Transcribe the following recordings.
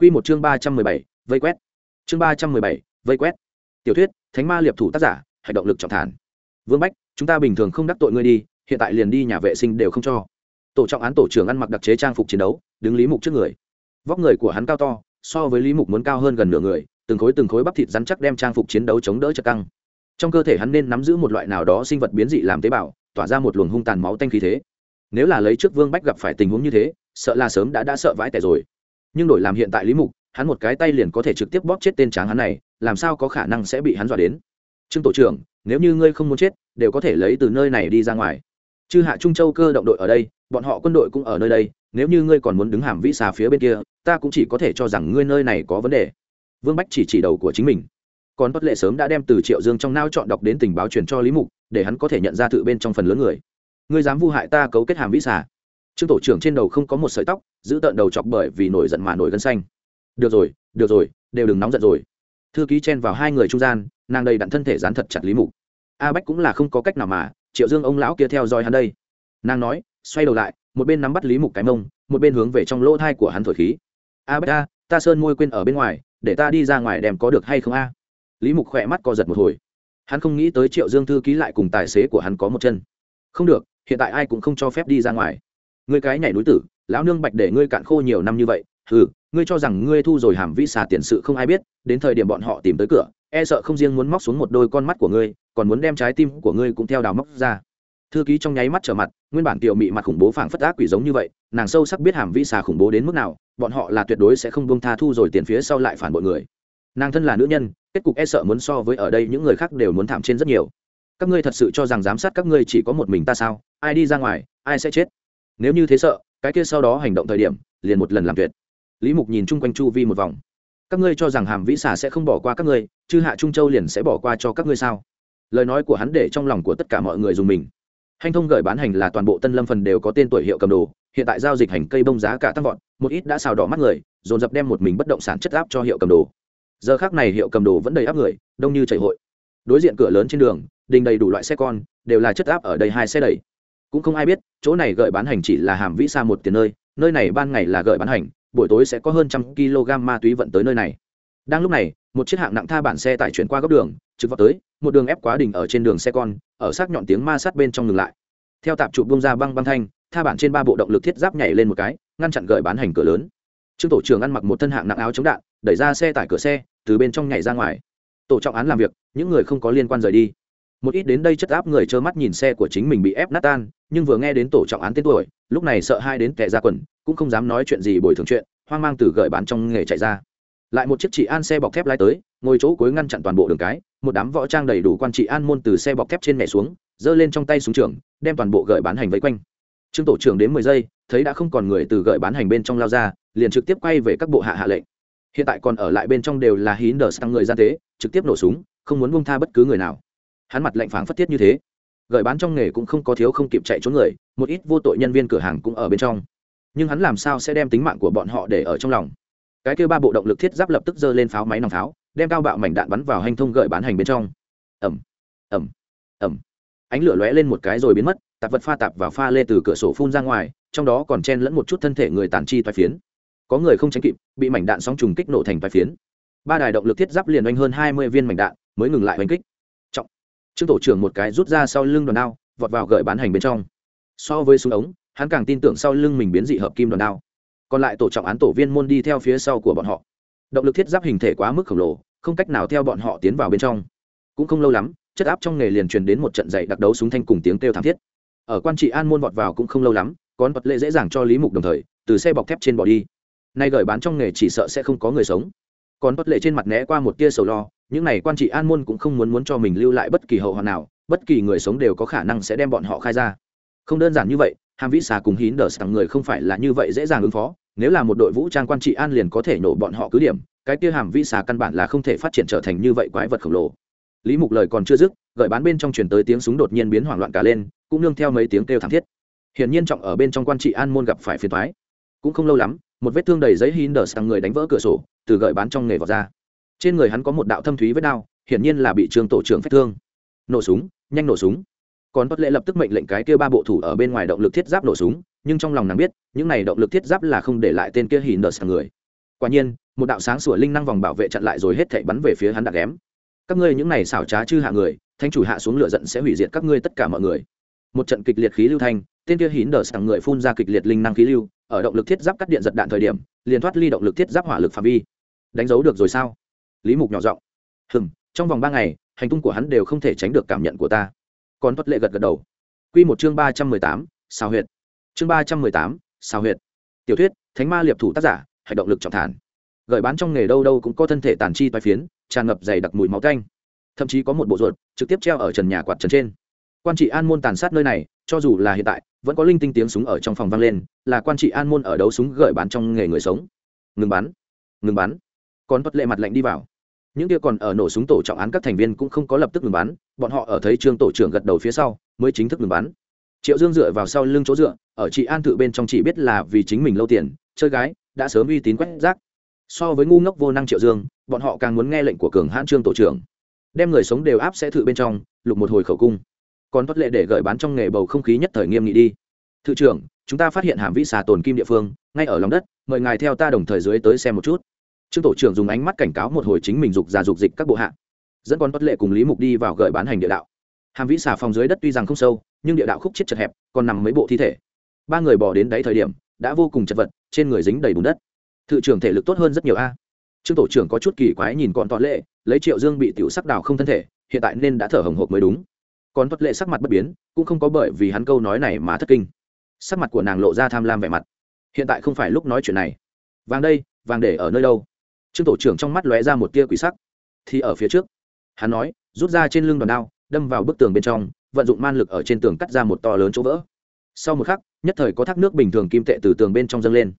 Quy một chương ba trăm mười bảy, vây quét. Chương ba trăm mười bảy, vây quét. Tiểu thuyết, thánh ma liệp thủ tác giả hành động lực trọng thản. Vương bách, chúng ta bình thường không đắc tội ngươi đi, hiện tại liền đi nhà vệ sinh đều không cho. Tổ trọng án tổ trưởng ăn mặc đặc chế trang phục chiến đấu, đứng lý mục trước người. Vóc người của hắn cao to, so với lý mục muốn cao hơn gần nửa người, từng khối từng khối bắp thịt rắn chắc đem trang phục chiến đấu chống đỡ chật căng. Trong cơ thể hắn nên nắm giữ một loại nào đó sinh vật biến dị làm tế bào, tỏa ra một luồng hung tàn máu tanh khí thế. Nếu là lấy trước vương bách gặp phải tình huống như thế, sợ là sớm đã đã sợ vãi tè rồi nhưng đổi làm hiện tại lý mục hắn một cái tay liền có thể trực tiếp bóp chết tên tráng hắn này làm sao có khả năng sẽ bị hắn dọa đến trương tổ trưởng nếu như ngươi không muốn chết đều có thể lấy từ nơi này đi ra ngoài chư hạ trung châu cơ động đội ở đây bọn họ quân đội cũng ở nơi đây nếu như ngươi còn muốn đứng hàm vĩ xà phía bên kia ta cũng chỉ có thể cho rằng ngươi nơi này có vấn đề vương bách chỉ chỉ đầu của chính mình còn bất lệ sớm đã đem từ triệu dương trong nao chọn đọc đến tình báo truyền cho lý mục để hắn có thể nhận ra tự bên trong phần lớn người ngươi dám vu hại ta cấu kết hàm vĩ xà trương tổ trưởng trên đầu không có một sợi tóc, giữ tợn đầu chọc bởi vì nổi giận mà nổi gân xanh. Được rồi được rồi, đều đừng nóng giận rồi. Thư ký chen vào hai người trung gian, nàng đầy đặn thân thể dán thật chặt lý mục. A bách cũng là không có cách nào mà, triệu dương ông lão kia theo dõi hắn đây. Nàng nói, xoay đầu lại, một bên nắm bắt lý mục cái mông, một bên hướng về trong lỗ thai của hắn thổi khí. A bách a, ta sơn môi quên ở bên ngoài, để ta đi ra ngoài đem có được hay không a? Lý mục khỏe mắt co giật một hồi. Hắn không nghĩ tới triệu dương thư ký lại cùng tài xế của hắn có một chân. Không được, hiện tại ai cũng không cho phép đi ra ngoài ngươi cái nhảy núi tử, lão nương bạch để ngươi cạn khô nhiều năm như vậy ừ ngươi cho rằng ngươi thu rồi hàm vĩ xà tiền sự không ai biết, đến thời điểm bọn họ tìm tới cửa e sợ không riêng muốn móc xuống một đôi con mắt của ngươi, còn muốn đem trái tim của ngươi cũng theo đào móc ra. Thư ký trong nháy mắt trở mặt, nguyên bản tiểu mị mặt khủng bố phảng phất ác quỷ giống như vậy, nàng sâu sắc biết hàm vĩ xà khủng bố đến mức nào, bọn họ là tuyệt đối sẽ không buông tha thu rồi tiền phía sau lại phản bội người. Nàng thân là nữ nhân, kết cục e sợ muốn so với ở đây những người khác đều muốn thảm trên rất nhiều. Các ngươi thật sự cho rằng giám sát các ngươi chỉ có một mình ta sao? Ai đi ra ngoài, ai sẽ chết? Nếu như thế sợ, cái kia sau đó hành động thời điểm, liền một lần làm tuyệt. Lý mục nhìn chung quanh chu vi một vòng. Các ngươi cho rằng hàm vĩ xà sẽ không bỏ qua các ngươi chư hạ trung châu liền sẽ bỏ qua cho các ngươi sao? Lời nói của hắn để trong lòng của tất cả mọi người dùng mình. Hành thông gửi bán hành là toàn bộ tân lâm phần đều có tên tuổi hiệu cầm đồ, hiện tại giao dịch hành cây bông giá cả tăng vọt, một ít đã xào đỏ mắt người, dồn dập đem một mình bất động sản chất áp cho hiệu cầm đồ. Giờ khác này hiệu cầm đồ vẫn đầy áp người, đông như chảy hội. Đối diện cửa lớn trên đường, đình đầy đủ loại xe con, đều là chất áp ở đây hai xe đẩy cũng không ai biết, chỗ này gợi bán hành chỉ là hàm vĩ xa một tiền nơi nơi này ban ngày là gợi bán hành, buổi tối sẽ có hơn trăm kg ma túy vận tới nơi này. Đang lúc này, một chiếc hạng nặng tha bản xe tải chuyển qua góc đường, trực vào tới, một đường ép quá đỉnh ở trên đường xe con, ở sát nhọn tiếng ma sát bên trong ngừng lại. Theo tạp trụ bông ra băng băng thanh, tha bản trên ba bộ động lực thiết giáp nhảy lên một cái, ngăn chặn gợi bán hành cửa lớn. Trương tổ trưởng ăn mặc một thân hạng nặng áo chống đạn, đẩy ra xe tải cửa xe, từ bên trong nhảy ra ngoài. Tổ trọng án làm việc, những người không có liên quan rời đi. Một ít đến đây chất áp người trơ mắt nhìn xe của chính mình bị ép nát tan nhưng vừa nghe đến tổ trọng án tên tuổi, lúc này sợ hai đến tệ ra quần, cũng không dám nói chuyện gì bồi thường chuyện, hoang mang từ gợi bán trong nghề chạy ra. Lại một chiếc trị an xe bọc thép lái tới, ngồi chỗ cuối ngăn chặn toàn bộ đường cái, một đám võ trang đầy đủ quan trị an môn từ xe bọc thép trên mẹ xuống, giơ lên trong tay súng trường, đem toàn bộ gợi bán hành vây quanh. Trương tổ trưởng đến mười giây, thấy đã không còn người từ gợi bán hành bên trong lao ra, liền trực tiếp quay về các bộ hạ hạ lệnh. Hiện tại còn ở lại bên trong đều là hín đờ sang người gian tế, trực tiếp nổ súng, không muốn bông tha bất cứ người nào. Hắn mặt lạnh phảng phất thiết như thế gợi bán trong nghề cũng không có thiếu không kịp chạy trốn người, một ít vô tội nhân viên cửa hàng cũng ở bên trong. Nhưng hắn làm sao sẽ đem tính mạng của bọn họ để ở trong lòng? Cái kêu ba bộ động lực thiết giáp lập tức giơ lên pháo máy nòng pháo, đem cao bạo mảnh đạn bắn vào hành thông gợi bán hành bên trong. Ẩm ẩm ẩm ánh lửa lóe lên một cái rồi biến mất, tạp vật pha tạp vào pha lê từ cửa sổ phun ra ngoài, trong đó còn chen lẫn một chút thân thể người tàn chi toai phiến. Có người không tránh kịp, bị mảnh đạn sóng trùng kích nổ thành toai phiến. Ba đài động lực thiết giáp liền oanh hơn hai mươi viên mảnh đạn, mới ngừng lại oanh kích trương tổ trưởng một cái rút ra sau lưng đoàn đao, vọt vào gợi bán hành bên trong. So với súng ống, hắn càng tin tưởng sau lưng mình biến dị hợp kim đoàn đao. Còn lại tổ trọng án tổ viên môn đi theo phía sau của bọn họ. Động lực thiết giáp hình thể quá mức khổng lồ, không cách nào theo bọn họ tiến vào bên trong. Cũng không lâu lắm, chất áp trong nghề liền truyền đến một trận dậy đặc đấu súng thanh cùng tiếng kêu thảm thiết. Ở quan trị an môn vọt vào cũng không lâu lắm còn vật lệ dễ dàng cho lý mục đồng thời, từ xe bọc thép trên bỏ đi. Nay gửi bán trong nghề chỉ sợ sẽ không có người sống còn bất lệ trên mặt né qua một tia sầu lo, những này quan trị an môn cũng không muốn muốn cho mình lưu lại bất kỳ hậu hoạn nào, bất kỳ người sống đều có khả năng sẽ đem bọn họ khai ra. Không đơn giản như vậy, hàm vĩ xà cùng hín đờ sẵn người không phải là như vậy dễ dàng ứng phó, nếu là một đội vũ trang quan trị an liền có thể nổ bọn họ cứ điểm, cái kia hàm vĩ xà căn bản là không thể phát triển trở thành như vậy quái vật khổng lồ. Lý mục lời còn chưa dứt, gợi bán bên trong chuyển tới tiếng súng đột nhiên biến hoảng loạn cả lên, cũng nương theo mấy tiếng kêu thảm thiết. Hiển nhiên trọng ở bên trong quan trị an môn gặp phải phiền thoái cũng không lâu lắm, một vết thương đầy giấy hín đờ sang người đánh vỡ cửa sổ từ gợi bán trong nghề vào ra. Trên người hắn có một đạo thâm thúy vết đao, hiển nhiên là bị trường tổ trưởng phách thương. Nổ súng, nhanh nổ súng. Còn bất lệ lập tức mệnh lệnh cái kia ba bộ thủ ở bên ngoài động lực thiết giáp nổ súng, nhưng trong lòng nàng biết, những này động lực thiết giáp là không để lại tên kia hỉ đờ sàng người. Quả nhiên, một đạo sáng sủa linh năng vòng bảo vệ chặn lại rồi hết thảy bắn về phía hắn đạn ghém các ngươi những này xảo trá chư hạ người thanh chủ hạ xuống lửa giận sẽ hủy diệt các ngươi tất cả mọi người. Một trận kịch liệt khí lưu thanh, tên kia hín đờ sẵn người phun ra kịch liệt linh năng khí lưu, ở động lực thiết giáp cắt điện giật đạn thời điểm, liền thoát ly động lực thiết giáp hỏa lực phạm vi đánh dấu được rồi sao? Lý mục nhỏ giọng. Hừm, trong vòng ba ngày, hành tung của hắn đều không thể tránh được cảm nhận của ta. Còn tuất lệ gật gật đầu. Q một chương ba trăm mười tám sao huyệt. Chương ba trăm mười tám sao huyệt. Tiểu thuyết, thánh ma liệp thủ tác giả hành động lực trọng thản. Gợi bán trong nghề đâu đâu cũng có thân thể tàn chi toai phiến, tràn ngập dày đặc mùi máu canh. Thậm chí có một bộ ruột, trực tiếp treo ở trần nhà quạt trần trên. Quan trị an môn tàn sát nơi này, cho dù là hiện tại, vẫn có linh tinh tiếng súng ở trong phòng vang lên, là quan trị an môn ở đấu súng gợi bán trong nghề người sống. Ngừng bắn. Ngừng bắn còn tuất lệ mặt lạnh đi vào. Những kia còn ở nổ súng tổ trọng án các thành viên cũng không có lập tức ngừng bắn, bọn họ ở thấy trương tổ trưởng gật đầu phía sau, mới chính thức ngừng bắn. Triệu dương dựa vào sau lưng chỗ dựa, ở chị an tự bên trong chỉ biết là vì chính mình lâu tiền, chơi gái, đã sớm uy tín quét rác. So với ngu ngốc vô năng triệu dương, bọn họ càng muốn nghe lệnh của cường hãn trương tổ trưởng. Đem người sống đều áp sẽ thự bên trong, lục một hồi khẩu cung. Còn thoát lệ để gợi bán trong nghề bầu không khí nhất thời nghiêm nghị đi. Thự trưởng, chúng ta phát hiện hàm vĩ xà tồn kim địa phương, ngay ở lòng đất, mời ngài theo ta đồng thời dưới tới xem một chút trương tổ trưởng dùng ánh mắt cảnh cáo một hồi chính mình dục già dục dịch các bộ hạ, dẫn con tuất lệ cùng lý mục đi vào gợi bán hành địa đạo. Hàm vĩ xà phòng dưới đất tuy rằng không sâu, nhưng địa đạo khúc chết chật hẹp, còn nằm mấy bộ thi thể. Ba người bỏ đến đáy thời điểm, đã vô cùng chật vật, trên người dính đầy bùn đất. Thự trưởng thể lực tốt hơn rất nhiều a. Trương tổ trưởng có chút kỳ quái nhìn con tuất lệ, lấy triệu dương bị tiểu sắc đào không thân thể, hiện tại nên đã thở hồng hộc mới đúng. Còn tuất lệ sắc mặt bất biến, cũng không có bởi vì hắn câu nói này mà thất kinh. Sắc mặt của nàng lộ ra tham lam vẻ mặt. Hiện tại không phải lúc nói chuyện này. Vàng đây, vàng để ở nơi đâu? Trương tổ trưởng trong mắt lóe ra một tia quỷ sắc. Thì ở phía trước, hắn nói, rút ra trên lưng đòn đao, đâm vào bức tường bên trong, vận dụng man lực ở trên tường cắt ra một to lớn chỗ vỡ. Sau một khắc, nhất thời có thác nước bình thường kim tệ từ tường bên trong dâng lên.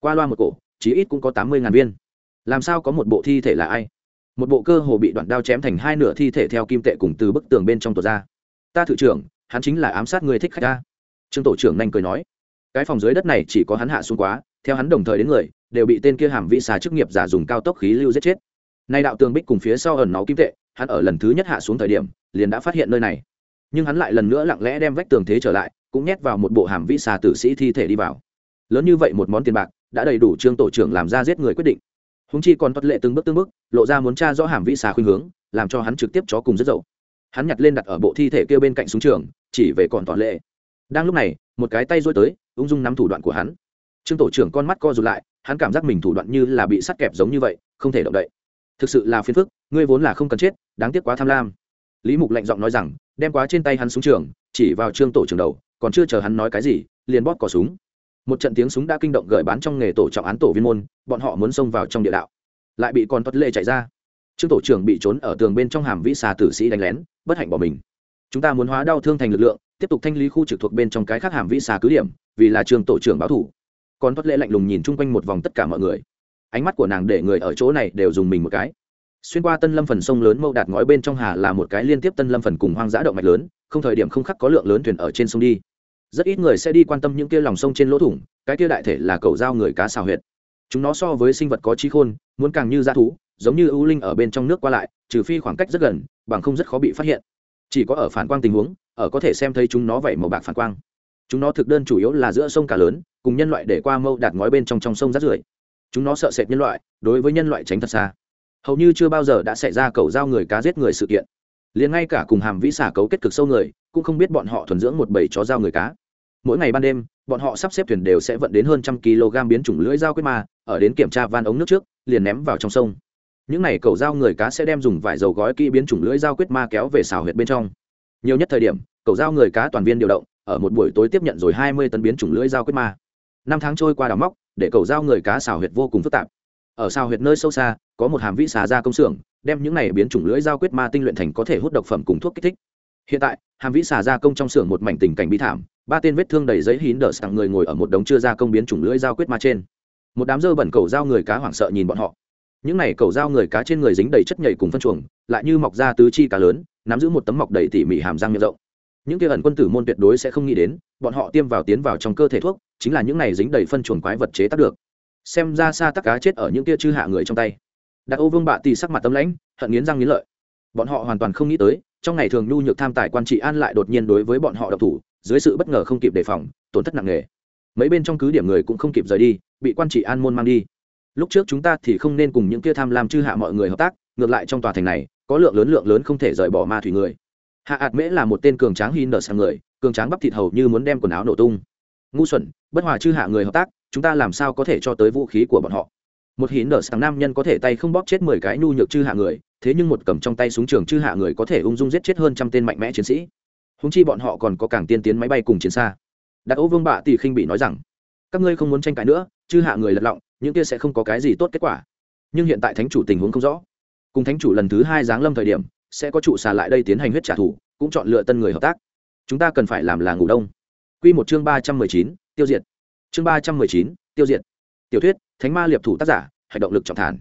Qua loa một cổ, chí ít cũng có tám mươi ngàn viên. Làm sao có một bộ thi thể là ai? Một bộ cơ hồ bị đoạn đao chém thành hai nửa thi thể theo kim tệ cùng từ bức tường bên trong tuột ra. Ta thự trưởng, hắn chính là ám sát người thích khách ta. Trương tổ trưởng nhanh cười nói, cái phòng dưới đất này chỉ có hắn hạ xuống quá theo hắn đồng thời đến người, đều bị tên kia hàm vị xà chức nghiệp giả dùng cao tốc khí lưu giết chết. Nay đạo tường bích cùng phía sau ẩn náu kim tệ, hắn ở lần thứ nhất hạ xuống thời điểm, liền đã phát hiện nơi này. Nhưng hắn lại lần nữa lặng lẽ đem vách tường thế trở lại, cũng nhét vào một bộ hàm vĩ xà tử sĩ thi thể đi vào. Lớn như vậy một món tiền bạc, đã đầy đủ trương tổ trưởng làm ra giết người quyết định. Húng chi còn tuất lệ từng bước từng bước, lộ ra muốn tra rõ hàm vĩ xà khuynh hướng, làm cho hắn trực tiếp chó cùng rất dậu. Hắn nhặt lên đặt ở bộ thi thể kêu bên cạnh súng trường, chỉ về còn toàn lệ. Đang lúc này, một cái tay rối tới, ung dung nắm thủ đoạn của hắn trương tổ trưởng con mắt co rụt lại, hắn cảm giác mình thủ đoạn như là bị sắt kẹp giống như vậy, không thể động đậy. Thực sự là phiền phức, ngươi vốn là không cần chết, đáng tiếc quá tham lam. Lý mục lạnh giọng nói rằng, đem quá trên tay hắn xuống trường, chỉ vào trương tổ trưởng đầu, còn chưa chờ hắn nói cái gì, liền bóp cỏ súng. Một trận tiếng súng đã kinh động gợi bán trong nghề tổ trọng án tổ viên môn, bọn họ muốn xông vào trong địa đạo. Lại bị con tuất lệ chạy ra. Trương tổ trưởng bị trốn ở tường bên trong hàm vĩ xà tử sĩ đánh lén, bất hạnh bỏ mình. Chúng ta muốn hóa đau thương thành lực lượng, tiếp tục thanh lý khu trực thuộc bên trong cái khác hàm vĩ xà cứ điểm, vì là trương tổ trưởng báo thủ còn tuất lễ lạnh lùng nhìn chung quanh một vòng tất cả mọi người. Ánh mắt của nàng để người ở chỗ này đều dùng mình một cái. Xuyên qua tân lâm phần sông lớn mâu đạt ngói bên trong hà là một cái liên tiếp tân lâm phần cùng hoang dã động mạch lớn, không thời điểm không khắc có lượng lớn thuyền ở trên sông đi. Rất ít người sẽ đi quan tâm những kia lòng sông trên lỗ thủng, cái kia đại thể là cầu giao người cá xào huyệt. Chúng nó so với sinh vật có trí khôn, muốn càng như g thú, giống như ưu linh ở bên trong nước qua lại, trừ phi khoảng cách rất gần, bằng không rất khó bị phát hiện. Chỉ có ở phản quang tình huống, ở có thể xem thấy chúng nó vẩy màu bạc phản quang chúng nó thực đơn chủ yếu là giữa sông cả lớn, cùng nhân loại để qua mâu đạt ngói bên trong trong sông rát rưởi. Chúng nó sợ sệt nhân loại, đối với nhân loại tránh thật xa. Hầu như chưa bao giờ đã xảy ra cầu giao người cá giết người sự kiện. Liền ngay cả cùng hàm vĩ xả cấu kết cực sâu người, cũng không biết bọn họ thuần dưỡng một bầy chó giao người cá. Mỗi ngày ban đêm, bọn họ sắp xếp thuyền đều sẽ vận đến hơn trăm kg biến chủng lưỡi dao quyết ma, ở đến kiểm tra van ống nước trước, liền ném vào trong sông. Những n à y cầu dao người cá sẽ đem dùng vải dầu gói kỹ biến chủng lưỡi dao quyết ma kéo về xào huyệt bên trong. Nhiều nhất thời điểm, cầu dao người cá toàn viên điều động ở một buổi tối tiếp nhận rồi hai mươi tấn biến chủng lưỡi dao quyết ma. Năm tháng trôi qua đào móc, để cầu dao người cá xào huyệt vô cùng phức tạp. Ở xào huyệt nơi sâu xa, có một hàm vĩ xà ra công xưởng, đem những này biến chủng lưỡi dao quyết ma tinh luyện thành có thể hút độc phẩm cùng thuốc kích thích. Hiện tại, hàm vĩ xà ra công trong xưởng một mảnh tình cảnh bi thảm, ba tên vết thương đầy giấy hín đờ sẵn người ngồi ở một đống chưa ra công biến chủng lưỡi dao quyết ma trên. Một đám dơ bẩn cầu dao người cá hoảng sợ nhìn bọn họ. Những này cầu dao người cá trên người dính đầy chất nhầy cùng phân chuồng, lại như mọc ra tứ chi cá lớn, nắm giữ một tấm mọc đầy tỉ mỉ hàm răng miệng rộng những kia ẩn quân tử môn tuyệt đối sẽ không nghĩ đến, bọn họ tiêm vào tiến vào trong cơ thể thuốc, chính là những này dính đầy phân chuồn quái vật chế tác được. Xem ra xa tắc cá chết ở những kia chư hạ người trong tay. Đặc ô vương bạ tì sắc mặt tâm lãnh, hận nghiến răng nghiến lợi. Bọn họ hoàn toàn không nghĩ tới, trong ngày thường nhu nhược tham tài quan trị an lại đột nhiên đối với bọn họ độc thủ, dưới sự bất ngờ không kịp đề phòng, tổn thất nặng nề. Mấy bên trong cứ điểm người cũng không kịp rời đi, bị quan trị an môn mang đi. Lúc trước chúng ta thì không nên cùng những kia tham lam chư hạ mọi người hợp tác, ngược lại trong tòa thành này, có lượng lớn lượng lớn không thể rời bỏ ma thủy người hạ ạt mễ là một tên cường tráng hy nở sang người, cường tráng bắp thịt hầu như muốn đem quần áo nổ tung. Ngu xuẩn, bất hòa chư hạ người hợp tác, chúng ta làm sao có thể cho tới vũ khí của bọn họ? Một hín nở sang nam nhân có thể tay không bóp chết mười cái nhu nhược chư hạ người, thế nhưng một cầm trong tay súng trường chư hạ người có thể ung dung giết chết hơn trăm tên mạnh mẽ chiến sĩ. Húng chi bọn họ còn có càng tiên tiến máy bay cùng chiến xa. Đặt Ô vương bạ tỷ khinh bị nói rằng, các ngươi không muốn tranh cãi nữa, chư hạ người lật lọng, những kia sẽ không có cái gì tốt kết quả. Nhưng hiện tại thánh chủ tình huống không rõ. Cùng thánh chủ lần thứ hai giáng lâm thời điểm sẽ có trụ xà lại đây tiến hành huyết trả thù, cũng chọn lựa tân người hợp tác. Chúng ta cần phải làm là ngủ đông. Quy một chương ba trăm mười chín, tiêu diệt. Chương ba trăm mười chín, tiêu diệt. Tiểu thuyết, thánh ma liệp thủ tác giả, hành động lực trọng thản.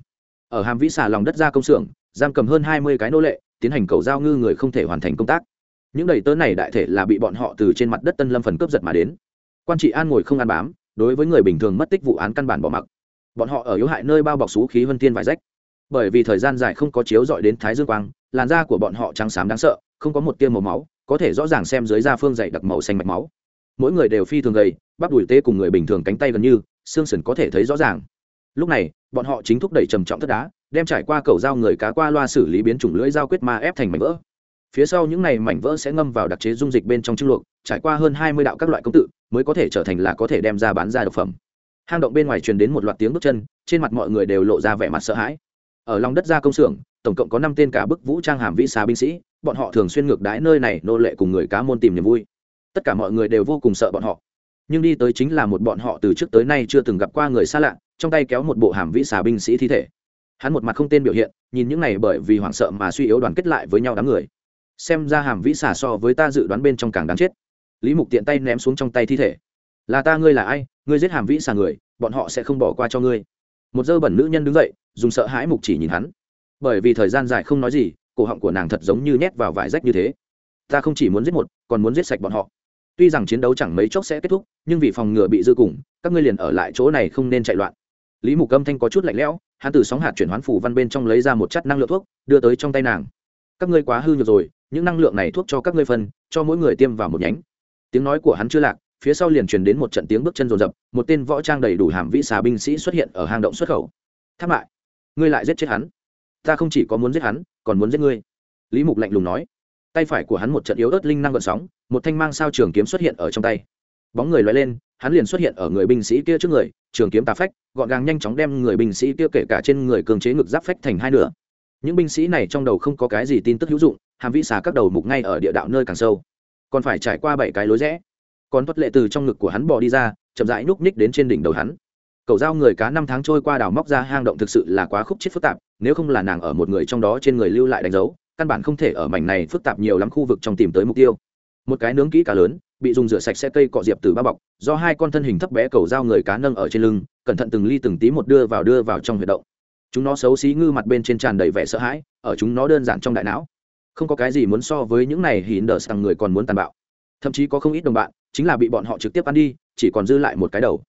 Ở hàm vĩ xà lòng đất ra công xưởng, giam cầm hơn hai mươi cái nô lệ, tiến hành cầu giao ngư người không thể hoàn thành công tác. Những đầy tớ này đại thể là bị bọn họ từ trên mặt đất tân lâm phần cướp giật mà đến. Quan trị an ngồi không ăn bám, đối với người bình thường mất tích vụ án căn bản bỏ mặc. Bọn họ ở yếu hại nơi bao bọc xú khí vân tiên vải rách bởi vì thời gian dài không có chiếu dọi đến thái dương quang, làn da của bọn họ trắng xám đáng sợ, không có một tia màu máu, có thể rõ ràng xem dưới da phương dày đặc màu xanh mạch máu. Mỗi người đều phi thường gầy, bắp đùi tê cùng người bình thường cánh tay gần như, xương sần có thể thấy rõ ràng. Lúc này, bọn họ chính thúc đẩy trầm trọng thất đá, đem trải qua cầu dao người cá qua loa xử lý biến chủng lưỡi dao quyết ma ép thành mảnh vỡ. Phía sau những này mảnh vỡ sẽ ngâm vào đặc chế dung dịch bên trong trưng luộc, trải qua hơn hai mươi đạo các loại công tự, mới có thể trở thành là có thể đem ra bán ra độc phẩm. Hang động bên ngoài truyền đến một loạt tiếng bước chân, trên mặt mọi người đều lộ ra vẻ mặt sợ hãi ở lòng đất ra công xưởng, tổng cộng có năm tên cả bức vũ trang hàm vĩ xà binh sĩ, bọn họ thường xuyên ngược đái nơi này nô lệ cùng người cá môn tìm niềm vui. Tất cả mọi người đều vô cùng sợ bọn họ. Nhưng đi tới chính là một bọn họ từ trước tới nay chưa từng gặp qua người xa lạ, trong tay kéo một bộ hàm vĩ xà binh sĩ thi thể. Hắn một mặt không tên biểu hiện, nhìn những này bởi vì hoảng sợ mà suy yếu đoàn kết lại với nhau đám người. Xem ra hàm vĩ xà so với ta dự đoán bên trong càng đáng chết. Lý mục tiện tay ném xuống trong tay thi thể. Là ta, ngươi là ai? Ngươi giết hàm vĩ xà người, bọn họ sẽ không bỏ qua cho ngươi một dơ bẩn nữ nhân đứng dậy, dùng sợ hãi mục chỉ nhìn hắn. Bởi vì thời gian dài không nói gì, cổ họng của nàng thật giống như nhét vào vải rách như thế. Ta không chỉ muốn giết một, còn muốn giết sạch bọn họ. Tuy rằng chiến đấu chẳng mấy chốc sẽ kết thúc, nhưng vì phòng ngừa bị dư cùng, các ngươi liền ở lại chỗ này không nên chạy loạn. Lý mục âm thanh có chút lạnh lẽo, hắn từ sóng hạt chuyển hoán phủ văn bên trong lấy ra một chất năng lượng thuốc, đưa tới trong tay nàng. Các ngươi quá hư nhược rồi, những năng lượng này thuốc cho các ngươi phân, cho mỗi người tiêm vào một nhánh. Tiếng nói của hắn chưa lạc phía sau liền truyền đến một trận tiếng bước chân rồn rập, một tên võ trang đầy đủ hàm vĩ xà binh sĩ xuất hiện ở hang động xuất khẩu. Tháp lại ngươi lại giết chết hắn? Ta không chỉ có muốn giết hắn, còn muốn giết ngươi. Lý mục lạnh lùng nói. Tay phải của hắn một trận yếu ớt linh năng gợn sóng, một thanh mang sao trường kiếm xuất hiện ở trong tay. Bóng người loay lên, hắn liền xuất hiện ở người binh sĩ kia trước người, trường kiếm tà phách, gọn gàng nhanh chóng đem người binh sĩ kia kể cả trên người cường chế ngực giáp phách thành hai nửa. Những binh sĩ này trong đầu không có cái gì tin tức hữu dụng, hàm vĩ xà các đầu mục ngay ở địa đạo nơi càng sâu. Còn phải trải qua bảy cái lối rẽ còn tuất lệ từ trong ngực của hắn bò đi ra, chậm rãi núp ních đến trên đỉnh đầu hắn. Cầu giao người cá năm tháng trôi qua đào móc ra hang động thực sự là quá khúc chết phức tạp, nếu không là nàng ở một người trong đó trên người lưu lại đánh dấu, căn bản không thể ở mảnh này phức tạp nhiều lắm khu vực trong tìm tới mục tiêu. Một cái nướng kỹ cá lớn, bị dùng rửa sạch xe cây cọ diệp từ ba bọc, do hai con thân hình thấp bé cầu dao người cá nâng ở trên lưng, cẩn thận từng ly từng tí một đưa vào đưa vào trong huyệt động. Chúng nó xấu xí ngư mặt bên trên tràn đầy vẻ sợ hãi, ở chúng nó đơn giản trong đại não. Không có cái gì muốn so với những này hỉn đờ sang người còn muốn tàn bạo thậm chí có không ít đồng bạn chính là bị bọn họ trực tiếp ăn đi, chỉ còn dư lại một cái đầu.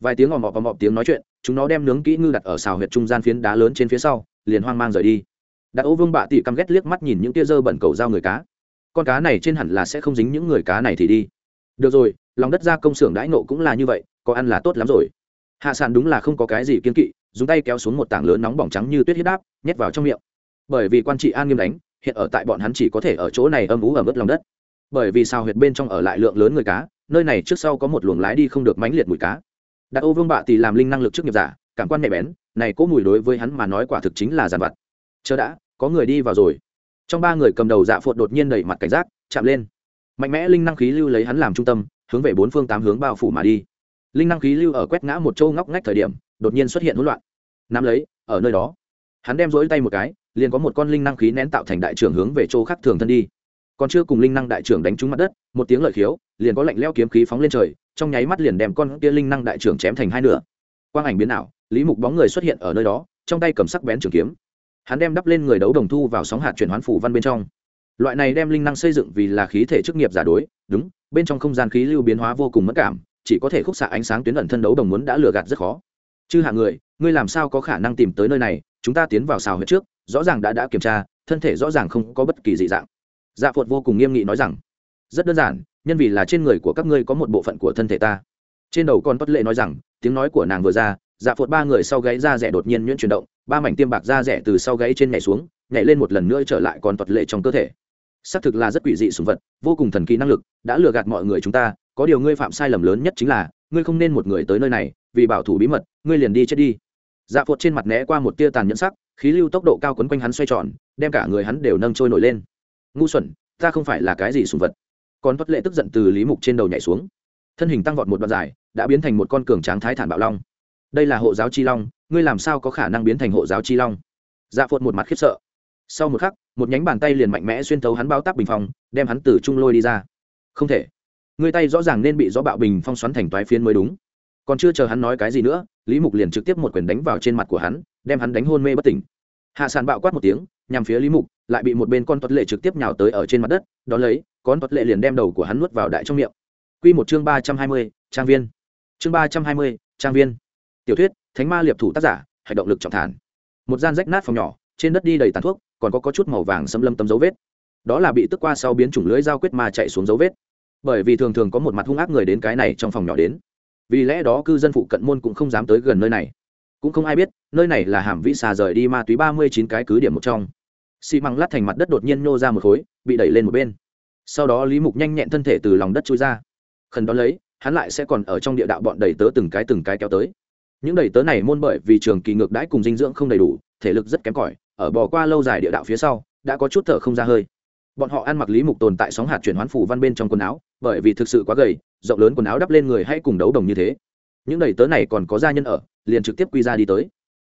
Vài tiếng òm ọp và ọp tiếng nói chuyện, chúng nó đem nướng kỹ ngư đặt ở xào huyệt trung gian phiến đá lớn trên phía sau, liền hoang mang rời đi. Đặt ô vương bạ tị căm ghét liếc mắt nhìn những tia dơ bẩn cầu dao người cá. Con cá này trên hẳn là sẽ không dính những người cá này thì đi. Được rồi, lòng đất ra công xưởng đãi nộ cũng là như vậy, có ăn là tốt lắm rồi. Hạ sản đúng là không có cái gì kiên kỵ, dùng tay kéo xuống một tảng lớn nóng bỏng trắng như tuyết huyết đáp, nhét vào trong miệng. Bởi vì quan trị an nghiêm đánh, hiện ở tại bọn hắn chỉ có thể ở chỗ này âm ú ở mức lòng đất bởi vì sao huyệt bên trong ở lại lượng lớn người cá, nơi này trước sau có một luồng lái đi không được mãnh liệt mùi cá. Đặc ô vương bạ thì làm linh năng lực trước nghiệp giả, cảm quan nhạy bén, này cố mùi đối với hắn mà nói quả thực chính là giàn vặt. Chờ đã, có người đi vào rồi. Trong ba người cầm đầu dạ phột đột nhiên đẩy mặt cảnh giác, chạm lên. Mạnh mẽ linh năng khí lưu lấy hắn làm trung tâm, hướng về bốn phương tám hướng bao phủ mà đi. Linh năng khí lưu ở quét ngã một châu ngóc ngách thời điểm, đột nhiên xuất hiện hỗn loạn. Nắm lấy, ở nơi đó, hắn đem rỗi tay một cái, liền có một con linh năng khí nén tạo thành đại trưởng hướng về chỗ khác thường thân đi còn chưa cùng linh năng đại trưởng đánh trúng mặt đất, một tiếng lợi khiếu, liền có lạnh leo kiếm khí phóng lên trời, trong nháy mắt liền đem con kia linh năng đại trưởng chém thành hai nửa. Quang ảnh biến ảo, lý mục bóng người xuất hiện ở nơi đó, trong tay cầm sắc bén trường kiếm. Hắn đem đắp lên người đấu đồng thu vào sóng hạt chuyển hoán phủ văn bên trong. Loại này đem linh năng xây dựng vì là khí thể chức nghiệp giả đối, đúng, bên trong không gian khí lưu biến hóa vô cùng mất cảm, chỉ có thể khúc xạ ánh sáng tuyến ẩn thân đấu đồng muốn đã lừa gạt rất khó. Chứ hạ người, ngươi làm sao có khả năng tìm tới nơi này, chúng ta tiến vào xào hết trước, rõ ràng đã đã kiểm tra, thân thể rõ ràng không có bất kỳ dị dạng dạ phột vô cùng nghiêm nghị nói rằng, rất đơn giản, nhân vì là trên người của các ngươi có một bộ phận của thân thể ta. Trên đầu con tuất lệ nói rằng, tiếng nói của nàng vừa ra dạ phột ba người sau gáy da rẻ đột nhiên nhuyễn chuyển động, ba mảnh tiêm bạc da rẻ từ sau gáy trên nhảy xuống, nhảy lên một lần nữa trở lại còn tuật lệ trong cơ thể. Xác thực là rất quỷ dị sùng vật, vô cùng thần kỳ năng lực, đã lừa gạt mọi người chúng ta, có điều ngươi phạm sai lầm lớn nhất chính là, ngươi không nên một người tới nơi này, vì bảo thủ bí mật, ngươi liền đi chết đi. Dạ phột trên mặt né qua một tia tàn nhẫn sắc, khí lưu tốc độ cao quấn quanh hắn xoay tròn, đem cả người hắn đều nâng trôi nổi lên ngu xuẩn, ta không phải là cái gì sùng vật. Còn tuất lệ tức giận từ lý mục trên đầu nhảy xuống. Thân hình tăng vọt một đoạn dài, đã biến thành một con cường tráng thái thản bạo long. Đây là hộ giáo chi long, ngươi làm sao có khả năng biến thành hộ giáo chi long? Dạ phột một mặt khiếp sợ. Sau một khắc, một nhánh bàn tay liền mạnh mẽ xuyên thấu hắn bao tác bình phong, đem hắn từ trung lôi đi ra. Không thể. Ngươi tay rõ ràng nên bị gió bạo bình phong xoắn thành toái phiến mới đúng. Còn chưa chờ hắn nói cái gì nữa, lý mục liền trực tiếp một quyền đánh vào trên mặt của hắn, đem hắn đánh hôn mê bất tỉnh. Hạ sàn bạo quát một tiếng nhằm phía lý mục lại bị một bên con tuất lệ trực tiếp nhào tới ở trên mặt đất đ ó lấy con tuất lệ liền đem đầu của hắn nuốt vào đại trong miệng. Q một chương ba trăm hai mươi trang viên. Chương ba trăm hai mươi trang viên. Tiểu thuyết thánh ma liệp thủ tác giả Hạch động lực trọng thản. Một gian rách nát phòng nhỏ trên đất đi đầy tàn thuốc còn có, có chút màu vàng xâm lâm tấm dấu vết. Đó là bị tức qua sau biến chủng lưới dao quyết ma chạy xuống dấu vết. Bởi vì thường thường có một mặt hung ác người đến cái này trong phòng nhỏ đến. Vì lẽ đó cư dân phụ cận môn cũng không dám tới gần nơi này. Cũng không ai biết nơi này là hàm vĩ xà rời đi ma túy ba mươi chín cái cứ điểm một trong xi măng lát thành mặt đất đột nhiên nhô ra một khối, bị đẩy lên một bên. Sau đó lý mục nhanh nhẹn thân thể từ lòng đất trôi ra. Khẩn đón lấy, hắn lại sẽ còn ở trong địa đạo bọn đầy tớ từng cái từng cái kéo tới. Những đầy tớ này môn bởi vì trường kỳ ngược đãi cùng dinh dưỡng không đầy đủ, thể lực rất kém cỏi, ở bò qua lâu dài địa đạo phía sau, đã có chút thở không ra hơi. Bọn họ ăn mặc lý mục tồn tại sóng hạt chuyển hoán phủ văn bên trong quần áo, bởi vì thực sự quá gầy, rộng lớn quần áo đắp lên người hay cùng đấu đồng như thế. Những đầy tớ này còn có gia nhân ở, liền trực tiếp quy ra đi tới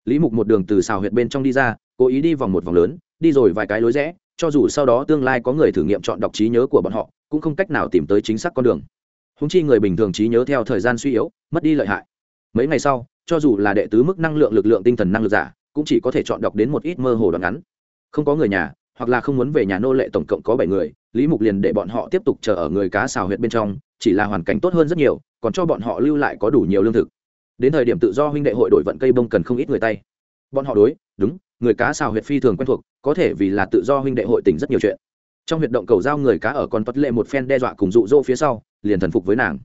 lý mục một đường từ xào huyệt bên trong đi ra, cố ý đi vòng một vòng lớn, đi rồi vài cái lối rẽ, cho dù sau đó tương lai có người thử nghiệm chọn đọc trí nhớ của bọn họ, cũng không cách nào tìm tới chính xác con đường. Húng chi người bình thường trí nhớ theo thời gian suy yếu, mất đi lợi hại. Mấy ngày sau, cho dù là đệ tứ mức năng lượng lực lượng tinh thần năng lực giả, cũng chỉ có thể chọn đọc đến một ít mơ hồ đoạn ngắn. Không có người nhà, hoặc là không muốn về nhà nô lệ tổng cộng có bảy người, lý mục liền để bọn họ tiếp tục chờ ở người cá xào huyệt bên trong, chỉ là hoàn cảnh tốt hơn rất nhiều, còn cho bọn họ lưu lại có đủ nhiều lương thực đến thời điểm tự do huynh đệ hội đổi vận cây bông cần không ít người tay. Bọn họ đối, đúng, người cá xào huyệt phi thường quen thuộc, có thể vì là tự do huynh đệ hội tỉnh rất nhiều chuyện. Trong huyệt động cầu giao người cá ở con tuất lệ một phen đe dọa cùng dụ dỗ phía sau, liền thần phục với nàng.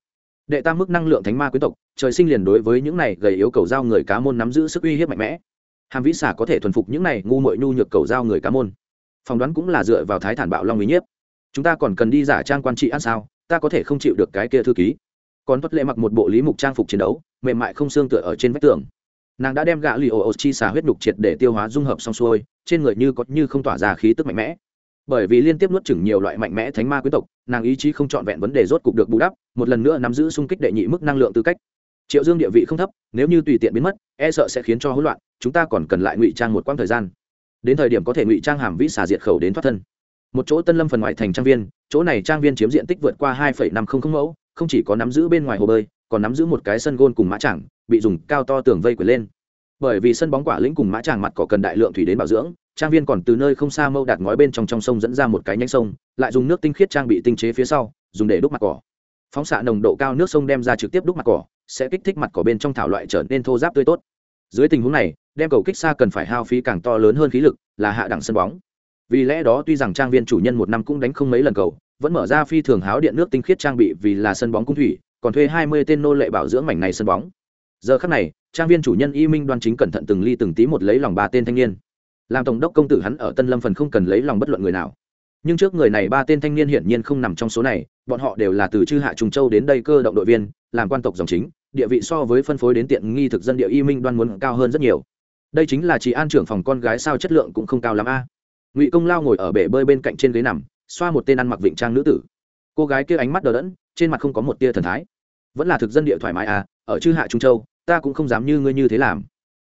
Đệ tam mức năng lượng thánh ma quyến tộc, trời sinh liền đối với những này gầy yếu cầu giao người cá môn nắm giữ sức uy hiếp mạnh mẽ. Hàm vĩ xả có thể thuần phục những này ngu mội nhu nhược cầu giao người cá môn. Phỏng đoán cũng là dựa vào thái thản bạo long ý nhiếp chúng ta còn cần đi giả trang quan trị ăn sao? Ta có thể không chịu được cái kia thư ký còn tuất lệ mặc một bộ lý mục trang phục chiến đấu, mềm mại không xương tựa ở trên vách tường. Nàng đã đem gã lì ồ ồ chi xả huyết nục triệt để tiêu hóa dung hợp xong xuôi, trên người như có như không tỏa ra khí tức mạnh mẽ. Bởi vì liên tiếp nuốt chửng nhiều loại mạnh mẽ thánh ma quý tộc, nàng ý chí không trọn vẹn vấn đề rốt cục được bù đắp, một lần nữa nắm giữ sung kích đệ nhị mức năng lượng tư cách. Triệu dương địa vị không thấp, nếu như tùy tiện biến mất e sợ sẽ khiến cho hỗn loạn, chúng ta còn cần lại ngụy trang một quãng thời gian. Đến thời điểm có thể ngụy trang hàm vĩ xà diệt khẩu đến thoát thân. Một chỗ tân lâm phần ngoại thành trang viên, chỗ này trang viên chiếm diện tích vượt qua hai năm trăm linh mẫu không chỉ có nắm giữ bên ngoài hồ bơi, còn nắm giữ một cái sân gôn cùng mã trảng bị dùng cao to tường vây quyệt lên. Bởi vì sân bóng quả lĩnh cùng mã tràng mặt cỏ cần đại lượng thủy đến bảo dưỡng, trang viên còn từ nơi không xa mâu đạt ngói bên trong trong sông dẫn ra một cái nhánh sông, lại dùng nước tinh khiết trang bị tinh chế phía sau, dùng để đúc mặt cỏ. Phóng xạ nồng độ cao nước sông đem ra trực tiếp đúc mặt cỏ, sẽ kích thích mặt cỏ bên trong thảo loại trở nên thô giáp tươi tốt. Dưới tình huống này, đem cầu kích xa cần phải hao phí càng to lớn hơn khí lực, là hạ đẳng sân bóng. Vì lẽ đó tuy rằng trang viên chủ nhân một năm cũng đánh không mấy lần cầu vẫn mở ra phi thường háo điện nước tinh khiết trang bị vì là sân bóng cung thủy, còn thuê hai mươi tên nô lệ bảo dưỡng mảnh này sân bóng. Giờ khắc này, trang viên chủ nhân y minh đoan chính cẩn thận từng ly từng tí một lấy lòng ba tên thanh niên. Làm tổng đốc công tử hắn ở tân lâm phần không cần lấy lòng bất luận người nào. Nhưng trước người này ba tên thanh niên hiển nhiên không nằm trong số này, bọn họ đều là từ chư hạ trùng châu đến đây cơ động đội viên, làm quan tộc dòng chính, địa vị so với phân phối đến tiện nghi thực dân địa y minh đoan muốn cao hơn rất nhiều. Đây chính là chị an trưởng phòng con gái sao chất lượng cũng không cao lắm a. Ngụy công lao ngồi ở bể bơi bên cạnh trên ghế nằm xoa một tên ăn mặc vịnh trang nữ tử. Cô gái kia ánh mắt đờ đẫn, trên mặt không có một tia thần thái. Vẫn là thực dân địa thoải mái à ở chư hạ trung châu, ta cũng không dám như ngươi như thế làm.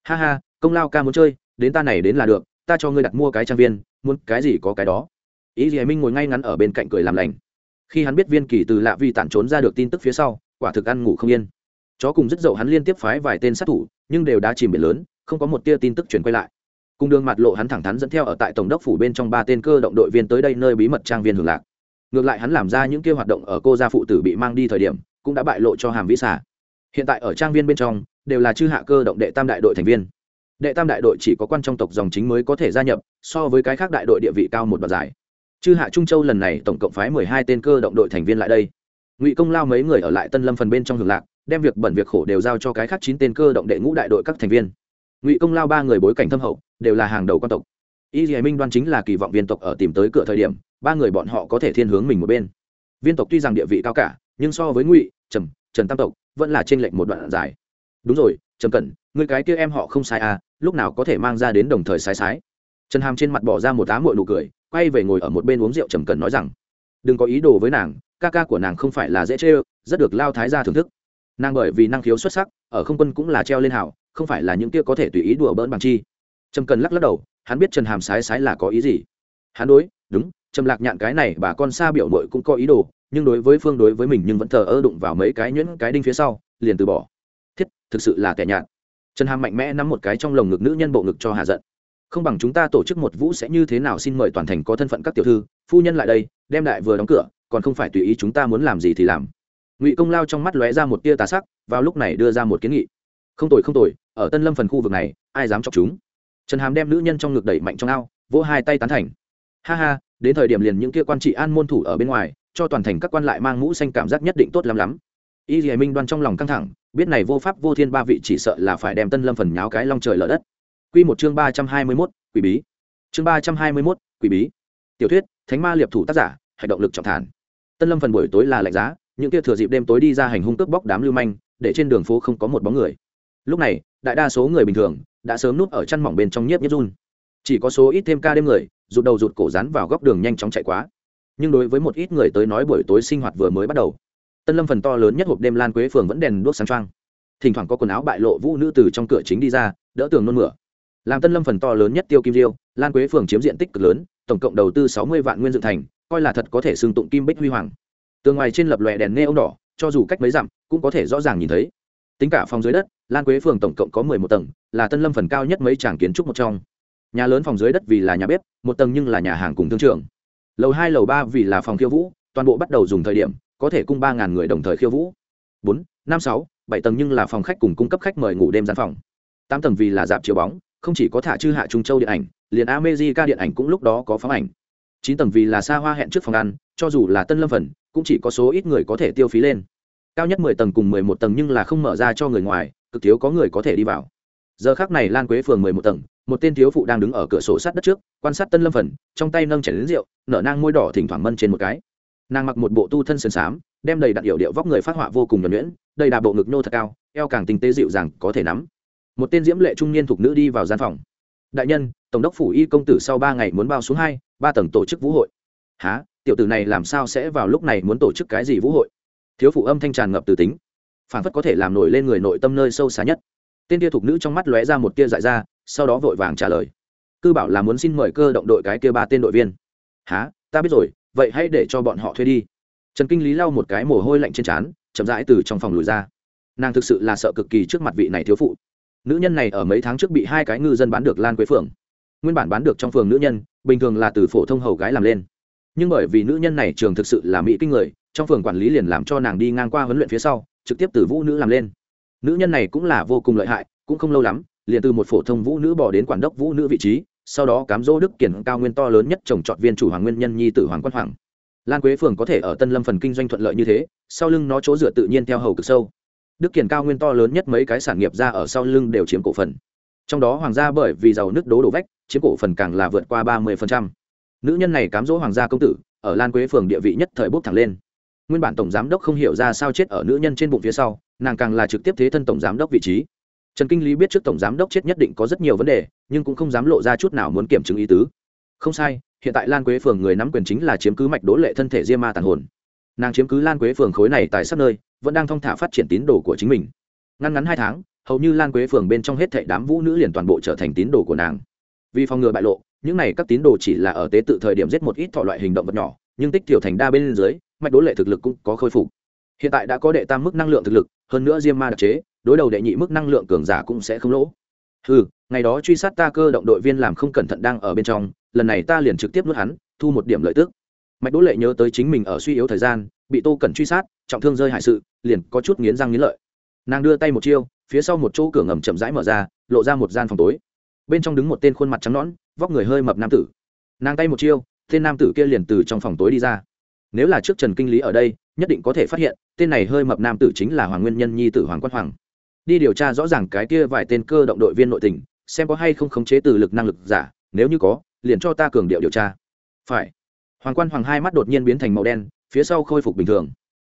Ha ha, công lao ca muốn chơi, đến ta này đến là được, ta cho ngươi đặt mua cái trang viên, muốn cái gì có cái đó. Ý gì minh ngồi ngay ngắn ở bên cạnh cười làm lành. Khi hắn biết viên kỳ từ lạ vi tản trốn ra được tin tức phía sau, quả thực ăn ngủ không yên. Chó cùng rất dậu hắn liên tiếp phái vài tên sát thủ, nhưng đều đã chìm biển lớn, không có một tia tin tức chuyển quay lại cùng đường mặt lộ hắn thẳng thắn dẫn theo ở tại tổng đốc phủ bên trong ba tên cơ động đội viên tới đây nơi bí mật trang viên hưởng lạc. Ngược lại hắn làm ra những kia hoạt động ở cô gia phụ tử bị mang đi thời điểm, cũng đã bại lộ cho hàm vĩ xả hiện tại ở trang viên bên trong, đều là chư hạ cơ động đệ tam đại đội thành viên. Đệ tam đại đội chỉ có quan trong tộc dòng chính mới có thể gia nhập, so với cái khác đại đội địa vị cao một đoạn giải chư hạ trung châu lần này tổng cộng phái mười hai tên cơ động đội thành viên lại đây. Ngụy công lao mấy người ở lại tân lâm phần bên trong hưởng lạc, đem việc bẩn việc khổ đều giao cho cái khác chín tên cơ động đệ ngũ đại đội các thành viên. Ngụy công lao ba người bối cảnh thâm hậu đều là hàng đầu quan tộc. Y dì minh đoan chính là kỳ vọng viên tộc ở tìm tới cửa thời điểm, ba người bọn họ có thể thiên hướng mình một bên. Viên tộc tuy rằng địa vị cao cả, nhưng so với ngụy, trầm, trần tam tộc, vẫn là trên lệnh một đoạn dài. Đúng rồi, trầm cẩn, người cái kia em họ không sai à lúc nào có thể mang ra đến đồng thời sai sái? Trần hàm trên mặt bỏ ra một á mội nụ cười, quay về ngồi ở một bên uống rượu trầm cẩn nói rằng, đừng có ý đồ với nàng, ca ca của nàng không phải là dễ chê rất được lao thái gia thưởng thức. Nàng bởi vì năng khiếu xuất sắc, ở không quân cũng là treo lên hảo không phải là những kia có thể tùy ý đùa bỡn bằng chi trầm cần lắc lắc đầu, hắn biết trần hàm sái sái là có ý gì. Hắn đối, đúng, trầm lạc nhạn cái này bà con xa biểu mội cũng có ý đồ, nhưng đối với phương đối với mình nhưng vẫn thờ ơ đụng vào mấy cái nhuyễn cái đinh phía sau, liền từ bỏ. Thiết, thực sự là kẻ nhạn trần hàm mạnh mẽ nắm một cái trong lồng ngực nữ nhân bộ ngực cho hạ giận. Không bằng chúng ta tổ chức một vũ sẽ như thế nào xin mời toàn thành có thân phận các tiểu thư, phu nhân lại đây, đem đại vừa đóng cửa, còn không phải tùy ý chúng ta muốn làm gì thì làm. Ngụy công lao trong mắt lóe ra một tia tà sắc, vào lúc này đưa ra một kiến nghị. Không tồi không tồi, ở tân lâm phần khu vực này, ai dám chọc chúng? Trần hàm đem nữ nhân trong ngực đẩy mạnh trong ao, vỗ hai tay tán thành. Ha ha, đến thời điểm liền những kia quan trị an môn thủ ở bên ngoài, cho toàn thành các quan lại mang mũ xanh cảm giác nhất định tốt lắm lắm. Y dì minh đoan trong lòng căng thẳng, biết này vô pháp vô thiên ba vị chỉ sợ là phải đem tân lâm phần nháo cái long trời lở đất. Q một chương ba trăm hai mươi mốt, quỷ bí. Chương ba trăm hai mươi mốt, quỷ bí. Tiểu thuyết, thánh ma liệp thủ tác giả, hành động lực trọng thản. Tân lâm phần buổi tối là lạnh giá, những kia thừa dịp đêm tối đi ra hành hung cướp bóc đám lưu manh, để trên đường phố không có một bóng người. Lúc này, đại đa số người bình thường đã sớm núp ở chăn mỏng bên trong nhiếp nhiếp run. Chỉ có số ít thêm ca đêm người, rụt đầu rụt cổ rán vào góc đường nhanh chóng chạy quá. Nhưng đối với một ít người tới nói buổi tối sinh hoạt vừa mới bắt đầu, tân lâm phần to lớn nhất hộp đêm lan quế phường vẫn đèn đuốc sáng trăng thỉnh thoảng có quần áo bại lộ vũ nữ từ trong cửa chính đi ra, đỡ tường nôn mửa. Làm tân lâm phần to lớn nhất tiêu kim diêu, lan quế phường chiếm diện tích cực lớn, tổng cộng đầu tư sáu mươi vạn nguyên dựng thành, coi là thật có thể xương tụng kim bích huy hoàng. Tường ngoài trên lập lòe đèn nghe ông đỏ, cho dù cách mấy dặm, cũng có thể rõ ràng nhìn thấy. Tính cả phòng dưới đất lan quế phường tổng cộng có mười một tầng, là tân lâm phần cao nhất mấy tràng kiến trúc một trong. Nhà lớn phòng dưới đất vì là nhà bếp, một tầng nhưng là nhà hàng cùng thương trường. Lầu hai, lầu ba vì là phòng khiêu vũ, toàn bộ bắt đầu dùng thời điểm, có thể cung ba ngàn người đồng thời khiêu vũ. Bốn, năm, sáu, bảy tầng nhưng là phòng khách cùng cung cấp khách mời ngủ đêm gian phòng. Tám tầng vì là dạp chiếu bóng, không chỉ có thả chư hạ trung châu điện ảnh, liền amejica điện ảnh cũng lúc đó có phóng ảnh. Chín tầng vì là xa hoa hẹn trước phòng ăn, cho dù là tân lâm phần, cũng chỉ có số ít người có thể tiêu phí lên. Cao nhất mười tầng cùng mười một tầng nhưng là không mở ra cho người ngoài cực thiếu có người có thể đi vào. Giờ khác này lan quế phường mười một tầng, một tên thiếu phụ đang đứng ở cửa sổ sát đất trước, quan sát tân lâm phần, trong tay nâng chảy đến rượu, nở nang môi đỏ thỉnh thoảng mân trên một cái. Nàng mặc một bộ tu thân sườn xám, đem đầy đặn điệu điệu vóc người phát họa vô cùng nhuẩn nhuyễn, đầy đà bộ ngực nô thật cao, eo càng tinh tế dịu dàng, có thể nắm. Một tên diễm lệ trung niên thục nữ đi vào gian phòng. Đại nhân, tổng đốc phủ y công tử sau ba ngày muốn bao xuống hai, ba tầng tổ chức vũ hội. Há tiểu tử này làm sao sẽ vào lúc này muốn tổ chức cái gì vũ hội? Thiếu phụ âm thanh tràn ngập từ tính phản phất có thể làm nổi lên người nội tâm nơi sâu xa nhất. Tên tia thục nữ trong mắt lóe ra một tia dại ra, sau đó vội vàng trả lời. Cư bảo là muốn xin mời cơ động đội cái kia ba tên đội viên. Há ta biết rồi, vậy hãy để cho bọn họ thuê đi. Trần kinh lý lau một cái mồ hôi lạnh trên trán, chậm rãi từ trong phòng lùi ra. Nàng thực sự là sợ cực kỳ trước mặt vị này thiếu phụ. Nữ nhân này ở mấy tháng trước bị hai cái ngư dân bán được lan quế phường nguyên bản bán được trong phường nữ nhân, bình thường là từ phổ thông hầu gái làm lên. Nhưng bởi vì nữ nhân này trường thực sự là mỹ kinh người, trong phường quản lý liền làm cho nàng đi ngang qua huấn luyện phía sau trực tiếp từ vũ nữ làm lên. Nữ nhân này cũng là vô cùng lợi hại, cũng không lâu lắm, liền từ một phổ thông vũ nữ bỏ đến quản đốc vũ nữ vị trí, sau đó cám dỗ đức kiển cao nguyên to lớn nhất trồng trọt viên chủ hoàng nguyên nhân nhi tử hoàng quan hoàng. Lan quế phường có thể ở tân lâm phần kinh doanh thuận lợi như thế, sau lưng nó chỗ dựa tự nhiên theo hầu cực sâu. Đức kiển cao nguyên to lớn nhất mấy cái sản nghiệp ra ở sau lưng đều chiếm cổ phần. Trong đó hoàng gia bởi vì giàu nước đố đổ vách, chiếm cổ phần càng là vượt qua ba mươi nữ nhân này cám dỗ hoàng gia công tử, ở lan quế phường địa vị nhất thời bốc thẳng lên nguyên bản tổng giám đốc không hiểu ra sao chết ở nữ nhân trên bụng phía sau, nàng càng là trực tiếp thế thân tổng giám đốc vị trí. Trần kinh lý biết trước tổng giám đốc chết nhất định có rất nhiều vấn đề, nhưng cũng không dám lộ ra chút nào muốn kiểm chứng ý tứ. Không sai, hiện tại lan quế phường người nắm quyền chính là chiếm cứ mạch đỗ lệ thân thể diêm ma tàn hồn. Nàng chiếm cứ lan quế phường khối này tại sắp nơi, vẫn đang thong thả phát triển tín đồ của chính mình. Ngăn ngắn hai tháng, hầu như lan quế phường bên trong hết thệ đám vũ nữ liền toàn bộ trở thành tín đồ của nàng. Vì phòng ngừa bại lộ, những này các tín đồ chỉ là ở tế tự thời điểm giết một ít thọ loại hình động vật nhỏ, nhưng tích tiểu thành đa bên dưới mạch đố lệ thực lực cũng có khôi phục. Hiện tại đã có đệ tam mức năng lượng thực lực, hơn nữa diêm ma đặc chế, đối đầu đệ nhị mức năng lượng cường giả cũng sẽ không lỗ. Ừ ngày đó truy sát ta cơ động đội viên làm không cẩn thận đang ở bên trong, lần này ta liền trực tiếp nuốt hắn, thu một điểm lợi tức. Mạch đỗ lệ nhớ tới chính mình ở suy yếu thời gian, bị tô cẩn truy sát, trọng thương rơi hại sự, liền có chút nghiến răng nghiến lợi. Nàng đưa tay một chiêu, phía sau một chỗ cửa ngầm chậm rãi mở ra, lộ ra một gian phòng tối. Bên trong đứng một tên khuôn mặt trắng nõn, vóc người hơi mập nam tử. Nàng tay một chiêu, tên nam tử kia liền từ trong phòng tối đi ra nếu là trước trần kinh lý ở đây, nhất định có thể phát hiện, tên này hơi mập nam tử chính là hoàng nguyên nhân nhi tử hoàng quan hoàng. Đi điều tra rõ ràng cái kia vài tên cơ động đội viên nội tình, xem có hay không khống chế từ lực năng lực giả, nếu như có, liền cho ta cường điệu điều tra. Phải. Hoàng quan hoàng hai mắt đột nhiên biến thành màu đen, phía sau khôi phục bình thường.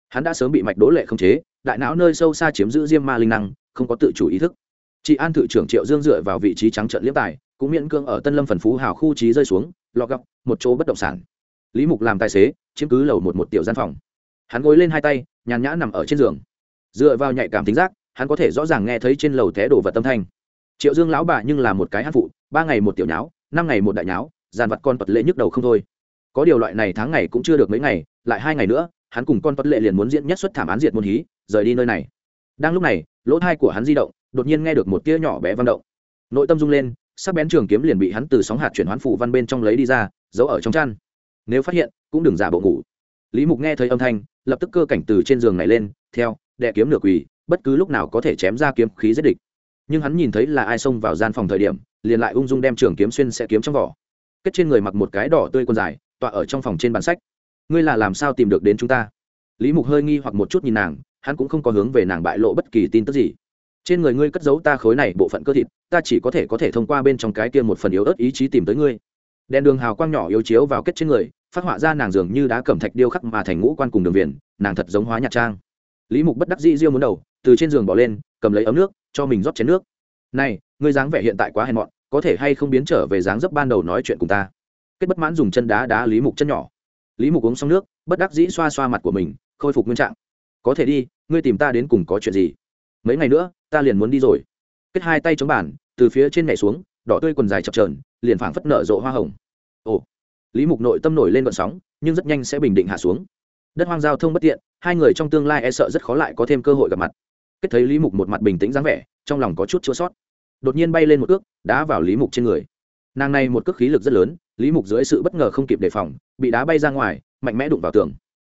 Hắn đã sớm bị mạch đố lệ khống chế, đại não nơi sâu xa chiếm giữ diêm ma linh năng, không có tự chủ ý thức. Chị an thự trưởng triệu dương dựa vào vị trí trắng trợn liếp tài, cũng miễn cương ở tân lâm phần phú hào khu trí rơi xuống lọ gọc, một chỗ bất động sản. Lý mục làm tài xế chiếm cứ lầu một một tiểu gian phòng. Hắn gối lên hai tay, nhàn nhã nằm ở trên giường. Dựa vào nhạy cảm tính giác, hắn có thể rõ ràng nghe thấy trên lầu té đổ vật tâm thanh. Triệu dương lão bà nhưng là một cái hát phụ, ba ngày một tiểu nháo, năm ngày một đại nháo, dàn vật con vật lệ nhức đầu không thôi. Có điều loại này tháng ngày cũng chưa được mấy ngày, lại hai ngày nữa, hắn cùng con vật lệ liền muốn diễn nhất xuất thảm án diệt môn hí, rời đi nơi này. Đang lúc này, lỗ thai của hắn di động, đột nhiên nghe được một tia nhỏ bé vang động. Nội tâm rung lên, sắc bén trường kiếm liền bị hắn từ sóng hạt chuyển hoán phủ văn bên trong lấy đi ra, giấu ở trong chăn nếu phát hiện, cũng đừng giả bộ ngủ. Lý mục nghe thấy âm thanh, lập tức cơ cảnh từ trên giường này lên, theo đệ kiếm nửa quỳ, bất cứ lúc nào có thể chém ra kiếm khí giết địch. Nhưng hắn nhìn thấy là ai xông vào gian phòng thời điểm, liền lại ung dung đem trường kiếm xuyên sẽ kiếm trong vỏ. Kết trên người mặc một cái đỏ tươi quần dài, tọa ở trong phòng trên bàn sách. Ngươi là làm sao tìm được đến chúng ta? Lý mục hơi nghi hoặc một chút nhìn nàng, hắn cũng không có hướng về nàng bại lộ bất kỳ tin tức gì. Trên người ngươi cất giấu ta khối này bộ phận cơ thịt, ta chỉ có thể có thể thông qua bên trong cái kia một phần yếu ớt ý chí tìm tới ngươi. Đèn đường hào quang nhỏ yếu chiếu vào kết trên người phát họa ra nàng dường như đá cẩm thạch điêu khắc mà thành ngũ quan cùng đường viền, nàng thật giống hóa nhạc trang. Lý mục bất đắc dĩ riêu muốn đầu, từ trên giường bỏ lên, cầm lấy ấm nước, cho mình rót chén nước. Này, ngươi dáng vẻ hiện tại quá hèn mọn, có thể hay không biến trở về dáng dấp ban đầu nói chuyện cùng ta? Kết bất mãn dùng chân đá đá lý mục chân nhỏ. Lý mục uống xong nước, bất đắc dĩ xoa xoa mặt của mình, khôi phục nguyên trạng. Có thể đi, ngươi tìm ta đến cùng có chuyện gì? Mấy ngày nữa, ta liền muốn đi rồi. Kết hai tay chống bàn, từ phía trên nhảy xuống, đỏ tươi quần dài chập trờn liền phảng phất nở rộ hoa hồng. Ồ lý mục nội tâm nổi lên vận sóng, nhưng rất nhanh sẽ bình định hạ xuống. Đất hoang giao thông bất tiện, hai người trong tương lai e sợ rất khó lại có thêm cơ hội gặp mặt. Kết thấy lý mục một mặt bình tĩnh dáng vẻ, trong lòng có chút chua sót đột nhiên bay lên một cước, đá vào lý mục trên người. Nàng này một cước khí lực rất lớn, lý mục dưới sự bất ngờ không kịp đề phòng, bị đá bay ra ngoài, mạnh mẽ đụng vào tường.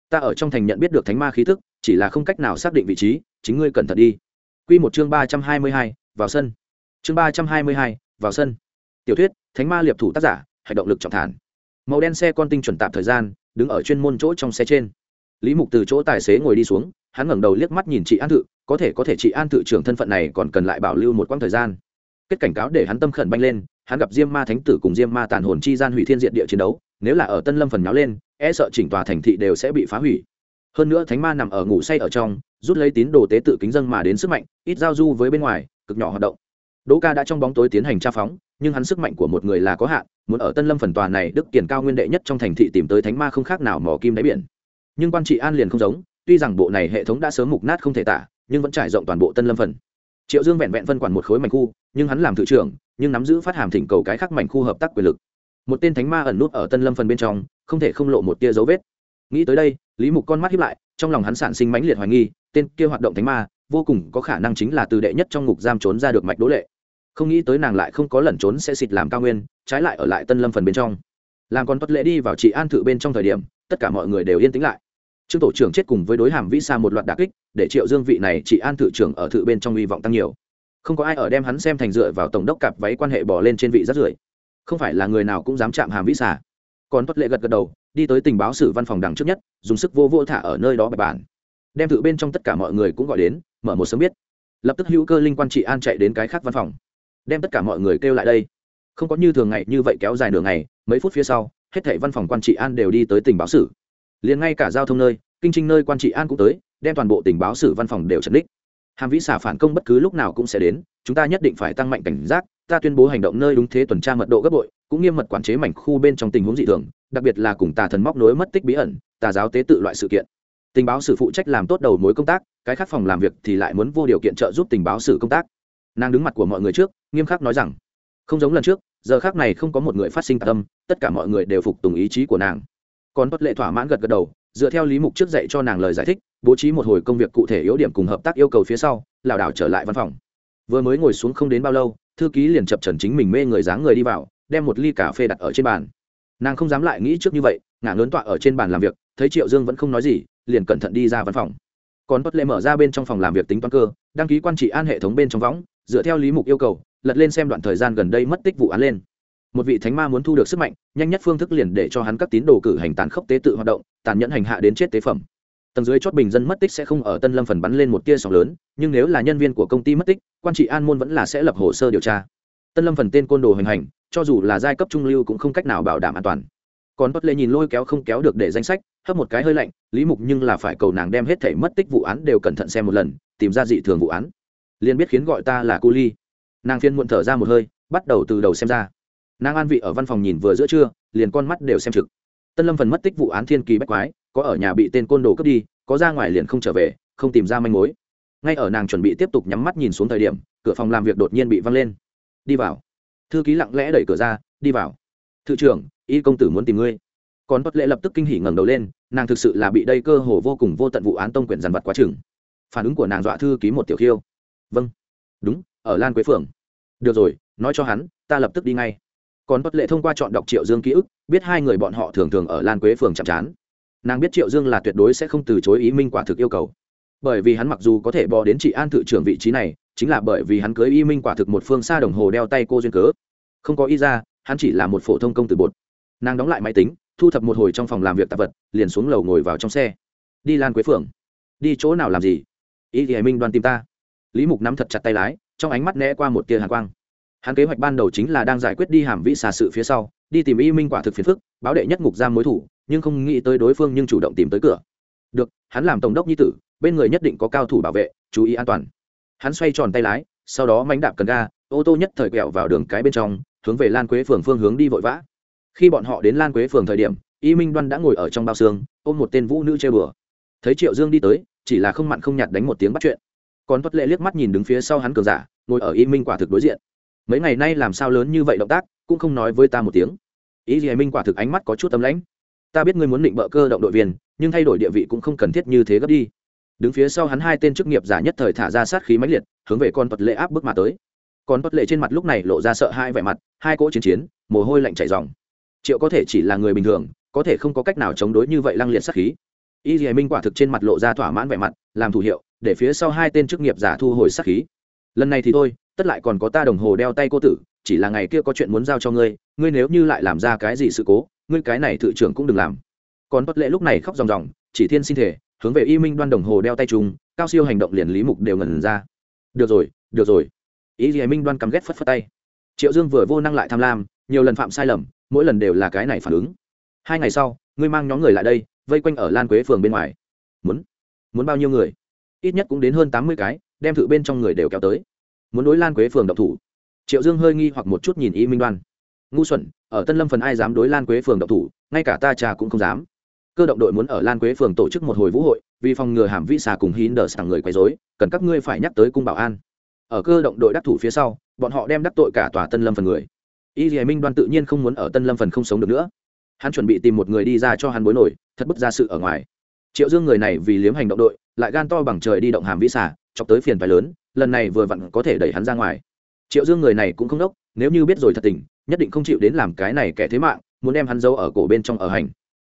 Ta ở trong thành nhận biết được thánh ma khí thức chỉ là không cách nào xác định vị trí, chính ngươi cẩn thận đi. Quy một chương ba trăm hai mươi hai, vào sân. Chương ba trăm hai mươi hai, vào sân. Tiểu thuyết, thánh ma liệp thủ tác giả hành động lực trọng thản màu đen xe con tinh chuẩn tạm thời gian, đứng ở chuyên môn chỗ trong xe trên. Lý mục từ chỗ tài xế ngồi đi xuống, hắn ngẩng đầu liếc mắt nhìn chị an thự, có thể có thể chị an thự trưởng thân phận này còn cần lại bảo lưu một quãng thời gian. Kết cảnh cáo để hắn tâm khẩn banh lên, hắn gặp diêm ma thánh tử cùng diêm ma tàn hồn chi gian hủy thiên diện địa chiến đấu, nếu là ở tân lâm phần nháo lên e sợ chỉnh tòa thành thị đều sẽ bị phá hủy. Hơn nữa thánh ma nằm ở ngủ say ở trong, rút lấy tín đồ tế tự kính dân mà đến sức mạnh, ít giao du với bên ngoài, cực nhỏ hoạt động. Đỗ ca đã trong bóng tối tiến hành tra phóng, nhưng hắn sức mạnh của một người là có hạn muốn ở tân lâm phần tòa này đức kiển cao nguyên đệ nhất trong thành thị tìm tới thánh ma không khác nào mỏ kim đáy biển. Nhưng quan trị an liền không giống, tuy rằng bộ này hệ thống đã sớm mục nát không thể tả, nhưng vẫn trải rộng toàn bộ tân lâm phần. Triệu dương vẹn vẹn phân quản một khối mảnh khu, nhưng hắn làm thự trưởng, nhưng nắm giữ phát hàm thỉnh cầu cái khác mảnh khu hợp tác quyền lực. Một tên thánh ma ẩn nút ở tân lâm phần bên trong, không thể không lộ một tia dấu vết. Nghĩ tới đây, lý mục con mắt hiếp lại, trong lòng hắn sản sinh mãnh liệt hoài nghi, tên kia hoạt động thánh ma, vô cùng có khả năng chính là từ đệ nhất trong ngục giam trốn ra được mạch đỗ lệ không nghĩ tới nàng lại không có lẩn trốn sẽ xịt làm cao nguyên, trái lại ở lại tân lâm phần bên trong. Làm còn tuất lễ đi vào chị an thự bên trong thời điểm, tất cả mọi người đều yên tĩnh lại. Trương tổ trưởng chết cùng với đối hàm vĩ sa một loạt đà kích, để triệu dương vị này chị an thự trưởng ở thự bên trong hy vọng tăng nhiều. Không có ai ở đem hắn xem thành dựa vào tổng đốc cặp váy quan hệ bỏ lên trên vị rất rưởi. Không phải là người nào cũng dám chạm hàm vĩ xà còn tuất lệ gật gật đầu, đi tới tình báo sử văn phòng đằng trước nhất, dùng sức vô vô thả ở nơi đó bài bản. Đem thự bên trong tất cả mọi người cũng gọi đến, mở một sớm biết. Lập tức hữu cơ linh quan trị an chạy đến cái khác văn phòng đem tất cả mọi người kêu lại đây. Không có như thường ngày như vậy kéo dài nửa ngày, mấy phút phía sau, hết thảy văn phòng quan trị an đều đi tới tình báo sử. Liền ngay cả giao thông nơi, kinh trinh nơi quan trị an cũng tới, đem toàn bộ tình báo sử văn phòng đều chấn đích hàm vĩ xả phản công bất cứ lúc nào cũng sẽ đến, chúng ta nhất định phải tăng mạnh cảnh giác, ta tuyên bố hành động nơi đúng thế tuần tra mật độ gấp bội, cũng nghiêm mật quản chế mảnh khu bên trong tình huống dị thường, đặc biệt là cùng tà thần móc nối mất tích bí ẩn, tà giáo tế tự loại sự kiện. Tình báo sử phụ trách làm tốt đầu mối công tác, cái khác phòng làm việc thì lại muốn vô điều kiện trợ giúp tình báo sử công tác nàng đứng mặt của mọi người trước, nghiêm khắc nói rằng, không giống lần trước, giờ khác này không có một người phát sinh tâm tất cả mọi người đều phục tùng ý chí của nàng. Còn bất lệ thỏa mãn gật gật đầu, dựa theo lý mục trước dạy cho nàng lời giải thích, bố trí một hồi công việc cụ thể yếu điểm cùng hợp tác yêu cầu phía sau, lảo đảo trở lại văn phòng. Vừa mới ngồi xuống không đến bao lâu, thư ký liền chập trần chính mình mê người dáng người đi vào, đem một ly cà phê đặt ở trên bàn. Nàng không dám lại nghĩ trước như vậy, ngả lớn tọa ở trên bàn làm việc, thấy triệu dương vẫn không nói gì, liền cẩn thận đi ra văn phòng. Còn bất lệ mở ra bên trong phòng làm việc tính toán cơ, đăng ký quan trị an hệ thống bên trong võng dựa theo lý mục yêu cầu, lật lên xem đoạn thời gian gần đây mất tích vụ án lên. Một vị thánh ma muốn thu được sức mạnh, nhanh nhất phương thức liền để cho hắn các tín đồ cử hành tàn khốc tế tự hoạt động, tàn nhẫn hành hạ đến chết tế phẩm. Tầng dưới chót bình dân mất tích sẽ không ở tân lâm phần bắn lên một tia sóng lớn, nhưng nếu là nhân viên của công ty mất tích, quan trị an môn vẫn là sẽ lập hồ sơ điều tra. Tân lâm phần tên côn đồ hành hành, cho dù là giai cấp trung lưu cũng không cách nào bảo đảm an toàn. Còn bất lệ nhìn lôi kéo không kéo được để danh sách, hấp một cái hơi lạnh, lý mục nhưng là phải cầu nàng đem hết thể mất tích vụ án đều cẩn thận xem một lần, tìm ra dị thường vụ án liền biết khiến gọi ta là cu ly. Nàng phiên muộn thở ra một hơi, bắt đầu từ đầu xem ra. Nàng an vị ở văn phòng nhìn vừa giữa trưa, liền con mắt đều xem trực. Tân lâm phần mất tích vụ án thiên kỳ bách quái, có ở nhà bị tên côn đồ cướp đi, có ra ngoài liền không trở về, không tìm ra manh mối. Ngay ở nàng chuẩn bị tiếp tục nhắm mắt nhìn xuống thời điểm, cửa phòng làm việc đột nhiên bị văng lên. Đi vào. Thư ký lặng lẽ đẩy cửa ra, đi vào. Thư trưởng, y công tử muốn tìm ngươi. Còn bất lệ lập tức kinh hỉ ngẩng đầu lên, nàng thực sự là bị đây cơ hồ vô cùng vô tận vụ án tông quyển dàn vật quá chừng. Phản ứng của nàng dọa thư ký một tiểu khiêu vâng. Đúng, ở lan quế phường được rồi, nói cho hắn, ta lập tức đi ngay. Còn bất lệ thông qua chọn đọc triệu dương ký ức, biết hai người bọn họ thường thường ở lan quế phường chạm chán nàng biết triệu dương là tuyệt đối sẽ không từ chối ý minh quả thực yêu cầu. Bởi vì hắn mặc dù có thể bò đến chị an thự trưởng vị trí này, chính là bởi vì hắn cưới y minh quả thực một phương xa đồng hồ đeo tay cô duyên cớ. Không có y ra, hắn chỉ là một phổ thông công từ bột. Nàng đóng lại máy tính, thu thập một hồi trong phòng làm việc tạp vật, liền xuống lầu ngồi vào trong xe. Đi lan quế Phường đi chỗ nào làm gì? Y thì minh đoan tìm ta lý mục nắm thật chặt tay lái, trong ánh mắt né qua một tia hàn quang. Hắn kế hoạch ban đầu chính là đang giải quyết đi hàm vĩ xà sự phía sau, đi tìm y minh quả thực phiền phức, báo đệ nhất ngục giam mối thủ, nhưng không nghĩ tới đối phương nhưng chủ động tìm tới cửa. Được, hắn làm tổng đốc nhi tử, bên người nhất định có cao thủ bảo vệ, chú ý an toàn. Hắn xoay tròn tay lái, sau đó mánh đạp cần ga, ô tô nhất thời quẹo vào đường cái bên trong, hướng về lan quế phường phương hướng đi vội vã. Khi bọn họ đến lan quế phường thời điểm, y minh đoan đã ngồi ở trong bao xương, ôm một tên vũ nữ chơi bừa. Thấy triệu dương đi tới, chỉ là không mặn không nhạt đánh một tiếng bắt chuyện còn tuất lệ liếc mắt nhìn đứng phía sau hắn cường giả, ngồi ở y minh quả thực đối diện. Mấy ngày nay làm sao lớn như vậy động tác, cũng không nói với ta một tiếng. Ý gì minh quả thực ánh mắt có chút tấm lãnh. Ta biết ngươi muốn định bợ cơ động đội viên, nhưng thay đổi địa vị cũng không cần thiết như thế gấp đi. Đứng phía sau hắn hai tên chức nghiệp giả nhất thời thả ra sát khí mãnh liệt, hướng về con tuật lệ áp bước mà tới. Con tuật lệ trên mặt lúc này lộ ra sợ hai vẻ mặt, hai cỗ chiến chiến, mồ hôi lạnh chảy dòng triệu có thể chỉ là người bình thường, có thể không có cách nào chống đối như vậy lăng liệt sát khí. Y dì minh quả thực trên mặt lộ ra thỏa mãn vẻ mặt, làm thủ hiệu để phía sau hai tên chức nghiệp giả thu hồi sát khí. Lần này thì thôi, tất lại còn có ta đồng hồ đeo tay cô tử, chỉ là ngày kia có chuyện muốn giao cho ngươi ngươi nếu như lại làm ra cái gì sự cố, ngươi cái này thự trưởng cũng đừng làm. Còn bất lệ lúc này khóc ròng ròng, chỉ thiên xin thể, hướng về y minh đoan đồng hồ đeo tay trùng, cao siêu hành động liền lý mục đều ngần ra. Được rồi được rồi. Ý gì minh đoan căm ghét phất phất tay. Triệu dương vừa vô năng lại tham lam, nhiều lần phạm sai lầm, mỗi lần đều là cái này phản ứng. Hai ngày sau, ngươi mang nhóm người lại đây, vây quanh ở lan quế phường bên ngoài. Muốn? Muốn bao nhiêu người? Ít nhất cũng đến hơn tám mươi cái, đem thử bên trong người đều kéo tới. Muốn đối lan quế phường độc thủ. Triệu dương hơi nghi hoặc một chút nhìn y minh đoan. Ngu xuẩn, ở tân lâm phần ai dám đối lan quế phường độc thủ, ngay cả ta cha cũng không dám. Cơ động đội muốn ở lan quế phường tổ chức một hồi vũ hội, vì phòng ngừa hàm vĩ xà cùng hín đờ sàng người quấy dối cần các ngươi phải nhắc tới cung bảo an. Ở cơ động đội đắc thủ phía sau, bọn họ đem đắc tội cả tòa tân lâm phần người. Y dì minh đoan tự nhiên không muốn ở tân lâm phần không sống được nữa. Hắn chuẩn bị tìm một người đi ra cho hắn bối nổi, thật bức ra sự ở ngoài triệu dương người này vì liếm hành động đội, lại gan to bằng trời đi động hàm vĩ xả chọc tới phiền phái lớn, lần này vừa vặn có thể đẩy hắn ra ngoài. Triệu dương người này cũng không đốc, nếu như biết rồi thật tình, nhất định không chịu đến làm cái này kẻ thế mạng, muốn đem hắn giấu ở cổ bên trong ở hành.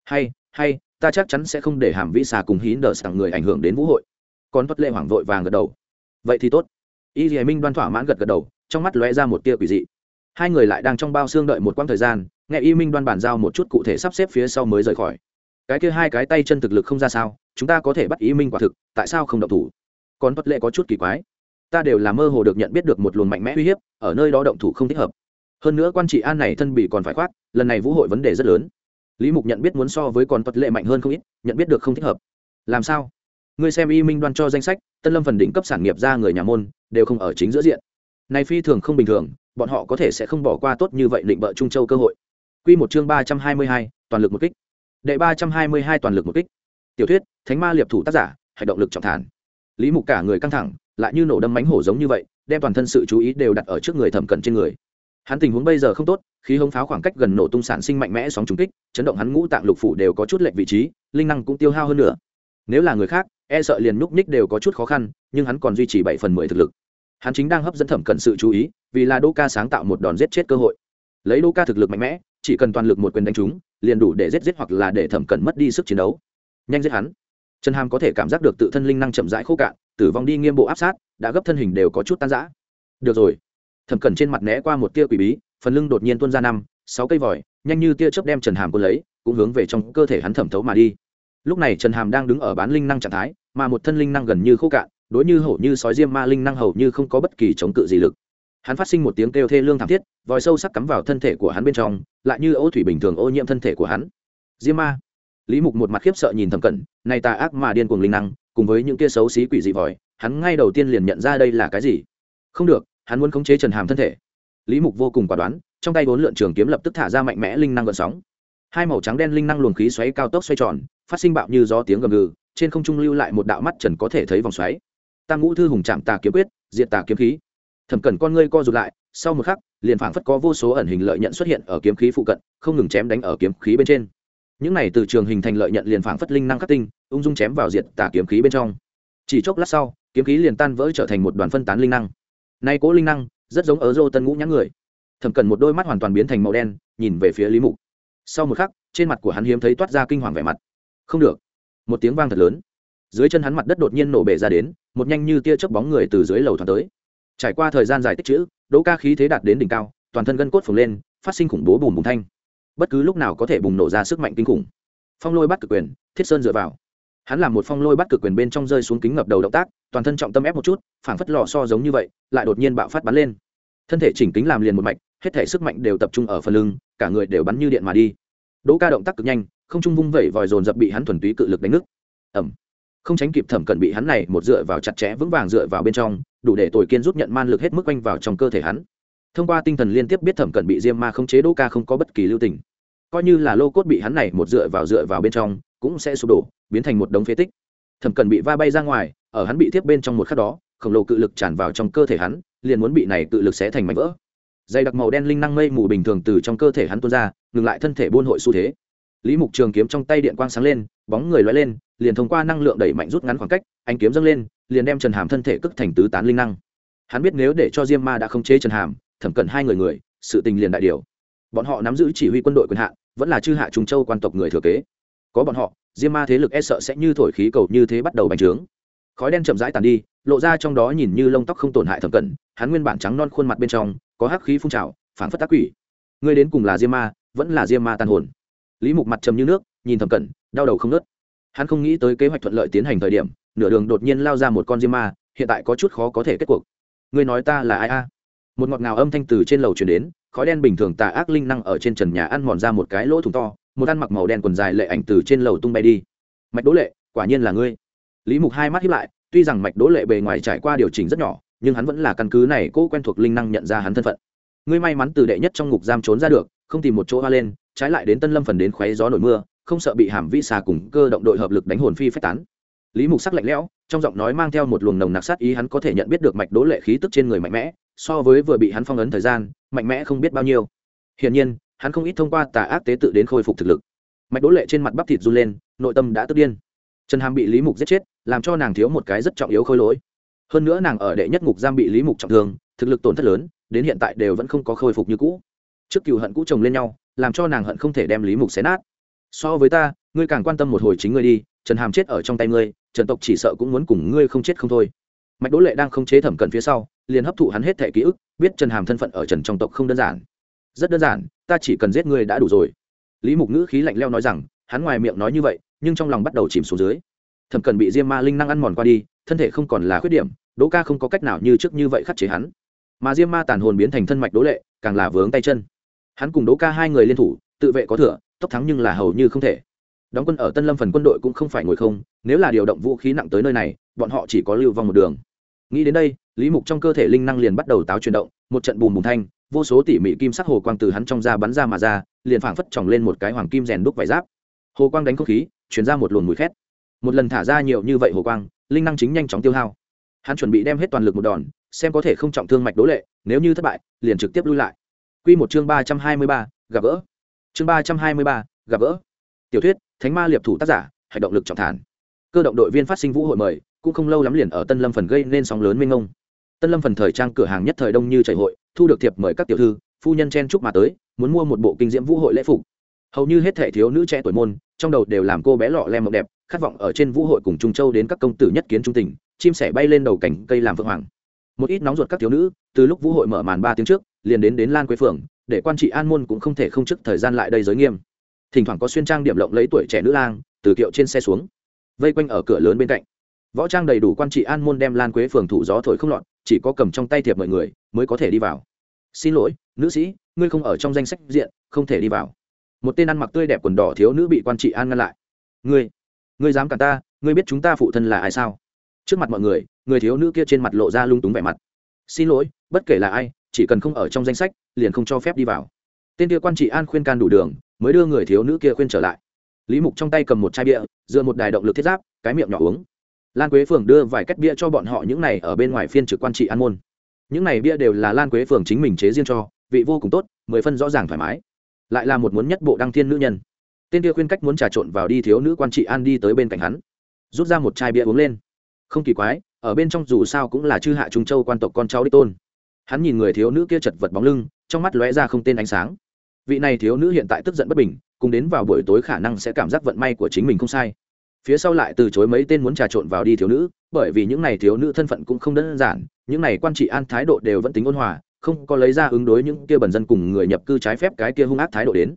Hay hay, ta chắc chắn sẽ không để hàm vĩ xà cùng hí nở sàng người ảnh hưởng đến vũ hội. Còn tuất lệ hoảng vội vàng gật đầu. Vậy thì tốt. Y dì minh đoan thỏa mãn gật gật đầu, trong mắt lóe ra một tia quỷ dị. Hai người lại đang trong bao xương đợi một quãng thời gian, nghe y minh đoan bàn giao một chút cụ thể sắp xếp phía sau mới rời khỏi cái kia hai cái tay chân thực lực không ra sao, chúng ta có thể bắt ý minh quả thực, tại sao không động thủ? Còn tuất lệ có chút kỳ quái. Ta đều là mơ hồ được nhận biết được một luồng mạnh mẽ uy hiếp, ở nơi đó động thủ không thích hợp. Hơn nữa quan trị an này thân bị còn phải khoát lần này vũ hội vấn đề rất lớn. Lý mục nhận biết muốn so với còn tuật lệ mạnh hơn không ít, nhận biết được không thích hợp. Làm sao? Ngươi xem y minh đoan cho danh sách, tân lâm phần đỉnh cấp sản nghiệp ra người nhà môn, đều không ở chính giữa diện. Này phi thường không bình thường, bọn họ có thể sẽ không bỏ qua tốt như vậy định bợ trung châu cơ hội. Quy một chương ba trăm hai mươi hai, toàn lực một kích đệ ba trăm hai mươi hai toàn lực một kích. Tiểu thuyết, thánh ma liệp thủ tác giả, hành động lực trọng thản. Lý mục cả người căng thẳng, lại như nổ đâm mánh hổ giống như vậy, đem toàn thân sự chú ý đều đặt ở trước người thẩm cẩn trên người. Hắn tình huống bây giờ không tốt, khí hống pháo khoảng cách gần nổ tung sản sinh mạnh mẽ sóng trùng kích, chấn động hắn ngũ tạng lục phủ đều có chút lệch vị trí, linh năng cũng tiêu hao hơn nữa. Nếu là người khác e sợ liền núp ních đều có chút khó khăn, nhưng hắn còn duy trì bảy phần mười thực lực. Hắn chính đang hấp dẫn thẩm cẩn sự chú ý, vì là đô ca sáng tạo một đòn giết chết cơ hội. Lấy đô ca thực lực mạnh mẽ chỉ cần toàn lực một quyền đánh trúng, liền đủ để giết giết hoặc là để thẩm cẩn mất đi sức chiến đấu. Nhanh giết hắn. Trần hàm có thể cảm giác được tự thân linh năng chậm rãi khô cạn, tử vong đi nghiêm bộ áp sát, đã gấp thân hình đều có chút tan rã. Được rồi. Thẩm cẩn trên mặt né qua một tia quỷ bí, phần lưng đột nhiên tuôn ra năm, sáu cây vòi, nhanh như tia chớp đem trần hàm cuốn lấy, cũng hướng về trong cơ thể hắn thẩm thấu mà đi. Lúc này trần hàm đang đứng ở bán linh năng trạng thái, mà một thân linh năng gần như khô cạn, đối như hổ như sói diêm ma linh năng hầu như không có bất kỳ chống cự gì lực hắn phát sinh một tiếng kêu thê lương thảm thiết, vòi sâu sắc cắm vào thân thể của hắn bên trong, lại như ô thủy bình thường ô nhiễm thân thể của hắn. Diêm ma. Lý mục một mặt khiếp sợ nhìn thầm cẩn, này tà ác mà điên cuồng linh năng, cùng với những kia xấu xí quỷ dị vòi, hắn ngay đầu tiên liền nhận ra đây là cái gì. Không được, hắn muốn khống chế trần hàm thân thể. Lý mục vô cùng quả đoán, trong tay vốn lượn trường kiếm lập tức thả ra mạnh mẽ linh năng gợn sóng. Hai màu trắng đen linh năng luồng khí xoáy cao tốc xoay tròn, phát sinh bạo như gió tiếng gầm gừ, trên không trung lưu lại một đạo mắt trần có thể thấy vòng xoáy. Tam ngũ thư hùng chạm tà kiếm quyết, diệt tà kiếm khí thẩm cẩn con ngươi co rụt lại, sau một khắc, liền phảng phất có vô số ẩn hình lợi nhận xuất hiện ở kiếm khí phụ cận, không ngừng chém đánh ở kiếm khí bên trên. Những này từ trường hình thành lợi nhận liền phảng phất linh năng khắc tinh, ung dung chém vào diệt tả kiếm khí bên trong. Chỉ chốc lát sau, kiếm khí liền tan vỡ trở thành một đoàn phân tán linh năng. Nay cố linh năng, rất giống ở dô tân ngũ nhãn người. Thẩm cẩn một đôi mắt hoàn toàn biến thành màu đen, nhìn về phía lý mục. Sau một khắc, trên mặt của hắn hiếm thấy toát ra kinh hoàng vẻ mặt. Không được. Một tiếng vang thật lớn. Dưới chân hắn mặt đất đột nhiên nổ bể ra đến, một nhanh như tia chớp bóng người từ dưới lầu thoáng tới trải qua thời gian dài tích chữ, đỗ ca khí thế đạt đến đỉnh cao, toàn thân gân cốt phồng lên, phát sinh khủng bố bùm bùm thanh. Bất cứ lúc nào có thể bùng nổ ra sức mạnh kinh khủng. Phong lôi bắt cực quyền, thiết sơn dựa vào. Hắn làm một phong lôi bắt cực quyền bên trong rơi xuống kính ngập đầu động tác, toàn thân trọng tâm ép một chút, phảng phất lò so giống như vậy, lại đột nhiên bạo phát bắn lên. Thân thể chỉnh kính làm liền một mạch, hết thể sức mạnh đều tập trung ở phần lưng, cả người đều bắn như điện mà đi. Đỗ ca động tác cực nhanh, không trung vung vẩy vòi dồn dập bị hắn thuần túy cự lực đánh nứt. Ẩm không tránh kịp thẩm cận bị hắn này một dựa vào chặt chẽ vững vàng dựa vào bên trong đủ để tồi kiên rút nhận man lực hết mức quanh vào trong cơ thể hắn. Thông qua tinh thần liên tiếp biết thẩm cận bị diêm ma không chế đỗ ca không có bất kỳ lưu tình. Coi như là lô cốt bị hắn này một dựa vào dựa vào bên trong, cũng sẽ sụp đổ, biến thành một đống phế tích. Thẩm cận bị va bay ra ngoài, ở hắn bị tiếp bên trong một khắc đó, khổng lồ cự lực tràn vào trong cơ thể hắn, liền muốn bị này cự lực xé thành mảnh vỡ. Dây đặc màu đen linh năng mây mù bình thường từ trong cơ thể hắn tuôn ra, ngừng lại thân thể buôn hội xu thế. Lý mục trường kiếm trong tay điện quang sáng lên, bóng người loay lên, liền thông qua năng lượng đẩy mạnh rút ngắn khoảng cách anh kiếm dâng lên liền đem trần hàm thân thể cất thành tứ tán linh năng. Hắn biết nếu để cho diêm ma đã không chế trần hàm, thẩm cận hai người người, sự tình liền đại điều. Bọn họ nắm giữ chỉ huy quân đội quyền hạn, vẫn là chư hạ trung châu quan tộc người thừa kế. Có bọn họ, diêm ma thế lực e sợ sẽ như thổi khí cầu như thế bắt đầu bành trướng. Khói đen chậm rãi tàn đi, lộ ra trong đó nhìn như lông tóc không tổn hại thẩm cận hắn nguyên bản trắng non khuôn mặt bên trong, có hắc khí phun trào, phảng phất tác quỷ. Ngươi đến cùng là diêm ma, vẫn là diêm ma tàn hồn. Lý mục mặt trầm như nước, nhìn thẩm cận đau đầu không nớt hắn không nghĩ tới kế hoạch thuận lợi tiến hành thời điểm nửa đường đột nhiên lao ra một con diêm ma, hiện tại có chút khó có thể kết cuộc. Ngươi nói ta là ai a? Một ngọt ngào âm thanh từ trên lầu chuyển đến, khói đen bình thường tà ác linh năng ở trên trần nhà ăn mòn ra một cái lỗ thủng to, một ăn mặc màu đen quần dài lệ ảnh từ trên lầu tung bay đi. Mạch đỗ lệ, quả nhiên là ngươi. Lý mục hai mắt hiếp lại, tuy rằng mạch đỗ lệ bề ngoài trải qua điều chỉnh rất nhỏ, nhưng hắn vẫn là căn cứ này cố quen thuộc linh năng nhận ra hắn thân phận. Ngươi may mắn từ đệ nhất trong ngục giam trốn ra được, không tìm một chỗ hoa lên, trái lại đến tân lâm phần đến khoáy gió nổi mưa, không sợ bị hàm vĩ xà cùng cơ động đội hợp lực đánh hồn phi phách tán lý mục sắc lạnh lẽo, trong giọng nói mang theo một luồng nồng nặc sát ý hắn có thể nhận biết được mạch đố lệ khí tức trên người mạnh mẽ, so với vừa bị hắn phong ấn thời gian, mạnh mẽ không biết bao nhiêu. Hiển nhiên, hắn không ít thông qua tà ác tế tự đến khôi phục thực lực. Mạch đố lệ trên mặt bắp thịt run lên, nội tâm đã tức điên. Trần hàm bị lý mục giết chết, làm cho nàng thiếu một cái rất trọng yếu khôi lỗi. Hơn nữa nàng ở đệ nhất ngục giam bị lý mục trọng thương, thực lực tổn thất lớn, đến hiện tại đều vẫn không có khôi phục như cũ. Trước cựu hận cũ chồng lên nhau, làm cho nàng hận không thể đem lý mục xé nát. So với ta, ngươi càng quan tâm một hồi chính ngươi đi trần hàm chết ở trong tay ngươi, trần tộc chỉ sợ cũng muốn cùng ngươi không chết không thôi. Mạch đỗ lệ đang không chế thẩm cần phía sau, liền hấp thụ hắn hết thẻ ký ức, biết trần hàm thân phận ở trần trong tộc không đơn giản. Rất đơn giản, ta chỉ cần giết ngươi đã đủ rồi. Lý mục ngữ khí lạnh leo nói rằng, hắn ngoài miệng nói như vậy, nhưng trong lòng bắt đầu chìm xuống dưới. Thẩm cần bị diêm ma linh năng ăn mòn qua đi, thân thể không còn là khuyết điểm, đỗ ca không có cách nào như trước như vậy khắc chế hắn. Mà diêm ma tàn hồn biến thành thân mạch đỗ lệ, càng là vướng tay chân. Hắn cùng đỗ ca hai người liên thủ, tự vệ có thừa, tốc thắng nhưng là hầu như không thể đóng quân ở tân lâm phần quân đội cũng không phải ngồi không, nếu là điều động vũ khí nặng tới nơi này, bọn họ chỉ có lưu vong một đường. Nghĩ đến đây, lý mục trong cơ thể linh năng liền bắt đầu táo chuyển động, một trận bùm bùm thanh, vô số tỉ mỉ kim sắc hồ quang từ hắn trong da bắn ra mà ra, liền phảng phất tròng lên một cái hoàng kim rèn đúc vải giáp. Hồ quang đánh không khí chuyển ra một luồng mùi khét. Một lần thả ra nhiều như vậy hồ quang, linh năng chính nhanh chóng tiêu hao. Hắn chuẩn bị đem hết toàn lực một đòn, xem có thể không trọng thương mạch đố lệ, nếu như thất bại, liền trực tiếp lui lại. Q một chương ba trăm hai mươi ba, gặp gỡ. Chương ba trăm hai mươi ba, gặp gỡ. Tiểu thuyết thánh ma liệp thủ tác giả, hành động lực trọng thản. Cơ động đội viên phát sinh vũ hội mời, cũng không lâu lắm liền ở tân lâm phần gây nên sóng lớn minh ông tân lâm phần thời trang cửa hàng nhất thời đông như chảy hội, thu được thiệp mời các tiểu thư, phu nhân chen chúc mà tới, muốn mua một bộ kinh diễm vũ hội lễ phục. Hầu như hết thể thiếu nữ trẻ tuổi môn, trong đầu đều làm cô bé lọ lem mộng đẹp, khát vọng ở trên vũ hội cùng trung châu đến các công tử nhất kiến trung tình, chim sẻ bay lên đầu cảnh cây làm vượng hoàng. Một ít nóng ruột các thiếu nữ, từ lúc vũ hội mở màn ba tiếng trước, liền đến đến lan quế phường để quan trị an môn cũng không thể không chức thời gian lại đây giới nghiêm thỉnh thoảng có xuyên trang điểm lộng lấy tuổi trẻ nữ lang, từ kiệu trên xe xuống, vây quanh ở cửa lớn bên cạnh. Võ trang đầy đủ quan trị an môn đem lan quế phường thủ gió thổi không lọt, chỉ có cầm trong tay thiệp mọi người mới có thể đi vào. Xin lỗi, nữ sĩ, ngươi không ở trong danh sách diện, không thể đi vào. Một tên ăn mặc tươi đẹp quần đỏ thiếu nữ bị quan trị an ngăn lại. Ngươi ngươi dám cả ta, ngươi biết chúng ta phụ thân là ai sao? Trước mặt mọi người người thiếu nữ kia trên mặt lộ ra lung túng vẻ mặt. Xin lỗi, bất kể là ai, chỉ cần không ở trong danh sách, liền không cho phép đi vào. Tên kia quan trị an khuyên can đủ đường mới đưa người thiếu nữ kia khuyên trở lại. Lý mục trong tay cầm một chai bia, dựa một đài động lực thiết giáp, cái miệng nhỏ uống. Lan quế phường đưa vài cách bia cho bọn họ, những này ở bên ngoài phiên trực quan trị an môn. Những này bia đều là lan quế phường chính mình chế riêng cho, vị vô cùng tốt, mười phân rõ ràng thoải mái. Lại là một muốn nhất bộ đăng thiên nữ nhân. Tên kia khuyên cách muốn trà trộn vào đi thiếu nữ quan trị an đi tới bên cạnh hắn. Rút ra một chai bia uống lên. Không kỳ quái, ở bên trong dù sao cũng là chư hạ trung châu quan tộc con cháu đích tôn. Hắn nhìn người thiếu nữ kia chật vật bóng lưng, trong mắt lóe ra không tên ánh sáng vị này thiếu nữ hiện tại tức giận bất bình, cùng đến vào buổi tối khả năng sẽ cảm giác vận may của chính mình không sai. Phía sau lại từ chối mấy tên muốn trà trộn vào đi thiếu nữ, bởi vì những này thiếu nữ thân phận cũng không đơn giản, những này quan trị an thái độ đều vẫn tính ôn hòa, không có lấy ra ứng đối những kia bần dân cùng người nhập cư trái phép cái kia hung ác thái độ đến.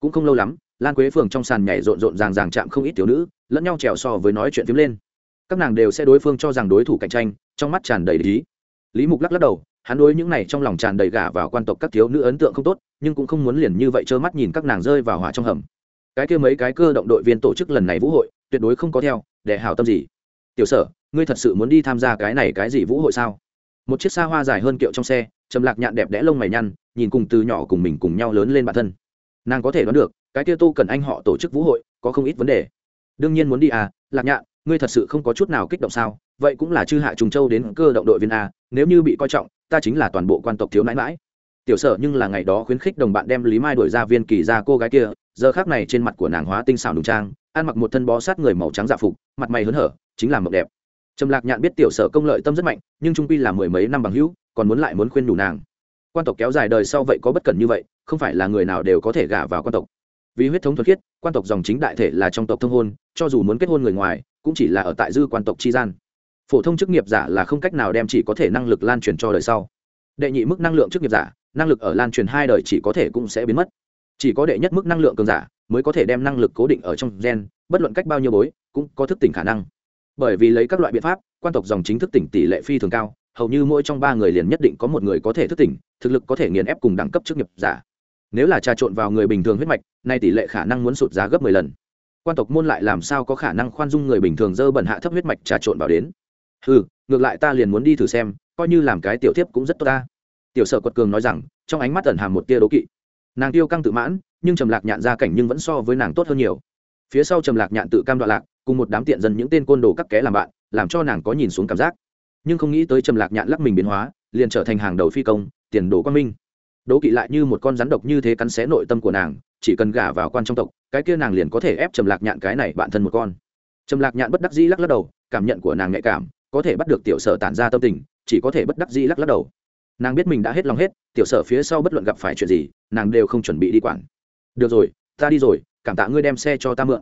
Cũng không lâu lắm, lan quế phường trong sàn nhảy rộn rộn ràng ràng chạm không ít thiếu nữ, lẫn nhau trèo so với nói chuyện phím lên. Các nàng đều sẽ đối phương cho rằng đối thủ cạnh tranh, trong mắt tràn đầy lý. Lý mục lắc lắc đầu hắn đối những này trong lòng tràn đầy gả vào quan tộc các thiếu nữ ấn tượng không tốt, nhưng cũng không muốn liền như vậy trơ mắt nhìn các nàng rơi vào hỏa trong hầm. Cái kia mấy cái cơ động đội viên tổ chức lần này vũ hội, tuyệt đối không có theo, để hào tâm gì? Tiểu sở, ngươi thật sự muốn đi tham gia cái này cái gì vũ hội sao? Một chiếc xa hoa dài hơn kiệu trong xe, trầm lạc nhạn đẹp đẽ lông mày nhăn, nhìn cùng từ nhỏ cùng mình cùng nhau lớn lên bản thân. Nàng có thể đoán được, cái kia tô cần anh họ tổ chức vũ hội, có không ít vấn đề. Đương nhiên muốn đi à lạc nhạn, ngươi thật sự không có chút nào kích động sao? Vậy cũng là chư hạ trùng châu đến cơ động đội viên a, nếu như bị coi trọng, ta chính là toàn bộ quan tộc thiếu nãi mãi tiểu sở nhưng là ngày đó khuyến khích đồng bạn đem lý mai đổi ra viên kỳ ra cô gái kia, giờ khác này trên mặt của nàng hóa tinh xảo đùng trang, ăn mặc một thân bó sát người màu trắng dạ phục, mặt mày hớn hở, chính là mộng đẹp. Trầm lạc nhạn biết tiểu sở công lợi tâm rất mạnh, nhưng trung pi là mười mấy năm bằng hữu, còn muốn lại muốn khuyên đủ nàng. Quan tộc kéo dài đời sau vậy có bất cẩn như vậy, không phải là người nào đều có thể gả vào quan tộc. Vì huyết thống thuật khiết, quan tộc dòng chính đại thể là trong tộc thông hôn, cho dù muốn kết hôn người ngoài, cũng chỉ là ở tại dư quan tộc chi gian phổ thông chức nghiệp giả là không cách nào đem chỉ có thể năng lực lan truyền cho đời sau. Đệ nhị mức năng lượng chức nghiệp giả, năng lực ở lan truyền hai đời chỉ có thể cũng sẽ biến mất. Chỉ có đệ nhất mức năng lượng cường giả mới có thể đem năng lực cố định ở trong gen, bất luận cách bao nhiêu bối, cũng có thức tỉnh khả năng. Bởi vì lấy các loại biện pháp, quan tộc dòng chính thức tỉnh tỷ lệ phi thường cao, hầu như mỗi trong ba người liền nhất định có một người có thể thức tỉnh, thực lực có thể nghiền ép cùng đẳng cấp chức nghiệp giả. Nếu là trà trộn vào người bình thường huyết mạch, nay tỷ lệ khả năng muốn sụt giá gấp mười lần. Quan tộc môn lại làm sao có khả năng khoan dung người bình thường dơ bẩn hạ thấp huyết mạch trà trộn vào đến? Ừ ngược lại ta liền muốn đi thử xem, coi như làm cái tiểu tiếp cũng rất tốt ta. Tiểu sở quật cường nói rằng, trong ánh mắt ẩn hàm một tia đố kỵ. Nàng tiêu căng tự mãn, nhưng trầm lạc nhạn ra cảnh nhưng vẫn so với nàng tốt hơn nhiều. Phía sau trầm lạc nhạn tự cam đoạn lạc, cùng một đám tiện dân những tên côn đồ cắt ké làm bạn, làm cho nàng có nhìn xuống cảm giác. Nhưng không nghĩ tới trầm lạc nhạn lắc mình biến hóa, liền trở thành hàng đầu phi công, tiền đồ quan minh. Đố kỵ lại như một con rắn độc như thế cắn xé nội tâm của nàng, chỉ cần gả vào quan trong tộc, cái kia nàng liền có thể ép trầm lạc nhạn cái này bạn thân một con. Trầm lạc nhạn bất đắc dĩ lắc lắc đầu, cảm nhận của nàng nhạy cảm có thể bắt được tiểu sở tản ra tâm tình, chỉ có thể bất đắc dĩ lắc lắc đầu. Nàng biết mình đã hết lòng hết, tiểu sở phía sau bất luận gặp phải chuyện gì, nàng đều không chuẩn bị đi quản. Được rồi, ta đi rồi, cảm tạ ngươi đem xe cho ta mượn.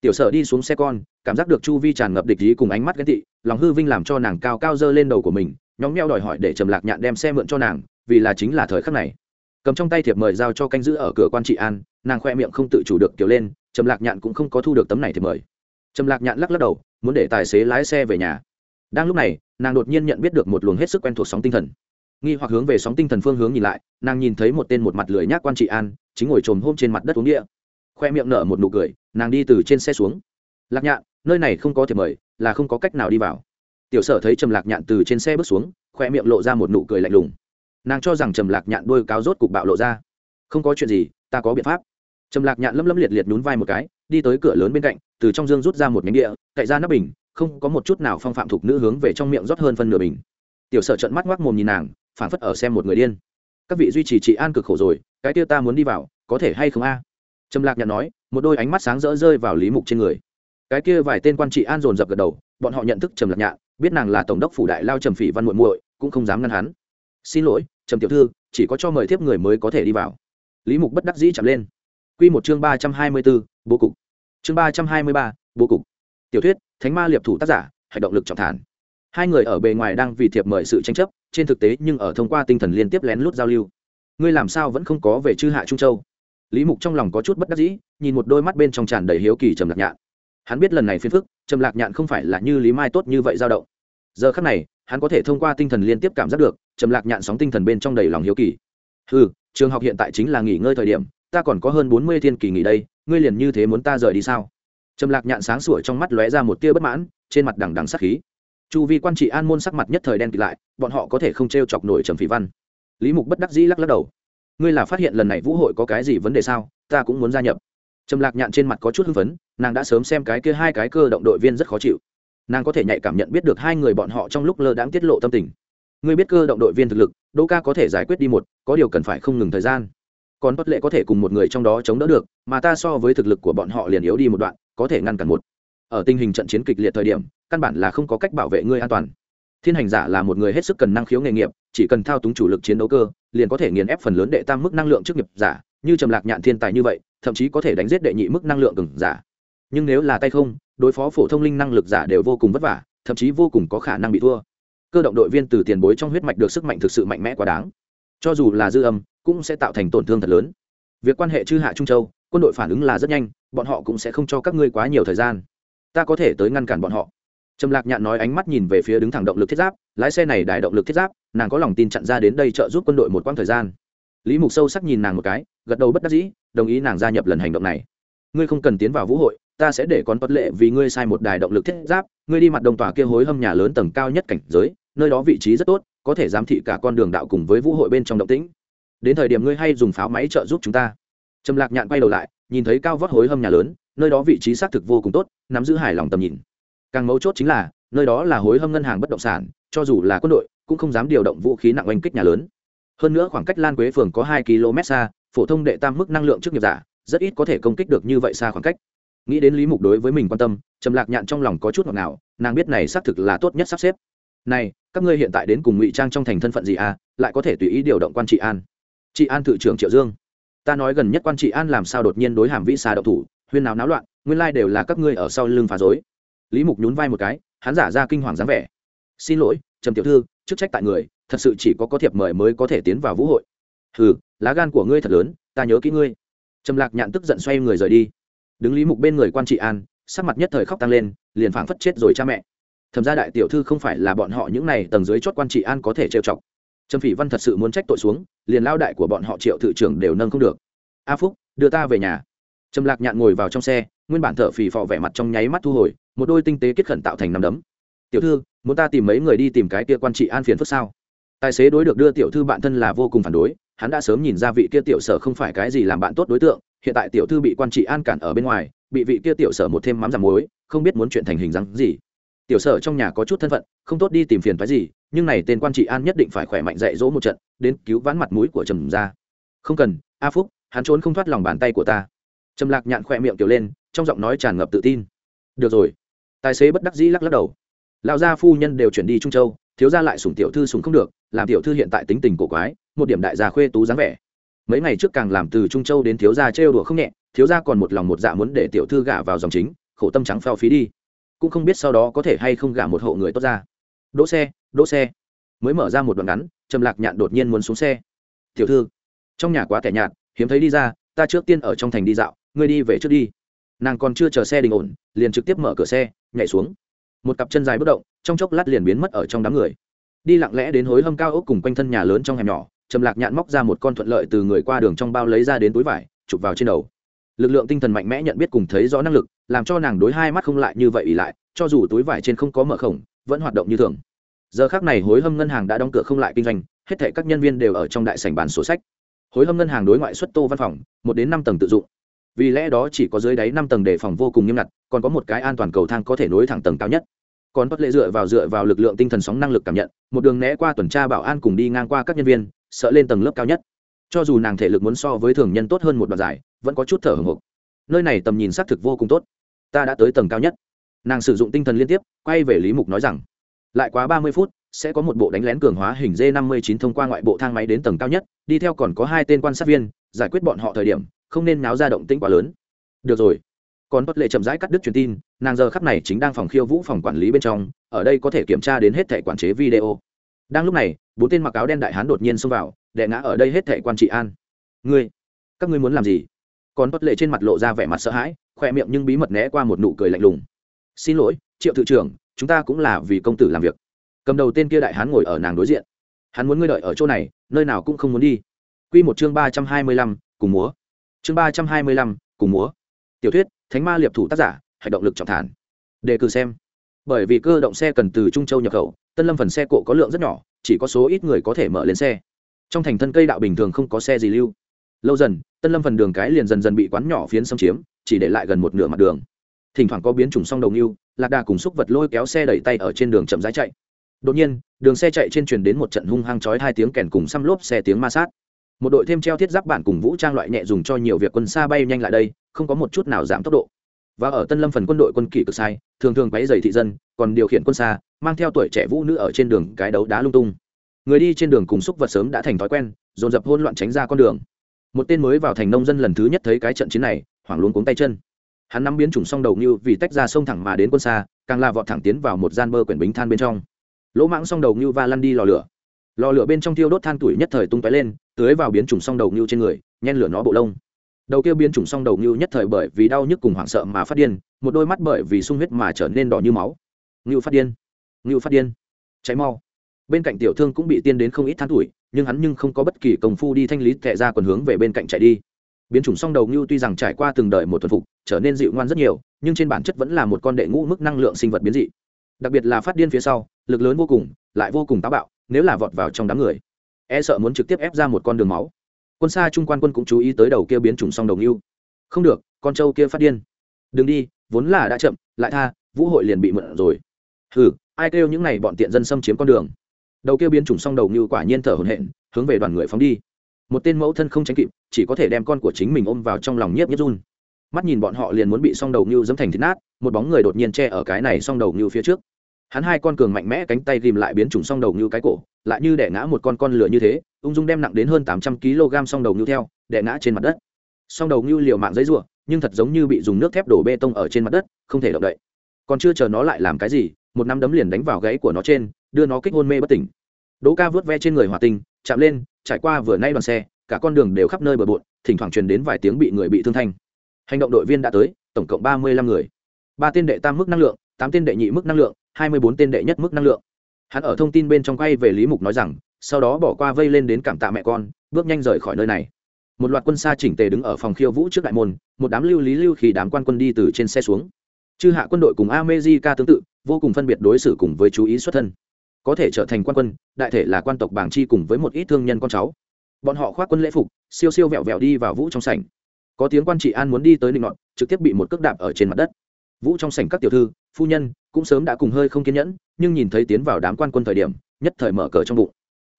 Tiểu sở đi xuống xe con, cảm giác được chu vi tràn ngập địch ý cùng ánh mắt ghen tị, lòng hư vinh làm cho nàng cao cao dơ lên đầu của mình, nhóm meo đòi hỏi để trầm lạc nhạn đem xe mượn cho nàng, vì là chính là thời khắc này. Cầm trong tay thiệp mời giao cho canh giữ ở cửa quan trị an, nàng khoe miệng không tự chủ được kiểu lên, trầm lạc nhạn cũng không có thu được tấm này thiệp mời. Trầm lạc nhạn lắc lắc đầu, muốn để tài xế lái xe về nhà đang lúc này, nàng đột nhiên nhận biết được một luồng hết sức quen thuộc sóng tinh thần. Nghi hoặc hướng về sóng tinh thần phương hướng nhìn lại, nàng nhìn thấy một tên một mặt lười nhác quan trị an, chính ngồi trồm hôm trên mặt đất uống địa. Khoe miệng nở một nụ cười, nàng đi từ trên xe xuống. Lạc nhạn, nơi này không có thể mời, là không có cách nào đi vào. Tiểu sở thấy trầm lạc nhạn từ trên xe bước xuống, khoe miệng lộ ra một nụ cười lạnh lùng. Nàng cho rằng trầm lạc nhạn đôi cáo rốt cục bạo lộ ra. Không có chuyện gì, ta có biện pháp. Trầm lạc nhạn lâm lâm liệt liệt nhún vai một cái, đi tới cửa lớn bên cạnh, từ trong dương rút ra một nhánh địa, cậy ra nắp bình không có một chút nào phong phạm thục nữ hướng về trong miệng rót hơn phân nửa bình. Tiểu sở trận mắt ngoác mồm nhìn nàng phản phất ở xem một người điên. Các vị duy trì trị an cực khổ rồi, cái tiêu ta muốn đi vào, có thể hay không a? Trầm lạc nhạt nói, một đôi ánh mắt sáng rỡ rơi vào lý mục trên người. Cái kia vài tên quan trị an dồn dập gật đầu, bọn họ nhận thức trầm lạc nhạn biết nàng là tổng đốc phủ đại lao trầm phỉ văn muội muội, cũng không dám ngăn hắn. Xin lỗi, trầm tiểu thư, chỉ có cho mời tiếp người mới có thể đi vào. Lý mục bất đắc dĩ chạm lên. Q một chương ba trăm hai mươi b ố bố cục. Chương ba trăm hai mươi ba, bố cục. Tiểu thuyết thánh ma liệp thủ tác giả, hạch động lực trọng thản. Hai người ở bề ngoài đang vì thiệp mời sự tranh chấp, trên thực tế nhưng ở thông qua tinh thần liên tiếp lén lút giao lưu. Ngươi làm sao vẫn không có về chư hạ trung châu? Lý mục trong lòng có chút bất đắc dĩ, nhìn một đôi mắt bên trong tràn đầy hiếu kỳ trầm lạc nhạn. Hắn biết lần này phiền phức, trầm lạc nhạn không phải là như lý mai tốt như vậy dao động. Giờ khắc này, hắn có thể thông qua tinh thần liên tiếp cảm giác được, trầm lạc nhạn sóng tinh thần bên trong đầy lòng hiếu kỳ. Ừ trường học hiện tại chính là nghỉ ngơi thời điểm, ta còn có hơn bốn mươi thiên kỳ nghỉ đây, ngươi liền như thế muốn ta rời đi sao? Trầm lạc nhạn sáng sủa trong mắt lóe ra một tia bất mãn, trên mặt đằng đằng sắc khí. Chu vi quan trị an môn sắc mặt nhất thời đen kịt lại, bọn họ có thể không t r e o chọc nổi trầm phỉ văn. Lý mục bất đắc dĩ lắc lắc đầu. Ngươi là phát hiện lần này vũ hội có cái gì vấn đề sao? Ta cũng muốn gia nhập. Trầm lạc nhạn trên mặt có chút hưng phấn, nàng đã sớm xem cái kia hai cái cơ động đội viên rất khó chịu. Nàng có thể nhạy cảm nhận biết được hai người bọn họ trong lúc lơ đãng tiết lộ tâm tình. Ngươi biết cơ động đội viên thực lực đỗ ca có thể giải quyết đi một, có điều cần phải không ngừng thời gian còn bất lệ có thể cùng một người trong đó chống đỡ được, mà ta so với thực lực của bọn họ liền yếu đi một đoạn, có thể ngăn cản một. Ở tình hình trận chiến kịch liệt thời điểm, căn bản là không có cách bảo vệ ngươi an toàn. Thiên hành giả là một người hết sức cần năng khiếu nghề nghiệp, chỉ cần thao túng chủ lực chiến đấu cơ, liền có thể nghiền ép phần lớn đệ tam mức năng lượng trước nghiệp giả, như trầm lạc nhạn thiên tài như vậy, thậm chí có thể đánh giết đệ nhị mức năng lượng cứng giả. Nhưng nếu là tay không, đối phó phổ thông linh năng lực giả đều vô cùng vất vả, thậm chí vô cùng có khả năng bị thua. Cơ động đội viên từ tiền bối trong huyết mạch được sức mạnh thực sự mạnh mẽ quá đáng cho dù là dư âm, cũng sẽ tạo thành tổn thương thật lớn. Việc quan hệ chư hạ trung châu, quân đội phản ứng là rất nhanh, bọn họ cũng sẽ không cho các ngươi quá nhiều thời gian. Ta có thể tới ngăn cản bọn họ. Trầm lạc nhạn nói ánh mắt nhìn về phía đứng thẳng động lực thiết giáp, lái xe này đài động lực thiết giáp, nàng có lòng tin chặn ra đến đây trợ giúp quân đội một quãng thời gian. Lý mục sâu sắc nhìn nàng một cái, gật đầu bất đắc dĩ, đồng ý nàng gia nhập lần hành động này. Ngươi không cần tiến vào vũ hội, ta sẽ để con bất lệ vì ngươi sai một đài động lực thiết giáp, ngươi đi mặt đồng tòa kia hối hâm nhà lớn tầng cao nhất cảnh giới, nơi đó vị trí rất tốt có thể giám thị cả con đường đạo cùng với vũ hội bên trong động tĩnh. Đến thời điểm ngươi hay dùng pháo máy trợ giúp chúng ta. Trầm lạc nhạn quay đầu lại, nhìn thấy cao vót hối hâm nhà lớn, nơi đó vị trí xác thực vô cùng tốt, nắm giữ hài lòng tầm nhìn. Càng mấu chốt chính là, nơi đó là hối hâm ngân hàng bất động sản, cho dù là quân đội, cũng không dám điều động vũ khí nặng oanh kích nhà lớn. Hơn nữa khoảng cách lan quế phường có hai km xa, phổ thông đệ tam mức năng lượng trước nghiệp giả, rất ít có thể công kích được như vậy xa khoảng cách. Nghĩ đến lý mục đối với mình quan tâm, trầm lạc nhạn trong lòng có chút ngọt nào nàng biết này xác thực là tốt nhất sắp xếp này, các ngươi hiện tại đến cùng ngụy trang trong thành thân phận gì à lại có thể tùy ý điều động quan trị an. Trị an thự trưởng triệu dương. Ta nói gần nhất quan trị an làm sao đột nhiên đối hàm vĩ xà đậu thủ, huyên nào náo loạn, nguyên lai đều là các ngươi ở sau lưng phá dối lý mục nhún vai một cái, hắn giả ra kinh hoàng dáng vẻ. Xin lỗi, trầm tiểu thư, chức trách tại người, thật sự chỉ có có thiệp mời mới có thể tiến vào vũ hội. Hừ, lá gan của ngươi thật lớn, ta nhớ kỹ ngươi. Trầm lạc nhạn tức giận xoay người rời đi. Đứng lý mục bên người quan trị an, sắc mặt nhất thời khóc tăng lên, liền phảng phất chết rồi cha mẹ thẩm gia đại tiểu thư không phải là bọn họ những này tầng dưới chót quan trị an có thể trêu chọc. Trâm phỉ văn thật sự muốn trách tội xuống, liền lao đại của bọn họ triệu thự trưởng đều nâng không được. A phúc, đưa ta về nhà. Trầm lạc nhạn ngồi vào trong xe, nguyên bản thợ phì phò vẻ mặt trong nháy mắt thu hồi, một đôi tinh tế kết khẩn tạo thành nắm đấm. Tiểu thư, muốn ta tìm mấy người đi tìm cái kia quan trị an phiền phức sao? Tài xế đối được đưa tiểu thư bạn thân là vô cùng phản đối, hắn đã sớm nhìn ra vị kia tiểu sở không phải cái gì làm bạn tốt đối tượng, hiện tại tiểu thư bị quan trị an cản ở bên ngoài, bị vị kia tiểu sở một thêm mắm giảm muối, không biết muốn chuyện thành hình dáng gì tiểu sở trong nhà có chút thân phận, không tốt đi tìm phiền phái gì, nhưng này tên quan trị an nhất định phải khỏe mạnh dạy dỗ một trận, đến cứu vãn mặt mũi của trầm ra không cần, a phúc, hắn trốn không thoát lòng bàn tay của ta. Trầm lạc nhạn khỏe miệng tiểu lên, trong giọng nói tràn ngập tự tin. Được rồi. Tài xế bất đắc dĩ lắc lắc đầu. Lão gia phu nhân đều chuyển đi trung châu, thiếu gia lại sủng tiểu thư sủng không được, làm tiểu thư hiện tại tính tình cổ quái, một điểm đại gia khuê tú dáng vẻ. Mấy ngày trước càng làm từ trung châu đến thiếu gia trêu đùa không nhẹ, thiếu gia còn một lòng một dạ muốn để tiểu thư gả vào dòng chính, khổ tâm trắng phao phí đi cũng không biết sau đó có thể hay không gả một hộ người tốt ra. Đỗ xe đỗ xe. Mới mở ra một đoạn ngắn, trầm lạc nhạn đột nhiên muốn xuống xe. Tiểu thư. Trong nhà quá tẻ nhạt, hiếm thấy đi ra, ta trước tiên ở trong thành đi dạo, ngươi đi về trước đi. Nàng còn chưa chờ xe đình ổn, liền trực tiếp mở cửa xe, nhảy xuống. Một cặp chân dài bất động, trong chốc lát liền biến mất ở trong đám người. Đi lặng lẽ đến hối hâm cao ốc cùng quanh thân nhà lớn trong hẻm nhỏ, trầm lạc nhạn móc ra một con thuận lợi từ người qua đường trong bao lấy ra đến túi vải, chụp vào trên đầu lực lượng tinh thần mạnh mẽ nhận biết cùng thấy rõ năng lực, làm cho nàng đối hai mắt không lại như vậy ỉ lại, cho dù túi vải trên không có mở khổng, vẫn hoạt động như thường. Giờ khác này hối hâm ngân hàng đã đóng cửa không lại kinh doanh, hết thể các nhân viên đều ở trong đại sảnh bàn sổ sách. Hối hâm ngân hàng đối ngoại xuất tô văn phòng, một đến năm tầng tự dụng. Vì lẽ đó chỉ có dưới đáy năm tầng đề phòng vô cùng nghiêm ngặt, còn có một cái an toàn cầu thang có thể nối thẳng tầng cao nhất. Còn bất lệ dựa vào dựa vào lực lượng tinh thần sóng năng lực cảm nhận, một đường né qua tuần tra bảo an cùng đi ngang qua các nhân viên, sợ lên tầng lớp cao nhất cho dù nàng thể lực muốn so với thường nhân tốt hơn một đoạn dài, vẫn có chút thở hồng hộc. Nơi này tầm nhìn xác thực vô cùng tốt. Ta đã tới tầng cao nhất. Nàng sử dụng tinh thần liên tiếp, quay về lý mục nói rằng, lại quá ba mươi phút, sẽ có một bộ đánh lén cường hóa hình d năm mươi chín thông qua ngoại bộ thang máy đến tầng cao nhất, đi theo còn có hai tên quan sát viên, giải quyết bọn họ thời điểm, không nên náo ra động tĩnh quá lớn. Được rồi. Còn bất lệ chậm rãi cắt đứt truyền tin, nàng giờ khắp này chính đang phòng khiêu vũ phòng quản lý bên trong, ở đây có thể kiểm tra đến hết thẻ quản chế video. Đang lúc này, bốn tên mặc áo đen đại hán đột nhiên xông vào đệ ngã ở đây hết thảy quan trị an. Ngươi, các ngươi muốn làm gì? Còn bất lệ trên mặt lộ ra vẻ mặt sợ hãi, khoe miệng nhưng bí mật né qua một nụ cười lạnh lùng. Xin lỗi, triệu tự trưởng, chúng ta cũng là vì công tử làm việc. Cầm đầu tên kia đại hán ngồi ở nàng đối diện. Hắn muốn ngươi đợi ở chỗ này, nơi nào cũng không muốn đi. Quy một chương ba trăm hai mươi lăm, cùng múa. Chương ba trăm hai mươi lăm, cùng múa. Tiểu thuyết, thánh ma liệp thủ tác giả, hành động lực trọng thản. Đề cử xem. Bởi vì cơ động xe cần từ trung châu nhập khẩu, tân lâm phần xe cộ có lượng rất nhỏ, chỉ có số ít người có thể mở lên xe trong thành thân cây đạo bình thường không có xe gì lưu. Lâu dần, tân lâm phần đường cái liền dần dần bị quán nhỏ phiến xâm chiếm, chỉ để lại gần một nửa mặt đường. Thỉnh thoảng có biến chủng song đầu yêu lạc đà cùng xúc vật lôi kéo xe đẩy tay ở trên đường chậm rãi chạy. Đột nhiên, đường xe chạy trên truyền đến một trận hung hăng chói hai tiếng kèn cùng xăm lốp xe tiếng ma sát. Một đội thêm treo thiết giáp bản cùng vũ trang loại nhẹ dùng cho nhiều việc quân xa bay nhanh lại đây, không có một chút nào giảm tốc độ. Và ở tân lâm phần quân đội quân kỷ cực sai, thường thường quấy dày thị dân, còn điều khiển quân xa, mang theo tuổi trẻ vũ nữ ở trên đường cái đấu đá lung tung người đi trên đường cùng xúc vật sớm đã thành thói quen, dồn dập hôn loạn tránh ra con đường. Một tên mới vào thành nông dân lần thứ nhất thấy cái trận chiến này, hoảng luống cuống tay chân. Hắn nắm biến chủng song đầu như vì tách ra sông thẳng mà đến quân xa, càng là vọt thẳng tiến vào một gian bơ quyển bính than bên trong. Lỗ mãng song đầu như va lăn đi lò lửa. Lò lửa bên trong thiêu đốt than tuổi nhất thời tung tóe lên, tưới vào biến chủng song đầu như trên người, nhen lửa nó bộ lông. Đầu kia biến chủng song đầu như nhất thời bởi vì đau nhức cùng hoảng sợ mà phát điên, một đôi mắt bởi vì sung huyết mà trở nên đỏ như máu. Ngưu phát điên. Ngưu phát điên. Cháy mau bên cạnh tiểu thương cũng bị tiên đến không ít than tuổi, nhưng hắn nhưng không có bất kỳ công phu đi thanh lý tệ ra còn hướng về bên cạnh chạy đi. Biến chủng song đầu ngưu tuy rằng trải qua từng đời một thuần phục, trở nên dịu ngoan rất nhiều, nhưng trên bản chất vẫn là một con đệ ngũ mức năng lượng sinh vật biến dị. Đặc biệt là phát điên phía sau, lực lớn vô cùng, lại vô cùng táo bạo, nếu là vọt vào trong đám người e sợ muốn trực tiếp ép ra một con đường máu. Quân xa trung quan quân cũng chú ý tới đầu kia biến chủng song đồng yêu không được, con trâu kia phát điên. Đừng đi, vốn là đã chậm, lại tha, vũ hội liền bị mượn rồi. Ừ ai kêu những này bọn tiện dân xâm chiếm con đường? Đầu kia biến chủng song đầu như quả nhiên thở hổn hển, hướng về đoàn người phóng đi. Một tên mẫu thân không tránh kịp, chỉ có thể đem con của chính mình ôm vào trong lòng nhiếp nhiếp run. Mắt nhìn bọn họ liền muốn bị song đầu như dẫm thành thịt nát, một bóng người đột nhiên che ở cái này song đầu như phía trước. Hắn hai con cường mạnh mẽ cánh tay ghìm lại biến chủng song đầu như cái cổ, lại như đẻ ngã một con con lửa như thế, ung dung đem nặng đến hơn tám trăm kg song đầu như theo, đẻ ngã trên mặt đất. Song đầu như liều mạng giấy ruộng nhưng thật giống như bị dùng nước thép đổ bê tông ở trên mặt đất, không thể động đậy. Còn chưa chờ nó lại làm cái gì, một nắm đấm liền đánh vào gáy của nó trên đưa nó kích hôn mê bất tỉnh. Đỗ ca vớt ve trên người hòa tinh, chạm lên, trải qua vừa nay đoàn xe, cả con đường đều khắp nơi bờ bộn, thỉnh thoảng truyền đến vài tiếng bị người bị thương thanh. Hành động đội viên đã tới, tổng cộng ba mươi lăm người. Ba tên đệ tam mức năng lượng, tám tên đệ nhị mức năng lượng, hai mươi bốn tên đệ nhất mức năng lượng. Hắn ở thông tin bên trong quay về lý mục nói rằng, sau đó bỏ qua vây lên đến cảm tạ mẹ con, bước nhanh rời khỏi nơi này. Một loạt quân xa chỉnh tề đứng ở phòng khiêu vũ trước đại môn, một đám lưu lý lưu khi đám quan quân đi từ trên xe xuống. Chư hạ quân đội cùng amejica tương tự, vô cùng phân biệt đối xử cùng với chú ý xuất thân có thể trở thành quan quân, đại thể là quan tộc bảng chi cùng với một ít thương nhân con cháu. Bọn họ khoác quân lễ phục, siêu siêu vẹo vẹo đi vào vũ trong sảnh. Có tiếng quan trị an muốn đi tới định ngọn trực tiếp bị một cước đạp ở trên mặt đất. Vũ trong sảnh các tiểu thư, phu nhân, cũng sớm đã cùng hơi không kiên nhẫn, nhưng nhìn thấy tiến vào đám quan quân thời điểm, nhất thời mở cờ trong bụng.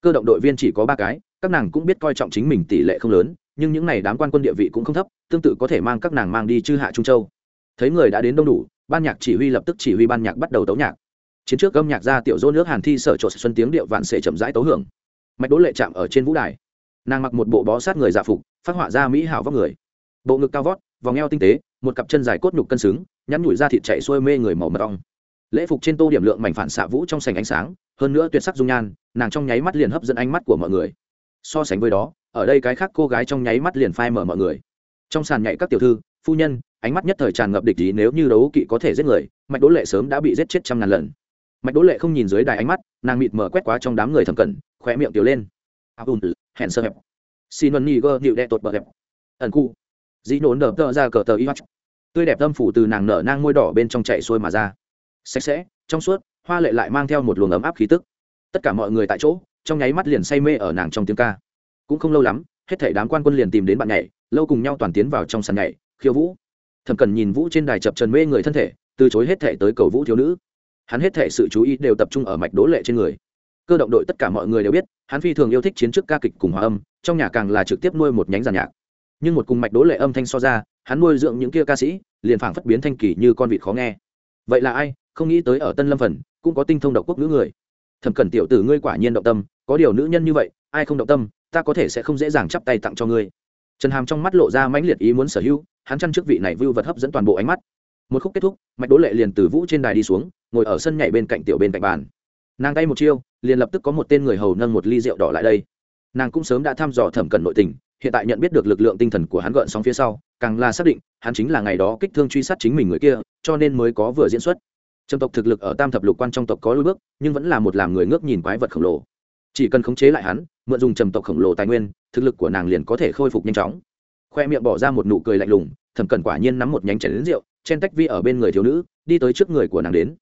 Cơ động đội viên chỉ có ba cái, các nàng cũng biết coi trọng chính mình tỷ lệ không lớn, nhưng những n à y đám quan quân địa vị cũng không thấp, tương tự có thể mang các nàng mang đi chư hạ trung châu. Thấy người đã đến đông đủ, ban nhạc chỉ huy lập tức chỉ huy ban nhạc bắt đầu tấu nhạc chiến trước âm nhạc ra tiểu dô nước hàn thi sở trộn xuân tiếng điệu vạn sệ chậm rãi tấu hưởng. Mạch đỗ lệ chạm ở trên vũ đài. Nàng mặc một bộ bó sát người dạ phục, phát họa ra mỹ hảo vóc người. Bộ ngực cao vót, vòng eo tinh tế, một cặp chân dài cốt nhục cân xứng, nhắn nhủi ra thịt chạy xuôi mê người màu mật ong. Lễ phục trên tô điểm lượng mảnh phản xạ vũ trong sành ánh sáng, hơn nữa tuyệt sắc dung nhan, nàng trong nháy mắt liền hấp dẫn ánh mắt của mọi người. So sánh với đó, ở đây cái khác cô gái trong nháy mắt liền phai mở mọi người. Trong sàn nhảy các tiểu thư, phu nhân, ánh mắt nhất thời tràn ngập địch ý nếu như đấu kỵ có thể giết người, mạch đỗ lệ sớm đã bị giết chết trăm ngàn lần mạch đỗ lệ không nhìn dưới đài ánh mắt, nàng mịt mở quét quá trong đám người thầm cẩn khỏe miệng tiểu lên. À, Abun hẹn sơ hẹp. Xin ân nghi gơ nịu đệ tột bờ hẹp. Ẩn cu dĩ nổn đờ tợ ra cờ tờ y mắt tươi đẹp tâm phủ từ nàng nở nang môi đỏ bên trong chạy xuôi mà ra. Sạch sẽ, trong suốt, hoa lệ lại mang theo một luồng ấm áp khí tức. Tất cả mọi người tại chỗ, trong nháy mắt liền say mê ở nàng trong tiếng ca. Cũng không lâu lắm, hết thảy đám quan quân liền tìm đến bạn nhảy, lâu cùng nhau toàn tiến vào trong sàn nhảy, khiêu vũ. Thẩm cần nhìn vũ trên đài chập trần mê người thân thể, từ chối hết thảy tới cầu vũ thiếu nữ hắn hết thảy sự chú ý đều tập trung ở mạch đố lệ trên người. Cơ động đội tất cả mọi người đều biết, hắn phi thường yêu thích chiến trước ca kịch cùng hòa âm, trong nhà càng là trực tiếp nuôi một nhánh giàn nhạc. Nhưng một cùng mạch đố lệ âm thanh so ra, hắn nuôi dưỡng những kia ca sĩ, liền phảng phất biến thanh kỳ như con vịt khó nghe. Vậy là ai, không nghĩ tới ở tân lâm phần, cũng có tinh thông độc quốc ngữ người. Thẩm cẩn tiểu tử ngươi quả nhiên động tâm, có điều nữ nhân như vậy, ai không động tâm, ta có thể sẽ không dễ dàng chắp tay tặng cho ngươi. Trần hàm trong mắt lộ ra mãnh liệt ý muốn sở hữu, hắn chăn trước vị này vưu vật hấp dẫn toàn bộ ánh mắt. Một khúc kết thúc, mạch đố lệ liền từ vũ trên đài đi xuống ngồi ở sân nhảy bên cạnh tiểu bên cạnh bàn. Nàng tay một chiêu, liền lập tức có một tên người hầu nâng một ly rượu đỏ lại đây. Nàng cũng sớm đã thăm dò thẩm cẩn nội tình, hiện tại nhận biết được lực lượng tinh thần của hắn gợn sóng phía sau, càng là xác định, hắn chính là ngày đó kích thương truy sát chính mình người kia, cho nên mới có vừa diễn xuất. Trầm tộc thực lực ở tam thập lục quan trong tộc có lôi bước, nhưng vẫn là một làm người ngước nhìn quái vật khổng lồ. Chỉ cần khống chế lại hắn, mượn dùng trầm tộc khổng lồ tài nguyên, thực lực của nàng liền có thể khôi phục nhanh chóng. Khoe miệng bỏ ra một nụ cười lạnh lùng, thẩm cẩn quả nhiên nắm một nhánh chảy đến rượu chen tách vi ở bên người thiếu nữ, đi tới trước người của nàng đến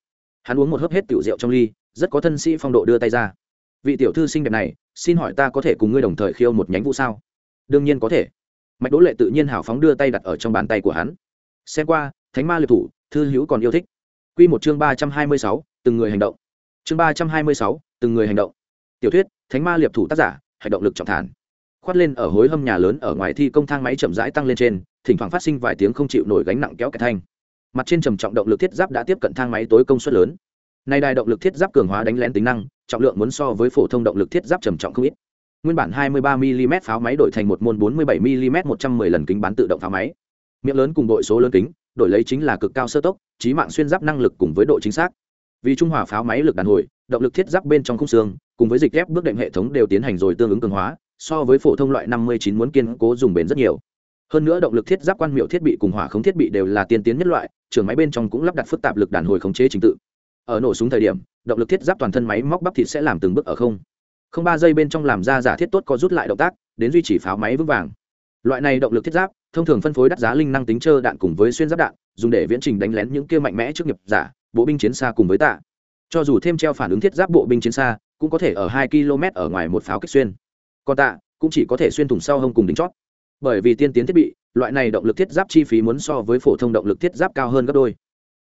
hắn uống một hớp hết tiểu rượu trong ly, rất có thân sĩ phong độ đưa tay ra. Vị tiểu thư xinh đẹp này, xin hỏi ta có thể cùng ngươi đồng thời khiêu một nhánh vũ sao? Đương nhiên có thể. Mạch đỗ lệ tự nhiên hào phóng đưa tay đặt ở trong bàn tay của hắn. Xem qua, thánh ma liệt thủ, thư hữu còn yêu thích. Q một chương ba trăm hai mươi sáu, từng người hành động. Chương ba trăm hai mươi sáu, từng người hành động. Tiểu thuyết, thánh ma liệt thủ tác giả, hành động lực trọng thản. Khoát lên ở hối hâm nhà lớn ở ngoài thi công thang máy chậm rãi tăng lên trên, thỉnh thoảng phát sinh vài tiếng không chịu nổi gánh nặng kéo cái thanh mặt trên trầm trọng động lực thiết giáp đã tiếp cận thang máy tối công suất lớn. Nay đài động lực thiết giáp cường hóa đánh lén tính năng, trọng lượng muốn so với phổ thông động lực thiết giáp trầm trọng không ít. Nguyên bản 23 mm pháo máy đổi thành một môn 47 mm 110 lần kính bán tự động pháo máy. Miệng lớn cùng đội số lớn kính, đổi lấy chính là cực cao sơ tốc, trí mạng xuyên giáp năng lực cùng với độ chính xác. Vì trung hòa pháo máy lực đàn hồi, động lực thiết giáp bên trong khung xương, cùng với dịch ghép bước đệm hệ thống đều tiến hành rồi tương ứng cường hóa, so với phổ thông loại 59 muốn kiên cố dùng bền rất nhiều hơn nữa động lực thiết giáp quan miệu thiết bị cùng hỏa khống thiết bị đều là tiên tiến nhất loại, trường máy bên trong cũng lắp đặt phức tạp lực đàn hồi khống chế trình tự. Ở nổ súng thời điểm, động lực thiết giáp toàn thân máy móc bắp thịt sẽ làm từng bước ở không. Không ba giây bên trong làm ra giả thiết tốt có rút lại động tác, đến duy trì pháo máy vững vàng. Loại này động lực thiết giáp, thông thường phân phối đắt giá linh năng tính trơ đạn cùng với xuyên giáp đạn, dùng để viễn trình đánh lén những kia mạnh mẽ trước nghiệp giả, bộ binh chiến xa cùng với tạ. Cho dù thêm treo phản ứng thiết giáp bộ binh chiến xa, cũng có thể ở hai km ở ngoài một pháo kích xuyên. Còn tạ, cũng chỉ có thể xuyên thủng sau hông cùng đính chót bởi vì tiên tiến thiết bị, loại này động lực thiết giáp chi phí muốn so với phổ thông động lực thiết giáp cao hơn gấp đôi.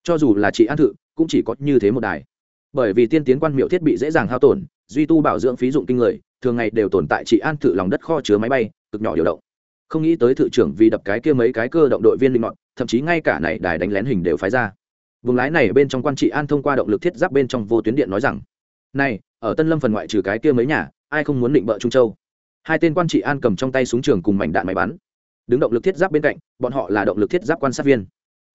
Cho dù là chị an thự, cũng chỉ có như thế một đài. Bởi vì tiên tiến quan miệu thiết bị dễ dàng hao tổn, duy tu bảo dưỡng phí dụng kinh người, thường ngày đều tồn tại chị an thự lòng đất kho chứa máy bay, cực nhỏ điều động. Không nghĩ tới thự trưởng vì đập cái kia mấy cái cơ động đội viên linh mọn, thậm chí ngay cả này đài đánh lén hình đều phái ra. Vùng lái này bên trong quan trị an thông qua động lực thiết giáp bên trong vô tuyến điện nói rằng, này, ở tân lâm phần ngoại trừ cái kia mấy nhà, ai không muốn định bợ trung châu? Hai tên quan trị an cầm trong tay súng trường cùng mảnh đạn máy bắn. Đứng động lực thiết giáp bên cạnh, bọn họ là động lực thiết giáp quan sát viên.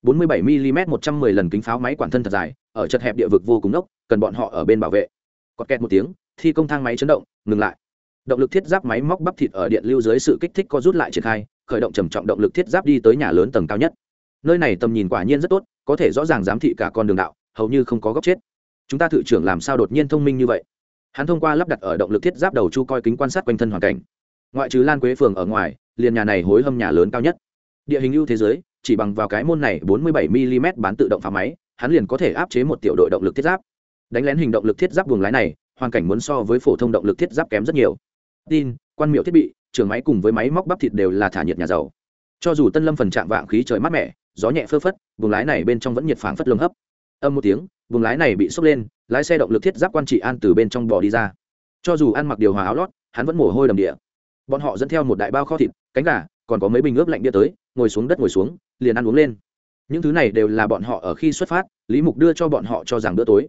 47 mm 110 lần kính pháo máy quản thân thật dài, ở chật hẹp địa vực vô cùng nốc, cần bọn họ ở bên bảo vệ. Cọt kẹt một tiếng, thi công thang máy chấn động, ngừng lại. Động lực thiết giáp máy móc bắp thịt ở điện lưu dưới sự kích thích có rút lại triển khai, khởi động trầm trọng động lực thiết giáp đi tới nhà lớn tầng cao nhất. Nơi này tầm nhìn quả nhiên rất tốt, có thể rõ ràng giám thị cả con đường đạo, hầu như không có góc chết. Chúng ta thự trưởng làm sao đột nhiên thông minh như vậy? Hắn thông qua lắp đặt ở động lực thiết giáp đầu chu coi kính quan sát quanh thân hoàn cảnh. Ngoại trừ lan quế phường ở ngoài, liền nhà này hối hâm nhà lớn cao nhất. Địa hình ưu thế giới, chỉ bằng vào cái môn này 47 mm bán tự động phá máy, hắn liền có thể áp chế một tiểu đội động lực thiết giáp. Đánh lén hình động lực thiết giáp buồng lái này, hoàn cảnh muốn so với phổ thông động lực thiết giáp kém rất nhiều. Tin, quan miệu thiết bị, trường máy cùng với máy móc bắp thịt đều là thả nhiệt nhà giàu. Cho dù tân lâm phần trạng vạng khí trời mát mẻ, gió nhẹ phơ phất, buồng lái này bên trong vẫn nhiệt phảng phất lồng hấp. Âm một tiếng, buồng lái này bị sốc lên lái xe động lực thiết giáp quan trị an từ bên trong bò đi ra. Cho dù ăn mặc điều hòa áo lót, hắn vẫn mồ hôi đầm địa. Bọn họ dẫn theo một đại bao kho thịt, cánh gà, còn có mấy bình ướp lạnh bia tới, ngồi xuống đất ngồi xuống, liền ăn uống lên. Những thứ này đều là bọn họ ở khi xuất phát, lý mục đưa cho bọn họ cho rằng bữa tối.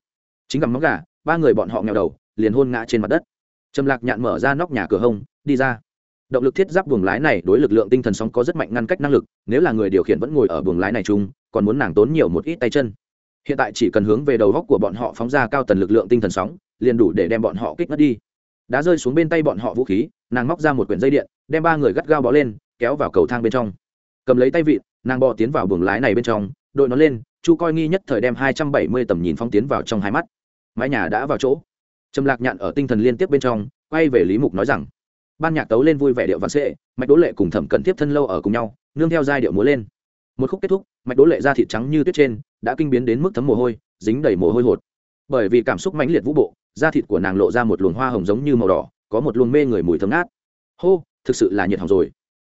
Chính gặm móng gà, ba người bọn họ nghèo đầu, liền hôn ngã trên mặt đất. Trầm lạc nhạn mở ra nóc nhà cửa hông, đi ra. Động lực thiết giáp buồng lái này đối lực lượng tinh thần sóng có rất mạnh ngăn cách năng lực, nếu là người điều khiển vẫn ngồi ở buồng lái này chung, còn muốn nàng tốn nhiều một ít tay chân hiện tại chỉ cần hướng về đầu góc của bọn họ phóng ra cao tần lực lượng tinh thần sóng, liền đủ để đem bọn họ kích ngất đi. Đã rơi xuống bên tay bọn họ vũ khí, nàng móc ra một quyển dây điện, đem ba người gắt gao bó lên, kéo vào cầu thang bên trong. Cầm lấy tay vịt nàng bò tiến vào buồng lái này bên trong, đội nó lên, chu coi nghi nhất thời đem hai trăm bảy mươi tầm nhìn phong tiến vào trong hai mắt. Mái nhà đã vào chỗ. Trầm lạc nhạn ở tinh thần liên tiếp bên trong, quay về lý mục nói rằng, ban nhạc tấu lên vui vẻ điệu văn sệ, mạch đỗ lệ cùng thẩm cận tiếp thân lâu ở cùng nhau, nương theo giai điệu múa lên. Một khúc kết thúc, mạch đỗ lệ ra thịt trắng như tuyết trên đã kinh biến đến mức thấm mồ hôi, dính đầy mồ hôi hột. Bởi vì cảm xúc mãnh liệt vũ bộ, da thịt của nàng lộ ra một luồng hoa hồng giống như màu đỏ, có một luồng mê người mùi thấm ngát. Hô, thực sự là nhiệt hỏng rồi.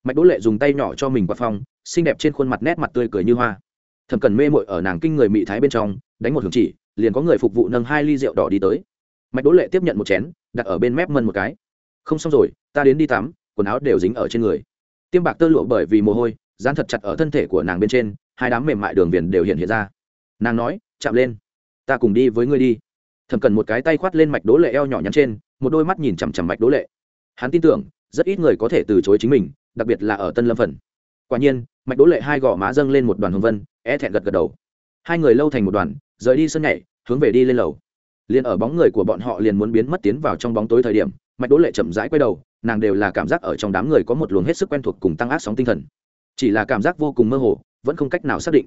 Mạch đỗ lệ dùng tay nhỏ cho mình qua phong, xinh đẹp trên khuôn mặt nét mặt tươi cười như hoa. Thẩm cần mê mội ở nàng kinh người mị thái bên trong, đánh một hướng chỉ, liền có người phục vụ nâng hai ly rượu đỏ đi tới. Mạch đỗ lệ tiếp nhận một chén, đặt ở bên mép mân một cái. Không xong rồi, ta đến đi tắm, quần áo đều dính ở trên người. Tiêm bạc tơ lụa bởi vì mồ hôi, dán thật chặt ở thân thể của nàng bên trên hai đám mềm mại đường viền đều hiện hiện ra. Nàng nói, chạm lên, ta cùng đi với ngươi đi. Thẩm cần một cái tay khoát lên mạch đố lệ eo nhỏ nhắn trên, một đôi mắt nhìn chằm chằm mạch đố lệ. Hắn tin tưởng, rất ít người có thể từ chối chính mình, đặc biệt là ở tân lâm phần. Quả nhiên, mạch đố lệ hai gò má dâng lên một đoàn hồng vân e thẹn gật gật đầu. Hai người lâu thành một đoàn, rời đi sân nhảy, hướng về đi lên lầu. Liền ở bóng người của bọn họ liền muốn biến mất tiến vào trong bóng tối thời điểm, mạch đố lệ chậm rãi quay đầu, nàng đều là cảm giác ở trong đám người có một luồng hết sức quen thuộc cùng tăng ác sóng tinh thần. Chỉ là cảm giác vô cùng mơ hồ vẫn không cách nào xác định.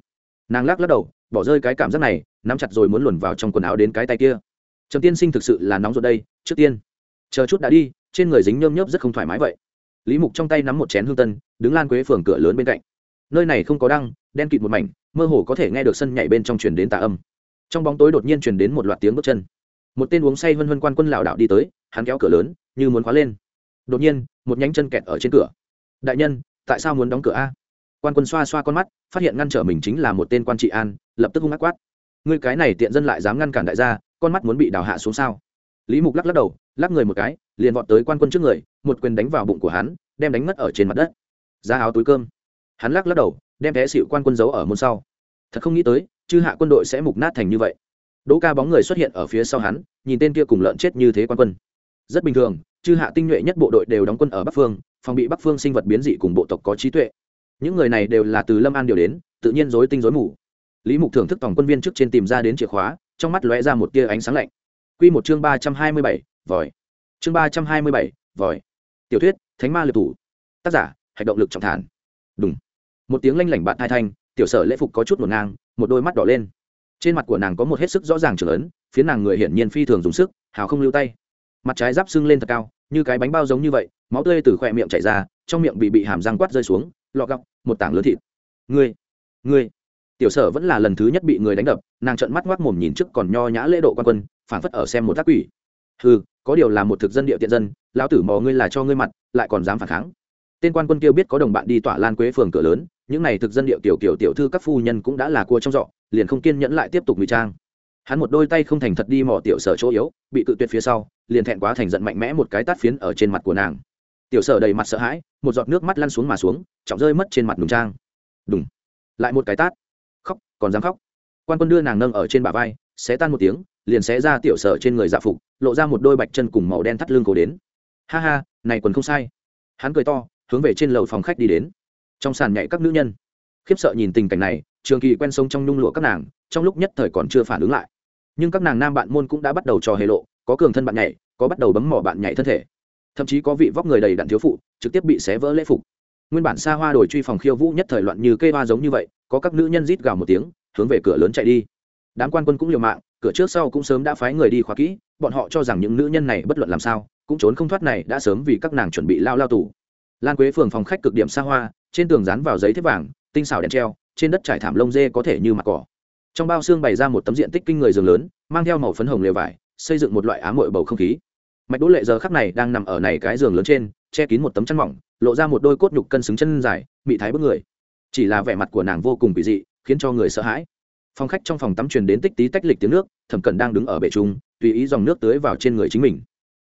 Nàng lắc lắc đầu, bỏ rơi cái cảm giác này, nắm chặt rồi muốn luồn vào trong quần áo đến cái tay kia. Trầm tiên sinh thực sự là nóng rồi đây, trước tiên. Chờ chút đã đi, trên người dính nhơm nhớp rất không thoải mái vậy. Lý mục trong tay nắm một chén hương tân, đứng lan quế phường cửa lớn bên cạnh. Nơi này không có đăng, đen kịt một mảnh, mơ hồ có thể nghe được sân nhảy bên trong truyền đến tà âm. Trong bóng tối đột nhiên truyền đến một loạt tiếng bước chân. Một tên uống say vân vân quan quân lảo đạo đi tới, hắn kéo cửa lớn, như muốn khóa lên. Đột nhiên, một nhánh chân kẹt ở trên cửa. Đại nhân, tại sao muốn đóng cửa a? Quan quân xoa xoa con mắt, phát hiện ngăn trở mình chính là một tên quan trị an, lập tức hung ác quát. Ngươi cái này tiện dân lại dám ngăn cản đại gia, con mắt muốn bị đào hạ xuống sao? Lý mục lắc lắc đầu, lắc người một cái, liền vọt tới quan quân trước người, một quyền đánh vào bụng của hắn, đem đánh ngất ở trên mặt đất. Ra áo túi cơm. Hắn lắc lắc đầu, đem vé xịu quan quân giấu ở môn sau. Thật không nghĩ tới, chư hạ quân đội sẽ mục nát thành như vậy. Đỗ ca bóng người xuất hiện ở phía sau hắn, nhìn tên kia cùng lợn chết như thế quan quân. Rất bình thường, chư hạ tinh nhuệ nhất bộ đội đều đóng quân ở bắc phương, phòng bị bắc phương sinh vật biến dị cùng bộ tộc có trí tuệ những người này đều là từ lâm an điều đến, tự nhiên dối tinh dối mù. Lý mục thưởng thức tổng quân viên trước trên tìm ra đến chìa khóa, trong mắt lóe ra một tia ánh sáng lạnh. Q một chương ba trăm hai mươi bảy, vòi. Chương ba trăm hai mươi bảy, vòi. Tiểu thuyết, thánh ma liệt thủ. Tác giả, hạch động lực trọng thản. Đúng một tiếng lanh lảnh bạn hai thanh, tiểu sở lễ phục có chút một ngang, một đôi mắt đỏ lên. Trên mặt của nàng có một hết sức rõ ràng trưởng ấn, phía nàng người hiển nhiên phi thường dùng sức, hào không lưu tay. Mặt trái giáp sưng lên thật cao, như cái bánh bao giống như vậy, máu tươi từ khỏe miệng chảy ra, trong miệng bị bị hàm răng quát rơi xuống lọ gọc, một tảng lớn thịt. Ngươi ngươi. Tiểu sở vẫn là lần thứ nhất bị người đánh đập, nàng trợn mắt ngoác mồm nhìn trước còn nho nhã lễ độ quan quân phản phất ở xem một tác quỷ. Ừ có điều là một thực dân địa tiện dân, lão tử mò ngươi là cho ngươi mặt, lại còn dám phản kháng. Tên quan quân kia biết có đồng bạn đi tỏa lan quế phường cửa lớn, những n à y thực dân địa tiểu kiểu tiểu thư các phu nhân cũng đã là cua trong dọ liền không kiên nhẫn lại tiếp tục ngụy trang. Hắn một đôi tay không thành thật đi mò tiểu sở chỗ yếu, bị cự tuyệt phía sau, liền thẹn quá thành giận mạnh mẽ một cái tát phiến ở trên mặt của nàng. Tiểu sở đầy mặt sợ hãi một giọt nước mắt lăn xuống mà xuống, trọng rơi mất trên mặt đùng trang. Đùng. Lại một cái tát. Khóc, còn dám khóc. Quan quân đưa nàng nâng ở trên bả vai, xé tan một tiếng, liền xé ra tiểu sở trên người dạ phục, lộ ra một đôi bạch chân cùng màu đen thắt lưng cổ đến. Ha ha, này quần không sai. Hắn cười to, hướng về trên lầu phòng khách đi đến. Trong sàn nhảy các nữ nhân. Khiếp sợ nhìn tình cảnh này, trường kỳ quen sông trong nhung lụa các nàng, trong lúc nhất thời còn chưa phản ứng lại. Nhưng các nàng nam bạn môn cũng đã bắt đầu trò hề lộ, có cường thân bạn nhảy, có bắt đầu bấm mỏ bạn nhảy thân thể thậm chí có vị vóc người đầy đặn thiếu phụ, trực tiếp bị xé vỡ lễ phục. Nguyên bản xa hoa đổi truy phòng khiêu vũ nhất thời loạn như cây hoa giống như vậy, có các nữ nhân rít gào một tiếng, hướng về cửa lớn chạy đi. Đám quan quân cũng liều mạng, cửa trước sau cũng sớm đã phái người đi khóa kỹ, bọn họ cho rằng những nữ nhân này bất luận làm sao, cũng trốn không thoát này đã sớm vì các nàng chuẩn bị lao lao tù. Lan quế phường phòng khách cực điểm xa hoa, trên tường dán vào giấy thép vàng, tinh xảo đèn treo, trên đất trải thảm lông dê có thể như mặt cỏ. Trong bao xương bày ra một tấm diện tích kinh người giường lớn, mang theo màu phấn hồng lều vải, xây dựng một loại ám mội bầu không khí mạch đỗ lệ giờ khắc này đang nằm ở này cái giường lớn trên, che kín một tấm chăn mỏng, lộ ra một đôi cốt nhục cân xứng chân dài, bị thái bức người. Chỉ là vẻ mặt của nàng vô cùng kỳ dị, khiến cho người sợ hãi. Phòng khách trong phòng tắm truyền đến tích tí tách lịch tiếng nước, thẩm cẩn đang đứng ở bể trung tùy ý dòng nước tưới vào trên người chính mình.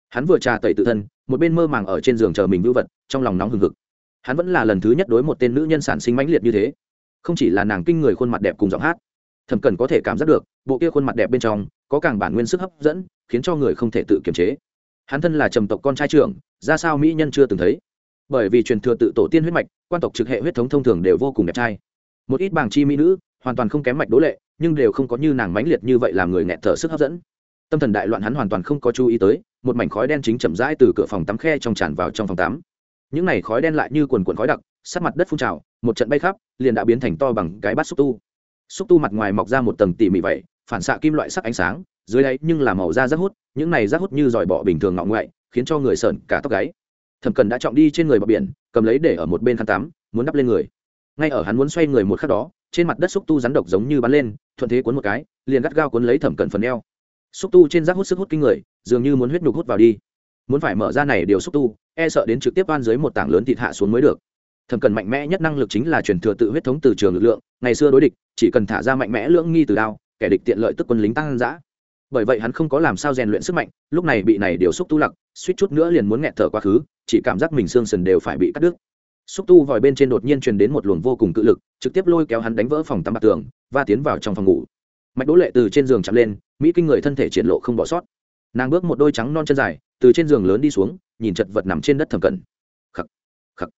Hắn vừa trà tẩy tự thân, một bên mơ màng ở trên giường chờ mình vưu vật, trong lòng nóng hừng hực. Hắn vẫn là lần thứ nhất đối một tên nữ nhân sản sinh mãnh liệt như thế. Không chỉ là nàng kinh người khuôn mặt đẹp cùng giọng hát, thẩm cẩn có thể cảm giác được, bộ kia khuôn mặt đẹp bên trong, có càng bản nguyên sức hấp dẫn, khiến cho người không thể tự kiềm chế hắn thân là trầm tộc con trai trưởng, ra sao mỹ nhân chưa từng thấy. Bởi vì truyền thừa tự tổ tiên huyết mạch, quan tộc trực hệ huyết thống thông thường đều vô cùng đẹp trai. Một ít bảng chi mỹ nữ, hoàn toàn không kém mạch đố lệ, nhưng đều không có như nàng mãnh liệt như vậy làm người nghẹt thở sức hấp dẫn. Tâm thần đại loạn hắn hoàn toàn không có chú ý tới, một mảnh khói đen chính chậm rãi từ cửa phòng tắm khe trong tràn vào trong phòng tắm. Những này khói đen lại như quần quần khói đặc sát mặt đất phun trào, một trận bay khắp, liền đã biến thành to bằng cái bát xúc tu. Xúc tu mặt ngoài mọc ra một tầng tỉ mỉ vậy, phản xạ kim loại sắc ánh sáng dưới đáy nhưng là màu da rác hút, những này rác hút như dòi bọ bình thường ngọng ngoại, khiến cho người sợn cả tóc gáy. Thẩm cần đã trọng đi trên người bờ biển, cầm lấy để ở một bên khăn tắm, muốn đắp lên người. Ngay ở hắn muốn xoay người một khắc đó, trên mặt đất xúc tu rắn độc giống như bắn lên, thuận thế cuốn một cái, liền gắt gao cuốn lấy thẩm cận phần eo. Xúc tu trên rác hút sức hút kinh người, dường như muốn huyết nhục hút vào đi. Muốn phải mở ra này điều xúc tu e sợ đến trực tiếp van dưới một tảng lớn thịt hạ xuống mới được. Thẩm cần mạnh mẽ nhất năng lực chính là truyền thừa tự huyết thống từ trường lực lượng, ngày xưa đối địch, chỉ cần thả ra mạnh mẽ lưỡng nghi từ đao, kẻ địch tiện lợi tức quân lính tăng dã bởi vậy hắn không có làm sao rèn luyện sức mạnh, lúc này bị này điều xúc tu lặc, suýt chút nữa liền muốn nghẹt thở quá khứ, chỉ cảm giác mình xương sần đều phải bị cắt đứt. Xúc tu vòi bên trên đột nhiên truyền đến một luồng vô cùng cự lực, trực tiếp lôi kéo hắn đánh vỡ phòng tắm bạc tường và tiến vào trong phòng ngủ. Mạch đỗ lệ từ trên giường chạm lên, mỹ kinh người thân thể triển lộ không bỏ sót. Nàng bước một đôi trắng non chân dài, từ trên giường lớn đi xuống, nhìn chật vật nằm trên đất thẩm cẩn. Khắc khắc.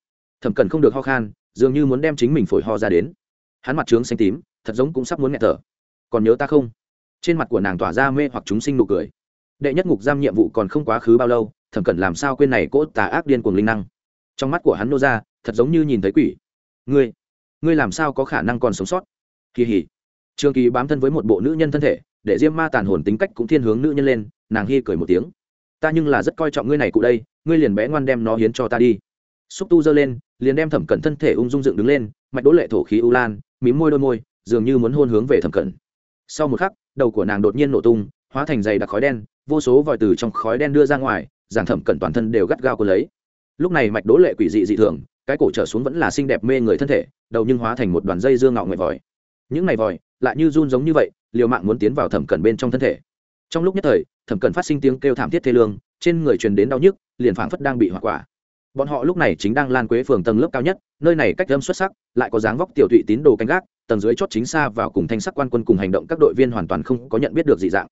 Thẩm cẩn không được ho khan, dường như muốn đem chính mình phổi ho ra đến. Hắn mặt trướng xanh tím, thật giống cũng sắp muốn nghẹt thở. Còn nhớ ta không? Trên mặt của nàng tỏa ra mê hoặc chúng sinh nụ cười. Đệ nhất ngục giam nhiệm vụ còn không quá khứ bao lâu, thẩm cẩn làm sao quên này cỗ tà ác điên cuồng linh năng. Trong mắt của hắn nô ra, thật giống như nhìn thấy quỷ. Ngươi ngươi làm sao có khả năng còn sống sót? Kỳ hỉ. Trường kỳ bám thân với một bộ nữ nhân thân thể, để diêm ma tàn hồn tính cách cũng thiên hướng nữ nhân lên, nàng hi cười một tiếng. Ta nhưng là rất coi trọng ngươi này cụ đây, ngươi liền bé ngoan đem nó hiến cho ta đi. Xúc tu giơ lên, liền đem thẩm cẩn thân thể ung dung dựng đứng lên, mạch đỗ lệ thổ khí u lan, mím môi đôi môi, dường như muốn hôn hướng về thẩm cẩn sau một khắc, đầu của nàng đột nhiên nổ tung, hóa thành dày đặc khói đen, vô số vòi từ trong khói đen đưa ra ngoài, giảng thẩm cẩn toàn thân đều gắt gao cô lấy. Lúc này mạch đố lệ quỷ dị dị thường, cái cổ trở xuống vẫn là xinh đẹp mê người thân thể, đầu nhưng hóa thành một đoàn dây dương ngạo nguyện vòi. Những ngày vòi, lại như run giống như vậy, liều mạng muốn tiến vào thẩm cẩn bên trong thân thể. Trong lúc nhất thời, thẩm cẩn phát sinh tiếng kêu thảm thiết thê lương, trên người truyền đến đau nhức, liền phảng phất đang bị hỏa quả. Bọn họ lúc này chính đang lan quế phường tầng lớp cao nhất, nơi này cách âm xuất sắc, lại có dáng vóc tiểu thụy tín đồ canh gác tầng dưới chót chính xa vào cùng thanh sắc quan quân cùng hành động các đội viên hoàn toàn không có nhận biết được dị dạng.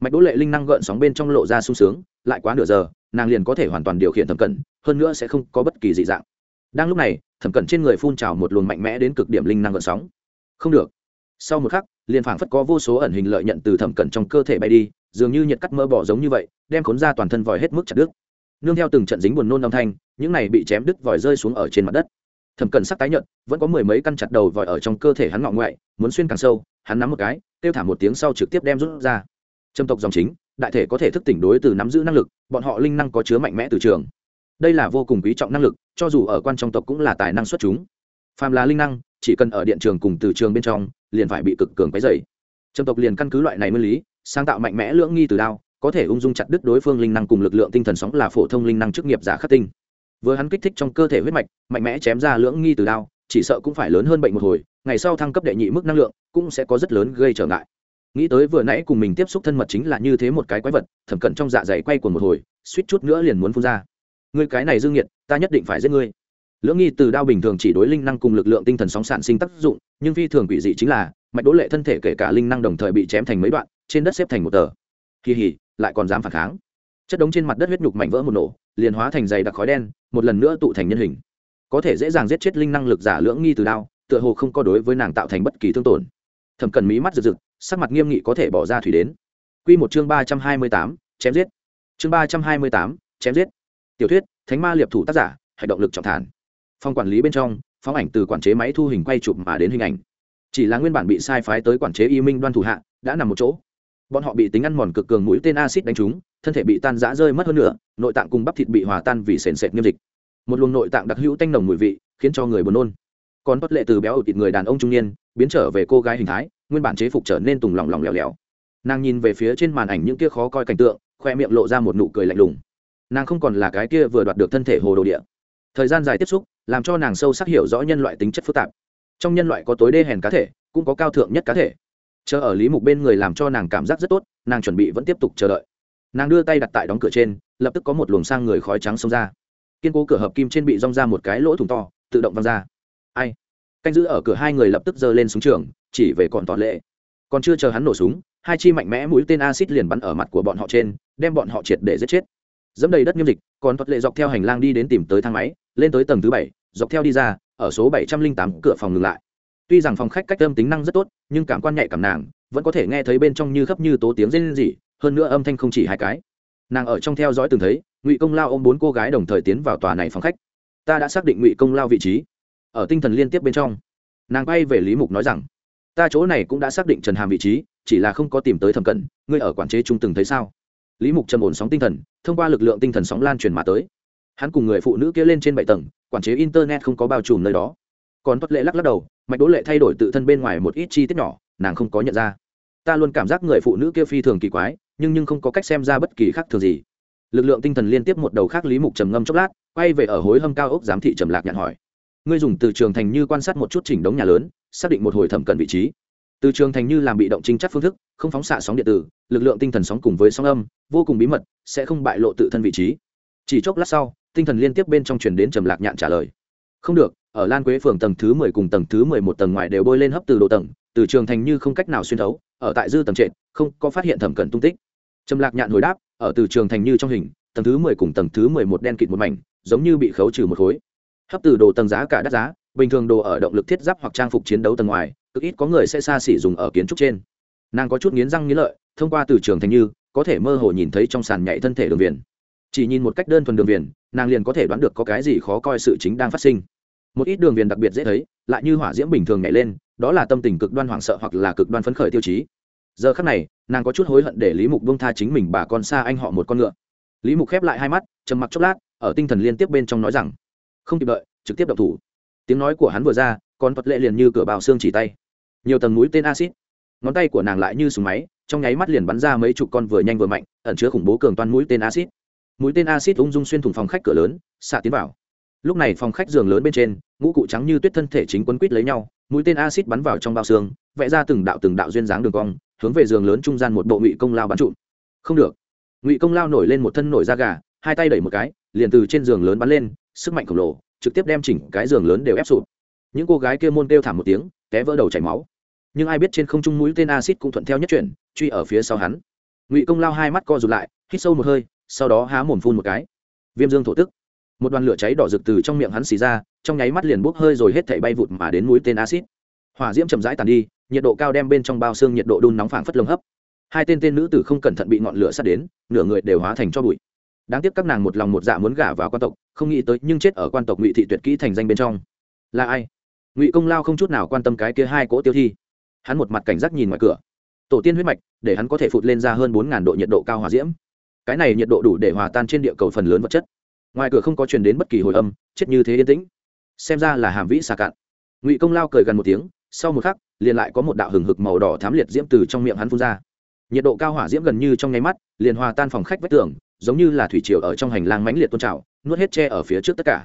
Mạch đỗ lệ linh năng gợn sóng bên trong lộ ra sung sướng, lại quá nửa giờ, nàng liền có thể hoàn toàn điều khiển thẩm cẩn, hơn nữa sẽ không có bất kỳ dị dạng. Đang lúc này, thẩm cẩn trên người phun trào một luồng mạnh mẽ đến cực điểm linh năng gợn sóng. Không được. Sau một khắc, liền phảng phất có vô số ẩn hình lợi nhận từ thẩm cẩn trong cơ thể bay đi, dường như nhiệt cắt mỡ bỏ giống như vậy, đem khốn ra toàn thân vòi hết mức chặt đứt. Nương theo từng trận dính buồn nôn âm thanh, những này bị chém đứt vòi rơi xuống ở trên mặt đất thẩm cẩn sắc tái nhợt, vẫn có mười mấy căn chặt đầu vòi ở trong cơ thể hắn ngọ ngoại, muốn xuyên càng sâu, hắn nắm một cái, kêu thả một tiếng sau trực tiếp đem rút ra. Trâm tộc dòng chính, đại thể có thể thức tỉnh đối từ nắm giữ năng lực, bọn họ linh năng có chứa mạnh mẽ từ trường. Đây là vô cùng quý trọng năng lực, cho dù ở quan trong tộc cũng là tài năng xuất chúng. Phàm là linh năng, chỉ cần ở điện trường cùng từ trường bên trong, liền phải bị cực cường quấy dày trâm tộc liền căn cứ loại này nguyên lý, sáng tạo mạnh mẽ lưỡng nghi từ đao, có thể ung dung chặt đứt đối phương linh năng cùng lực lượng tinh thần sóng là phổ thông linh năng chức nghiệp giả khắc tinh vừa hắn kích thích trong cơ thể huyết mạch, mạnh mẽ chém ra lưỡng nghi từ đao, chỉ sợ cũng phải lớn hơn bệnh một hồi, ngày sau thăng cấp đệ nhị mức năng lượng cũng sẽ có rất lớn gây trở ngại. Nghĩ tới vừa nãy cùng mình tiếp xúc thân mật chính là như thế một cái quái vật, thẩm cận trong dạ dày quay của một hồi, suýt chút nữa liền muốn phun ra. Ngươi cái này dương nhiệt ta nhất định phải giết ngươi. Lưỡng nghi từ đao bình thường chỉ đối linh năng cùng lực lượng tinh thần sóng sản sinh tác dụng, nhưng phi thường quỷ dị chính là, mạch đỗ lệ thân thể kể cả linh năng đồng thời bị chém thành mấy đoạn, trên đất xếp thành một tờ. Kỳ hỉ, lại còn dám phản kháng. Chất đống trên mặt đất huyết nhục mảnh vỡ một nổ liền hóa thành dày đặc khói đen, một lần nữa tụ thành nhân hình. Có thể dễ dàng giết chết linh năng lực giả lưỡng nghi từ đao, tựa hồ không có đối với nàng tạo thành bất kỳ thương tổn. Thẩm cần mí mắt rực rực, sắc mặt nghiêm nghị có thể bỏ ra thủy đến. Quy một chương ba trăm hai mươi tám, chém giết. Chương ba trăm hai mươi tám, chém giết. Tiểu thuyết, thánh ma liệp thủ tác giả, hành động lực trọng thản. Phòng quản lý bên trong, phóng ảnh từ quản chế máy thu hình quay chụp mà đến hình ảnh. Chỉ là nguyên bản bị sai phái tới quản chế y minh đoan thủ hạ, đã nằm một chỗ. Bọn họ bị tính ăn mòn cực cường mũi tên acid đánh trúng thân thể bị tan rã rơi mất hơn nữa, nội tạng cùng bắp thịt bị hòa tan vì sền sệt nghiêm dịch. Một luồng nội tạng đặc hữu tanh nồng mùi vị, khiến cho người buồn nôn. Còn bất lệ từ béo ở thịt người đàn ông trung niên, biến trở về cô gái hình thái, nguyên bản chế phục trở nên tùng lòng lỏng lẻo lẻo. Nàng nhìn về phía trên màn ảnh những kia khó coi cảnh tượng, khoe miệng lộ ra một nụ cười lạnh lùng. Nàng không còn là cái kia vừa đoạt được thân thể hồ đồ địa. Thời gian dài tiếp xúc, làm cho nàng sâu sắc hiểu rõ nhân loại tính chất phức tạp. Trong nhân loại có tối đê hèn cá thể, cũng có cao thượng nhất cá thể. Chờ ở lý mục bên người làm cho nàng cảm giác rất tốt, nàng chuẩn bị vẫn tiếp tục chờ đợi nàng đưa tay đặt tại đóng cửa trên, lập tức có một luồng sang người khói trắng xông ra. Kiên cố cửa hợp kim trên bị rong ra một cái lỗ thủng to, tự động văng ra. Ai? Canh giữ ở cửa hai người lập tức giơ lên súng trường, chỉ về còn toàn lệ. Còn chưa chờ hắn nổ súng, hai chi mạnh mẽ mũi tên acid liền bắn ở mặt của bọn họ trên, đem bọn họ triệt để giết chết. Dẫm đầy đất nghiêm dịch, còn thuật lệ dọc theo hành lang đi đến tìm tới thang máy, lên tới tầng thứ bảy, dọc theo đi ra, ở số bảy trăm linh tám cửa phòng ngừng lại. Tuy rằng phòng khách cách âm tính năng rất tốt, nhưng cảm quan nhạy cảm nàng, vẫn có thể nghe thấy bên trong như khắp như tố tiếng rên rỉ hơn nữa âm thanh không chỉ hai cái. Nàng ở trong theo dõi từng thấy, ngụy công lao ôm bốn cô gái đồng thời tiến vào tòa này phòng khách. Ta đã xác định ngụy công lao vị trí. Ở tinh thần liên tiếp bên trong, nàng bay về lý mục nói rằng, ta chỗ này cũng đã xác định trần hàm vị trí, chỉ là không có tìm tới thẩm cận. Ngươi ở quản chế trung từng thấy sao? Lý mục trầm ổn sóng tinh thần, thông qua lực lượng tinh thần sóng lan truyền mà tới. Hắn cùng người phụ nữ kia lên trên bảy tầng, quản chế internet không có bao trùm nơi đó. Còn tuất lệ lắc lắc đầu, mạch đỗ lệ thay đổi tự thân bên ngoài một ít chi tiết nhỏ, nàng không có nhận ra ta luôn cảm giác người phụ nữ kia phi thường kỳ quái, nhưng nhưng không có cách xem ra bất kỳ khác thường gì. Lực lượng tinh thần liên tiếp một đầu khác lý mục trầm ngâm chốc lát, quay về ở hối hâm cao ốc giám thị trầm lạc nhận hỏi. Ngươi dùng từ trường thành như quan sát một chút chỉnh đống nhà lớn, xác định một hồi thẩm cận vị trí. Từ trường thành như làm bị động trinh chắc phương thức, không phóng xạ sóng điện tử, lực lượng tinh thần sóng cùng với sóng âm, vô cùng bí mật, sẽ không bại lộ tự thân vị trí. Chỉ chốc lát sau, tinh thần liên tiếp bên trong truyền đến trầm lạc nhạn trả lời. Không được, ở lan quế phường tầng thứ mười cùng tầng thứ mười một tầng ngoài đều bôi lên hấp từ độ tầng từ trường thành như không cách nào xuyên thấu, ở tại dư tầng trệt, không có phát hiện thẩm cẩn tung tích. Trầm lạc nhạn hồi đáp, ở từ trường thành như trong hình, tầng thứ mười cùng tầng thứ mười một đen kịt một mảnh, giống như bị khấu trừ một khối. Hấp từ đồ tầng giá cả đắt giá, bình thường đồ ở động lực thiết giáp hoặc trang phục chiến đấu tầng ngoài, cực ít có người sẽ xa xỉ dùng ở kiến trúc trên. Nàng có chút nghiến răng nghiến lợi, thông qua từ trường thành như, có thể mơ hồ nhìn thấy trong sàn nhảy thân thể đường viền. Chỉ nhìn một cách đơn thuần đường viền, nàng liền có thể đoán được có cái gì khó coi sự chính đang phát sinh. Một ít đường viền đặc biệt dễ thấy, lại như hỏa diễm bình thường nhảy lên đó là tâm tình cực đoan hoảng sợ hoặc là cực đoan phấn khởi tiêu chí. Giờ khắc này, nàng có chút hối hận để lý mục bông tha chính mình bà con xa anh họ một con ngựa. Lý mục khép lại hai mắt, trầm mặc chốc lát, ở tinh thần liên tiếp bên trong nói rằng, không kịp đợi, trực tiếp động thủ. Tiếng nói của hắn vừa ra, con tuật lệ liền như cửa bào xương chỉ tay. Nhiều tầng mũi tên acid ngón tay của nàng lại như súng máy, trong nháy mắt liền bắn ra mấy chục con vừa nhanh vừa mạnh, ẩn chứa khủng bố cường toan mũi tên acid mũi tên acid ung dung xuyên thủng phòng khách cửa lớn, xạ tiến vào. Lúc này phòng khách giường lớn bên trên, ngũ cụ trắng như tuyết thân thể chính quấn quýt lấy nhau mũi tên acid bắn vào trong bao xương, vẽ ra từng đạo từng đạo duyên dáng đường cong, hướng về giường lớn trung gian một bộ ngụy công lao bắn trụm. Không được. Ngụy công lao nổi lên một thân nổi da gà, hai tay đẩy một cái, liền từ trên giường lớn bắn lên, sức mạnh khổng lồ, trực tiếp đem chỉnh cái giường lớn đều ép sụp. Những cô gái kia môn kêu thảm một tiếng, té vỡ đầu chảy máu. Nhưng ai biết trên không trung mũi tên acid cũng thuận theo nhất chuyển, truy ở phía sau hắn. Ngụy công lao hai mắt co rụt lại, hít sâu một hơi, sau đó há mồm phun một cái. Viêm dương thổ tức một đoàn lửa cháy đỏ rực từ trong miệng hắn xì ra, trong nháy mắt liền bốc hơi rồi hết thảy bay vụt mà đến mũi tên acid. Hỏa diễm chậm rãi tàn đi, nhiệt độ cao đem bên trong bao xương nhiệt độ đun nóng phảng phất lồng hấp. Hai tên tên nữ tử không cẩn thận bị ngọn lửa sát đến, nửa người đều hóa thành cho bụi. Đáng tiếc các nàng một lòng một dạ muốn gả vào quan tộc, không nghĩ tới nhưng chết ở quan tộc ngụy thị tuyệt kỹ thành danh bên trong. Là ai? Ngụy công lao không chút nào quan tâm cái kia hai cỗ tiêu thi. Hắn một mặt cảnh giác nhìn ngoài cửa. Tổ tiên huyết mạch, để hắn có thể phụt lên ra hơn bốn độ nhiệt độ cao hòa diễm. Cái này nhiệt độ đủ để hòa tan trên địa cầu phần lớn vật chất ngoài cửa không có truyền đến bất kỳ hồi âm, chết như thế yên tĩnh. Xem ra là hàm vĩ xà cạn. Ngụy công lao cười gần một tiếng, sau một khắc, liền lại có một đạo hừng hực màu đỏ thám liệt diễm từ trong miệng hắn phun ra. Nhiệt độ cao hỏa diễm gần như trong nháy mắt, liền hòa tan phòng khách vách tường, giống như là thủy triều ở trong hành lang mãnh liệt tôn trào, nuốt hết tre ở phía trước tất cả.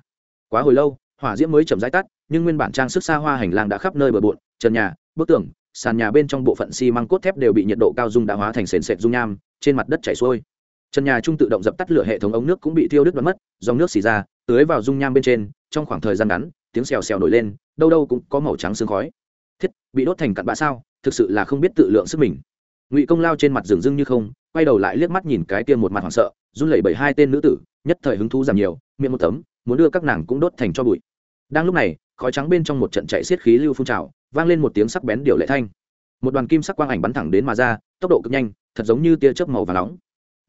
Quá hồi lâu, hỏa diễm mới chậm rãi tắt, nhưng nguyên bản trang sức xa hoa hành lang đã khắp nơi bờ bộn, trần nhà, bức tường, sàn nhà bên trong bộ phận xi măng cốt thép đều bị nhiệt độ cao dung đã hóa thành sền sệt dung nham, trên mặt đất chảy xuôi trần nhà trung tự động dập tắt lửa hệ thống ống nước cũng bị thiêu đứt đoán mất, dòng nước xì ra, tưới vào dung nham bên trên, trong khoảng thời gian ngắn, tiếng xèo xèo nổi lên, đâu đâu cũng có màu trắng sương khói. Thiết, bị đốt thành cặn bã sao, thực sự là không biết tự lượng sức mình. Ngụy công lao trên mặt rừng rưng như không, quay đầu lại liếc mắt nhìn cái tiêm một mặt hoảng sợ, run lẩy bẩy hai tên nữ tử, nhất thời hứng thú giảm nhiều, miệng một tấm, muốn đưa các nàng cũng đốt thành cho bụi. Đang lúc này, khói trắng bên trong một trận chạy xiết khí lưu phun trào, vang lên một tiếng sắc bén điều lệ thanh. Một đoàn kim sắc quang ảnh bắn thẳng đến mà ra, tốc độ cực nhanh, thật giống như tia chớp màu và nóng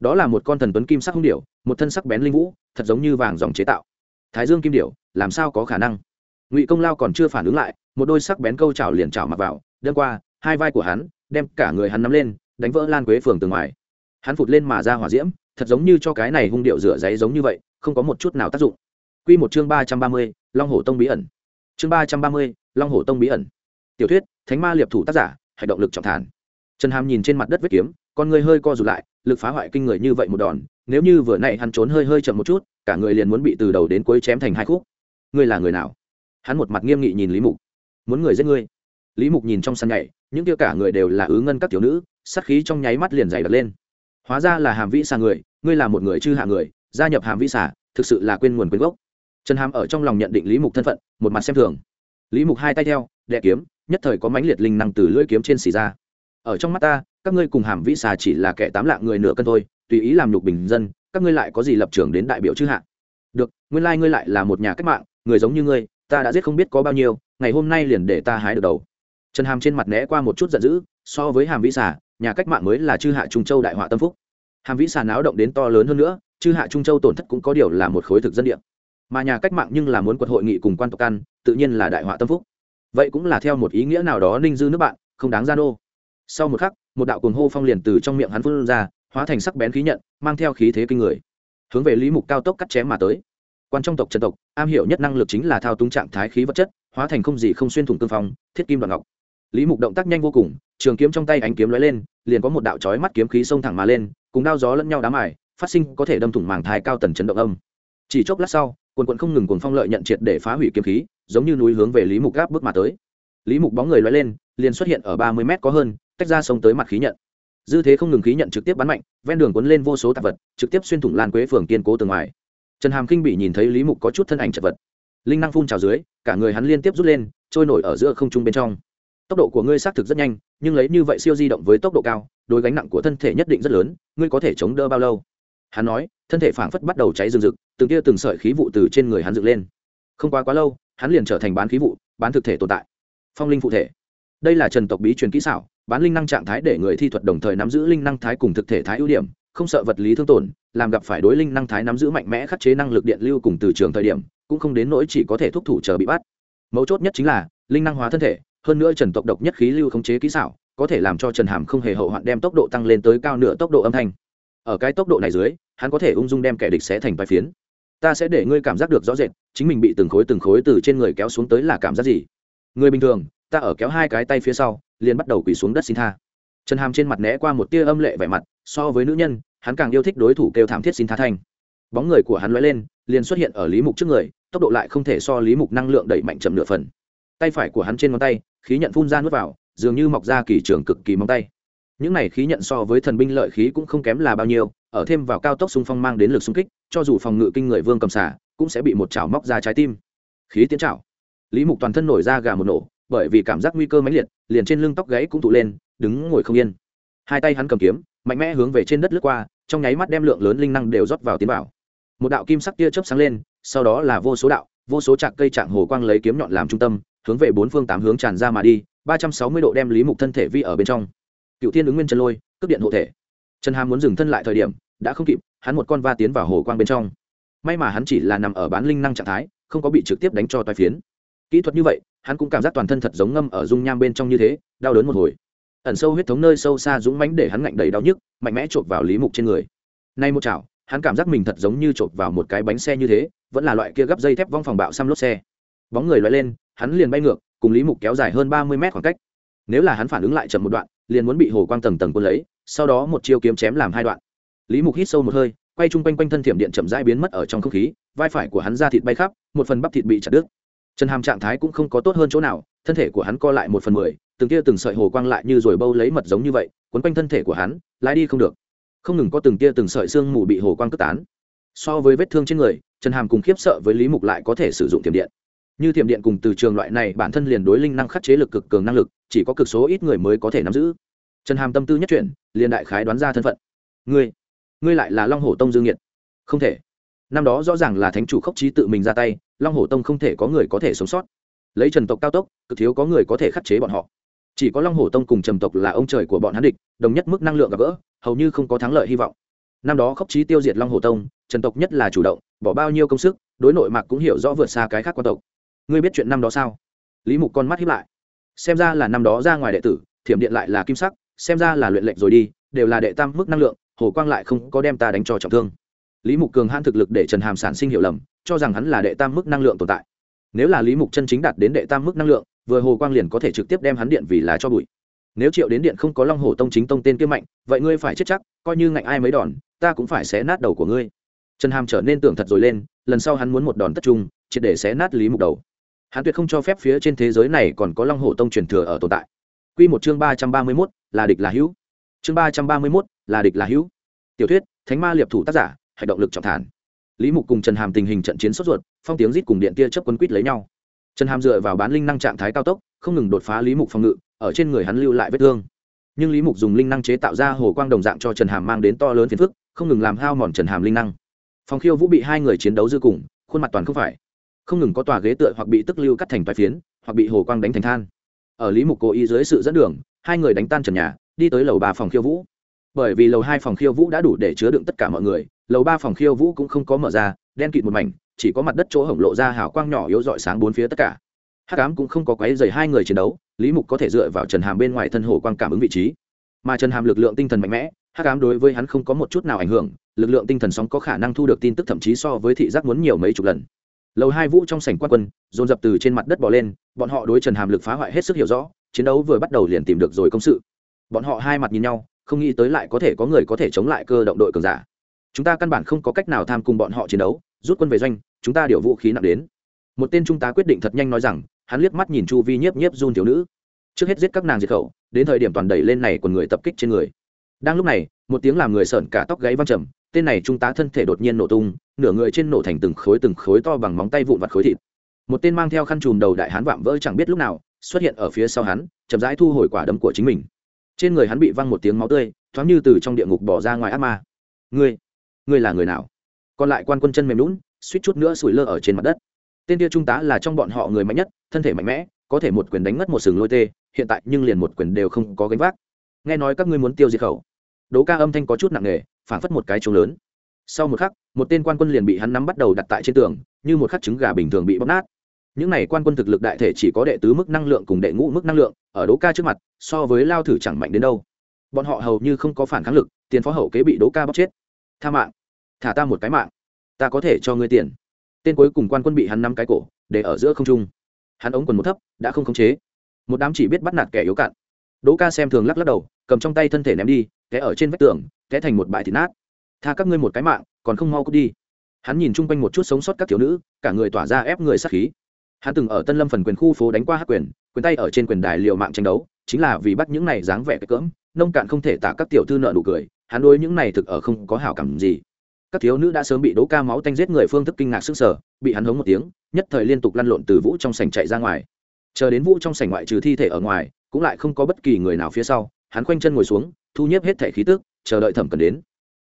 đó là một con thần tuấn kim sắc hung điểu, một thân sắc bén linh vũ, thật giống như vàng dòng chế tạo. Thái dương kim điểu, làm sao có khả năng? Ngụy công lao còn chưa phản ứng lại, một đôi sắc bén câu chảo liền chảo mặc vào, đâm qua, hai vai của hắn, đem cả người hắn nắm lên, đánh vỡ lan quế phường từ ngoài. Hắn phụt lên mà ra hỏa diễm, thật giống như cho cái này hung điệu rửa giấy giống như vậy, không có một chút nào tác dụng. Q một chương ba trăm ba mươi, long hổ tông bí ẩn. Chương ba trăm ba mươi, long hổ tông bí ẩn. Tiểu thuyết, thánh ma liệp thủ tác giả, hành động lực trọng thản trần hàm nhìn trên mặt đất vết kiếm, con người hơi co rụt lại, lực phá hoại kinh người như vậy một đòn, nếu như vừa nãy hắn trốn hơi hơi chậm một chút, cả người liền muốn bị từ đầu đến cuối chém thành hai khúc. Ngươi là người nào? Hắn một mặt nghiêm nghị nhìn lý mục. Muốn người giết ngươi. Lý mục nhìn trong sân nhảy, những kia cả người đều là ứ ngân các tiểu nữ, sát khí trong nháy mắt liền dày đặt lên. Hóa ra là hàm vĩ xà người, ngươi là một người chư hạ người, gia nhập hàm vĩ xà, thực sự là quên nguồn quên gốc. Trần hàm ở trong lòng nhận định lý mục thân phận, một mặt xem thường. Lý mục hai tay theo đệ kiếm, nhất thời có mãnh liệt linh năng từ lưỡi kiếm trên xì ra ở trong mắt ta, các ngươi cùng hàm vĩ xà chỉ là kẻ tám lạng người nửa cân thôi, tùy ý làm nhục bình dân, các ngươi lại có gì lập trường đến đại biểu chư hạ? Được, nguyên lai ngươi lại là một nhà cách mạng, người giống như ngươi, ta đã giết không biết có bao nhiêu, ngày hôm nay liền để ta hái được đầu. Trần hàm trên mặt né qua một chút giận dữ, so với hàm vĩ xà, nhà cách mạng mới là chư hạ trung châu đại họa tâm phúc. Hàm vĩ xà náo động đến to lớn hơn nữa, chư hạ trung châu tổn thất cũng có điều là một khối thực dân địa. Mà nhà cách mạng nhưng là muốn quật hội nghị cùng quan tộc căn tự nhiên là đại họa tâm phúc. Vậy cũng là theo một ý nghĩa nào đó ninh dư nước bạn, không đáng gian ô sau một khắc một đạo cuồng hô phong liền từ trong miệng hắn phun ra hóa thành sắc bén khí nhận mang theo khí thế kinh người. Hướng về lý mục cao tốc cắt chém mà tới. Quan trong tộc trần tộc am hiểu nhất năng lực chính là thao túng trạng thái khí vật chất hóa thành không gì không xuyên thủng tương phong thiết kim đoạn ngọc. Lý mục động tác nhanh vô cùng trường kiếm trong tay ánh kiếm lóe lên liền có một đạo chói mắt kiếm khí xông thẳng mà lên cùng đao gió lẫn nhau đá mài, phát sinh có thể đâm thủng màng thai cao tần chấn động âm. Chỉ chốc lát sau quần quận không ngừng cuồng phong lợi nhận triệt để phá hủy kiếm khí giống như núi hướng về lý mục gáp bước mà tới. Lý mục bóng người lóe lên liền xuất hiện ở ba mươi mét có hơn tách ra sông tới mặt khí nhận. Dư thế không ngừng khí nhận trực tiếp bắn mạnh, ven đường cuốn lên vô số tạp vật, trực tiếp xuyên thủng lan quế phường kiên cố từ ngoài. Trần hàm kinh bị nhìn thấy lý mục có chút thân ảnh chật vật. Linh năng phun trào dưới, cả người hắn liên tiếp rút lên, trôi nổi ở giữa không trung bên trong. Tốc độ của ngươi xác thực rất nhanh, nhưng lấy như vậy siêu di động với tốc độ cao, đối gánh nặng của thân thể nhất định rất lớn, ngươi có thể chống đỡ bao lâu? Hắn nói, thân thể phảng phất bắt đầu cháy rừng rực, từng tia từng sợi khí vụ từ trên người hắn dựng lên. Không quá quá lâu, hắn liền trở thành bán khí vụ, bán thực thể tồn tại. Phong linh phụ thể. Đây là trần tộc bí truyền kỹ xảo bán linh năng trạng thái để người thi thuật đồng thời nắm giữ linh năng thái cùng thực thể thái ưu điểm, không sợ vật lý thương tổn, làm gặp phải đối linh năng thái nắm giữ mạnh mẽ khắc chế năng lực điện lưu cùng từ trường thời điểm, cũng không đến nỗi chỉ có thể thúc thủ chờ bị bắt. Mấu chốt nhất chính là, linh năng hóa thân thể, hơn nữa trần tộc độc nhất khí lưu khống chế kỹ xảo, có thể làm cho trần hàm không hề hậu hoạn đem tốc độ tăng lên tới cao nửa tốc độ âm thanh. Ở cái tốc độ này dưới, hắn có thể ung dung đem kẻ địch sẽ thành vài phiến. Ta sẽ để ngươi cảm giác được rõ rệt, chính mình bị từng khối từng khối từ trên người kéo xuống tới là cảm giác gì? Người bình thường, ta ở kéo hai cái tay phía sau liền bắt đầu quỳ xuống đất xin tha. Trần hàm trên mặt né qua một tia âm lệ vẻ mặt, so với nữ nhân, hắn càng yêu thích đối thủ kêu thảm thiết xin tha thanh. Bóng người của hắn lóe lên, liền xuất hiện ở lý mục trước người, tốc độ lại không thể so lý mục năng lượng đẩy mạnh chậm nửa phần. Tay phải của hắn trên ngón tay, khí nhận phun ra nuốt vào, dường như mọc ra kỳ trường cực kỳ móng tay. Những này khí nhận so với thần binh lợi khí cũng không kém là bao nhiêu, ở thêm vào cao tốc xung phong mang đến lực xung kích, cho dù phòng ngự kinh người vương cầm xả, cũng sẽ bị một chảo móc ra trái tim. Khí tiến chảo. Lý mục toàn thân nổi ra gà một nổ, bởi vì cảm giác nguy cơ mãnh liệt liền trên lưng tóc gáy cũng tụ lên, đứng ngồi không yên. Hai tay hắn cầm kiếm, mạnh mẽ hướng về trên đất lướt qua, trong nháy mắt đem lượng lớn linh năng đều rót vào tiến vào. Một đạo kim sắc tia chớp sáng lên, sau đó là vô số đạo, vô số trạc cây trạng hồ quang lấy kiếm nhọn làm trung tâm, hướng về bốn phương tám hướng tràn ra mà đi, ba trăm sáu mươi độ đem lý mục thân thể vi ở bên trong. Cựu thiên ứng nguyên chân lôi, cướp điện hộ thể. Trần hàm muốn dừng thân lại thời điểm, đã không kịp, hắn một con va tiến vào hồ quang bên trong. May mà hắn chỉ là nằm ở bán linh năng trạng thái, không có bị trực tiếp đánh cho toai phiến. Kỹ thuật như vậy hắn cũng cảm giác toàn thân thật giống ngâm ở dung nham bên trong như thế, đau đớn một hồi. Ẩn sâu huyết thống nơi sâu xa dũng mãnh để hắn ngạnh đầy đau nhức, mạnh mẽ chộp vào lý mục trên người. Nay một chảo, hắn cảm giác mình thật giống như chộp vào một cái bánh xe như thế, vẫn là loại kia gấp dây thép vong phòng bạo xăm lốp xe. Bóng người loại lên, hắn liền bay ngược, cùng lý mục kéo dài hơn ba mươi mét khoảng cách. Nếu là hắn phản ứng lại chậm một đoạn, liền muốn bị hồ quang tầng tầng quân lấy, sau đó một chiêu kiếm chém làm hai đoạn. Lý mục hít sâu một hơi, quay chung quanh quanh thân thiểm điện chậm rãi biến mất ở trong không khí, vai phải của hắn ra thịt bay khắp, một phần bắp thịt bị chặt đứt trần hàm trạng thái cũng không có tốt hơn chỗ nào, thân thể của hắn co lại một phần mười, từng tia từng sợi hồ quang lại như rồi bâu lấy mật giống như vậy, quấn quanh thân thể của hắn, lái đi không được. Không ngừng có từng tia từng sợi xương mù bị hồ quang cất tán. So với vết thương trên người, trần hàm cùng khiếp sợ với lý mục lại có thể sử dụng tiềm điện. Như tiềm điện cùng từ trường loại này, bản thân liền đối linh năng khắc chế lực cực cường năng lực, chỉ có cực số ít người mới có thể nắm giữ. Trần hàm tâm tư nhất chuyển, liền đại khái đoán ra thân phận. Ngươi ngươi lại là long hổ tông dương nhiệt. Không thể năm đó rõ ràng là thánh chủ khốc trí tự mình ra tay, long hổ tông không thể có người có thể sống sót. Lấy trần tộc cao tốc, cực thiếu có người có thể khắc chế bọn họ. Chỉ có long hổ tông cùng trầm tộc là ông trời của bọn hắn địch, đồng nhất mức năng lượng gặp gỡ, hầu như không có thắng lợi hy vọng. Năm đó khốc trí tiêu diệt long hổ tông, trần tộc nhất là chủ động, bỏ bao nhiêu công sức, đối nội mạc cũng hiểu rõ vượt xa cái khác quan tộc. Ngươi biết chuyện năm đó sao? Lý mục con mắt hiếp lại. Xem ra là năm đó ra ngoài đệ tử, thiểm điện lại là kim sắc, xem ra là luyện lệnh rồi đi, đều là đệ tam mức năng lượng, hồ quang lại không có đem ta đánh cho trọng thương lý mục cường hãn thực lực để trần hàm sản sinh hiểu lầm, cho rằng hắn là đệ tam mức năng lượng tồn tại. Nếu là lý mục chân chính đạt đến đệ tam mức năng lượng, vừa hồ quang liền có thể trực tiếp đem hắn điện vì lá cho bụi. Nếu triệu đến điện không có long hồ tông chính tông tên kia mạnh, vậy ngươi phải chết chắc, coi như ngạnh ai mấy đòn, ta cũng phải xé nát đầu của ngươi. Trần hàm trở nên tưởng thật rồi lên, lần sau hắn muốn một đòn tất trung, triệt để xé nát lý mục đầu. Hắn tuyệt không cho phép phía trên thế giới này còn có long hồ tông truyền thừa ở tồn tại. Q một chương ba trăm ba mươi mốt, là địch là hữu. Chương ba trăm ba mươi mốt, là địch là hữu. Tiểu thuyết, thánh ma liệp thủ tác giả hành động lực trọng thản. Lý mục cùng trần hàm tình hình trận chiến sốt ruột, phong tiếng rít cùng điện tia chấp quân quýt lấy nhau. Trần hàm dựa vào bán linh năng trạng thái cao tốc, không ngừng đột phá lý mục phòng ngự, ở trên người hắn lưu lại vết thương. Nhưng lý mục dùng linh năng chế tạo ra hồ quang đồng dạng cho trần hàm mang đến to lớn phiền phức, không ngừng làm hao mòn trần hàm linh năng. Phòng khiêu vũ bị hai người chiến đấu dư cùng, khuôn mặt toàn không phải. Không ngừng có tòa ghế tựa hoặc bị tức lưu cắt thành toái phiến, hoặc bị hồ quang đánh thành than. Ở lý mục cố ý dưới sự dẫn đường, hai người đánh tan trần nhà, đi tới lầu bà phòng khiêu vũ bởi vì lầu hai phòng khiêu vũ đã đủ để chứa đựng tất cả mọi người, lầu ba phòng khiêu vũ cũng không có mở ra, đen kịt một mảnh, chỉ có mặt đất chỗ hổng lộ ra hào quang nhỏ yếu rọi sáng bốn phía tất cả. Hắc ám cũng không có quấy dày hai người chiến đấu, lý mục có thể dựa vào trần hàm bên ngoài thân hồ quang cảm ứng vị trí. Mà trần hàm lực lượng tinh thần mạnh mẽ, hắc ám đối với hắn không có một chút nào ảnh hưởng, lực lượng tinh thần sóng có khả năng thu được tin tức thậm chí so với thị giác muốn nhiều mấy chục lần. Lầu hai vũ trong sảnh quan quân, dồn dập từ trên mặt đất bỏ lên, bọn họ đối trần hàm lực phá hoại hết sức hiểu rõ, chiến đấu vừa bắt đầu liền tìm được rồi công sự. Bọn họ hai mặt nhìn nhau không nghĩ tới lại có thể có người có thể chống lại cơ động đội cường giả. Chúng ta căn bản không có cách nào tham cùng bọn họ chiến đấu, rút quân về doanh, chúng ta điều vũ khí nặng đến. Một tên trung tá quyết định thật nhanh nói rằng, hắn liếc mắt nhìn chu vi nhiếp nhiếp run thiếu nữ. Trước hết giết các nàng diệt khẩu, đến thời điểm toàn đẩy lên này còn người tập kích trên người. Đang lúc này, một tiếng làm người sợn cả tóc gáy văng trầm, tên này trung tá thân thể đột nhiên nổ tung, nửa người trên nổ thành từng khối từng khối to bằng móng tay vụn vặt khối thịt. Một tên mang theo khăn chùm đầu đại hán vạm vỡ chẳng biết lúc nào, xuất hiện ở phía sau hắn, chậm rãi thu hồi quả đấm của chính mình trên người hắn bị văng một tiếng máu tươi, thoáng như từ trong địa ngục bỏ ra ngoài ác ma. Ngươi ngươi là người nào? Còn lại quan quân chân mềm lún suýt chút nữa sủi lơ ở trên mặt đất. Tên tia trung tá là trong bọn họ người mạnh nhất, thân thể mạnh mẽ, có thể một quyền đánh ngất một sừng lôi tê, hiện tại nhưng liền một quyền đều không có gánh vác. Nghe nói các ngươi muốn tiêu diệt khẩu. Đố ca âm thanh có chút nặng nề phản phất một cái trống lớn. Sau một khắc, một tên quan quân liền bị hắn nắm bắt đầu đặt tại trên tường, như một khắc trứng gà bình thường bị bóp nát những này quan quân thực lực đại thể chỉ có đệ tứ mức năng lượng cùng đệ ngũ mức năng lượng, ở đố ca trước mặt, so với lao thử chẳng mạnh đến đâu. Bọn họ hầu như không có phản kháng lực, tiền phó hậu kế bị đố ca bóc chết. Tha mạng. Thả ta một cái mạng. Ta có thể cho ngươi tiền. Tên cuối cùng quan quân bị hắn nắm cái cổ, để ở giữa không trung. Hắn ống quần một thấp, đã không khống chế. Một đám chỉ biết bắt nạt kẻ yếu cạn. Đỗ ca xem thường lắc lắc đầu, cầm trong tay thân thể ném đi, té ở trên vách tường, té thành một bãi thịt nát. Tha các ngươi một cái mạng, còn không mau cút đi. Hắn nhìn chung quanh một chút sống sót các thiếu nữ, cả người tỏa ra ép người sát khí hắn từng ở tân lâm phần quyền khu phố đánh qua hát quyền quyền tay ở trên quyền đài liều mạng tranh đấu, chính là vì bắt những này dáng vẻ cái cỡm, nông cạn không thể tả các tiểu thư nợ nụ cười, hắn đối những này thực ở không có hảo cảm gì. Các thiếu nữ đã sớm bị đố ca máu tanh giết người phương thức kinh ngạc sức sở bị hắn hống một tiếng, nhất thời liên tục lăn lộn từ vũ trong sảnh chạy ra ngoài. Chờ đến vũ trong sảnh ngoại trừ thi thể ở ngoài, cũng lại không có bất kỳ người nào phía sau, hắn khoanh chân ngồi xuống, thu nhếp hết thể khí tức, chờ đợi thẩm cần đến.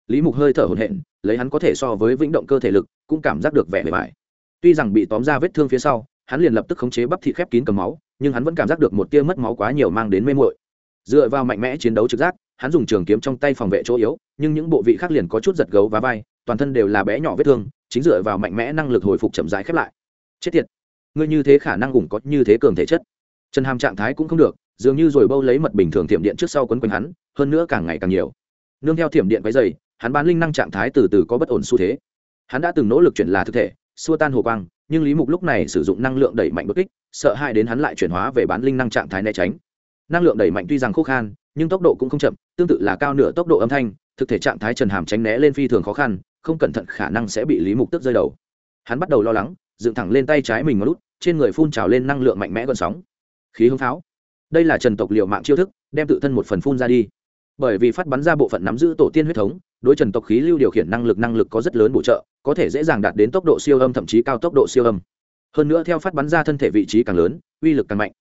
Lý mục hơi thở hổn hển, lấy hắn có thể so với vĩnh động cơ thể lực, cũng cảm giác được vẻ bề bài tuy rằng bị tóm ra vết thương phía sau hắn liền lập tức khống chế bắp thịt khép kín cầm máu, nhưng hắn vẫn cảm giác được một tia mất máu quá nhiều mang đến mê mội dựa vào mạnh mẽ chiến đấu trực giác, hắn dùng trường kiếm trong tay phòng vệ chỗ yếu, nhưng những bộ vị khác liền có chút giật gấu và vai, toàn thân đều là bé nhỏ vết thương, chính dựa vào mạnh mẽ năng lực hồi phục chậm rãi khép lại. Chết tiệt, ngươi như thế khả năng cũng có như thế cường thể chất. Trần hàm trạng thái cũng không được, dường như rồi bâu lấy mật bình thường thiểm điện trước sau quấn quanh hắn, hơn nữa càng ngày càng nhiều. Nương theo thiểm điện váy dày hắn bán linh năng trạng thái từ từ có bất ổn xu thế. Hắn đã từng nỗ lực chuyển là thực thể, xua tan hồ quang nhưng lý mục lúc này sử dụng năng lượng đẩy mạnh bất kích, sợ hai đến hắn lại chuyển hóa về bán linh năng trạng thái né tránh. Năng lượng đẩy mạnh tuy rằng khô khan, nhưng tốc độ cũng không chậm, tương tự là cao nửa tốc độ âm thanh, thực thể trạng thái trần hàm tránh né lên phi thường khó khăn, không cẩn thận khả năng sẽ bị lý mục tức rơi đầu. Hắn bắt đầu lo lắng, dựng thẳng lên tay trái mình một lút trên người phun trào lên năng lượng mạnh mẽ gần sóng. Khí hưng pháo. Đây là trần tộc liệu mạng chiêu thức, đem tự thân một phần phun ra đi. Bởi vì phát bắn ra bộ phận nắm giữ tổ tiên huyết thống đối trần tộc khí lưu điều khiển năng lực năng lực có rất lớn bổ trợ, có thể dễ dàng đạt đến tốc độ siêu âm thậm chí cao tốc độ siêu âm. Hơn nữa theo phát bắn ra thân thể vị trí càng lớn, uy lực càng mạnh.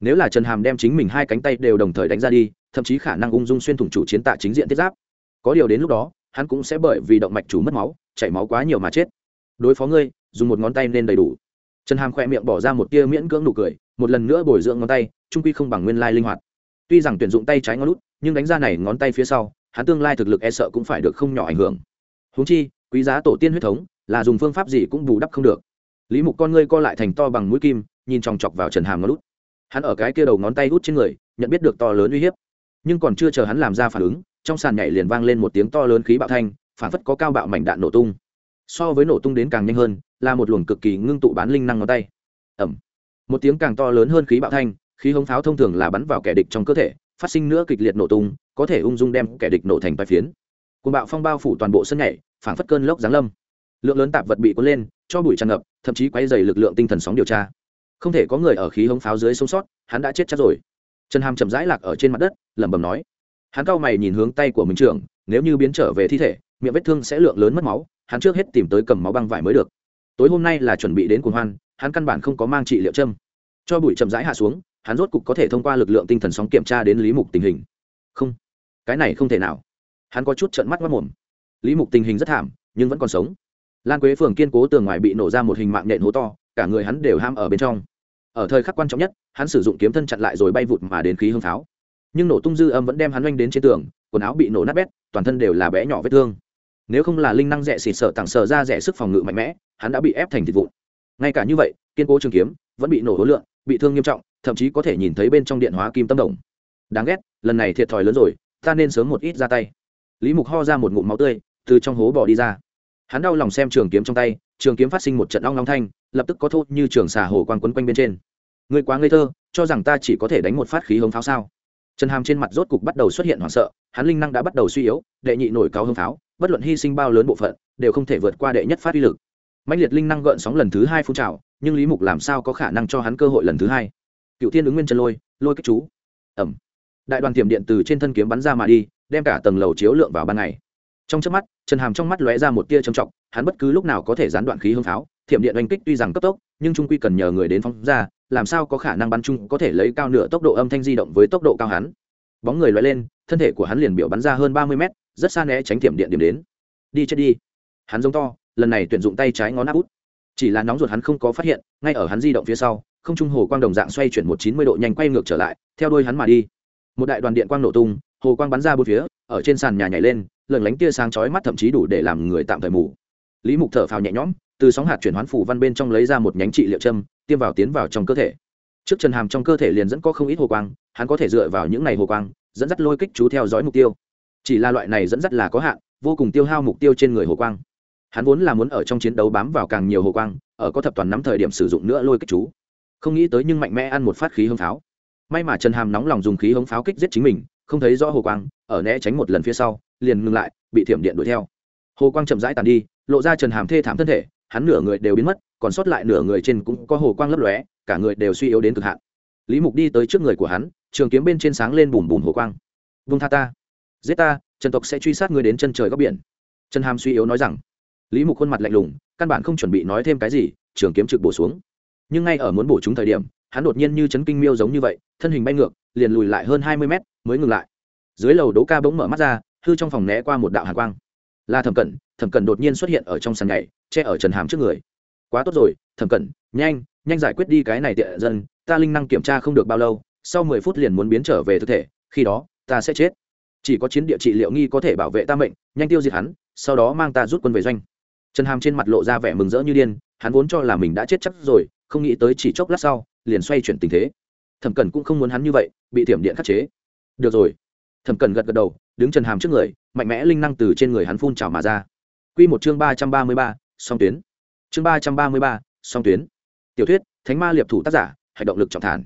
Nếu là trần hàm đem chính mình hai cánh tay đều đồng thời đánh ra đi, thậm chí khả năng ung dung xuyên thủng chủ chiến tạ chính diện thiết giáp. Có điều đến lúc đó, hắn cũng sẽ bởi vì động mạch chủ mất máu, chảy máu quá nhiều mà chết. Đối phó ngươi, dùng một ngón tay nên đầy đủ. Trần hàm khỏe miệng bỏ ra một tia miễn cưỡng nụ cười, một lần nữa bồi dưỡng ngón tay, trung quy không bằng nguyên lai linh hoạt. Tuy rằng tuyển dụng tay trái ngón lút nhưng đánh ra này ngón tay phía sau hắn tương lai thực lực e sợ cũng phải được không nhỏ ảnh hưởng. Húng chi, quý giá tổ tiên huyết thống là dùng phương pháp gì cũng bù đắp không được. Lý mục con ngươi co lại thành to bằng mũi kim, nhìn chòng chọc vào trần hàm ngón lút hắn ở cái kia đầu ngón tay hút trên người, nhận biết được to lớn uy hiếp. Nhưng còn chưa chờ hắn làm ra phản ứng, trong sàn nhảy liền vang lên một tiếng to lớn khí bạo thanh, phản phất có cao bạo mảnh đạn nổ tung. So với nổ tung đến càng nhanh hơn, là một luồng cực kỳ ngưng tụ bán linh năng ngón tay. Ẩm một tiếng càng to lớn hơn khí bạo thanh, khí hống pháo thông thường là bắn vào kẻ địch trong cơ thể phát sinh nữa kịch liệt nổ tung, có thể ung dung đem kẻ địch nổ thành bài phiến. Côn bạo phong bao phủ toàn bộ sân nhảy phản phất cơn lốc giáng lâm. Lượng lớn tạp vật bị cuốn lên, cho bụi tràn ngập, thậm chí quay dày lực lượng tinh thần sóng điều tra. Không thể có người ở khí hống pháo dưới sống sót, hắn đã chết chắc rồi. Trần hàm chậm rãi lạc ở trên mặt đất, lẩm bẩm nói. Hắn cao mày nhìn hướng tay của mình trưởng, nếu như biến trở về thi thể, miệng vết thương sẽ lượng lớn mất máu, hắn trước hết tìm tới cầm máu băng vải mới được. Tối hôm nay là chuẩn bị đến cuồng hoan, hắn căn bản không có mang trị liệu châm. Cho bụi chậm rãi hạ xuống hắn rốt cục có thể thông qua lực lượng tinh thần sóng kiểm tra đến lý mục tình hình. Không, cái này không thể nào. Hắn có chút trận mắt mất mồm. Lý mục tình hình rất thảm, nhưng vẫn còn sống. Lan quế phường kiên cố tường ngoài bị nổ ra một hình mạng nhện hố to, cả người hắn đều ham ở bên trong. Ở thời khắc quan trọng nhất, hắn sử dụng kiếm thân chặn lại rồi bay vụt mà đến khí hương pháo. Nhưng nổ tung dư âm vẫn đem hắn oanh đến trên tường, quần áo bị nổ nát bét, toàn thân đều là bé nhỏ vết thương. Nếu không là linh năng rẻ xịt sợ tặng sợ ra rẻ sức phòng ngự mạnh mẽ, hắn đã bị ép thành thịt vụn. Ngay cả như vậy, kiên cố trường kiếm vẫn bị nổ hối lượng bị thương nghiêm trọng thậm chí có thể nhìn thấy bên trong điện hóa kim tâm đồng đáng ghét, lần này thiệt thòi lớn rồi, ta nên sớm một ít ra tay. Lý mục ho ra một ngụm máu tươi, từ trong hố bỏ đi ra. Hắn đau lòng xem trường kiếm trong tay, trường kiếm phát sinh một trận long long thanh, lập tức có thốt như trường xà hồ quang quấn quanh bên trên. Người quá ngây thơ, cho rằng ta chỉ có thể đánh một phát khí hống pháo sao? Trần hàm trên mặt rốt cục bắt đầu xuất hiện hoảng sợ, hắn linh năng đã bắt đầu suy yếu, đệ nhị nổi cao hương pháo, bất luận hy sinh bao lớn bộ phận, đều không thể vượt qua đệ nhất phát uy lực. Mạnh liệt linh năng gợn sóng lần thứ hai phun trào, nhưng lý mục làm sao có khả năng cho hắn cơ hội lần thứ hai? Cựu thiên ứng nguyên chân lôi lôi kích chú. Ẩm. Đại đoàn tiềm điện từ trên thân kiếm bắn ra mà đi, đem cả tầng lầu chiếu lượng vào ban ngày. Trong trước mắt, trần hàm trong mắt lóe ra một tia trầm trọng, hắn bất cứ lúc nào có thể gián đoạn khí hương pháo, thiểm điện oanh kích tuy rằng cấp tốc, nhưng trung quy cần nhờ người đến phóng ra, làm sao có khả năng bắn chung có thể lấy cao nửa tốc độ âm thanh di động với tốc độ cao hắn. Bóng người lóe lên, thân thể của hắn liền biểu bắn ra hơn ba mươi mét, rất xa né tránh thiểm điện điểm đến. Đi chết đi. Hắn giống to, lần này tuyển dụng tay trái ngón áp út. Chỉ là nóng ruột hắn không có phát hiện, ngay ở hắn di động phía sau không trung hồ quang đồng dạng xoay chuyển một chín mươi độ nhanh quay ngược trở lại, theo đôi hắn mà đi. Một đại đoàn điện quang nổ tung, hồ quang bắn ra bốn phía, ở trên sàn nhà nhảy lên lẩn lánh tia sáng chói mắt thậm chí đủ để làm người tạm thời mù. Lý mục thở phào nhẹ nhõm, từ sóng hạt chuyển hoán phủ văn bên trong lấy ra một nhánh trị liệu châm, tiêm vào tiến vào trong cơ thể. Trước trần hàm trong cơ thể liền dẫn có không ít hồ quang, hắn có thể dựa vào những ngày hồ quang, dẫn dắt lôi kích chú theo dõi mục tiêu. Chỉ là loại này dẫn dắt là có hạn, vô cùng tiêu hao mục tiêu trên người hồ quang. Hắn vốn là muốn ở trong chiến đấu bám vào càng nhiều hồ quang, ở có thập toàn nắm thời điểm sử dụng nữa lôi kích chú không nghĩ tới nhưng mạnh mẽ ăn một phát khí hông pháo. May mà trần hàm nóng lòng dùng khí hống pháo kích giết chính mình, không thấy rõ hồ quang, ở né tránh một lần phía sau, liền ngừng lại, bị thiểm điện đuổi theo. Hồ quang chậm rãi tàn đi, lộ ra trần hàm thê thảm thân thể, hắn nửa người đều biến mất, còn sót lại nửa người trên cũng có hồ quang lấp lóe, cả người đều suy yếu đến cực hạn. Lý mục đi tới trước người của hắn, trường kiếm bên trên sáng lên bùm bùm hồ quang. Vung tha ta, giết ta, trần tộc sẽ truy sát người đến chân trời góc biển. Trần hàm suy yếu nói rằng. Lý mục khuôn mặt lạnh lùng, căn bản không chuẩn bị nói thêm cái gì, trường kiếm trực bổ xuống nhưng ngay ở muốn bổ chúng thời điểm, hắn đột nhiên như chấn kinh miêu giống như vậy, thân hình bay ngược, liền lùi lại hơn hai mươi mét, mới ngừng lại. Dưới lầu đỗ ca bỗng mở mắt ra, hư trong phòng né qua một đạo hàn quang. Là thẩm cẩn thẩm cẩn đột nhiên xuất hiện ở trong sàn nhảy, che ở trần hàm trước người. Quá tốt rồi, thẩm cẩn, nhanh nhanh giải quyết đi cái này tiện dân, ta linh năng kiểm tra không được bao lâu, sau mười phút liền muốn biến trở về thực thể, khi đó, ta sẽ chết. Chỉ có chiến địa trị liệu nghi có thể bảo vệ ta mệnh, nhanh tiêu diệt hắn, sau đó mang ta rút quân về doanh. Trần hàm trên mặt lộ ra vẻ mừng rỡ như điên, hắn vốn cho là mình đã chết chắc rồi không nghĩ tới chỉ chốc lát sau, liền xoay chuyển tình thế. Thẩm cần cũng không muốn hắn như vậy, bị thiểm điện khắc chế. Được rồi. Thẩm cần gật gật đầu, đứng trần hàm trước người, mạnh mẽ linh năng từ trên người hắn phun trào mà ra. Q một chương ba trăm ba mươi ba, song tuyến. Chương ba trăm ba mươi ba, song tuyến. Tiểu thuyết, thánh ma liệp thủ tác giả hạch động lực trọng thản.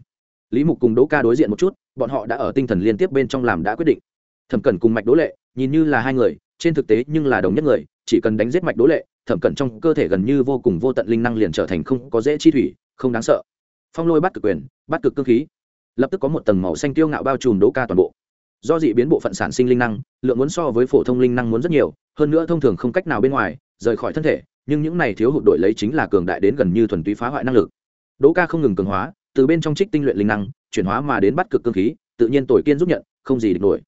Lý mục cùng đỗ ca đối diện một chút, bọn họ đã ở tinh thần liên tiếp bên trong làm đã quyết định. Thẩm Cần cùng mạch đỗ lệ, nhìn như là hai người, trên thực tế nhưng là đồng nhất người, chỉ cần đánh giết mạch đỗ lệ thẩm cẩn trong cơ thể gần như vô cùng vô tận linh năng liền trở thành không có dễ chi thủy, không đáng sợ. Phong lôi bắt cực quyền, bắt cực cơ khí. Lập tức có một tầng màu xanh tiêu ngạo bao trùm đỗ ca toàn bộ. Do dị biến bộ phận sản sinh linh năng, lượng muốn so với phổ thông linh năng muốn rất nhiều, hơn nữa thông thường không cách nào bên ngoài, rời khỏi thân thể, nhưng những này thiếu hụt đổi lấy chính là cường đại đến gần như thuần túy phá hoại năng lực. Đỗ ca không ngừng cường hóa, từ bên trong trích tinh luyện linh năng, chuyển hóa mà đến bắt cực cơ khí, tự nhiên tội kiên giúp nhận, không gì địch nổi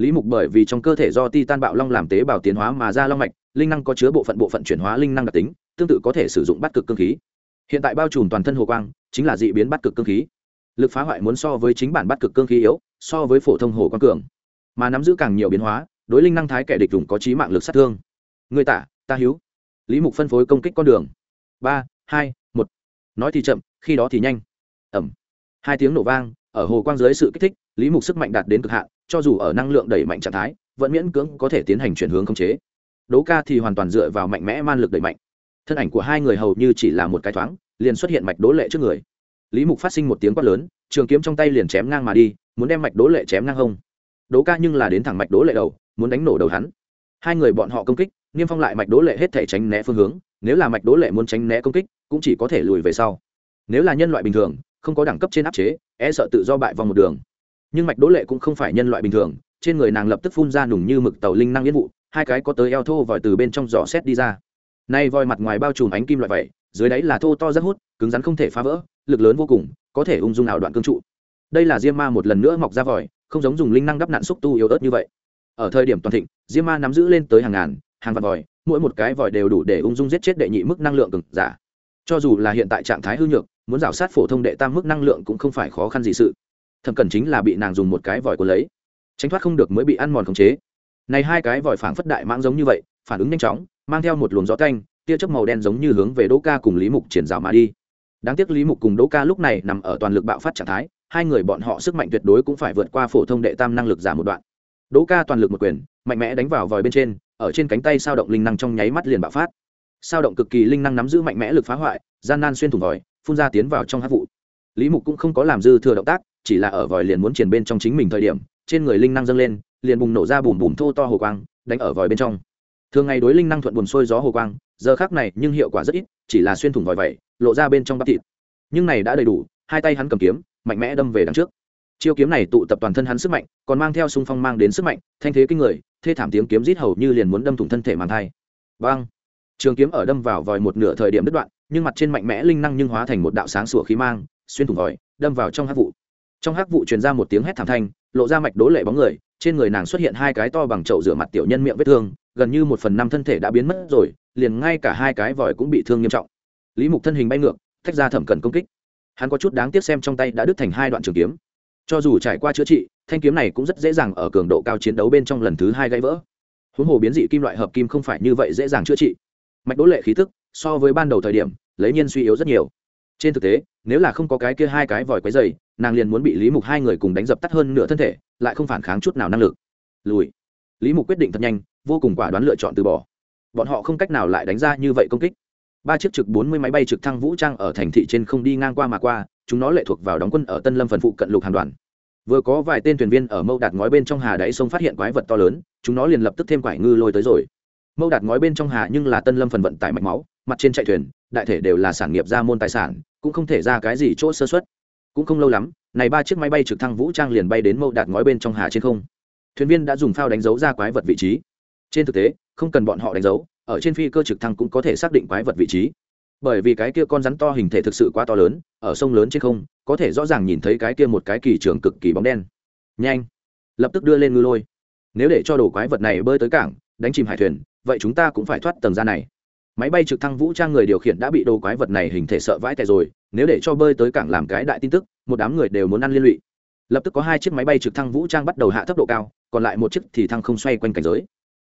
lý mục bởi vì trong cơ thể do ti tan bạo long làm tế bào tiến hóa mà ra long mạch, linh năng có chứa bộ phận bộ phận chuyển hóa linh năng đặc tính, tương tự có thể sử dụng bắt cực cơ khí. Hiện tại bao trùm toàn thân hồ quang, chính là dị biến bắt cực cơ khí. Lực phá hoại muốn so với chính bản bắt cực cơ khí yếu, so với phổ thông hồ quang cường. Mà nắm giữ càng nhiều biến hóa, đối linh năng thái kẻ địch dùng có trí mạng lực sát thương. Người tả, ta hiếu lý mục phân phối công kích con đường. Ba, hai, một. Nói thì chậm, khi đó thì nhanh. Ẩm. Hai tiếng nổ vang, ở hồ quang dưới sự kích thích lý mục sức mạnh đạt đến cực hạn, cho dù ở năng lượng đẩy mạnh trạng thái, vẫn miễn cưỡng có thể tiến hành chuyển hướng khống chế. Đố ca thì hoàn toàn dựa vào mạnh mẽ man lực đẩy mạnh. Thân ảnh của hai người hầu như chỉ là một cái thoáng, liền xuất hiện mạch đố lệ trước người. Lý mục phát sinh một tiếng quát lớn, trường kiếm trong tay liền chém ngang mà đi, muốn đem mạch đố lệ chém ngang hông. Đố ca nhưng là đến thẳng mạch đố lệ đầu, muốn đánh nổ đầu hắn. Hai người bọn họ công kích, niêm phong lại mạch đố lệ hết thể tránh né phương hướng, nếu là mạch đố lệ muốn tránh né công kích, cũng chỉ có thể lùi về sau. Nếu là nhân loại bình thường, không có đẳng cấp trên áp chế e sợ tự do bại vòng một đường nhưng mạch đỗ lệ cũng không phải nhân loại bình thường, trên người nàng lập tức phun ra nùng như mực tàu linh năng nghĩa vụ, hai cái có tới eo thô vòi từ bên trong giỏ xét đi ra. Nay voi mặt ngoài bao trùm ánh kim loại vậy, dưới đáy là thô to rất hút, cứng rắn không thể phá vỡ, lực lớn vô cùng, có thể ung dung ảo đoạn cương trụ. Đây là diêm ma một lần nữa mọc ra vòi, không giống dùng linh năng đắp nạn xúc tu yếu ớt như vậy. Ở thời điểm toàn thịnh, diêm ma nắm giữ lên tới hàng ngàn, hàng vạn vòi, mỗi một cái vòi đều đủ để ung dung giết chết đệ nhị mức năng lượng cực giả. Cho dù là hiện tại trạng thái hư nhược, muốn rào sát phổ thông đệ tam mức năng lượng cũng không phải khó khăn gì sự thẩm cần chính là bị nàng dùng một cái vòi của lấy, tránh thoát không được mới bị ăn mòn khống chế. Này hai cái vòi phảng phất đại mãng giống như vậy, phản ứng nhanh chóng, mang theo một luồng gió canh tia chớp màu đen giống như hướng về đỗ ca cùng lý mục triển rào mà đi. Đáng tiếc lý mục cùng đỗ ca lúc này nằm ở toàn lực bạo phát trạng thái, hai người bọn họ sức mạnh tuyệt đối cũng phải vượt qua phổ thông đệ tam năng lực giảm một đoạn. Đỗ ca toàn lực một quyền, mạnh mẽ đánh vào vòi bên trên, ở trên cánh tay sao động linh năng trong nháy mắt liền bạo phát. Sao động cực kỳ linh năng nắm giữ mạnh mẽ lực phá hoại, gian nan xuyên thủng vòi, phun ra tiến vào trong hát vụ lý mục cũng không có làm dư thừa động tác, chỉ là ở vòi liền muốn triển bên trong chính mình thời điểm, trên người linh năng dâng lên, liền bùng nổ ra bùm bùm thô to hồ quang, đánh ở vòi bên trong. Thường ngày đối linh năng thuận buồn sôi gió hồ quang, giờ khác này nhưng hiệu quả rất ít, chỉ là xuyên thủng vòi vậy, lộ ra bên trong bắp thịt. Nhưng này đã đầy đủ, hai tay hắn cầm kiếm, mạnh mẽ đâm về đằng trước. Chiêu kiếm này tụ tập toàn thân hắn sức mạnh, còn mang theo xung phong mang đến sức mạnh, thanh thế kinh người, thê thảm tiếng kiếm rít hầu như liền muốn đâm thủng thân thể màng thai. Vang trường kiếm ở đâm vào vòi một nửa thời điểm đứt đoạn, nhưng mặt trên mạnh mẽ linh năng nhưng hóa thành một đạo sáng sủa khí mang xuyên thủng vòi, đâm vào trong hát vụ. Trong hát vụ truyền ra một tiếng hét thảm thanh, lộ ra mạch đố lệ bóng người, trên người nàng xuất hiện hai cái to bằng chậu rửa mặt tiểu nhân miệng vết thương, gần như một phần năm thân thể đã biến mất rồi, liền ngay cả hai cái vòi cũng bị thương nghiêm trọng. Lý mục thân hình bay ngược, thách ra thẩm cần công kích. Hắn có chút đáng tiếc xem trong tay đã đứt thành hai đoạn trường kiếm. Cho dù trải qua chữa trị, thanh kiếm này cũng rất dễ dàng ở cường độ cao chiến đấu bên trong lần thứ hai gãy vỡ. Huống hồ biến dị kim loại hợp kim không phải như vậy dễ dàng chữa trị. Mạch đố lệ khí thức so với ban đầu thời điểm, lấy nhiên suy yếu rất nhiều trên thực tế, nếu là không có cái kia hai cái vòi quấy dày nàng liền muốn bị lý mục hai người cùng đánh dập tắt hơn nửa thân thể, lại không phản kháng chút nào năng lực. Lùi. Lý mục quyết định thật nhanh, vô cùng quả đoán lựa chọn từ bỏ. Bọn họ không cách nào lại đánh ra như vậy công kích. Ba chiếc trực bốn mươi máy bay trực thăng vũ trang ở thành thị trên không đi ngang qua mà qua, chúng nó lệ thuộc vào đóng quân ở tân lâm phần phụ cận lục hàn đoàn. Vừa có vài tên thuyền viên ở mâu đạt ngói bên trong hà đáy sông phát hiện quái vật to lớn, chúng nó liền lập tức thêm quải ngư lôi tới rồi. Mâu đạt ngói bên trong hà nhưng là tân lâm phần vận tải mạch máu mặt trên chạy thuyền, đại thể đều là sản nghiệp ra môn tài sản, cũng không thể ra cái gì chỗ sơ xuất cũng không lâu lắm, này ba chiếc máy bay trực thăng vũ trang liền bay đến mâu đạt ngói bên trong hà trên không. Thuyền viên đã dùng phao đánh dấu ra quái vật vị trí. Trên thực tế, không cần bọn họ đánh dấu, ở trên phi cơ trực thăng cũng có thể xác định quái vật vị trí. Bởi vì cái kia con rắn to hình thể thực sự quá to lớn, ở sông lớn trên không, có thể rõ ràng nhìn thấy cái kia một cái kỳ trường cực kỳ bóng đen. Nhanh! Lập tức đưa lên ngư lôi. Nếu để cho đồ quái vật này bơi tới cảng, đánh chìm hải thuyền, vậy chúng ta cũng phải thoát tầng ra này máy bay trực thăng vũ trang người điều khiển đã bị đồ quái vật này hình thể sợ vãi tè rồi, nếu để cho bơi tới cảng làm cái đại tin tức, một đám người đều muốn ăn liên lụy. Lập tức có hai chiếc máy bay trực thăng vũ trang bắt đầu hạ thấp độ cao, còn lại một chiếc thì thăng không xoay quanh cảnh giới.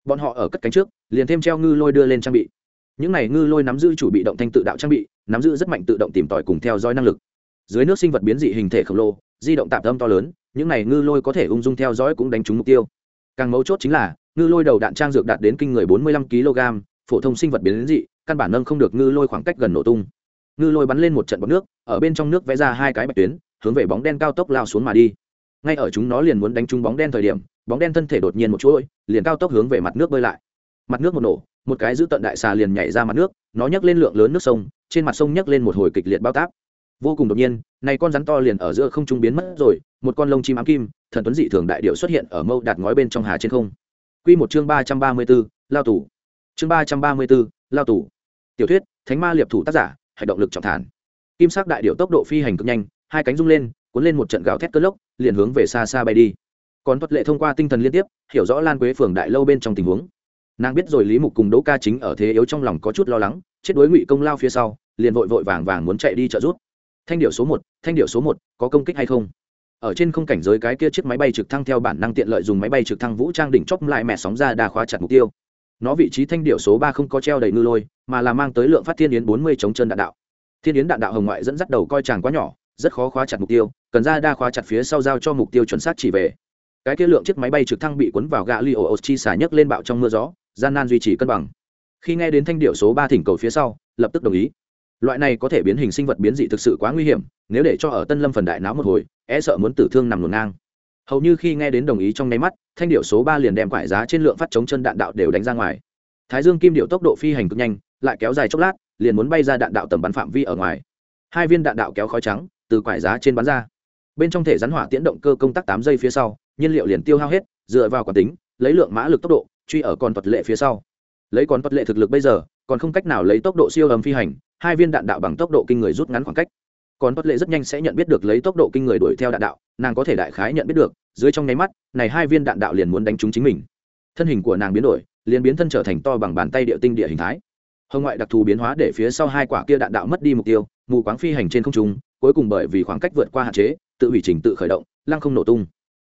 Bọn họ ở cất cánh trước, liền thêm treo ngư lôi đưa lên trang bị. Những này ngư lôi nắm giữ chủ bị động thanh tự đạo trang bị, nắm giữ rất mạnh tự động tìm tòi cùng theo dõi năng lực. Dưới nước sinh vật biến dị hình thể khổng lồ, di động tạm tâm to lớn, những này ngư lôi có thể ung dung theo dõi cũng đánh trúng mục tiêu. Càng mấu chốt chính là, ngư lôi đầu đạn trang dược đạt đến kinh người bốn mươi lăm kg phổ thông sinh vật biến dị căn bản nâng không được ngư lôi khoảng cách gần nổ tung. Ngư lôi bắn lên một trận bọc nước ở bên trong nước vẽ ra hai cái bạch tuyến hướng về bóng đen cao tốc lao xuống mà đi. Ngay ở chúng nó liền muốn đánh trúng bóng đen thời điểm bóng đen thân thể đột nhiên một chuỗi liền cao tốc hướng về mặt nước bơi lại. Mặt nước một nổ một cái giữ tận đại xà liền nhảy ra mặt nước nó nhấc lên lượng lớn nước sông trên mặt sông nhấc lên một hồi kịch liệt bao táp. Vô cùng đột nhiên này con rắn to liền ở giữa không trung biến mất rồi một con lông chim ám kim thần tuấn dị thường đại điệu xuất hiện ở mâu đạt ngói bên trong hà trên không. Quy một chương ba trăm ba mươi 334, lao tù. Chương ba trăm ba mươi bốn, lao tù. Tiểu thuyết, Thánh ma liệp thủ tác giả, hành động lực trọng thản. Kim sắc đại điệu tốc độ phi hành cực nhanh, hai cánh rung lên, cuốn lên một trận gào thét cơn lốc, liền hướng về xa xa bay đi. Còn thuật Lệ thông qua tinh thần liên tiếp, hiểu rõ Lan Quế phường đại lâu bên trong tình huống. Nàng biết rồi Lý Mục cùng Đỗ Ca chính ở thế yếu trong lòng có chút lo lắng, chết đối ngụy công lao phía sau, liền vội vội vàng vàng muốn chạy đi trợ rút. Thanh điệu số một, thanh điệu số một, có công kích hay không? ở trên không cảnh giới cái kia chiếc máy bay trực thăng theo bản năng tiện lợi dùng máy bay trực thăng vũ trang đỉnh chóp lại mẹ sóng ra đà khóa chặt mục tiêu nó vị trí thanh điệu số ba không có treo đầy ngư lôi, mà là mang tới lượng phát thiên yến bốn mươi chống chân đạn đạo. Thiên yến đạn đạo hồng ngoại dẫn dắt đầu coi chàng quá nhỏ, rất khó khóa chặt mục tiêu, cần ra đa khóa chặt phía sau giao cho mục tiêu chuẩn xác chỉ về. Cái kia lượng chiếc máy bay trực thăng bị cuốn vào gã li ổ chi xả nhấc lên bạo trong mưa gió, gian nan duy trì cân bằng. Khi nghe đến thanh điệu số ba thỉnh cầu phía sau, lập tức đồng ý. Loại này có thể biến hình sinh vật biến dị thực sự quá nguy hiểm, nếu để cho ở tân lâm phần đại náo một hồi e sợ muốn tử thương nằm ngổn ngang hầu như khi nghe đến đồng ý trong nháy mắt, thanh điệu số ba liền đem quải giá trên lượng phát chống chân đạn đạo đều đánh ra ngoài. Thái dương kim điệu tốc độ phi hành cực nhanh, lại kéo dài chốc lát, liền muốn bay ra đạn đạo tầm bắn phạm vi ở ngoài. Hai viên đạn đạo kéo khói trắng, từ quải giá trên bắn ra. Bên trong thể rắn hỏa tiễn động cơ công tác tám giây phía sau, nhiên liệu liền tiêu hao hết, dựa vào quản tính, lấy lượng mã lực tốc độ, truy ở còn tuật lệ phía sau. Lấy còn tuật lệ thực lực bây giờ, còn không cách nào lấy tốc độ siêu ầm phi hành, hai viên đạn đạo bằng tốc độ kinh người rút ngắn khoảng cách còn bất lệ rất nhanh sẽ nhận biết được lấy tốc độ kinh người đuổi theo đạn đạo, nàng có thể đại khái nhận biết được, dưới trong nháy mắt, này hai viên đạn đạo liền muốn đánh trúng chính mình. Thân hình của nàng biến đổi, liền biến thân trở thành to bằng bàn tay địa tinh địa hình thái. Hồng ngoại đặc thù biến hóa để phía sau hai quả kia đạn đạo mất đi mục tiêu, mù quáng phi hành trên không trung, cuối cùng bởi vì khoảng cách vượt qua hạn chế, tự hủy trình tự khởi động, lăng không nổ tung.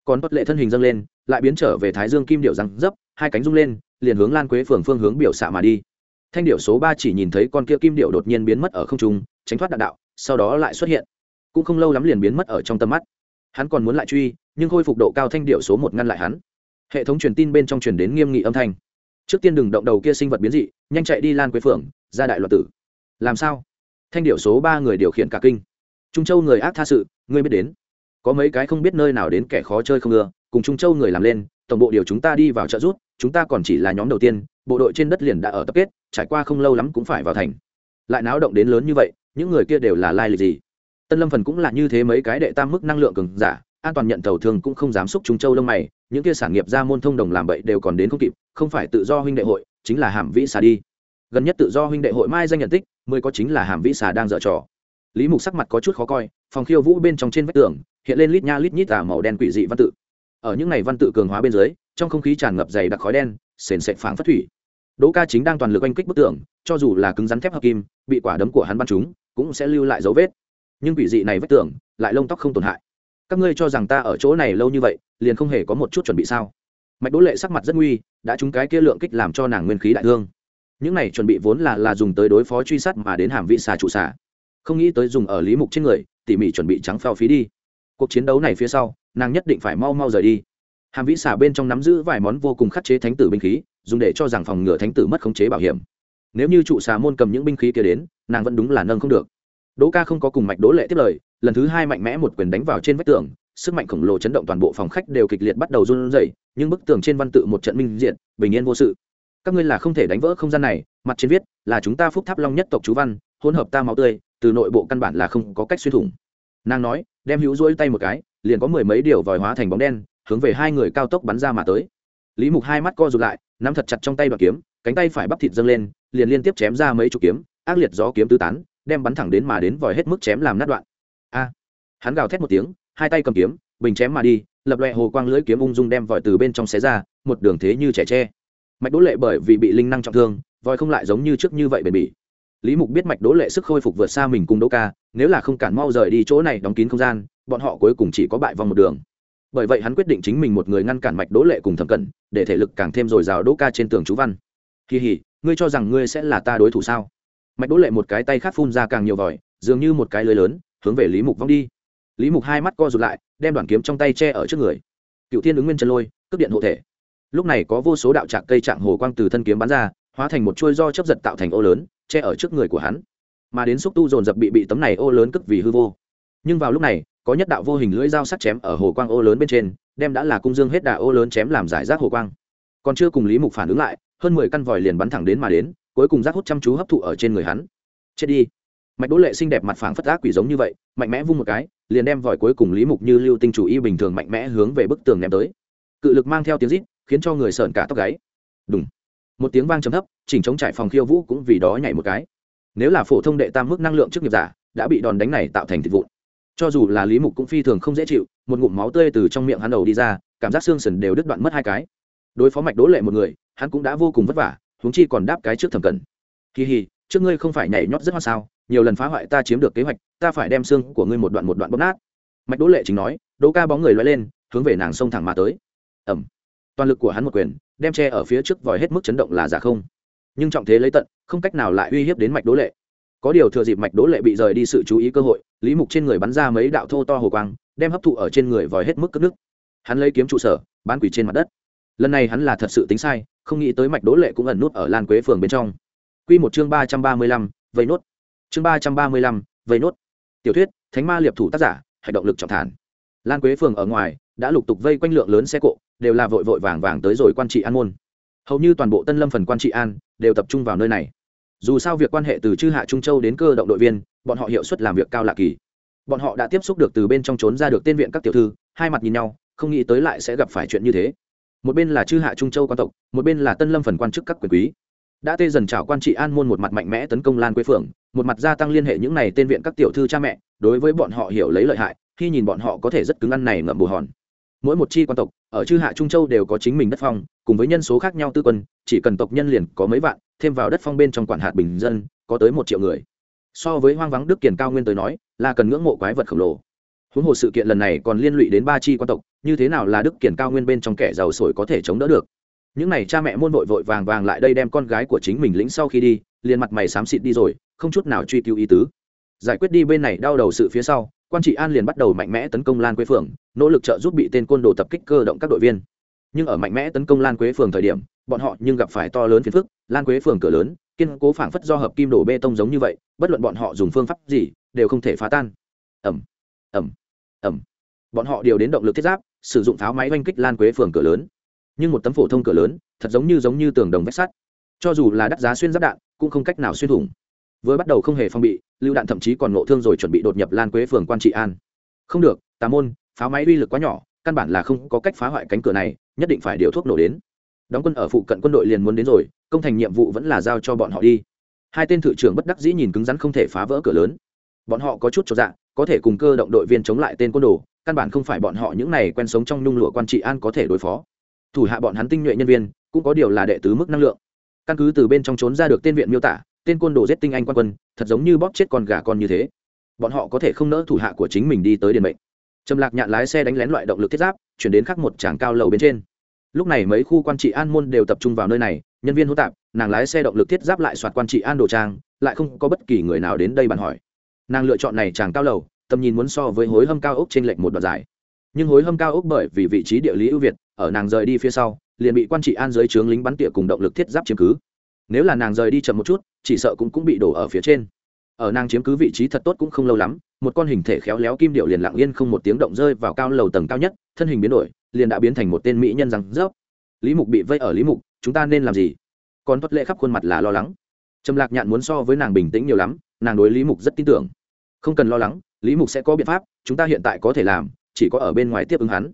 Còn bất lệ thân hình dâng lên, lại biến trở về thái dương kim điệu răng dấp, hai cánh rung lên, liền hướng lan quế phường phương hướng biểu xạ mà đi. Thanh điệu số ba chỉ nhìn thấy con kia kim điệu đột nhiên biến mất ở không trung, tránh thoát đạn đạo sau đó lại xuất hiện. Cũng không lâu lắm liền biến mất ở trong tầm mắt. Hắn còn muốn lại truy, nhưng khôi phục độ cao thanh điệu số một ngăn lại hắn. Hệ thống truyền tin bên trong truyền đến nghiêm nghị âm thanh. Trước tiên đừng động đầu kia sinh vật biến dị, nhanh chạy đi lan quế phường ra đại loạt tử. Làm sao? Thanh điệu số ba người điều khiển cả kinh. Trung châu người ác tha sự, ngươi biết đến. Có mấy cái không biết nơi nào đến kẻ khó chơi không ưa, cùng trung châu người làm lên, tổng bộ điều chúng ta đi vào trợ rút chúng ta còn chỉ là nhóm đầu tiên, bộ đội trên đất liền đã ở tập kết, trải qua không lâu lắm cũng phải vào thành. Lại náo động đến lớn như vậy những người kia đều là lai lịch gì? Tân lâm phần cũng là như thế mấy cái đệ tam mức năng lượng cường giả, an toàn nhận tàu thường cũng không dám xúc trung châu lông mày, những kia sản nghiệp ra môn thông đồng làm bậy đều còn đến không kịp, không phải tự do huynh đệ hội, chính là hàm vĩ xà đi. Gần nhất tự do huynh đệ hội mai danh nhận tích, mới có chính là hàm vĩ xà đang dở trò. Lý mục sắc mặt có chút khó coi, phòng khiêu vũ bên trong trên vách tường, hiện lên lít nha lít nhít tà màu đen quỷ dị văn tự. Ở những ngày văn tự cường hóa bên dưới, trong không khí tràn ngập dày đặc khói đen, sền sệt phảng phất thủy. Đỗ ca chính đang toàn lực oanh kích bức tường, cho dù là cứng rắn thép hợp kim, bị quả đấm của hắn bắn chúng cũng sẽ lưu lại dấu vết. Nhưng quỷ dị này vách tường, lại lông tóc không tổn hại. Các ngươi cho rằng ta ở chỗ này lâu như vậy, liền không hề có một chút chuẩn bị sao? Mạch đỗ lệ sắc mặt rất nguy, đã trúng cái kia lượng kích làm cho nàng nguyên khí đại thương. Những này chuẩn bị vốn là là dùng tới đối phó truy sát mà đến hàm vị xà trụ xà. Không nghĩ tới dùng ở lý mục trên người, tỉ mỉ chuẩn bị trắng phao phí đi. Cuộc chiến đấu này phía sau, nàng nhất định phải mau mau rời đi. Hàm vĩ xà bên trong nắm giữ vài món vô cùng khắc chế thánh tử binh khí, dùng để cho rằng phòng ngừa thánh tử mất khống chế bảo hiểm. Nếu như trụ xà môn cầm những binh khí kia đến nàng vẫn đúng là nâng không được. Đỗ ca không có cùng mạch đỗ lệ tiếp lời, lần thứ hai mạnh mẽ một quyền đánh vào trên vách tường, sức mạnh khổng lồ chấn động toàn bộ phòng khách đều kịch liệt bắt đầu run rẩy, nhưng bức tường trên văn tự một trận minh diện bình yên vô sự. Các ngươi là không thể đánh vỡ không gian này, mặt trên viết là chúng ta phúc tháp long nhất tộc chú văn, hỗn hợp ta máu tươi, từ nội bộ căn bản là không có cách xuyên thủng. Nàng nói, đem hữu rỗi tay một cái, liền có mười mấy điều vòi hóa thành bóng đen, hướng về hai người cao tốc bắn ra mà tới. Lý mục hai mắt co rụt lại, nắm thật chặt trong tay đoạn kiếm, cánh tay phải bắp thịt dâng lên, liền liên tiếp chém ra mấy chục kiếm ác liệt gió kiếm tứ tán, đem bắn thẳng đến mà đến vòi hết mức chém làm nát đoạn. A! Hắn gào thét một tiếng, hai tay cầm kiếm, bình chém mà đi, lập loẹ hồ quang lưỡi kiếm ung dung đem vòi từ bên trong xé ra, một đường thế như trẻ tre. Mạch đỗ lệ bởi vì bị linh năng trọng thương, vòi không lại giống như trước như vậy bền bỉ. Lý mục biết mạch đỗ lệ sức khôi phục vượt xa mình cùng đỗ ca, nếu là không cản mau rời đi chỗ này đóng kín không gian, bọn họ cuối cùng chỉ có bại vòng một đường. Bởi vậy hắn quyết định chính mình một người ngăn cản mạch đỗ lệ cùng thẩm cẩn, để thể lực càng thêm dồi dào đỗ ca trên tường chú văn. Kỳ hỉ ngươi cho rằng ngươi sẽ là ta đối thủ sao? Mạch đỗ lệ một cái tay khác phun ra càng nhiều vòi, dường như một cái lưới lớn, hướng về lý mục vong đi. Lý mục hai mắt co rụt lại, đem đoàn kiếm trong tay che ở trước người. Cựu thiên ứng nguyên chân lôi, cướp điện hộ thể. Lúc này có vô số đạo trạc cây trạng hồ quang từ thân kiếm bắn ra, hóa thành một chuôi do chấp giật tạo thành ô lớn, che ở trước người của hắn. Mà đến xúc tu dồn dập bị bị tấm này ô lớn cướp vì hư vô. Nhưng vào lúc này, có nhất đạo vô hình lưỡi dao sắt chém ở hồ quang ô lớn bên trên, đem đã là cung dương hết đà ô lớn chém làm giải rác hồ quang. Còn chưa cùng lý mục phản ứng lại, hơn mười căn vòi liền bắn thẳng đến mà đến cuối cùng rác hút chăm chú hấp thụ ở trên người hắn. Chết đi. Mạch đỗ lệ xinh đẹp mặt phẳng phất ác quỷ giống như vậy, mạnh mẽ vung một cái, liền đem vòi cuối cùng lý mục như lưu tinh chủ y bình thường mạnh mẽ hướng về bức tường ném tới. Cự lực mang theo tiếng rít, khiến cho người sợn cả tóc gáy. Đúng một tiếng vang trầm thấp, chỉnh chống trải phòng khiêu vũ cũng vì đó nhảy một cái. Nếu là phổ thông đệ tam mức năng lượng trước nghiệp giả, đã bị đòn đánh này tạo thành thịt vụn. Cho dù là lý mục cũng phi thường không dễ chịu, một ngụm máu tươi từ trong miệng hắn đầu đi ra, cảm giác xương sần đều đứt đoạn mất hai cái. Đối phó mạch đỗ lệ một người, hắn cũng đã vô cùng vất vả huống chi còn đáp cái trước thẩm cẩn kỳ hì, trước ngươi không phải nhảy nhót rất hoa sao, nhiều lần phá hoại ta chiếm được kế hoạch, ta phải đem xương của ngươi một đoạn một đoạn bóp nát. Mạch đỗ lệ chính nói, đỗ ca bóng người loay lên, hướng về nàng sông thẳng mà tới. Ẩm toàn lực của hắn một quyền, đem che ở phía trước vòi hết mức chấn động là giả không. Nhưng trọng thế lấy tận, không cách nào lại uy hiếp đến mạch đỗ lệ. Có điều thừa dịp mạch đỗ lệ bị rời đi sự chú ý cơ hội, lý mục trên người bắn ra mấy đạo thô to hồ quang, đem hấp thụ ở trên người vòi hết mức cất nước hắn lấy kiếm trụ sở, bán quỷ trên mặt đất. Lần này hắn là thật sự tính sai không nghĩ tới mạch đỗ lệ cũng ẩn nút ở lan quế phường bên trong. Q một chương ba trăm ba mươi lăm, vây nốt. Chương ba trăm ba mươi lăm, vây nốt. Tiểu thuyết, thánh ma liệp thủ tác giả hành động lực trọng thản. Lan quế phường ở ngoài, đã lục tục vây quanh lượng lớn xe cộ, đều là vội vội vàng vàng tới rồi quan trị an môn. Hầu như toàn bộ tân lâm phần quan trị an, đều tập trung vào nơi này. Dù sao việc quan hệ từ chư hạ trung châu đến cơ động đội viên, bọn họ hiệu suất làm việc cao lạ kỳ. Bọn họ đã tiếp xúc được từ bên trong trốn ra được tên viện các tiểu thư, hai mặt nhìn nhau, không nghĩ tới lại sẽ gặp phải chuyện như thế một bên là chư hạ trung châu quan tộc, một bên là tân lâm phần quan chức các quyền quý. Đã tê dần trào quan trị an môn một mặt mạnh mẽ tấn công lan quế phượng, một mặt gia tăng liên hệ những này tên viện các tiểu thư cha mẹ, đối với bọn họ hiểu lấy lợi hại, khi nhìn bọn họ có thể rất cứng ăn này ngậm bù hòn. Mỗi một chi quan tộc, ở chư hạ trung châu đều có chính mình đất phong, cùng với nhân số khác nhau tư quân, chỉ cần tộc nhân liền có mấy vạn, thêm vào đất phong bên trong quản hạt bình dân, có tới một triệu người. So với hoang vắng đức kiền cao nguyên tới nói, là cần ngưỡng mộ quái vật khổng lồ huống hồ sự kiện lần này còn liên lụy đến ba chi quan tộc, như thế nào là đức kiền cao nguyên bên trong kẻ giàu sổi có thể chống đỡ được? Những n à y cha mẹ môn vội vội vàng vàng lại đây đem con gái của chính mình lĩnh sau khi đi, liền mặt mày xám xịt đi rồi, không chút nào truy cứu ý tứ. Giải quyết đi bên này đau đầu sự phía sau, quan trị an liền bắt đầu mạnh mẽ tấn công lan quế phường nỗ lực trợ giúp bị tên côn đồ tập kích cơ động các đội viên. Nhưng ở mạnh mẽ tấn công lan quế phường thời điểm, bọn họ nhưng gặp phải to lớn phiền phức, lan quế phường cửa lớn, kiên cố phảng phất do hợp kim đổ bê tông giống như vậy, bất luận bọn họ dùng phương pháp gì, đều không thể phá tan. Ẩm ẩm ẩm. Bọn họ đều đến động lực thiết giáp, sử dụng pháo máy oanh kích lan quế phường cửa lớn. Nhưng một tấm phổ thông cửa lớn, thật giống như giống như tường đồng vách sắt. Cho dù là đắt giá xuyên giáp đạn, cũng không cách nào xuyên thủng. Vừa bắt đầu không hề phong bị lưu đạn thậm chí còn nộ thương rồi chuẩn bị đột nhập lan quế phường quan trị an. Không được, tà môn, pháo máy uy lực quá nhỏ, căn bản là không có cách phá hoại cánh cửa này, nhất định phải điều thuốc nổ đến. Đóng quân ở phụ cận quân đội liền muốn đến rồi, công thành nhiệm vụ vẫn là giao cho bọn họ đi. Hai tên thự trưởng bất đắc dĩ nhìn cứng rắn không thể phá vỡ cửa lớn. Bọn họ có chút cho dạ có thể cùng cơ động đội viên chống lại tên côn đồ, căn bản không phải bọn họ những này quen sống trong nhung lụa quan trị an có thể đối phó. Thủ hạ bọn hắn tinh nhuệ nhân viên, cũng có điều là đệ tứ mức năng lượng. Căn cứ từ bên trong trốn ra được tên viện miêu tả, tên côn đồ giết tinh anh quan quân, thật giống như bóp chết con gà con như thế. Bọn họ có thể không nỡ thủ hạ của chính mình đi tới điện mệnh. Trầm lạc nhạn lái xe đánh lén loại động lực thiết giáp, chuyển đến khắc một tràng cao lầu bên trên. Lúc này mấy khu quan trị an môn đều tập trung vào nơi này, nhân viên hỗn tạp, nàng lái xe động lực thiết giáp lại soạt quan trị an đồ trang, lại không có bất kỳ người nào đến đây bàn hỏi nàng lựa chọn này chàng cao lầu, tầm nhìn muốn so với hối hâm cao ốc trên lệnh một đoạn dài. Nhưng hối hâm cao ốc bởi vì vị trí địa lý ưu việt, ở nàng rời đi phía sau, liền bị quan trị an dưới trướng lính bắn tỉa cùng động lực thiết giáp chiếm cứ. Nếu là nàng rời đi chậm một chút, chỉ sợ cũng cũng bị đổ ở phía trên. Ở nàng chiếm cứ vị trí thật tốt cũng không lâu lắm, một con hình thể khéo léo kim điệu liền lặng yên không một tiếng động rơi vào cao lầu tầng cao nhất, thân hình biến đổi, liền đã biến thành một tên mỹ nhân rằng rớp. Lý mục bị vây ở lý mục, chúng ta nên làm gì? Còn tuất lệ khắp khuôn mặt là lo lắng. Trầm lạc nhạn muốn so với nàng bình tĩnh nhiều lắm nàng đối lý mục rất tin tưởng. Không cần lo lắng, lý mục sẽ có biện pháp, chúng ta hiện tại có thể làm, chỉ có ở bên ngoài tiếp ứng hắn.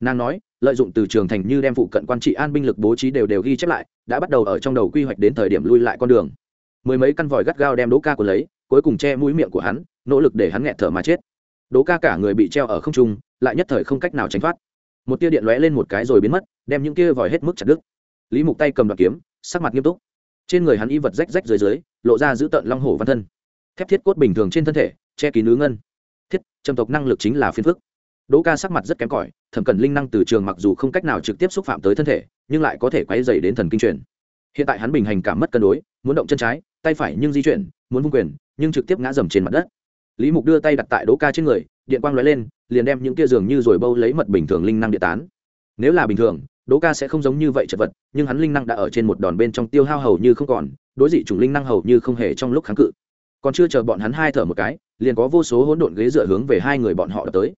Nàng nói, lợi dụng từ trường thành như đem phụ cận quan trị an binh lực bố trí đều đều ghi chép lại, đã bắt đầu ở trong đầu quy hoạch đến thời điểm lui lại con đường. Mười mấy căn vòi gắt gao đem đỗ ca của lấy, cuối cùng che mũi miệng của hắn, nỗ lực để hắn nghẹt thở mà chết. Đỗ ca cả người bị treo ở không trung, lại nhất thời không cách nào tránh thoát. Một tia điện lóe lên một cái rồi biến mất, đem những kia vòi hết mức chặt đứt. Lý mục tay cầm đoạn kiếm, sắc mặt nghiêm túc. Trên người hắn y vật rách rách dưới dưới, lộ ra giữ tợn long hổ văn thân thép thiết cốt bình thường trên thân thể, che kín nứ ngân. Thiết, trầm tộc năng lực chính là phiên phức. Đỗ ca sắc mặt rất kém cỏi, thẩm cẩn linh năng từ trường mặc dù không cách nào trực tiếp xúc phạm tới thân thể, nhưng lại có thể quay dày đến thần kinh truyền. Hiện tại hắn bình hành cảm mất cân đối, muốn động chân trái, tay phải nhưng di chuyển, muốn vung quyền, nhưng trực tiếp ngã dầm trên mặt đất. Lý mục đưa tay đặt tại đỗ ca trên người, điện quang lóe lên, liền đem những kia giường như rồi bâu lấy mật bình thường linh năng địa tán. Nếu là bình thường, đỗ ca sẽ không giống như vậy chật vật, nhưng hắn linh năng đã ở trên một đòn bên trong tiêu hao hầu như không còn, đối dị chủng linh năng hầu như không hề trong lúc kháng cự còn chưa chờ bọn hắn hai thở một cái, liền có vô số hỗn độn ghế dựa hướng về hai người bọn họ tới.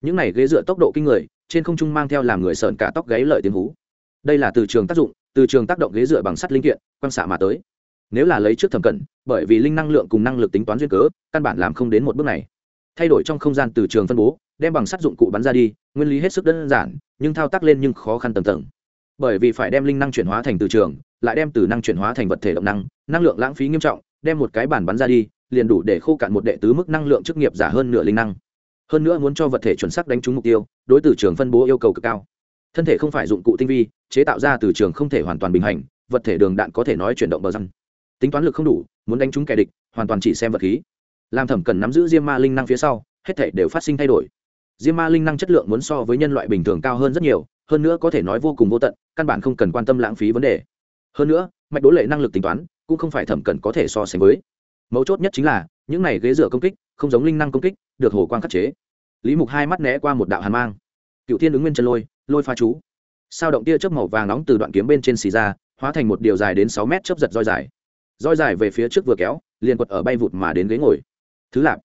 Những này ghế dựa tốc độ kinh người, trên không trung mang theo làm người sợn cả tóc gáy lợi tiếng hú. Đây là từ trường tác dụng, từ trường tác động ghế dựa bằng sắt linh kiện quan xạ mà tới. Nếu là lấy trước thẩm cẩn, bởi vì linh năng lượng cùng năng lực tính toán duyên cớ, căn bản làm không đến một bước này. Thay đổi trong không gian từ trường phân bố, đem bằng sắt dụng cụ bắn ra đi, nguyên lý hết sức đơn giản, nhưng thao tác lên nhưng khó khăn tầm tầng. Bởi vì phải đem linh năng chuyển hóa thành từ trường, lại đem từ năng chuyển hóa thành vật thể động năng năng lượng lãng phí nghiêm trọng đem một cái bản bắn ra đi, liền đủ để khô cạn một đệ tứ mức năng lượng chức nghiệp giả hơn nửa linh năng. Hơn nữa muốn cho vật thể chuẩn xác đánh trúng mục tiêu, đối từ trường phân bố yêu cầu cực cao. Thân thể không phải dụng cụ tinh vi, chế tạo ra từ trường không thể hoàn toàn bình hành, vật thể đường đạn có thể nói chuyển động bờ răng. Tính toán lực không đủ, muốn đánh trúng kẻ địch, hoàn toàn chỉ xem vật khí. Làm thẩm cần nắm giữ diêm ma linh năng phía sau, hết thể đều phát sinh thay đổi. Diêm ma linh năng chất lượng muốn so với nhân loại bình thường cao hơn rất nhiều, hơn nữa có thể nói vô cùng vô tận, căn bản không cần quan tâm lãng phí vấn đề. Hơn nữa mạch đố lệ năng lực tính toán cũng không phải thẩm cẩn có thể so sánh với. Mấu chốt nhất chính là, những này ghế dựa công kích, không giống linh năng công kích, được hồ quang khắc chế. Lý mục hai mắt né qua một đạo hàn mang. Cựu thiên ứng nguyên chân lôi lôi pha chú. Sao động tia chớp màu vàng nóng từ đoạn kiếm bên trên xì ra, hóa thành một điều dài đến sáu mét chớp giật roi dài. Roi dài về phía trước vừa kéo, liền quật ở bay vụt mà đến ghế ngồi. Thứ lạp.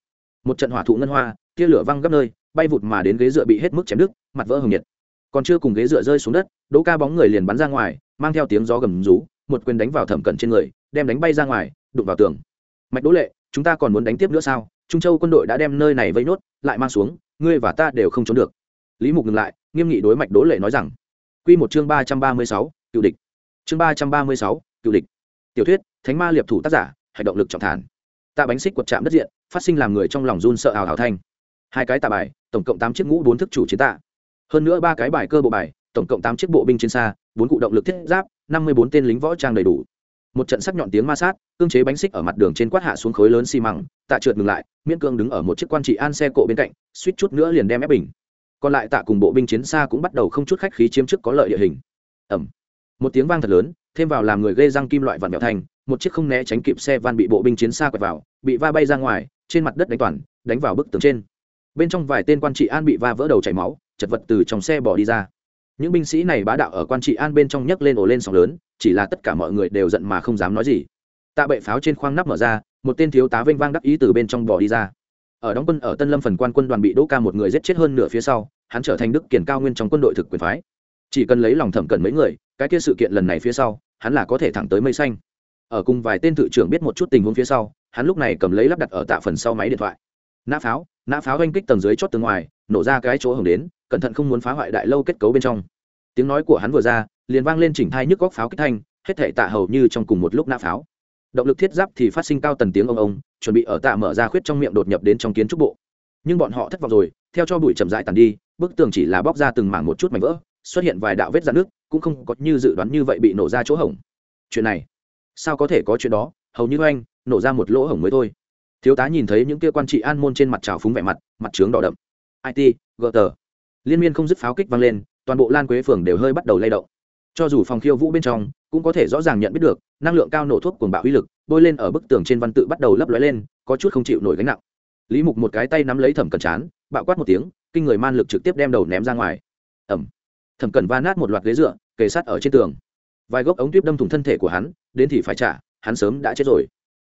Một trận hỏa thụ ngân hoa, tia lửa văng gấp nơi, bay vụt mà đến ghế dựa bị hết mức chém đứt, mặt vỡ hồng nhiệt. Còn chưa cùng ghế dựa rơi xuống đất, đỗ ca bóng người liền bắn ra ngoài, mang theo tiếng gió gầm rú một quyền đánh vào thẩm cẩn trên người, đem đánh bay ra ngoài, đụng vào tường. Mạch đỗ lệ, chúng ta còn muốn đánh tiếp nữa sao? Trung châu quân đội đã đem nơi này vây nốt, lại mang xuống, ngươi và ta đều không trốn được. Lý mục ngừng lại, nghiêm nghị đối mạch đỗ lệ nói rằng q một chương ba trăm ba mươi sáu, cựu địch. Chương ba trăm ba mươi sáu, cựu địch. Tiểu thuyết, thánh ma liệp thủ tác giả, hành động lực trọng thản. Tạ bánh xích quật chạm đất diện, phát sinh làm người trong lòng run sợ hào hào thanh. Hai cái tạ bài, tổng cộng tám chiếc ngũ bốn thức chủ chiến tạ. Hơn nữa ba cái bài cơ bộ bài, tổng cộng tám chiếc bộ binh trên xa, bốn cụ động lực thiết giáp năm mươi bốn tên lính võ trang đầy đủ. Một trận sắc nhọn tiếng ma sát, cương chế bánh xích ở mặt đường trên quát hạ xuống khối lớn xi măng, tạ trượt ngừng lại, miễn cương đứng ở một chiếc quan trị an xe cộ bên cạnh, suýt chút nữa liền đem ép bình. Còn lại tạ cùng bộ binh chiến xa cũng bắt đầu không chút khách khí chiếm chức có lợi địa hình. Ẩm một tiếng vang thật lớn, thêm vào làm người gây răng kim loại vặn mẹo thành, một chiếc không né tránh kịp xe van bị bộ binh chiến xa quẹt vào, bị va bay ra ngoài, trên mặt đất đánh toàn, đánh vào bức tường trên. Bên trong vài tên quan trị an bị va vỡ đầu chảy máu, chật vật từ trong xe bỏ đi ra những binh sĩ này bá đạo ở quan trị an bên trong nhấc lên ổ lên sóng lớn, chỉ là tất cả mọi người đều giận mà không dám nói gì. Tạ bệ pháo trên khoang nắp mở ra, một tên thiếu tá vênh vang đắc ý từ bên trong bỏ đi ra. Ở đóng quân ở tân lâm phần quan quân đoàn bị đỗ ca một người giết chết hơn nửa phía sau, hắn trở thành đức kiển cao nguyên trong quân đội thực quyền phái. Chỉ cần lấy lòng thẩm cần mấy người, cái kia sự kiện lần này phía sau, hắn là có thể thẳng tới mây xanh. Ở cùng vài tên thự trưởng biết một chút tình huống phía sau, hắn lúc này cầm lấy lắp đặt ở tạ phần sau máy điện thoại. Nã pháo nã pháo oanh kích tầng dưới chót từ ngoài, nổ ra cái chỗ hồng đến, cẩn thận không muốn phá hoại đại lâu kết cấu bên trong. Tiếng nói của hắn vừa ra, liền vang lên chỉnh thai nhức góc pháo kích thanh, hết thể tạ hầu như trong cùng một lúc nã pháo. Động lực thiết giáp thì phát sinh cao tần tiếng ông ông, chuẩn bị ở tạ mở ra khuyết trong miệng đột nhập đến trong kiến trúc bộ. Nhưng bọn họ thất vọng rồi, theo cho bụi chậm rãi tàn đi, bức tường chỉ là bóc ra từng mảng một chút mảnh vỡ, xuất hiện vài đạo vết dạn nước, cũng không có như dự đoán như vậy bị nổ ra chỗ hổng. Chuyện này, sao có thể có chuyện đó? Hầu như anh nổ ra một lỗ hổng mới thôi thiếu tá nhìn thấy những kia quan trị an môn trên mặt trào phúng vẻ mặt mặt trướng đỏ đậm. It gờ tờ liên miên không dứt pháo kích vang lên, toàn bộ lan quế phường đều hơi bắt đầu lay động. Cho dù phòng khiêu vũ bên trong, cũng có thể rõ ràng nhận biết được, năng lượng cao nổ thuốc cuồng bạo uy lực, bôi lên ở bức tường trên văn tự bắt đầu lấp lóe lên, có chút không chịu nổi gánh nặng. Lý mục một cái tay nắm lấy thẩm cẩn chán, bạo quát một tiếng, kinh người man lực trực tiếp đem đầu ném ra ngoài. Ẩm. Thẩm cẩn va nát một loạt ghế dựa, kề sát ở trên tường. Vài gốc ống tuyếp đâm thủng thân thể của hắn, đến thì phải trả, hắn sớm đã chết rồi.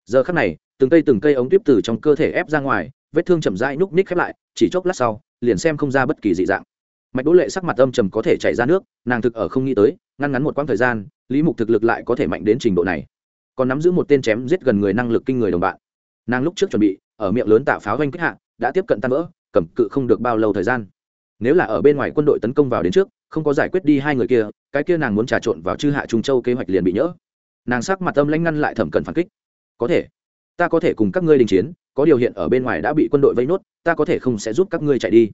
Giờ khắc này từng cây từng cây ống tuyếp từ trong cơ thể ép ra ngoài, vết thương chậm rãi núc ních khép lại, chỉ chốc lát sau, liền xem không ra bất kỳ dị dạng. Mạch đỗ lệ sắc mặt âm trầm có thể chảy ra nước, nàng thực ở không nghĩ tới, ngăn ngắn một quãng thời gian, lý mục thực lực lại có thể mạnh đến trình độ này. Còn nắm giữ một tên chém giết gần người năng lực kinh người đồng bạn. Nàng lúc trước chuẩn bị, ở miệng lớn tạo pháo doanh kích hạ, đã tiếp cận tan vỡ, cầm cự không được bao lâu thời gian. Nếu là ở bên ngoài quân đội tấn công vào đến trước, không có giải quyết đi hai người kia, cái kia nàng muốn trà trộn vào chư hạ trung châu kế hoạch liền bị nhỡ. Nàng sắc mặt âm lãnh ngăn lại thẩm cần phản kích. Có thể ta có thể cùng các ngươi đình chiến, có điều hiện ở bên ngoài đã bị quân đội vây nốt, ta có thể không sẽ giúp các ngươi chạy đi.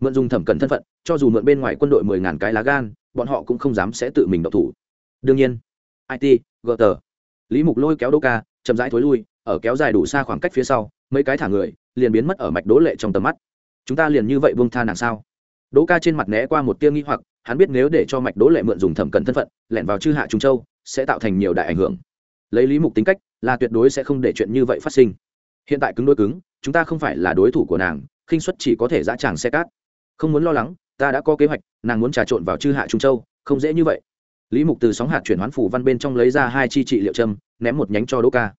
Mượn dùng thẩm cẩn thân phận, cho dù mượn bên ngoài quân đội mười ngàn cái lá gan, bọn họ cũng không dám sẽ tự mình độc thủ. Đương nhiên it gờ tờ lý mục lôi kéo đô ca, chậm rãi thối lui, ở kéo dài đủ xa khoảng cách phía sau, mấy cái thả người, liền biến mất ở mạch đố lệ trong tầm mắt. Chúng ta liền như vậy buông tha nàng sao? Đỗ ca trên mặt né qua một tia nghi hoặc, hắn biết nếu để cho mạch đố lệ mượn dùng thẩm cẩn thân phận, lẻn vào chư hạ trung châu, sẽ tạo thành nhiều đại ảnh hưởng lấy lý mục tính cách là tuyệt đối sẽ không để chuyện như vậy phát sinh. Hiện tại cứng đôi cứng, chúng ta không phải là đối thủ của nàng, khinh suất chỉ có thể dã tràng xe cát. Không muốn lo lắng, ta đã có kế hoạch, nàng muốn trà trộn vào chư hạ trung châu, không dễ như vậy. Lý mục từ sóng hạt chuyển hoán phủ văn bên trong lấy ra hai chi trị liệu châm, ném một nhánh cho đỗ ca.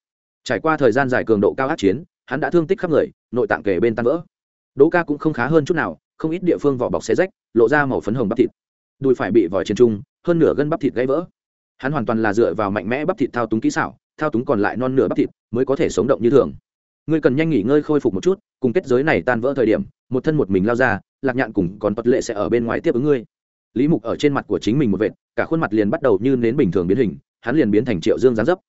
Trải qua thời gian dài cường độ cao át chiến, hắn đã thương tích khắp người, nội tạng kề bên tan vỡ. Đỗ ca cũng không khá hơn chút nào, không ít địa phương vỏ bọc xé rách, lộ ra màu phấn hồng bắp thịt. Đùi phải bị vòi trên trung, hơn nửa gân bắp thịt gãy vỡ hắn hoàn toàn là dựa vào mạnh mẽ bắp thịt thao túng kỹ xảo, thao túng còn lại non nửa bắp thịt mới có thể sống động như thường. Ngươi cần nhanh nghỉ ngơi khôi phục một chút, cùng kết giới này tan vỡ thời điểm, một thân một mình lao ra, lạc nhạn cùng còn tuật lệ sẽ ở bên ngoài tiếp ứng ngươi. Lý mục ở trên mặt của chính mình một vệt, cả khuôn mặt liền bắt đầu như nến bình thường biến hình, hắn liền biến thành triệu dương gián dấp.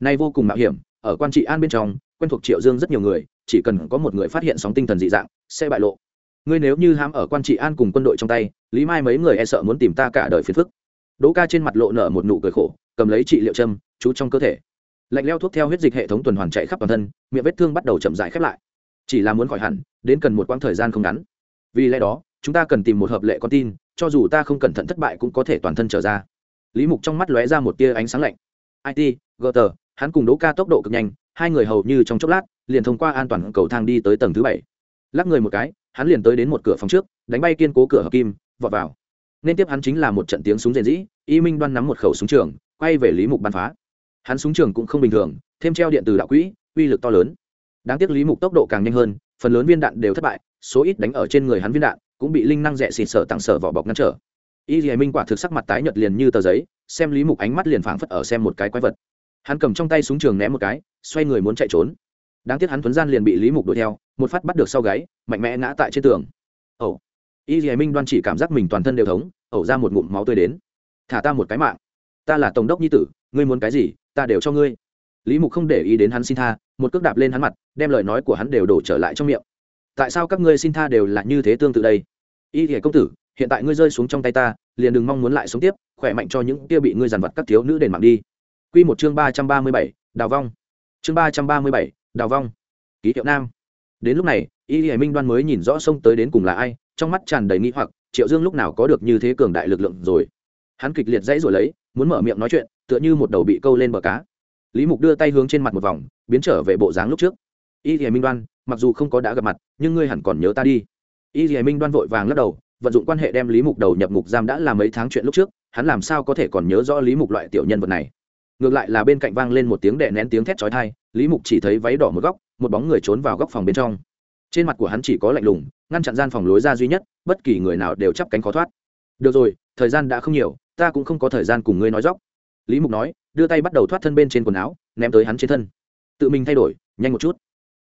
Nay vô cùng mạo hiểm, ở quan trị an bên trong, quen thuộc triệu dương rất nhiều người, chỉ cần có một người phát hiện sóng tinh thần dị dạng, sẽ bại lộ. Ngươi nếu như ham ở quan trị an cùng quân đội trong tay, lý mai mấy người e sợ muốn tìm ta cả đời phiền phức đỗ ca trên mặt lộ nở một nụ cười khổ, cầm lấy trị liệu châm, chú trong cơ thể. Lạnh leo thuốc theo huyết dịch hệ thống tuần hoàn chạy khắp toàn thân, miệng vết thương bắt đầu chậm dại khép lại. Chỉ là muốn khỏi hẳn, đến cần một quãng thời gian không ngắn. Vì lẽ đó, chúng ta cần tìm một hợp lệ con tin, cho dù ta không cẩn thận thất bại cũng có thể toàn thân trở ra. Lý mục trong mắt lóe ra một tia ánh sáng lạnh. It gờ hắn cùng đỗ ca tốc độ cực nhanh, hai người hầu như trong chốc lát, liền thông qua an toàn cầu thang đi tới tầng thứ bảy. Lắc người một cái, hắn liền tới đến một cửa phòng trước, đánh bay kiên cố cửa hợp kim, vọt vào nên tiếp hắn chính là một trận tiếng súng rền rĩ, y minh đoan nắm một khẩu súng trường, quay về lý mục bắn phá. Hắn súng trường cũng không bình thường, thêm treo điện từ đạo quỹ, uy lực to lớn. Đáng tiếc lý mục tốc độ càng nhanh hơn, phần lớn viên đạn đều thất bại, số ít đánh ở trên người hắn viên đạn cũng bị linh năng rẻ xịt sở tặng sở vỏ bọc ngăn trở. Y dì minh quả thực sắc mặt tái nhợt liền như tờ giấy, xem lý mục ánh mắt liền phảng phất ở xem một cái quái vật. Hắn cầm trong tay súng trường ném một cái, xoay người muốn chạy trốn. Đáng tiếc hắn tuấn gian liền bị lý mục đuổi theo, một phát bắt được sau gáy, mạnh mẽ ngã tại trên tường. Ẩu y dì minh đoan chỉ cảm giác mình toàn thân đều thống ẩu ra một ngụm máu tươi đến. Thả ta một cái mạng. Ta là tổng đốc nhi tử, ngươi muốn cái gì, ta đều cho ngươi. Lý mục không để ý đến hắn xin tha, một cước đạp lên hắn mặt, đem lời nói của hắn đều đổ trở lại trong miệng. Tại sao các ngươi xin tha đều là như thế tương tự đây? Y thể công tử, hiện tại ngươi rơi xuống trong tay ta, liền đừng mong muốn lại sống tiếp, khỏe mạnh cho những kia bị ngươi dằn vặt các thiếu nữ đền mạng đi. Quy một chương ba trăm ba mươi bảy, đào vong. Chương ba trăm ba mươi bảy, đào vong. Ký hiệu nam. Đến lúc này, y hải minh đoan mới nhìn rõ sông tới đến cùng là ai, trong mắt tràn đầy nghi hoặc triệu dương lúc nào có được như thế cường đại lực lượng rồi? Hắn kịch liệt dãy rồi lấy, muốn mở miệng nói chuyện, tựa như một đầu bị câu lên bờ cá. Lý mục đưa tay hướng trên mặt một vòng, biến trở về bộ dáng lúc trước. Y thì minh đoan, mặc dù không có đã gặp mặt, nhưng ngươi hẳn còn nhớ ta đi. Y thì minh đoan vội vàng lắc đầu, vận dụng quan hệ đem lý mục đầu nhập ngục giam đã là mấy tháng chuyện lúc trước, hắn làm sao có thể còn nhớ rõ lý mục loại tiểu nhân vật này? Ngược lại là bên cạnh vang lên một tiếng đè nén tiếng thét chói tai, lý mục chỉ thấy váy đỏ một góc, một bóng người trốn vào góc phòng bên trong. Trên mặt của hắn chỉ có lạnh lùng ngăn chặn gian phòng lối ra duy nhất, bất kỳ người nào đều chắp cánh khó thoát. Được rồi, thời gian đã không nhiều, ta cũng không có thời gian cùng ngươi nói dóc. Lý mục nói, đưa tay bắt đầu thoát thân bên trên quần áo, ném tới hắn trên thân. Tự mình thay đổi, nhanh một chút.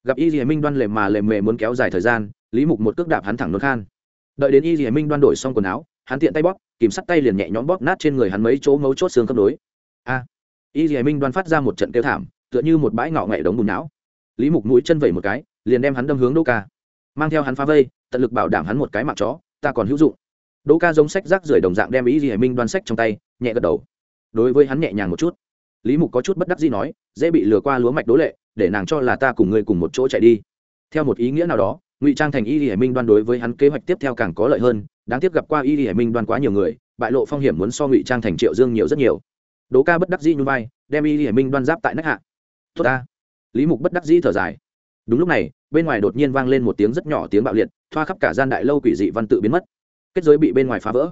Gặp y dì minh đoan lề mà lề mề muốn kéo dài thời gian, lý mục một cước đạp hắn thẳng nốt khan. Đợi đến y dì minh đoan đổi xong quần áo, hắn tiện tay bóp, kìm sắt tay liền nhẹ nhõm bóp nát trên người hắn mấy chỗ ngấu chốt xương khớp nối. A! Y dì minh đoan phát ra một trận kêu thảm, tựa như một bãi ngọ ngậy đống bùn não. Lý mục mũi chân vẩy một cái, liền đem hắn đâm hướng đỗ ca mang theo hắn phá vây, tận lực bảo đảm hắn một cái mạng chó, ta còn hữu dụng. Đỗ ca giống sách rác rưởi đồng dạng đem ý gì hải minh đoan sách trong tay, nhẹ gật đầu. Đối với hắn nhẹ nhàng một chút, lý mục có chút bất đắc gì nói, dễ bị lừa qua lúa mạch đố lệ, để nàng cho là ta cùng ngươi cùng một chỗ chạy đi. Theo một ý nghĩa nào đó, ngụy trang thành y hải minh đoan đối với hắn kế hoạch tiếp theo càng có lợi hơn, đáng tiếc gặp qua y hải minh đoan quá nhiều người, bại lộ phong hiểm muốn so ngụy trang thành triệu dương nhiều rất nhiều. Đố ca bất đắc dĩ như vai, đem y hải minh đoan giáp tại nách hạ. Tốt ta. Lý mục bất đắc dĩ thở dài đúng lúc này, bên ngoài đột nhiên vang lên một tiếng rất nhỏ tiếng bạo liệt, thoa khắp cả gian đại lâu quỷ dị văn tự biến mất. Kết giới bị bên ngoài phá vỡ.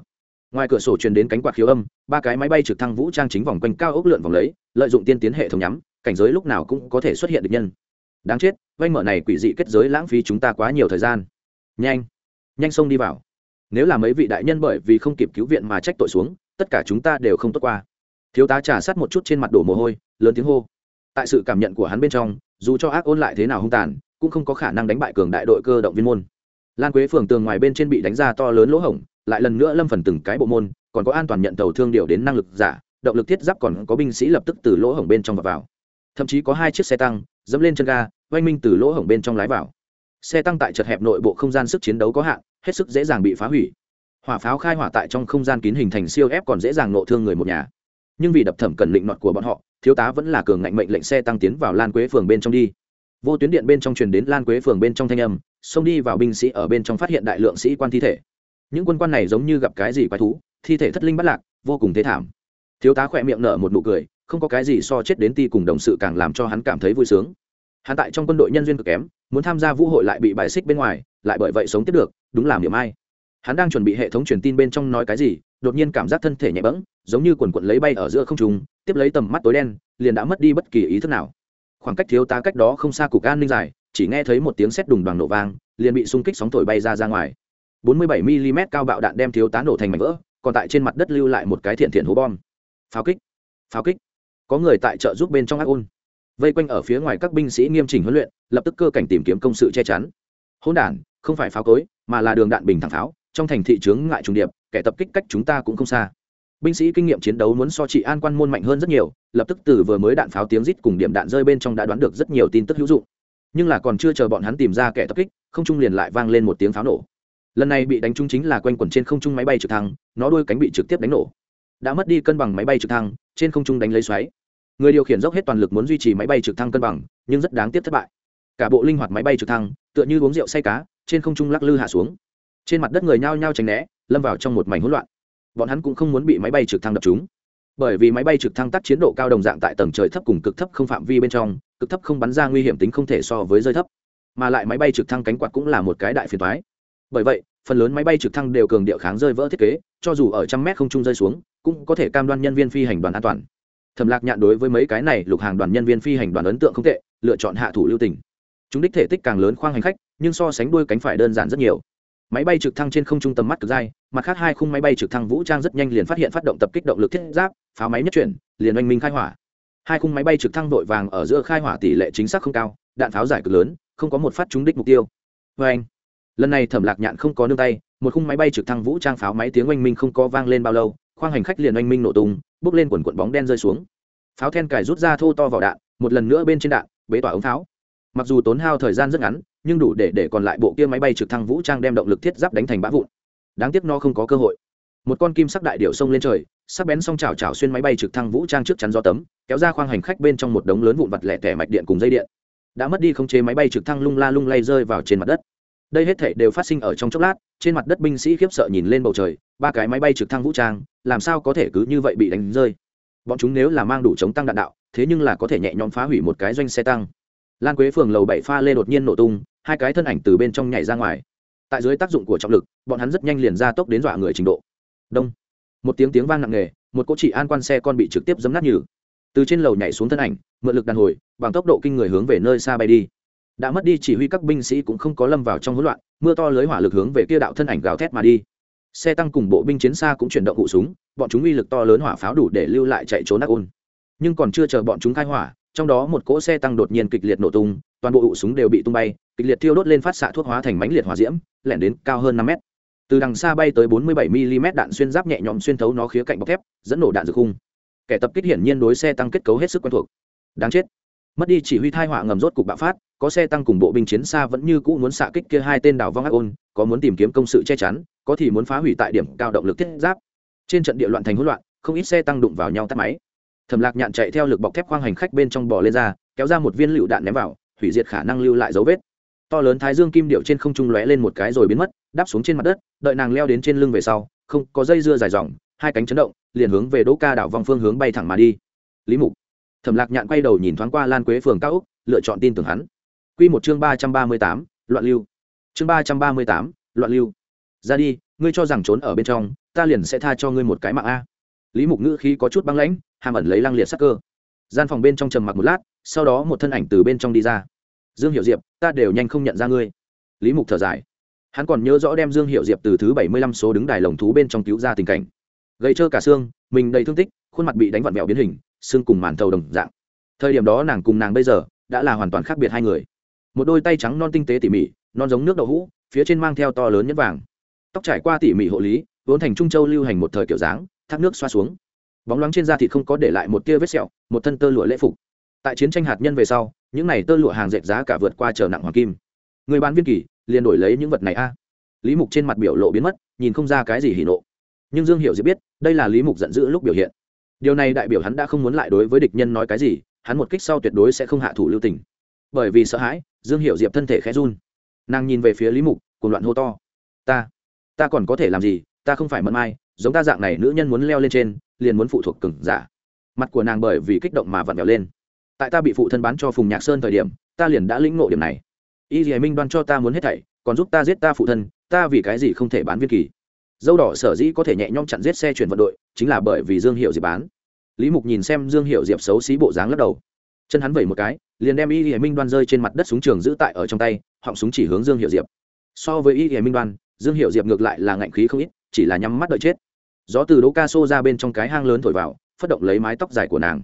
Ngoài cửa sổ truyền đến cánh quạt khiếu âm, ba cái máy bay trực thăng vũ trang chính vòng quanh cao ốc lượn vòng lấy, lợi dụng tiên tiến hệ thống nhắm, cảnh giới lúc nào cũng có thể xuất hiện được nhân. Đáng chết vanh mở này quỷ dị kết giới lãng phí chúng ta quá nhiều thời gian. Nhanh nhanh xông đi vào. Nếu là mấy vị đại nhân bởi vì không kịp cứu viện mà trách tội xuống, tất cả chúng ta đều không tốt qua. Thiếu tá trả sát một chút trên mặt đổ mồ hôi, lớn tiếng hô tại sự cảm nhận của hắn bên trong, dù cho ác ôn lại thế nào hung tàn, cũng không có khả năng đánh bại cường đại đội cơ động viên môn. Lan quế phường tường ngoài bên trên bị đánh ra to lớn lỗ hổng, lại lần nữa lâm phần từng cái bộ môn, còn có an toàn nhận tàu thương điều đến năng lực giả, động lực thiết giáp còn có binh sĩ lập tức từ lỗ hổng bên trong và vào. Thậm chí có hai chiếc xe tăng, dẫm lên chân ga, oanh minh từ lỗ hổng bên trong lái vào. Xe tăng tại chật hẹp nội bộ không gian sức chiến đấu có hạn, hết sức dễ dàng bị phá hủy. Hỏa pháo khai hỏa tại trong không gian kín hình thành siêu ép còn dễ dàng nộ thương người một nhà. Nhưng vì đập thẩm cần định nọt của bọn họ thiếu tá vẫn là cường ngạnh mệnh lệnh xe tăng tiến vào lan quế phường bên trong đi. Vô tuyến điện bên trong truyền đến lan quế phường bên trong thanh âm, xông đi vào binh sĩ ở bên trong phát hiện đại lượng sĩ quan thi thể. Những quân quan này giống như gặp cái gì quái thú, thi thể thất linh bắt lạc, vô cùng thế thảm. Thiếu tá khỏe miệng nở một nụ cười, không có cái gì so chết đến ti cùng đồng sự càng làm cho hắn cảm thấy vui sướng. Hắn tại trong quân đội nhân duyên cực kém, muốn tham gia vũ hội lại bị bài xích bên ngoài, lại bởi vậy sống tiếp được, đúng làm điểm ai. Hắn đang chuẩn bị hệ thống truyền tin bên trong nói cái gì đột nhiên cảm giác thân thể nhẹ bẫng, giống như quần quận lấy bay ở giữa không trung, tiếp lấy tầm mắt tối đen, liền đã mất đi bất kỳ ý thức nào. Khoảng cách thiếu tá cách đó không xa cục an ninh dài, chỉ nghe thấy một tiếng sét đùng đoàn nổ vang, liền bị xung kích sóng thổi bay ra ra ngoài. 47 mm cao bạo đạn đem thiếu tá nổ thành mảnh vỡ, còn tại trên mặt đất lưu lại một cái thiện thiện hố bom. Pháo kích pháo kích. Có người tại chợ giúp bên trong ác ôn. Vây quanh ở phía ngoài các binh sĩ nghiêm chỉnh huấn luyện, lập tức cơ cảnh tìm kiếm công sự che chắn. Hỗn đản, không phải pháo cối, mà là đường đạn bình thẳng pháo, trong thành thị trướng ngại trùng điệp kẻ tập kích cách chúng ta cũng không xa. Binh sĩ kinh nghiệm chiến đấu muốn so trị an quan môn mạnh hơn rất nhiều, lập tức từ vừa mới đạn pháo tiếng rít cùng điểm đạn rơi bên trong đã đoán được rất nhiều tin tức hữu dụng. Nhưng là còn chưa chờ bọn hắn tìm ra kẻ tập kích, không trung liền lại vang lên một tiếng pháo nổ. Lần này bị đánh trúng chính là quanh quẩn trên không trung máy bay trực thăng, nó đuôi cánh bị trực tiếp đánh nổ. Đã mất đi cân bằng máy bay trực thăng, trên không trung đánh lấy xoáy. Người điều khiển dốc hết toàn lực muốn duy trì máy bay trực thăng cân bằng, nhưng rất đáng tiếc thất bại. Cả bộ linh hoạt máy bay trực thăng, tựa như uống rượu say cá, trên không trung lắc lư hạ xuống. Trên mặt đất người nhao nhao tránh né lâm vào trong một mảnh hỗn loạn. Bọn hắn cũng không muốn bị máy bay trực thăng đập chúng bởi vì máy bay trực thăng tác chiến độ cao đồng dạng tại tầng trời thấp cùng cực thấp không phạm vi bên trong, cực thấp không bắn ra nguy hiểm tính không thể so với rơi thấp. Mà lại máy bay trực thăng cánh quạt cũng là một cái đại phiền toái. Bởi vậy, phần lớn máy bay trực thăng đều cường điệu kháng rơi vỡ thiết kế, cho dù ở trăm mét không trung rơi xuống, cũng có thể cam đoan nhân viên phi hành đoàn an toàn. Thẩm lạc nhạn đối với mấy cái này lục hàng đoàn nhân viên phi hành đoàn ấn tượng không tệ, lựa chọn hạ thủ lưu tình. Chúng đích thể tích càng lớn khoang hành khách, nhưng so sánh đuôi cánh phải đơn giản rất nhiều máy bay trực thăng trên không trung tầm mắt cực dai, mặt khác hai khung máy bay trực thăng vũ trang rất nhanh liền phát hiện phát động tập kích động lực thiết giáp, pháo máy nhất chuyển, liền oanh minh khai hỏa. Hai khung máy bay trực thăng vội vàng ở giữa khai hỏa tỷ lệ chính xác không cao, đạn pháo giải cực lớn, không có một phát trúng đích mục tiêu. Vê anh, lần này thẩm lạc nhạn không có nương tay, một khung máy bay trực thăng vũ trang pháo máy tiếng oanh minh không có vang lên bao lâu, khoang hành khách liền oanh minh nổ tung bốc lên quần quận bóng đen rơi xuống. Pháo then cài rút ra thô to vào đạn, một lần nữa bên trên đạn, bế tỏa ống pháo mặc dù tốn hao thời gian rất ngắn, nhưng đủ để để còn lại bộ kia máy bay trực thăng vũ trang đem động lực thiết giáp đánh thành bã vụn. Đáng tiếc nó không có cơ hội. Một con kim sắc đại điệu xông lên trời, sắc bén xong chảo chảo xuyên máy bay trực thăng vũ trang trước chắn gió tấm, kéo ra khoang hành khách bên trong một đống lớn vụn vặt lẻ tẻ mạch điện cùng dây điện. Đã mất đi khống chế máy bay trực thăng lung la lung lay rơi vào trên mặt đất. Đây hết thể đều phát sinh ở trong chốc lát, trên mặt đất binh sĩ khiếp sợ nhìn lên bầu trời, ba cái máy bay trực thăng vũ trang, làm sao có thể cứ như vậy bị đánh rơi? Bọn chúng nếu là mang đủ chống tăng đạn đạo, thế nhưng là có thể nhẹ nhõm phá hủy một cái doanh xe tăng lan quế phường lầu bảy pha lê đột nhiên nổ tung, hai cái thân ảnh từ bên trong nhảy ra ngoài. Tại dưới tác dụng của trọng lực, bọn hắn rất nhanh liền ra tốc đến dọa người trình độ. Đông. Một tiếng tiếng vang nặng nề, một cỗ chị an quan xe con bị trực tiếp dấm nát nhừ. Từ trên lầu nhảy xuống thân ảnh, mượn lực đàn hồi, bằng tốc độ kinh người hướng về nơi xa bay đi. Đã mất đi chỉ huy các binh sĩ cũng không có lâm vào trong hỗn loạn, mưa to lưới hỏa lực hướng về kia đạo thân ảnh gào thét mà đi. Xe tăng cùng bộ binh chiến xa cũng chuyển động cụ súng, bọn chúng uy lực to lớn hỏa pháo đủ để lưu lại chạy trốn ác ôn. Nhưng còn chưa chờ bọn chúng khai hỏa trong đó một cỗ xe tăng đột nhiên kịch liệt nổ tung, toàn bộ ụ súng đều bị tung bay, kịch liệt thiêu đốt lên phát xạ thuốc hóa thành mánh liệt hỏa diễm, lẻn đến cao hơn năm mét. Từ đằng xa bay tới 47 mm đạn xuyên giáp nhẹ nhõm xuyên thấu nó khía cạnh bọc thép, dẫn nổ đạn dược khung. Kẻ tập kích hiển nhiên đối xe tăng kết cấu hết sức quen thuộc. Đáng chết. Mất đi chỉ huy thai họa ngầm rốt cục bạo phát, có xe tăng cùng bộ binh chiến xa vẫn như cũ muốn xạ kích kia hai tên đảo vong ác ôn, có muốn tìm kiếm công sự che chắn, có thì muốn phá hủy tại điểm cao động lực thiết giáp. Trên trận địa loạn thành hỗn loạn, không ít xe tăng đụng vào nhau tắt máy thẩm lạc nhạn chạy theo lực bọc thép khoang hành khách bên trong bò lên ra, kéo ra một viên lựu đạn ném vào, hủy diệt khả năng lưu lại dấu vết. To lớn thái dương kim điệu trên không trung lóe lên một cái rồi biến mất, đáp xuống trên mặt đất, đợi nàng leo đến trên lưng về sau, không có dây dưa dài dòng, hai cánh chấn động, liền hướng về đỗ ca đảo vòng phương hướng bay thẳng mà đi. Lý mục. Thẩm lạc nhạn quay đầu nhìn thoáng qua lan quế phường cao úc lựa chọn tin tưởng hắn. Q một chương ba trăm ba mươi tám, loạn lưu. Chương ba trăm ba mươi tám, loạn lưu. Ra đi, ngươi cho rằng trốn ở bên trong, ta liền sẽ tha cho ngươi một cái mạng a lý mục ngữ khí có chút băng lãnh, hàm ẩn lấy lăng liệt sắc cơ. Gian phòng bên trong trầm mặc một lát, sau đó một thân ảnh từ bên trong đi ra. Dương hiệu diệp, ta đều nhanh không nhận ra ngươi. Lý mục thở dài. Hắn còn nhớ rõ đem dương hiệu diệp từ thứ bảy mươi lăm số đứng đài lồng thú bên trong cứu ra tình cảnh. Gây trơ cả xương, mình đầy thương tích, khuôn mặt bị đánh vặn vẹo biến hình, xương cùng màn thầu đồng dạng. Thời điểm đó nàng cùng nàng bây giờ, đã là hoàn toàn khác biệt hai người. Một đôi tay trắng non tinh tế tỉ mỉ, non giống nước đậu hũ, phía trên mang theo to lớn nhất vàng. Tóc trải qua tỉ mỉ hộ lý, vốn thành trung châu lưu hành một thời kiểu dáng thác nước xoa xuống. Bóng loáng trên da thịt không có để lại một tia vết sẹo, một thân tơ lụa lễ phục. Tại chiến tranh hạt nhân về sau, những này tơ lụa hàng dệt giá cả vượt qua trở nặng hoàng kim. Người bán viên kỳ, liền đổi lấy những vật này a. Lý mục trên mặt biểu lộ biến mất, nhìn không ra cái gì hỉ nộ. Nhưng dương hiệu diệp biết, đây là lý mục giận dữ lúc biểu hiện. Điều này đại biểu hắn đã không muốn lại đối với địch nhân nói cái gì, hắn một kích sau tuyệt đối sẽ không hạ thủ lưu tình. Bởi vì sợ hãi, dương hiệu diệp thân thể khẽ run. Nàng nhìn về phía lý mục cùng loạn hô to. Ta ta còn có thể làm gì? Ta không phải mận mai giống ta dạng này nữ nhân muốn leo lên trên, liền muốn phụ thuộc cừng giả. Mặt của nàng bởi vì kích động mà vặn vẹo lên. Tại ta bị phụ thân bán cho phùng nhạc sơn thời điểm, ta liền đã lĩnh ngộ điểm này. Y dì minh đoan cho ta muốn hết thảy, còn giúp ta giết ta phụ thân, ta vì cái gì không thể bán viên kỳ? Dâu đỏ sở dĩ có thể nhẹ nhõm chặn giết xe chuyển vận đội, chính là bởi vì dương hiệu diệp bán. Lý mục nhìn xem dương hiệu diệp xấu xí bộ dáng lắc đầu. Chân hắn vẩy một cái, liền đem y dì minh đoan rơi trên mặt đất súng trường giữ tại ở trong tay, họng súng chỉ hướng dương hiệu diệp. So với y dì minh đoan, dương hiệu diệp ngược lại là ngạnh khí không ít chỉ là nhắm mắt đợi chết. Gió từ đỗ ca xô ra bên trong cái hang lớn thổi vào, phất động lấy mái tóc dài của nàng.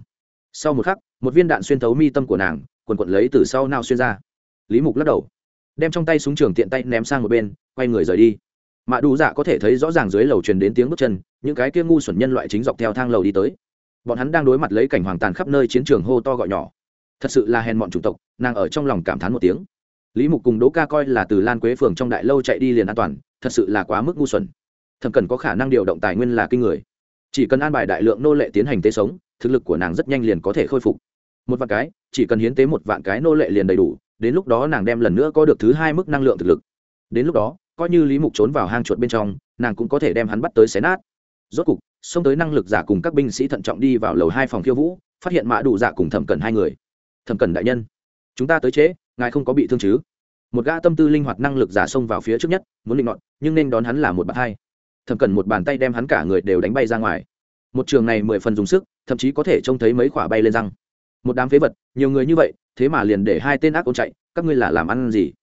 Sau một khắc, một viên đạn xuyên thấu mi tâm của nàng, quần quận lấy từ sau nao xuyên ra. Lý mục lắc đầu, đem trong tay súng trường tiện tay ném sang một bên, quay người rời đi. Mạ đủ dạ có thể thấy rõ ràng dưới lầu truyền đến tiếng bước chân, những cái kia ngu xuẩn nhân loại chính dọc theo thang lầu đi tới. Bọn hắn đang đối mặt lấy cảnh hoàng tàn khắp nơi chiến trường hô to gọi nhỏ. Thật sự là hèn mọn chủng tộc, nàng ở trong lòng cảm thán một tiếng. Lý mục cùng đỗ ca coi là từ lan quế phường trong đại lâu chạy đi liền an toàn, thật sự là quá mức ngu xuẩn. Thẩm cần có khả năng điều động tài nguyên là kinh người. Chỉ cần an bài đại lượng nô lệ tiến hành tế sống thực lực của nàng rất nhanh liền có thể khôi phục. Một vạn cái chỉ cần hiến tế một vạn cái nô lệ liền đầy đủ đến lúc đó nàng đem lần nữa có được thứ hai mức năng lượng thực lực. Đến lúc đó coi như lý mục trốn vào hang chuột bên trong nàng cũng có thể đem hắn bắt tới xé nát. Rốt cục xông tới năng lực giả cùng các binh sĩ thận trọng đi vào lầu hai phòng khiêu vũ phát hiện mã đủ giả cùng thẩm cần hai người. Thẩm cần đại nhân chúng ta tới chế, ngài không có bị thương chứ? Một gã tâm tư linh hoạt năng lực giả xông vào phía trước nhất muốn định nọt nhưng nên đón hắn là một bạn hai thẩm cần một bàn tay đem hắn cả người đều đánh bay ra ngoài. Một trường này mười phần dùng sức, thậm chí có thể trông thấy mấy quả bay lên răng. Một đám phế vật, nhiều người như vậy, thế mà liền để hai tên ác ôn chạy, các ngươi là làm ăn gì?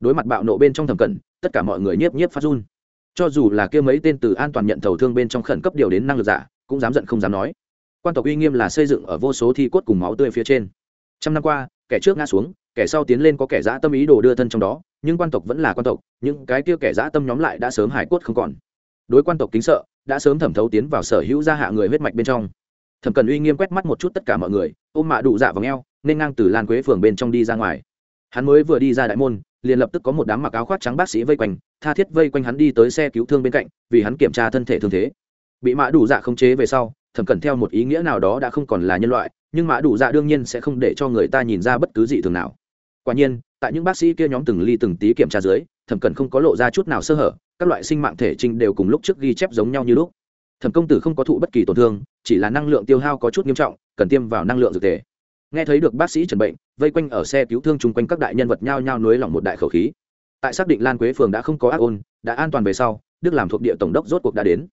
Đối mặt bạo nộ bên trong thẩm cẩn tất cả mọi người nhiếp nhiếp phát run. Cho dù là kia mấy tên từ an toàn nhận thầu thương bên trong khẩn cấp điều đến năng lực giả, cũng dám giận không dám nói. Quan tộc uy nghiêm là xây dựng ở vô số thi cốt cùng máu tươi phía trên. Trăm năm qua, kẻ trước ngã xuống, kẻ sau tiến lên có kẻ dã tâm ý đồ đưa thân trong đó, nhưng quan tộc vẫn là quan tộc, những cái kia kẻ dã tâm nhóm lại đã sớm hải cốt không còn đối quan tộc kính sợ, đã sớm thẩm thấu tiến vào sở hữu gia hạ người huyết mạch bên trong. Thẩm cần uy nghiêm quét mắt một chút tất cả mọi người, ôm mạ đủ dạ vào ngheo nên ngang từ lan quế phường bên trong đi ra ngoài. Hắn mới vừa đi ra đại môn, liền lập tức có một đám mặc áo khoác trắng bác sĩ vây quanh, tha thiết vây quanh hắn đi tới xe cứu thương bên cạnh, vì hắn kiểm tra thân thể thương thế. Bị mạ đủ dạ khống chế về sau, thẩm Cần theo một ý nghĩa nào đó đã không còn là nhân loại, nhưng mạ đủ dạ đương nhiên sẽ không để cho người ta nhìn ra bất cứ gì thường nào. Quả nhiên, tại những bác sĩ kia nhóm từng ly từng tí kiểm tra dưới, thẩm Cần không có lộ ra chút nào sơ hở các loại sinh mạng thể trinh đều cùng lúc trước ghi chép giống nhau như lúc. Thẩm công tử không có thụ bất kỳ tổn thương, chỉ là năng lượng tiêu hao có chút nghiêm trọng, cần tiêm vào năng lượng dược thể nghe thấy được bác sĩ trần bệnh, vây quanh ở xe cứu thương chung quanh các đại nhân vật nhao nhao nối lỏng một đại khẩu khí. Tại xác định lan quế phường đã không có ác ôn, đã an toàn về sau, đức làm thuộc địa tổng đốc rốt cuộc đã đến.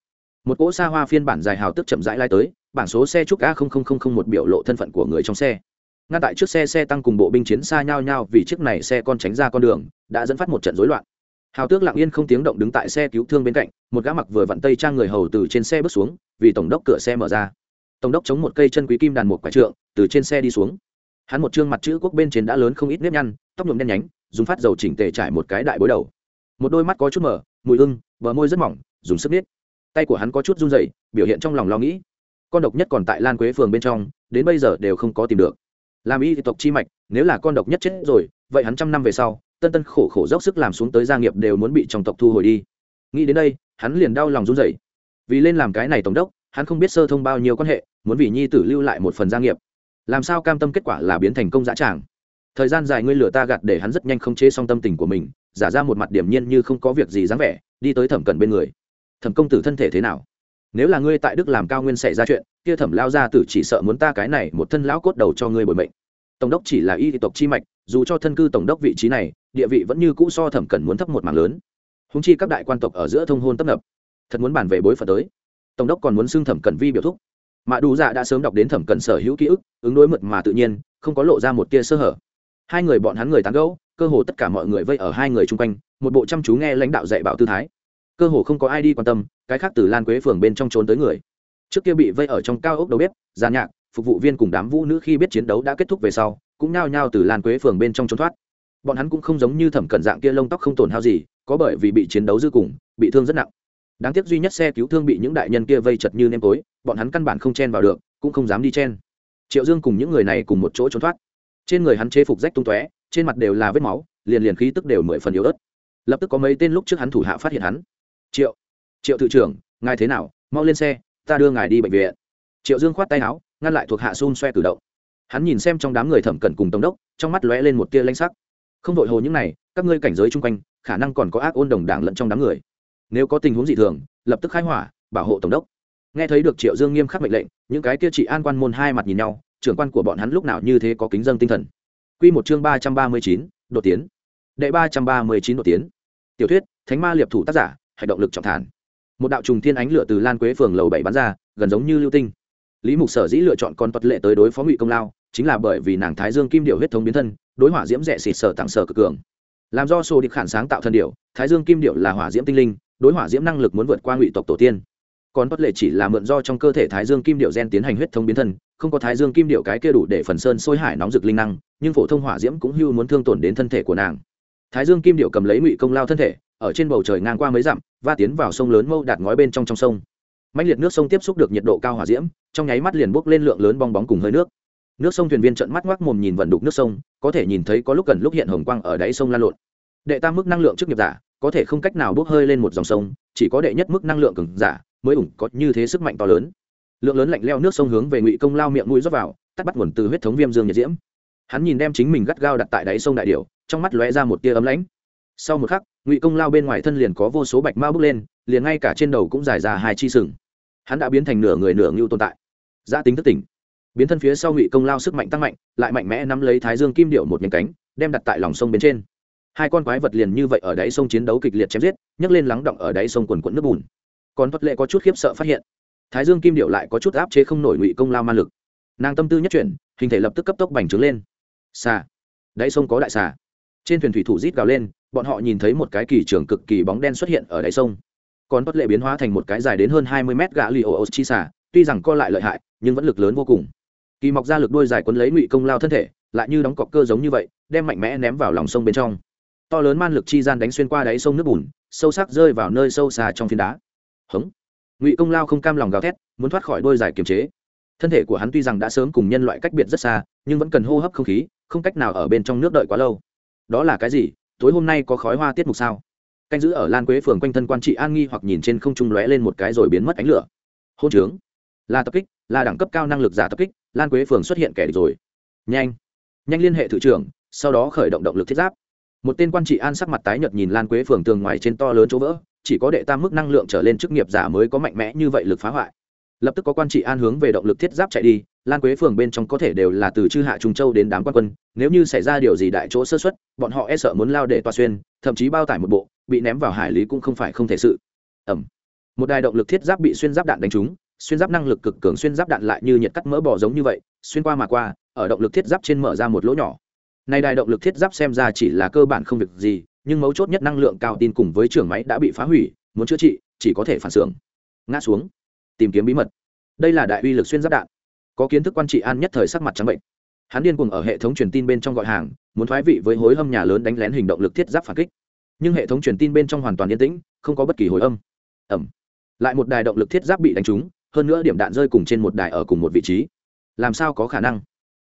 Một cỗ xa hoa phiên bản dài hào tức chậm rãi lai tới, bảng số xe trúc a một biểu lộ thân phận của người trong xe. Ngăn tại trước xe xe tăng cùng bộ binh chiến xa nhau nhau vì chiếc này xe con tránh ra con đường, đã dẫn phát một trận rối loạn hào tước lặng yên không tiếng động đứng tại xe cứu thương bên cạnh, một gã mặc vừa vặn tây trang người hầu từ trên xe bước xuống, vì tổng đốc cửa xe mở ra. Tổng đốc chống một cây chân quý kim đàn một quả trượng, từ trên xe đi xuống. Hắn một chương mặt chữ quốc bên trên đã lớn không ít nếp nhăn, tóc nhuộm đen nhánh, dùng phát dầu chỉnh tề trải một cái đại bối đầu. Một đôi mắt có chút mở mùi ưng, bờ môi rất mỏng, dùng sức nít tay của hắn có chút run dậy biểu hiện trong lòng lo nghĩ. Con độc nhất còn tại lan quế phường bên trong, đến bây giờ đều không có tìm được. Làm y tộc chi mạch, nếu là con độc nhất chết rồi, vậy hắn trăm năm về sau tân tân khổ khổ dốc sức làm xuống tới gia nghiệp đều muốn bị trong tộc thu hồi đi. Nghĩ đến đây, hắn liền đau lòng run rẩy. Vì lên làm cái này tổng đốc, hắn không biết sơ thông bao nhiêu quan hệ, muốn vì nhi tử lưu lại một phần gia nghiệp. Làm sao cam tâm kết quả là biến thành công dã tràng? Thời gian dài ngươi lừa ta gạt để hắn rất nhanh không chế xong tâm tình của mình, giả ra một mặt điểm nhiên như không có việc gì dáng vẻ, đi tới thẩm cần bên người. Thẩm công tử thân thể thế nào? Nếu là ngươi tại đức làm cao nguyên xảy ra chuyện, kia thẩm lao gia tử chỉ sợ muốn ta cái này một thân lão cốt đầu cho ngươi bồi mệnh tổng đốc chỉ là y tộc chi mạch, dù cho thân cư tổng đốc vị trí này, địa vị vẫn như cũ so thẩm cần muốn thấp một mảng lớn. Húng chi các đại quan tộc ở giữa thông hôn tấp nập, thật muốn bàn về bối phận tới. Tổng đốc còn muốn xưng thẩm cần vi biểu thúc. Mạ đủ dạ đã sớm đọc đến thẩm cần sở hữu ký ức, ứng đối mượt mà tự nhiên, không có lộ ra một tia sơ hở. Hai người bọn hắn người tán gẫu, cơ hồ tất cả mọi người vây ở hai người chung quanh, một bộ chăm chú nghe lãnh đạo dạy bảo tư thái. Cơ hồ không có ai đi quan tâm, cái khác từ lan quế phường bên trong trốn tới người. Trước kia bị vây ở trong cao ốc đầu bếp, giàn nhạc phục vụ viên cùng đám vũ nữ khi biết chiến đấu đã kết thúc về sau, cũng nhao nhao từ lan quế phường bên trong trốn thoát. Bọn hắn cũng không giống như thẩm cận dạng kia lông tóc không tổn hao gì, có bởi vì bị chiến đấu dư cùng, bị thương rất nặng. Đáng tiếc duy nhất xe cứu thương bị những đại nhân kia vây chật như nêm tối, bọn hắn căn bản không chen vào được, cũng không dám đi chen. Triệu dương cùng những người này cùng một chỗ trốn thoát. Trên người hắn chế phục rách tung tóe, trên mặt đều là vết máu, liền liền khí tức đều mười phần yếu ớt. Lập tức có mấy tên lúc trước hắn thủ hạ phát hiện hắn. Triệu triệu thự trưởng, ngài thế nào? Mau lên xe, ta đưa ngài đi bệnh viện. Triệu dương khoát tay áo ngăn lại thuộc hạ xun xoe cử động. Hắn nhìn xem trong đám người thẩm cẩn cùng tổng đốc, trong mắt lóe lên một tia lanh sắc. Không vội hồ những này, các ngươi cảnh giới chung quanh, khả năng còn có ác ôn đồng đảng lẫn trong đám người. Nếu có tình huống dị thường, lập tức khai hỏa, bảo hộ tổng đốc. Nghe thấy được triệu dương nghiêm khắc mệnh lệnh, những cái kia chỉ an quan môn hai mặt nhìn nhau, trưởng quan của bọn hắn lúc nào như thế có kính dân tinh thần. Quy một chương ba trăm ba mươi chín, đột tiến. Đệ ba trăm ba mươi chín đột tiến. Tiểu thuyết, thánh ma liệp thủ tác giả, hành động lực trọng thản. Một đạo trùng thiên ánh lửa từ lan quế phường lầu bảy bắn ra, gần giống như lưu tinh lý mục sở dĩ lựa chọn con tuật lệ tới đối phó ngụy công lao, chính là bởi vì nàng thái dương kim điệu huyết thống biến thân, đối hỏa diễm rẻ xịt sở tặng sở cực cường. Làm do sô địch khản sáng tạo thân điệu, thái dương kim điệu là hỏa diễm tinh linh, đối hỏa diễm năng lực muốn vượt qua ngụy tộc tổ tiên. Còn tuật lệ chỉ là mượn do trong cơ thể thái dương kim điệu gen tiến hành huyết thống biến thân, không có thái dương kim điệu cái kia đủ để phần sơn sôi hải nóng rực linh năng, nhưng phổ thông hỏa diễm cũng hưu muốn thương tổn đến thân thể của nàng. Thái dương kim điệu cầm lấy ngụy công lao thân thể, ở trên bầu trời ngang qua mấy dặm và tiến vào sông lớn mâu đạt ngói bên trong trong sông mạnh liệt nước sông tiếp xúc được nhiệt độ cao hỏa diễm trong nháy mắt liền bốc lên lượng lớn bong bóng cùng hơi nước. Nước sông thuyền viên trận mắt ngoác mồm nhìn vận đục nước sông có thể nhìn thấy có lúc cần lúc hiện hồng quang ở đáy sông lan lộn. Đệ tam mức năng lượng trước nghiệp giả có thể không cách nào bốc hơi lên một dòng sông chỉ có đệ nhất mức năng lượng cường giả mới ủng có như thế sức mạnh to lớn. Lượng lớn lạnh leo nước sông hướng về ngụy công lao miệng mũi rót vào tắt bắt nguồn từ huyết thống viêm dương nhiệt diễm. Hắn nhìn đem chính mình gắt gao đặt tại đáy sông đại điều, trong mắt lóe ra một tia ấm lãnh. Sau một khắc ngụy công lao bên ngoài thân liền có vô số bạch mao bước lên liền ngay cả trên đầu cũng dài ra hai chi sừng hắn đã biến thành nửa người nửa ngưu tồn tại. Giã tính thức tỉnh. Biến thân phía sau ngụy công lao sức mạnh tăng mạnh, lại mạnh mẽ nắm lấy thái dương kim điệu một nhánh cánh, đem đặt tại lòng sông bên trên. Hai con quái vật liền như vậy ở đáy sông chiến đấu kịch liệt chém giết, nhấc lên lắng động ở đáy sông quần quẫn nước bùn. Còn tuất lệ có chút khiếp sợ phát hiện, thái dương kim điệu lại có chút áp chế không nổi ngụy công lao ma lực. Nàng tâm tư nhất chuyển, hình thể lập tức cấp tốc bành trướng lên. Xà. Đáy sông có đại xà. Trên thuyền thủy thủ rít gào lên, bọn họ nhìn thấy một cái kỳ trường cực kỳ bóng đen xuất hiện ở đáy sông còn bất lệ biến hóa thành một cái dài đến hơn hai mươi mét gã lì ổ chi xả tuy rằng co lại lợi hại, nhưng vẫn lực lớn vô cùng. Kỳ mọc ra lực đuôi dài quấn lấy ngụy công lao thân thể, lại như đóng cọc cơ giống như vậy, đem mạnh mẽ ném vào lòng sông bên trong. To lớn man lực chi gian đánh xuyên qua đáy sông nước bùn, sâu sắc rơi vào nơi sâu xa trong phiến đá. Hống! Ngụy công lao không cam lòng gào thét, muốn thoát khỏi đôi dài kiềm chế. Thân thể của hắn tuy rằng đã sớm cùng nhân loại cách biệt rất xa, nhưng vẫn cần hô hấp không khí, không cách nào ở bên trong nước đợi quá lâu. Đó là cái gì? Tối hôm nay có khói hoa tiết mục sao? Canh giữ ở lan quế phường quanh thân quan trị an nghi hoặc nhìn trên không trung lóe lên một cái rồi biến mất ánh lửa. Hôn trướng. Là tập kích là đẳng cấp cao năng lực giả tập kích, lan quế phường xuất hiện kẻ địch rồi. Nhanh. Nhanh liên hệ thự trưởng, sau đó khởi động động lực thiết giáp. Một tên quan trị an sắc mặt tái nhợt nhìn lan quế phường tường ngoài trên to lớn chỗ vỡ, chỉ có đệ tam mức năng lượng trở lên chức nghiệp giả mới có mạnh mẽ như vậy lực phá hoại. Lập tức có quan trị an hướng về động lực thiết giáp chạy đi, lan quế phường bên trong có thể đều là từ chư hạ trung châu đến đám quan quân, nếu như xảy ra điều gì đại chỗ sơ xuất bọn họ e sợ muốn lao để toa xuyên, thậm chí bao tải một bộ bị ném vào hải lý cũng không phải không thể sự. Ẩm một đài động lực thiết giáp bị xuyên giáp đạn đánh trúng, xuyên giáp năng lực cực cường xuyên giáp đạn lại như nhiệt cắt mỡ bỏ giống như vậy, xuyên qua mà qua, ở động lực thiết giáp trên mở ra một lỗ nhỏ. Nay đài động lực thiết giáp xem ra chỉ là cơ bản không việc gì, nhưng mấu chốt nhất năng lượng cao tin cùng với trường máy đã bị phá hủy, muốn chữa trị, chỉ có thể phản xưởng. Ngã xuống. Tìm kiếm bí mật. Đây là đại uy lực xuyên giáp đạn. Có kiến thức quan trị an nhất thời sắc mặt trắng bệnh. Hắn điên cuồng ở hệ thống truyền tin bên trong gọi hàng, muốn thoái vị với hối hâm nhà lớn đánh lén hình động lực thiết giáp phản kích nhưng hệ thống truyền tin bên trong hoàn toàn yên tĩnh, không có bất kỳ hồi âm. Ẩm. Lại một đài động lực thiết giáp bị đánh trúng, hơn nữa điểm đạn rơi cùng trên một đài ở cùng một vị trí. Làm sao có khả năng?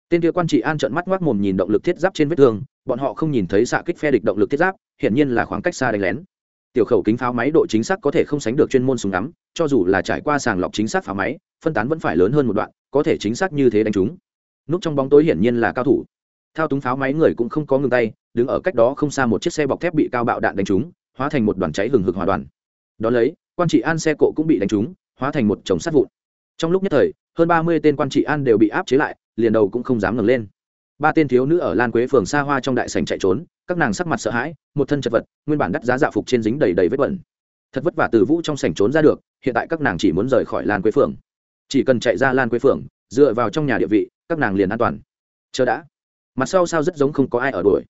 Tên kia quan trị an trợn mắt ngoác mồm nhìn động lực thiết giáp trên vết thương, bọn họ không nhìn thấy xạ kích phe địch động lực thiết giáp, hiển nhiên là khoảng cách xa đánh lén. Tiểu khẩu kính pháo máy độ chính xác có thể không sánh được chuyên môn súng ngắm, cho dù là trải qua sàng lọc chính xác pháo máy, phân tán vẫn phải lớn hơn một đoạn, có thể chính xác như thế đánh chúng núp trong bóng tối hiển nhiên là cao thủ thao túng pháo máy người cũng không có ngừng tay, đứng ở cách đó không xa một chiếc xe bọc thép bị cao bạo đạn đánh trúng, hóa thành một đoàn cháy hừng hực hòa đoàn. Đ ó lấy, quan trị an xe cộ cũng bị đánh trúng, hóa thành một chồng sắt vụn. Trong lúc nhất thời, hơn ba mươi tên quan trị an đều bị áp chế lại, liền đầu cũng không dám ngẩng lên. Ba tên thiếu nữ ở lan quế phường xa hoa trong đại sành chạy trốn, các nàng sắc mặt sợ hãi, một thân chật vật, nguyên bản đắt giá dạ phục trên dính đầy đầy vết bẩn. Thật vất vả từ vũ trong sảnh trốn ra được, hiện tại các nàng chỉ muốn rời khỏi lan quế phường. Chỉ cần chạy ra lan quế phường, dựa vào trong nhà địa vị, các nàng liền an toàn. Chờ đã mặt sau sao rất giống không có ai ở đuổi.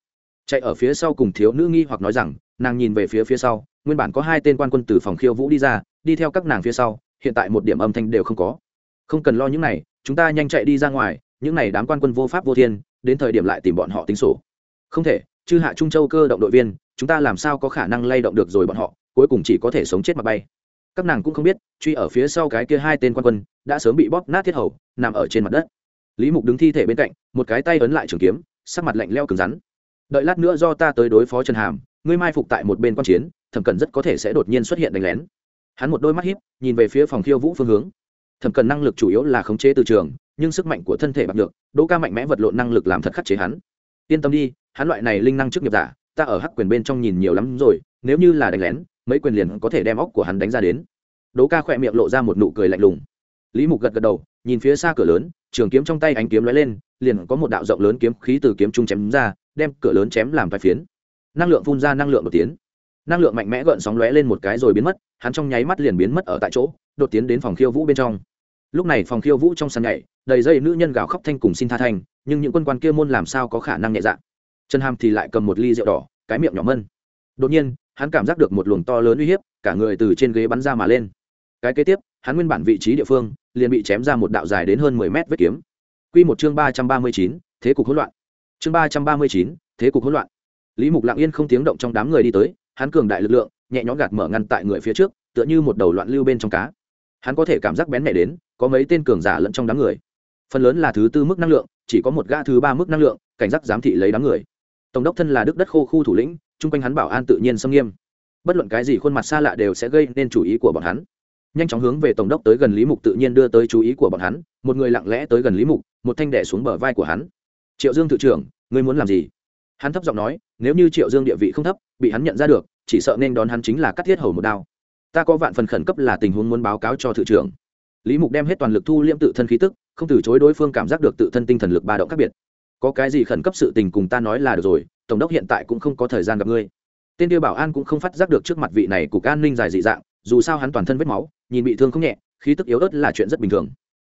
Chạy ở phía sau cùng thiếu nữ nghi hoặc nói rằng, nàng nhìn về phía phía sau, nguyên bản có hai tên quan quân từ phòng khiêu vũ đi ra, đi theo các nàng phía sau, hiện tại một điểm âm thanh đều không có. Không cần lo những này, chúng ta nhanh chạy đi ra ngoài, những này đám quan quân vô pháp vô thiên, đến thời điểm lại tìm bọn họ tính sổ. Không thể, chư hạ trung châu cơ động đội viên, chúng ta làm sao có khả năng lay động được rồi bọn họ, cuối cùng chỉ có thể sống chết mà bay. Các nàng cũng không biết, truy ở phía sau cái kia hai tên quan quân, đã sớm bị bóp nát thiết hầu, nằm ở trên mặt đất lý mục đứng thi thể bên cạnh, một cái tay ấn lại trường kiếm, sắc mặt lạnh leo cứng rắn. Đợi lát nữa do ta tới đối phó trần hàm, ngươi mai phục tại một bên quan chiến, thẩm cần rất có thể sẽ đột nhiên xuất hiện đánh lén. Hắn một đôi mắt hiếp nhìn về phía phòng khiêu vũ phương hướng. Thẩm cần năng lực chủ yếu là khống chế từ trường, nhưng sức mạnh của thân thể bạc được đỗ ca mạnh mẽ vật lộn năng lực làm thật khắc chế hắn. Yên tâm đi, hắn loại này linh năng trước nghiệp giả, ta ở hắc quyền bên trong nhìn nhiều lắm rồi, nếu như là đánh lén, mấy quyền liền có thể đem óc của hắn đánh ra đến. Đỗ ca khỏe miệng lộ ra một nụ cười lạnh lùng. Lý mục gật gật đầu nhìn phía xa cửa lớn, trường kiếm trong tay ánh kiếm lóe lên, liền có một đạo rộng lớn kiếm khí từ kiếm trung chém ra, đem cửa lớn chém làm vài phiến. Năng lượng phun ra năng lượng đột tiến. Năng lượng mạnh mẽ gợn sóng lóe lên một cái rồi biến mất, hắn trong nháy mắt liền biến mất ở tại chỗ, đột tiến đến phòng khiêu vũ bên trong. Lúc này phòng khiêu vũ trong sàn nhảy, đầy dây nữ nhân gào khóc thanh cùng xin tha thanh, nhưng những quân quan kia môn làm sao có khả năng nhẹ dạ? Trần hàm thì lại cầm một ly rượu đỏ, cái miệng nhỏ mân. Đột nhiên, hắn cảm giác được một luồng to lớn uy hiếp, cả người từ trên ghế bắn ra mà lên cái kế tiếp, hắn nguyên bản vị trí địa phương, liền bị chém ra một đạo dài đến hơn mười mét vết kiếm. Q một chương ba trăm ba mươi chín, thế cục hỗn loạn. Chương ba trăm ba mươi chín, thế cục hỗn loạn. Lý mục lặng yên không tiếng động trong đám người đi tới, hắn cường đại lực lượng, nhẹ nhõm gạt mở ngăn tại người phía trước, tựa như một đầu loạn lưu bên trong cá. Hắn có thể cảm giác bén mẹ đến, có mấy tên cường giả lẫn trong đám người. Phần lớn là thứ tư mức năng lượng, chỉ có một gã thứ ba mức năng lượng, cảnh giác giám thị lấy đám người. Tổng đốc thân là đức đất khô khu thủ lĩnh, chung quanh hắn bảo an tự nhiên xâm nghiêm. Bất luận cái gì khuôn mặt xa lạ đều sẽ gây nên chú ý của bọn hắn nhanh chóng hướng về tổng đốc tới gần lý mục tự nhiên đưa tới chú ý của bọn hắn, một người lặng lẽ tới gần lý mục, một thanh đẻ xuống bờ vai của hắn. Triệu dương tự trưởng, ngươi muốn làm gì? Hắn thấp giọng nói, nếu như triệu dương địa vị không thấp, bị hắn nhận ra được, chỉ sợ nên đón hắn chính là cắt thiết hầu một đao. Ta có vạn phần khẩn cấp là tình huống muốn báo cáo cho thự trưởng. Lý mục đem hết toàn lực thu liễm tự thân khí tức, không từ chối đối phương cảm giác được tự thân tinh thần lực ba động khác biệt. Có cái gì khẩn cấp sự tình cùng ta nói là được rồi, tổng đốc hiện tại cũng không có thời gian gặp ngươi. Tên tiêu bảo an cũng không phát giác được trước mặt vị này cục an ninh dài dị dạng dù sao hắn toàn thân vết máu, nhìn bị thương không nhẹ, khí tức yếu ớt là chuyện rất bình thường.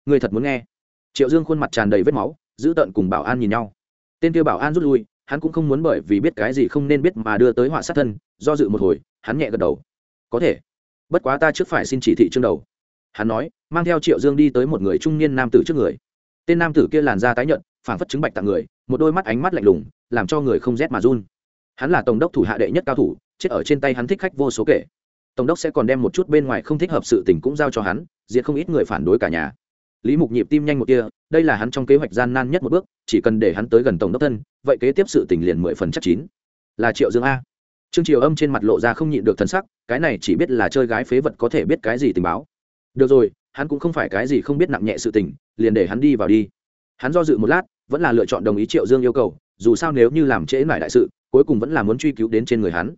Ngươi thật muốn nghe. Triệu dương khuôn mặt tràn đầy vết máu, giữ tận cùng bảo an nhìn nhau. Tên tiêu bảo an rút lui, hắn cũng không muốn bởi vì biết cái gì không nên biết mà đưa tới họa sát thân, do dự một hồi, hắn nhẹ gật đầu. Có thể. Bất quá ta trước phải xin chỉ thị chương đầu. Hắn nói, mang theo triệu dương đi tới một người trung niên nam tử trước người. Tên nam tử kia làn da tái nhợt, phảng phất chứng bạch tặng người, một đôi mắt ánh mắt lạnh lùng, làm cho người không rét mà run. Hắn là tổng đốc thủ hạ đệ nhất cao thủ, chết ở trên tay hắn thích khách vô số kể tổng đốc sẽ còn đem một chút bên ngoài không thích hợp sự tình cũng giao cho hắn, diệt không ít người phản đối cả nhà. Lý mục nhịp tim nhanh một kia đây là hắn trong kế hoạch gian nan nhất một bước, chỉ cần để hắn tới gần tổng đốc thân, vậy kế tiếp sự tình liền mười phần chắc chín. Là triệu dương a. Trương triều âm trên mặt lộ ra không nhịn được thần sắc, cái này chỉ biết là chơi gái phế vật có thể biết cái gì tình báo. Được rồi, hắn cũng không phải cái gì không biết nặng nhẹ sự tình, liền để hắn đi vào đi. Hắn do dự một lát, vẫn là lựa chọn đồng ý triệu dương yêu cầu, dù sao nếu như làm trễ mải đại sự, cuối cùng vẫn là muốn truy cứu đến trên người hắn.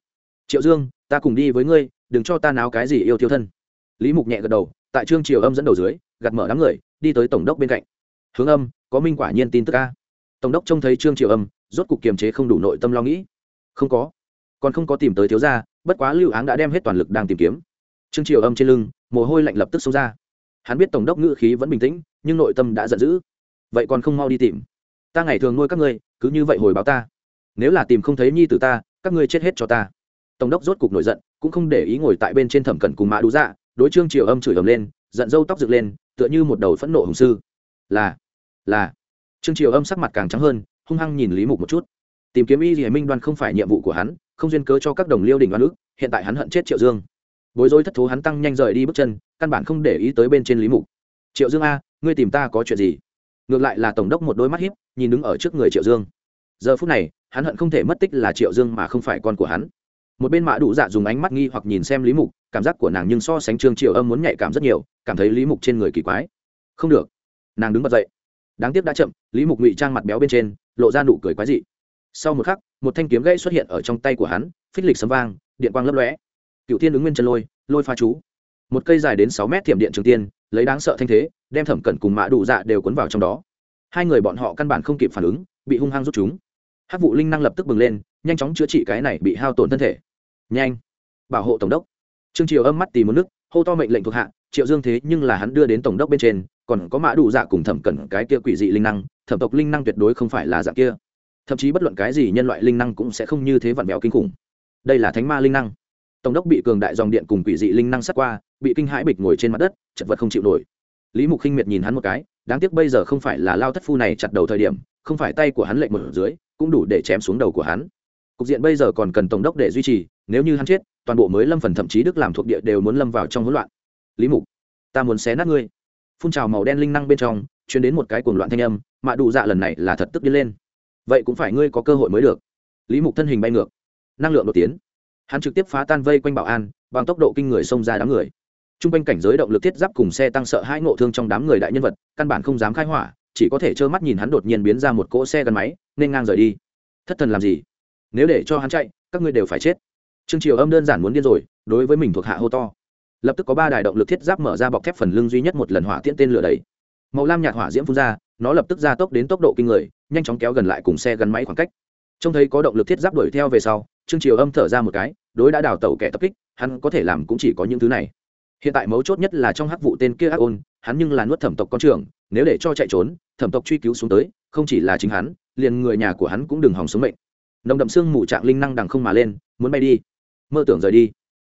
Triệu dương, ta cùng đi với ngươi đừng cho ta náo cái gì yêu thiêu thân. Lý mục nhẹ gật đầu, tại trương triều âm dẫn đầu dưới gặt mở đám người, đi tới tổng đốc bên cạnh. Hướng âm, có minh quả nhiên tin tức ca tổng đốc trông thấy trương triều âm, rốt cục kiềm chế không đủ nội tâm lo nghĩ. Không có. Còn không có tìm tới thiếu gia, bất quá lưu áng đã đem hết toàn lực đang tìm kiếm. Trương triều âm trên lưng, mồ hôi lạnh lập tức xông ra. Hắn biết tổng đốc ngữ khí vẫn bình tĩnh, nhưng nội tâm đã giận dữ. Vậy còn không mau đi tìm. Ta ngày thường nuôi các ngươi, cứ như vậy hồi báo ta. Nếu là tìm không thấy nhi tử ta, các ngươi chết hết cho ta. Tổng đốc rốt cục nổi giận cũng không để ý ngồi tại bên trên thẩm cẩn cùng mã đũ dạ đối trương triều âm chửi ầm lên, giận dâu tóc dựng lên, tựa như một đầu phẫn nộ hùng sư. Là là. Trương triều âm sắc mặt càng trắng hơn, hung hăng nhìn lý mục một chút. Tìm kiếm y hiển minh đoan không phải nhiệm vụ của hắn, không duyên cớ cho các đồng liêu đình đoan ước hiện tại hắn hận chết triệu dương. Bối rối thất thố hắn tăng nhanh rời đi bước chân, căn bản không để ý tới bên trên lý mục. Triệu dương a, ngươi tìm ta có chuyện gì? Ngược lại là tổng đốc một đôi mắt hiếp nhìn đứng ở trước người triệu dương. Giờ phút này, hắn hận không thể mất tích là triệu dương mà không phải con của hắn một bên mã đủ dạ dùng ánh mắt nghi hoặc nhìn xem lý mục, cảm giác của nàng nhưng so sánh trương triều âm muốn nhạy cảm rất nhiều, cảm thấy lý mục trên người kỳ quái. Không được. Nàng đứng bật dậy. Đáng tiếc đã chậm, lý mục ngụy trang mặt béo bên trên, lộ ra nụ cười quái dị. Sau một khắc, một thanh kiếm gãy xuất hiện ở trong tay của hắn, phích lịch sấm vang, điện quang lấp lóe. Cựu tiên ứng nguyên chân lôi lôi pha chú. Một cây dài đến sáu mét thiểm điện trường tiên, lấy đáng sợ thanh thế, đem thẩm cẩn cùng mạ đủ dạ đều cuốn vào trong đó. Hai người bọn họ căn bản không kịp phản ứng, bị hung hăng rút chúng. Hát vụ linh năng lập tức bừng lên nhanh chóng chữa trị cái này bị hao tổn thân thể. Nhanh. Bảo hộ tổng đốc. Trương triều âm mắt tìm một nước, hô to mệnh lệnh thuộc hạ, triệu dương thế nhưng là hắn đưa đến tổng đốc bên trên, còn có mã đủ dạ cùng thẩm cẩn cái kia quỷ dị linh năng, thẩm tộc linh năng tuyệt đối không phải là dạng kia. Thậm chí bất luận cái gì nhân loại linh năng cũng sẽ không như thế vặn vẹo kinh khủng. Đây là thánh ma linh năng. Tổng đốc bị cường đại dòng điện cùng quỷ dị linh năng sát qua, bị kinh hãi bịch ngồi trên mặt đất, chật vật không chịu nổi. Lý mục khinh miệt nhìn hắn một cái, đáng tiếc bây giờ không phải là lao thất phu này chặt đầu thời điểm, không phải tay của hắn lệnh một dưới, cũng đủ để chém xuống đầu của hắn cục diện bây giờ còn cần tổng đốc để duy trì, nếu như hắn chết, toàn bộ mới lâm phần thậm chí đức làm thuộc địa đều muốn lâm vào trong hỗn loạn. Lý mục, ta muốn xé nát ngươi. Phun trào màu đen linh năng bên trong chuyến đến một cái cuồng loạn thanh âm mạ đủ dạ lần này là thật tức đi lên. Vậy cũng phải ngươi có cơ hội mới được. Lý mục thân hình bay ngược, năng lượng đột tiến. Hắn trực tiếp phá tan vây quanh bảo an, bằng tốc độ kinh người xông ra đám người. T r u n g quanh cảnh giới động lực thiết giáp cùng xe tăng sợ hai ngộ thương trong đám người đại nhân vật, căn bản không dám khai hỏa, chỉ có thể trơ mắt nhìn hắn đột nhiên biến ra một cỗ xe gắn máy, nên ngang rời đi. Thất thần làm gì? Nếu để cho hắn chạy, các ngươi đều phải chết. Trương triều âm đơn giản muốn điên rồi, đối với mình thuộc hạ hô to. Lập tức có ba đài động lực thiết giáp mở ra bọc thép phần lưng duy nhất một lần hỏa tiễn tên lửa đầy màu lam nhạt hỏa diễm phun ra, nó lập tức ra tốc đến tốc độ kinh người, nhanh chóng kéo gần lại cùng xe gắn máy khoảng cách. Trông thấy có động lực thiết giáp đuổi theo về sau, trương triều âm thở ra một cái, đối đã đào tẩu kẻ tập kích, hắn có thể làm cũng chỉ có những thứ này. Hiện tại mấu chốt nhất là trong hắc vụ tên kia ác ôn, hắn nhưng là nuốt thẩm tộc con trưởng, nếu để cho chạy trốn, thẩm tộc truy cứu xuống tới, không chỉ là chính hắn, liền người nhà của hắn cũng đừng hòng sống mệnh nồng đậm xương mù trạng linh năng đằng không mà lên, muốn bay đi. Mơ tưởng rời đi.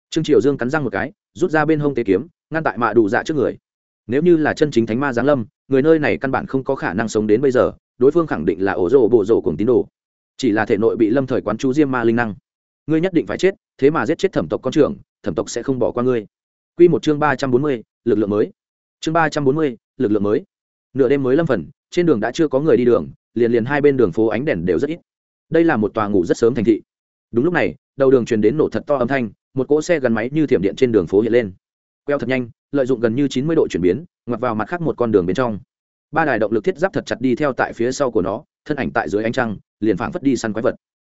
Trương triều dương cắn răng một cái, rút ra bên hông tế kiếm, ngăn tại mạ đủ dạ trước người. Nếu như là chân chính thánh ma giáng lâm, người nơi này căn bản không có khả năng sống đến bây giờ, đối phương khẳng định là ổ rồ bộ rồ cùng tín đồ. Chỉ là thể nội bị lâm thời quán chú diêm ma linh năng. Ngươi nhất định phải chết, thế mà giết chết thẩm tộc con trưởng, thẩm tộc sẽ không bỏ qua ngươi. Q một chương ba trăm bốn mươi, lực lượng mới. Chương ba trăm bốn mươi, lực lượng mới. Nửa đêm mới lâm phần, trên đường đã chưa có người đi đường, liền liền hai bên đường phố ánh đèn đều rất ít đây là một tòa ngủ rất sớm thành thị. Đúng lúc này, đầu đường truyền đến nổ thật to âm thanh, một cỗ xe gắn máy như thiểm điện trên đường phố hiện lên. Queo thật nhanh, lợi dụng gần như chín mươi độ chuyển biến, ngoặt vào mặt khác một con đường bên trong. Ba đài động lực thiết giáp thật chặt đi theo tại phía sau của nó, thân ảnh tại dưới ánh trăng, liền phảng phất đi săn quái vật.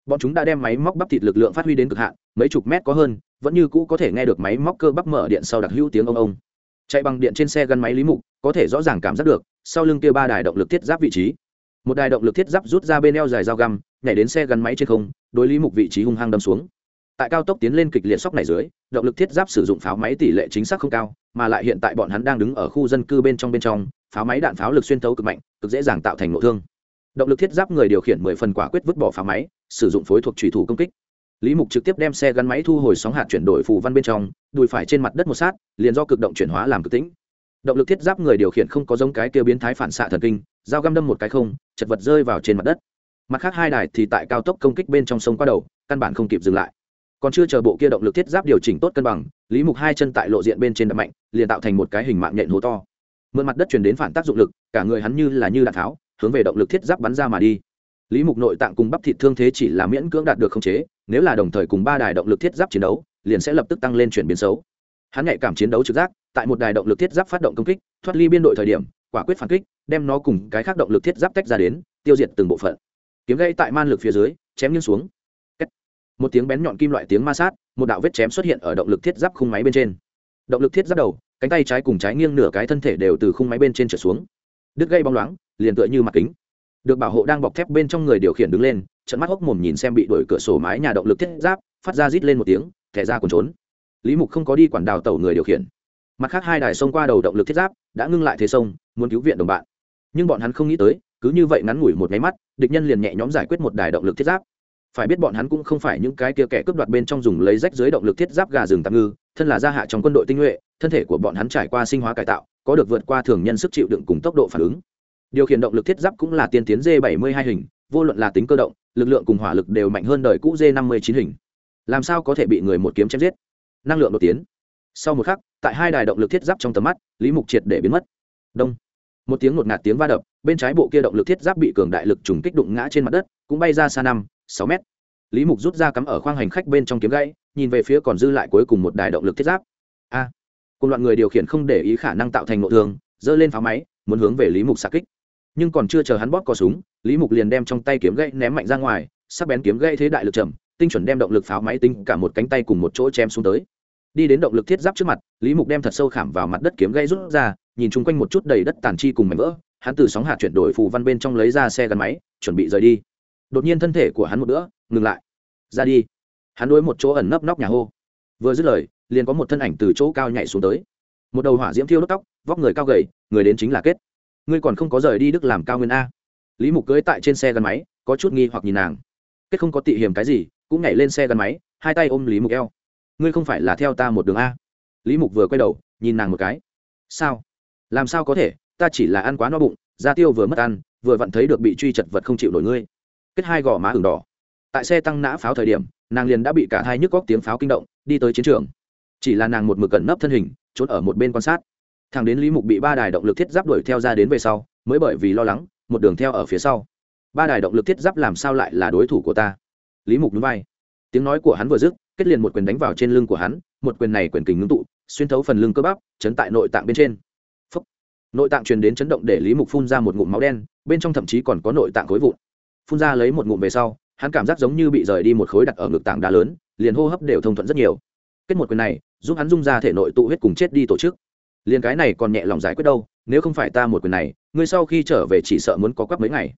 Bọn chúng đã đem máy móc bắp thịt lực lượng phát huy đến cực hạn, mấy chục mét có hơn, vẫn như cũ có thể nghe được máy móc cơ bắp mở điện sau đặc hữu tiếng ông ông. Chạy bằng điện trên xe gắn máy lý mục, có thể rõ ràng cảm giác được, sau lưng kia ba đài động lực thiết giáp vị trí một đài động lực thiết giáp rút ra bên eo dài dao găm, nhảy đến xe gắn máy trên không, đối lý mục vị trí hung hăng đâm xuống. Tại cao tốc tiến lên kịch liệt sóc này dưới, động lực thiết giáp sử dụng pháo máy tỷ lệ chính xác không cao, mà lại hiện tại bọn hắn đang đứng ở khu dân cư bên trong bên trong, pháo máy đạn pháo lực xuyên tấu cực mạnh, cực dễ dàng tạo thành nội thương. Động lực thiết giáp người điều khiển mười phần quả quyết vứt bỏ pháo máy, sử dụng phối thuộc thủy thủ công kích. Lý mục trực tiếp đem xe gắn máy thu hồi sóng hạt chuyển đổi phù văn bên trong, đùi phải trên mặt đất một sát, liền do cực động chuyển hóa làm cực tĩnh động lực thiết giáp người điều khiển không có giống cái kia biến thái phản xạ thần kinh, dao găm đâm một cái không, chật vật rơi vào trên mặt đất. Mặt khác hai đài thì tại cao tốc công kích bên trong sông qua đầu, căn bản không kịp dừng lại. Còn chưa chờ bộ kia động lực thiết giáp điều chỉnh tốt cân bằng, lý mục hai chân tại lộ diện bên trên đập mạnh, liền tạo thành một cái hình mạng nhện hố to. Mượn mặt đất chuyển đến phản tác dụng lực, cả người hắn như là như đạn tháo, hướng về động lực thiết giáp bắn ra mà đi. Lý mục nội tạng cùng bắp thịt thương thế chỉ là miễn cưỡng đạt được khống chế, nếu là đồng thời cùng ba đài động lực thiết giáp chiến đấu, liền sẽ lập tức tăng lên chuyển biến xấu. Hắn nhạy cảm chiến đấu trực giác tại một đài động lực thiết giáp phát động công kích, thoát ly biên đội thời điểm, quả quyết phản kích, đem nó cùng cái khác động lực thiết giáp tách ra đến, tiêu diệt từng bộ phận. Kiếm gây tại man lực phía dưới, chém nghiêng xuống. Một tiếng bén nhọn kim loại tiếng ma sát, một đạo vết chém xuất hiện ở động lực thiết giáp khung máy bên trên. Động lực thiết giáp đầu, cánh tay trái cùng trái nghiêng nửa cái thân thể đều từ khung máy bên trên trở xuống. Đứt gây bóng loáng, liền tựa như mặt kính. Được bảo hộ đang bọc thép bên trong người điều khiển đứng lên trận mắt hốc mồm nhìn xem bị đổi cửa sổ mái nhà động lực thiết giáp, phát ra rít lên một tiếng, thẻ ra còn trốn. Lý mục không có đi quản đào tẩu người điều khiển mặt khác hai đài sông qua đầu động lực thiết giáp đã ngưng lại thế sông, muốn cứu viện đồng bạn. Nhưng bọn hắn không nghĩ tới, cứ như vậy ngắn ngủi một máy mắt, địch nhân liền nhẹ nhõm giải quyết một đài động lực thiết giáp. Phải biết bọn hắn cũng không phải những cái kia kẻ cướp đoạt bên trong dùng lấy rách dưới động lực thiết giáp gà rừng tạm ngư, thân là gia hạ trong quân đội tinh nhuệ, thân thể của bọn hắn trải qua sinh hóa cải tạo, có được vượt qua thường nhân sức chịu đựng cùng tốc độ phản ứng. Điều khiển động lực thiết giáp cũng là tiên tiến d 72 hình, vô luận là tính cơ động, lực lượng cùng hỏa lực đều mạnh hơn đời cũ d 59 hình. Làm sao có thể bị người một kiếm chém giết? Năng lượng đột tiến sau một khắc tại hai đài động lực thiết giáp trong tầm mắt lý mục triệt để biến mất. Đông. Một tiếng ngột ngạt tiếng va đập bên trái bộ kia động lực thiết giáp bị cường đại lực trùng kích đụng ngã trên mặt đất cũng bay ra xa năm sáu mét. Lý mục rút ra cắm ở khoang hành khách bên trong kiếm gãy nhìn về phía còn dư lại cuối cùng một đài động lực thiết giáp. A. À, cùng loạn người điều khiển không để ý khả năng tạo thành nội thương giơ lên pháo máy muốn hướng về lý mục xạ kích. Nhưng còn chưa chờ hắn bóp cò súng lý mục liền đem trong tay kiếm gãy ném mạnh ra ngoài sắc bén kiếm gãy thế đại lực trầm tinh chuẩn đem động lực pháo máy tinh cả một cánh tay cùng một chỗ chém xuống tới đi đến động lực thiết giáp trước mặt, lý mục đem thật sâu khảm vào mặt đất kiếm gây rút ra, nhìn chung quanh một chút đầy đất tàn chi cùng mảnh vỡ, hắn từ sóng hạt chuyển đổi phù văn bên trong lấy ra xe gắn máy, chuẩn bị rời đi. Đột nhiên thân thể của hắn một bữa ngừng lại. Ra đi. Hắn đối một chỗ ẩn nấp nóc nhà hô. Vừa dứt lời, liền có một thân ảnh từ chỗ cao nhảy xuống tới. Một đầu hỏa diễm thiêu đốt tóc, vóc người cao gầy, người đến chính là kết. Ngươi còn không có rời đi đức làm cao nguyên a. Lý mục cưỡi tại trên xe gắn máy, có chút nghi hoặc nhìn nàng. Kết không có tị hiểm cái gì, cũng nhảy lên xe gắn máy, hai tay ôm lý mục eo ngươi không phải là theo ta một đường a? Lý mục vừa quay đầu, nhìn nàng một cái. Sao? Làm sao có thể? Ta chỉ là ăn quá no bụng da tiêu vừa mất ăn, vừa vặn thấy được bị truy chật vật không chịu nổi ngươi. Kết hai gò má ửng đỏ. Tại xe tăng nã pháo thời điểm, nàng liền đã bị cả hai nhức góc tiếng pháo kinh động, đi tới chiến trường. Chỉ là nàng một mực cẩn nấp thân hình, trốn ở một bên quan sát. Thằng đến lý mục bị ba đài động lực thiết giáp đuổi theo ra đến về sau, mới bởi vì lo lắng, một đường theo ở phía sau. Ba đài động lực thiết giáp làm sao lại là đối thủ của ta? Lý mục núi vai. Tiếng nói của hắn vừa dứt kết liền một quyền đánh vào trên lưng của hắn, một quyền này quyền kình ngưng tụ, xuyên thấu phần lưng cơ bắp, chấn tại nội tạng bên trên. Phúc. nội tạng truyền đến chấn động để lý mục phun ra một ngụm máu đen, bên trong thậm chí còn có nội tạng khối vụn. Phun ra lấy một ngụm về sau, hắn cảm giác giống như bị rời đi một khối đặt ở ngực tạng đá lớn, liền hô hấp đều thông thuận rất nhiều. Kết một quyền này, giúp hắn dung ra thể nội tụ huyết cùng chết đi tổ chức. Liền cái này còn nhẹ lòng giải quyết đâu, nếu không phải ta một quyền này, ngươi sau khi trở về chỉ sợ muốn có quắp mấy ngày.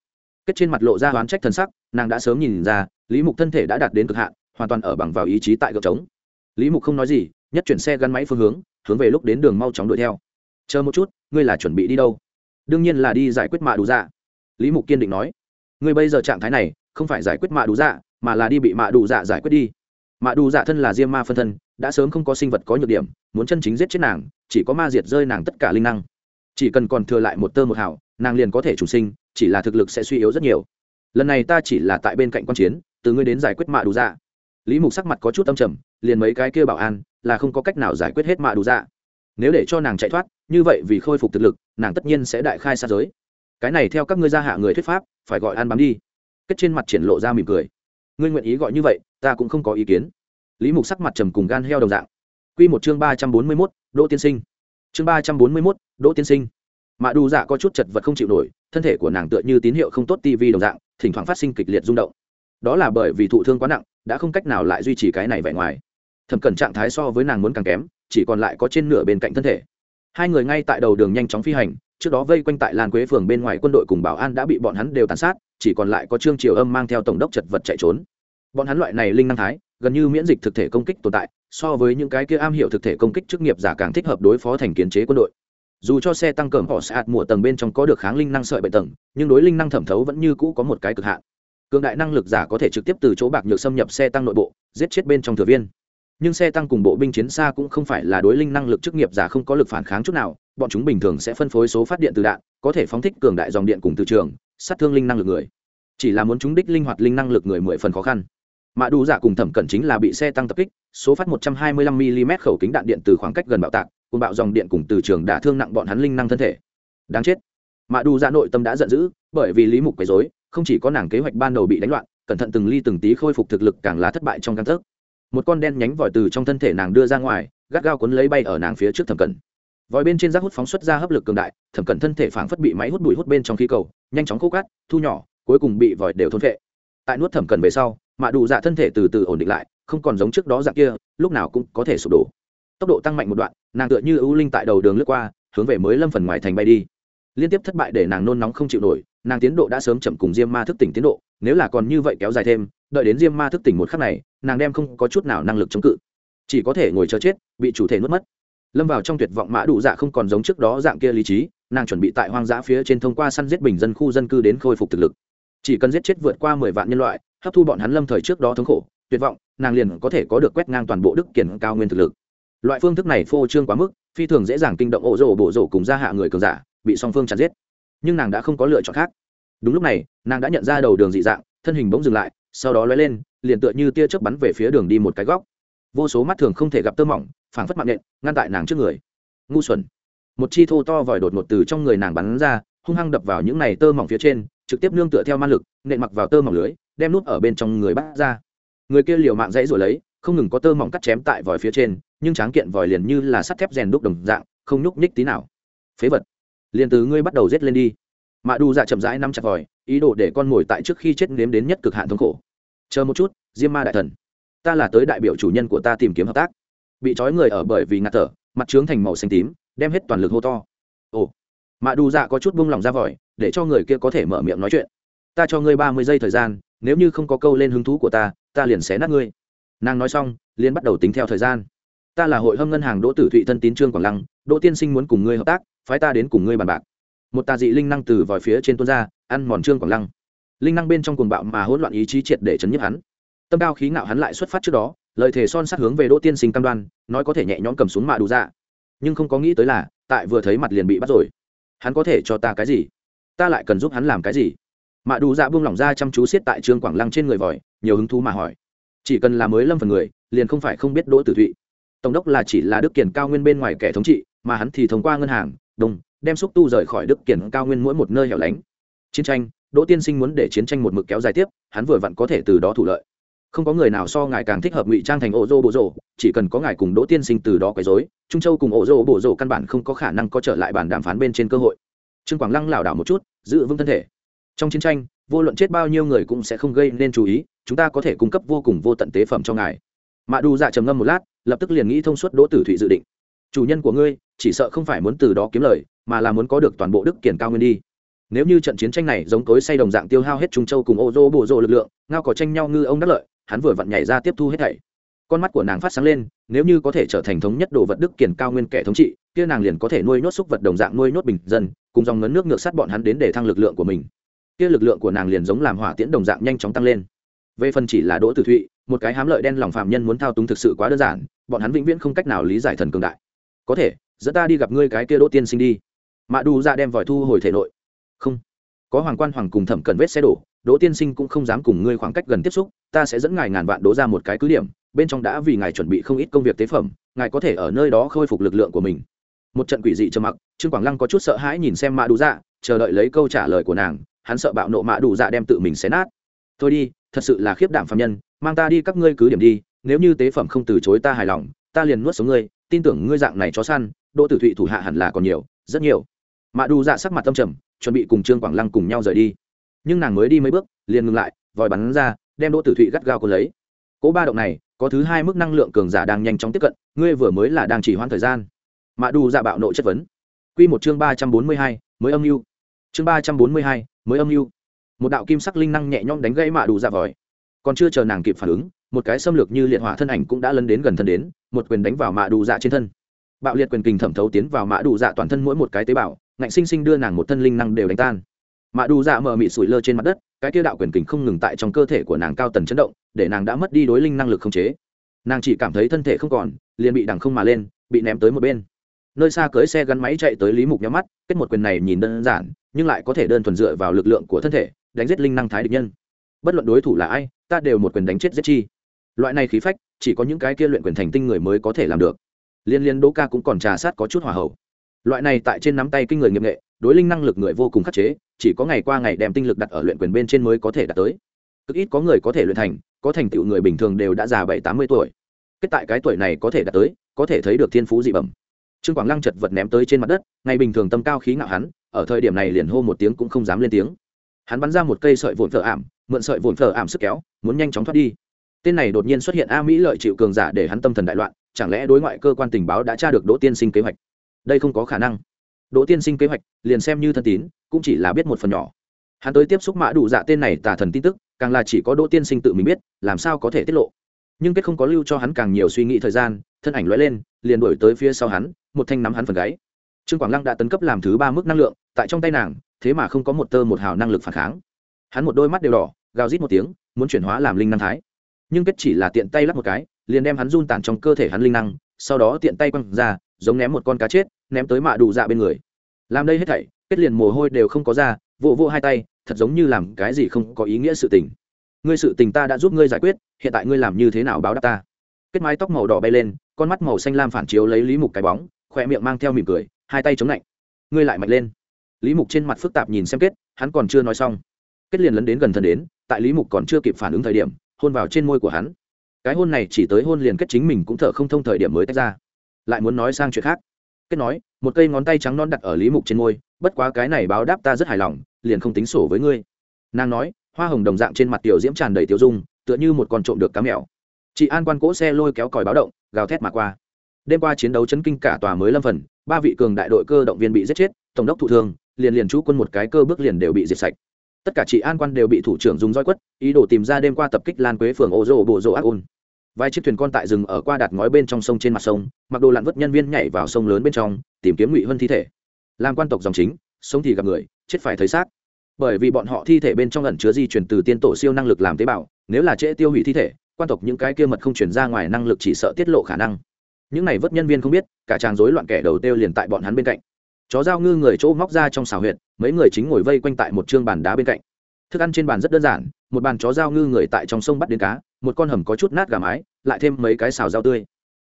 Kết trên mặt lộ ra oán trách thần sắc, nàng đã sớm nhìn ra, lý mục thân thể đã đạt đến cực hạn hoàn toàn ở bằng vào ý chí tại gợp trống. Lý mục không nói gì, nhất chuyển xe gắn máy phương hướng hướng về lúc đến đường mau chóng đuổi theo. Chờ một chút, ngươi là chuẩn bị đi đâu? Đương nhiên là đi giải quyết mạ đủ dạ. Lý mục kiên định nói. Ngươi bây giờ trạng thái này, không phải giải quyết mạ đủ dạ mà là đi bị mạ đủ dạ giải quyết đi. Mạ đủ dạ thân là diêm ma phân thân, đã sớm không có sinh vật có nhược điểm, muốn chân chính giết chết nàng, chỉ có ma diệt rơi nàng tất cả linh năng. Chỉ cần còn thừa lại một tơ một hảo nàng liền có thể chủ sinh, chỉ là thực lực sẽ suy yếu rất nhiều. Lần này ta chỉ là tại bên cạnh quan chiến, từ ngươi đến giải quyết mạ đủ dạ lý mục sắc mặt có chút tâm trầm, liền mấy cái kia bảo an, là không có cách nào giải quyết hết mạ đủ dạ. Nếu để cho nàng chạy thoát, như vậy vì khôi phục thực lực, nàng tất nhiên sẽ đại khai xa giới. Cái này theo các ngươi gia hạ người thuyết pháp, phải gọi an bám đi. Kết trên mặt triển lộ ra mỉm cười. Ngươi nguyện ý gọi như vậy, ta cũng không có ý kiến. Lý mục sắc mặt trầm cùng gan heo đồng dạng. Q một chương ba trăm bốn mươi mốt, đỗ tiên sinh. Chương ba trăm bốn mươi mốt, đỗ tiên sinh. Mạ đủ dạ có chút chật vật không chịu nổi, thân thể của nàng tựa như tín hiệu không tốt tv đồng dạng, thỉnh thoảng phát sinh kịch liệt rung động đó là bởi vì thụ thương quá nặng, đã không cách nào lại duy trì cái này vẻ ngoài. Thẩm cẩn trạng thái so với nàng muốn càng kém, chỉ còn lại có trên nửa bên cạnh thân thể. Hai người ngay tại đầu đường nhanh chóng phi hành, trước đó vây quanh tại làn quế phường bên ngoài quân đội cùng bảo an đã bị bọn hắn đều tàn sát, chỉ còn lại có trương triều âm mang theo tổng đốc chật vật chạy trốn. Bọn hắn loại này linh năng thái, gần như miễn dịch thực thể công kích tồn tại, so với những cái kia am hiểu thực thể công kích chức nghiệp giả càng thích hợp đối phó thành kiến chế quân đội. Dù cho xe tăng cường họ sẽ ạt mùa tầng bên trong có được kháng linh năng sợi bệnh tầng, nhưng đối linh năng thẩm thấu vẫn như cũ có một cái cực hạn cường đại năng lực giả có thể trực tiếp từ chỗ bạc nhược xâm nhập xe tăng nội bộ, giết chết bên trong thừa viên. Nhưng xe tăng cùng bộ binh chiến xa cũng không phải là đối linh năng lực chức nghiệp giả không có lực phản kháng chút nào, bọn chúng bình thường sẽ phân phối số phát điện từ đạn, có thể phóng thích cường đại dòng điện cùng từ trường, sát thương linh năng lực người. Chỉ là muốn chúng đích linh hoạt linh năng lực người mười phần khó khăn. Mạ đủ giả cùng thẩm cẩn chính là bị xe tăng tập kích, số phát 125 mm khẩu kính đạn điện từ khoảng cách gần bạo tạc cùng bạo dòng điện cùng từ trường đã thương nặng bọn hắn linh năng thân thể. Đáng chết. Mạ đủ giả nội tâm đã giận dữ, bởi vì lý mục quấy rối không chỉ có nàng kế hoạch ban đầu bị đánh loạn, cẩn thận từng ly từng tí khôi phục thực lực càng là thất bại trong căn thức một con đen nhánh vòi từ trong thân thể nàng đưa ra ngoài, gắt gao cuốn lấy bay ở nàng phía trước thẩm cẩn. Vòi bên trên rác hút phóng xuất ra hấp lực cường đại, thẩm cẩn thân thể phảng phất bị máy hút bụi hút bên trong khí cầu, nhanh chóng khô cát, thu nhỏ, cuối cùng bị vòi đều thôn vệ tại nuốt thẩm cẩn về sau, mạ đủ dạ thân thể từ từ ổn định lại, không còn giống trước đó dạng kia, lúc nào cũng có thể sụp đổ. Tốc độ tăng mạnh một đoạn, nàng tựa như ưu linh tại đầu đường lướt qua, hướng về mới lâm phần ngoài thành bay đi. Liên tiếp thất bại để nàng nôn nóng không chịu nổi nàng tiến độ đã sớm chậm cùng diêm ma thức tỉnh tiến độ, nếu là còn như vậy kéo dài thêm, đợi đến diêm ma thức tỉnh một khắc này, nàng đem không có chút nào năng lực chống cự. Chỉ có thể ngồi chờ chết, bị chủ thể nuốt mất. Lâm vào trong tuyệt vọng mã đủ dạ không còn giống trước đó dạng kia lý trí, nàng chuẩn bị tại hoang dã phía trên thông qua săn giết bình dân khu dân cư đến khôi phục thực lực. Chỉ cần giết chết vượt qua mười vạn nhân loại, hấp thu bọn hắn lâm thời trước đó thống khổ, tuyệt vọng, nàng liền có thể có được quét ngang toàn bộ đức kiển cao nguyên thực lực. Loại phương thức này phô trương quá mức, phi thường dễ dàng kinh động ổ rổ bổ rổ cùng gia hạ người cường giả, bị song phương chặt giết. Nhưng nàng đã không có lựa chọn khác đúng lúc này, nàng đã nhận ra đầu đường dị dạng, thân hình bỗng dừng lại, sau đó lóe lên, liền tựa như tia chớp bắn về phía đường đi một cái góc. Vô số mắt thường không thể gặp tơ mỏng, phảng phất mạng nhện, ngăn tại nàng trước người. Ngu xuẩn. Một chi thô to vòi đột ngột từ trong người nàng bắn ra, hung hăng đập vào những này tơ mỏng phía trên, trực tiếp nương tựa theo ma lực, nện mặc vào tơ mỏng lưới, đem nút ở bên trong người bắt ra. Người kia liều mạng dãy rồi lấy, không ngừng có tơ mỏng cắt chém tại vòi phía trên, nhưng tráng kiện vòi liền như là sắt thép rèn đúc đồng dạng, không nhúc nhích tí nào. Phế vật. Liền từ ngươi bắt đầu rết lên đi mạ đu dạ chậm rãi nắm chặt vòi, ý đồ để con mồi tại trước khi chết nếm đến nhất cực hạn thống khổ. Chờ một chút, diêm ma đại thần, ta là tới đại biểu chủ nhân của ta tìm kiếm hợp tác. Bị trói người ở bởi vì ngạt thở, mặt trướng thành màu xanh tím, đem hết toàn lực hô to. Ồ. Mạ Đu dạ có chút buông lỏng ra vòi, để cho người kia có thể mở miệng nói chuyện. Ta cho ngươi ba mươi giây thời gian, nếu như không có câu lên hứng thú của ta ta liền xé nát ngươi. Nàng nói xong, liền bắt đầu tính theo thời gian. Ta là hội hâm ngân hàng đỗ tử thụy thân tín trương quảng lăng, đỗ tiên sinh muốn cùng ngươi hợp tác, phái ta đến cùng ngươi bàn bạc một tà dị linh năng từ vòi phía trên tuôn ra, ăn mòn trương quảng lăng. Linh năng bên trong cuồng bạo mà hỗn loạn ý chí triệt để chấn nhức hắn. Tâm cao khí ngạo hắn lại xuất phát trước đó, lời thề son sát hướng về đỗ tiên sinh cam đoan, nói có thể nhẹ nhõm cầm xuống mạ đủ ra nhưng không có nghĩ tới là, tại vừa thấy mặt liền bị bắt rồi. Hắn có thể cho ta cái gì? Ta lại cần giúp hắn làm cái gì? Mạ đủ dạ buông lỏng ra chăm chú siết tại trương quảng lăng trên người vòi, nhiều hứng thú mà hỏi. Chỉ cần là mới lâm phần người, liền không phải không biết đỗ tử thụy. Tổng đốc là chỉ là đức kiển cao nguyên bên ngoài kẻ thống trị, mà hắn thì thông qua ngân hàng, đồng đem xúc tu rời khỏi đức kiển cao nguyên mỗi một nơi hẻo lánh. Chiến tranh, đỗ tiên sinh muốn để chiến tranh một mực kéo dài tiếp, hắn vừa vặn có thể từ đó thủ lợi. Không có người nào so ngài càng thích hợp ngụy trang thành ổ rô bộ rô chỉ cần có ngài cùng đỗ tiên sinh từ đó quấy dối trung châu cùng ổ rô bộ rô căn bản không có khả năng có trở lại bàn đàm phán bên trên cơ hội. Trương quảng lăng lảo đảo một chút, giữ vững thân thể. Trong chiến tranh, vô luận chết bao nhiêu người cũng sẽ không gây nên chú ý, chúng ta có thể cung cấp vô cùng vô tận tế phẩm cho ngài. Mạ đu dạ trầm ngâm một lát, lập tức liền nghĩ thông suốt đỗ tử thụy dự định. Chủ nhân của ngươi, chỉ sợ không phải muốn từ đó kiếm lời mà là muốn có được toàn bộ đức kiển cao nguyên đi. Nếu như trận chiến tranh này giống tối say đồng dạng tiêu hao hết trung châu cùng ô dô bộ rộ lực lượng, ngao có tranh nhau ngư ông đắc lợi, hắn vừa vặn nhảy ra tiếp thu hết thảy. Con mắt của nàng phát sáng lên, nếu như có thể trở thành thống nhất đồ vật đức kiển cao nguyên kẻ thống trị, kia nàng liền có thể nuôi nhốt xúc vật đồng dạng nuôi nhốt bình dân, cùng dòng ngấn nước ngược sát bọn hắn đến để thăng lực lượng của mình. Kia lực lượng của nàng liền giống làm hỏa tiễn đồng dạng nhanh chóng tăng lên. Về phần chỉ là đỗ tử thụy, một cái hám lợi đen lòng phạm nhân muốn thao túng thực sự quá đơn giản, bọn hắn vĩnh viễn không cách nào lý giải thần cường đại. Có thể, dẫn ta đi gặp ngươi cái kia đỗ tiên sinh đi mạ đu ra đem vòi thu hồi thể nội. Không, có hoàng quan hoàng cùng thẩm cần vết xe đổ, đỗ tiên sinh cũng không dám cùng ngươi khoảng cách gần tiếp xúc, ta sẽ dẫn ngài ngàn vạn đỗ ra một cái cứ điểm, bên trong đã vì ngài chuẩn bị không ít công việc tế phẩm, ngài có thể ở nơi đó khôi phục lực lượng của mình. Một trận quỷ dị trầm mặc, trương quảng lăng có chút sợ hãi nhìn xem mạ đủ dạ chờ đợi lấy câu trả lời của nàng, hắn sợ bạo nộ mạ đủ dạ đem tự mình xé nát. Thôi đi, thật sự là khiếp đảm phạm nhân, mang ta đi các ngươi cứ điểm đi, nếu như tế phẩm không từ chối ta hài lòng, ta liền nuốt sống ngươi, tin tưởng ngươi dạng này chó săn, đỗ tử thụy thủ hạ hẳn là còn nhiều, rất nhiều mạ đu dạ sắc mặt tâm trầm, chuẩn bị cùng trương quảng lăng cùng nhau rời đi. Nhưng nàng mới đi mấy bước, liền ngừng lại, vòi bắn ra, đem đỗ tử thụy gắt gao cô lấy. Cỗ ba động này, có thứ hai mức năng lượng cường giả đang nhanh chóng tiếp cận, ngươi vừa mới là đang chỉ hoãn thời gian. Mạ đu dạ bạo nộ chất vấn. Quy một chương ba trăm bốn mươi hai, mới âm mưu. Chương ba trăm bốn mươi hai, mới âm mưu. Một đạo kim sắc linh năng nhẹ nhõm đánh gãy mạ đu dạ vòi. Còn chưa chờ nàng kịp phản ứng, một cái xâm lược như liệt hỏa thân ảnh cũng đã lấn đến gần thân đến, một quyền đánh vào mạ đu dạ trên thân. Bạo liệt quyền kình thẩm thấu tiến vào mạ đủ dạ toàn thân mỗi một cái tế bào ngạnh sinh sinh đưa nàng một thân linh năng đều đánh tan. Mạ đủ dạ mở mị sủi lơ trên mặt đất, cái kia đạo quyền kình không ngừng tại trong cơ thể của nàng cao tần chấn động, để nàng đã mất đi đối linh năng lực không chế. Nàng chỉ cảm thấy thân thể không còn, liền bị đằng không mà lên, bị ném tới một bên. Nơi xa cưới xe gắn máy chạy tới lý mục nhắm mắt, kết một quyền này nhìn đơn giản, nhưng lại có thể đơn thuần dựa vào lực lượng của thân thể, đánh giết linh năng thái địch nhân. Bất luận đối thủ là ai, ta đều một quyền đánh chết giết chi. Loại này khí phách, chỉ có những cái kia luyện quyền thành tinh người mới có thể làm được. Liên liên đỗ ca cũng còn trà sát có chút hỏa hậu loại này tại trên nắm tay kinh người nghiệp nghệ, đối linh năng lực người vô cùng khắc chế, chỉ có ngày qua ngày đem tinh lực đặt ở luyện quyền bên trên mới có thể đạt tới. Cực ít có người có thể luyện thành, có thành tựu người bình thường đều đã già bảy, tám mươi tuổi. Kết tại cái tuổi này có thể đạt tới, có thể thấy được thiên phú dị bẩm. Trương quảng lăng chật vật ném tới trên mặt đất, ngày bình thường tâm cao khí ngạo hắn, ở thời điểm này liền hô một tiếng cũng không dám lên tiếng. Hắn bắn ra một cây sợi vồn phở ảm, mượn sợi vồn phở ảm sức kéo, muốn nhanh chóng thoát đi. Tên này đột nhiên xuất hiện a mỹ lợi chịu cường giả để hắn tâm thần đại loạn, chẳng lẽ đối ngoại cơ quan tình báo đã tra được đỗ tiên sinh kế hoạch? Đây không có khả năng. Đỗ tiên sinh kế hoạch, liền xem như thân tín, cũng chỉ là biết một phần nhỏ. Hắn tới tiếp xúc mã đủ dạ tên này tà thần tin tức, càng là chỉ có đỗ tiên sinh tự mình biết, làm sao có thể tiết lộ. Nhưng kết không có lưu cho hắn càng nhiều suy nghĩ thời gian, thân ảnh lóe lên, liền đổi tới phía sau hắn, một thanh nắm hắn phần gáy. Trương quảng lăng đã tấn cấp làm thứ ba mức năng lượng, tại trong tay nàng, thế mà không có một tơ một hào năng lực phản kháng. Hắn một đôi mắt đều đỏ, gào rít một tiếng, muốn chuyển hóa làm linh năng thái. Nhưng kết chỉ là tiện tay lắp một cái, liền đem hắn run tản trong cơ thể hắn linh năng, sau đó tiện tay quăng ra, giống ném một con cá chết ném tới mạ đủ dạ bên người. Làm đây hết thảy kết liền mồ hôi đều không có ra vụ vô, vô hai tay thật giống như làm cái gì không có ý nghĩa sự tình. Ngươi sự tình ta đã giúp ngươi giải quyết hiện tại ngươi làm như thế nào báo đáp ta? Kết mái tóc màu đỏ bay lên con mắt màu xanh lam phản chiếu lấy lý mục cái bóng khoe miệng mang theo mỉm cười hai tay chống lạnh. Ngươi lại mạnh lên. Lý mục trên mặt phức tạp nhìn xem kết hắn còn chưa nói xong. Kết liền lấn đến gần thân đến tại lý mục còn chưa kịp phản ứng thời điểm hôn vào trên môi của hắn. Cái hôn này chỉ tới hôn liền kết chính mình cũng thở không thông thời điểm mới tách ra. Lại muốn nói sang chuyện khác kết nói, một cây ngón tay trắng non đặt ở lý mục trên môi, bất quá cái này báo đáp ta rất hài lòng, liền không tính sổ với ngươi. Nàng nói, hoa hồng đồng dạng trên mặt tiểu diễm tràn đầy tiêu dung, tựa như một con trộm được cá mèo. Chị an quan cỗ xe lôi kéo còi báo động, gào thét mà qua. Đêm qua chiến đấu chấn kinh cả tòa mới lâm phần, ba vị cường đại đội cơ động viên bị giết chết, tổng đốc thụ thương, liền liền chú quân một cái cơ bước liền đều bị diệt sạch. Tất cả chị an quan đều bị thủ trưởng dùng roi quất, ý đồ tìm ra đêm qua tập kích lan quế phường ô rô bộ rô ác ôn vài chiếc thuyền con tại rừng ở qua đặt ngói bên trong sông trên mặt sông, mặc đồ lặn vất nhân viên nhảy vào sông lớn bên trong, tìm kiếm ngụy hơn thi thể. Làm quan tộc dòng chính, sống thì gặp người, chết phải thấy xác. Bởi vì bọn họ thi thể bên trong ẩn chứa di chuyển từ tiên tổ siêu năng lực làm tế bào, nếu là trễ tiêu hủy thi thể, quan tộc những cái kia mật không chuyển ra ngoài năng lực chỉ sợ tiết lộ khả năng. Những này vất nhân viên không biết, cả tràng rối loạn kẻ đầu tiêu liền tại bọn hắn bên cạnh. Chó dao ngư người chỗ móc ra trong xào huyệt, mấy người chính ngồi vây quanh tại một chương bàn đá bên cạnh. Thức ăn trên bàn rất đơn giản, một bàn chó dao ngư người tại trong sông bắt đến cá một con hầm có chút nát gà mái, lại thêm mấy cái xào rau tươi.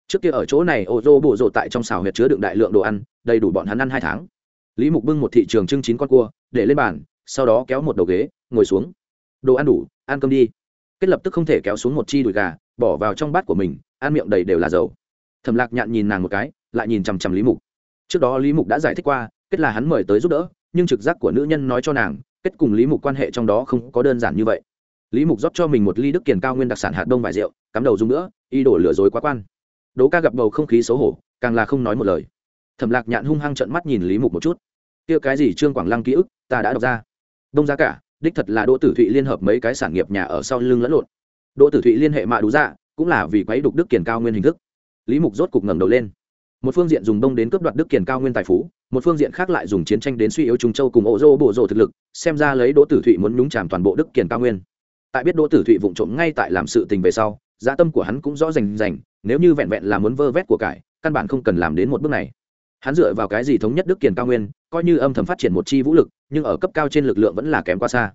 Trước kia ở chỗ này, ô rô bộ rộ tại trong xào huyệt chứa đựng đại lượng đồ ăn, đầy đủ bọn hắn ăn hai tháng. Lý mục bưng một thị trường trưng chín con cua, để lên bàn, sau đó kéo một đầu ghế, ngồi xuống. Đồ ăn đủ, ăn cơm đi. Kết lập tức không thể kéo xuống một chi đùi gà, bỏ vào trong bát của mình, ăn miệng đầy đều là dầu. Thầm lạc nhạn nhìn nàng một cái, lại nhìn chằm chằm lý mục. Trước đó lý mục đã giải thích qua, kết là hắn mời tới giúp đỡ, nhưng trực giác của nữ nhân nói cho nàng, kết cùng lý mục quan hệ trong đó không có đơn giản như vậy lý mục rót cho mình một ly đức kiền cao nguyên đặc sản hạt đông vải rượu, cắm đầu dùng nữa, y đổ lừa dối quá quan. Đố ca gặp bầu không khí xấu hổ, càng là không nói một lời. Thẩm lạc nhạn hung hăng trận mắt nhìn lý mục một chút. Kia cái gì trương quảng lăng ký ức, ta đã đọc ra. Đông giá cả, đích thật là đỗ tử thụy liên hợp mấy cái sản nghiệp nhà ở sau lưng lẫn lộn. Đỗ tử thụy liên hệ mạ đủ dạ cũng là vì quấy đục đức kiền cao nguyên hình thức. Lý mục rốt cục ngẩng đầu lên. Một phương diện dùng đông đến cướp đoạt đức kiền cao nguyên tài phú, một phương diện khác lại dùng chiến tranh đến suy yếu trung châu cùng ô dô bộ rộ thực lực, xem ra lấy đỗ tử thụy muốn nhúng chàm toàn bộ đức kiền cao nguyên tại biết đỗ tử thụy vụng trộm ngay tại làm sự tình về sau dã tâm của hắn cũng rõ rành rành, nếu như vẹn vẹn là muốn vơ vét của cải, căn bản không cần làm đến một bước này. Hắn dựa vào cái gì thống nhất đức kiền cao nguyên, coi như âm thầm phát triển một chi vũ lực, nhưng ở cấp cao trên lực lượng vẫn là kém quá xa.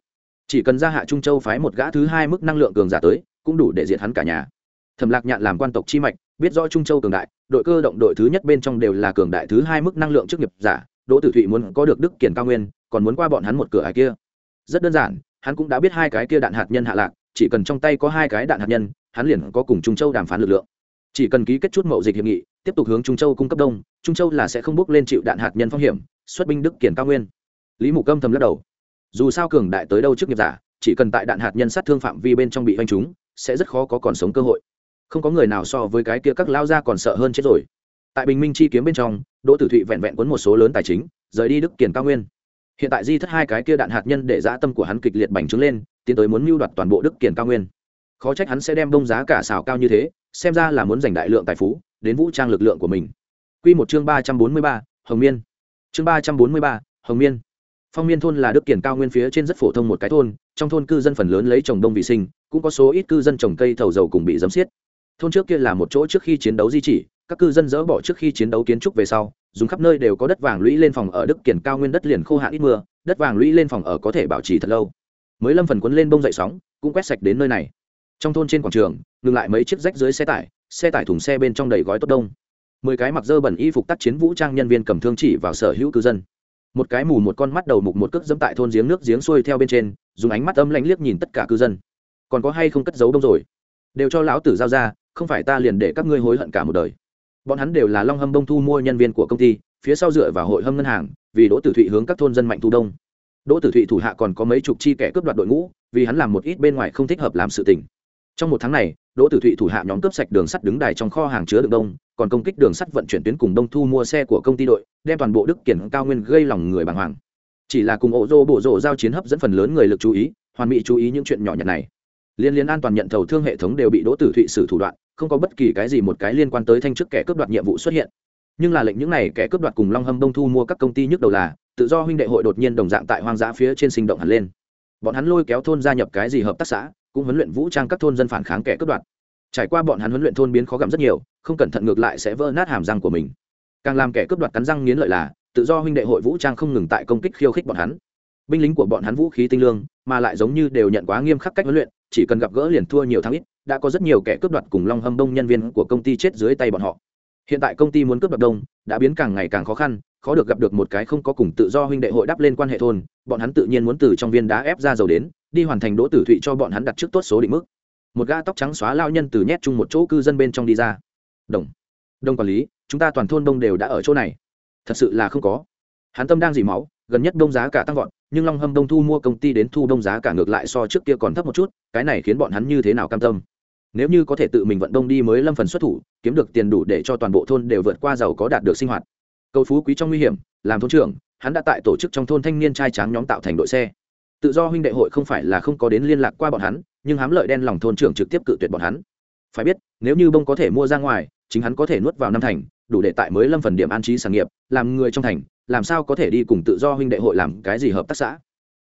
Chỉ cần gia hạ trung châu phái một gã thứ hai mức năng lượng cường giả tới, cũng đủ để diệt hắn cả nhà. Thẩm lạc nhạn làm quan tộc chi mạch, biết rõ trung châu cường đại, đội cơ động đội thứ nhất bên trong đều là cường đại thứ hai mức năng lượng chức nghiệp giả, đỗ tử thụy muốn có được đức kiển cao nguyên, còn muốn qua bọn hắn một cửa ải kia. Rất đơn giản hắn cũng đã biết hai cái kia đạn hạt nhân hạ lạc, chỉ cần trong tay có hai cái đạn hạt nhân, hắn liền có cùng trung châu đàm phán lực lượng. Chỉ cần ký kết chút mậu dịch hiệp nghị, tiếp tục hướng trung châu cung cấp đông, trung châu là sẽ không bước lên chịu đạn hạt nhân phong hiểm, xuất binh đức kiển cao nguyên. Lý mục âm thầm lắc đầu. Dù sao cường đại tới đâu trước nghiệp giả, chỉ cần tại đạn hạt nhân sát thương phạm vi bên trong bị oanh chúng sẽ rất khó có còn sống cơ hội. Không có người nào so với cái kia các lao gia còn sợ hơn chết rồi. Tại bình minh chi kiếm bên trong, đỗ tử thụy vẹn vẹn cuốn một số lớn tài chính, rời đi đức kiển cao nguyên hiện tại di thất hai cái kia đạn hạt nhân để dã tâm của hắn kịch liệt bành trướng lên, tiến tới muốn mưu đoạt toàn bộ đức kiển cao nguyên. Khó trách hắn sẽ đem bông giá cả xào cao như thế, xem ra là muốn giành đại lượng tài phú, đến vũ trang lực lượng của mình. Quy một chương ba trăm bốn mươi ba, hồng miên. Chương ba trăm bốn mươi ba, hồng miên. Phong miên thôn là đức kiển cao nguyên phía trên rất phổ thông một cái thôn, trong thôn cư dân phần lớn lấy trồng đông vị sinh, cũng có số ít cư dân trồng cây thầu dầu cùng bị dấm xiết. Thôn trước kia là một chỗ trước khi chiến đấu di chỉ, các cư dân dỡ bỏ trước khi chiến đấu kiến trúc về sau dùng khắp nơi đều có đất vàng lũy lên phòng ở đức kiển cao nguyên đất liền khô hạn ít mưa, đất vàng lũy lên phòng ở có thể bảo trì thật lâu. Mới lâm phần quấn lên bông dậy sóng, cũng quét sạch đến nơi này. Trong thôn trên quảng trường, ngừng lại mấy chiếc rách dưới xe tải xe tải thùng xe bên trong đầy gói tốt đông. Mười cái mặc dơ bẩn y phục tác chiến vũ trang nhân viên cầm thương chỉ vào sở hữu cư dân. Một cái mù một con mắt đầu mục một cước dẫm tại thôn giếng nước giếng xuôi theo bên trên, dùng ánh mắt âm lãnh liếc nhìn tất cả cư dân. Còn có hay không cất giấu đông rồi? Đều cho lão tử giao ra, không phải ta liền để các ngươi hối hận cả một đời bọn hắn đều là long hâm đông thu mua nhân viên của công ty, phía sau dựa vào hội hâm ngân hàng, vì đỗ tử thụy hướng các thôn dân mạnh thu đông. Đỗ tử thụy thủ hạ còn có mấy chục chi kẻ cướp đoạt đội ngũ, vì hắn làm một ít bên ngoài không thích hợp làm sự tình. Trong một tháng này, đỗ tử thụy thủ hạ nhóm cướp sạch đường sắt đứng đài trong kho hàng chứa đựng đông, còn công kích đường sắt vận chuyển tuyến cùng đông thu mua xe của công ty đội, đem toàn bộ đức kiển cao nguyên gây lòng người bàng hoàng. Chỉ là cùng ổ rô bộ rộ giao chiến hấp dẫn phần lớn người lực chú ý, hoàn mỹ chú ý những chuyện nhỏ nhặt này. Liên liên an toàn nhận thầu thương hệ thống đều bị đỗ tử thụy xử thủ đoạn không có bất kỳ cái gì một cái liên quan tới thanh chức kẻ cướp đoạt nhiệm vụ xuất hiện. Nhưng là lệnh những này kẻ cướp đoạt cùng long hâm đông thu mua các công ty nhức đầu là, tự do huynh đệ hội đột nhiên đồng dạng tại hoang dã phía trên sinh động hẳn lên. Bọn hắn lôi kéo thôn gia nhập cái gì hợp tác xã, cũng huấn luyện vũ trang các thôn dân phản kháng kẻ cướp đoạt. Trải qua bọn hắn huấn luyện thôn biến khó gặm rất nhiều, không cẩn thận ngược lại sẽ vỡ nát hàm răng của mình. Càng làm kẻ cướp đoạt cắn răng nghiến lợi là, tự do huynh đệ hội vũ trang không ngừng tại công kích khiêu khích bọn hắn. Binh lính của bọn hắn vũ khí tinh lương, mà lại giống như đều nhận quá nghiêm khắc cách huấn luyện, chỉ cần gặp gỡ liền thua nhiều thắng ít đã có rất nhiều kẻ cướp đoạt cùng long hâm đông nhân viên của công ty chết dưới tay bọn họ. Hiện tại công ty muốn cướp đoạt đông, đã biến càng ngày càng khó khăn, khó được gặp được một cái không có cùng tự do huynh đệ hội đáp lên quan hệ thôn, bọn hắn tự nhiên muốn từ trong viên đá ép ra dầu đến, đi hoàn thành đỗ tử thụy cho bọn hắn đặt trước tốt số định mức. Một gã tóc trắng xóa lao nhân từ nhét chung một chỗ cư dân bên trong đi ra. Đồng đông quản lý, chúng ta toàn thôn đông đều đã ở chỗ này. Thật sự là không có. Hắn tâm đang dỉ máu, gần nhất đông giá cả tăng vọt, nhưng long hâm đông thu mua công ty đến thu đông giá cả ngược lại so trước kia còn thấp một chút, cái này khiến bọn hắn như thế nào cam tâm? Nếu như có thể tự mình vận đông đi mới lâm phần xuất thủ, kiếm được tiền đủ để cho toàn bộ thôn đều vượt qua giàu có đạt được sinh hoạt. Cầu phú quý trong nguy hiểm, làm thôn trưởng, hắn đã tại tổ chức trong thôn thanh niên trai tráng nhóm tạo thành đội xe. Tự do huynh đệ hội không phải là không có đến liên lạc qua bọn hắn, nhưng hám lợi đen lòng thôn trưởng trực tiếp cự tuyệt bọn hắn. Phải biết, nếu như bông có thể mua ra ngoài, chính hắn có thể nuốt vào năm thành, đủ để tại mới lâm phần điểm an trí sản nghiệp, làm người trong thành, làm sao có thể đi cùng tự do huynh đệ hội làm cái gì hợp tác xã?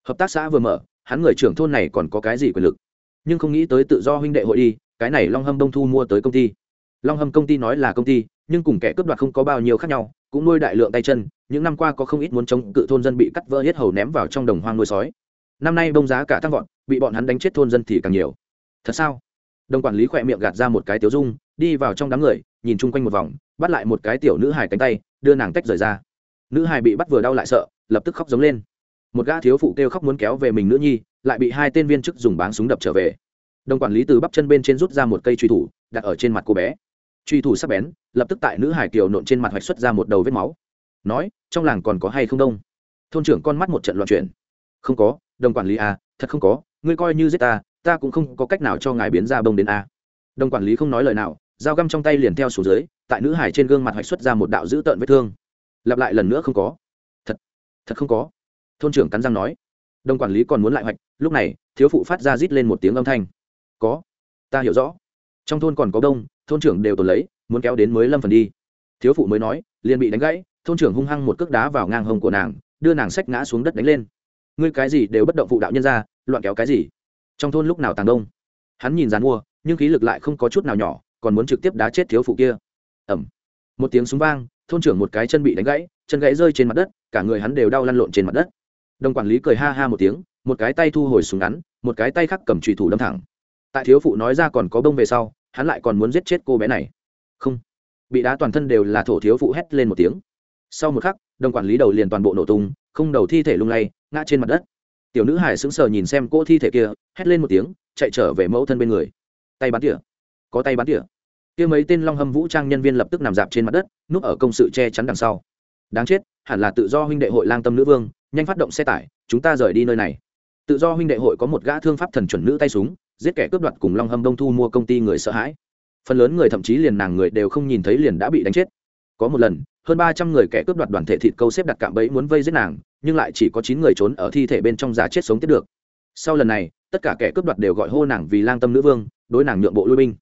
Hợp tác xã vừa mở, hắn người trưởng thôn này còn có cái gì quyền lực? Nhưng không nghĩ tới tự do huynh đệ hội đi cái này long hâm đông thu mua tới công ty. Long hâm công ty nói là công ty, nhưng cùng kẻ cướp đoạt không có bao nhiêu khác nhau, cũng nuôi đại lượng tay chân, những năm qua có không ít muốn chống cự thôn dân bị cắt vỡ hết hầu ném vào trong đồng hoang nuôi sói. Năm nay bông giá cả tăng vọt, bị bọn hắn đánh chết thôn dân thì càng nhiều. Thật sao? Đồng quản lý khỏe miệng gạt ra một cái tiếu dung, đi vào trong đám người, nhìn chung quanh một vòng, bắt lại một cái tiểu nữ hài cánh tay, đưa nàng tách rời ra. Nữ hài bị bắt vừa đau lại sợ, lập tức khóc giống lên. Một gã thiếu phụ kêu khóc muốn kéo về mình nữ nhi, lại bị hai tên viên chức dùng báng súng đập trở về đồng quản lý từ bắp chân bên trên rút ra một cây truy thủ, đặt ở trên mặt cô bé. Truy thủ sắp bén, lập tức tại nữ hải kiều nộn trên mặt hoạch xuất ra một đầu vết máu. Nói, trong làng còn có hay không đông? Thôn trưởng con mắt một trận loạn chuyển. Không có, đồng quản lý à thật không có, ngươi coi như giết ta ta cũng không có cách nào cho ngài biến ra bông đến a. Đồng quản lý không nói lời nào, dao găm trong tay liền theo xuống dưới, tại nữ hải trên gương mặt hoạch xuất ra một đạo dữ tợn vết thương. Lặp lại lần nữa không có. Thật thật không có. Thôn trưởng cắn răng nói. Đồng quản lý còn muốn lại hoạch, lúc này, thiếu phụ phát ra rít lên một tiếng âm thanh có. Ta hiểu rõ. Trong thôn còn có đông, thôn trưởng đều tồn lấy, muốn kéo đến mới lâm phần đi. Thiếu phụ mới nói, liền bị đánh gãy, thôn trưởng hung hăng một cước đá vào ngang hông của nàng, đưa nàng sách ngã xuống đất đánh lên. Ngươi cái gì đều bất động phụ đạo nhân ra, loạn kéo cái gì? Trong thôn lúc nào tàng đông? Hắn nhìn dàn mua, nhưng khí lực lại không có chút nào nhỏ, còn muốn trực tiếp đá chết thiếu phụ kia. Ẩm một tiếng súng vang, thôn trưởng một cái chân bị đánh gãy, chân gãy rơi trên mặt đất, cả người hắn đều đau lăn lộn trên mặt đất. Đồng quản lý cười ha ha một tiếng, một cái tay thu hồi súng ngắn, một cái tay khác cầm trùy thủ đâm thẳng tại thiếu phụ nói ra còn có bông về sau, hắn lại còn muốn giết chết cô bé này. Không. Bị đá toàn thân đều là thổ thiếu phụ hét lên một tiếng. Sau một khắc, đồng quản lý đầu liền toàn bộ nổ tung, không đầu thi thể lung lay, ngã trên mặt đất. Tiểu nữ hải sững sờ nhìn xem cô thi thể kia, hét lên một tiếng, chạy trở về mẫu thân bên người. Tay bắn tỉa. Có tay bắn tỉa. Kia mấy tên long hâm vũ trang nhân viên lập tức nằm dạp trên mặt đất, núp ở công sự che chắn đằng sau. Đáng chết, hẳn là tự do huynh đệ hội lang tâm nữ vương, nhanh phát động xe tải, chúng ta rời đi nơi này. Tự do huynh đệ hội có một gã thương pháp thần chuẩn nữ tay súng giết kẻ cướp đoạt cùng long hâm đông thu mua công ty người sợ hãi. Phần lớn người thậm chí liền nàng người đều không nhìn thấy liền đã bị đánh chết. Có một lần, hơn ba trăm người kẻ cướp đoạt đoàn thể thịt câu xếp đặt cạm bẫy muốn vây giết nàng, nhưng lại chỉ có chín người trốn ở thi thể bên trong giả chết sống tiếp được. Sau lần này, tất cả kẻ cướp đoạt đều gọi hô nàng vì lang tâm nữ vương, đối nàng nhượng bộ lui binh.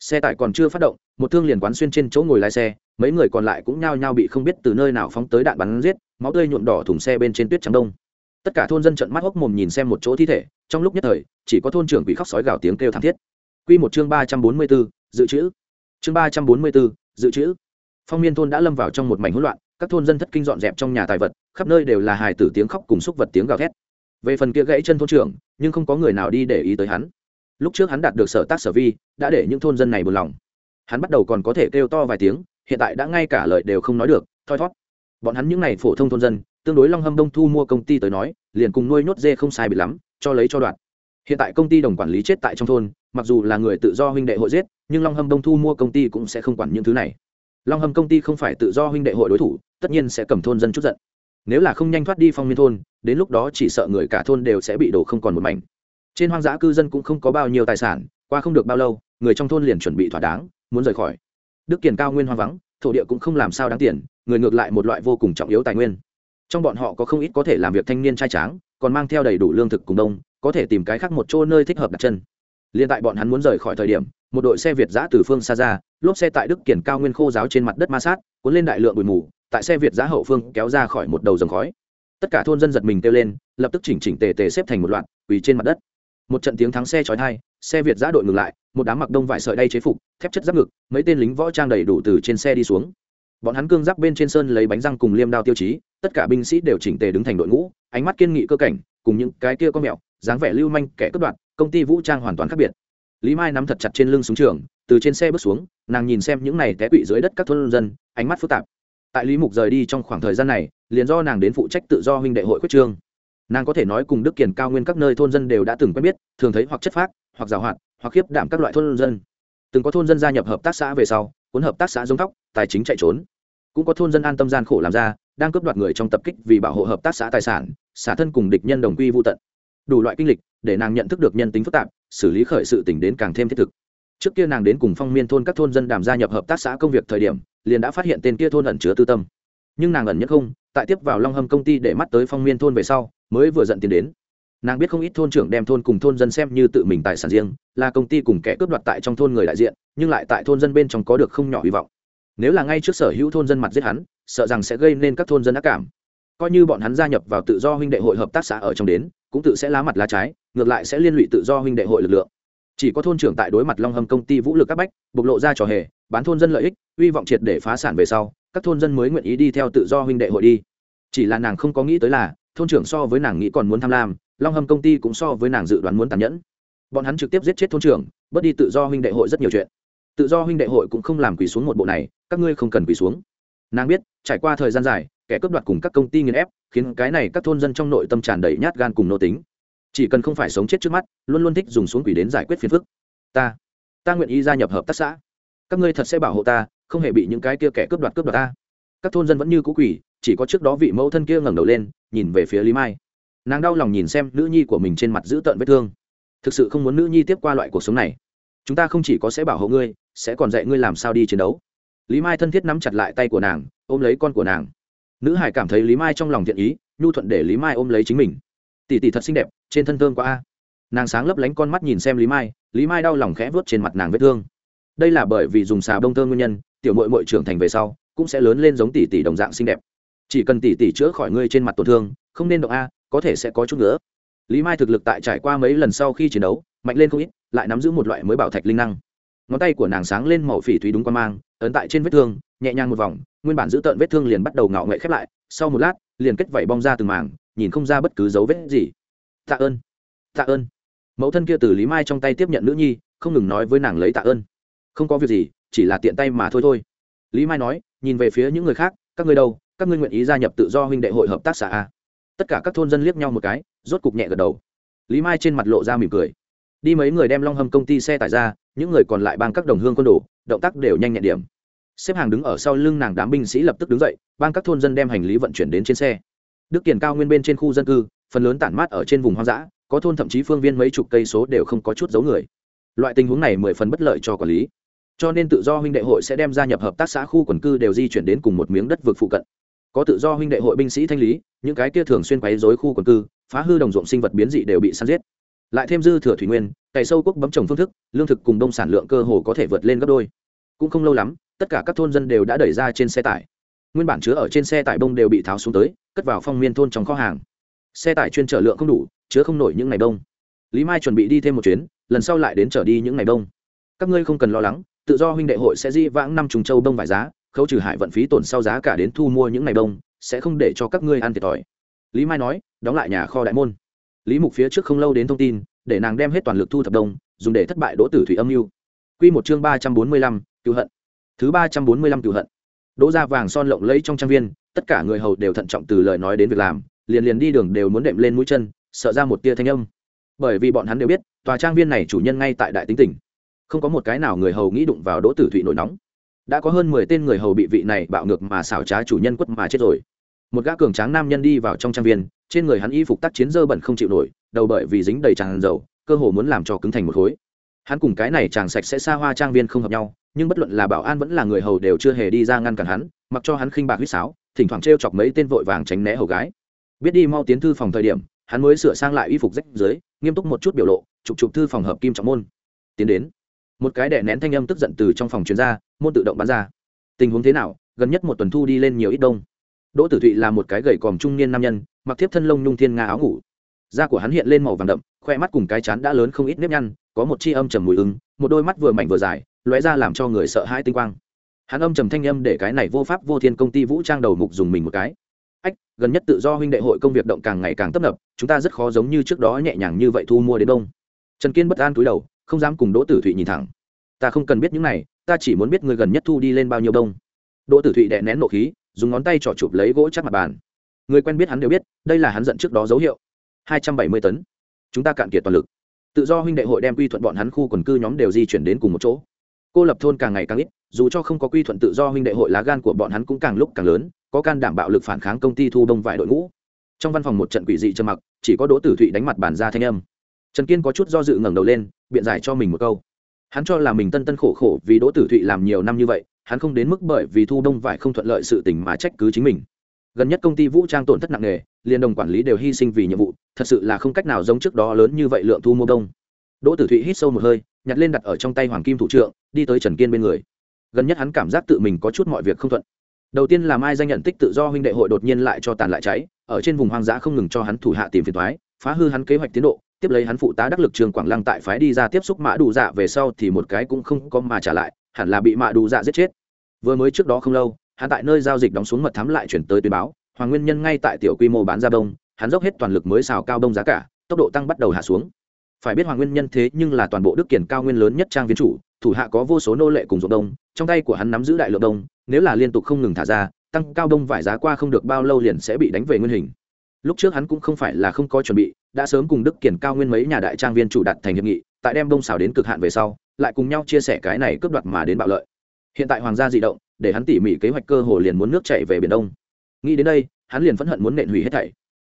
Xe tải còn chưa phát động, một thương liền quán xuyên trên chỗ ngồi lái xe, mấy người còn lại cũng nhao nhao bị không biết từ nơi nào phóng tới đạn bắn giết, máu tươi nhuộm đỏ thùng xe bên trên tuyết trắng đông tất cả thôn dân trận mắt hốc mồm nhìn xem một chỗ thi thể trong lúc nhất thời chỉ có thôn trưởng bị khóc sói gào tiếng kêu thảm thiết Quy một chương ba trăm bốn mươi 344, dự trữ. Chương ba trăm bốn mươi 344, dự trữ. Phong Miên thôn đã lâm vào trong một mảnh hỗn loạn, các thôn dân thất kinh dọn dẹp trong nhà tài vật, khắp nơi đều là hài tử tiếng khóc cùng xúc vật tiếng gào thét. Về phần kia gãy chân thôn trưởng, nhưng không có người nào đi để ý tới hắn. Lúc trước hắn đạt được sở tác sở vi, đã để những thôn dân này buồn lòng. Hắn bắt đầu còn có thể kêu to vài tiếng, hiện tại đã ngay cả lời đều không nói được, thoi thoát. Bọn hắn những này phổ thông thôn dân, tương đối Long Hâm Đông thu mua công ty tới nói, liền cùng nuôi nhốt dê không sai bị lắm, cho lấy cho đoạn. Hiện tại công ty đồng quản lý chết tại trong thôn mặc dù là người tự do huynh đệ hội giết nhưng long hâm đông thu mua công ty cũng sẽ không quản những thứ này. Long hâm công ty không phải tự do huynh đệ hội đối thủ tất nhiên sẽ cầm thôn dân chút giận. Nếu là không nhanh thoát đi phong miên thôn đến lúc đó chỉ sợ người cả thôn đều sẽ bị đổ không còn một mảnh. Trên hoang dã cư dân cũng không có bao nhiêu tài sản qua không được bao lâu người trong thôn liền chuẩn bị thỏa đáng muốn rời khỏi. Đức kiền cao nguyên hoang vắng thổ địa cũng không làm sao đáng tiền người ngược lại một loại vô cùng trọng yếu tài nguyên trong bọn họ có không ít có thể làm việc thanh niên trai tráng, còn mang theo đầy đủ lương thực cùng đông, có thể tìm cái khác một chỗ nơi thích hợp đặt chân. Liên tại bọn hắn muốn rời khỏi thời điểm, một đội xe việt giã từ phương xa ra, lốp xe tại đức kiển cao nguyên khô giáo trên mặt đất ma sát, cuốn lên đại lượng bụi mù, tại xe việt giã hậu phương kéo ra khỏi một đầu dòng khói. Tất cả thôn dân giật mình kêu lên, lập tức chỉnh chỉnh tề tề xếp thành một loạt, quỳ trên mặt đất. Một trận tiếng thắng xe chói tai, xe việt giã đội ngừng lại, một đám mặc đông vải sợi đay chế phục, thép chất giáp ngực, mấy tên lính võ trang đầy đủ từ trên xe đi xuống. Bọn hắn cương giáp bên trên sơn lấy bánh răng cùng liêm đao tiêu chí tất cả binh sĩ đều chỉnh tề đứng thành đội ngũ, ánh mắt kiên nghị cơ cảnh, cùng những cái kia có mẹo, dáng vẻ lưu manh, kẻ cướp đoạt, công ty vũ trang hoàn toàn khác biệt. Lý mai nắm thật chặt trên lưng súng trường, từ trên xe bước xuống, nàng nhìn xem những này té quỵ dưới đất các thôn dân, ánh mắt phức tạp. Tại lý mục rời đi trong khoảng thời gian này, liền do nàng đến phụ trách tự do huynh đệ hội quyết trương. Nàng có thể nói cùng đức kiền cao nguyên các nơi thôn dân đều đã từng quen biết, thường thấy hoặc chất phác, hoặc giàu hoạt hoặc khiếp đảm các loại thôn dân. Từng có thôn dân gia nhập hợp tác xã về sau, cuốn hợp tác xã giống tóc tài chính chạy trốn. Cũng có thôn dân an tâm gian khổ làm ra đang cướp đoạt người trong tập kích vì bảo hộ hợp tác xã tài sản, xả thân cùng địch nhân đồng quy vô tận. Đủ loại kinh lịch, để nàng nhận thức được nhân tính phức tạp, xử lý khởi sự tỉnh đến càng thêm thiết thực. Trước kia nàng đến cùng phong miên thôn các thôn dân đàm gia nhập hợp tác xã công việc thời điểm, liền đã phát hiện tên kia thôn ẩn chứa tư tâm. Nhưng nàng ẩn nhất không, tại tiếp vào long hâm công ty để mắt tới phong miên thôn về sau, mới vừa dẫn tiền đến. Nàng biết không ít thôn trưởng đem thôn cùng thôn dân xem như tự mình tài sản riêng, là công ty cùng kẻ cướp đoạt tại trong thôn người đại diện, nhưng lại tại thôn dân bên trong có được không nhỏ hy vọng. Nếu là ngay trước sở hữu thôn dân mặt giết hắn sợ rằng sẽ gây nên các thôn dân ác cảm. Coi như bọn hắn gia nhập vào tự do huynh đệ hội hợp tác xã ở trong đến, cũng tự sẽ lá mặt lá trái, ngược lại sẽ liên lụy tự do huynh đệ hội lực lượng. Chỉ có thôn trưởng tại đối mặt long hâm công ty vũ lực các bách, bộc lộ ra trò hề, bán thôn dân lợi ích, hy vọng triệt để phá sản về sau, các thôn dân mới nguyện ý đi theo tự do huynh đệ hội đi. Chỉ là nàng không có nghĩ tới là, thôn trưởng so với nàng nghĩ còn muốn tham lam, long hâm công ty cũng so với nàng dự đoán muốn tàn nhẫn. Bọn hắn trực tiếp giết chết thôn trưởng, bớt đi tự do huynh đệ hội rất nhiều chuyện. Tự do huynh đệ hội cũng không làm quỳ xuống một bộ này, các ngươi không cần quỳ xuống nàng biết, trải qua thời gian dài, kẻ cướp đoạt cùng các công ty nghiền ép, khiến cái này các thôn dân trong nội tâm tràn đầy nhát gan cùng nô tính. Chỉ cần không phải sống chết trước mắt, luôn luôn thích dùng xuống quỷ đến giải quyết phiền phức. Ta ta nguyện ý gia nhập hợp tác xã. Các ngươi thật sẽ bảo hộ ta, không hề bị những cái kia kẻ cướp đoạt cướp đoạt ta. Các thôn dân vẫn như cũ quỷ, chỉ có trước đó vị mẫu thân kia ngẩng đầu lên, nhìn về phía lý mai. Nàng đau lòng nhìn xem nữ nhi của mình trên mặt giữ tợn vết thương. Thực sự không muốn nữ nhi tiếp qua loại cuộc sống này. Chúng ta không chỉ có sẽ bảo hộ ngươi, sẽ còn dạy ngươi làm sao đi chiến đấu lý mai thân thiết nắm chặt lại tay của nàng, ôm lấy con của nàng. Nữ hải cảm thấy lý mai trong lòng thiện ý, nhu thuận để lý mai ôm lấy chính mình. Tỷ tỷ thật xinh đẹp, trên thân thơm quá a. Nàng sáng lấp lánh con mắt nhìn xem lý mai lý mai đau lòng khẽ vớt trên mặt nàng vết thương. Đây là bởi vì dùng xà bông thơm nguyên nhân, tiểu mội mội trưởng thành về sau, cũng sẽ lớn lên giống tỷ tỷ đồng dạng xinh đẹp. Chỉ cần tỷ tỷ chữa khỏi ngươi trên mặt tổn thương, không nên động a, có thể sẽ có chút nữa. Lý mai thực lực tại trải qua mấy lần sau khi chiến đấu, mạnh lên không ít, lại nắm giữ một loại mới bảo thạch linh năng ngón tay của nàng sáng lên màu phỉ thúy đúng qua mang, ấn tại trên vết thương, nhẹ nhàng một vòng, nguyên bản giữ tợn vết thương liền bắt đầu ngạo nghệ khép lại, sau một lát, liền kết vảy bong ra từng mảng, nhìn không ra bất cứ dấu vết gì. Tạ ơn tạ ơn. Mẫu thân kia từ lý mai trong tay tiếp nhận nữ nhi, không ngừng nói với nàng lấy tạ ơn. Không có việc gì, chỉ là tiện tay mà thôi thôi. Lý mai nói, nhìn về phía những người khác, các ngươi đâu, các ngươi nguyện ý gia nhập tự do huynh đệ hội hợp tác xã a tất cả các thôn dân liếc nhau một cái, rốt cục nhẹ gật đầu. Lý mai trên mặt lộ ra mỉm cười. Đi mấy người đem long hầm công ty xe tải ra những người còn lại bang các đồng hương quân đồ, động tác đều nhanh nhẹn điểm. Xếp hàng đứng ở sau lưng nàng đám binh sĩ lập tức đứng dậy, bang các thôn dân đem hành lý vận chuyển đến trên xe. Đức kiển cao nguyên bên trên khu dân cư, phần lớn tản mát ở trên vùng hoang dã, có thôn thậm chí phương viên mấy chục cây số đều không có chút dấu người. Loại tình huống này mười phần bất lợi cho quản lý. Cho nên tự do huynh đệ hội sẽ đem gia nhập hợp tác xã khu quần cư đều di chuyển đến cùng một miếng đất vực phụ cận. Có tự do huynh đệ hội binh sĩ thanh lý, những cái kia thường xuyên quấy dối khu quần cư, phá hư đồng ruộng sinh vật biến dị đều bị săn giết lại thêm dư thừa thủy nguyên, cày sâu quốc bấm trồng phương thức, lương thực cùng đông sản lượng cơ hồ có thể vượt lên gấp đôi. Cũng không lâu lắm, tất cả các thôn dân đều đã đẩy ra trên xe tải. Nguyên bản chứa ở trên xe tải bông đều bị tháo xuống tới, cất vào phong miên thôn trong kho hàng. Xe tải chuyên trở lượng không đủ, chứa không nổi những ngày đông. Lý mai chuẩn bị đi thêm một chuyến, lần sau lại đến trở đi những ngày đông. Các ngươi không cần lo lắng, tự do huynh đệ hội sẽ di vãng năm trùng châu đông vải giá, khấu trừ hại vận phí tổn sau giá cả đến thu mua những ngày đông, sẽ không để cho các ngươi ăn thiệt thòi. Lý mai nói, đóng lại nhà kho đại môn lý mục phía trước không lâu đến thông tin, để nàng đem hết toàn lực thu thập đông, dùng để thất bại đỗ tử thủy âm mưu. Quy một chương ba trăm bốn mươi lăm, cựu hận. Thứ ba trăm bốn mươi lăm, cựu hận. Đỗ ra vàng son lộng lẫy trong trang viên, tất cả người hầu đều thận trọng từ lời nói đến việc làm, liền liền đi đường đều muốn đệm lên mũi chân, sợ ra một tia thanh âm. Bởi vì bọn hắn đều biết, tòa trang viên này chủ nhân ngay tại đại tính tỉnh. Không có một cái nào người hầu nghĩ đụng vào đỗ tử thụy nổi nóng. Đã có hơn mười tên người hầu bị vị này bạo ngược mà xảo trá chủ nhân quất mà chết rồi. Một gã cường tráng nam nhân đi vào trong trang viên trên người hắn y phục tác chiến dơ bẩn không chịu nổi, đầu bởi vì dính đầy tràn dầu, cơ hồ muốn làm cho cứng thành một khối. Hắn cùng cái này chàng sạch sẽ xa hoa trang viên không hợp nhau, nhưng bất luận là bảo an vẫn là người hầu đều chưa hề đi ra ngăn cản hắn, mặc cho hắn khinh bạc huýt sáo, thỉnh thoảng t r e o chọc mấy tên vội vàng tránh né hầu gái. Biết đi mau tiến thư phòng thời điểm, hắn mới sửa sang lại y phục rách dưới, nghiêm túc một chút biểu lộ, chụp chụp thư phòng hợp kim trọng môn. Tiến đến, một cái đẻ nén thanh âm tức giận từ trong phòng chuyên gia môn tự động bắn ra. Tình huống thế nào? Gần nhất một tuần thu đi lên nhiều ít đông đỗ tử thụy là một cái gầy còm trung niên nam nhân, mặc thiếp thân lông nhung thiên nga áo ngủ. Da của hắn hiện lên màu vàng đậm, khoe mắt cùng cái chán đã lớn không ít nếp nhăn, có một chi âm trầm mùi ứng, một đôi mắt vừa mảnh vừa dài, lóe ra làm cho người sợ hãi tinh quang. Hắn âm trầm thanh âm để cái này vô pháp, vô thiên công ty vũ trang đầu mục dùng mình một cái. Ách, gần nhất tự do huynh đệ hội công việc động càng ngày càng tấp nập, chúng ta rất khó giống như trước đó nhẹ nhàng như vậy thu mua đến đông. Trần kiên bất an túi đầu, không dám cùng đỗ tử thụy nhìn thẳng. Ta không cần biết những này, ta chỉ muốn biết người gần nhất thu đi lên bao nhiêu đông. Đỗ tử thụy đè nén nộ khí dùng ngón tay trỏ chụp lấy gỗ chắc mặt bàn. Người quen biết hắn đều biết, đây là hắn giận trước đó dấu hiệu. Hai trăm bảy mươi tấn. Chúng ta cạn kiệt toàn lực. Tự do huynh đệ hội đem quy thuận bọn hắn khu quần cư nhóm đều di chuyển đến cùng một chỗ. Cô lập thôn càng ngày càng ít, dù cho không có quy thuận tự do huynh đệ hội lá gan của bọn hắn cũng càng lúc càng lớn, có can đảm bạo lực phản kháng công ty thu đông vài đội ngũ. Trong văn phòng một trận quỷ dị trầm mặc, chỉ có đỗ tử thụy đánh mặt bàn ra thanh âm. Trần kiên có chút do dự ngẩng đầu lên, biện giải cho mình một câu. Hắn cho là mình tân tân khổ khổ vì đỗ tử thụy làm nhiều năm như vậy hắn không đến mức bởi vì thu đông vải không thuận lợi sự tình mà trách cứ chính mình. Gần nhất công ty vũ trang tổn thất nặng nề liên đồng quản lý đều hy sinh vì nhiệm vụ, thật sự là không cách nào giống trước đó lớn như vậy lượng thu mua đông. Đỗ tử thụy hít sâu một hơi, nhặt lên đặt ở trong tay hoàng kim thủ trượng, đi tới trần kiên bên người. Gần nhất hắn cảm giác tự mình có chút mọi việc không thuận. Đầu tiên là mai danh nhận tích tự do huynh đệ hội đột nhiên lại cho tàn lại cháy, ở trên vùng hoang dã không ngừng cho hắn thủ hạ tìm phiền thoái phá hư hắn kế hoạch tiến độ, tiếp lấy hắn phụ tá đắc lực trường quảng lăng tại phái đi ra tiếp xúc mã đủ dạ về sau thì một cái cũng không có mà trả lại hẳn là bị mạ đủ dạ giết chết. Vừa mới trước đó không lâu, hắn tại nơi giao dịch đóng xuống mật thám lại chuyển tới tuyên báo, hoàng nguyên nhân ngay tại tiểu quy mô bán ra đông, hắn dốc hết toàn lực mới xào cao đông giá cả, tốc độ tăng bắt đầu hạ xuống. Phải biết hoàng nguyên nhân thế nhưng là toàn bộ đức kiển cao nguyên lớn nhất trang viên chủ, thủ hạ có vô số nô lệ cùng ruộng đông, trong tay của hắn nắm giữ đại lượng đông, nếu là liên tục không ngừng thả ra, tăng cao đông vải giá qua không được bao lâu liền sẽ bị đánh về nguyên hình. Lúc trước hắn cũng không phải là không có chuẩn bị, đã sớm cùng đức kiển cao nguyên mấy nhà đại trang viên chủ đặt thành hiệp nghị tại đem đông xào đến cực hạn về sau, lại cùng nhau chia sẻ cái này cướp đoạt mà đến bạo lợi. Hiện tại hoàng gia di động, để hắn tỉ mỉ kế hoạch cơ hồ liền muốn nước chạy về biển đông. Nghĩ đến đây, hắn liền phẫn hận muốn nện hủy hết thảy.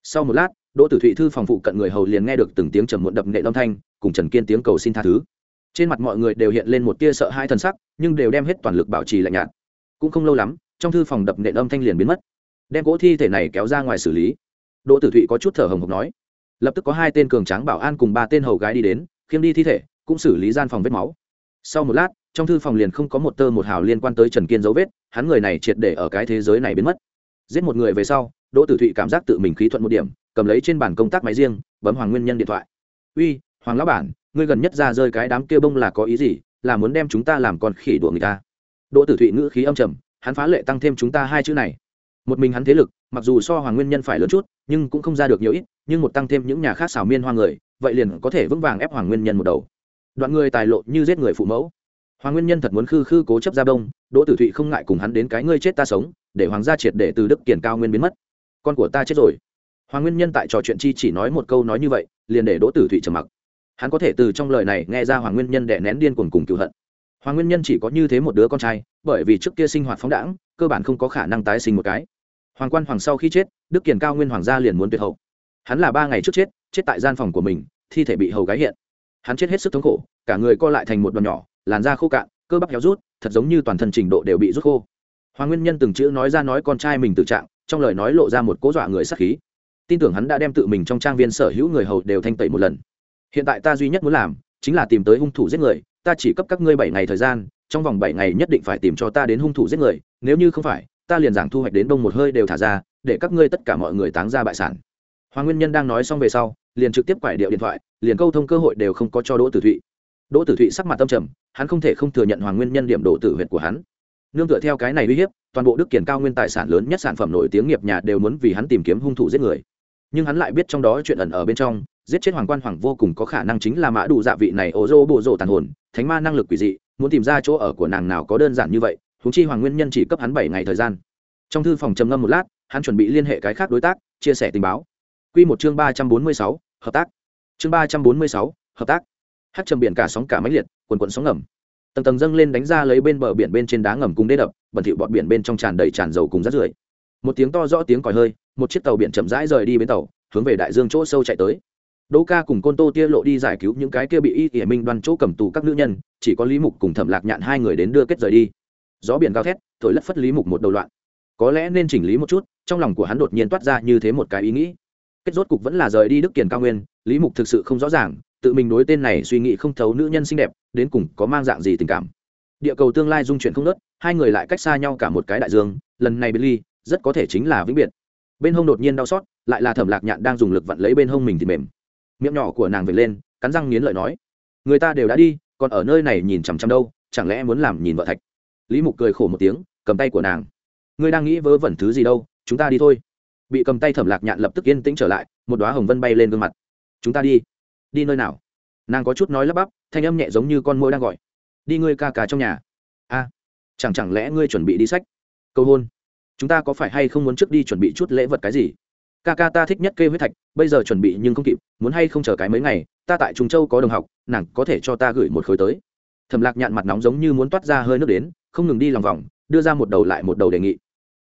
Sau một lát, đỗ tử thụy thư phòng phụ cận người hầu liền nghe được từng tiếng trầm muộn đập nệ âm thanh, cùng trần kiên tiếng cầu xin tha thứ. Trên mặt mọi người đều hiện lên một tia sợ hai thần sắc, nhưng đều đem hết toàn lực bảo trì lạnh nhạt. Cũng không lâu lắm, trong thư phòng đập nện âm thanh liền biến mất. Đem cỗ thi thể này kéo ra ngoài xử lý. Đỗ tử thụy có chút thở hồng hộc nói, lập tức có hai tên cường tráng bảo an cùng ba tên hầu gái đi đến khiêng đi thi thể, cũng xử lý gian phòng vết máu. Sau một lát, trong thư phòng liền không có một tơ một hào liên quan tới trần kiên dấu vết, hắn người này triệt để ở cái thế giới này biến mất. Giết một người về sau, đỗ tử thụy cảm giác tự mình khí thuận một điểm, cầm lấy trên bàn công tác máy riêng, bấm hoàng nguyên nhân điện thoại. Uy, hoàng lão bản, ngươi gần nhất ra rơi cái đám kia bông là có ý gì? Là muốn đem chúng ta làm con khỉ đùa người ta. Đỗ tử thụy ngữ khí âm trầm, hắn phá lệ tăng thêm chúng ta hai chữ này một mình hắn thế lực, mặc dù so hoàng nguyên nhân phải lớn chút, nhưng cũng không ra được nhiều ít, nhưng một tăng thêm những nhà khác xảo miên hoa người, vậy liền có thể vững vàng ép hoàng nguyên nhân một đầu. Đoạn người tài lộ như giết người phụ mẫu. Hoàng nguyên nhân thật muốn khư khư cố chấp ra đông, đỗ tử thụy không ngại cùng hắn đến cái ngươi chết ta sống, để hoàng gia triệt để từ đức kiển cao nguyên biến mất. Con của ta chết rồi. Hoàng nguyên nhân tại trò chuyện chi chỉ nói một câu nói như vậy, liền để đỗ tử thụy trầm mặc. Hắn có thể từ trong lời này nghe ra hoàng nguyên nhân đẻ nén điên cuồng cùng cựu hận. Hoàng nguyên nhân chỉ có như thế một đứa con trai, bởi vì trước kia sinh hoạt phóng đãng, cơ bản không có khả năng tái sinh một cái hoàng quan hoàng sau khi chết, đức kiển cao nguyên hoàng gia liền muốn tuyệt hậu. Hắn là ba ngày trước chết chết tại gian phòng của mình, thi thể bị hầu gái hiện. Hắn chết hết sức thống khổ, cả người co lại thành một đoàn nhỏ, làn da khô cạn, cơ bắp héo rút, thật giống như toàn thân trình độ đều bị rút khô. Hoàng nguyên nhân từng chữ nói ra nói con trai mình tự trạng, trong lời nói lộ ra một cố dọa người sắc khí. Tin tưởng hắn đã đem tự mình trong trang viên sở hữu người hầu đều thanh tẩy một lần. Hiện tại ta duy nhất muốn làm, chính là tìm tới hung thủ giết người, ta chỉ cấp các ngươi bảy ngày thời gian, trong vòng bảy ngày nhất định phải tìm cho ta đến hung thủ giết người, nếu như không phải ta liền giảng thu hoạch đến đông một hơi đều thả ra, để các ngươi tất cả mọi người táng ra bại sản. Hoàng nguyên nhân đang nói xong về sau, liền trực tiếp quải điệu điện thoại, liền câu thông cơ hội đều không có cho đỗ tử thụy. Đỗ tử thụy sắc mặt tâm trầm, hắn không thể không thừa nhận hoàng nguyên nhân điểm độ tử huyệt của hắn. Nương tựa theo cái này uy hiếp, toàn bộ đức kiển cao nguyên tài sản lớn nhất sản phẩm nổi tiếng nghiệp nhà đều muốn vì hắn tìm kiếm hung thủ giết người. Nhưng hắn lại biết trong đó chuyện ẩn ở bên trong, giết chết hoàng quan hoàng vô cùng có khả năng chính là mã đủ dạ vị này ổ rô bộ rộ tàn hồn, thánh ma năng lực quỷ dị, muốn tìm ra chỗ ở của nàng nào có đơn giản như vậy húng chi hoàng nguyên nhân chỉ cấp hắn bảy ngày thời gian. Trong thư phòng trầm ngâm một lát, hắn chuẩn bị liên hệ cái khác đối tác, chia sẻ tình báo. Q một chương ba trăm bốn mươi sáu, hợp tác. Chương ba trăm bốn mươi sáu, hợp tác. Hát trầm biển cả sóng cả máy liệt, quần quận sóng ngầm. Tầng tầng dâng lên đánh ra lấy bên bờ biển bên trên đá ngầm cùng đê đập, bẩn thỉu bọt biển bên trong tràn đầy tràn dầu cùng rát rưởi. Một tiếng to rõ tiếng còi hơi, một chiếc tàu biển chậm rãi rời đi bến tàu, hướng về đại dương chỗ sâu chạy tới. Đỗ ca cùng côn tô tia lộ đi giải cứu những cái kia bị y ỉa minh đoan chỗ cầm tù các nữ nhân, chỉ có lý mục cùng thẩm lạc nhạn hai người đến đưa kết rời đi gió biển gào thét, thổi lất phất lý mục một đầu loạn. Có lẽ nên chỉnh lý một chút, trong lòng của hắn đột nhiên toát ra như thế một cái ý nghĩ. Kết rốt cục vẫn là rời đi đức kiền cao nguyên, lý mục thực sự không rõ ràng, tự mình đối tên này suy nghĩ không thấu nữ nhân xinh đẹp, đến cùng có mang dạng gì tình cảm. Địa cầu tương lai dung chuyển không nớt hai người lại cách xa nhau cả một cái đại dương, lần này biệt ly rất có thể chính là vĩnh biệt. Bên hông đột nhiên đau xót, lại là thẩm lạc nhạn đang dùng lực vặn lấy bên hông mình thì mềm. Miệng nhỏ của nàng vệt lên, cắn răng nghiến lợi nói, người ta đều đã đi, còn ở nơi này nhìn chằm chằm đâu, chẳng lẽ muốn làm nhìn vợ thạch? Lý mục cười khổ một tiếng, cầm tay của nàng. Ngươi đang nghĩ vớ vẩn thứ gì đâu, chúng ta đi thôi. Bị cầm tay thẩm lạc nhạn lập tức yên tĩnh trở lại, một đoá hồng vân bay lên gương mặt. Chúng ta đi. Đi nơi nào? Nàng có chút nói lắp bắp, thanh âm nhẹ giống như con môi đang gọi. Đi ngươi ca ca trong nhà. A, chẳng chẳng lẽ ngươi chuẩn bị đi sách? Câu hôn. Chúng ta có phải hay không muốn trước đi chuẩn bị chút lễ vật cái gì? Ca ca ta thích nhất kê huyết thạch, bây giờ chuẩn bị nhưng không kịp, muốn hay không chờ cái mấy ngày, ta tại trung châu có đồng học, nàng có thể cho ta gửi một khối tới. Thầm lạc nhạn mặt nóng giống như muốn toát ra hơi nước đến không ngừng đi lòng vòng, đưa ra một đầu lại một đầu đề nghị.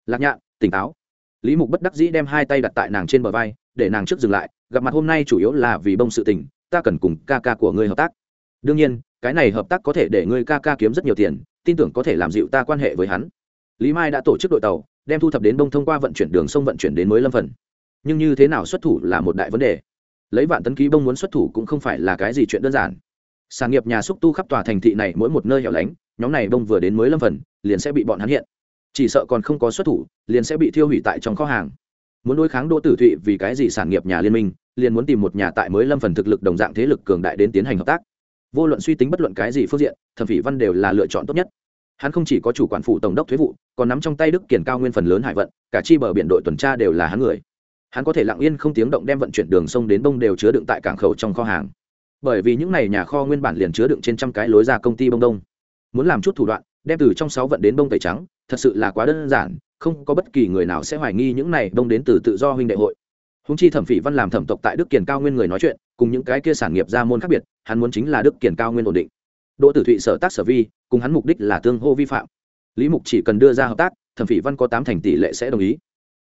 Lạc nhạn, tỉnh táo. Lý mục bất đắc dĩ đem hai tay đặt tại nàng trên bờ vai, để nàng trước dừng lại, gặp mặt hôm nay chủ yếu là vì bông sự tình, ta cần cùng ca ca của ngươi hợp tác. Đương nhiên, cái này hợp tác có thể để ngươi ca ca kiếm rất nhiều tiền, tin tưởng có thể làm dịu ta quan hệ với hắn. Lý mai đã tổ chức đội tàu, đem thu thập đến bông thông qua vận chuyển đường sông vận chuyển đến mới lâm phần. Nhưng như thế nào xuất thủ là một đại vấn đề. Lấy vạn tấn ký bông muốn xuất thủ cũng không phải là cái gì chuyện đơn giản. Sản nghiệp nhà xúc tu khắp tòa thành thị này mỗi một nơi hẻo lánh nhóm này đông vừa đến mới lâm phần, liền sẽ bị bọn hắn hiện. Chỉ sợ còn không có xuất thủ, liền sẽ bị thiêu hủy tại trong kho hàng. Muốn đối kháng đỗ tử thụy vì cái gì sản nghiệp nhà liên minh, liền muốn tìm một nhà tại mới lâm phần thực lực đồng dạng thế lực cường đại đến tiến hành hợp tác. Vô luận suy tính bất luận cái gì phương diện, thẩm phỉ văn đều là lựa chọn tốt nhất. Hắn không chỉ có chủ quản phụ tổng đốc thuế vụ, còn nắm trong tay đức kiển cao nguyên phần lớn hải vận, cả chi bờ biển đội tuần tra đều là hắn người. Hắn có thể lặng yên không tiếng động đem vận chuyển đường sông đến bông đều chứa đựng tại cảng khẩu trong kho hàng. Bởi vì những n à y nhà kho nguyên bản liền chứa đựng trên trăm cái lối ra công ty bông đông muốn làm chút thủ đoạn, đem từ trong sáu vận đến bông tẩy trắng, thật sự là quá đơn giản, không có bất kỳ người nào sẽ hoài nghi những này bông đến từ tự do huynh đệ hội. Húng chi thẩm phỉ văn làm thẩm tộc tại đức kiển cao nguyên người nói chuyện, cùng những cái kia sản nghiệp ra môn khác biệt, hắn muốn chính là đức kiển cao nguyên ổn định. Đỗ tử thụy sở tác sở vi, cùng hắn mục đích là tương hô vi phạm. Lý mục chỉ cần đưa ra hợp tác, thẩm phỉ văn có tám thành tỷ lệ sẽ đồng ý.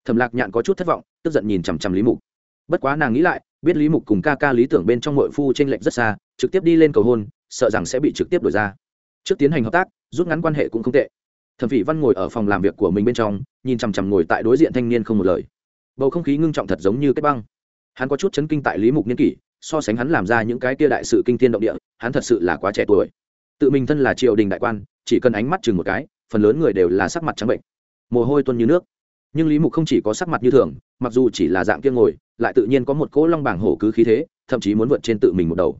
Thẩm lạc nhạn có chút thất vọng, tức giận nhìn chằm chằm lý mục. Bất quá nàng nghĩ lại, biết lý mục cùng ca ca lý tưởng bên trong nội phu t r ê n lệch rất xa, trực tiếp đi lên cầu hôn, sợ rằng sẽ bị trực tiếp đổi ra trước tiến hành hợp tác, rút ngắn quan hệ cũng không tệ. Thẩm phỉ văn ngồi ở phòng làm việc của mình bên trong, nhìn chằm chằm ngồi tại đối diện thanh niên không một lời. Bầu không khí ngưng trọng thật giống như kết băng. Hắn có chút chấn kinh tại lý mục niên kỷ, so sánh hắn làm ra những cái kia đại sự kinh thiên động địa, hắn thật sự là quá trẻ tuổi. Tự mình thân là triều đình đại quan, chỉ cần ánh mắt chừng một cái, phần lớn người đều là sắc mặt trắng bệnh. Mồ hôi tuân như nước. Nhưng lý mục không chỉ có sắc mặt như thường, mặc dù chỉ là dạng kia ngồi, lại tự nhiên có một cỗ long bảng hổ cứ khí thế, thậm chí muốn vượt trên tự mình một đầu.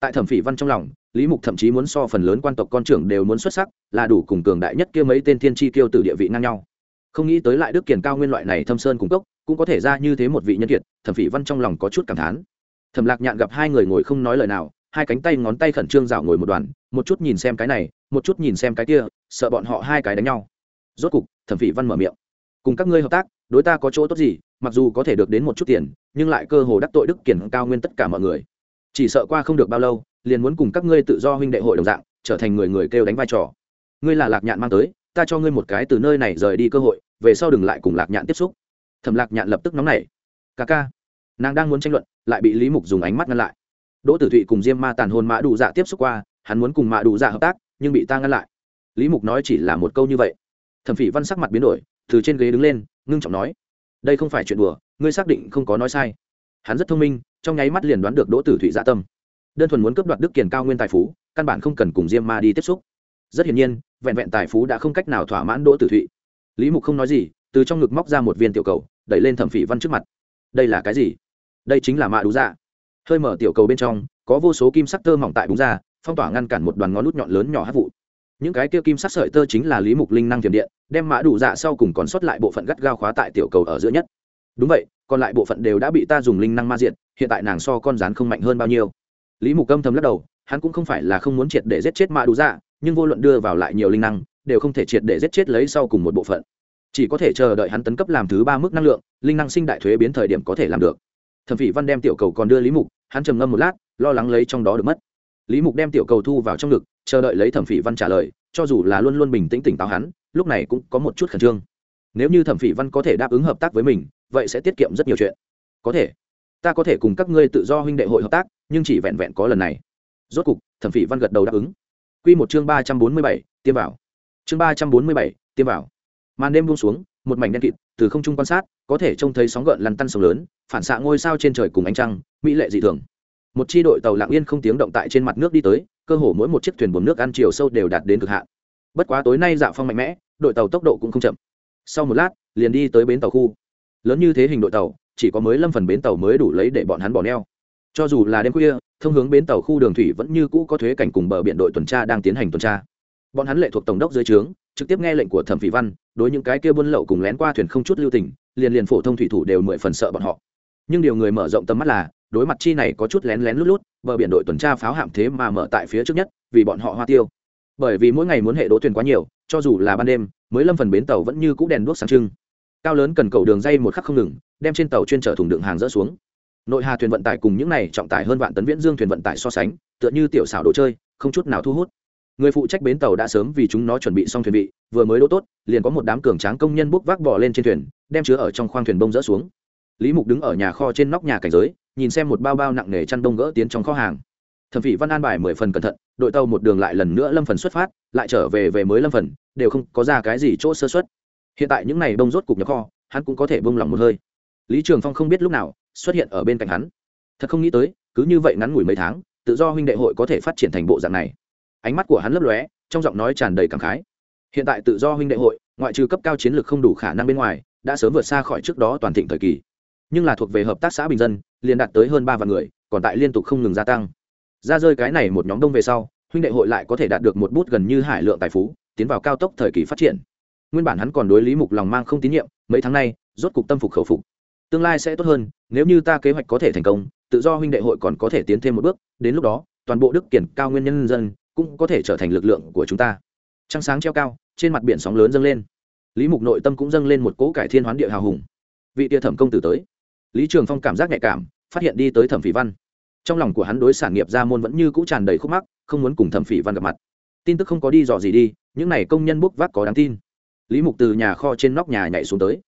Tại thẩm phỉ văn trong lòng lý mục thậm chí muốn so phần lớn quan tộc con trưởng đều muốn xuất sắc, là đủ cùng cường đại nhất kia mấy tên thiên tri tiêu từ địa vị ngang nhau. Không nghĩ tới lại đức kiền cao nguyên loại này thâm sơn cung cốc, cũng có thể ra như thế một vị nhân kiệt, thẩm phỉ văn trong lòng có chút cảm thán. Thẩm lạc nhạn gặp hai người ngồi không nói lời nào, hai cánh tay ngón tay khẩn trương rảo ngồi một đoàn, một chút nhìn xem cái này, một chút nhìn xem cái kia, sợ bọn họ hai cái đánh nhau. Rốt cục, thẩm phỉ văn mở miệng. Cùng các ngươi hợp tác, đối ta có chỗ tốt gì, mặc dù có thể được đến một chút tiền, nhưng lại cơ hồ đắc tội đức kiển cao nguyên tất cả mọi người chỉ sợ qua không được bao lâu, liền muốn cùng các ngươi tự do huynh đệ hội đồng dạng, trở thành người người kêu đánh vai trò. Ngươi là lạc nhạn mang tới, ta cho ngươi một cái từ nơi này rời đi cơ hội, về sau đừng lại cùng lạc nhạn tiếp xúc. Thẩm lạc nhạn lập tức nóng nảy. Ca ca. Nàng đang muốn tranh luận, lại bị lý mục dùng ánh mắt ngăn lại. Đỗ tử thụy cùng diêm ma tàn hôn mã đủ dạ tiếp xúc qua, hắn muốn cùng mã đủ dạ hợp tác, nhưng bị ta ngăn lại. Lý mục nói chỉ là một câu như vậy. Thẩm phỉ văn sắc mặt biến đổi, từ trên ghế đứng lên, ngưng trọng nói. Đây không phải chuyện đùa, ngươi xác định không có nói sai. Hắn rất thông minh trong nháy mắt liền đoán được đỗ tử thụy dạ tâm. Đơn thuần muốn cướp đoạt đức kiền cao nguyên tài phú, căn bản không cần cùng diêm ma đi tiếp xúc. Rất hiển nhiên, vẹn vẹn tài phú đã không cách nào thỏa mãn đỗ tử thụy. Lý mục không nói gì, từ trong ngực móc ra một viên tiểu cầu, đẩy lên thẩm phỉ văn trước mặt. Đây là cái gì? Đây chính là mạ đú dạ. Hơi mở tiểu cầu bên trong, có vô số kim sắc tơ mỏng tại đúng ra, phong tỏa ngăn cản một đoàn ngón nút nhọn lớn nhỏ hát vụ. Những cái kia kim sắc sợi tơ chính là lý mục linh năng thiểm điện, đem mã đủ dạ sau cùng còn sót lại bộ phận gắt gao khóa tại tiểu cầu ở giữa nhất. Đúng vậy còn lại bộ phận đều đã bị ta dùng linh năng ma diện hiện tại nàng so con rán không mạnh hơn bao nhiêu. Lý mục âm thầm lắc đầu, hắn cũng không phải là không muốn triệt để giết chết mạ đủ dạ nhưng vô luận đưa vào lại nhiều linh năng, đều không thể triệt để giết chết lấy sau cùng một bộ phận. Chỉ có thể chờ đợi hắn tấn cấp làm thứ ba mức năng lượng, linh năng sinh đại thuế biến thời điểm có thể làm được. Thẩm phỉ văn đem tiểu cầu còn đưa lý mục, hắn trầm ngâm một lát, lo lắng lấy trong đó được mất. Lý mục đem tiểu cầu thu vào trong ngực, chờ đợi lấy thẩm phỉ văn trả lời, cho dù là luôn luôn bình tĩnh tỉnh táo hắn, lúc này cũng có một chút khẩn trương. Nếu như thẩm phỉ văn có thể đáp ứng hợp tác với mình vậy sẽ tiết kiệm rất nhiều chuyện. Có thể, ta có thể cùng các ngươi tự do huynh đệ hội hợp tác, nhưng chỉ vẹn vẹn có lần này. Rốt cục, thẩm phỉ văn gật đầu đáp ứng. Q một chương ba trăm bốn mươi bảy, tiêm vào. Chương ba trăm bốn mươi bảy, tiêm vào. Màn đêm buông xuống, một mảnh đen kịt, từ không trung quan sát, có thể trông thấy sóng gợn lăn tăn sông lớn, phản xạ ngôi sao trên trời cùng ánh trăng, mỹ lệ dị thường. Một chi đội tàu lặng yên không tiếng động tại trên mặt nước đi tới, cơ hồ mỗi một chiếc thuyền buồm nước ăn chiều sâu đều đạt đến cực hạn. Bất quá tối nay dạo phong mạnh mẽ, đội tàu tốc độ cũng không chậm. Sau một lát, liền đi tới bến tàu khu lớn như thế hình đội tàu, chỉ có mới lâm phần bến tàu mới đủ lấy để bọn hắn bỏ neo. Cho dù là đêm khuya, thông hướng bến tàu khu đường thủy vẫn như cũ có thuế cảnh cùng bờ biển đội tuần tra đang tiến hành tuần tra. Bọn hắn lệ thuộc tổng đốc dưới trướng, trực tiếp nghe lệnh của thẩm phỉ văn, đối những cái kia buôn lậu cùng lén qua thuyền không chút lưu tình, liền liền phổ thông thủy thủ đều mười phần sợ bọn họ. Nhưng điều người mở rộng tầm mắt là, đối mặt chi này có chút lén lén lút lút, bờ biển đội tuần tra pháo hạm thế mà mở tại phía trước nhất, vì bọn họ hoa tiêu. Bởi vì mỗi ngày muốn hệ đỗ thuyền quá nhiều, cho dù là ban đêm, mới lâm phần bến tàu vẫn như cũ đèn đuốc sáng trưng cao lớn cần cầu đường dây một khắc không ngừng, đem trên tàu chuyên chở thùng đựng hàng dỡ xuống. Nội hà thuyền vận tải cùng những này trọng tải hơn vạn tấn viễn dương thuyền vận tải so sánh, tựa như tiểu xảo đồ chơi, không chút nào thu hút. Người phụ trách bến tàu đã sớm vì chúng nó chuẩn bị xong thuyền vị vừa mới đỗ tốt, liền có một đám cường tráng công nhân bốc vác bỏ lên trên thuyền, đem chứa ở trong khoang thuyền bông dỡ xuống. Lý mục đứng ở nhà kho trên nóc nhà cảnh giới, nhìn xem một bao bao nặng nề chăn đông gỡ tiến trong kho hàng. Thẩm Vị văn an bài mười phần cẩn thận, đội tàu một đường lại lần nữa lâm phần xuất phát, lại trở về về mới lâm phần, đều không có ra cái gì chỗ sơ xuất hiện tại những này bông rốt cục nhập kho, hắn cũng có thể bông lòng một hơi. Lý trường phong không biết lúc nào xuất hiện ở bên cạnh hắn. Thật không nghĩ tới, cứ như vậy ngắn ngủi mấy tháng, tự do huynh đệ hội có thể phát triển thành bộ dạng này. Ánh mắt của hắn lấp lóe, trong giọng nói tràn đầy cảm khái. Hiện tại tự do huynh đệ hội, ngoại trừ cấp cao chiến lược không đủ khả năng bên ngoài, đã sớm vượt xa khỏi trước đó toàn thịnh thời kỳ. Nhưng là thuộc về hợp tác xã bình dân, liền đạt tới hơn ba vạn người, còn tại liên tục không ngừng gia tăng. Ra rơi cái này một nhóm đông về sau, huynh đệ hội lại có thể đạt được một bút gần như hải lượng tài phú, tiến vào cao tốc thời kỳ phát triển nguyên bản hắn còn đối lý mục lòng mang không tín nhiệm, mấy tháng nay, rốt cục tâm phục khẩu phục. Tương lai sẽ tốt hơn, nếu như ta kế hoạch có thể thành công, tự do huynh đệ hội còn có thể tiến thêm một bước, đến lúc đó, toàn bộ đức kiển cao nguyên nhân dân cũng có thể trở thành lực lượng của chúng ta. Trăng sáng treo cao, trên mặt biển sóng lớn dâng lên. Lý mục nội tâm cũng dâng lên một cỗ cải thiên hoán địa hào hùng. Vị tia thẩm công tử tới. Lý trường phong cảm giác nhạy cảm, phát hiện đi tới thẩm phỉ văn. Trong lòng của hắn đối sản nghiệp gia môn vẫn như cũ tràn đầy khúc mắc, không muốn cùng thẩm phỉ văn gặp mặt. Tin tức không có đi dò gì đi, những n à y công nhân bốc vác có đáng tin lý mục từ nhà kho trên nóc nhà nhảy xuống tới.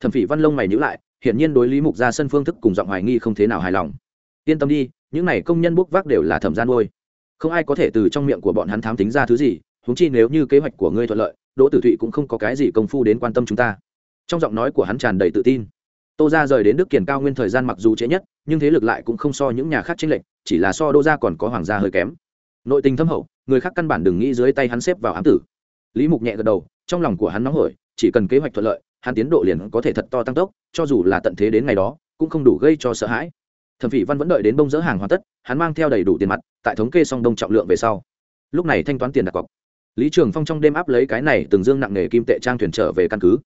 Thẩm phỉ văn lông mày nhữ lại, hiển nhiên đối lý mục ra sân phương thức cùng giọng hoài nghi không thế nào hài lòng. Yên tâm đi, những n à y công nhân bốc vác đều là thẩm gian ngôi không ai có thể từ trong miệng của bọn hắn thám tính ra thứ gì húng chi nếu như kế hoạch của ngươi thuận lợi, đỗ tử thụy cũng không có cái gì công phu đến quan tâm chúng ta. Trong giọng nói của hắn tràn đầy tự tin. Tô ra rời đến đức kiển cao nguyên thời gian mặc dù trễ nhất, nhưng thế lực lại cũng không so những nhà khác tranh lệch, chỉ là so đô gia còn có hoàng gia hơi kém. Nội tình thâm hậu, người khác căn bản đừng nghĩ dưới tay hắn xếp vào ám tử. Lý mục nhẹ gật đầu trong lòng của hắn nóng hổi, chỉ cần kế hoạch thuận lợi, hắn tiến độ liền có thể thật to tăng tốc, cho dù là tận thế đến ngày đó, cũng không đủ gây cho sợ hãi. Thẩm phỉ văn vẫn đợi đến bông dỡ hàng hoàn tất, hắn mang theo đầy đủ tiền mặt, tại thống kê xong đông trọng lượng về sau. Lúc này thanh toán tiền đặt cọc. Lý trường phong trong đêm áp lấy cái này từng dương nặng nề kim tệ trang thuyền trở về căn cứ.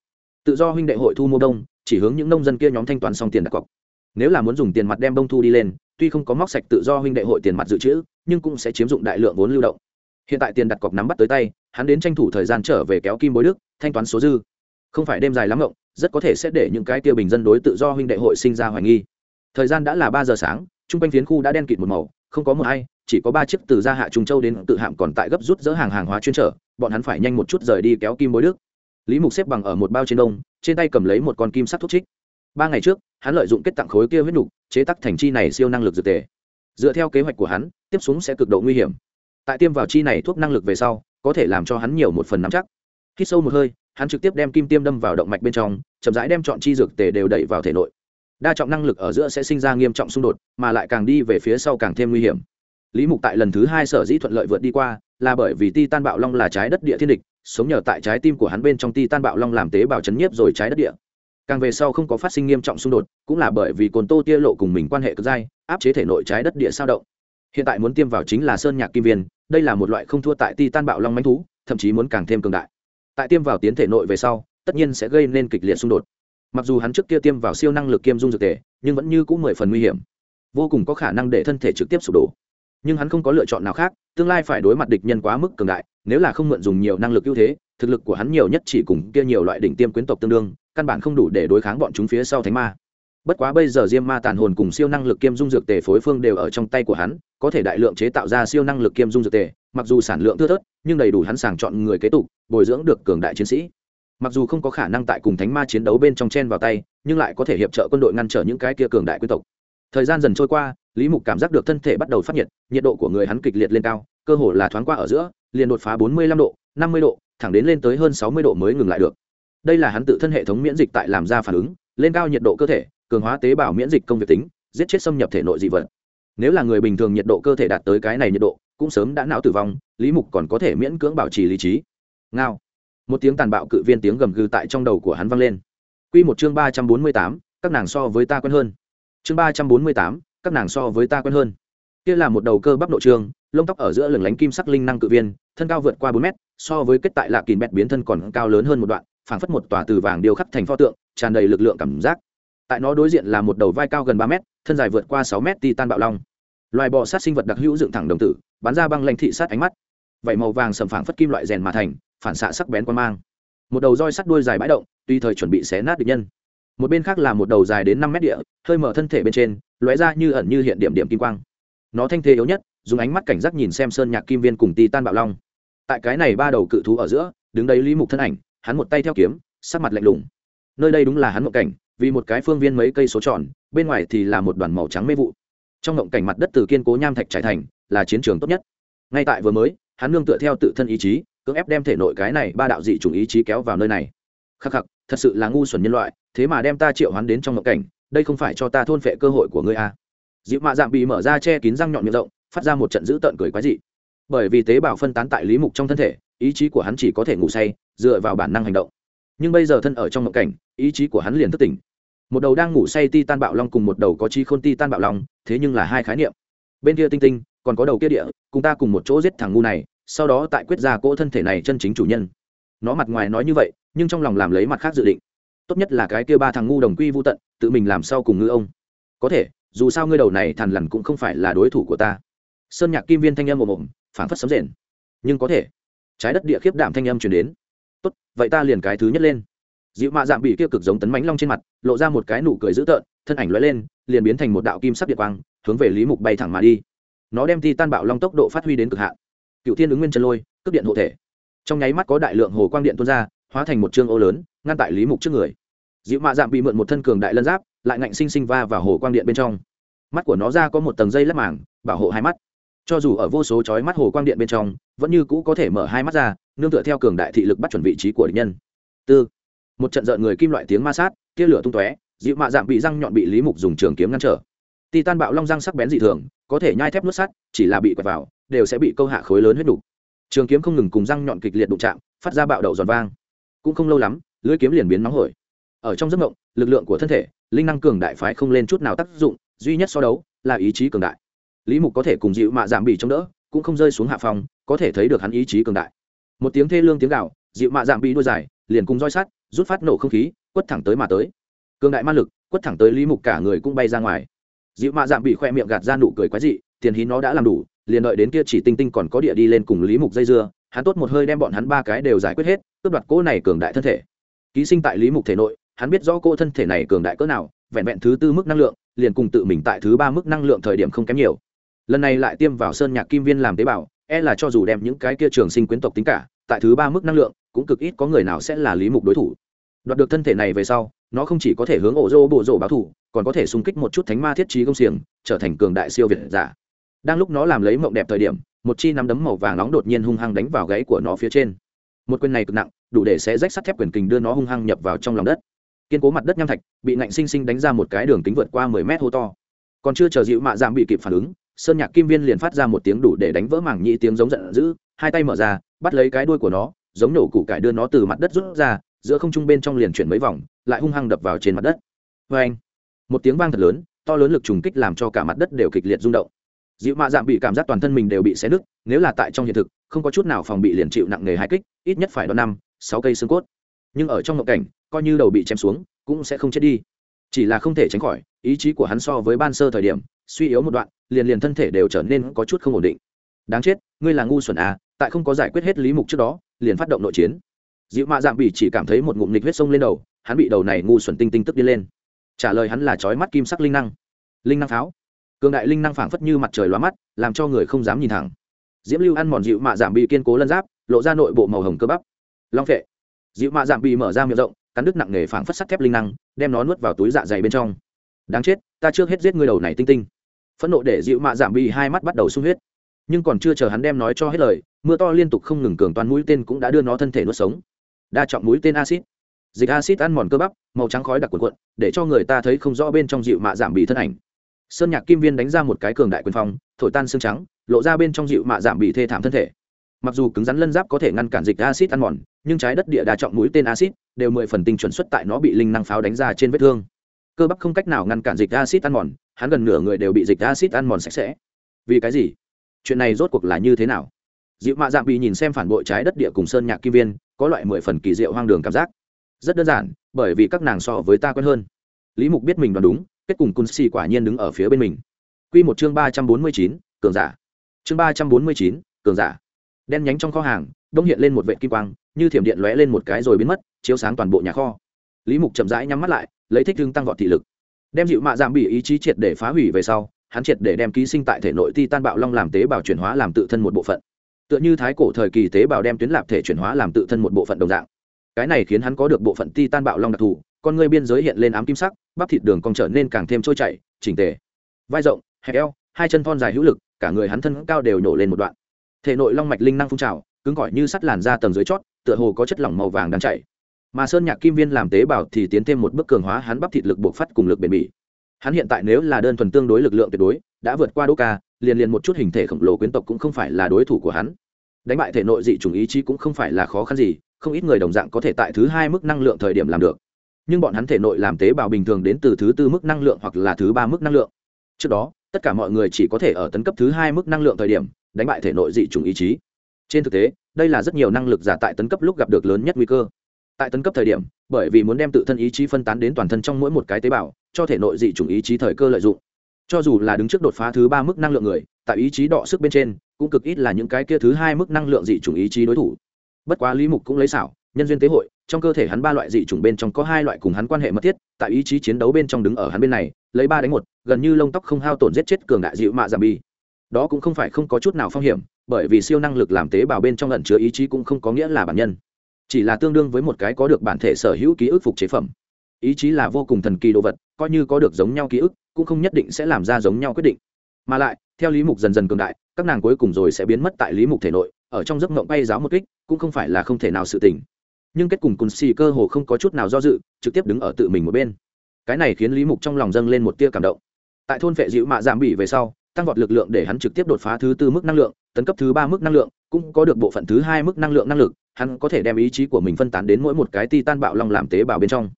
Tự do huynh đệ hội thu mua đông, chỉ hướng những nông dân kia nhóm thanh toán xong tiền đặt cọc. Nếu là muốn dùng tiền mặt đem đông thu đi lên, tuy không có móc sạch tự do huynh đệ hội tiền mặt dự trữ, nhưng cũng sẽ chiếm dụng đại lượng vốn lưu động. Hiện tại tiền đặt cọc nắm bắt tới tay hắn đến tranh thủ thời gian trở về kéo kim bối đức, thanh toán số dư. Không phải đêm dài lắm rộng rất có thể sẽ để những cái tiêu bình dân đối tự do huynh đệ hội sinh ra hoài nghi. Thời gian đã là ba giờ sáng chung quanh phiến khu đã đen kịt một màu, không có một ai, chỉ có ba chiếc từ gia hạ trung châu đến tự hạm còn tại gấp rút dỡ hàng hàng hóa chuyên trở, bọn hắn phải nhanh một chút rời đi kéo kim bối đức. Lý mục xếp bằng ở một bao trên đông, trên tay cầm lấy một con kim sắt thuốc trích. Ba ngày trước, hắn lợi dụng kết tặng khối kia huyết nục, chế tắc thành chi này siêu năng lực dược tề. Dựa theo kế hoạch của hắn, tiếp xuống sẽ cực độ nguy hiểm. Tại tiêm vào chi này thuốc năng lực về sau có thể làm cho hắn nhiều một phần nắm chắc. Khi sâu một hơi, hắn trực tiếp đem kim tiêm đâm vào động mạch bên trong, chậm rãi đem chọn chi dược tề đều đẩy vào thể nội. Đa trọng năng lực ở giữa sẽ sinh ra nghiêm trọng xung đột, mà lại càng đi về phía sau càng thêm nguy hiểm. Lý mục tại lần thứ hai sở dĩ thuận lợi vượt đi qua, là bởi vì ti tan bạo long là trái đất địa thiên địch, sống nhờ tại trái tim của hắn bên trong ti tan bạo long làm tế bào chấn nhiếp rồi trái đất địa. Càng về sau không có phát sinh nghiêm trọng xung đột, cũng là bởi vì cồn tô tia lộ cùng mình quan hệ cực dai, áp chế thể nội trái đất địa sao động. Hiện tại muốn tiêm vào chính là sơn nhạc kim viên đây là một loại không thua tại ti tan bạo long manh thú thậm chí muốn càng thêm cường đại. Tại tiêm vào tiến thể nội về sau tất nhiên sẽ gây nên kịch liệt xung đột. Mặc dù hắn trước kia tiêm vào siêu năng lực kiêm dung dược thể, nhưng vẫn như cũng mười phần nguy hiểm. Vô cùng có khả năng để thân thể trực tiếp sụp đổ. Nhưng hắn không có lựa chọn nào khác tương lai phải đối mặt địch nhân quá mức cường đại nếu là không mượn dùng nhiều năng lực ưu thế thực lực của hắn nhiều nhất chỉ cùng kia nhiều loại đỉnh tiêm quyến tộc tương đương căn bản không đủ để đối kháng bọn chúng phía sau thánh ma bất quá bây giờ diêm ma tàn hồn cùng siêu năng lực kiêm dung dược tề phối phương đều ở trong tay của hắn, có thể đại lượng chế tạo ra siêu năng lực kiêm dung dược tề, mặc dù sản lượng thưa thớt, nhưng đầy đủ hắn sàng chọn người kế tục, bồi dưỡng được cường đại chiến sĩ. Mặc dù không có khả năng tại cùng thánh ma chiến đấu bên trong chen vào tay, nhưng lại có thể hiệp trợ quân đội ngăn trở những cái kia cường đại quy tộc. Thời gian dần trôi qua, lý mục cảm giác được thân thể bắt đầu phát nhiệt nhiệt độ của người hắn kịch liệt lên cao, cơ hồ là thoáng qua ở giữa, liền đột phá bốn mươi lăm độ, năm mươi độ, thẳng đến lên tới hơn sáu mươi độ mới ngừng lại được. Đây là hắn tự thân hệ thống miễn dịch tại làm ra phản ứng, lên cao nhiệt độ cơ thể cường hóa tế bào miễn dịch công việc tính, giết chết xâm nhập thể nội dị vật. Nếu là người bình thường nhiệt độ cơ thể đạt tới cái này nhiệt độ, cũng sớm đã não tử vong, lý mục còn có thể miễn cưỡng bảo trì lý trí. Ngao. Một tiếng tàn bạo cự viên tiếng gầm gừ tại trong đầu của hắn vang lên. Quy một chương ba trăm bốn mươi tám, các nàng so với ta quen hơn. Chương ba trăm bốn mươi tám, các nàng so với ta quen hơn. Kia là một đầu cơ bắp nội trương, lông tóc ở giữa lửng lánh kim sắc linh năng cự viên, thân cao vượt qua bốn mét, so với kết tại lạ kìn bẹt biến thân còn cao lớn hơn một đoạn, phảng phất một tòa từ vàng điêu khắc thành pho tượng, tràn đầy lực lượng cảm giác tại nó đối diện là một đầu vai cao gần ba mét, thân dài vượt qua sáu mét titan bạo long. Loài bọ sát sinh vật đặc hữu dựng thẳng đồng tử, bắn ra băng lanh thị sát ánh mắt. Vậy màu vàng sầm phẳng phất kim loại rèn mà thành, phản xạ sắc bén quan mang. Một đầu roi sắt đuôi dài bãi động tùy thời chuẩn bị xé nát địch nhân. Một bên khác là một đầu dài đến năm mét địa, hơi mở thân thể bên trên, lóe ra như ẩn như hiện điểm điểm kim quang. Nó thanh thế yếu nhất, dùng ánh mắt cảnh giác nhìn xem sơn nhạc kim viên cùng ti tan bạo long. Tại cái này ba đầu cự thú ở giữa, đứng đấy lý mục thân ảnh, hắn một tay theo kiếm, sắc mặt lạnh lùng. Nơi đây đúng là hắn một cảnh vì một cái phương viên mấy cây số tròn, bên ngoài thì là một đoàn màu trắng mê vụ. Trong ngộng cảnh mặt đất từ kiên cố nham thạch trải thành, là chiến trường tốt nhất. Ngay tại vừa mới, hắn nương tựa theo tự thân ý chí, cưỡng ép đem thể nội cái này ba đạo dị chủng ý chí kéo vào nơi này. Khắc khắc, thật sự là ngu xuẩn nhân loại, thế mà đem ta triệu hắn đến trong ngộng cảnh, đây không phải cho ta thôn phệ cơ hội của ngươi à. dịu mạ dạng bị mở ra che kín răng nhọn miệng rộng, phát ra một trận dữ tợn cười quái dị. Bởi vì tế bào phân tán tại lý mục trong thân thể, ý chí của hắn chỉ có thể ngủ say, dựa vào bản năng hành động. Nhưng bây giờ thân ở trong ngộng cảnh, ý chí của hắn liền thức tỉnh một đầu đang ngủ say ti tan bạo long cùng một đầu có chi khôn ti tan bạo long, thế nhưng là hai khái niệm. Bên kia tinh tinh, còn có đầu kia địa, cùng ta cùng một chỗ giết thằng ngu này, sau đó tại quyết ra cỗ thân thể này chân chính chủ nhân. Nó mặt ngoài nói như vậy, nhưng trong lòng làm lấy mặt khác dự định. Tốt nhất là cái kia ba thằng ngu đồng quy vô tận, tự mình làm sao cùng ngư ông. Có thể, dù sao ngươi đầu này thằn lằn cũng không phải là đối thủ của ta. Sơn nhạc kim viên thanh âm ồm ồm, phảng phất sấm rền. Nhưng có thể. Trái đất địa khiếp đảm thanh âm chuyển đến. Tốt, vậy ta liền cái thứ nhất lên dịu mạ dạm bị kia cực giống tấn mánh long trên mặt, lộ ra một cái nụ cười dữ tợn, thân ảnh lóe lên, liền biến thành một đạo kim sắc điện quang, hướng về lý mục bay thẳng mà đi. Nó đem ti tan bạo long tốc độ phát huy đến cực hạn. Cựu thiên ứng nguyên chân lôi, cướp điện hộ thể. Trong nháy mắt có đại lượng hồ quang điện tuôn ra, hóa thành một chương ô lớn, ngăn tại lý mục trước người. Dịu mạ dạm bị mượn một thân cường đại lân giáp, lại ngạnh sinh sinh va vào hồ quang điện bên trong. Mắt của nó ra có một tầng dây lấp màng, bảo hộ hai mắt. Cho dù ở vô số chói mắt hồ quang điện bên trong, vẫn như cũ có thể mở hai mắt ra, nương tựa theo cường đại thị lực bắt chuẩn vị trí của địch nhân. Tư một trận rợn người kim loại tiếng ma sát, tia lửa tung tóe, dịu mạ dạm bị răng nhọn bị lý mục dùng trường kiếm ngăn trở. Titan bạo long răng sắc bén dị thường, có thể nhai thép nuốt sắt, chỉ là bị quẹt vào, đều sẽ bị câu hạ khối lớn huyết đục trường kiếm không ngừng cùng răng nhọn kịch liệt đụng chạm, phát ra bạo đậu giòn vang. Cũng không lâu lắm, lưỡi kiếm liền biến nóng hổi. Ở trong giấc mộng, lực lượng của thân thể, linh năng cường đại phái không lên chút nào tác dụng, duy nhất so đấu là ý chí cường đại. Lý mục có thể cùng dịu mạ giảm bị chống đỡ, cũng không rơi xuống hạ phòng có thể thấy được hắn ý chí cường đại. Một tiếng thê lương tiếng gạo dịu mạ giảm bị đuôi dài liền cùng roi sắt, rút phát nổ không khí, quất thẳng tới mà tới. Cường đại ma lực, quất thẳng tới lý mục cả người cũng bay ra ngoài. Dịu mạ dạm bị khoe miệng gạt ra nụ cười quái dị, tiền hí nó đã làm đủ, liền đợi đến kia chỉ tinh tinh còn có địa đi lên cùng lý mục dây dưa, hắn tốt một hơi đem bọn hắn ba cái đều giải quyết hết, cướp đoạt cỗ này cường đại thân thể. Ký sinh tại lý mục thể nội, hắn biết rõ cô thân thể này cường đại cỡ nào, vẹn vẹn thứ tư mức năng lượng, liền cùng tự mình tại thứ ba mức năng lượng thời điểm không kém nhiều. Lần này lại tiêm vào sơn nhạc kim viên làm tế bào e là cho dù đem những cái kia trường sinh quyến tộc tính cả, tại thứ ba mức năng lượng cũng cực ít có người nào sẽ là lý mục đối thủ. Đoạt được thân thể này về sau, nó không chỉ có thể hướng ổ rô bộ rộ báo thủ, còn có thể xung kích một chút thánh ma thiết trí công xiềng, trở thành cường đại siêu việt giả. Đang lúc nó làm lấy mộng đẹp thời điểm, một chi nắm đấm màu vàng nóng đột nhiên hung hăng đánh vào gáy của nó phía trên. Một quyền này cực nặng, đủ để sẽ rách sắt thép quyền kình đưa nó hung hăng nhập vào trong lòng đất. Kiên cố mặt đất nham thạch, bị ngạnh sinh sinh đánh ra một cái đường kính vượt qua mười mét hô to. Còn chưa chờ dịu mạ giảm bị kịp phản ứng, sơn nhạc kim viên liền phát ra một tiếng đủ để đánh vỡ mảng nhĩ tiếng giống giận dữ, hai tay mở ra, bắt lấy cái đuôi của nó giống nổ củ cải đưa nó từ mặt đất rút ra, giữa không trung bên trong liền chuyển mấy vòng, lại hung hăng đập vào trên mặt đất. Vê anh, một tiếng vang thật lớn, to lớn lực trùng kích làm cho cả mặt đất đều kịch liệt rung động. Dịu mạ dạm bị cảm giác toàn thân mình đều bị xé nứt, nếu là tại trong hiện thực, không có chút nào phòng bị liền chịu nặng nghề hai kích, ít nhất phải đo năm, sáu cây xương cốt. Nhưng ở trong ngộ cảnh, coi như đầu bị chém xuống, cũng sẽ không chết đi. Chỉ là không thể tránh khỏi, ý chí của hắn so với ban sơ thời điểm, suy yếu một đoạn, liền liền thân thể đều trở nên có chút không ổn định. Đáng chết, ngươi là ngu xuẩn à tại không có giải quyết hết lý mục trước đó liền phát động nội chiến. Dịu mạ dạng bị chỉ cảm thấy một ngụm nịch huyết sông lên đầu, hắn bị đầu này ngu xuẩn tinh tinh tức đi lên. Trả lời hắn là trói mắt kim sắc linh năng. Linh năng pháo. Cường đại linh năng phảng phất như mặt trời lóa mắt, làm cho người không dám nhìn thẳng. Diễm lưu ăn mòn dịu mạ giảm bị kiên cố lân giáp, lộ ra nội bộ màu hồng cơ bắp. Long phệ. Dịu mạ giảm bị mở ra miệng rộng, cắn đứt nặng nề phảng phất sắt thép linh năng, đem nó nuốt vào túi dạ dày bên trong. Đáng chết, ta trước hết giết người đầu này tinh tinh. Phẫn nộ để dịu mạ giảm bị hai mắt bắt đầu sung huyết. Nhưng còn chưa chờ hắn đem nói cho hết lời mưa to liên tục không ngừng cường toàn mũi tên cũng đã đưa nó thân thể nuốt sống. Đa trọng mũi tên acid dịch acid ăn mòn cơ bắp, màu trắng khói đặc cuộn cuộn, để cho người ta thấy không rõ bên trong dịu mạ giảm bị thân ảnh. Sơn nhạc kim viên đánh ra một cái cường đại quyền phong, thổi tan xương trắng, lộ ra bên trong dịu mạ giảm bị thê thảm thân thể. Mặc dù cứng rắn lân giáp có thể ngăn cản dịch acid ăn mòn, nhưng trái đất địa đa trọng mũi tên acid đều mười phần tinh chuẩn xuất tại nó bị linh năng pháo đánh ra trên vết thương. Cơ bắp không cách nào ngăn cản dịch acid ăn mòn, hắn gần nửa người đều bị dịch acid ăn mòn sạch sẽ. Vì cái gì? Chuyện này rốt cuộc là như thế nào? Dịu mạ dạm bị nhìn xem phản bội trái đất địa cùng sơn nhạc kim viên, có loại mười phần kỳ diệu hoang đường cảm giác. Rất đơn giản, bởi vì các nàng so với ta quen hơn. Lý mục biết mình đoán đúng, kết cùng cun si quả nhiên đứng ở phía bên mình. Q một chương ba trăm bốn mươi chín, cường giả. Chương ba trăm bốn mươi chín, cường giả. Đen nhánh trong kho hàng, đông hiện lên một vệ kim quang, như thiểm điện lóe lên một cái rồi biến mất, chiếu sáng toàn bộ nhà kho. Lý mục chậm rãi nhắm mắt lại, lấy thích thương tăng vọt thị lực. Đem dịu mạ dạ giảm bị ý chí triệt để phá hủy về sau, hắn triệt để đem ký sinh tại thể nội ti tan bạo long làm tế bào chuyển hóa làm tự thân một bộ phận tựa như thái cổ thời kỳ tế bào đem tuyến lạp thể chuyển hóa làm tự thân một bộ phận đồng dạng. Cái này khiến hắn có được bộ phận ti tan bạo long đặc thù, con người biên giới hiện lên ám kim sắc, bắp thịt đường còn trở nên càng thêm trôi chảy, chỉnh tề. Vai rộng, hẹp eo, hai chân thon dài hữu lực, cả người hắn thân cao đều nổ lên một đoạn. Thể nội long mạch linh năng phun trào, cứng cỏi như sắt làn ra tầng dưới chót, tựa hồ có chất lỏng màu vàng đang chảy. Mà sơn nhạc kim viên làm tế bào thì tiến thêm một bước cường hóa hắn bắp thịt lực buộc phát cùng lực bền bỉ. Hắn hiện tại nếu là đơn thuần tương đối lực lượng tuyệt đối đã vượt qua đô ca, liền liền một chút hình thể khổng lồ quyến tộc cũng không phải là đối thủ của hắn. Đánh bại thể nội dị chủng ý chí cũng không phải là khó khăn gì, không ít người đồng dạng có thể tại thứ hai mức năng lượng thời điểm làm được. Nhưng bọn hắn thể nội làm tế bào bình thường đến từ thứ tư mức năng lượng hoặc là thứ ba mức năng lượng. Trước đó, tất cả mọi người chỉ có thể ở tấn cấp thứ hai mức năng lượng thời điểm, đánh bại thể nội dị chủng ý chí. Trên thực tế, đây là rất nhiều năng lực giả tại tấn cấp lúc gặp được lớn nhất nguy cơ. Tại tấn cấp thời điểm, bởi vì muốn đem tự thân ý chí phân tán đến toàn thân trong mỗi một cái tế bào, cho thể nội dị chủng ý chí thời cơ lợi dụng cho dù là đứng trước đột phá thứ ba mức năng lượng người, tại ý chí đọ sức bên trên, cũng cực ít là những cái kia thứ hai mức năng lượng dị chủng ý chí đối thủ. Bất quá lý mục cũng lấy xảo, nhân duyên tế hội, trong cơ thể hắn ba loại dị chủng bên trong có hai loại cùng hắn quan hệ mật thiết, tại ý chí chiến đấu bên trong đứng ở hắn bên này, lấy ba đánh một, gần như lông tóc không hao tổn giết chết cường đại dịu mạ giảm bi. Đó cũng không phải không có chút nào phong hiểm, bởi vì siêu năng lực làm tế bào bên trong lẩn chứa ý chí cũng không có nghĩa là bản nhân. Chỉ là tương đương với một cái có được bản thể sở hữu ký ức phục chế phẩm. Ý chí là vô cùng thần kỳ đồ vật, coi như có được giống nhau ký ức cũng không nhất định sẽ làm ra giống nhau quyết định. Mà lại, theo lý mục dần dần cường đại, các nàng cuối cùng rồi sẽ biến mất tại lý mục thể nội, ở trong giấc mộng bay giáo một kích, cũng không phải là không thể nào sự tình. Nhưng kết cùng cùn xì cơ hồ không có chút nào do dự, trực tiếp đứng ở tự mình một bên. Cái này khiến lý mục trong lòng dâng lên một tia cảm động. Tại thôn vệ dịu mạ giảm bỉ về sau, tăng vọt lực lượng để hắn trực tiếp đột phá thứ tư mức năng lượng, tấn cấp thứ ba mức năng lượng, cũng có được bộ phận thứ hai mức năng lượng năng lực, hắn có thể đem ý chí của mình phân tán đến mỗi một cái ti tan bạo long làm tế bào bên trong.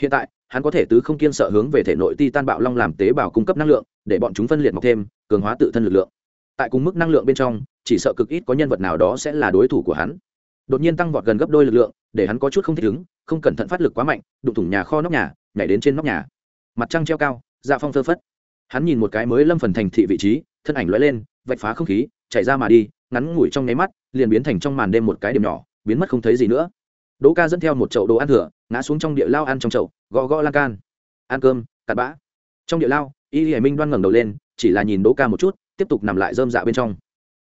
Hiện tại hắn có thể tứ không kiên sợ hướng về thể nội ti tan bạo long làm tế bào cung cấp năng lượng, để bọn chúng phân liệt mọc thêm, cường hóa tự thân lực lượng. Tại cùng mức năng lượng bên trong, chỉ sợ cực ít có nhân vật nào đó sẽ là đối thủ của hắn. Đột nhiên tăng vọt gần gấp đôi lực lượng, để hắn có chút không thích ứng, không cẩn thận phát lực quá mạnh, đụng thủng nhà kho nóc nhà, nhảy đến trên nóc nhà. Mặt trăng treo cao dạ phong phơ phất. Hắn nhìn một cái mới lâm phần thành thị vị trí, thân ảnh lóe lên, vạch phá không khí, chạy ra mà đi, ngắn ngủi trong nháy mắt, liền biến thành trong màn đêm một cái điểm nhỏ, biến mất không thấy gì nữa đỗ ca dẫn theo một chậu đồ ăn thừa, ngã xuống trong địa lao ăn trong chậu, gõ gõ lan can. Ăn cơm, cặn bã. Trong địa lao, y hải minh đoan ngẩng đầu lên, chỉ là nhìn đỗ ca một chút, tiếp tục nằm lại rơm dạ bên trong.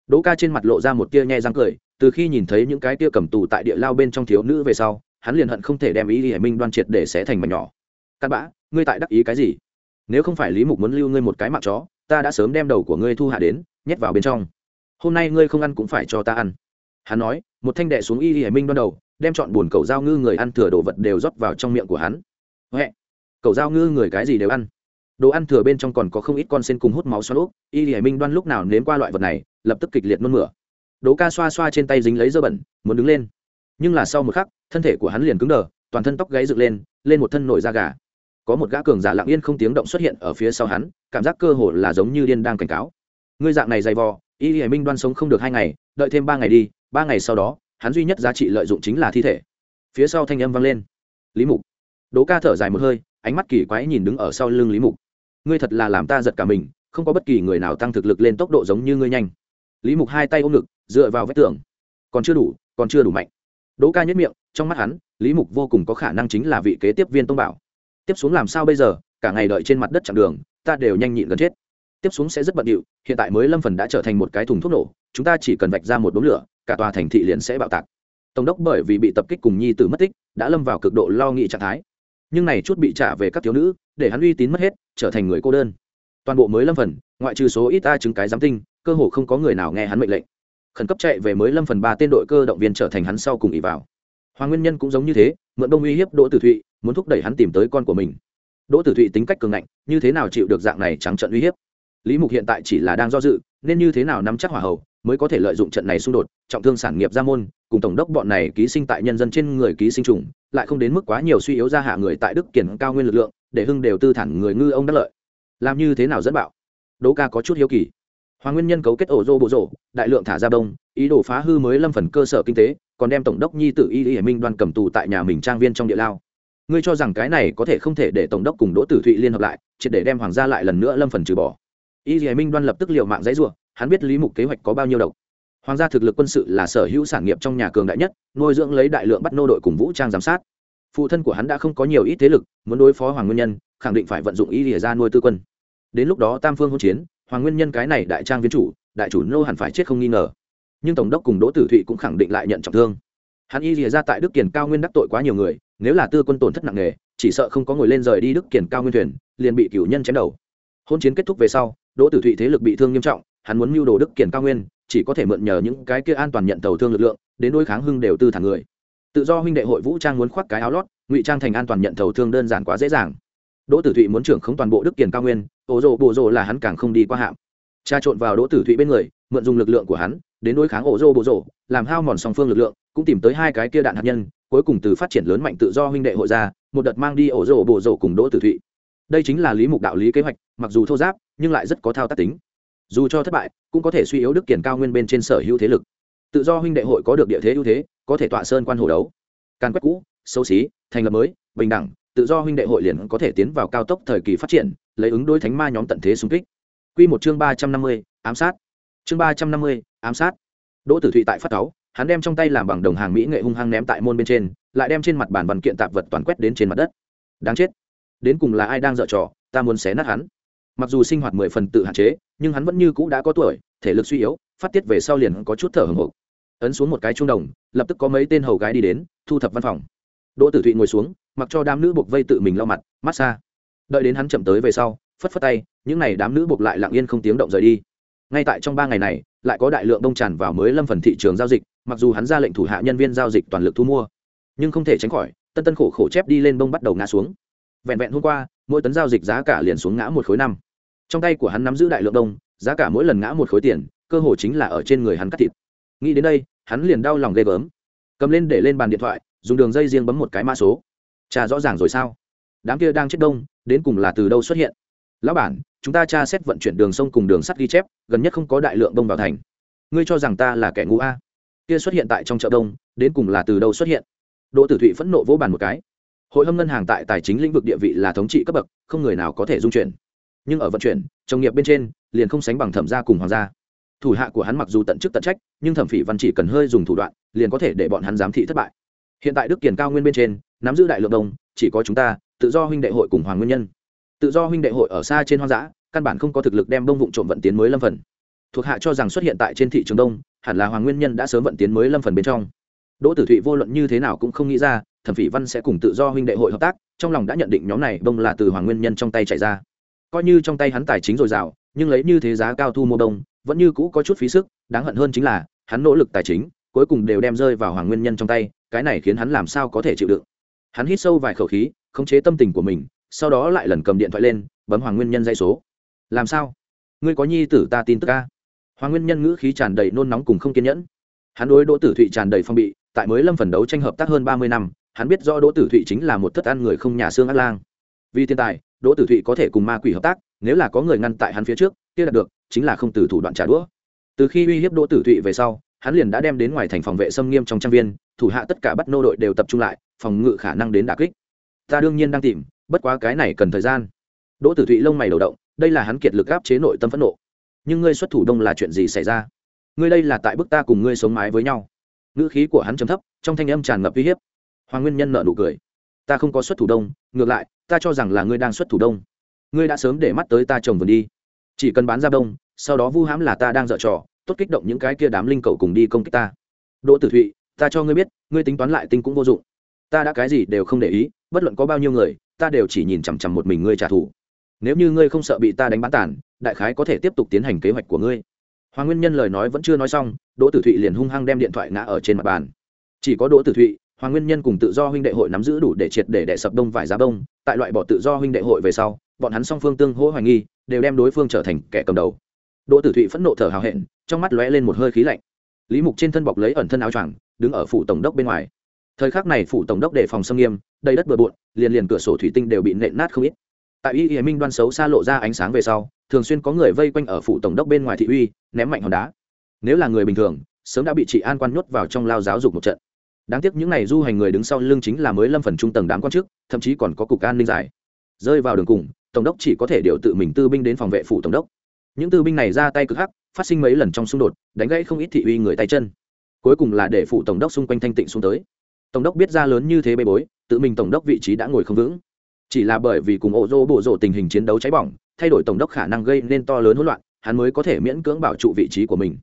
Đỗ ca trên mặt lộ ra một tia nhe răng cười, từ khi nhìn thấy những cái tia cầm tù tại địa lao bên trong thiếu nữ về sau, hắn liền hận không thể đem y hải minh đoan triệt để xé thành mảnh nhỏ. Cặn bã, ngươi tại đắc ý cái gì? Nếu không phải lý mục muốn lưu ngươi một cái mạng chó, ta đã sớm đem đầu của ngươi thu hạ đến, nhét vào bên trong. Hôm nay ngươi không ăn cũng phải cho ta ăn. Hắn nói, một thanh đệ xuống y hải minh đoan đầu đem chọn buồn cầu dao ngư người ăn thừa đồ vật đều rót vào trong miệng của hắn. Huệ, cầu dao ngư người cái gì đều ăn. Đồ ăn thừa bên trong còn có không ít con sen cùng hút máu xoắn úp. Y hải minh đoan lúc nào nếm qua loại vật này, lập tức kịch liệt nôn mửa. Đỗ ca xoa xoa trên tay dính lấy dơ bẩn, muốn đứng lên. Nhưng là sau một khắc, thân thể của hắn liền cứng đờ, toàn thân tóc gáy dựng lên lên một thân nổi da gà. Có một gã cường giả lặng yên không tiếng động xuất hiện ở phía sau hắn, cảm giác cơ hồ là giống như điên đang cảnh cáo. Ngươi dạng này dày vò, y hải minh đoan sống không được hai ngày, đợi thêm ba ngày đi, ba ngày sau đó hắn duy nhất giá trị lợi dụng chính là thi thể. Phía sau thanh âm vang lên. Lý mục. Đỗ ca thở dài một hơi, ánh mắt kỳ quái nhìn đứng ở sau lưng lý mục. Ngươi thật là làm ta giật cả mình, không có bất kỳ người nào tăng thực lực lên tốc độ giống như ngươi nhanh. Lý mục hai tay ôm ngực, dựa vào vách tường. Còn chưa đủ, còn chưa đủ mạnh. Đỗ ca nhất miệng, trong mắt hắn, lý mục vô cùng có khả năng chính là vị kế tiếp viên tông bảo. Tiếp xuống làm sao bây giờ, cả ngày đợi trên mặt đất chặng đường, ta đều nhanh nhịn gần chết tiếp xuống sẽ rất bận điệu, hiện tại mới lâm phần đã trở thành một cái thùng thuốc nổ, chúng ta chỉ cần vạch ra một đốm lửa, cả tòa thành thị liền sẽ bạo tạc. Tổng đốc bởi vì bị tập kích cùng nhi tử mất tích, đã lâm vào cực độ lo nghị trạng thái. Nhưng này chút bị trả về các thiếu nữ, để hắn uy tín mất hết, trở thành người cô đơn. Toàn bộ mới lâm phần, ngoại trừ số ít ta chứng cái giám tinh, cơ hồ không có người nào nghe hắn mệnh lệnh. Khẩn cấp chạy về mới lâm phần ba tên đội cơ động viên trở thành hắn sau cùng ỉ vào. Hoàng nguyên nhân cũng giống như thế, mượn đông uy hiếp đỗ tử thụy, muốn thúc đẩy hắn tìm tới con của mình. Đỗ tử thụy tính cách cường ngạnh, như thế nào chịu được dạng này trắng trận uy hiếp? Lý mục hiện tại chỉ là đang do dự, nên như thế nào nắm chắc hỏa hậu mới có thể lợi dụng trận này xung đột, trọng thương sản nghiệp ra môn, cùng tổng đốc bọn này ký sinh tại nhân dân trên người ký sinh trùng, lại không đến mức quá nhiều suy yếu ra hạ người tại đức kiển cao nguyên lực lượng, để hưng đều tư thản người ngư ông đắc lợi. Làm như thế nào dẫn bạo? Đỗ ca có chút hiếu kỳ. Hoàng nguyên nhân cấu kết ổ rô bộ rộ đại lượng thả ra đông, ý đồ phá hư mới lâm phần cơ sở kinh tế, còn đem tổng đốc nhi Tử y y minh đoan cầm tù tại nhà mình trang viên trong địa lao. Ngươi cho rằng cái này có thể không thể để tổng đốc cùng đỗ tử thụy liên hợp lại, triệt để đem hoàng gia lại lần nữa lâm phần trừ bỏ y y minh đoan lập tức liệu mạng dãy ruộng hắn biết lý mục kế hoạch có bao nhiêu độc. Hoàng gia thực lực quân sự là sở hữu sản nghiệp trong nhà cường đại nhất, nuôi dưỡng lấy đại lượng bắt nô đội cùng vũ trang giám sát. Phụ thân của hắn đã không có nhiều ít thế lực, muốn đối phó hoàng nguyên nhân, khẳng định phải vận dụng y lìa ra nuôi tư quân. Đến lúc đó tam phương hỗn chiến, hoàng nguyên nhân cái này đại trang viên chủ, đại chủ nô hẳn phải chết không nghi ngờ. Nhưng tổng đốc cùng đỗ tử thụy cũng khẳng định lại nhận trọng thương. Hắn y lìa ra tại đức kiển cao nguyên đắc tội quá nhiều người, nếu là tư quân tổn thất nặng nề, chỉ sợ không có ngồi lên rời đi đức kiển cao nguyên thuyền, liền bị cửu nhân chém đầu. Hôn chiến kết thúc về sau đỗ tử thụy thế lực bị thương nghiêm trọng, hắn muốn mưu đồ đức kiển cao nguyên, chỉ có thể mượn nhờ những cái kia an toàn nhận tàu thương lực lượng, đến đối kháng hưng đều tư thẳng người. Tự do huynh đệ hội vũ trang muốn khoác cái áo lót, ngụy trang thành an toàn nhận tàu thương đơn giản quá dễ dàng. Đỗ tử thụy muốn trưởng không toàn bộ đức kiển cao nguyên, ổ rộ bộ rộ là hắn càng không đi qua hạm. Tra trộn vào đỗ tử thụy bên người, mượn dùng lực lượng của hắn, đến đối kháng ổ rô bộ rộ làm hao mòn song phương lực lượng, cũng tìm tới hai cái kia đạn hạt nhân, cuối cùng từ phát triển lớn mạnh tự do huynh đệ hội ra, một đợt mang đi ổ rộ bộ rộ cùng đỗ tử thụy. Đây chính là lý mục đạo lý kế hoạch, mặc dù thô giáp nhưng lại rất có thao tác tính. Dù cho thất bại, cũng có thể suy yếu đức kiển cao nguyên bên trên sở hữu thế lực. Tự do huynh đệ hội có được địa thế ưu thế, có thể tọa sơn quan hồ đấu. Càn quét cũ, xấu xí, thành lập mới, bình đẳng, tự do huynh đệ hội liền có thể tiến vào cao tốc thời kỳ phát triển, lấy ứng đối thánh ma nhóm tận thế xung kích. Quy một chương ba trăm năm mươi, ám sát. Chương ba trăm năm mươi, ám sát. Đỗ tử thụy tại phát cáu, hắn đem trong tay làm bằng đồng hàng mỹ nghệ hung hăng ném tại môn bên trên, lại đem trên mặt bàn văn kiện tạp vật toàn quét đến trên mặt đất. Đáng chết. Đến cùng là ai đang dở trò, ta muốn xé nát hắn mặc dù sinh hoạt mười phần tự hạn chế, nhưng hắn vẫn như cũ đã có tuổi, thể lực suy yếu, phát tiết về sau liền có chút thở hồng hộc. Ấn xuống một cái trung đồng, lập tức có mấy tên hầu gái đi đến, thu thập văn phòng. Đỗ tử thụy ngồi xuống, mặc cho đám nữ buộc vây tự mình lau mặt massage đợi đến hắn chậm tới về sau, phất phất tay, những n à y đám nữ buộc lại lặng yên không tiếng động rời đi. Ngay tại trong ba ngày này, lại có đại lượng đông tràn vào mới lâm phần thị trường giao dịch, mặc dù hắn ra lệnh thủ hạ nhân viên giao dịch toàn lực thu mua, nhưng không thể tránh khỏi, tân tân khổ khổ chép đi lên bông bắt đầu ngã xuống. Vẹn vẹn hôm qua, mỗi tấn giao dịch giá cả liền xuống ngã một khối năm trong tay của hắn nắm giữ đại lượng đông, giá cả mỗi lần ngã một khối tiền, cơ hồ chính là ở trên người hắn cắt thịt. Nghĩ đến đây, hắn liền đau lòng ghê gớm. Cầm lên để lên bàn điện thoại, dùng đường dây riêng bấm một cái mã số. Trà rõ ràng rồi sao? Đám kia đang chết đông, đến cùng là từ đâu xuất hiện? Lão bản, chúng ta tra xét vận chuyển đường sông cùng đường sắt ghi chép, gần nhất không có đại lượng đông vào thành. Ngươi cho rằng ta là kẻ ngu a? Kia xuất hiện tại trong chợ đông, đến cùng là từ đâu xuất hiện? Đỗ tử thụy phẫn nộ vỗ bàn một cái. Hội hâm ngân hàng tại tài chính lĩnh vực địa vị là thống trị cấp bậc, không người nào có thể dung chuyển nhưng ở vận chuyển trồng nghiệp bên trên, liền không sánh bằng thẩm gia cùng hoàng gia. Thủ hạ của hắn mặc dù tận chức tận trách, nhưng thẩm phỉ văn chỉ cần hơi dùng thủ đoạn, liền có thể để bọn hắn giám thị thất bại. Hiện tại đức kiền cao nguyên bên trên, nắm giữ đại lượng đông, chỉ có chúng ta, tự do huynh đệ hội cùng hoàng nguyên nhân. Tự do huynh đệ hội ở xa trên hoang dã, căn bản không có thực lực đem đông vụn trộm vận tiến mới lâm phần. Thuộc hạ cho rằng xuất hiện tại trên thị trường đông, hẳn là hoàng nguyên nhân đã sớm vận tiến mới lâm phần bên trong. Đỗ tử thụy vô luận như thế nào cũng không nghĩ ra, thẩm phỉ văn sẽ cùng tự do huynh đệ hội hợp tác, trong lòng đã nhận định nhóm này đông là từ hoàng nguyên nhân trong tay chạy ra coi như trong tay hắn tài chính dồi dào, nhưng lấy như thế giá cao thu mua đông, vẫn như cũ có chút phí sức, đáng hận hơn chính là, hắn nỗ lực tài chính, cuối cùng đều đem rơi vào hoàng nguyên nhân trong tay, cái này khiến hắn làm sao có thể chịu đựng. Hắn hít sâu vài khẩu khí, khống chế tâm tình của mình, sau đó lại lần cầm điện thoại lên, bấm hoàng nguyên nhân dây số. Làm sao? Ngươi có nhi tử ta tin tức ca hoàng nguyên nhân ngữ khí tràn đầy nôn nóng cùng không kiên nhẫn. Hắn đối đỗ tử thụy tràn đầy phong bị, tại mới lâm phần đấu tranh hợp tác hơn ba mươi năm, hắn biết rõ đỗ tử thụy chính là một thất ăn người không nhà xương ác lang. Vì tiền tài đỗ tử thụy có thể cùng ma quỷ hợp tác, nếu là có người ngăn tại hắn phía trước, kia đạt được, chính là không từ thủ đoạn trả đũa. Từ khi uy hiếp đỗ tử thụy về sau, hắn liền đã đem đến ngoài thành phòng vệ xâm nghiêm trong trang viên, thủ hạ tất cả bắt nô đội đều tập trung lại, phòng ngự khả năng đến đà kích. Ta đương nhiên đang tìm, bất quá cái này cần thời gian. Đỗ tử thụy lông mày đầu động, đây là hắn kiệt lực áp chế nội tâm phẫn nộ. Nhưng ngươi xuất thủ đông là chuyện gì xảy ra? Ngươi đây là tại bức ta cùng ngươi sống mái với nhau. Ngữ khí của hắn trầm thấp, trong thanh âm tràn ngập uy hiếp. Hoàng nguyên nhân nợ nụ cười ta không có xuất thủ đông, ngược lại, ta cho rằng là ngươi đang xuất thủ đông. Ngươi đã sớm để mắt tới ta trồng vườn đi. Chỉ cần bán ra đông, sau đó vu hãm là ta đang dở trò, tốt kích động những cái kia đám linh cầu cùng đi công kích ta. Đỗ tử thụy, ta cho ngươi biết, ngươi tính toán lại tinh cũng vô dụng. Ta đã cái gì đều không để ý, bất luận có bao nhiêu người, ta đều chỉ nhìn chằm chằm một mình ngươi trả thù. Nếu như ngươi không sợ bị ta đánh bán tàn, đại khái có thể tiếp tục tiến hành kế hoạch của ngươi. Hoàng nguyên nhân lời nói vẫn chưa nói xong, đỗ tử thụy liền hung hăng đem điện thoại ngã ở trên mặt bàn. Chỉ có đỗ tử thụy hoàng nguyên nhân cùng tự do huynh đệ hội nắm giữ đủ để triệt để đệ sập đông vải giá đông. Tại loại bỏ tự do huynh đệ hội về sau, bọn hắn song phương tương hỗ hoài nghi, đều đem đối phương trở thành kẻ cầm đầu. Đỗ tử thụy phẫn nộ thở hào hẹn, trong mắt lóe lên một hơi khí lạnh. Lý mục trên thân bọc lấy ẩn thân áo choàng, đứng ở phủ tổng đốc bên ngoài. Thời khắc này phủ tổng đốc đề phòng xâm nghiêm, đầy đất bừa bộn, liền liền cửa sổ thủy tinh đều bị nện nát không ít. Tại y hiền minh đoan xấu xa lộ ra ánh sáng về sau, thường xuyên có người vây quanh ở phủ tổng đốc bên ngoài thị uy, ném mạnh hòn đá. Nếu là người bình thường, sớm đã bị chị an quan nhốt vào trong lao giáo dục một trận đáng tiếc những n à y du hành người đứng sau lưng chính là mới lâm phần trung tầng đám quan chức, thậm chí còn có cục an ninh giải. Rơi vào đường cùng, tổng đốc chỉ có thể điều tự mình tư binh đến phòng vệ phủ tổng đốc. Những tư binh này ra tay cực hắc, phát sinh mấy lần trong xung đột, đánh gãy không ít thị uy người tay chân. Cuối cùng là để phụ tổng đốc xung quanh thanh tịnh xuống tới. Tổng đốc biết ra lớn như thế bê bối, tự mình tổng đốc vị trí đã ngồi không vững. Chỉ là bởi vì cùng ổ rô bộ rộ tình hình chiến đấu cháy bỏng, thay đổi tổng đốc khả năng gây nên to lớn hỗn loạn, hắn mới có thể miễn cưỡng bảo trụ vị trí của mình.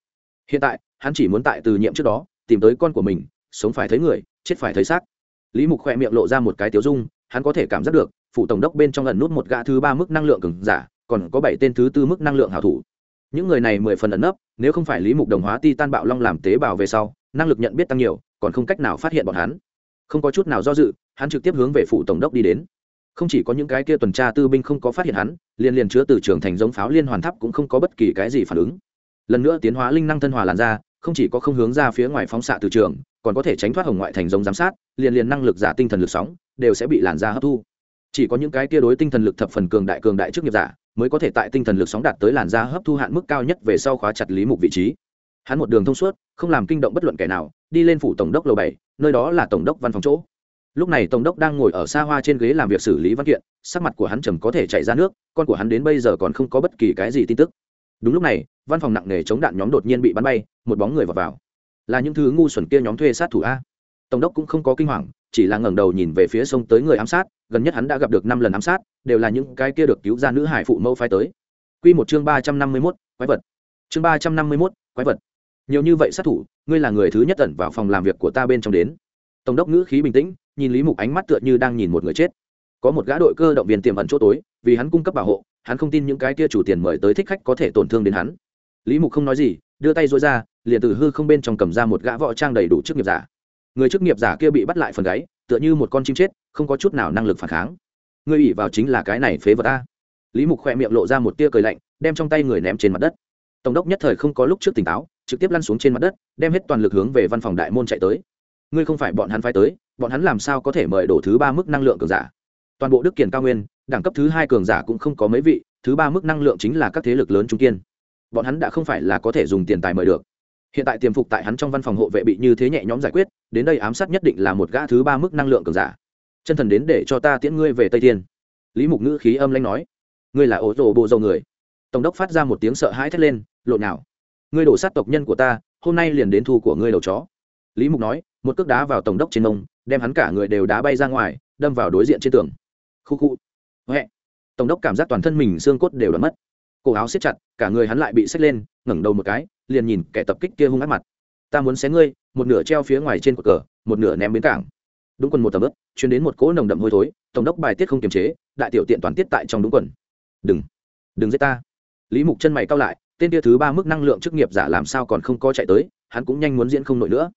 Hiện tại, hắn chỉ muốn tại từ nhiệm trước đó, tìm tới con của mình sống phải thấy người, chết phải thấy xác. Lý mục khoe miệng lộ ra một cái tiếu dung, hắn có thể cảm giác được phụ tổng đốc bên trong lần nút một gã thứ ba mức năng lượng cứng giả, còn có bảy tên thứ tư mức năng lượng hảo thủ. Những người này mười phần ẩn nấp, nếu không phải lý mục đồng hóa ti tan bạo long làm tế bào về sau, năng lực nhận biết tăng nhiều, còn không cách nào phát hiện bọn hắn. Không có chút nào do dự, hắn trực tiếp hướng về phủ tổng đốc đi đến. Không chỉ có những cái kia tuần tra tư binh không có phát hiện hắn, liền liền chứa từ trường thành giống pháo liên hoàn tháp cũng không có bất kỳ cái gì phản ứng. Lần nữa tiến hóa linh năng thân hòa làn ra không chỉ có không hướng ra phía ngoài phóng xạ từ trường, còn có thể tránh thoát hồng ngoại thành giống giám sát, liền liền năng lực giả tinh thần lực sóng, đều sẽ bị làn da hấp thu. Chỉ có những cái tia đối tinh thần lực thập phần cường đại cường đại trước nghiệp giả, mới có thể tại tinh thần lực sóng đạt tới làn da hấp thu hạn mức cao nhất về sau khóa chặt lý mục vị trí. Hắn một đường thông suốt, không làm kinh động bất luận kẻ nào, đi lên phủ tổng đốc lầu bảy, nơi đó là tổng đốc văn phòng chỗ. Lúc này tổng đốc đang ngồi ở xa hoa trên ghế làm việc xử lý văn kiện, sắc mặt của hắn trầm có thể chạy ra nước, con của hắn đến bây giờ còn không có bất kỳ cái gì tin tức đúng lúc này văn phòng nặng nề chống đạn nhóm đột nhiên bị bắn bay một bóng người vào vào là những thứ ngu xuẩn kia nhóm thuê sát thủ a tổng đốc cũng không có kinh hoàng chỉ là ngẩng đầu nhìn về phía sông tới người ám sát gần nhất hắn đã gặp được năm lần ám sát đều là những cái kia được cứu ra nữ hải phụ mẫu phái tới Quy một chương ba trăm năm mươi 351, quái vật. Chương ba trăm năm mươi 351, quái vật. Nhiều như vậy sát thủ, ngươi là người thứ nhất ẩn vào phòng làm việc của ta bên trong đến. Tổng đốc ngữ khí bình tĩnh, nhìn Lý Mục ánh mắt tựa như đang nhìn một người chết. Có một gã đội cơ động viên tiềm ẩn chỗ tối, vì hắn cung cấp bảo hộ, hắn không tin những cái kia chủ tiền mời tới thích khách có thể tổn thương đến hắn. Lý Mục không nói gì, đưa tay duỗi ra, liền từ hư không bên trong cầm ra một gã võ trang đầy đủ chức nghiệp giả. Người chức nghiệp giả kia bị bắt lại phần gáy, tựa như một con chim chết, không có chút nào năng lực phản kháng. Ngươi ủy vào chính là cái này phế vật a lý mục khoe miệng lộ ra một tia cười lạnh đem trong tay người ném trên mặt đất tổng đốc nhất thời không có lúc trước tỉnh táo trực tiếp lăn xuống trên mặt đất đem hết toàn lực hướng về văn phòng đại môn chạy tới ngươi không phải bọn hắn phái tới bọn hắn làm sao có thể mời đổ thứ ba mức năng lượng cường giả toàn bộ đức kiển cao nguyên đẳng cấp thứ hai cường giả cũng không có mấy vị thứ ba mức năng lượng chính là các thế lực lớn trung kiên. Bọn hắn đã không phải là có thể dùng tiền tài mời được. Hiện tại tiềm phục tại hắn trong văn phòng hộ vệ bị như thế nhẹ nhõm giải quyết đến đây ám sát nhất định là một gã thứ ba mức năng lượng cường giả. Chân thần đến để cho ta tiễn ngươi về tây thiên. Lý mục ngữ khí âm lanh nói. Ngươi là ổ rồ bộ dầu người. Tổng đốc phát ra một tiếng sợ hãi thét lên lộn nào. Ngươi đổ sát tộc nhân của ta hôm nay liền đến thu của ngươi đầu chó. Lý mục nói một cước đá vào tổng đốc trên ông, đem hắn cả người đều đá bay ra ngoài đâm vào đối diện trên tường khu khu. Huệ. Tổng đốc cảm giác toàn thân mình xương cốt đều đã mất. Cổ áo siết chặt, cả người hắn lại bị xách lên, ngẩng đầu một cái, liền nhìn kẻ tập kích kia hung ác mặt. Ta muốn xé ngươi, một nửa treo phía ngoài trên cột cờ, một nửa ném bến cảng. Đúng quần một tầm ướp chuyến đến một cỗ nồng đậm hôi thối, tổng đốc bài tiết không kiềm chế, đại tiểu tiện toàn tiết tại trong đúng quần. Đừng đừng giết ta. Lý mục chân mày cao lại, tên tia thứ ba mức năng lượng chức nghiệp giả làm sao còn không có chạy tới, hắn cũng nhanh muốn diễn không nổi nữa.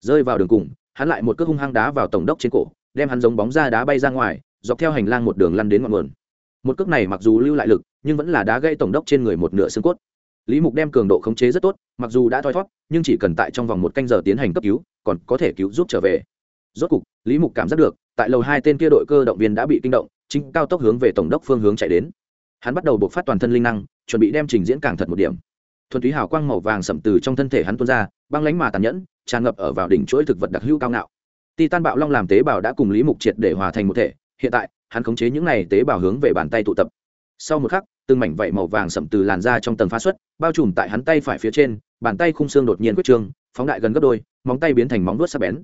Rơi vào đường cùng, hắn lại một cước hung hăng đá vào tổng đốc trên cổ, đem hắn giống bóng ra đá bay ra ngoài dọc theo hành lang một đường lăn đến ngọn nguồn. Một cước này mặc dù lưu lại lực, nhưng vẫn là đá gây tổng đốc trên người một nửa xương cốt. Lý mục đem cường độ khống chế rất tốt, mặc dù đã thoi thót nhưng chỉ cần tại trong vòng một canh giờ tiến hành cấp cứu, còn có thể cứu giúp trở về. Rốt cục, lý mục cảm giác được, tại lầu hai tên kia đội cơ động viên đã bị kinh động, chính cao tốc hướng về tổng đốc phương hướng chạy đến. Hắn bắt đầu buộc phát toàn thân linh năng, chuẩn bị đem trình diễn càng thật một điểm. Thuần túy hào quang màu vàng sẩm từ trong thân thể hắn tuôn ra, băng lánh mà tàn nhẫn, tràn ngập ở vào đỉnh chuỗi thực vật đặc hữu cao ngạo. Titan bạo long làm tế bào đã cùng lý mục triệt để hòa thành một thể hiện tại, hắn khống chế những này tế bào hướng về bàn tay tụ tập. Sau một khắc, từng mảnh vảy màu vàng sậm từ làn da trong tầng phá xuất, bao trùm tại hắn tay phải phía trên, bàn tay khung xương đột nhiên quyết trương, phóng đại gần gấp đôi, móng tay biến thành móng vuốt sắc bén.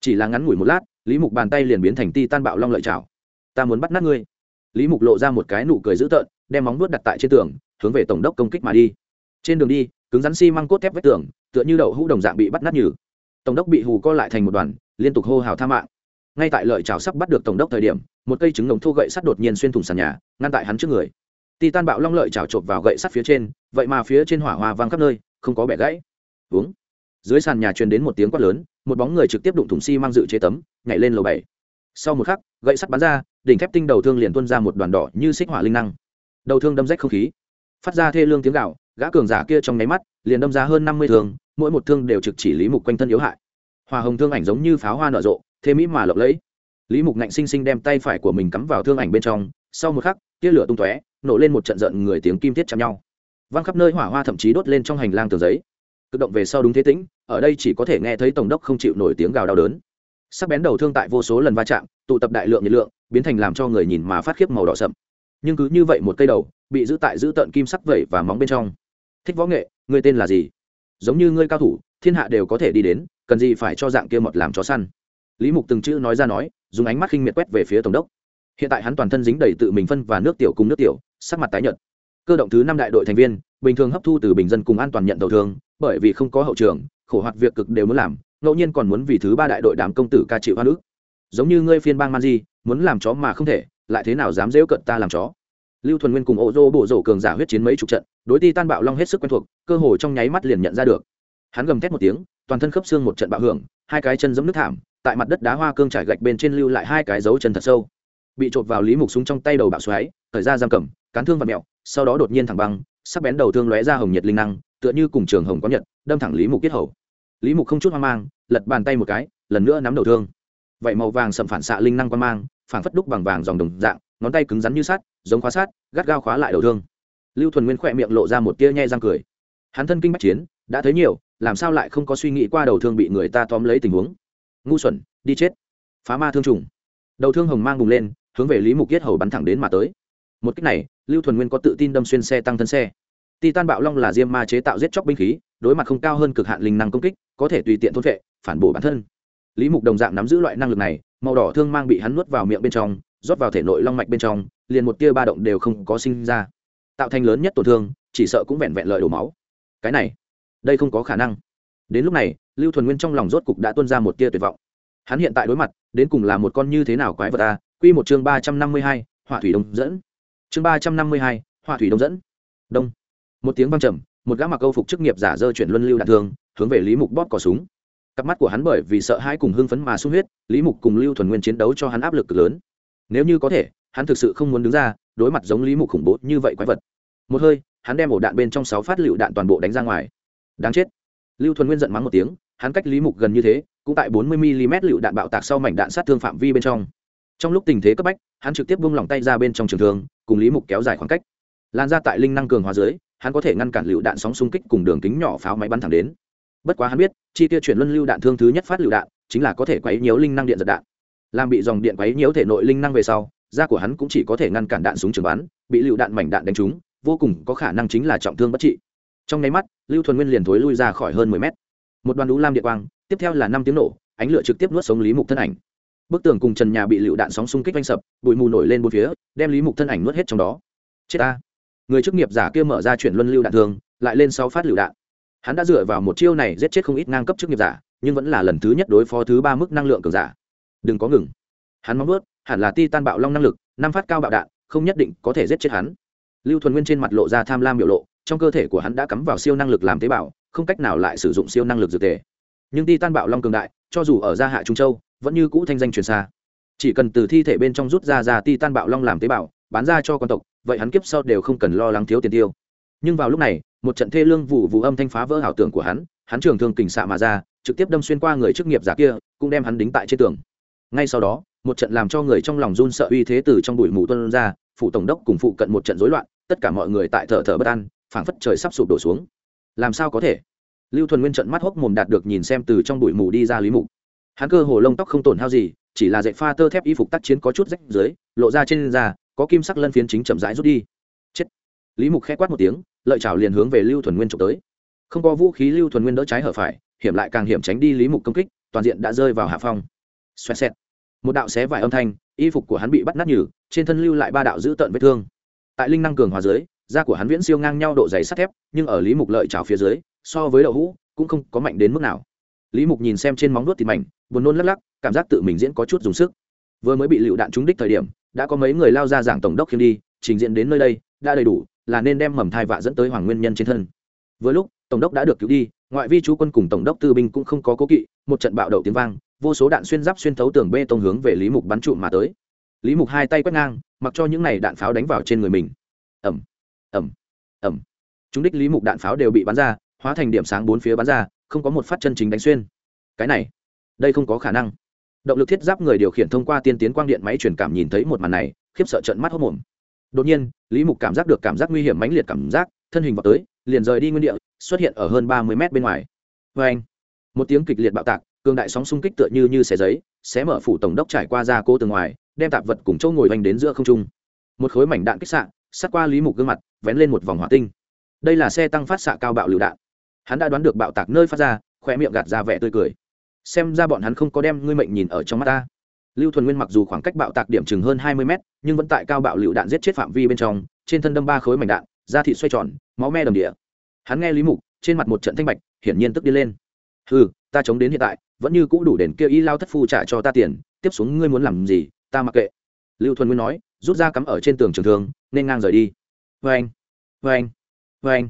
Chỉ là ngắn ngủi một lát, lý mục bàn tay liền biến thành ti tan bạo long lợi chảo ta muốn bắt nát ngươi. Lý mục lộ ra một cái nụ cười dữ tợn, đem móng vuốt đặt tại trên tường, hướng về tổng đốc công kích mà đi. Trên đường đi, cứng rắn xi、si、măng cốt thép vách tường, tựa như đậu hũ đồng dạng bị bắt nát nhừ. Tổng đốc bị hù co lại thành một đoàn, liên tục hô hào tha mạng ngay tại lợi chảo sắp bắt được tổng đốc thời điểm, một cây trứng ngồng thô gậy sắt đột nhiên xuyên thủng sàn nhà, ngăn tại hắn trước người. Ti tan bạo long lợi chảo chộp vào gậy sắt phía trên, vậy mà phía trên hỏa hoa văng khắp nơi, không có bẻ gãy. Uống dưới sàn nhà truyền đến một tiếng quát lớn, một bóng người trực tiếp đụng thủng mang dự chế tấm, nhảy lên lầu bảy. Sau một khắc, gậy sắt bắn ra, đỉnh thép tinh đầu thương liền tuôn ra một đoàn đỏ như xích hỏa linh năng. Đầu thương đâm rách không khí. Phát ra thê lương tiếng gạo gã cường giả kia trong nháy mắt, liền đâm ra hơn năm mươi thương, mỗi một thương đều trực chỉ lý mục quanh thân yếu hại hòa hồng thương ảnh giống như pháo hoa nở rộ, thế mỹ mà lộng lẫy. Lý mục ngạnh sinh sinh đem tay phải của mình cắm vào thương ảnh bên trong, sau một khắc, tia lửa tung tóe, nổ lên một trận giận người tiếng kim thiết chạm nhau. Văng khắp nơi hỏa hoa thậm chí đốt lên trong hành lang tường giấy. Cực động về sau đúng thế tĩnh, ở đây chỉ có thể nghe thấy tổng đốc không chịu nổi tiếng gào đau đớn. Sắc bén đầu thương tại vô số lần va chạm, tụ tập đại lượng nhiệt lượng, biến thành làm cho người nhìn mà phát khiếp màu đỏ sậm. Nhưng cứ như vậy một cây đầu, bị giữ tại giữ tận kim sắc vẩy và móng bên trong. Thích võ nghệ ngươi tên là gì? Giống như ngươi cao thủ, thiên hạ đều có thể đi đến cần gì phải cho dạng kia mọt làm chó săn? Lý mục từng chữ nói ra nói, dùng ánh mắt khinh miệt quét về phía tổng đốc. Hiện tại hắn toàn thân dính đầy tự mình phân và nước tiểu cùng nước tiểu, sắc mặt tái nhợt. Cơ động thứ năm đại đội thành viên, bình thường hấp thu từ bình dân cùng an toàn nhận đầu thương, bởi vì không có hậu trường, khổ hoạt việc cực đều muốn làm, ngẫu nhiên còn muốn vì thứ ba đại đội đám công tử ca chịu hoa nước giống như ngươi phiên bang man di, muốn làm chó mà không thể, lại thế nào dám dễu cận ta làm chó? Lưu thuần nguyên cùng ô dô bộ rổ cường giả huyết chiến mấy chục trận, đối ti tan bạo long hết sức quen thuộc, cơ hồ trong nháy mắt liền nhận ra được hắn gầm thét một tiếng, toàn thân khớp xương một trận bạo hưởng, hai cái chân giống nước thảm, tại mặt đất đá hoa cương trải gạch bên trên lưu lại hai cái dấu chân thật sâu. Bị trộm vào lý mục súng trong tay đầu bạo xoáy, thời ra giam cầm, cán thương và mẹo, sau đó đột nhiên thẳng băng, sắc bén đầu thương lóe ra hồng nhiệt linh năng, tựa như cùng trường hồng có nhật, đâm thẳng lý mục kết hầu. Lý mục không chút hoang mang, lật bàn tay một cái, lần nữa nắm đầu thương. Vậy màu vàng sầm phản xạ linh năng quan mang phản phất đúc bằng vàng dòng đồng dạng, ngón tay cứng rắn như sắt, giống khóa sát gắt gao khóa lại đầu thương. Lưu thuần nguyên khỏe miệng lộ ra một tia nhai răng cười. Hắn thân kinh bách chiến, đã thấy nhiều làm sao lại không có suy nghĩ qua đầu thương bị người ta tóm lấy tình huống? Ngu xuẩn, đi chết. Phá ma thương trùng. Đầu thương hồng mang bùng lên, hướng về lý mục yết hầu bắn thẳng đến mà tới. Một cách này, lưu thuần nguyên có tự tin đâm xuyên xe tăng thân xe. Titan bạo long là diêm ma chế tạo giết chóc binh khí, đối mặt không cao hơn cực hạn linh năng công kích, có thể tùy tiện thôn vệ, phản bổ bản thân. Lý mục đồng dạng nắm giữ loại năng lực này, màu đỏ thương mang bị hắn nuốt vào miệng bên trong, rót vào thể nội long mạch bên trong, liền một tia ba động đều không có sinh ra. Tạo thành lớn nhất tổn thương, chỉ sợ cũng vẹn vẹn lợi đổ máu. Cái này đây không có khả năng. Đến lúc này, lưu thuần nguyên trong lòng rốt cục đã tuân ra một tia tuyệt vọng. Hắn hiện tại đối mặt, đến cùng là một con như thế nào quái vật ta quy một chương ba trăm năm mươi hai hỏa thủy đông dẫn. Chương ba trăm năm mươi hai hỏa thủy đông dẫn. Đông. Một tiếng vang trầm, một gã mặc câu phục chức nghiệp giả dơ chuyển luân lưu đạn thương, hướng về lý mục bóp cò súng. Cặp mắt của hắn bởi vì sợ hãi cùng hưng phấn mà sung huyết, lý mục cùng lưu thuần nguyên chiến đấu cho hắn áp lực cực lớn. Nếu như có thể, hắn thực sự không muốn đứng ra, đối mặt giống lý mục khủng bố như vậy quái vật. Một hơi, hắn đem ổ đạn bên trong sáu phát lựu đạn toàn bộ đánh ra ngoài đáng chết. Lưu thuần nguyên giận mắng một tiếng, hắn cách lý mục gần như thế, cũng tại bốn mươi mm lựu đạn bạo tạc sau mảnh đạn sát thương phạm vi bên trong. Trong lúc tình thế cấp bách, hắn trực tiếp bung lỏng tay ra bên trong trường thương, cùng lý mục kéo dài khoảng cách. Lan ra tại linh năng cường hóa dưới, hắn có thể ngăn cản lựu đạn sóng xung kích cùng đường kính nhỏ pháo máy bắn thẳng đến. Bất quá hắn biết, chi tiêu chuyển luân lưu đạn thương thứ nhất phát lựu đạn, chính là có thể quấy nhiễu linh năng điện giật đạn. Làm bị dòng điện quấy nhiễu thể nội linh năng về sau, da của hắn cũng chỉ có thể ngăn cản đạn súng trường bắn, bị lựu đạn mảnh đạn đánh trúng, vô cùng có khả năng chính là trọng thương bất trị trong nháy mắt, lưu thuần nguyên liền thối lui ra khỏi hơn mười mét. Một đoàn đũ lam địa quang, tiếp theo là năm tiếng nổ, ánh lửa trực tiếp nuốt sống lý mục thân ảnh. Bức tường cùng trần nhà bị lựu đạn sóng xung kích vanh sập, bụi mù nổi lên bốn phía, đem lý mục thân ảnh nuốt hết trong đó. Chết ta. Người chức nghiệp giả kia mở ra chuyển luân lưu đạn thường, lại lên sau phát lựu đạn. Hắn đã dựa vào một chiêu này giết chết không ít ngang cấp chức nghiệp giả, nhưng vẫn là lần thứ nhất đối phó thứ ba mức năng lượng cường giả. Đừng có ngừng. Hắn mong ước, hẳn là ti tan bạo long năng lực, năm phát cao bạo đạn, không nhất định có thể giết chết hắn. Lưu thuần nguyên trên mặt lộ ra tham lam biểu lộ trong cơ thể của hắn đã cắm vào siêu năng lực làm tế bào, không cách nào lại sử dụng siêu năng lực dược tề. Nhưng ti tan bạo long cường đại, cho dù ở gia hạ trung châu, vẫn như cũ thanh danh truyền xa. Chỉ cần từ thi thể bên trong rút ra ra ti tan bạo long làm tế bào, bán ra cho con tộc, vậy hắn kiếp sau đều không cần lo lắng thiếu tiền tiêu. Nhưng vào lúc này, một trận thê lương vụ vụ âm thanh phá vỡ ảo tưởng của hắn hắn trường thường kình xạ mà ra, trực tiếp đâm xuyên qua người chức nghiệp giả kia, cũng đem hắn đính tại trên tường. Ngay sau đó, một trận làm cho người trong lòng run sợ uy thế từ trong bụi mù tuân ra phụ tổng đốc cùng phụ cận một trận rối loạn, tất cả mọi người tại thở thở bất an phảng phất trời sắp sụp đổ xuống. Làm sao có thể? Lưu thuần nguyên trận mắt hốc mồm đạt được nhìn xem từ trong bụi mù đi ra lý mục. Hắn cơ hồ lông tóc không tổn hao gì, chỉ là dạy pha tơ thép y phục tác chiến có chút rách dưới, lộ ra trên da, có kim sắc lân phiến chính chậm rãi rút đi. Chết! Lý mục khẽ quát một tiếng, lợi chảo liền hướng về lưu thuần nguyên trộm tới. Không có vũ khí lưu thuần nguyên đỡ trái hở phải, hiểm lại càng hiểm tránh đi lý mục công kích, toàn diện đã rơi vào hạ phong. Xoẹt xẹt. Một đạo xé vải âm thanh, y phục của hắn bị bắt nát nhừ, trên thân lưu lại ba đạo dữ tợn vết thương. Tại linh năng cường hòa dưới da của hắn viễn siêu ngang nhau độ dày sắt thép, nhưng ở lý mục lợi trào phía dưới, so với đậu hũ, cũng không có mạnh đến mức nào. Lý mục nhìn xem trên móng nuốt thịt mảnh, buồn nôn lắc lắc, cảm giác tự mình diễn có chút dùng sức. Vừa mới bị lựu đạn trúng đích thời điểm, đã có mấy người lao ra giảng tổng đốc khiêm đi, trình diện đến nơi đây, đã đầy đủ, là nên đem mầm thai vạ dẫn tới hoàng nguyên nhân trên thân. Vừa lúc, tổng đốc đã được cứu đi, ngoại vi chú quân cùng tổng đốc tư binh cũng không có cố kỵ, một trận bạo đậu tiếng vang, vô số đạn xuyên giáp xuyên thấu tường bê tông hướng về lý mục bắn trụ mà tới. Lý mục hai tay quét ngang, mặc cho những này đạn pháo đánh vào trên người mình. Ẩm ẩm. Ẩm. Chúng đích lý mục đạn pháo đều bị bắn ra, hóa thành điểm sáng bốn phía bắn ra, không có một phát chân chính đánh xuyên. Cái này, đây không có khả năng. Động lực thiết giáp người điều khiển thông qua tiên tiến quang điện máy truyền cảm nhìn thấy một màn này, khiếp sợ trận mắt hốc mồm. Đột nhiên, lý mục cảm giác được cảm giác nguy hiểm mãnh liệt cảm giác, thân hình vào tới, liền rời đi nguyên địa, xuất hiện ở hơn ba mươi mét bên ngoài. Vê anh, một tiếng kịch liệt bạo tạc, cường đại sóng xung kích tựa như như xẻ giấy, xé mở phủ tổng đốc trải qua ra cố từ ngoài, đem tạp vật cùng chỗ ngồi vành đến giữa không trung. Một khối mảnh đạn kích xạ sát qua lý mục gương mặt vén lên một vòng hỏa tinh. Đây là xe tăng phát xạ cao bạo lựu đạn. Hắn đã đoán được bạo tạc nơi phát ra khoe miệng gạt ra vẻ tươi cười. Xem ra bọn hắn không có đem ngươi mệnh nhìn ở trong mắt ta. Lưu thuần nguyên mặc dù khoảng cách bạo tạc điểm chừng hơn hai mươi mét, nhưng vẫn tại cao bạo lựu đạn giết chết phạm vi bên trong, trên thân đâm ba khối mảnh đạn, da thịt xoay tròn, máu me đầm địa. Hắn nghe lý mục, trên mặt một trận thanh bạch, hiển nhiên tức đi lên. Ừ ta chống đến hiện tại, vẫn như cũ đủ đền kia y lao thất phu trả cho ta tiền, tiếp xuống ngươi muốn làm gì, ta mặc kệ. Lưu thuần nguyên nói, rút ra cắm ở trên tường trường thương, nên ngang rời đi vê anh vê anh vê anh.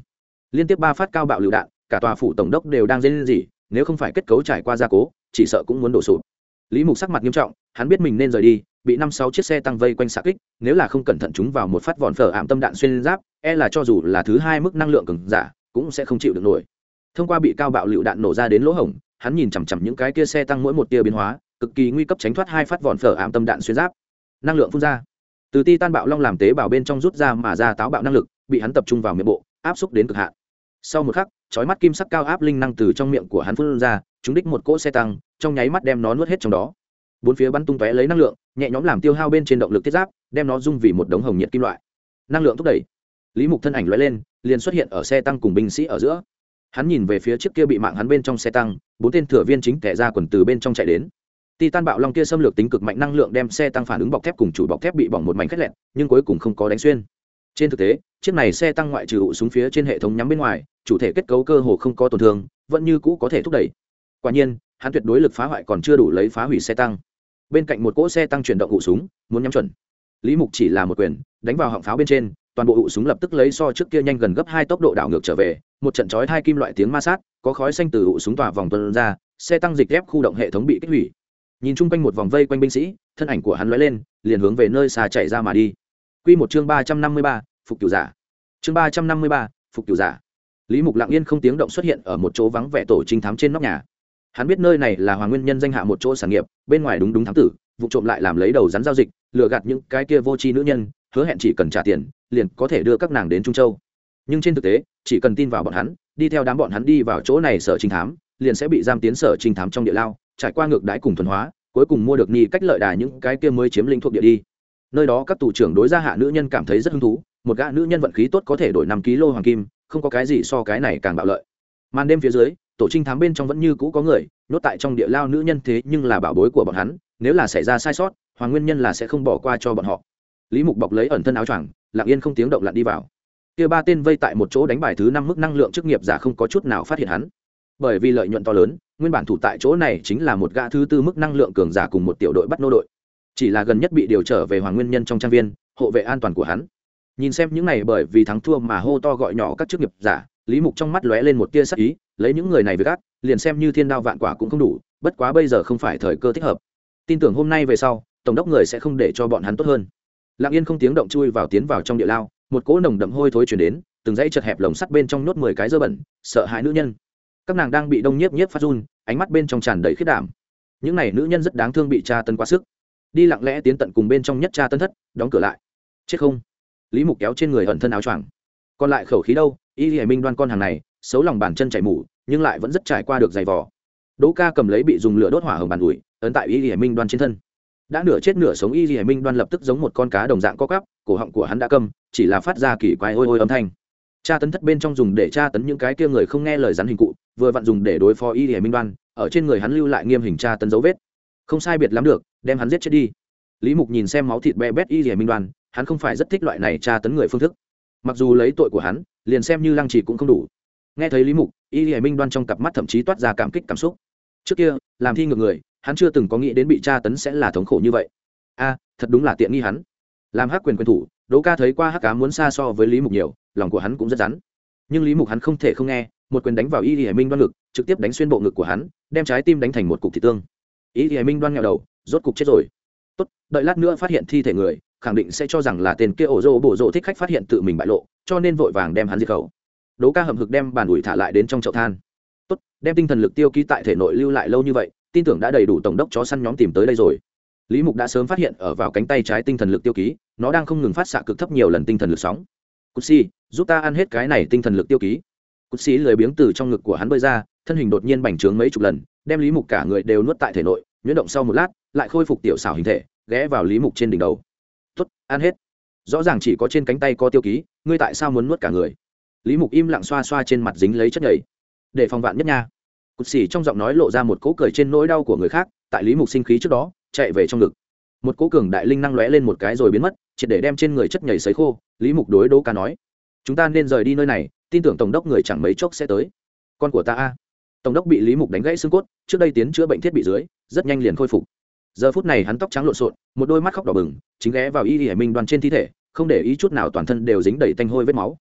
Liên tiếp ba phát cao bạo lựu đạn, cả tòa phủ tổng đốc đều đang dây lên gì nếu không phải kết cấu trải qua gia cố, chỉ sợ cũng muốn đổ sụp. Lý mục sắc mặt nghiêm trọng, hắn biết mình nên rời đi, bị năm sáu chiếc xe tăng vây quanh xạ kích, nếu là không cẩn thận chúng vào một phát vòn phở ảm tâm đạn xuyên giáp e là cho dù là thứ hai mức năng lượng cường giả, cũng sẽ không chịu được nổi. Thông qua bị cao bạo lựu đạn nổ ra đến lỗ hổng, hắn nhìn chằm chằm những cái kia xe tăng mỗi một tia biến hóa, cực kỳ nguy cấp tránh thoát hai phát vòn phở ảm tâm đạn xuyên giáp. Năng lượng phun ra từ ti tan bạo long làm tế bào bên trong rút ra mà ra táo bạo năng lực, bị hắn tập trung vào miệng bộ, áp xúc đến cực hạn. Sau một khắc, chói mắt kim sắc cao áp linh năng từ trong miệng của hắn phun ra chúng đích một cỗ xe tăng, trong nháy mắt đem nó nuốt hết trong đó. Bốn phía bắn tung tóe lấy năng lượng, nhẹ nhõm làm tiêu hao bên trên động lực thiết giáp, đem nó dung vì một đống hồng nhiệt kim loại. Năng lượng thúc đẩy. Lý mục thân ảnh lóe lên, liền xuất hiện ở xe tăng cùng binh sĩ ở giữa. Hắn nhìn về phía trước kia bị mạng hắn bên trong xe tăng, bốn tên thừa viên chính tẻ ra quần từ bên trong chạy đến titan bạo long kia xâm lược tính cực mạnh năng lượng đem xe tăng phản ứng bọc thép cùng chủ bọc thép bị bỏng một mảnh khét lẹn nhưng cuối cùng không có đánh xuyên. Trên thực tế, chiếc này xe tăng ngoại trừ ụ súng phía trên hệ thống nhắm bên ngoài, chủ thể kết cấu cơ hồ không có tổn thương, vẫn như cũ có thể thúc đẩy. Quả nhiên, hắn tuyệt đối lực phá hoại còn chưa đủ lấy phá hủy xe tăng. Bên cạnh một cỗ xe tăng chuyển động ụ súng, muốn nhắm chuẩn. Lý mục chỉ là một quyền, đánh vào họng pháo bên trên, toàn bộ ụ súng lập tức lấy so trước kia nhanh gần gấp hai tốc độ đảo ngược trở về, một trận chói hai kim loại tiếng ma sát, có khói xanh từ ụ súng tỏa vòng tuần ra, xe tăng dịch ghép khu động hệ thống bị kích hủy nhìn chung quanh một vòng vây quanh binh sĩ, thân ảnh của hắn lóe lên, liền hướng về nơi xa chạy ra mà đi. Quy một chương ba trăm năm mươi ba, phục cửu giả. Chương ba trăm năm mươi ba, phục cửu giả. Lý mục lặng yên không tiếng động xuất hiện ở một chỗ vắng vẻ tổ trinh thám trên nóc nhà. Hắn biết nơi này là hoàng nguyên nhân danh hạ một chỗ sản nghiệp, bên ngoài đúng đúng thám tử, vụ trộm lại làm lấy đầu rắn giao dịch, lừa gạt những cái kia vô tri nữ nhân, hứa hẹn chỉ cần trả tiền, liền có thể đưa các nàng đến trung châu. Nhưng trên thực tế, chỉ cần tin vào bọn hắn, đi theo đám bọn hắn đi vào chỗ này sở trinh thám, liền sẽ bị giam tiến sở trinh thám trong địa lao trải qua ngược đãi cùng thuần hóa, cuối cùng mua được ni cách lợi đà những cái kia mới chiếm lĩnh thuộc địa đi. Nơi đó các tù trưởng đối gia hạ nữ nhân cảm thấy rất hứng thú, một gã nữ nhân vận khí tốt có thể đổi năm kg hoàng kim, không có cái gì so cái này càng bạo lợi. Màn đêm phía dưới, tổ trinh thám bên trong vẫn như cũ có người, nhốt tại trong địa lao nữ nhân thế nhưng là bảo bối của bọn hắn, nếu là xảy ra sai sót, hoàng nguyên nhân là sẽ không bỏ qua cho bọn họ. Lý mục bọc lấy ẩn thân áo choàng, lặng yên không tiếng động lặn đi vào. Kia ba tên vây tại một chỗ đánh bài thứ năm mức năng lượng chức nghiệp giả không có chút nào phát hiện hắn. Bởi vì lợi nhuận to lớn nguyên bản thủ tại chỗ này chính là một gã thứ tư mức năng lượng cường giả cùng một tiểu đội bắt nô đội. Chỉ là gần nhất bị điều trở về hoàng nguyên nhân trong trang viên, hộ vệ an toàn của hắn. Nhìn xem những này bởi vì thắng thua mà hô to gọi nhỏ các chức nghiệp giả, lý mục trong mắt lóe lên một tia sắc ý, lấy những người này với gác, liền xem như thiên đao vạn quả cũng không đủ, bất quá bây giờ không phải thời cơ thích hợp. Tin tưởng hôm nay về sau, tổng đốc người sẽ không để cho bọn hắn tốt hơn. Lặng yên không tiếng động chui vào tiến vào trong địa lao, một cỗ nồng đậm hôi thối chuyển đến, từng dãy chật hẹp lồng sắt bên trong nốt mười cái dơ bẩn, sợ hãi nữ nhân các nàng đang bị đông nhiếp nhiếp phát run, ánh mắt bên trong tràn đầy khiết đảm. Những n à y nữ nhân rất đáng thương bị tra tân quá sức. Đi lặng lẽ tiến tận cùng bên trong nhất tra tân thất, đóng cửa lại. Chết không? Lý mục kéo trên người ẩn thân áo choàng. Còn lại khẩu khí đâu? Y hải minh đoan con hàng này, xấu lòng bàn chân chảy mủ nhưng lại vẫn rất trải qua được giày vò. Đỗ ca cầm lấy bị dùng lửa đốt hỏa hồng bàn ủi, ấn tại y hải minh đoan trên thân. Đã nửa chết nửa sống, y hải minh đoan lập tức giống một con cá đồng dạng co cắp cổ họng của hắn đã câm, chỉ là phát ra kỳ quái ôi ôi âm thanh tra tấn thất bên trong dùng để tra tấn những cái kia người không nghe lời rắn hình cụ, vừa vặn dùng để đối phó y hải minh đoan, ở trên người hắn lưu lại nghiêm hình tra tấn dấu vết. Không sai biệt lắm được, đem hắn giết chết đi. Lý mục nhìn xem máu thịt be bét y hải minh đoan, hắn không phải rất thích loại này tra tấn người phương thức. Mặc dù lấy tội của hắn, liền xem như lăng trì cũng không đủ. Nghe thấy lý mục, y hải minh đoan trong cặp mắt thậm chí toát ra cảm kích cảm xúc. Trước kia, làm thi ngược người, hắn chưa từng có nghĩ đến bị tra tấn sẽ là thống khổ như vậy. A, thật đúng là tiện nghi hắn. Làm hắc quyền quyền thủ đỗ ca thấy qua hắc cá muốn xa so với lý mục nhiều, lòng của hắn cũng rất rắn. Nhưng lý mục hắn không thể không nghe, một quyền đánh vào y hải minh đoan ngực, trực tiếp đánh xuyên bộ ngực của hắn, đem trái tim đánh thành một cục thị tương. Y hải minh đoan nghèo đầu, rốt cục chết rồi. Tốt, đợi lát nữa phát hiện thi thể người, khẳng định sẽ cho rằng là tên kia ổ rô bổ rộ thích khách phát hiện tự mình bại lộ, cho nên vội vàng đem hắn diệt khẩu. Đố ca hầm hực đem bàn ủi thả lại đến trong chậu than. Tốt, đem tinh thần lực tiêu ký tại thể nội lưu lại lâu như vậy, tin tưởng đã đầy đủ tổng đốc chó săn nhóm tìm tới đây rồi. Lý mục đã sớm phát hiện ở vào cánh tay trái tinh thần lực tiêu ký nó đang không ngừng phát xạ cực thấp nhiều lần tinh thần lực sóng. Cút xì, giúp ta ăn hết cái này tinh thần lực tiêu ký. Cút xì lười biếng từ trong ngực của hắn bơi ra, thân hình đột nhiên bành trướng mấy chục lần, đem lý mục cả người đều nuốt tại thể nội, nhuyễn động sau một lát, lại khôi phục tiểu xảo hình thể, ghé vào lý mục trên đỉnh đầu. Tuất ăn hết. Rõ ràng chỉ có trên cánh tay có tiêu ký, ngươi tại sao muốn nuốt cả người? Lý mục im lặng xoa xoa trên mặt dính lấy chất nhầy. Để phòng vạn nhất nha. Cụt xỉ trong giọng nói lộ ra một cỗ cười trên nỗi đau của người khác, tại lý mục sinh khí trước đó, chạy về trong ngực một cỗ cường đại linh năng lóe lên một cái rồi biến mất, triệt để đem trên người chất nhầy sấy khô, lý mục đối đỗ ca nói, chúng ta nên rời đi nơi này, tin tưởng tổng đốc người chẳng mấy chốc sẽ tới. Con của ta a. Tổng đốc bị lý mục đánh gãy xương cốt, trước đây tiến chữa bệnh thiết bị dưới, rất nhanh liền khôi phục. Giờ phút này hắn tóc trắng lộn xộn, một đôi mắt khóc đỏ bừng, chính ghé vào y y hải minh đoàn trên thi thể, không để ý chút nào toàn thân đều dính đầy tanh hôi vết máu.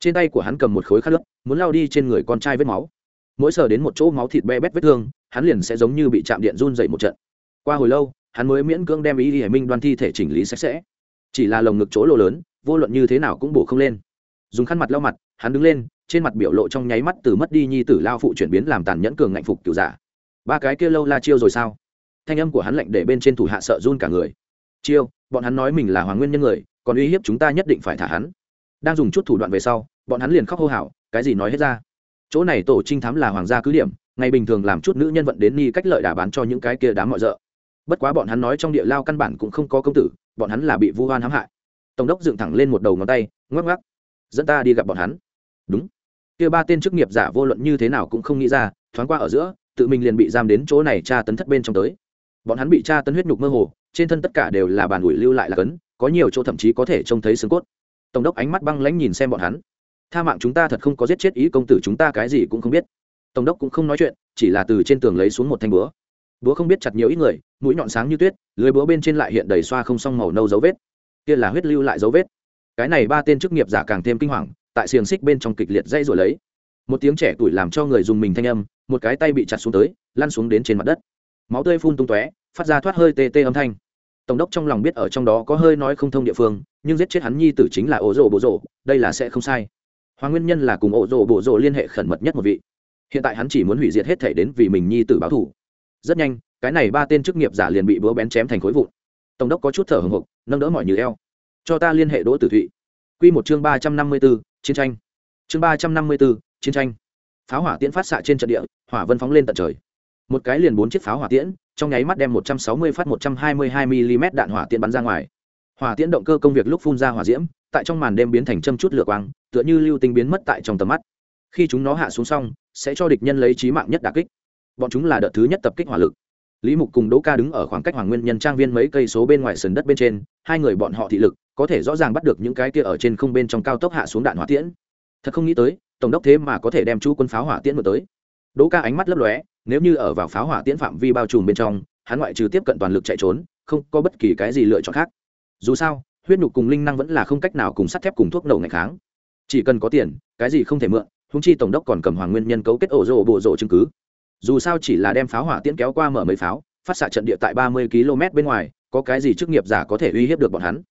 Trên tay của hắn cầm một khối khát nước muốn lao đi trên người con trai vết máu. Mỗi sờ đến một chỗ máu thịt be bét vết thương, hắn liền sẽ giống như bị chạm điện run dậy một trận. Qua hồi lâu hắn mới miễn cưỡng đem ý hải minh đoan thi thể chỉnh lý sạch sẽ. Chỉ là lồng ngực chỗ lộ lớn, vô luận như thế nào cũng bổ không lên. Dùng khăn mặt lau mặt, hắn đứng lên, trên mặt biểu lộ trong nháy mắt từ mất đi nhi tử lao phụ chuyển biến làm tàn nhẫn cường ngạnh phục kiểu giả. Ba cái kia lâu la chiêu rồi sao? Thanh âm của hắn lạnh để bên trên thủ hạ sợ run cả người. Chiêu, bọn hắn nói mình là hoàng nguyên nhân người, còn uy hiếp chúng ta nhất định phải thả hắn. Đang dùng chút thủ đoạn về sau, bọn hắn liền khóc hô hào, cái gì nói hết ra. Chỗ này tổ trinh thám là hoàng gia cứ điểm, ngày bình thường làm chút nữ nhân vận đến ni cách lợi đà bán cho những cái kia đám mọi rợ bất quá bọn hắn nói trong địa lao căn bản cũng không có công tử, bọn hắn là bị vu hoan hãm hại. Tổng đốc dựng thẳng lên một đầu ngón tay, ngoắc ngoắc. Dẫn ta đi gặp bọn hắn. Đúng. Kia ba tên chức nghiệp giả vô luận như thế nào cũng không nghĩ ra, thoáng qua ở giữa, tự mình liền bị giam đến chỗ này tra tấn thất bên trong tới. Bọn hắn bị tra tấn huyết nhục mơ hồ, trên thân tất cả đều là bàn ủi lưu lại là cấn, có nhiều chỗ thậm chí có thể trông thấy xương cốt. Tổng đốc ánh mắt băng lãnh nhìn xem bọn hắn. Tha mạng chúng ta thật không có giết chết ý công tử chúng ta cái gì cũng không biết. Tổng đốc cũng không nói chuyện, chỉ là từ trên tường lấy xuống một thanh búa. Búa không biết chặt nhiều ít người mũi nhọn sáng như tuyết, lưới búa bên trên lại hiện đầy xoa không xong màu nâu dấu vết. Kia là huyết lưu lại dấu vết. Cái này ba tên chức nghiệp giả càng thêm kinh hoàng, tại xiềng xích bên trong kịch liệt dây rồi lấy. Một tiếng trẻ tuổi làm cho người dùng mình thanh âm, một cái tay bị chặt xuống tới, lăn xuống đến trên mặt đất. Máu tươi phun tung tóe, phát ra thoát hơi tê tê âm thanh. Tổng đốc trong lòng biết ở trong đó có hơi nói không thông địa phương, nhưng giết chết hắn nhi tử chính là ổ rổ bộ rổ đây là sẽ không sai. Hoàng nguyên nhân là cùng ổ rổ bộ rổ liên hệ khẩn mật nhất một vị. Hiện tại hắn chỉ muốn hủy diệt hết thể đến vì mình nhi tử báo thủ rất nhanh cái này ba tên chức nghiệp giả liền bị búa bén chém thành khối vụn. Tổng đốc có chút thở hồng hộc, nâng đỡ mọi như eo. Cho ta liên hệ đỗ tử thụy. Q một chương ba trăm năm mươi b ố chiến tranh. Chương ba trăm năm mươi b ố chiến tranh. Pháo hỏa tiễn phát xạ trên trận địa, hỏa vân phóng lên tận trời. Một cái liền bốn chiếc pháo hỏa tiễn, trong nháy mắt đem một trăm sáu mươi phát một trăm hai mươi hai mm đạn hỏa tiễn bắn ra ngoài. Hỏa tiễn động cơ công việc lúc phun ra hỏa diễm, tại trong màn đêm biến thành châm chút lửa quang, tựa như lưu tinh biến mất tại trong tầm mắt. Khi chúng nó hạ xuống xong, sẽ cho địch nhân lấy trí mạng nhất đà kích. Bọn chúng là đợt thứ nhất tập kích hỏa lực lý mục cùng đỗ ca đứng ở khoảng cách hoàng nguyên nhân trang viên mấy cây số bên ngoài sườn đất bên trên, hai người bọn họ thị lực có thể rõ ràng bắt được những cái kia ở trên không bên trong cao tốc hạ xuống đạn hỏa tiễn. Thật không nghĩ tới, tổng đốc thế mà có thể đem chú quân pháo hỏa tiễn vừa tới. Đỗ ca ánh mắt lấp lóe, nếu như ở vào pháo hỏa tiễn phạm vi bao trùm bên trong, hắn ngoại trừ tiếp cận toàn lực chạy trốn, không có bất kỳ cái gì lựa chọn khác. Dù sao, huyết nhục cùng linh năng vẫn là không cách nào cùng sắt thép cùng thuốc nổ ngày kháng. Chỉ cần có tiền, cái gì không thể mượn húng chi tổng đốc còn cầm hoàng nguyên nhân cấu kết ổ rộ bộ rộ chứng cứ dù sao chỉ là đem pháo hỏa tiễn kéo qua mở mấy pháo, phát xạ trận địa tại ba mươi km bên ngoài, có cái gì chức nghiệp giả có thể uy hiếp được bọn hắn?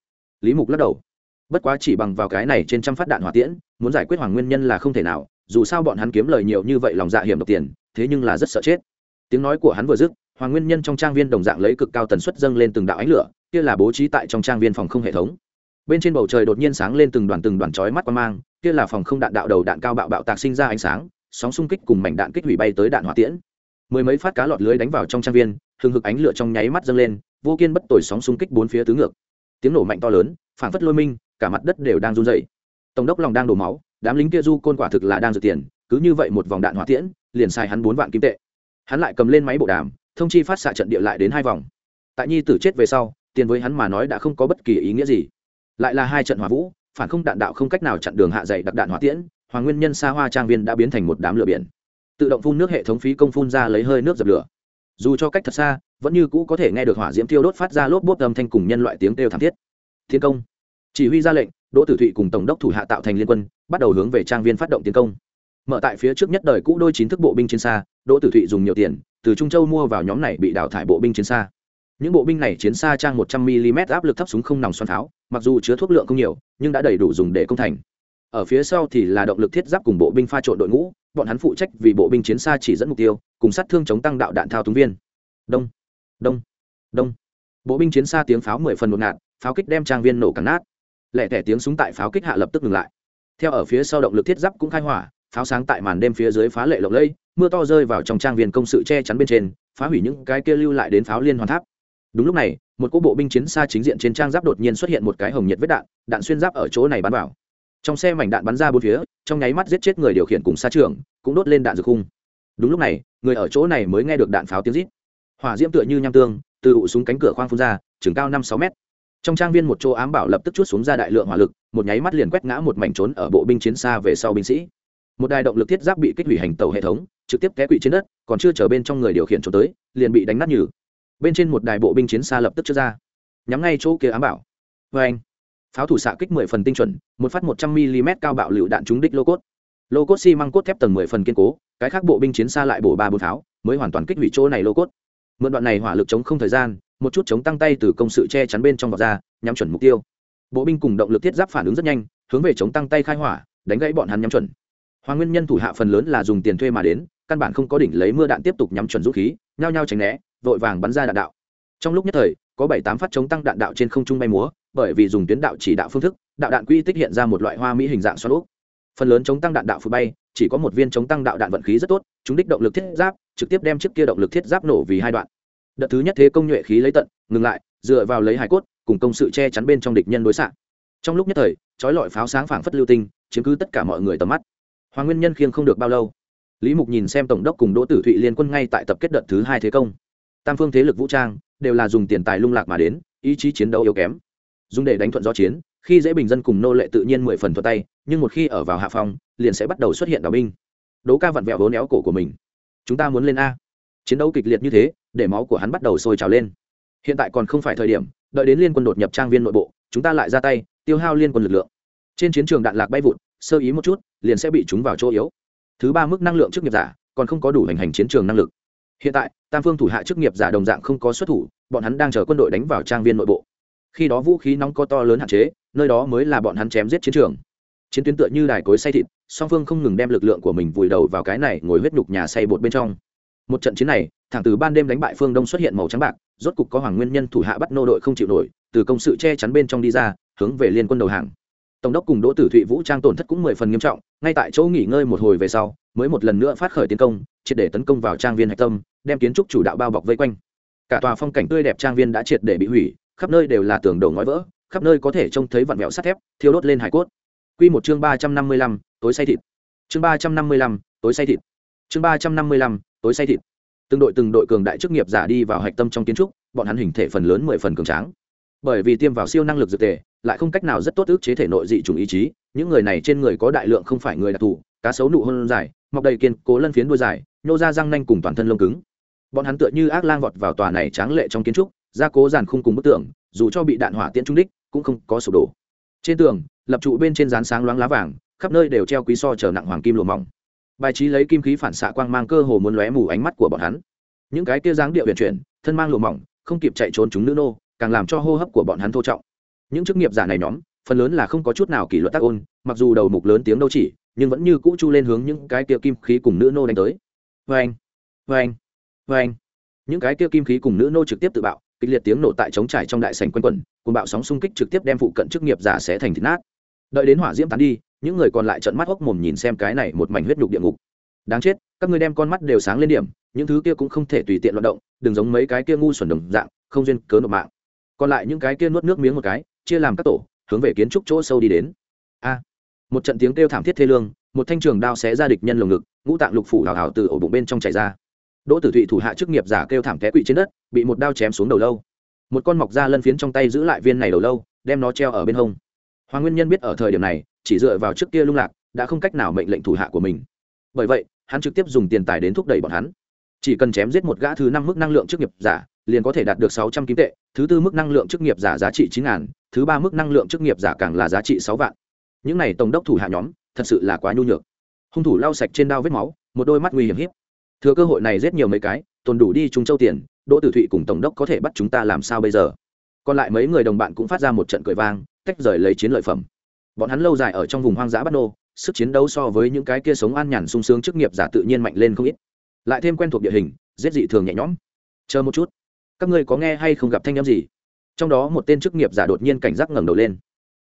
Lý mục lắc đầu. Bất quá chỉ bằng vào cái này trên trăm phát đạn hỏa tiễn, muốn giải quyết hoàng nguyên nhân là không thể nào, dù sao bọn hắn kiếm lời nhiều như vậy lòng dạ hiểm độc tiền, thế nhưng là rất sợ chết. Tiếng nói của hắn vừa dứt, hoàng nguyên nhân trong trang viên đồng dạng lấy cực cao tần suất dâng lên từng đạo ánh lửa, kia là bố trí tại trong trang viên phòng không hệ thống. Bên trên bầu trời đột nhiên sáng lên từng đoàn từng đoàn chói mắt qua mang, kia là phòng không đạn đạo đầu đạn cao bạo bạo tạc sinh ra ánh sáng sóng xung kích cùng mảnh đạn kích hủy bay tới đạn hỏa tiễn. Mười mấy phát cá lọt lưới đánh vào trong trang viên, hừng hực ánh lửa trong nháy mắt dâng lên, vô kiên bất tồi sóng xung kích bốn phía tứ ngược. Tiếng nổ mạnh to lớn, phảng phất lôi minh, cả mặt đất đều đang run dậy tổng đốc lòng đang đổ máu, đám lính kia du côn quả thực là đang dự tiền cứ như vậy một vòng đạn hỏa tiễn, liền sai hắn bốn vạn kim tệ. Hắn lại cầm lên máy bộ đàm, thông chi phát xạ trận địa lại đến hai vòng. Tại nhi tử chết về sau, tiền với hắn mà nói đã không có bất kỳ ý nghĩa gì. Lại là hai trận hỏa vũ, phản không đạn đạo không cách nào chặn đường hạ dày đặc đạn hỏa tiễn hoàng nguyên nhân xa hoa trang viên đã biến thành một đám lửa biển. Tự động phun nước hệ thống phí công phun ra lấy hơi nước dập lửa. Dù cho cách thật xa vẫn như cũ có thể nghe được hỏa diễm tiêu đốt phát ra lốp bốp âm thanh cùng nhân loại tiếng kêu thảm thiết. Thiên công. Chỉ huy ra lệnh đỗ tử thụy cùng tổng đốc thủ hạ tạo thành liên quân bắt đầu hướng về trang viên phát động tiến công. Mở tại phía trước nhất đời cũ đôi chín thức bộ binh chiến xa đỗ tử thụy dùng nhiều tiền từ trung châu mua vào nhóm này bị đào thải bộ binh chiến xa. Những bộ binh này chiến xa trang một trăm mm áp lực thấp súng không nòng xoắn tháo, mặc dù chứa thuốc lượng không nhiều nhưng đã đầy đủ dùng để công thành ở phía sau thì là động lực thiết giáp cùng bộ binh pha trộn đội ngũ, bọn hắn phụ trách vì bộ binh chiến xa chỉ dẫn mục tiêu, cùng sát thương chống tăng đạo đạn thao túng viên. Đông đông đông. Bộ binh chiến xa tiếng pháo mười phần một ngạt, pháo kích đem trang viên nổ cắn nát. Lẻ tẻ tiếng súng tại pháo kích hạ lập tức ngừng lại. Theo ở phía sau động lực thiết giáp cũng khai hỏa, pháo sáng tại màn đêm phía dưới phá lệ lộng lây mưa to rơi vào trong trang viên công sự che chắn bên trên, phá hủy những cái kia lưu lại đến pháo liên hoàn tháp. Đúng lúc này, một cỗ bộ binh chiến xa chính diện trên trang giáp đột nhiên xuất hiện một cái hồng nhiệt vết đạn đạn xuyên giáp ở chỗ này bắn vào trong xe mảnh đạn bắn ra bốn phía, trong nháy mắt giết chết người điều khiển cùng xa trường, cũng đốt lên đạn dược khung. Đúng lúc này, người ở chỗ này mới nghe được đạn pháo tiếng rít. Hỏa diễm tựa như nham tương, từ ụ súng cánh cửa khoang phun ra chừng cao năm sáu mét. Trong trang viên một chỗ ám bảo lập tức chút xuống ra đại lượng hỏa lực, một nháy mắt liền quét ngã một mảnh trốn ở bộ binh chiến xa về sau binh sĩ. Một đài động lực thiết giáp bị kích hủy hành tàu hệ thống, trực tiếp té quỵ trên đất, còn chưa chờ bên trong người điều khiển trốn tới, liền bị đánh nát nhừ. Bên trên một đài bộ binh chiến xa lập tức chưa ra. Nhắm ngay chỗ kia ám bảo. Vê anh pháo thủ xạ kích mười phần tinh chuẩn, một phát một trăm mm cao bạo lựu đạn trúng đích lô cốt. Lô cốt xi măng cốt thép tầng mười phần kiên cố, cái khác bộ binh chiến xa lại bổ ba bốn pháo, mới hoàn toàn kích hủy chỗ này lô cốt. Mượn đoạn này hỏa lực chống không thời gian, một chút chống tăng tay từ công sự che chắn bên trong vọt ra, nhắm chuẩn mục tiêu. Bộ binh cùng động lực thiết giáp phản ứng rất nhanh, hướng về chống tăng tay khai hỏa, đánh gãy bọn hắn nhắm chuẩn. Hoàng nguyên nhân thủ hạ phần lớn là dùng tiền thuê mà đến, căn bản không có đỉnh lấy mưa đạn tiếp tục nhắm chuẩn vũ khí, nhao nhao tránh né, vội vàng bắn ra đạn đạo. Trong lúc nhất thời có bảy tám phát chống tăng đạn đạo trên không trung bay múa, bởi vì dùng tuyến đạo chỉ đạo phương thức, đạo đạn quy tích hiện ra một loại hoa mỹ hình dạng xoắn úp. Phần lớn chống tăng đạn đạo phụ bay, chỉ có một viên chống tăng đạo đạn vận khí rất tốt, chúng đích động lực thiết giáp, trực tiếp đem chiếc kia động lực thiết giáp nổ vì hai đoạn. Đợt thứ nhất thế công nhuệ khí lấy tận, ngừng lại, dựa vào lấy hải cốt, cùng công sự che chắn bên trong địch nhân đối xạ. Trong lúc nhất thời trói lọi pháo sáng phảng phất lưu tinh, chiếm cứ tất cả mọi người tầm mắt. Hoàng nguyên nhân khiêng không được bao lâu, lý mục nhìn xem tổng đốc cùng đỗ tử thụy liên quân ngay tại tập kết đợt thứ hai thế công. Tam phương thế lực vũ trang đều là dùng tiền tài lung lạc mà đến, ý chí chiến đấu yếu kém. Dùng để đánh thuận do chiến, khi dễ bình dân cùng nô lệ tự nhiên mười phần thuật tay, nhưng một khi ở vào hạ phòng liền sẽ bắt đầu xuất hiện đảo binh. Đố ca vặn vẹo vốn éo cổ của mình. Chúng ta muốn lên a. Chiến đấu kịch liệt như thế, để máu của hắn bắt đầu sôi trào lên. Hiện tại còn không phải thời điểm, đợi đến liên quân đột nhập trang viên nội bộ, chúng ta lại ra tay, tiêu hao liên quân lực lượng. Trên chiến trường đạn lạc bay vụt, sơ ý một chút, liền sẽ bị chúng vào chỗ yếu. Thứ ba mức năng lượng trước nghiệp giả, còn không có đủ hành hành chiến trường năng lực hiện tại, tam phương thủ hạ chức nghiệp giả đồng dạng không có xuất thủ, bọn hắn đang chờ quân đội đánh vào trang viên nội bộ. Khi đó vũ khí nóng có to lớn hạn chế, nơi đó mới là bọn hắn chém giết chiến trường. Chiến tuyến tựa như đài cối say thịt, song phương không ngừng đem lực lượng của mình vùi đầu vào cái này ngồi huyết nhục nhà say bột bên trong. Một trận chiến này, thẳng từ ban đêm đánh bại phương đông xuất hiện màu trắng bạc, rốt cục có hoàng nguyên nhân thủ hạ bắt nô đội không chịu nổi, từ công sự che chắn bên trong đi ra, hướng về liên quân đầu hàng tổng đốc cùng đỗ tử thụy vũ trang tổn thất cũng mười phần nghiêm trọng, ngay tại chỗ nghỉ ngơi một hồi về sau, mới một lần nữa phát khởi tiến công, triệt để tấn công vào trang viên hạch tâm, đem kiến trúc chủ đạo bao bọc vây quanh. Cả tòa phong cảnh tươi đẹp trang viên đã triệt để bị hủy, khắp nơi đều là tường đổ ngói vỡ, khắp nơi có thể trông thấy vặn vẹo sắt thép, thiêu đốt lên hải cốt. Q một chương ba trăm năm mươi lăm, tối say thịt. Chương ba trăm năm mươi lăm, tối say thịt. Chương ba trăm năm mươi lăm, tối say thịt. Từng đội từng đội cường đại chức nghiệp giả đi vào hạch tâm trong kiến trúc, bọn hắn hình thể phần lớn mười phần cường tráng. Bởi vì tiêm vào siêu năng lực dược tề lại không cách nào rất tốt ức chế thể nội dị chủng ý chí. Những người này trên người có đại lượng không phải người đặc thù, cá sấu nụ hôn dài, mọc đầy kiên cố lân phiến đuôi dài nhô ra răng nanh cùng toàn thân lông cứng. Bọn hắn tựa như ác lang vọt vào tòa này tráng lệ trong kiến trúc, gia cố giàn khung cùng bức tường, dù cho bị đạn hỏa tiễn trung đích, cũng không có sụp đổ. Trên tường, lập trụ bên trên dán sáng loáng lá vàng, khắp nơi đều treo quý so chờ nặng hoàng kim lùa mỏng. Bài trí lấy kim khí phản xạ quang mang cơ hồ muốn lóe mù ánh mắt của bọn hắn. Những cái kia dáng địa huyền chuyển, thân mang lùa mỏng, không kịp chạy trốn chúng nữ nô, càng làm cho hô hấp của bọn hắn thô trọng những chức nghiệp giả này nhóm, phần lớn là không có chút nào kỷ luật tác ôn, mặc dù đầu mục lớn tiếng đâu chỉ, nhưng vẫn như cũ chu lên hướng những cái kia kim khí cùng nữ nô đánh tới. Vê anh vê anh vê anh những cái kia kim khí cùng nữ nô trực tiếp tự bạo, kịch liệt tiếng nổ tại chống trải trong đại sành quân quẩn cùng bạo sóng xung kích trực tiếp đem phụ cận chức nghiệp giả sẽ thành thịt nát. Đợi đến hỏa diễm tán đi, những người còn lại trợn mắt hốc mồm nhìn xem cái này một mảnh huyết nhục địa ngục. Đáng chết, các ngươi đem con mắt đều sáng lên điểm, những thứ kia cũng không thể tùy tiện loạt động, đừng giống mấy cái kia ngu xuẩn đồng dạng, không duyên cớ nộp mạng. Còn lại những cái kia nuốt nước miếng một cái chia làm các tổ, hướng về kiến trúc chỗ sâu đi đến. A. Một trận tiếng kêu thảm thiết thê lương, một thanh trường đao xé ra địch nhân lồng ngực, ngũ tạng lục phủ hào hào từ ổ bụng bên trong chảy ra. Đỗ tử thụy thủ hạ chức nghiệp giả kêu thảm té quỵ trên đất, bị một đao chém xuống đầu lâu. Một con mọc da lân phiến trong tay giữ lại viên này đầu lâu, đem nó treo ở bên hông. Hoàng nguyên nhân biết ở thời điểm này, chỉ dựa vào trước kia lung lạc, đã không cách nào mệnh lệnh thủ hạ của mình. Bởi vậy, hắn trực tiếp dùng tiền tài đến thúc đẩy bọn hắn. Chỉ cần chém giết một gã thứ năm mức năng lượng chức nghiệp giả liền có thể đạt được sáu trăm kim tệ, thứ tư mức năng lượng chức nghiệp giả giá trị chín ngàn, thứ ba mức năng lượng chức nghiệp giả càng là giá trị sáu vạn. Những này tổng đốc thủ hạ nhóm, thật sự là quá nhu nhược. Hung thủ lau sạch trên đao vết máu, một đôi mắt nguy hiểm hiếp. Thừa cơ hội này giết nhiều mấy cái, tồn đủ đi chúng châu tiền, đỗ tử thụy cùng tổng đốc có thể bắt chúng ta làm sao bây giờ? Còn lại mấy người đồng bạn cũng phát ra một trận cười vang, tách rời lấy chiến lợi phẩm. Bọn hắn lâu dài ở trong vùng hoang dã bắt nô, sức chiến đấu so với những cái kia sống an nhàn sung sướng chức nghiệp giả tự nhiên mạnh lên không ít. Lại thêm quen thuộc địa hình, giết dị thường nhẹ nhõm. Chờ một chút các ngươi có nghe hay không gặp thanh â m gì? Trong đó một tên chức nghiệp giả đột nhiên cảnh giác ngẩng đầu lên.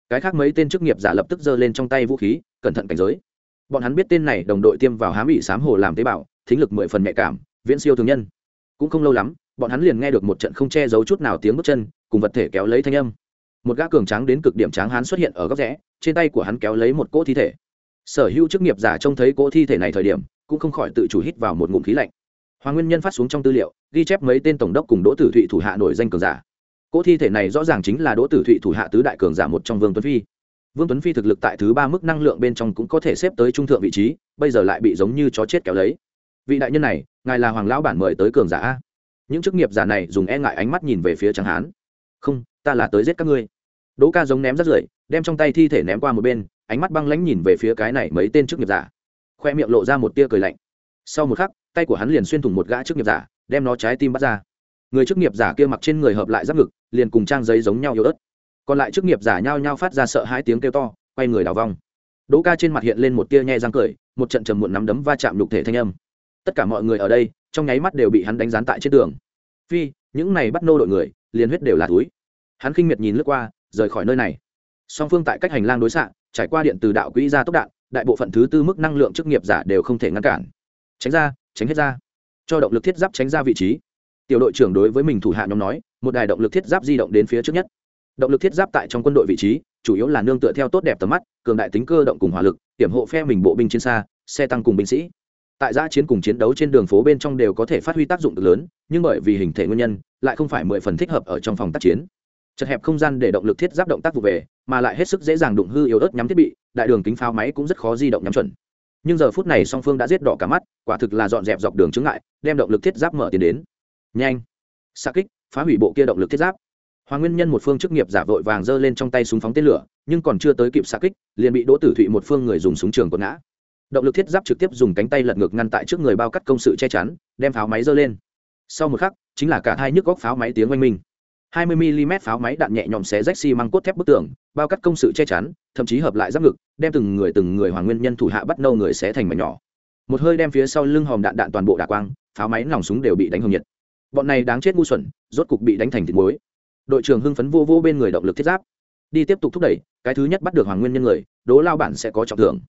Cái khác mấy tên chức nghiệp giả lập tức giơ lên trong tay vũ khí, cẩn thận cảnh giới. Bọn hắn biết tên này đồng đội tiêm vào hám ỉ sám hồ làm tế bào, thính lực mười phần nhạy cảm, viễn siêu thường nhân. Cũng không lâu lắm, bọn hắn liền nghe được một trận không che giấu chút nào tiếng bước chân, cùng vật thể kéo lấy thanh âm. Một gã cường tráng đến cực điểm tráng hắn xuất hiện ở góc rẽ, trên tay của hắn kéo lấy một cỗ thi thể. Sở hữu chức nghiệp giả trông thấy cỗ thi thể này thời điểm, cũng không khỏi tự chủ hít vào một ngụm khí lạnh hoàng nguyên nhân phát xuống trong tư liệu, ghi chép mấy tên tổng đốc cùng đỗ tử thụy thủ hạ nổi danh cường giả. Cỗ thi thể này rõ ràng chính là đỗ tử thụy thủ hạ tứ đại cường giả một trong vương tuấn phi. Vương tuấn phi thực lực tại thứ ba mức năng lượng bên trong cũng có thể xếp tới trung thượng vị trí, bây giờ lại bị giống như chó chết kéo lấy. Vị đại nhân này, ngài là hoàng lão bản mời tới cường giả a? Những chức nghiệp giả này dùng e ngại ánh mắt nhìn về phía tráng hán. Không, ta là tới giết các ngươi. Đỗ ca giống ném rất rưởi, đem trong tay thi thể ném qua một bên, ánh mắt băng lãnh nhìn về phía cái này mấy tên chức nghiệp giả. Khoe miệng lộ ra một tia cười lạnh. Sau một khắc tay của hắn liền xuyên thủng một gã chức nghiệp giả, đem nó trái tim bắt ra. Người chức nghiệp giả kia mặc trên người hợp lại giáp ngực, liền cùng trang giấy giống nhau yếu ớt. Còn lại chức nghiệp giả nhao nhao phát ra sợ hai tiếng kêu to, quay người đào vong. Đỗ ca trên mặt hiện lên một tia nhe răng cười, một trận trầm muộn nắm đấm va chạm lục thể thanh âm. Tất cả mọi người ở đây, trong nháy mắt đều bị hắn đánh rán tại trên tường. Phi, những này bắt nô đội người, liền huyết đều là túi. Hắn khinh miệt nhìn lướt qua, rời khỏi nơi này. Song phương tại cách hành lang đối xạ, trải qua điện từ đạo quỹ ra tốc đạn, đại bộ phận thứ tư mức năng lượng chức nghiệp giả đều không thể ngăn cản. Tránh ra tránh hết ra. Cho động lực thiết giáp tránh ra vị trí. Tiểu đội trưởng đối với mình thủ hạ nhóm nói, một đài động lực thiết giáp di động đến phía trước nhất. Động lực thiết giáp tại trong quân đội vị trí, chủ yếu là nương tựa theo tốt đẹp tầm mắt, cường đại tính cơ động cùng hỏa lực, hiểm hộ phe mình bộ binh trên xa, xe tăng cùng binh sĩ. Tại giã chiến cùng chiến đấu trên đường phố bên trong đều có thể phát huy tác dụng cực lớn, nhưng bởi vì hình thể nguyên nhân, lại không phải mười phần thích hợp ở trong phòng tác chiến. Chật hẹp không gian để động lực thiết giáp động tác vụ về, mà lại hết sức dễ dàng đụng hư yếu ớt nhắm thiết bị, đại đường kính pháo máy cũng rất khó di động nhắm chuẩn nhưng giờ phút này song phương đã giết đỏ cả mắt, quả thực là dọn dẹp dọc đường chướng ngại, đem động lực thiết giáp mở tiền đến. Nhanh! Xa kích, phá hủy bộ kia động lực thiết giáp. Hoàng nguyên nhân một phương chức nghiệp giả vội vàng giơ lên trong tay súng phóng tên lửa, nhưng còn chưa tới kịp xa kích, liền bị đỗ tử thụy một phương người dùng súng trường quật ngã. Động lực thiết giáp trực tiếp dùng cánh tay lật ngược ngăn tại trước người bao cắt công sự che chắn, đem pháo máy giơ lên. Sau một khắc, chính là cả hai nhức góc pháo máy tiếng oanh minh. 20 mm pháo máy đạn nhẹ nhõm xé rách xi măng cốt thép bức tường, bao cắt công sự che chắn, thậm chí hợp lại giáp ngực, đem từng người từng người hoàng nguyên nhân thủ hạ bắt nâu người xé thành mảnh nhỏ. Một hơi đem phía sau lưng hòm đạn đạn toàn bộ đả quang, pháo máy nòng súng đều bị đánh hồng nhiệt. Bọn này đáng chết ngu xuẩn, rốt cục bị đánh thành thịt muối. Đội trưởng hưng phấn vô vô bên người động lực thiết giáp. Đi tiếp tục thúc đẩy, cái thứ nhất bắt được hoàng nguyên nhân người, đố lao bản sẽ có trọng thưởng.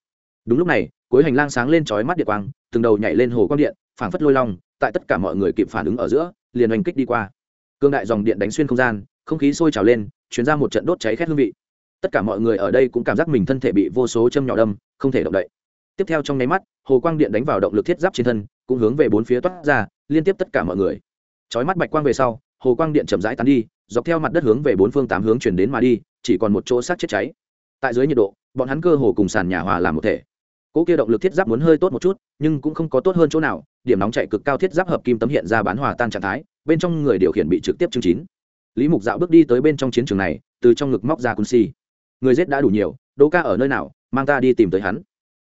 Đúng lúc này, cuối hành lang sáng lên chói mắt điện quang, từng đầu nhảy lên hồ quang điện, phảng phất lôi long, tại tất cả mọi người kịp phản ứng ở giữa, liền hành kích đi qua cương đại dòng điện đánh xuyên không gian, không khí sôi trào lên chuyển ra một trận đốt cháy khét hương vị. Tất cả mọi người ở đây cũng cảm giác mình thân thể bị vô số châm nhỏ đâm, không thể động đậy. Tiếp theo trong nháy mắt, hồ quang điện đánh vào động lực thiết giáp trên thân, cũng hướng về bốn phía toát ra, liên tiếp tất cả mọi người. Trói mắt bạch quang về sau, hồ quang điện chậm rãi tán đi, dọc theo mặt đất hướng về bốn phương tám hướng chuyển đến mà đi, chỉ còn một chỗ sát chết cháy. Tại dưới nhiệt độ, bọn hắn cơ hồ cùng sàn nhà hòa làm một thể. Cỗ kia động lực thiết giáp muốn hơi tốt một chút, nhưng cũng không có tốt hơn chỗ nào, điểm nóng chạy cực cao thiết giáp hợp kim tấm hiện ra bán hòa tan trạng thái bên trong người điều khiển bị trực tiếp chứng chín. Lý mục dạo bước đi tới bên trong chiến trường này, từ trong ngực móc ra cun si người giết đã đủ nhiều, đỗ ca ở nơi nào, mang ta đi tìm tới hắn.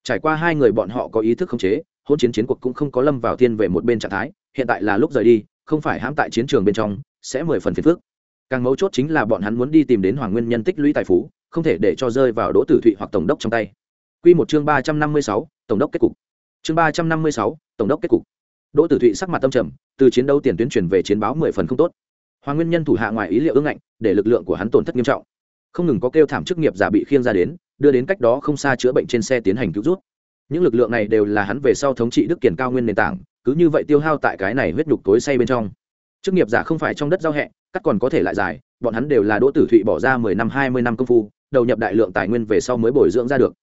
Trải qua hai người bọn họ có ý thức khống chế hôn chiến chiến cuộc cũng không có lâm vào thiên về một bên trạng thái, hiện tại là lúc rời đi, không phải hãm tại chiến trường bên trong, sẽ mười phần phiền phước càng mấu chốt chính là bọn hắn muốn đi tìm đến hoàng nguyên nhân tích lũy tài phú, không thể để cho rơi vào đỗ tử thụy hoặc tổng đốc trong tay. Quy một chương ba trăm năm mươi sáu, tổng đốc kết cục. Chương ba trăm năm mươi sáu, tổng đốc kết cục đỗ tử thụy sắc mặt tâm trầm, từ chiến đấu tiền tuyến truyền về chiến báo mười phần không tốt. Hoàng nguyên nhân thủ hạ ngoài ý liệu ương ngạnh, để lực lượng của hắn tổn thất nghiêm trọng. Không ngừng có kêu thảm chức nghiệp giả bị khiêng ra đến, đưa đến cách đó không xa chữa bệnh trên xe tiến hành cứu rút. Những lực lượng này đều là hắn về sau thống trị đức kiển cao nguyên nền tảng, cứ như vậy tiêu hao tại cái này huyết nhục tối say bên trong. Chức nghiệp giả không phải trong đất giao hẹ, cắt còn có thể lại dài, bọn hắn đều là đỗ tử thụy bỏ ra mười năm, hai mươi năm công phu, đầu nhập đại lượng tài nguyên về sau mới bồi dưỡng ra được.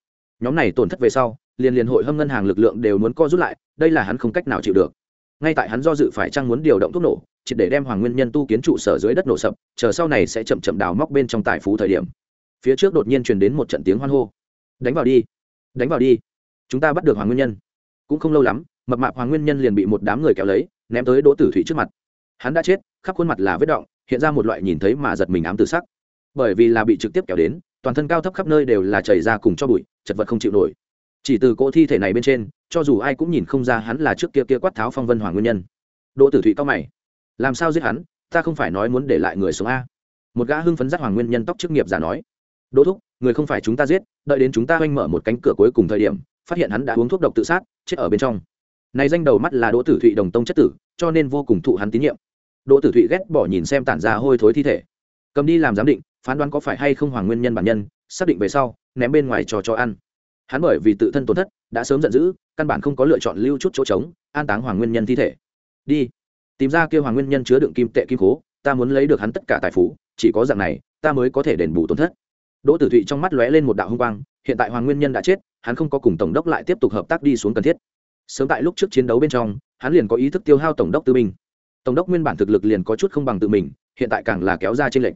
Nhóm này tổn thất về sau liền liền hội hâm ngân hàng lực lượng đều muốn co rút lại, đây là hắn không cách nào chịu được. Ngay tại hắn do dự phải chăng muốn điều động thuốc nổ chỉ để đem hoàng nguyên nhân tu kiến trụ sở dưới đất nổ sập, chờ sau này sẽ chậm chậm đào móc bên trong tài phú thời điểm. Phía trước đột nhiên truyền đến một trận tiếng hoan hô. Đánh vào đi, đánh vào đi, chúng ta bắt được hoàng nguyên nhân. Cũng không lâu lắm, mập mạp hoàng nguyên nhân liền bị một đám người kéo lấy, ném tới đỗ tử thủy trước mặt. Hắn đã chết, khắp khuôn mặt là vết động, hiện ra một loại nhìn thấy mà giật mình ám tử sắc. Bởi vì là bị trực tiếp kéo đến, toàn thân cao thấp khắp nơi đều là chảy ra cùng cho bụi, chật vật không chịu nổi chỉ từ cỗ thi thể này bên trên, cho dù ai cũng nhìn không ra hắn là trước kia kia quát tháo phong vân hoàng nguyên nhân. Đỗ tử thụy cao mày. Làm sao giết hắn? Ta không phải nói muốn để lại người sống a. Một gã hưng phấn dắt hoàng nguyên nhân tóc chức nghiệp giả nói. Đỗ thúc, người không phải chúng ta giết, đợi đến chúng ta oanh mở một cánh cửa cuối cùng thời điểm, phát hiện hắn đã uống thuốc độc tự sát, chết ở bên trong. Này danh đầu mắt là đỗ tử thụy đồng tông chất tử, cho nên vô cùng thụ hắn tín nhiệm. Đỗ tử thụy ghét bỏ nhìn xem tản ra hôi thối thi thể. Cầm đi làm giám định, phán đoán có phải hay không hoàng nguyên nhân bản nhân, xác định về sau, ném bên ngoài trò cho ăn hắn bởi vì tự thân tổn thất, đã sớm giận dữ, căn bản không có lựa chọn lưu chút chỗ trống, an táng hoàng nguyên nhân thi thể. Đi. Tìm ra kêu hoàng nguyên nhân chứa đựng kim tệ kim cố ta muốn lấy được hắn tất cả tài phú, chỉ có dạng này, ta mới có thể đền bù tổn thất. Đỗ tử thụy trong mắt lóe lên một đạo hung quang, hiện tại hoàng nguyên nhân đã chết, hắn không có cùng tổng đốc lại tiếp tục hợp tác đi xuống cần thiết. Sớm tại lúc trước chiến đấu bên trong, hắn liền có ý thức tiêu hao tổng đốc tư binh. Tổng đốc nguyên bản thực lực liền có chút không bằng tự mình, hiện tại càng là kéo ra trên lệnh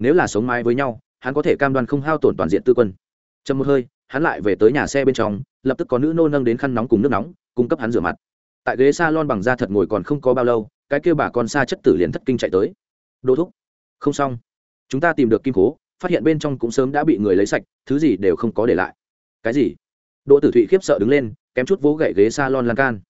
nếu là sống mái với nhau, hắn có thể cam đoan không hao tổn toàn diện tư quân. Chậm một hơi hắn lại về tới nhà xe bên trong, lập tức có nữ nô nâng đến khăn nóng cùng nước nóng, cung cấp hắn rửa mặt. Tại ghế s a lon bằng da thật ngồi còn không có bao lâu, cái kêu bà con xa chất tử liền thất kinh chạy tới. Đô thúc, không xong. Chúng ta tìm được kim cố, phát hiện bên trong cũng sớm đã bị người lấy sạch, thứ gì đều không có để lại. Cái gì? Đỗ tử thụy khiếp sợ đứng lên, kém chút vỗ gậy ghế s a lon lan can.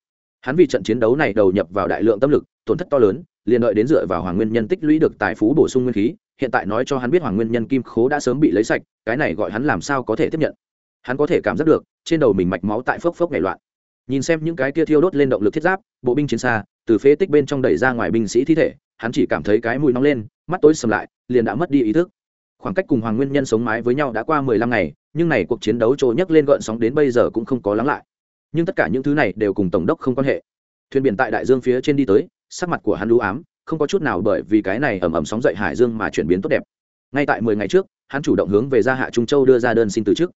Hắn vì trận chiến đấu này đầu nhập vào đại lượng tâm lực, tổn thất to lớn, liền đợi đến dựa vào hoàng nguyên nhân tích lũy được tài phú bổ sung nguyên khí, hiện tại nói cho hắn biết hoàng nguyên nhân kim khố đã sớm bị lấy sạch, cái này gọi hắn làm sao có thể tiếp nhận hắn có thể cảm giác được, trên đầu mình mạch máu tại phốc phốc nảy loạn. Nhìn xem những cái kia thiêu đốt lên động lực thiết giáp, bộ binh chiến xa, từ phế tích bên trong đẩy ra ngoài binh sĩ thi thể, hắn chỉ cảm thấy cái mùi nóng lên, mắt tối sầm lại, liền đã mất đi ý thức. Khoảng cách cùng hoàng nguyên nhân sống mái với nhau đã qua mười lăm ngày, nhưng này cuộc chiến đấu trôi nhấc lên gợn sóng đến bây giờ cũng không có lắng lại. Nhưng tất cả những thứ này đều cùng tổng đốc không quan hệ. Thuyền biển tại đại dương phía trên đi tới, sắc mặt của hắn lũ ám, không có chút nào bởi vì cái này ẩm ẩm sóng dậy hải dương mà chuyển biến tốt đẹp. Ngay tại mười ngày trước, hắn chủ động hướng về gia hạ trung châu đưa ra đơn xin từ chức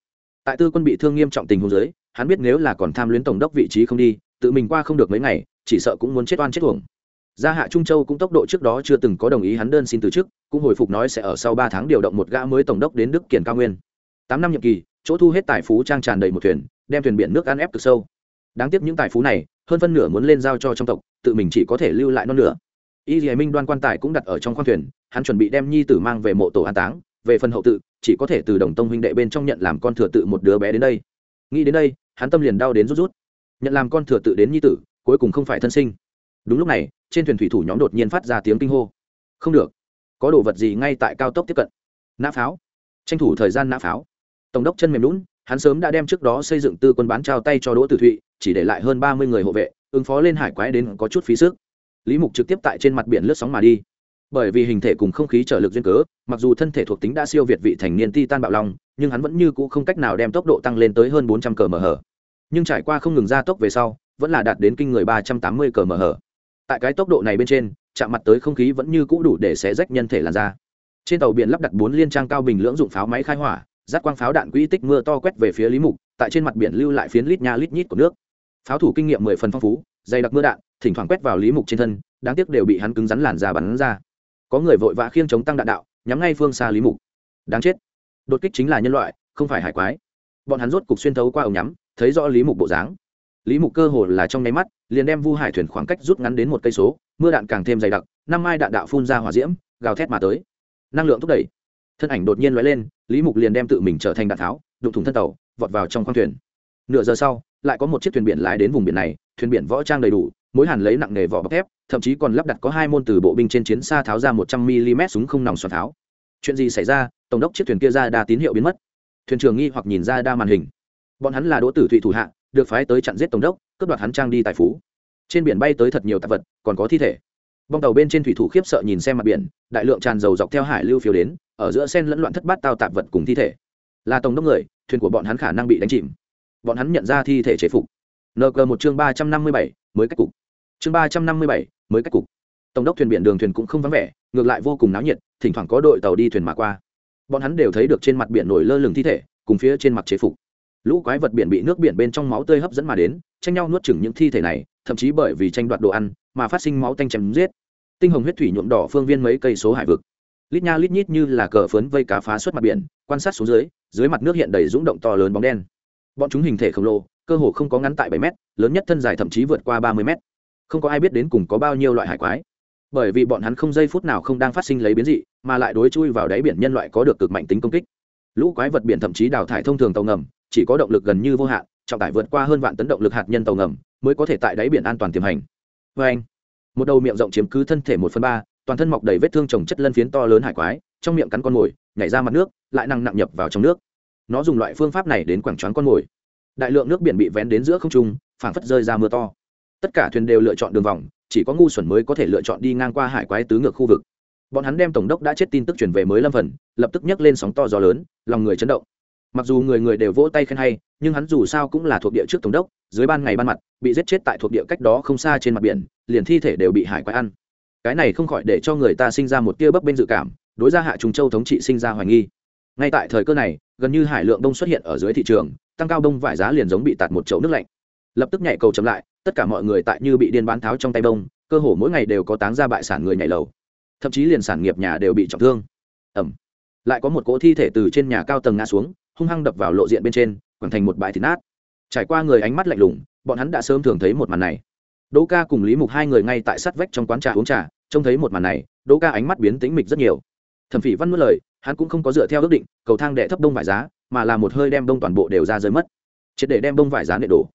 tại tư quân bị thương nghiêm trọng tình huống giới hắn biết nếu là còn tham luyến tổng đốc vị trí không đi, tự mình qua không được mấy ngày, chỉ sợ cũng muốn chết oan chết tuồng gia hạ trung châu cũng tốc độ trước đó chưa từng có đồng ý hắn đơn xin từ chức, cũng hồi phục nói sẽ ở sau ba tháng điều động một gã mới tổng đốc đến đức kiển cao nguyên. Tám năm nhiệm kỳ, chỗ thu hết tài phú trang tràn đầy một thuyền, đem thuyền biển nước ăn ép cực sâu. Đáng tiếc những tài phú này, hơn phân nửa muốn lên giao cho trong tộc, tự mình chỉ có thể lưu lại non nửa. Y dì minh đoan quan tài cũng đặt ở trong khoang thuyền, hắn chuẩn bị đem nhi tử mang về mộ tổ an táng, về phần hậu tự chỉ có thể từ đồng tông huynh đệ bên trong nhận làm con thừa tự một đứa bé đến đây. Nghĩ đến đây, hắn tâm liền đau đến rút rút. Nhận làm con thừa tự đến nhi tử, cuối cùng không phải thân sinh. Đúng lúc này, trên thuyền thủy thủ nhóm đột nhiên phát ra tiếng kinh hô. Không được. Có đồ vật gì ngay tại cao tốc tiếp cận? Nã pháo. Tranh thủ thời gian nã pháo. Tổng đốc chân mềm lún hắn sớm đã đem trước đó xây dựng tư quân bán trao tay cho đỗ tử thụy, chỉ để lại hơn ba mươi người hộ vệ, ứng phó lên hải quái đến có chút phí sức. Lý mục trực tiếp tại trên mặt biển lướt sóng mà đi bởi vì hình thể cùng không khí trở lực duyên cớ, mặc dù thân thể thuộc tính đã siêu việt vị thành niên ti tan bạo long, nhưng hắn vẫn như cũ không cách nào đem tốc độ tăng lên tới hơn bốn trăm cờ mờ hở nhưng trải qua không ngừng gia tốc về sau, vẫn là đạt đến kinh người ba trăm tám mươi cờ mờ hở tại cái tốc độ này bên trên, chạm mặt tới không khí vẫn như cũ đủ để xé rách nhân thể làn da. Trên tàu biển lắp đặt bốn liên trang cao bình lưỡng dụng pháo máy khai hỏa giáp quang pháo đạn quỹ tích mưa to quét về phía lý mục, tại trên mặt biển lưu lại phiến lít nha lít nhít của nước. Pháo thủ kinh nghiệm mười phần phong phú, dày đặc mưa đạn, thỉnh thoảng quét vào lý mục trên thân, đáng tiếc đều bị hắn cứng rắn làn da bắn ra có người vội vã khiêng chống tăng đạn đạo, nhắm ngay phương xa lý mục. Đáng chết. Đột kích chính là nhân loại, không phải hải quái. Bọn hắn rốt cục xuyên thấu qua ống nhắm, thấy rõ lý mục bộ dáng. Lý mục cơ hồ là trong nháy mắt, liền đem vu hải thuyền khoảng cách rút ngắn đến một cây số, mưa đạn càng thêm dày đặc, năm mai đạn đạo phun ra hỏa diễm, gào thét mà tới. Năng lượng thúc đẩy. Thân ảnh đột nhiên lóe lên, lý mục liền đem tự mình trở thành đạn tháo, đụng thủng thân tàu, vọt vào trong khoang thuyền. Nửa giờ sau, lại có một chiếc thuyền biển lái đến vùng biển này, thuyền biển võ trang đầy đủ Mỗi hàn lấy nặng nghề vỏ bọc thép, thậm chí còn lắp đặt có hai môn từ bộ binh trên chiến xa tháo ra một trăm mm súng không nòng xoắn tháo. Chuyện gì xảy ra? Tổng đốc chiếc thuyền kia ra đa tín hiệu biến mất. Thuyền trưởng nghi hoặc nhìn ra đa màn hình. Bọn hắn là đỗ tử thụy thủ hạ, được phái tới chặn giết tổng đốc, cướp đoạt hắn trang đi tài phú trên biển bay tới thật nhiều tạp vật, còn có thi thể. Bong tàu bên trên thủy thủ khiếp sợ nhìn xem mặt biển, đại lượng tràn dầu dọc theo hải lưu phiêu đến, ở giữa sen lẫn loạn thất bát tao tạp vật cùng thi thể. Là tổng đốc người, thuyền của bọn hắn khả năng bị đánh chìm. Bọn hắn nhận ra thi thể chế phục. Nq một chương ba trăm năm mươi bảy, mới cách cục chương ba trăm năm mươi bảy, mới cách cục. Tổng đốc thuyền biển đường thuyền cũng không vắng vẻ, ngược lại vô cùng náo nhiệt, thỉnh thoảng có đội tàu đi thuyền mà qua. Bọn hắn đều thấy được trên mặt biển nổi lơ lửng thi thể, cùng phía trên mặt chế phục. Lũ quái vật biển bị nước biển bên trong máu tươi hấp dẫn mà đến, tranh nhau nuốt chửng những thi thể này, thậm chí bởi vì tranh đoạt đồ ăn mà phát sinh máu tanh chém giết. Tinh hồng huyết thủy nhuộm đỏ phương viên mấy cây số hải vực. Lít nha lít nhít như là cờ phớn vây cá phá suốt mặt biển, quan sát xuống dưới dưới mặt nước hiện đầy rúng động to lớn bóng đen. Bọn chúng hình thể khổng lồ, cơ hồ không có ngắn tại bảy mét, lớn nhất thân dài thậm chí vượt qua ba mươi mét không có ai biết đến cùng có bao nhiêu loại hải quái. Bởi vì bọn hắn không giây phút nào không đang phát sinh lấy biến dị, mà lại đối chui vào đáy biển nhân loại có được cực mạnh tính công kích. Lũ quái vật biển thậm chí đào thải thông thường tàu ngầm, chỉ có động lực gần như vô hạn, trọng tải vượt qua hơn vạn tấn động lực hạt nhân tàu ngầm mới có thể tại đáy biển an toàn tiềm hành. Vê anh, một đầu miệng rộng chiếm cứ thân thể một phần ba, toàn thân mọc đầy vết thương trồng chất lân phiến to lớn hải quái, trong miệng cắn con mồi, nhảy ra mặt nước, lại năng nặng nhập vào trong nước. Nó dùng loại phương pháp này đến quảng choáng con mồi. Đại lượng nước biển bị vén đến giữa không trung, phảng phất rơi ra mưa to tất cả thuyền đều lựa chọn đường vòng, chỉ có ngu xuẩn mới có thể lựa chọn đi ngang qua hải quái tứ ngược khu vực. Bọn hắn đem tổng đốc đã chết tin tức chuyển về mới lâm phần, lập tức nhấc lên sóng to gió lớn, lòng người chấn động. Mặc dù người người đều vỗ tay khen hay, nhưng hắn dù sao cũng là thuộc địa trước tổng đốc, dưới ban ngày ban mặt, bị giết chết tại thuộc địa cách đó không xa trên mặt biển, liền thi thể đều bị hải quái ăn. Cái này không khỏi để cho người ta sinh ra một tia bấp bên dự cảm, đối ra hạ trùng châu thống trị sinh ra hoài nghi. Ngay tại thời cơ này, gần như hải lượng đông xuất hiện ở dưới thị trường, tăng cao đông vải giá liền giống bị tạt một chậu nước lạnh. Lập tức nhảy cầu chậm lại tất cả mọi người tại như bị điên bán tháo trong tay đông cơ hồ mỗi ngày đều có táng ra bại sản người nhảy lầu. Thậm chí liền sản nghiệp nhà đều bị trọng thương. Ẩm. Lại có một cỗ thi thể từ trên nhà cao tầng ngã xuống, hung hăng đập vào lộ diện bên trên, quẳng thành một bãi thịt nát. Trải qua người ánh mắt lạnh lùng, bọn hắn đã sớm thường thấy một màn này. Đỗ ca cùng lý mục hai người ngay tại sát vách trong quán trà uống trà, trông thấy một màn này, đỗ ca ánh mắt biến tĩnh mịch rất nhiều. Thẩm phỉ văn mất lời, hắn cũng không có dựa theo ước định, cầu thang đệ thấp đông vải giá, mà là một hơi đem đông toàn bộ đều ra rơi mất. Triệt để đem đông vải giá nệ đổ.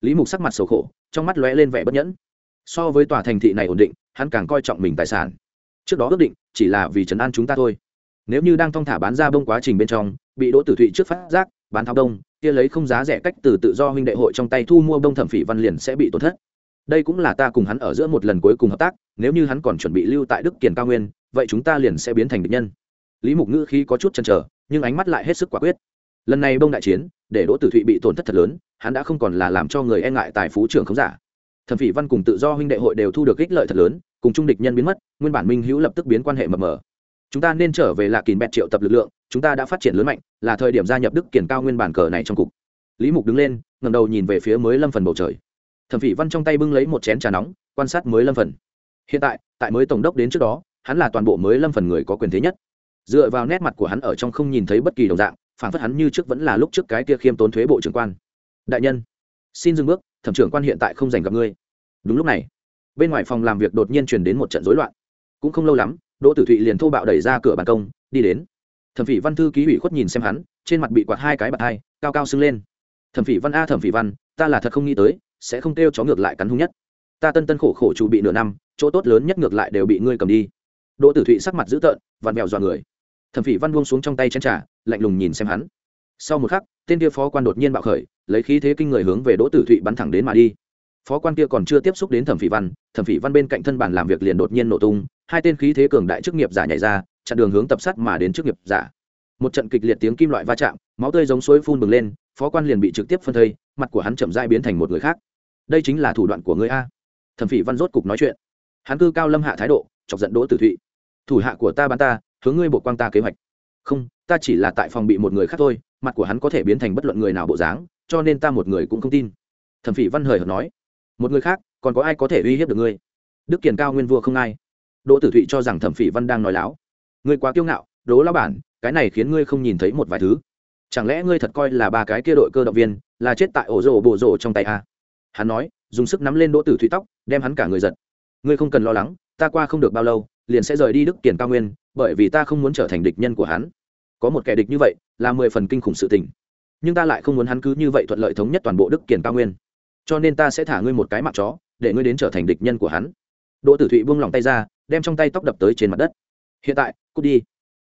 Lý mục sắc mặt sầu khổ trong mắt lóe lên vẻ bất nhẫn. So với tòa thành thị này ổn định, hắn càng coi trọng mình tài sản. Trước đó ước định, chỉ là vì trấn an chúng ta thôi. Nếu như đang thong thả bán ra bông quá trình bên trong, bị đỗ tử thụy trước phát giác, bán tháo đông kia lấy không giá rẻ cách từ tự do huynh đệ hội trong tay thu mua bông thẩm phỉ văn liền sẽ bị tổn thất. Đây cũng là ta cùng hắn ở giữa một lần cuối cùng hợp tác, nếu như hắn còn chuẩn bị lưu tại đức kiền cao nguyên, vậy chúng ta liền sẽ biến thành địch nhân. Lý mục ngữ khí có chút chần chờ, nhưng ánh mắt lại hết sức quả quyết lần này bông đại chiến, để đỗ tử thụy bị tổn thất thật lớn, hắn đã không còn là làm cho người e ngại tài phú trưởng không giả. Thẩm phỉ văn cùng tự do huynh đệ hội đều thu được ích lợi thật lớn, cùng trung địch nhân biến mất, nguyên bản minh hữu lập tức biến quan hệ mập mờ. Chúng ta nên trở về lạc kìn bẹt triệu tập lực lượng, chúng ta đã phát triển lớn mạnh, là thời điểm gia nhập đức kiển cao nguyên bản cờ này trong cục. Lý mục đứng lên ngầm đầu nhìn về phía mới lâm phần bầu trời. Thẩm phỉ văn trong tay bưng lấy một chén trà nóng, quan sát mới lâm phần. Hiện tại tại mới tổng đốc đến trước đó, hắn là toàn bộ mới lâm phần người có quyền thế nhất. Dựa vào nét mặt của hắn ở trong không nhìn thấy bất kỳ đồng dạng phản phất hắn như trước vẫn là lúc trước cái kia khiêm tốn thuế bộ trưởng quan. Đại nhân, xin dừng bước, thẩm trưởng quan hiện tại không dành gặp ngươi. Đúng lúc này, bên ngoài phòng làm việc đột nhiên truyền đến một trận rối loạn. Cũng không lâu lắm, đỗ tử thụy liền thô bạo đẩy ra cửa bàn công, đi đến. Thẩm phỉ văn thư ký ủy khuất nhìn xem hắn, trên mặt bị quạt hai cái bạt hai, cao cao sưng lên. Thẩm phỉ văn a, thẩm phỉ văn, ta là thật không nghĩ tới, sẽ không kêu chó ngược lại cắn hung nhất. Ta tân tân khổ khổ chủ bị nửa năm, chỗ tốt lớn nhất ngược lại đều bị ngươi cầm đi. Đỗ tử thụy sắc mặt dữ tợn vằn mèo dọa người. Thẩm phỉ văn buông xuống trong tay chén trà lạnh lùng nhìn xem hắn. Sau một khắc, tên kia phó quan đột nhiên bạo khởi, lấy khí thế kinh người hướng về đỗ tử thụy bắn thẳng đến mà đi. Phó quan kia còn chưa tiếp xúc đến thẩm phỉ văn, thẩm phỉ văn bên cạnh thân bản làm việc liền đột nhiên nổ tung, hai tên khí thế cường đại chức nghiệp giả nhảy ra, chặn đường hướng tập sát mà đến chức nghiệp giả. Một trận kịch liệt tiếng kim loại va chạm, máu tươi giống suối phun bừng lên, phó quan liền bị trực tiếp phân thây, mặt của hắn chậm dai biến thành một người khác. Đây chính là thủ đoạn của người a. Thẩm phỉ văn rốt cục nói chuyện. Hắn cư cao lâm hạ thái độ, chọc giận đỗ tử thụy. Thủ hạ của ta bán ta, hướng ngươi bộ quang ta kế hoạch không, ta chỉ là tại phòng bị một người khác thôi, mặt của hắn có thể biến thành bất luận người nào bộ dáng, cho nên ta một người cũng không tin. Thẩm phỉ văn hời hợt nói. Một người khác, còn có ai có thể uy hiếp được ngươi? Đức kiền cao nguyên vua không ai. Đỗ tử thụy cho rằng thẩm phỉ văn đang nói láo. Ngươi quá kiêu ngạo đố lao bản, cái này khiến ngươi không nhìn thấy một vài thứ. Chẳng lẽ ngươi thật coi là ba cái kia đội cơ động viên, là chết tại ổ rổ bổ rổ trong tay a? Hắn nói, dùng sức nắm lên đỗ tử thụy tóc, đem hắn cả người giật. Ngươi không cần lo lắng, ta qua không được bao lâu liền sẽ rời đi đức kiền cao nguyên, bởi vì ta không muốn trở thành địch nhân của hắn. Có một kẻ địch như vậy, là mười phần kinh khủng sự tình. Nhưng ta lại không muốn hắn cứ như vậy thuận lợi thống nhất toàn bộ đức kiền cao nguyên. Cho nên ta sẽ thả ngươi một cái mặt chó, để ngươi đến trở thành địch nhân của hắn. Đỗ tử thụy buông lòng tay ra, đem trong tay tóc đập tới trên mặt đất. Hiện tại, cút đi.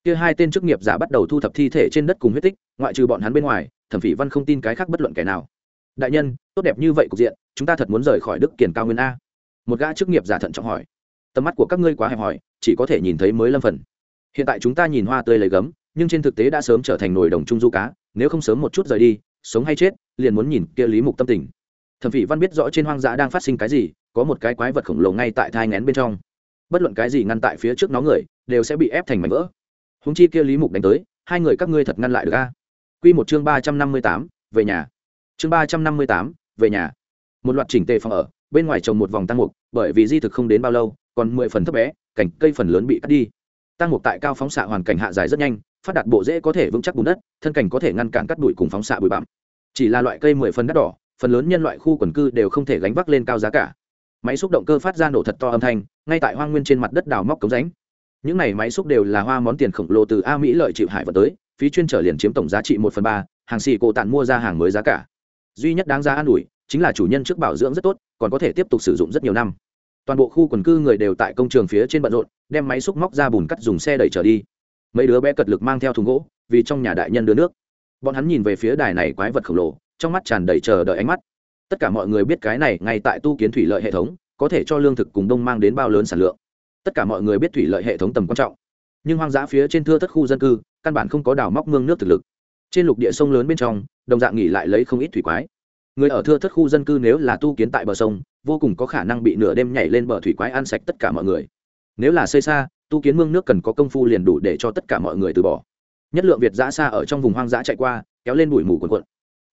Kia hai tên chức nghiệp giả bắt đầu thu thập thi thể trên đất cùng huyết tích, ngoại trừ bọn hắn bên ngoài, thẩm phỉ văn không tin cái khác bất luận kẻ nào. Đại nhân, tốt đẹp như vậy cục diện, chúng ta thật muốn rời khỏi đức kiền cao nguyên a? Một gã chức nghiệp giả thận trọng hỏi tầm mắt của các ngươi quá hẹp hòi, chỉ có thể nhìn thấy mới lâm phần. Hiện tại chúng ta nhìn hoa tươi lấy gấm, nhưng trên thực tế đã sớm trở thành nồi đồng trung du cá, nếu không sớm một chút rời đi, sống hay chết, liền muốn nhìn kia lý mục tâm tình. Thẩm phỉ văn biết rõ trên hoang dã đang phát sinh cái gì, có một cái quái vật khổng lồ ngay tại thai ngén bên trong. Bất luận cái gì ngăn tại phía trước nó người, đều sẽ bị ép thành mảnh vỡ. Húng chi kia lý mục đánh tới, hai người các ngươi thật ngăn lại được a? Q một chương ba trăm năm mươi tám, về nhà. Chương ba trăm năm mươi tám, về nhà. Một loạt chỉnh tề phòng ở bên ngoài trồng một vòng tăng mục, bởi vì di thực không đến bao lâu, còn mười phần thấp bé cảnh cây phần lớn bị cắt đi. Tăng mục tại cao phóng xạ hoàn cảnh hạ dài rất nhanh, phát đạt bộ dễ có thể vững chắc bùn đất, thân cảnh có thể ngăn cản cắt bụi cùng phóng xạ bụi bặm. Chỉ là loại cây mười phần đắt đỏ, phần lớn nhân loại khu quần cư đều không thể gánh vác lên cao giá cả. Máy xúc động cơ phát ra nổ thật to âm thanh, ngay tại hoang nguyên trên mặt đất đào móc cống ránh những này máy xúc đều là hoa món tiền khổng lồ từ a mỹ lợi chịu hải vận tới, phí chuyên trở liền chiếm tổng giá trị một phần ba, hàng xì cổ tàn mua ra hàng mới giá cả. Duy nhất đáng giá an ủi chính là chủ nhân trước bảo dưỡng rất tốt, còn có thể tiếp tục sử dụng rất nhiều năm. Toàn bộ khu quần cư người đều tại công trường phía trên bận rộn, đem máy xúc móc ra bùn cắt dùng xe đẩy trở đi. Mấy đứa bé cật lực mang theo thùng gỗ, vì trong nhà đại nhân đưa nước. Bọn hắn nhìn về phía đài này quái vật khổng lồ, trong mắt tràn đầy chờ đợi ánh mắt. Tất cả mọi người biết cái này ngay tại tu kiến thủy lợi hệ thống, có thể cho lương thực cùng đông mang đến bao lớn sản lượng. Tất cả mọi người biết thủy lợi hệ thống tầm quan trọng. Nhưng hoang dã phía trên thưa thất khu dân cư, căn bản không có đào móc mương nước thực lực. Trên lục địa sông lớn bên trong, đồng dạng nghỉ lại lấy không ít thủy quái người ở thưa thất khu dân cư nếu là tu kiến tại bờ sông, vô cùng có khả năng bị nửa đêm nhảy lên bờ thủy quái ăn sạch tất cả mọi người. Nếu là xây xa, tu kiến mương nước cần có công phu liền đủ để cho tất cả mọi người từ bỏ. Nhất lượng việt giã xa ở trong vùng hoang dã chạy qua, kéo lên bụi mù quần quận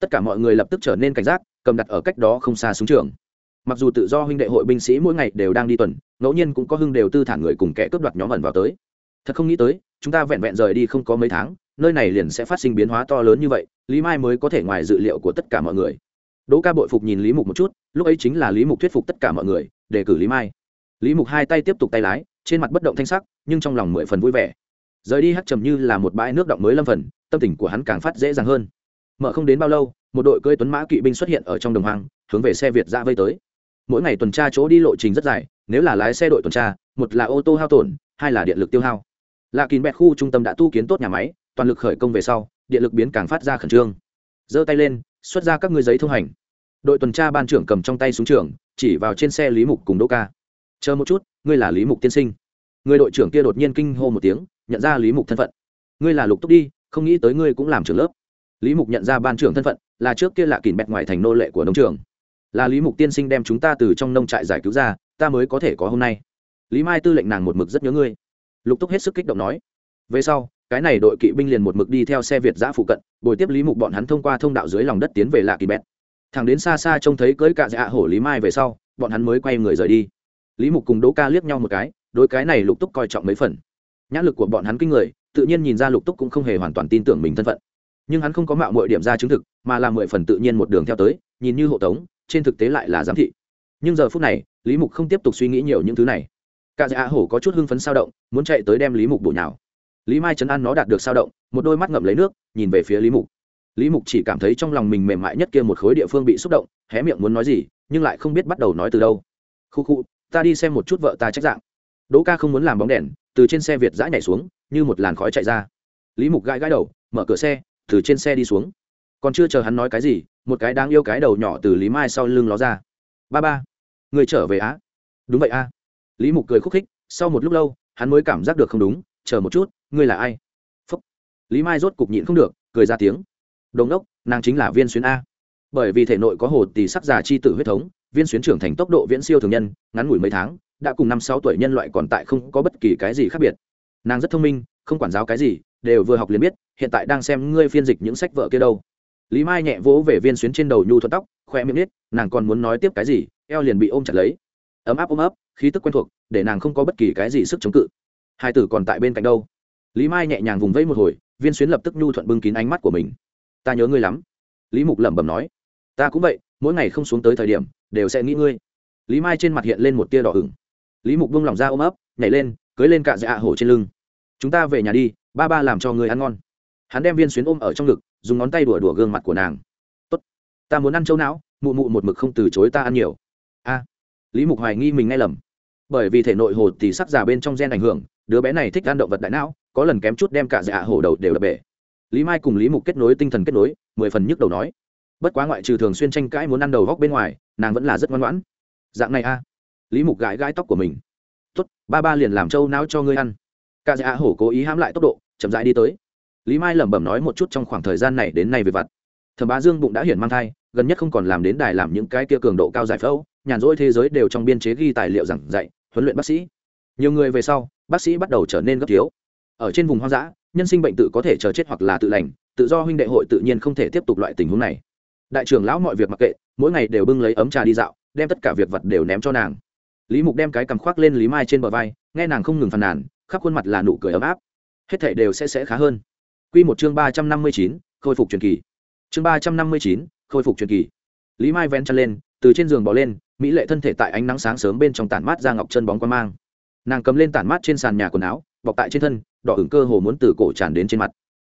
tất cả mọi người lập tức trở nên cảnh giác, cầm đặt ở cách đó không xa súng trường. Mặc dù tự do huynh đệ hội binh sĩ mỗi ngày đều đang đi tuần, ngẫu nhiên cũng có hưng đều tư thản người cùng kẻ cướp đoạt nhóm ẩn vào tới. Thật không nghĩ tới, chúng ta vẹn vẹn rời đi không có mấy tháng, nơi này liền sẽ phát sinh biến hóa to lớn như vậy, lý mai mới có thể ngoài dự liệu của tất cả mọi người đỗ ca bội phục nhìn lý mục một chút, lúc ấy chính là lý mục thuyết phục tất cả mọi người đề cử lý mai. Lý mục hai tay tiếp tục tay lái, trên mặt bất động thanh sắc, nhưng trong lòng mười phần vui vẻ. Rời đi hắt trầm như là một bãi nước động mới lâm phần, tâm tình của hắn càng phát dễ dàng hơn. Mở không đến bao lâu, một đội cưỡi tuấn mã kỵ binh xuất hiện ở trong đồng hoang, hướng về xe việt ra vây tới. Mỗi ngày tuần tra chỗ đi lộ trình rất dài, nếu là lái xe đội tuần tra, một là ô tô hao tổn, hai là điện lực tiêu hao. Lạ kín bẹt khu trung tâm đã tu kiến tốt nhà máy, toàn lực khởi công về sau, điện lực biến càng phát ra khẩn trương. Giơ tay lên xuất ra các ngươi giấy thông hành. Đội tuần tra ban trưởng cầm trong tay súng trường, chỉ vào trên xe lý mục cùng đỗ ca. Chờ một chút, ngươi là lý mục tiên sinh. Người đội trưởng kia đột nhiên kinh hô một tiếng, nhận ra lý mục thân phận. Ngươi là lục túc đi, không nghĩ tới ngươi cũng làm trưởng lớp. Lý mục nhận ra ban trưởng thân phận, là trước kia lạ kìm bẹt ngoài thành nô lệ của nông trường. Là lý mục tiên sinh đem chúng ta từ trong nông trại giải cứu ra, ta mới có thể có hôm nay. Lý mai tư lệnh nàng một mực rất nhớ ngươi. Lục túc hết sức kích động nói. Về sau cái này đội kỵ binh liền một mực đi theo xe việt giã phụ cận, bồi tiếp lý mục bọn hắn thông qua thông đạo dưới lòng đất tiến về lạ kỳ bẹt. Thằng đến xa xa trông thấy cưới cạ dạ hổ lý mai về sau, bọn hắn mới quay người rời đi. Lý mục cùng đỗ ca liếc nhau một cái đôi cái này lục túc coi trọng mấy phần. Nhãn lực của bọn hắn kinh người, tự nhiên nhìn ra lục túc cũng không hề hoàn toàn tin tưởng mình thân phận. Nhưng hắn không có mạo mọi điểm ra chứng thực, mà là mười phần tự nhiên một đường theo tới, nhìn như hộ tống, trên thực tế lại là giám thị. Nhưng giờ phút này, lý mục không tiếp tục suy nghĩ nhiều những thứ này. Cả dạ hổ có chút hưng phấn sao động, muốn chạy tới đem lý mục bổ nhào lý mai chấn an nó đạt được sao động, một đôi mắt ngậm lấy nước, nhìn về phía lý mục. Lý mục chỉ cảm thấy trong lòng mình mềm mại nhất kia một khối địa phương bị xúc động, hé miệng muốn nói gì, nhưng lại không biết bắt đầu nói từ đâu. Khu khu, ta đi xem một chút vợ ta trách dạng. Đỗ ca không muốn làm bóng đèn, từ trên xe việt giã nhảy xuống, như một làn khói chạy ra. Lý mục gãi gãi đầu, mở cửa xe, từ trên xe đi xuống. Còn chưa chờ hắn nói cái gì, một cái đáng yêu cái đầu nhỏ từ lý mai sau lưng ló ra. Ba ba, người trở về á? Đúng vậy a lý mục cười khúc khích, sau một lúc lâu, hắn mới cảm giác được không đúng, chờ một chút ngươi là ai? Phúc. Lý mai rốt cục nhịn không được, cười ra tiếng. Đồn đốc, nàng chính là viên xuyến a. Bởi vì thể nội có hồ tỷ sắc già chi tử huyết thống, viên xuyến trưởng thành tốc độ viễn siêu thường nhân, ngắn ngủi mấy tháng, đã cùng năm sáu tuổi nhân loại còn tại không có bất kỳ cái gì khác biệt. Nàng rất thông minh, không quản giáo cái gì, đều vừa học liền biết, hiện tại đang xem ngươi phiên dịch những sách vợ kia đâu. Lý mai nhẹ vỗ về viên xuyến trên đầu nhu thuật tóc, khoe miệng nít nàng còn muốn nói tiếp cái gì, eo liền bị ôm chặt lấy. Ấm áp ôm ấp, khí tức quen thuộc, để nàng không có bất kỳ cái gì sức chống cự. Hai tử còn tại bên cạnh đâu? Lý mai nhẹ nhàng vùng vẫy một hồi, viên xuyến lập tức nhu thuận bưng kín ánh mắt của mình. Ta nhớ ngươi lắm. Lý mục lẩm bẩm nói. Ta cũng vậy, mỗi ngày không xuống tới thời điểm, đều sẽ nghĩ ngươi. Lý mai trên mặt hiện lên một tia đỏ hửng. lý mục buông lỏng ra ôm ấp, nhảy lên, cưới lên cạ dạ hổ trên lưng. Chúng ta về nhà đi, ba ba làm cho người ăn ngon. Hắn đem viên xuyến ôm ở trong ngực, dùng ngón tay đùa đùa gương mặt của nàng. Tốt, ta muốn ăn châu não, mụ mụ một mực không từ chối ta ăn nhiều. A. Lý mục hoài nghi mình nghe lầm. Bởi vì thể nội hồ thì sắc già bên trong gen ảnh hưởng, đứa bé này thích ăn động vật đại não có lần kém chút đem cả dạ hổ đầu đều đập bể. Lý mai cùng lý mục kết nối tinh thần kết nối, mười phần nhức đầu nói. Bất quá ngoại trừ thường xuyên tranh cãi muốn ăn đầu góc bên ngoài, nàng vẫn là rất ngoan ngoãn. Dạng này a. Lý mục gãi gãi tóc của mình. Tốt, ba ba liền làm trâu não cho ngươi ăn. Cả dạ hổ cố ý hãm lại tốc độ, chậm rãi đi tới. Lý mai lẩm bẩm nói một chút trong khoảng thời gian này đến nay về vặt. Thẩm bá dương bụng đã hiển mang thai, gần nhất không còn làm đến đài làm những cái kia cường độ cao giải phẫu, nhàn rỗi thế giới đều trong biên chế ghi tài liệu giảng dạy, huấn luyện bác sĩ. Nhiều người về sau, bác sĩ bắt đầu trở nên gấp thiếu ở trên vùng hoang dã, nhân sinh bệnh tự có thể chờ chết hoặc là tự lành, tự do huynh đệ hội tự nhiên không thể tiếp tục loại tình huống này. Đại trưởng lão mọi việc mặc kệ, mỗi ngày đều bưng lấy ấm trà đi dạo, đem tất cả việc vật đều ném cho nàng. Lý mục đem cái cằm khoác lên lý mai trên bờ vai, nghe nàng không ngừng phàn nàn, khắp khuôn mặt là nụ cười ấm áp. Hết thể đều sẽ sẽ khá hơn. Q một chương ba trăm năm mươi chín, khôi phục truyền kỳ. Chương ba trăm năm mươi chín, khôi phục truyền kỳ. Lý mai ven chân lên, từ trên giường bỏ lên, mỹ lệ thân thể tại ánh nắng sáng sớm bên trong tản mát ra ngọc chân bóng quan mang. Nàng cầm lên tản mát trên sàn nhà quần áo, bọc tại trên thân đỏ ửng cơ hồ muốn từ cổ tràn đến trên mặt.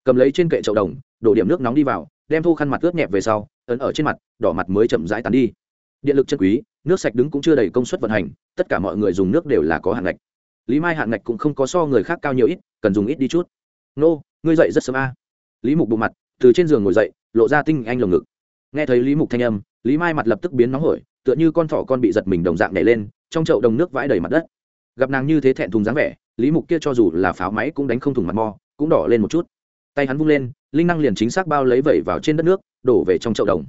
Cầm lấy trên kệ chậu đồng, đổ điểm nước nóng đi vào, đem thu khăn mặt ướt nhẹp về sau, ấn ở trên mặt, đỏ mặt mới chậm rãi tán đi. Điện lực chân quý, nước sạch đứng cũng chưa đầy công suất vận hành, tất cả mọi người dùng nước đều là có hạn ngạch. Lý mai hạn ngạch cũng không có so người khác cao nhiều ít, cần dùng ít đi chút. Nô, ngươi dậy rất sớm a. Lý mục bụng mặt, từ trên giường ngồi dậy, lộ ra tinh anh lồng ngực. Nghe thấy lý mục thanh âm, lý mai mặt lập tức biến nóng hổi, tựa như con thỏ con bị giật mình đồng dạng nhảy lên, trong chậu đồng nước vãi đầy mặt đất gặp nàng như thế thẹn thùng dáng vẻ, lý mục kia cho dù là pháo máy cũng đánh không thùng mặt mò cũng đỏ lên một chút. Tay hắn vung lên, linh năng liền chính xác bao lấy vẩy vào trên đất nước, đổ về trong chậu đồng.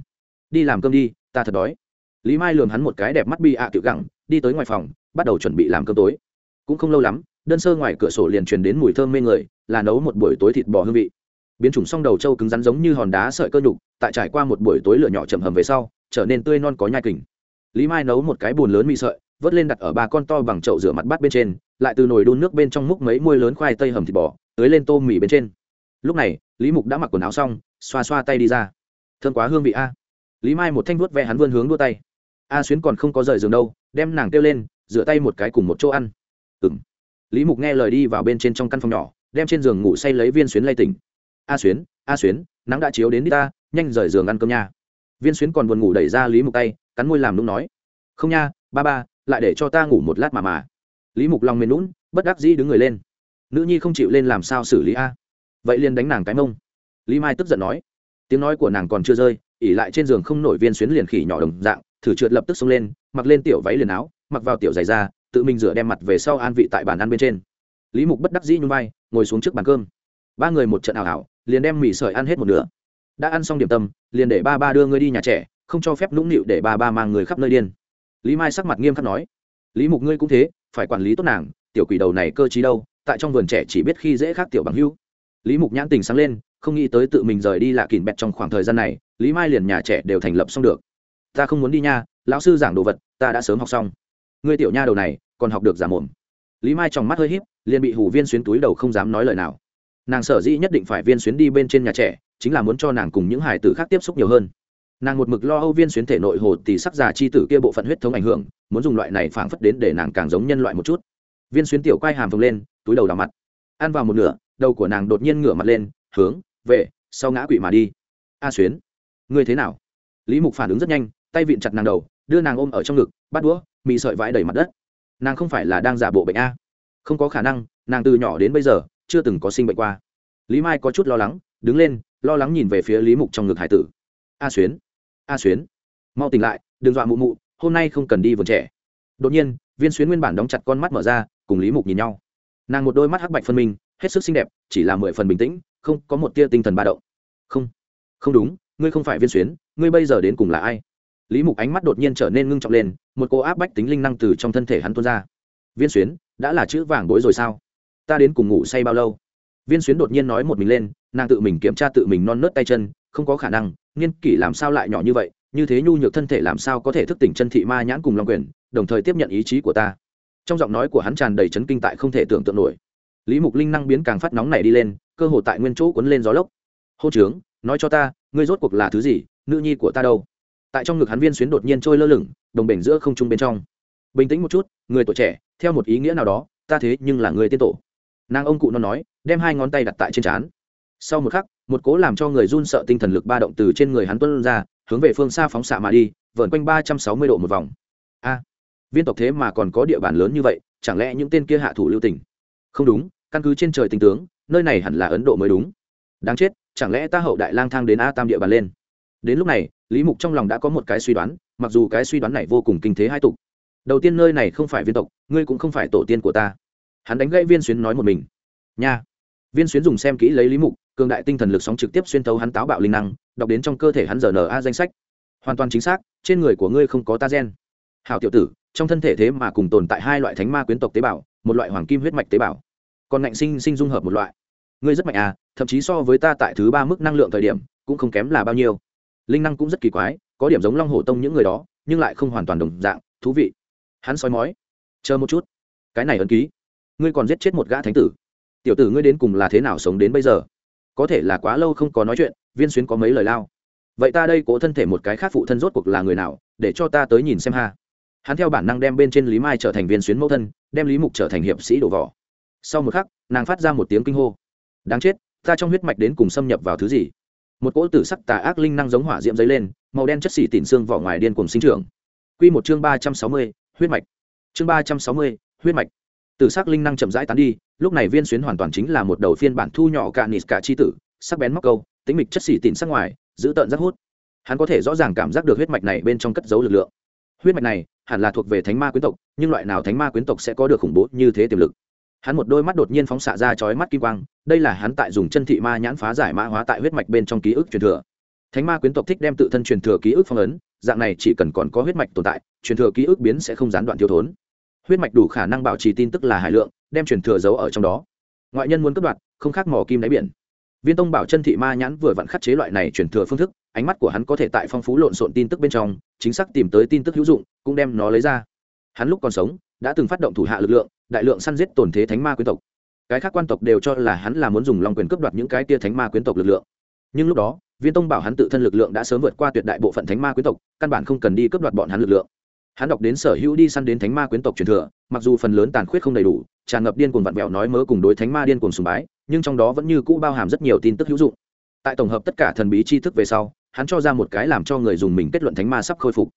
Đi làm cơm đi, ta thật đói. Lý mai lường hắn một cái đẹp mắt bị ạ à tiểu gẳng, đi tới ngoài phòng, bắt đầu chuẩn bị làm cơm tối. Cũng không lâu lắm, đơn sơ ngoài cửa sổ liền truyền đến mùi thơm mê người, là nấu một buổi tối thịt bò hương vị. Biến chủng xong đầu trâu cứng rắn giống như hòn đá sợi cơ nhục, tại trải qua một buổi tối lửa nhỏ chậm hầm về sau, trở nên tươi non có nhai kình. Lý mai nấu một cái bùn lớn mì sợi vớt lên đặt ở ba con to bằng chậu rửa mặt bát bên trên, lại từ nồi đun nước bên trong múc mấy muôi lớn khoai tây hầm thịt bò tới lên tô mì bên trên. Lúc này, lý mục đã mặc quần áo xong, xoa xoa tay đi ra. Thương quá hương vị a. Lý mai một thanh vuốt ve hắn vươn hướng đua tay. A xuyến còn không có rời giường đâu, đem nàng kêu lên, rửa tay một cái cùng một chỗ ăn. Ừng lý mục nghe lời đi vào bên trên trong căn phòng nhỏ, đem trên giường ngủ say lấy viên xuyến lay tỉnh. A xuyến a xuyến, nắng đã chiếu đến đi ta, nhanh rời giường ăn cơm nha. Viên xuyến còn buồn ngủ đẩy ra lý mục tay, cắn môi làm đúng nói. Không nha, ba ba lại để cho ta ngủ một lát mà mà. Lý mục Long mềm lún bất đắc dĩ đứng người lên. Nữ nhi không chịu lên làm sao xử lý a? Vậy liền đánh nàng cái mông. Lý mai tức giận nói. Tiếng nói của nàng còn chưa rơi ỉ lại trên giường không nổi viên xuyến liền khỉ nhỏ đồng dạng thử trượt lập tức xông lên mặc lên tiểu váy liền áo mặc vào tiểu giày ra, tự mình rửa đem mặt về sau an vị tại bàn ăn bên trên. Lý mục bất đắc dĩ nhún vai ngồi xuống trước bàn cơm. Ba người một trận ảo ảo liền đem mì sợi ăn hết một nửa. Đã ăn xong điểm tâm liền để ba ba đưa ngươi đi nhà trẻ không cho phép nũng nịu để ba ba mang người khắp nơi điên lý mai sắc mặt nghiêm khắc nói, lý mục ngươi cũng thế, phải quản lý tốt nàng, tiểu quỷ đầu này cơ t đâu, tại trong vườn trẻ chỉ biết khi dễ khác tiểu bằng hưu lý mục nhãn tình sáng lên, không nghĩ tới tự mình rời đi lạ kìm bẹt trong khoảng thời gian này, lý mai liền nhà trẻ đều thành lập xong được. Ta không muốn đi nha, lão sư giảng đồ vật, ta đã sớm học xong. Ngươi tiểu nha đầu này, còn học được giả mồm. Lý mai trong mắt hơi híp, liền bị hủ viên xuyến túi đầu không dám nói lời nào. Nàng sở dĩ nhất định phải viên xuyến đi bên trên nhà trẻ, chính là muốn cho nàng cùng những hải tử khác tiếp xúc nhiều hơn nàng một mực lo âu viên xuyến thể nội hồ thì sắc già chi tử kia bộ phận huyết thống ảnh hưởng, muốn dùng loại này phảng phất đến để nàng càng giống nhân loại một chút. Viên xuyến tiểu quay hàm phồng lên, túi đầu đào mặt. Ăn vào một nửa, đầu của nàng đột nhiên ngửa mặt lên, hướng, về, sau ngã quỵ mà đi. A xuyến, ngươi thế nào? Lý mục phản ứng rất nhanh, tay vịn chặt nàng đầu, đưa nàng ôm ở trong ngực, bắt đũa mị sợi vãi đầy mặt đất. Nàng không phải là đang giả bộ bệnh a. Không có khả năng, nàng từ nhỏ đến bây giờ, chưa từng có sinh bệnh qua. Lý mai có chút lo lắng, đứng lên, lo lắng nhìn về phía lý mục trong ngực hải tử. A xuyến a xuyến. Mau tỉnh lại, đừng dọa mụ mụ, hôm nay không cần đi vườn trẻ. Đột nhiên, viên xuyến nguyên bản đóng chặt con mắt mở ra, cùng lý mục nhìn nhau. Nàng một đôi mắt hắc bạch phân minh, hết sức xinh đẹp, chỉ là mười phần bình tĩnh, không có một tia tinh thần ba động. Không không đúng, ngươi không phải viên xuyến, ngươi bây giờ đến cùng là ai? Lý mục ánh mắt đột nhiên trở nên ngưng trọng lên, một cô áp bách tính linh năng từ trong thân thể hắn tuôn ra. Viên xuyến, đã là chữ vàng bối rồi sao? Ta đến cùng ngủ say bao lâu? Viên xuyến đột nhiên nói một mình lên, nàng tự mình kiểm tra tự mình non nớt tay chân không có khả năng nghiên kỷ làm sao lại nhỏ như vậy, như thế nhu nhược thân thể làm sao có thể thức tỉnh chân thị ma nhãn cùng long quyền, đồng thời tiếp nhận ý chí của ta. Trong giọng nói của hắn tràn đầy chấn kinh tại không thể tưởng tượng nổi. Lý mục linh năng biến càng phát nóng này đi lên, cơ hồ tại nguyên chỗ cuốn lên gió lốc. Hô trướng nói cho ta, ngươi rốt cuộc là thứ gì, nữ nhi của ta đâu? Tại trong ngực hắn viên xuyến đột nhiên trôi lơ lửng, đồng bể giữa không trung bên trong. Bình tĩnh một chút, người tuổi trẻ, theo một ý nghĩa nào đó, ta thế nhưng là người tiên tổ. Nàng ông cụ nó nói, đem hai ngón tay đặt tại trên trán. Sau một khắc một cố làm cho người run sợ tinh thần lực ba động từ trên người hắn tuân ra, hướng về phương xa phóng xạ mà đi vợn quanh ba trăm sáu mươi độ một vòng. A, viên tộc thế mà còn có địa bàn lớn như vậy, chẳng lẽ những tên kia hạ thủ lưu tình? Không đúng, căn cứ trên trời tinh tướng, nơi này hẳn là ấn độ mới đúng. Đáng chết, chẳng lẽ ta hậu đại lang thang đến a tam địa bàn lên? Đến lúc này, lý mục trong lòng đã có một cái suy đoán, mặc dù cái suy đoán này vô cùng kinh thế hai tục. Đầu tiên nơi này không phải viên tộc, ngươi cũng không phải tổ tiên của ta. Hắn đánh gãy viên xuyến nói một mình. Nha. Viên xuyến dùng xem kỹ lấy lý mục cường đại tinh thần lực sóng trực tiếp xuyên tấu hắn táo bạo linh năng, đọc đến trong cơ thể hắn giờ n a danh sách. Hoàn toàn chính xác, trên người của ngươi không có ta gen. Hào tiểu tử, trong thân thể thế mà cùng tồn tại hai loại thánh ma quyến tộc tế bào, một loại hoàng kim huyết mạch tế bào. Còn ngạnh sinh sinh dung hợp một loại. Ngươi rất mạnh à thậm chí so với ta tại thứ ba mức năng lượng thời điểm, cũng không kém là bao nhiêu. Linh năng cũng rất kỳ quái, có điểm giống long hổ tông những người đó, nhưng lại không hoàn toàn đồng dạng, thú vị. Hắn soi mói. Chờ một chút. Cái này ấn ký. Ngươi còn giết chết một gã thánh tử. Tiểu tử ngươi đến cùng là thế nào sống đến bây giờ? Có thể là quá lâu không có nói chuyện, viên xuyến có mấy lời lao. Vậy ta đây cố thân thể một cái khác phụ thân rốt cuộc là người nào, để cho ta tới nhìn xem ha. Hắn theo bản năng đem bên trên lý mai trở thành viên xuyến mẫu thân, đem lý mục trở thành hiệp sĩ đổ vỏ. Sau một khắc, nàng phát ra một tiếng kinh hô. Đáng chết, ta trong huyết mạch đến cùng xâm nhập vào thứ gì? Một cỗ tử sắc tà ác linh năng giống hỏa diễm dấy lên, màu đen chất xỉ tỉn xương vỏ ngoài điên cùng sinh trưởng. Q một chương ba trăm sáu mươi, huyết mạch. Chương ba trăm sáu mươi, huyết mạch tử sắc linh năng chậm rãi tán đi, lúc này viên xuyến hoàn toàn chính là một đầu phiên bản thu nhỏ cả nịt cả chi tử, sắc bén móc câu, tính mịch chất xỉ tịn sắc ngoài, giữ tợn rất hút. Hắn có thể rõ ràng cảm giác được huyết mạch này bên trong cất giấu lực lượng. Huyết mạch này hẳn là thuộc về thánh ma quyến tộc, nhưng loại nào thánh ma quyến tộc sẽ có được khủng bố như thế tiềm lực? Hắn một đôi mắt đột nhiên phóng xạ ra chói mắt kim quang, đây là hắn tại dùng chân thị ma nhãn phá giải mã hóa tại huyết mạch bên trong ký ức truyền thừa. Thánh ma quyến tộc thích đem tự thân truyền thừa ký ức phong ấn, dạng này chỉ cần còn có huyết mạch tồn tại, truyền thừa ký ức biến sẽ không gián đoạn thiếu thốn huyết mạch đủ khả năng bảo trì tin tức là hải lượng, đem truyền thừa giấu ở trong đó. Ngoại nhân muốn cướp đoạt, không khác mỏ kim đáy biển. Viên tông bảo chân thị ma nhãn vừa vặn khắc chế loại này truyền thừa phương thức, ánh mắt của hắn có thể tại phong phú lộn xộn tin tức bên trong, chính xác tìm tới tin tức hữu dụng, cũng đem nó lấy ra. Hắn lúc còn sống, đã từng phát động thủ hạ lực lượng, đại lượng săn giết tổn thế thánh ma quyến tộc. Cái khác quan tộc đều cho là hắn là muốn dùng long quyền cướp đoạt những cái tia thánh ma quyến tộc lực lượng. Nhưng lúc đó, viên tông bảo hắn tự thân lực lượng đã sớm vượt qua tuyệt đại bộ phận thánh ma quyến tộc, căn bản không cần đi cướp đoạt bọn hắn lực lượng hắn đọc đến sở hữu đi săn đến thánh ma quyến tộc truyền thừa, mặc dù phần lớn tàn khuyết không đầy đủ, tràn ngập điên cuồng vặn vẹo nói mớ cùng đối thánh ma điên cuồng sùng bái, nhưng trong đó vẫn như cũ bao hàm rất nhiều tin tức hữu dụng. Tại tổng hợp tất cả thần bí tri thức về sau, hắn cho ra một cái làm cho người dùng mình kết luận thánh ma sắp khôi phục.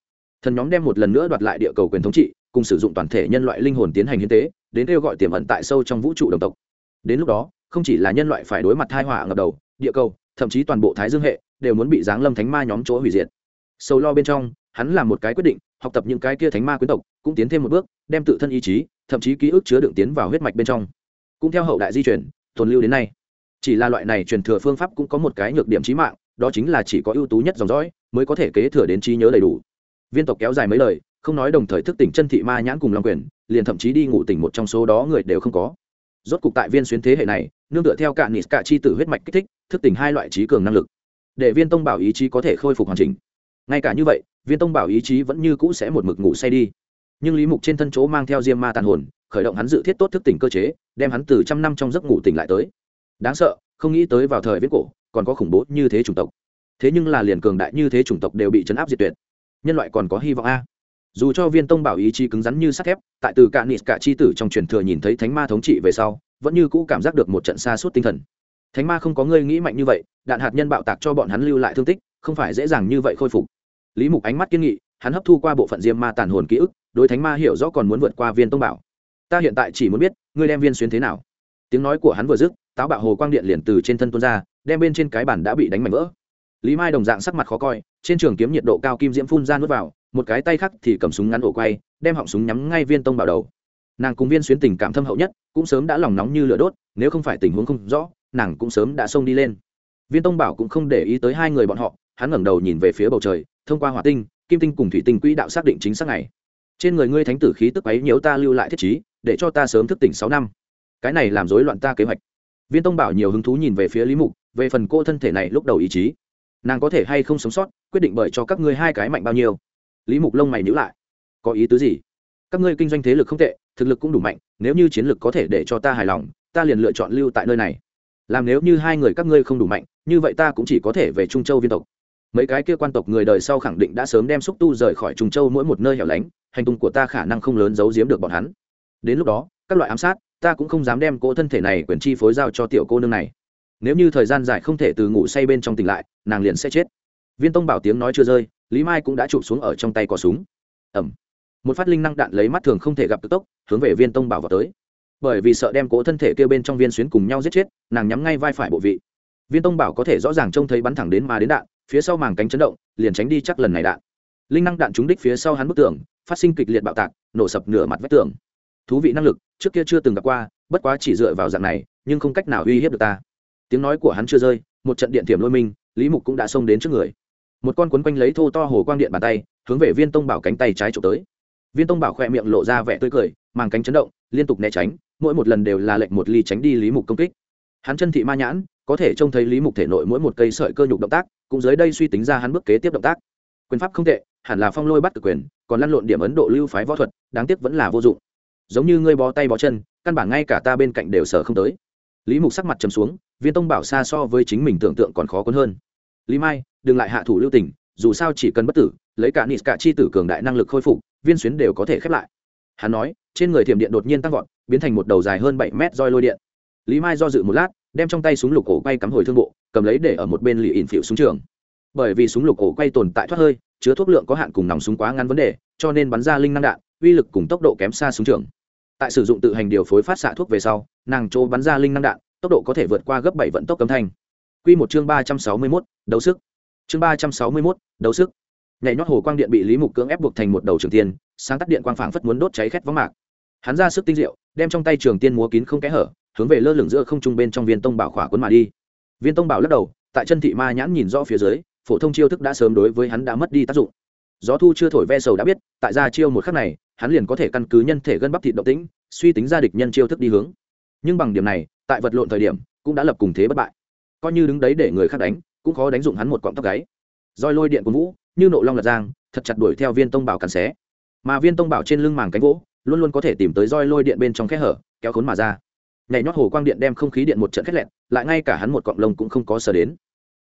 Thần nhóm đem một lần nữa đoạt lại địa cầu quyền thống trị, cùng sử dụng toàn thể nhân loại linh hồn tiến hành hiến tế, đến kêu gọi tiềm ẩn tại sâu trong vũ trụ đồng tộc. Đến lúc đó, không chỉ là nhân loại phải đối mặt thai họa ngập đầu, địa cầu, thậm chí toàn bộ thái dương hệ, đều muốn bị giáng lâm thánh ma nhóm chỗ hủy diệt. Sâu lo bên trong, hắn làm một cái quyết định học tập những cái kia thánh ma quyến tộc, cũng tiến thêm một bước, đem tự thân ý chí, thậm chí ký ức chứa đựng tiến vào huyết mạch bên trong. Cũng theo hậu đại di chuyển tồn lưu đến nay. Chỉ là loại này truyền thừa phương pháp cũng có một cái nhược điểm trí mạng, đó chính là chỉ có ưu tú nhất dòng dõi mới có thể kế thừa đến trí nhớ đầy đủ. Viên tộc kéo dài mấy lời, không nói đồng thời thức tỉnh chân thị ma nhãn cùng long quyền, liền thậm chí đi ngủ tỉnh một trong số đó người đều không có. Rốt cục tại viên xuyến thế hệ này, nương tựa theo cạn nịt cả chi tử huyết mạch kích thích, thức tỉnh hai loại trí cường năng lực. Để viên tông bảo ý chí có thể khôi phục hoàn chỉnh. Ngay cả như vậy viên tông bảo ý chí vẫn như cũ sẽ một mực ngủ say đi. Nhưng lý mục trên thân chỗ mang theo diêm ma tàn hồn, khởi động hắn dự thiết tốt thức tỉnh cơ chế, đem hắn từ trăm năm trong giấc ngủ tỉnh lại tới. Đáng sợ, không nghĩ tới vào thời viết cổ, còn có khủng bố như thế chủng tộc. Thế nhưng là liền cường đại như thế chủng tộc đều bị chấn áp diệt tuyệt. Nhân loại còn có hy vọng a. Dù cho viên tông bảo ý chí cứng rắn như sắt thép, tại từ cạn nịt cả chi tử trong truyền thừa nhìn thấy thánh ma thống trị về sau, vẫn như cũ cảm giác được một trận xa suốt tinh thần. Thánh ma không có ngươi nghĩ mạnh như vậy, đạn hạt nhân bạo tạc cho bọn hắn lưu lại thương tích, không phải dễ dàng như vậy khôi phục lý mục ánh mắt kiên nghị, hắn hấp thu qua bộ phận diêm ma tàn hồn ký ức, đối thánh ma hiểu rõ còn muốn vượt qua viên tông bảo. Ta hiện tại chỉ muốn biết, ngươi đem viên xuyến thế nào. Tiếng nói của hắn vừa dứt, táo bạo hồ quang điện liền từ trên thân tuôn ra, đem bên trên cái bản đã bị đánh mảnh vỡ. Lý mai đồng dạng sắc mặt khó coi, trên trường kiếm nhiệt độ cao kim diễm phun ra nuốt vào, một cái tay khác thì cầm súng ngắn ổ quay, đem họng súng nhắm ngay viên tông bảo đầu. Nàng cùng viên xuyến tình cảm thâm hậu nhất, cũng sớm đã lòng nóng như lửa đốt, nếu không phải tình huống không rõ, nàng cũng sớm đã xông đi lên. Viên tông bảo cũng không để ý tới hai người bọn họ, hắn ngẩng đầu nhìn về phía bầu trời thông qua hỏa tinh, kim tinh cùng thủy tinh quỹ đạo xác định chính xác này. Trên người ngươi thánh tử khí tức ấy nhiễu ta lưu lại thiết chí để cho ta sớm thức tỉnh sáu năm. Cái này làm rối loạn ta kế hoạch. Viên tông bảo nhiều hứng thú nhìn về phía lý mục, về phần cô thân thể này lúc đầu ý chí. Nàng có thể hay không sống sót, quyết định bởi cho các ngươi hai cái mạnh bao nhiêu. Lý mục lông mày nhữ lại. Có ý tứ gì? Các ngươi kinh doanh thế lực không tệ, thực lực cũng đủ mạnh, nếu như chiến lược có thể để cho ta hài lòng, ta liền lựa chọn lưu tại nơi này. Làm nếu như hai người các ngươi không đủ mạnh, như vậy ta cũng chỉ có thể về trung châu viên tộc mấy cái kia quan tộc người đời sau khẳng định đã sớm đem xúc tu rời khỏi trùng châu mỗi một nơi hẻo lánh, hành tung của ta khả năng không lớn giấu giếm được bọn hắn. Đến lúc đó, các loại ám sát, ta cũng không dám đem cỗ thân thể này quyền chi phối giao cho tiểu cô nương này. Nếu như thời gian dài không thể từ ngủ say bên trong tỉnh lại, nàng liền sẽ chết. Viên tông bảo tiếng nói chưa rơi, lý mai cũng đã chụp xuống ở trong tay cò súng. Ẩm một phát linh năng đạn lấy mắt thường không thể gặp tức tốc, hướng về viên tông bảo vào tới. Bởi vì sợ đem cỗ thân thể kêu bên trong viên xuyến cùng nhau giết chết, nàng nhắm ngay vai phải bộ vị. Viên tông bảo có thể rõ ràng trông thấy bắn thẳng đến mà đến đạn phía sau màng cánh chấn động, liền tránh đi chắc lần này đạn. Linh năng đạn trúng đích phía sau hắn bức tường, phát sinh kịch liệt bạo tạc, nổ sập nửa mặt vách tường. Thú vị năng lực, trước kia chưa từng gặp qua, bất quá chỉ dựa vào dạng này, nhưng không cách nào uy hiếp được ta. Tiếng nói của hắn chưa rơi, một trận điện thiểm lôi minh, lý mục cũng đã xông đến trước người. Một con quấn quanh lấy thô to hồ quang điện bàn tay, hướng về viên tông bảo cánh tay trái trộm tới. Viên tông bảo khoe miệng lộ ra vẻ tươi cười, màng cánh chấn động, liên tục né tránh, mỗi một lần đều là lệnh một ly tránh đi lý mục công kích. Hắn chân thị ma nhãn có thể trông thấy lý mục thể nội mỗi một cây sợi cơ nhục động tác, cũng dưới đây suy tính ra hắn bước kế tiếp động tác. Quyền pháp không tệ, hẳn là phong lôi bắt cực quyền, còn lăn lộn điểm ấn độ lưu phái võ thuật, đáng tiếc vẫn là vô dụng. Giống như ngươi bó tay bó chân, căn bản ngay cả ta bên cạnh đều sở không tới. Lý mục sắc mặt trầm xuống, viên tông bảo xa so với chính mình tưởng tượng còn khó quấn hơn. Lý mai, đừng lại hạ thủ lưu tình, dù sao chỉ cần bất tử, lấy cả nịt cả chi tử cường đại năng lực khôi phục, viên xuyến đều có thể khép lại. Hắn nói, trên người thiểm điện đột nhiên tăng vọt, biến thành một đầu dài hơn bảy mét roi lôi điện. Lý mai do dự một lát đem trong tay súng lục cổ quay cắm hồi thương bộ, cầm lấy để ở một bên lì ỉn phịu súng trường. Bởi vì súng lục cổ quay tồn tại thoát hơi, chứa thuốc lượng có hạn cùng nòng súng quá ngắn vấn đề, cho nên bắn ra linh năng đạn, uy lực cùng tốc độ kém xa súng trường. Tại sử dụng tự hành điều phối phát xạ thuốc về sau, nàng chỗ bắn ra linh năng đạn, tốc độ có thể vượt qua gấp bảy vận tốc cấm thanh. Q một chương ba trăm sáu mươi mốt, đấu sức. Chương ba trăm sáu mươi mốt, đấu sức. Nhảy nhót hồ quang điện bị lý mục cưỡng ép buộc thành một đầu trường tiên, sáng tắt điện quang phảng phất muốn đốt cháy khét vắng mạc. Hắn ra sức tinh diệu, đem trong tay trường tiên múa kín không kẽ hở hướng về lơ lửng giữa không trung bên trong viên tông bảo khỏa cuốn mà đi. Viên tông bảo lắc đầu, tại chân thị ma nhãn nhìn rõ phía dưới, phổ thông chiêu thức đã sớm đối với hắn đã mất đi tác dụng. Gió thu chưa thổi ve sầu đã biết, tại ra chiêu một khắc này, hắn liền có thể căn cứ nhân thể gân bắp thịt động tĩnh, suy tính ra địch nhân chiêu thức đi hướng. Nhưng bằng điểm này, tại vật lộn thời điểm, cũng đã lập cùng thế bất bại. Coi như đứng đấy để người khác đánh, cũng khó đánh dụng hắn một cọng tóc gáy. Roi lôi điện của vũ, như nộ long lật giang, thật chặt đuổi theo viên tông bảo cắn xé. Mà viên tông bảo trên lưng màng cánh gỗ, luôn luôn có thể tìm tới roi lôi điện bên trong kẽ hở, kéo khốn mà ra nhảy nhót hồ quang điện đem không khí điện một trận khét lẹn lại ngay cả hắn một cọng lông cũng không có sờ đến.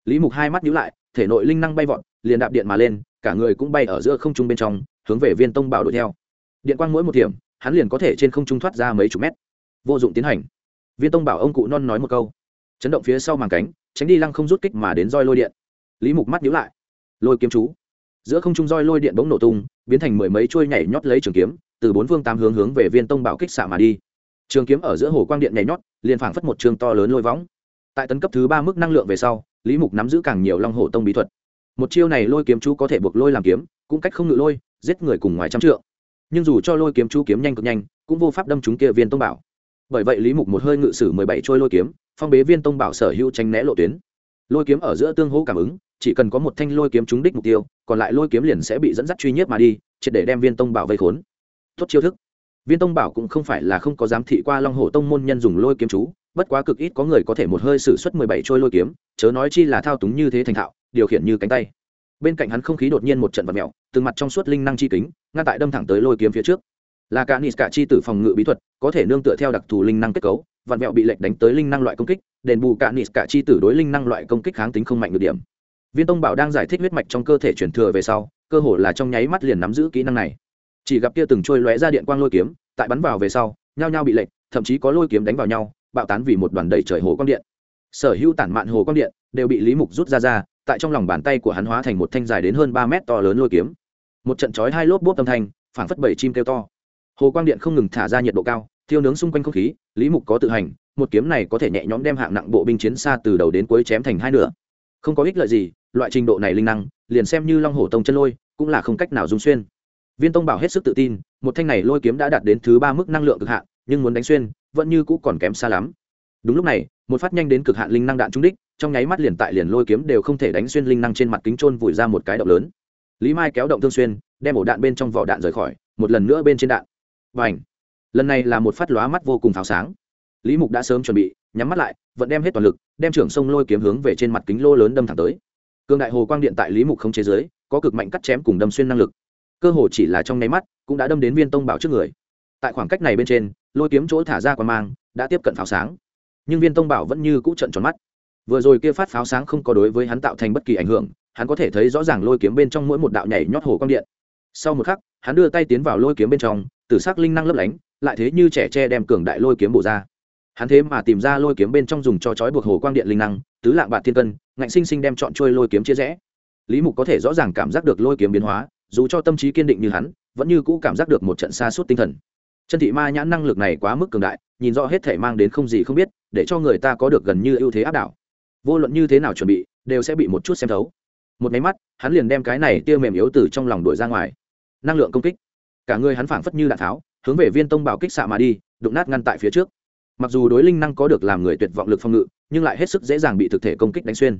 Lý mục hai mắt nhíu lại, thể nội linh năng bay vọt, liền đạp điện mà lên, cả người cũng bay ở giữa không trung bên trong, hướng về viên tông bảo đuổi theo. Điện quang mỗi một điểm, hắn liền có thể trên không trung thoát ra mấy chục mét. Vô dụng tiến hành. Viên tông bảo ông cụ non nói một câu. Chấn động phía sau màng cánh, tránh đi lăng không rút kích mà đến roi lôi điện. Lý mục mắt nhíu lại. Lôi kiếm chú. Giữa không trung roi lôi điện bỗng nổ tung, biến thành mười mấy chuôi nhảy nhót lấy trường kiếm, từ bốn phương tám hướng hướng về viên tông bảo kích xạ mà đi trường kiếm ở giữa hồ quang điện nhảy nhót, liền phảng phất một trường to lớn lôi võng. Tại tấn cấp thứ ba mức năng lượng về sau, lý mục nắm giữ càng nhiều long hổ tông bí thuật. Một chiêu này lôi kiếm chú có thể buộc lôi làm kiếm, cũng cách không ngự lôi, giết người cùng ngoài trăm trượng. Nhưng dù cho lôi kiếm chú kiếm nhanh cực nhanh, cũng vô pháp đâm trúng kia viên tông bảo. Bởi vậy lý mục một hơi ngự sử mười bảy trôi lôi kiếm, phong bế viên tông bảo sở hữu tranh né lộ tuyến. Lôi kiếm ở giữa tương hỗ cảm ứng, chỉ cần có một thanh lôi kiếm trúng đích mục tiêu, còn lại lôi kiếm liền sẽ bị dẫn dắt truy nhiếp mà đi, triệt để đem viên tông bảo vây khốn. Tốt chiêu thức viên tông bảo cũng không phải là không có giám thị qua long hổ tông môn nhân dùng lôi kiếm chú, bất quá cực ít có người có thể một hơi xử suất mười bảy trôi lôi kiếm, chớ nói chi là thao túng như thế thành thạo, điều khiển như cánh tay. Bên cạnh hắn không khí đột nhiên một trận vật mèo, từng mặt trong suốt linh năng chi kính, ngăn tại đâm thẳng tới lôi kiếm phía trước. Là cả nis cả chi tử phòng ngự bí thuật, có thể nương tựa theo đặc thù linh năng kết cấu vạn mẹo bị lệch đánh tới linh năng loại công kích, đền bù cả nis cả chi tử đối linh năng loại công kích kháng tính không mạnh được điểm. Viên tông bảo đang giải thích huyết mạch trong cơ thể chuyển thừa về sau, cơ hồ là trong nháy mắt liền nắm giữ kỹ năng này chỉ gặp kia từng trôi lóe ra điện quang lôi kiếm, tại bắn vào về sau, nhao nhao bị lệch, thậm chí có lôi kiếm đánh vào nhau, bạo tán vì một đoàn đầy trời hồ quang điện. Sở hữu tản mạn hồ quang điện đều bị lý mục rút ra ra, tại trong lòng bàn tay của hắn hóa thành một thanh dài đến hơn ba mét to lớn lôi kiếm. Một trận chói hai lốp bốp âm thanh, phảng phất bảy chim kêu to. Hồ quang điện không ngừng thả ra nhiệt độ cao, thiêu nướng xung quanh không khí, lý mục có tự hành, một kiếm này có thể nhẹ nhõm đem hạng nặng bộ binh chiến xa từ đầu đến cuối chém thành hai nửa. Không có ích lợi gì, loại trình độ này linh năng, liền xem như long hổ tông chân lôi, cũng là không cách nào dung xuyên viên tông bảo hết sức tự tin, một thanh này lôi kiếm đã đạt đến thứ ba mức năng lượng cực hạn, nhưng muốn đánh xuyên, vẫn như cũ còn kém xa lắm. Đúng lúc này, một phát nhanh đến cực hạn linh năng đạn trúng đích, trong nháy mắt liền tại liền lôi kiếm đều không thể đánh xuyên linh năng trên mặt kính trôn vùi ra một cái động lớn. Lý mai kéo động thương xuyên, đem ổ đạn bên trong vỏ đạn rời khỏi, một lần nữa bên trên đạn. Và ảnh lần này là một phát lóa mắt vô cùng pháo sáng. Lý mục đã sớm chuẩn bị, nhắm mắt lại, vẫn đem hết toàn lực, đem trưởng sông lôi kiếm hướng về trên mặt kính lô lớn đâm thẳng tới. Cương đại hồ quang điện tại lý mục không chế giới có cực mạnh cắt chém cùng đâm xuyên năng lực cơ hồ chỉ là trong nháy mắt, cũng đã đâm đến viên tông bảo trước người. Tại khoảng cách này bên trên, lôi kiếm chỗ thả ra qua mang, đã tiếp cận pháo sáng. Nhưng viên tông bảo vẫn như cũ trận tròn mắt. Vừa rồi kia phát pháo sáng không có đối với hắn tạo thành bất kỳ ảnh hưởng, hắn có thể thấy rõ ràng lôi kiếm bên trong mỗi một đạo nhảy nhót hồ quang điện. Sau một khắc, hắn đưa tay tiến vào lôi kiếm bên trong, tử s ắ c linh năng lấp lánh, lại thế như trẻ tre đem cường đại lôi kiếm bổ ra. Hắn thế mà tìm ra lôi kiếm bên trong dùng cho trói buộc hồ quang điện linh năng, tứ lạng bạc thiên cân, ngạnh sinh sinh đem chọn trôi lôi kiếm chia rẽ. Lý mục có thể rõ ràng cảm giác được lôi kiếm biến hóa dù cho tâm trí kiên định như hắn, vẫn như cũ cảm giác được một trận xa suốt tinh thần. Chân thị ma nhãn năng lực này quá mức cường đại, nhìn rõ hết thể mang đến không gì không biết, để cho người ta có được gần như ưu thế áp đảo. Vô luận như thế nào chuẩn bị, đều sẽ bị một chút xem thấu. Một máy mắt, hắn liền đem cái này tiêu mềm yếu từ trong lòng đuổi ra ngoài. Năng lượng công kích. Cả người hắn phảng phất như đạn tháo, hướng về viên tông bảo kích xạ mà đi, đụng nát ngăn tại phía trước. Mặc dù đối linh năng có được làm người tuyệt vọng lực phòng ngự, nhưng lại hết sức dễ dàng bị thực thể công kích đánh xuyên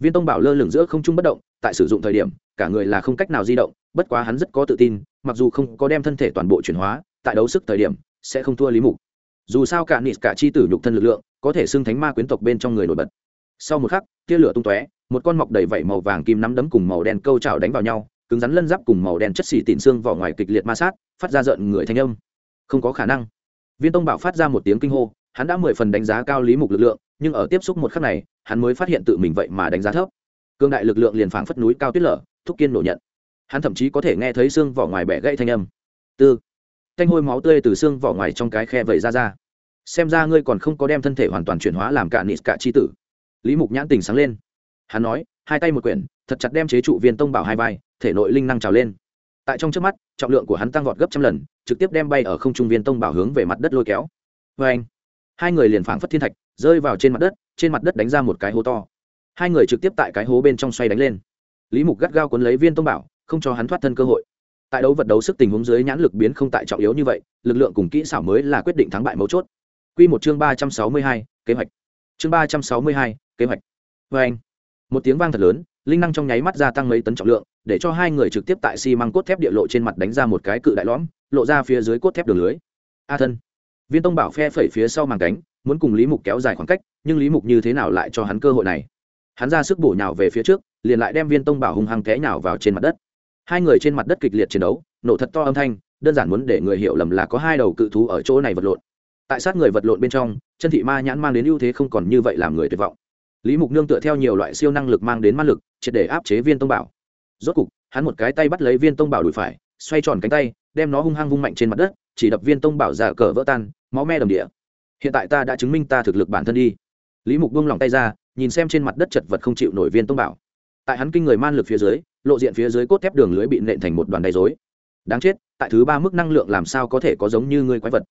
viên tông bảo lơ lửng giữa không trung bất động, tại sử dụng thời điểm, cả người là không cách nào di động, bất quá hắn rất có tự tin, mặc dù không có đem thân thể toàn bộ chuyển hóa, tại đấu sức thời điểm, sẽ không thua lý mục. Dù sao cả nịt cả chi tử nhục thân lực lượng, có thể xưng thánh ma quyến tộc bên trong người nổi bật. Sau một khắc, tia lửa tung tóe, một con mọc đầy vảy màu vàng kim nắm đấm cùng màu đen câu chảo đánh vào nhau, cứng rắn lân giáp cùng màu đen chất xì tịn xương vỏ ngoài kịch liệt ma sát, phát ra rợn người thanh âm. Không có khả năng. Viên tông bảo phát ra một tiếng kinh hô, hắn đã mười phần đánh giá cao lý mục lực lượng nhưng ở tiếp xúc một khắc này, hắn mới phát hiện tự mình vậy mà đánh giá thấp. Cương đại lực lượng liền phảng phất núi cao tuyết lở, thúc kiên nổ nhận. Hắn thậm chí có thể nghe thấy xương vỏ ngoài bẻ gãy thanh âm. Tư. Thanh hôi máu tươi từ xương vỏ ngoài trong cái khe vẩy ra ra. Xem ra ngươi còn không có đem thân thể hoàn toàn chuyển hóa làm cả nịt cả chi tử. Lý mục nhãn tình sáng lên. Hắn nói, hai tay một quyển, thật chặt đem chế trụ viên tông bảo hai vai, thể nội linh năng trào lên. Tại trong trước mắt, trọng lượng của hắn tăng vọt gấp trăm lần, trực tiếp đem bay ở không trung viên tông bảo hướng về mặt đất lôi kéo. Vê anh hai người liền phảng phất thiên thạch rơi vào trên mặt đất, trên mặt đất đánh ra một cái hố to. Hai người trực tiếp tại cái hố bên trong xoay đánh lên. Lý mục gắt gao cuốn lấy viên tông bảo, không cho hắn thoát thân cơ hội. Tại đấu vật đấu sức tình huống dưới nhãn lực biến không tại trọng yếu như vậy, lực lượng cùng kỹ xảo mới là quyết định thắng bại mấu chốt. Q một chương ba trăm sáu mươi hai, kế hoạch. Chương ba trăm sáu mươi hai, kế hoạch. Vê anh, một tiếng vang thật lớn, linh năng trong nháy mắt gia tăng mấy tấn trọng lượng, để cho hai người trực tiếp tại xi、si、măng cốt thép địa lộ trên mặt đánh ra một cái cự đại lõm, lộ ra phía dưới cốt thép đường lưới. A thân. Viên tông bảo phe phẩy phía sau màng cánh muốn cùng lý mục kéo dài khoảng cách, nhưng lý mục như thế nào lại cho hắn cơ hội này? Hắn ra sức bổ nhào về phía trước, liền lại đem viên tông bảo hung hăng té nhào vào trên mặt đất. Hai người trên mặt đất kịch liệt chiến đấu, nổ thật to âm thanh, đơn giản muốn để người hiểu lầm là có hai đầu cự thú ở chỗ này vật lộn. Tại sát người vật lộn bên trong, chân thị ma nhãn mang đến ưu thế không còn như vậy làm người tuyệt vọng. Lý mục nương tựa theo nhiều loại siêu năng lực mang đến ma lực, triệt để áp chế viên tông bảo. Rốt cục, hắn một cái tay bắt lấy viên tông bảo đùi phải, xoay tròn cánh tay, đem nó hung hăng vung mạnh trên mặt đất, chỉ đập viên tông bảo giả cờ vỡ tan, máu me đầm địa hiện tại ta đã chứng minh ta thực lực bản thân đi. Lý mục buông lòng tay ra, nhìn xem trên mặt đất chật vật không chịu nổi viên tông bảo. Tại hắn kinh người man lực phía dưới, lộ diện phía dưới cốt thép đường lưới bị nện thành một đoàn đầy dối đáng chết, tại thứ ba mức năng lượng làm sao có thể có giống như ngươi quái vật?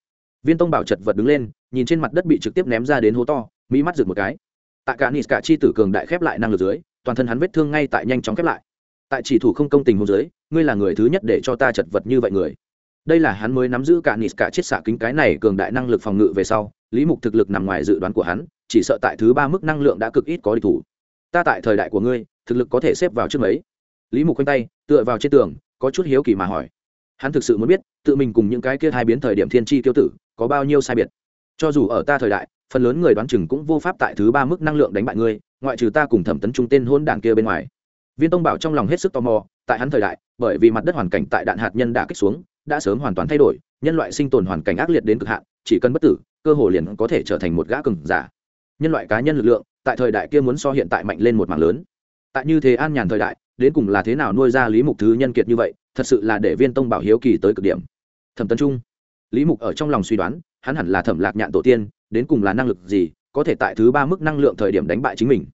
Viên tông bảo chật vật đứng lên, nhìn trên mặt đất bị trực tiếp ném ra đến hố to, mỹ mắt rực một cái. Tại cả nis cả chi tử cường đại khép lại năng lực dưới, toàn thân hắn vết thương ngay tại nhanh chóng khép lại. Tại chỉ thủ không công tình hôn dưới, ngươi là người thứ nhất để cho ta chật vật như vậy người. Đây là hắn mới nắm giữ cả nis cả chiết xạ kính cái này cường đại năng lực phòng ngự về sau lý mục thực lực nằm ngoài dự đoán của hắn, chỉ sợ tại thứ ba mức năng lượng đã cực ít có địch thủ. Ta tại thời đại của ngươi, thực lực có thể xếp vào trước mấy? Lý mục quanh tay, tựa vào trên tường, có chút hiếu kỳ mà hỏi. Hắn thực sự muốn biết, tự mình cùng những cái kia hai biến thời điểm thiên tri tiêu tử, có bao nhiêu sai biệt? Cho dù ở ta thời đại, phần lớn người đoán chừng cũng vô pháp tại thứ ba mức năng lượng đánh bại ngươi, ngoại trừ ta cùng thẩm tấn trung tên hôn đảng kia bên ngoài. Viên tông bảo trong lòng hết sức tò mò, tại hắn thời đại, bởi vì mặt đất hoàn cảnh tại đạn hạt nhân đã kích xuống, đã sớm hoàn toàn thay đổi, nhân loại sinh tồn hoàn cảnh ác liệt đến cực hạn chỉ cần bất tử, cơ hồ liền có thể trở thành một gã cừng giả. Nhân loại cá nhân lực lượng, tại thời đại kia muốn so hiện tại mạnh lên một mảng lớn. Tại như thế an nhàn thời đại, đến cùng là thế nào nuôi ra lý mục thứ nhân kiệt như vậy, thật sự là để viên tông bảo hiếu kỳ tới cực điểm. Thẩm tấn trung, lý mục ở trong lòng suy đoán, hắn hẳn là thẩm lạc nhạn tổ tiên, đến cùng là năng lực gì, có thể tại thứ ba mức năng lượng thời điểm đánh bại chính mình.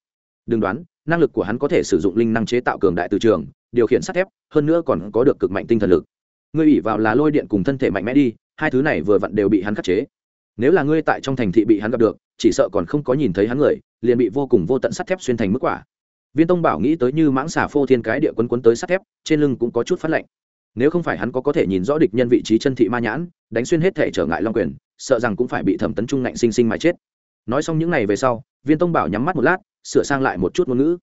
Đừng đoán, năng lực của hắn có thể sử dụng linh năng chế tạo cường đại từ trường, điều khiển sắt thép, hơn nữa còn có được cực mạnh tinh thần lực. Ngươi ủy vào là lôi điện cùng thân thể mạnh mẽ đi hai thứ này vừa vặn đều bị hắn khắc chế. Nếu là ngươi tại trong thành thị bị hắn gặp được, chỉ sợ còn không có nhìn thấy hắn người, liền bị vô cùng vô tận sắt thép xuyên thành mức quả. Viên tông bảo nghĩ tới như mãng xà phô thiên cái địa quấn quấn tới sắt thép, trên lưng cũng có chút phát lạnh. Nếu không phải hắn có có thể nhìn rõ địch nhân vị trí chân thị ma nhãn, đánh xuyên hết thể trở ngại long quyền, sợ rằng cũng phải bị thẩm tấn trung ngạnh sinh sinh mà chết. Nói xong những n à y về sau, viên tông bảo nhắm mắt một lát, sửa sang lại một chút ngôn ngữ.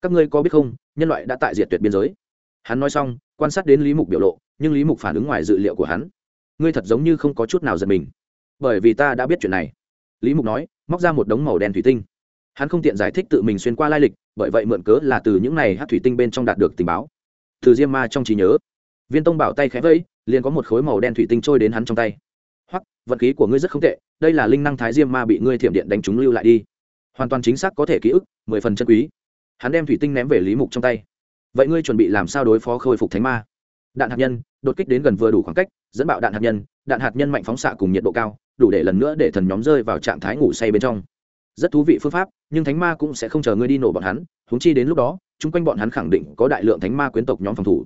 Các ngươi có biết không, nhân loại đã tại diệt tuyệt biên giới. Hắn nói xong, quan sát đến lý mục biểu lộ, nhưng lý mục phản ứng ngoài dự liệu của hắn ngươi thật giống như không có chút nào giật mình. Bởi vì ta đã biết chuyện này. Lý mục nói, móc ra một đống màu đen thủy tinh. Hắn không tiện giải thích tự mình xuyên qua lai lịch, bởi vậy mượn cớ là từ những này hát thủy tinh bên trong đạt được tình báo. Từ diêm ma trong trí nhớ, viên tông bảo tay khẽ vẫy, liền có một khối màu đen thủy tinh trôi đến hắn trong tay. Hoặc vận khí của ngươi rất không tệ, đây là linh năng thái diêm ma bị ngươi thiểm điện đánh trúng lưu lại đi. Hoàn toàn chính xác có thể ký ức, mười phần chân quý. Hắn đem thủy tinh ném về lý mục trong tay. Vậy ngươi chuẩn bị làm sao đối phó khôi phục thánh ma? Đạn hạt nhân đột kích đến gần vừa đủ khoảng cách, dẫn bạo đạn hạt nhân, đạn hạt nhân mạnh phóng xạ cùng nhiệt độ cao, đủ để lần nữa để thần nhóm rơi vào trạng thái ngủ say bên trong. Rất thú vị phương pháp, nhưng thánh ma cũng sẽ không chờ ngươi đi nổ bọn hắn húng chi đến lúc đó, chung quanh bọn hắn khẳng định có đại lượng thánh ma quyến tộc nhóm phòng thủ.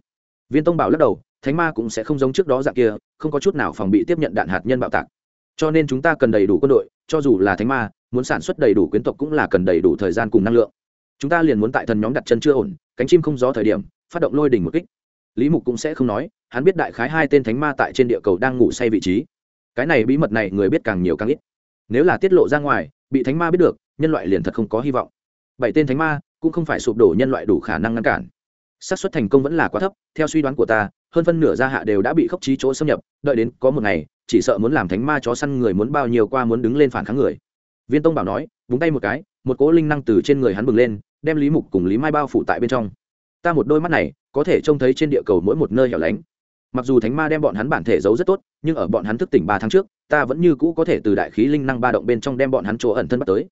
Viên tông bảo lắc đầu, thánh ma cũng sẽ không giống trước đó dạng kia, không có chút nào phòng bị tiếp nhận đạn hạt nhân bạo tạc. Cho nên chúng ta cần đầy đủ quân đội, cho dù là thánh ma, muốn sản xuất đầy đủ quyến tộc cũng là cần đầy đủ thời gian cùng năng lượng. Chúng ta liền muốn tại thần nhóm đặt chân chưa ổn, cánh chim không gió thời điểm, phát động lôi đỉnh một kích lý mục cũng sẽ không nói, hắn biết đại khái hai tên thánh ma tại trên địa cầu đang ngủ say vị trí. Cái này bí mật này người biết càng nhiều càng ít. Nếu là tiết lộ ra ngoài, bị thánh ma biết được, nhân loại liền thật không có hy vọng. Bảy tên thánh ma cũng không phải sụp đổ nhân loại đủ khả năng ngăn cản. Xác suất thành công vẫn là quá thấp, theo suy đoán của ta, hơn phân nửa gia hạ đều đã bị khốc trí chỗ xâm nhập, đợi đến có một ngày, chỉ sợ muốn làm thánh ma chó săn người muốn bao nhiêu qua muốn đứng lên phản kháng người. Viên tông bảo nói, búng tay một cái, một cỗ linh năng từ trên người hắn bừng lên, đem lý mục cùng lý mai bao phủ tại bên trong ta một đôi mắt này có thể trông thấy trên địa cầu mỗi một nơi hẻo lánh. Mặc dù thánh ma đem bọn hắn bản thể giấu rất tốt, nhưng ở bọn hắn thức tỉnh ba tháng trước, ta vẫn như cũ có thể từ đại khí linh năng ba động bên trong đem bọn hắn chỗ ẩn thân bắt tới.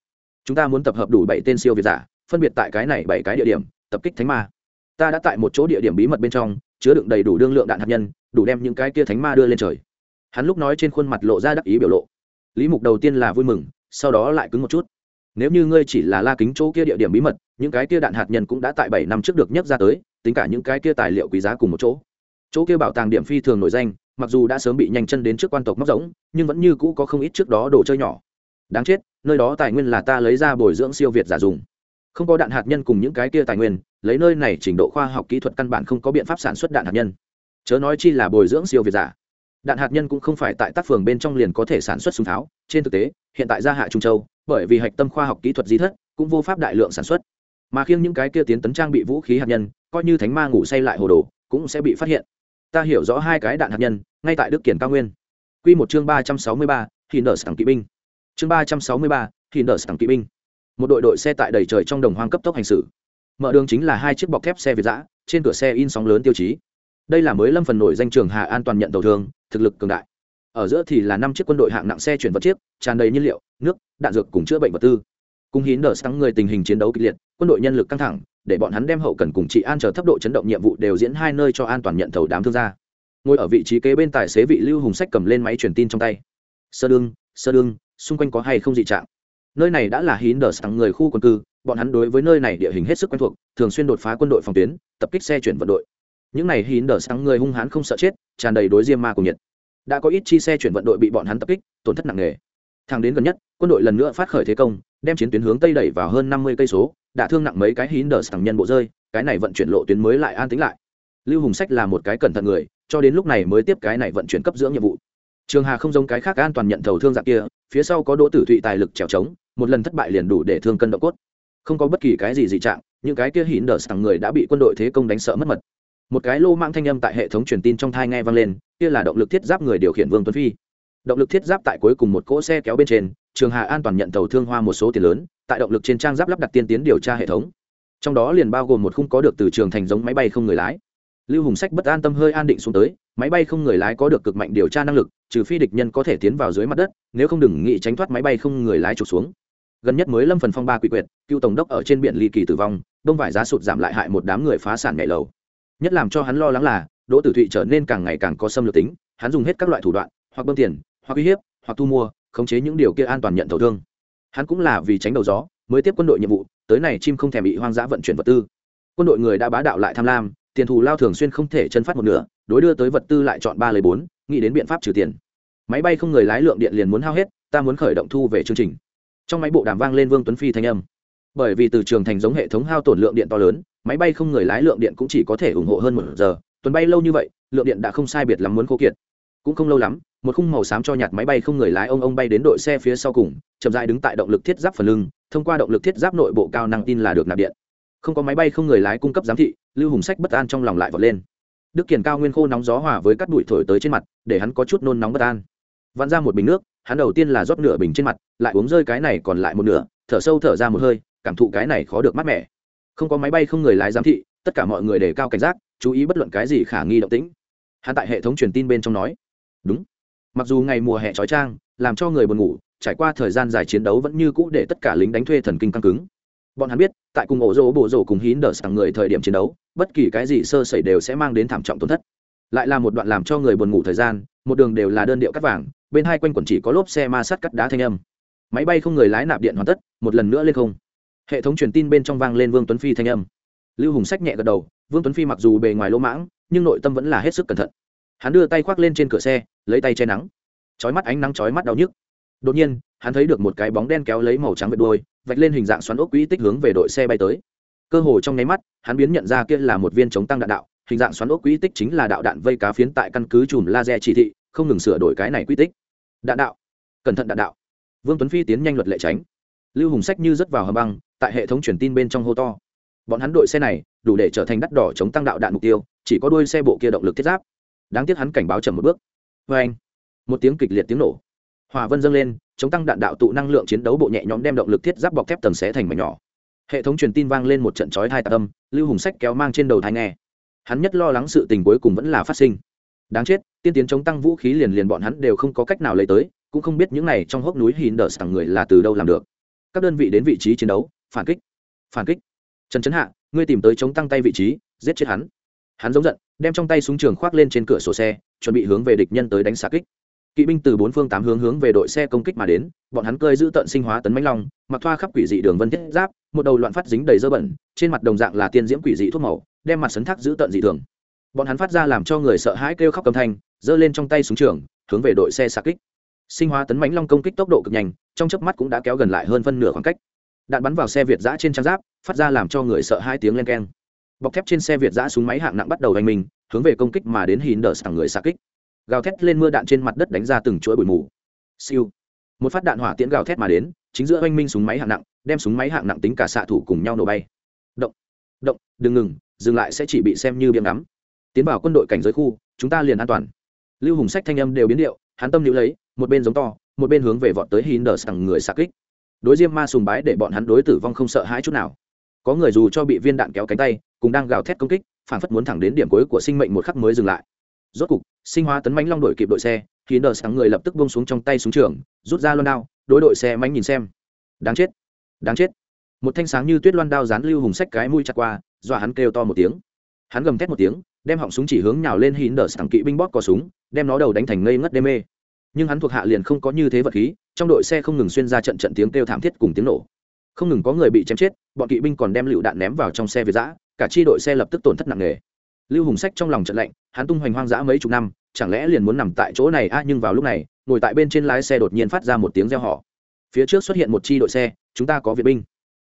Chúng ta muốn tập hợp đủ bảy tên siêu việt giả, phân biệt tại cái này bảy cái địa điểm, tập kích thánh ma. Ta đã tại một chỗ địa điểm bí mật bên trong, chứa đựng đầy đủ đương lượng đạn hạt nhân, đủ đem những cái kia thánh ma đưa lên trời. Hắn lúc nói trên khuôn mặt lộ ra đắc ý biểu lộ. Lý mục đầu tiên là vui mừng, sau đó lại cứng một chút nếu như ngươi chỉ là la kính chỗ kia địa điểm bí mật, những cái kia đạn hạt nhân cũng đã tại bảy năm trước được nhấc ra tới, tính cả những cái kia tài liệu quý giá cùng một chỗ. Chỗ kia bảo tàng điểm phi thường nổi danh, mặc dù đã sớm bị nhanh chân đến trước quan tộc móc rỗng, nhưng vẫn như cũ có không ít trước đó đồ chơi nhỏ. Đáng chết, nơi đó tài nguyên là ta lấy ra bồi dưỡng siêu việt giả dùng. Không có đạn hạt nhân cùng những cái kia tài nguyên, lấy nơi này trình độ khoa học kỹ thuật căn bản không có biện pháp sản xuất đạn hạt nhân. Chớ nói chi là bồi dưỡng siêu việt giả. Đạn hạt nhân cũng không phải tại tác phường bên trong liền có thể sản xuất súng tháo, trên thực tế, hiện tại gia hạ trung châu bởi vì hạch tâm khoa học kỹ thuật di thất cũng vô pháp đại lượng sản xuất. Mà khiêng những cái kia tiến tấn trang bị vũ khí hạt nhân, coi như thánh ma ngủ say lại hồ đồ, cũng sẽ bị phát hiện. Ta hiểu rõ hai cái đạn hạt nhân, ngay tại đức kiển cao nguyên. Q một chương ba trăm sáu mươi ba thì nở sẵn kỵ binh. Chương ba trăm sáu mươi ba thì nở sẵn kỵ binh. Một đội đội xe tại đầy trời trong đồng hoang cấp tốc hành xử. Mở đường chính là hai chiếc bọc thép xe việt giã trên cửa xe in sóng lớn tiêu chí. Đây là mới lâm phần nổi danh trường hà an toàn nhận tàu thương, thực lực cường đại ở giữa thì là năm chiếc quân đội hạng nặng xe chuyển vật chiếc, tràn đầy nhiên liệu, nước, đạn dược cùng chữa bệnh vật tư. Cùng hín đờ sáng người tình hình chiến đấu kịch liệt, quân đội nhân lực căng thẳng, để bọn hắn đem hậu cần cùng trị an chờ thấp độ chấn động nhiệm vụ đều diễn hai nơi cho an toàn nhận thầu đám thương gia. Ngồi ở vị trí kế bên tài xế vị lưu hùng sách cầm lên máy truyền tin trong tay. Sơ đương sơ đương, xung quanh có hay không dị trạng? Nơi này đã là hín đờ sáng người khu quân cư, bọn hắn đối với nơi này địa hình hết sức quen thuộc, thường xuyên đột phá quân đội phòng tuyến, tập kích xe chuyển vận đội. Những này hín đờ sáng người hung hãn không sợ chết, tràn đầy đối diêm ma cùng nhiệt đã có ít chi xe chuyển vận đội bị bọn hắn tập kích, tổn thất nặng nề. Thang đến gần nhất, quân đội lần nữa phát khởi thế công, đem chiến tuyến hướng tây đẩy vào hơn năm mươi cây số, đã thương nặng mấy cái hín đờ sẵn nhân bộ rơi, cái này vận chuyển lộ tuyến mới lại an tính lại. Lưu hùng sách là một cái cẩn thận người, cho đến lúc này mới tiếp cái này vận chuyển cấp dưỡng nhiệm vụ. Trường hà không giống cái khác an toàn nhận thầu thương dạng kia, phía sau có đỗ tử thụy tài lực trèo trống, một lần thất bại liền đủ để thương cân độ cốt. Không có bất kỳ cái gì dị trạng, những cái kia hín đờ sẵn người đã bị quân đội thế công đánh sợ mất mật. Một cái lô mang thanh âm tại hệ thống truyền tin trong thai nghe vang lên kia là động lực thiết giáp người điều khiển vương tuấn phi. Động lực thiết giáp tại cuối cùng một cỗ xe kéo bên trên, trường hà an toàn nhận tàu thương hoa một số tiền lớn, tại động lực trên trang giáp lắp đặt tiên tiến điều tra hệ thống. Trong đó liền bao gồm một khung có được từ trường thành giống máy bay không người lái. Lưu hùng sách bất an tâm hơi an định xuống tới, máy bay không người lái có được cực mạnh điều tra năng lực, trừ phi địch nhân có thể tiến vào dưới mặt đất, nếu không đừng nghĩ tránh thoát máy bay không người lái trục xuống. Gần nhất mới lâm phần phong ba quỷ quyệt, cựu tổng đốc ở trên biển ly kỳ tử vong, đông vải giá sụt giảm lại hại một đám người phá sản nhảy lầu. Nhất làm cho hắn lo lắng là đỗ tử thụy trở nên càng ngày càng có xâm lược tính, hắn dùng hết các loại thủ đoạn, hoặc bơm tiền, hoặc uy hiếp, hoặc thu mua, khống chế những điều kia an toàn nhận thầu thương. Hắn cũng là vì tránh đầu gió, mới tiếp quân đội nhiệm vụ, tới này chim không thèm bị hoang dã vận chuyển vật tư. Quân đội người đã bá đạo lại tham lam, tiền thù lao thường xuyên không thể chân phát một nửa, đối đưa tới vật tư lại chọn ba lời bốn, nghĩ đến biện pháp trừ tiền. Máy bay không người lái lượng điện liền muốn hao hết, ta muốn khởi động thu về chương trình. Trong máy bộ đàm vang lên vương tuấn phi thanh âm. Bởi vì từ trường thành giống hệ thống hao tổn lượng điện to lớn, máy bay không người lái lượng điện cũng chỉ có thể ủng hộ hơn một giờ tuần bay lâu như vậy, lượng điện đã không sai biệt lắm muốn khô kiệt. Cũng không lâu lắm, một khung màu xám cho nhạt máy bay không người lái ông ông bay đến đội xe phía sau cùng, chậm dại đứng tại động lực thiết giáp phần lưng, thông qua động lực thiết giáp nội bộ cao năng tin là được nạp điện. Không có máy bay không người lái cung cấp giám thị, lưu hùng sách bất an trong lòng lại vọt lên. Đức kiền cao nguyên khô nóng gió hòa với các bụi thổi tới trên mặt, để hắn có chút nôn nóng bất an. Vặn ra một bình nước, hắn đầu tiên là rót nửa bình trên mặt, lại uống rơi cái này còn lại một nửa, thở sâu thở ra một hơi, cảm thụ cái này khó được mát mẻ. Không có máy bay không người lái giám thị, tất cả mọi người đề cao cảnh giác chú ý bất luận cái gì khả nghi động tĩnh. Hắn tại hệ thống truyền tin bên trong nói, đúng. Mặc dù ngày mùa hè trói trang, làm cho người buồn ngủ, trải qua thời gian dài chiến đấu vẫn như cũ để tất cả lính đánh thuê thần kinh căng cứng. Bọn hắn biết, tại cùng ổ rỗ bộ rỗ cùng hín đờ sàng người thời điểm chiến đấu, bất kỳ cái gì sơ sẩy đều sẽ mang đến thảm trọng tổn thất. Lại là một đoạn làm cho người buồn ngủ thời gian, một đường đều là đơn điệu cắt vàng, bên hai quanh quẩn chỉ có lốp xe ma sắt cắt đá thanh âm. Máy bay không người lái nạp điện hoàn tất, một lần nữa lên không. Hệ thống truyền tin bên trong vang lên vương tuấn phi thanh âm. Lưu hùng sách nhẹ gật đầu vương tuấn phi mặc dù bề ngoài lỗ mãng, nhưng nội tâm vẫn là hết sức cẩn thận. Hắn đưa tay khoác lên trên cửa xe, lấy tay che nắng. Chói mắt ánh nắng chói mắt đau nhức. Đột nhiên, hắn thấy được một cái bóng đen kéo lấy màu trắng vệt đuôi, vạch lên hình dạng xoắn ốc quỹ tích hướng về đội xe bay tới. Cơ hồ trong nháy mắt, hắn biến nhận ra kia là một viên chống tăng đạn đạo, hình dạng xoắn ốc quỹ tích chính là đạo đạn vây cá phiến tại căn cứ chùm laser chỉ thị, không ngừng sửa đổi cái này quý tích. Đạn đạo. Cẩn thận đạn đạo. Vương tuấn phi tiến nhanh luật lệ tránh. Lưu hùng sách như rớt vào hầm băng, tại hệ thống truyền tin bên trong hô to. Bọn hắn đội xe này đủ để trở thành đắt đỏ chống tăng đạo đạn mục tiêu, chỉ có đuôi xe bộ kia động lực thiết giáp. Đáng tiếc hắn cảnh báo chậm một bước. Vê anh, một tiếng kịch liệt tiếng nổ. Hòa vân dâng lên, chống tăng đạn đạo tụ năng lượng chiến đấu bộ nhẹ nhõm đem động lực thiết giáp bọc thép tầng xé thành mảnh nhỏ. Hệ thống truyền tin vang lên một trận chói thai tạ âm, lưu hùng sách kéo mang trên đầu thai nghe. Hắn nhất lo lắng sự tình cuối cùng vẫn là phát sinh. Đáng chết, tiên tiến chống tăng vũ khí liền liền bọn hắn đều không có cách nào lấy tới, cũng không biết những này trong hốc núi hìn đờ sẵn người là từ đâu làm được. Các đơn vị đến vị trí chiến đấu, phản kích phản kích. Trần trấn hạ ngươi tìm tới chống tăng tay vị trí, giết chết hắn. Hắn giống giận, đem trong tay súng trường khoác lên trên cửa sổ xe, chuẩn bị hướng về địch nhân tới đánh xa kích. Kỵ binh từ bốn phương tám hướng hướng về đội xe công kích mà đến, bọn hắn cơi giữ tận sinh hóa tấn mãnh long, mặc thoa khắp quỷ dị đường vân thiết giáp, một đầu loạn phát dính đầy dơ bẩn, trên mặt đồng dạng là tiên diễm quỷ dị thuốc màu, đem mặt sấn thác giữ tận dị thường. Bọn hắn phát ra làm cho người sợ hãi kêu khóc cầm thanh, giơ lên trong tay súng trường, hướng về đội xe xa kích. Sinh hóa tấn mãnh long công kích tốc độ cực nhanh, trong chớp mắt cũng đã kéo gần lại hơn phân nửa khoảng cách đạn bắn vào xe việt giã trên trang giáp, phát ra làm cho người sợ hai tiếng len keng. Bọc thép trên xe việt giã súng máy hạng nặng bắt đầu hành mình, hướng về công kích mà đến hìn đờ sảng người xạ kích. Gào thét lên mưa đạn trên mặt đất đánh ra từng chuỗi bụi mù. Siêu. Một phát đạn hỏa tiễn gào thét mà đến, chính giữa oanh minh súng máy hạng nặng, đem súng máy hạng nặng tính cả xạ thủ cùng nhau nổ bay. Động. Động, đừng ngừng, dừng lại sẽ chỉ bị xem như biếm ngắm. Tiến vào quân đội cảnh giới khu, chúng ta liền an toàn. Lưu hùng sách thanh âm đều biến điệu, hắn tâm lưu lấy, một bên giống to, một bên hướng về vọt tới hin đờ người xạ kích đối diêm ma sùng bái để bọn hắn đối tử vong không sợ hãi chút nào. Có người dù cho bị viên đạn kéo cánh tay, cùng đang gào thét công kích phản phất muốn thẳng đến điểm cuối của sinh mệnh một khắc mới dừng lại. Rốt cục, sinh hóa tấn mãnh long đội kịp đội xe khi nờ sáng người lập tức bông xuống trong tay súng trường, rút ra loan đao, đối đội xe mánh nhìn xem. Đáng chết đáng chết. Một thanh sáng như tuyết loan đao dán lưu hùng sách cái mũi chặt qua, dọa hắn kêu to một tiếng. Hắn gầm thét một tiếng, đem họng súng chỉ hướng nhào lên hín đờ sẵn kỵ binh bóp cò súng, đem nó đầu đánh thành ngây ngất đê mê. Nhưng hắn thuộc hạ liền không có như thế vật khí trong đội xe không ngừng xuyên ra trận trận tiếng kêu thảm thiết cùng tiếng nổ. Không ngừng có người bị chém chết, bọn kỵ binh còn đem lựu đạn ném vào trong xe việt giã, cả chi đội xe lập tức tổn thất nặng nề. Lưu hùng sách trong lòng trận lạnh, hắn tung hoành hoang dã mấy chục năm, chẳng lẽ liền muốn nằm tại chỗ này? A, nhưng vào lúc này, ngồi tại bên trên lái xe đột nhiên phát ra một tiếng reo họ phía trước xuất hiện một chi đội xe, chúng ta có việt binh.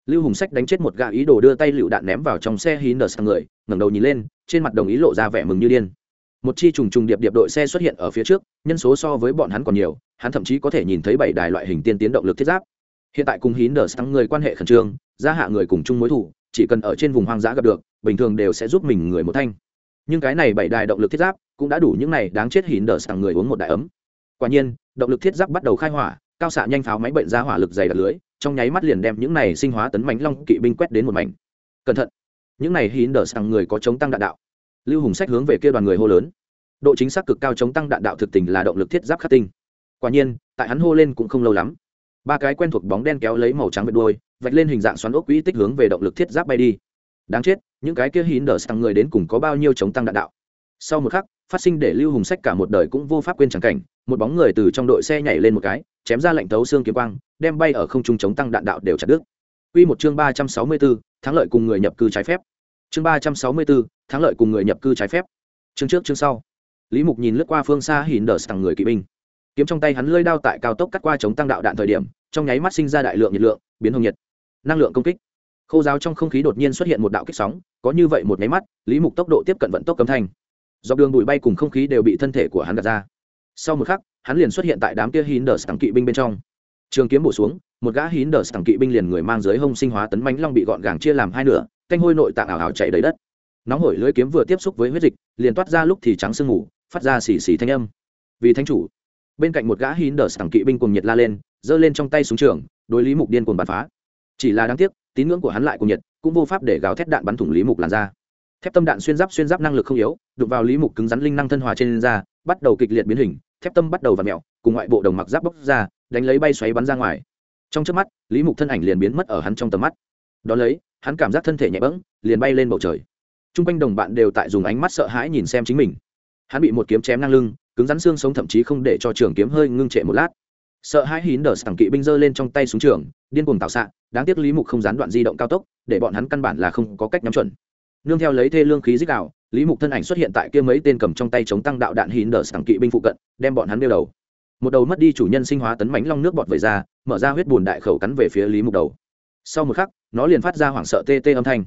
Lưu hùng sách đánh chết một gã ý đồ đưa tay lựu đạn ném vào trong xe hí nở sang người, ngẩng đầu nhìn lên, trên mặt đồng ý lộ ra vẻ mừng như điên một chi trùng trùng điệp điệp đội xe xuất hiện ở phía trước, nhân số so với bọn hắn còn nhiều, hắn thậm chí có thể nhìn thấy bảy đài loại hình tiên tiến động lực thiết giáp. Hiện tại cùng hín đờ sang người quan hệ khẩn trương, gia hạ người cùng chung mối thủ chỉ cần ở trên vùng hoang dã gặp được, bình thường đều sẽ giúp mình người một thanh. Nhưng cái này bảy đài động lực thiết giáp cũng đã đủ những này đáng chết hín đờ sang người uống một đại ấm. Quả nhiên, động lực thiết giáp bắt đầu khai hỏa, cao xạ nhanh pháo máy bệnh ra hỏa lực dày đặc lưới, trong nháy mắt liền đem những này sinh hóa tấn mánh long kỵ binh quét đến một mảnh. Cẩn thận! Những này hín đờ sang người có chống tăng đạn đạo lưu hùng sách hướng về kia đoàn người hô lớn. Độ chính xác cực cao chống tăng đạn đạo thực tình là động lực thiết giáp khắc tinh. Quả nhiên tại hắn hô lên cũng không lâu lắm ba cái quen thuộc bóng đen kéo lấy màu trắng vệt đuôi vạch lên hình dạng xoắn ốc quỹ tích hướng về động lực thiết giáp bay đi. Đáng chết những cái kia hín đờ sang người đến cùng có bao nhiêu chống tăng đạn đạo. Sau một khắc phát sinh để lưu hùng sách cả một đời cũng vô pháp quên trắng cảnh một bóng người từ trong đội xe nhảy lên một cái chém ra lệnh tấu xương kiếm quang đem bay ở không trung chống tăng đạn đạo đều chặt đứt. Quy một chương ba trăm sáu mươi 364, thắng lợi cùng người nhập cư trái phép. Chương ba trăm sáu mươi 364, thắng lợi cùng người nhập cư trái phép. Chương trước chương sau. Lý Mục nhìn lướt qua phương xa hìn đờ sằng người kỵ binh. Kiếm trong tay hắn lưỡi đao tại cao tốc cắt qua chống tăng đạo đạn thời điểm, trong nháy mắt sinh ra đại lượng nhiệt lượng, biến hồng nhiệt. Năng lượng công kích. Khô giáo trong không khí đột nhiên xuất hiện một đạo kích sóng, có như vậy một nháy mắt, Lý Mục tốc độ tiếp cận vận tốc cấm thanh. Dọc đường bụi bay cùng không khí đều bị thân thể của hắn gạt ra. Sau một khắc, hắn liền xuất hiện tại đám kia hín đờ sang kỵ binh bên trong trường kiếm bổ xuống một gã hín đờ sẵn kỵ binh liền người mang dưới hông sinh hóa tấn bánh long bị gọn gàng chia làm hai nửa canh hôi nội tạng ảo ảo chạy đầy đất nóng hổi lưỡi kiếm vừa tiếp xúc với huyết dịch, liền toát ra lúc thì trắng sương ngủ phát ra xì xì thanh âm. Vì thanh chủ, bên cạnh một gã hín đờ sẵn kỵ binh cùng nhiệt la lên, giơ lên trong tay súng trường, đối lý mục điên cuồng bắn phá. Chỉ là đáng tiếc, tín ngưỡng của hắn lại cùng nhiệt, cũng vô pháp để gào thét đạn bắn thủng lý mục làn ra thép tâm đạn xuyên giáp xuyên giáp năng lực không yếu, đụng vào lý mục cứng rắn linh năng thân hòa trên da, bắt đầu kịch liệt biến hình, thép tâm bắt đầu và mẹo cùng ngoại bộ đồng mặc giáp bốc ra, đánh lấy bay xoáy bắn ra ngoài. Trong trước mắt, lý mục thân ảnh liền biến mất ở hắn trong tầm mắt. Đón lấy, hắn cảm giác thân thể nhẹ bẫng, liền bay lên bầu trời t r u n g quanh đồng bạn đều tại dùng ánh mắt sợ hãi nhìn xem chính mình. Hắn bị một kiếm chém ngang lưng, cứng rắn xương sống thậm chí không để cho trường kiếm hơi ngưng trệ một lát. Sợ hãi hín đờ sẵn kỵ binh giơ lên trong tay xuống trường, điên cuồng tạo xạ, đáng tiếc lý mục không gián đoạn di động cao tốc, để bọn hắn căn bản là không có cách nhắm chuẩn. Nương theo lấy thê lương khí dích đạo, lý mục thân ảnh xuất hiện tại kia mấy tên cầm trong tay chống tăng đạo đạn hín đờ sẵn kỵ binh phụ cận, đem bọn hắn đeo đầu. Một đầu mất đi chủ nhân sinh hóa tấn mánh long nước bọt vẩy ra, mở ra huyết bùn đại khẩu cắn về phía lý mục đầu. Sau một khắc, nó liền phát ra hoảng sợ tê tê âm thanh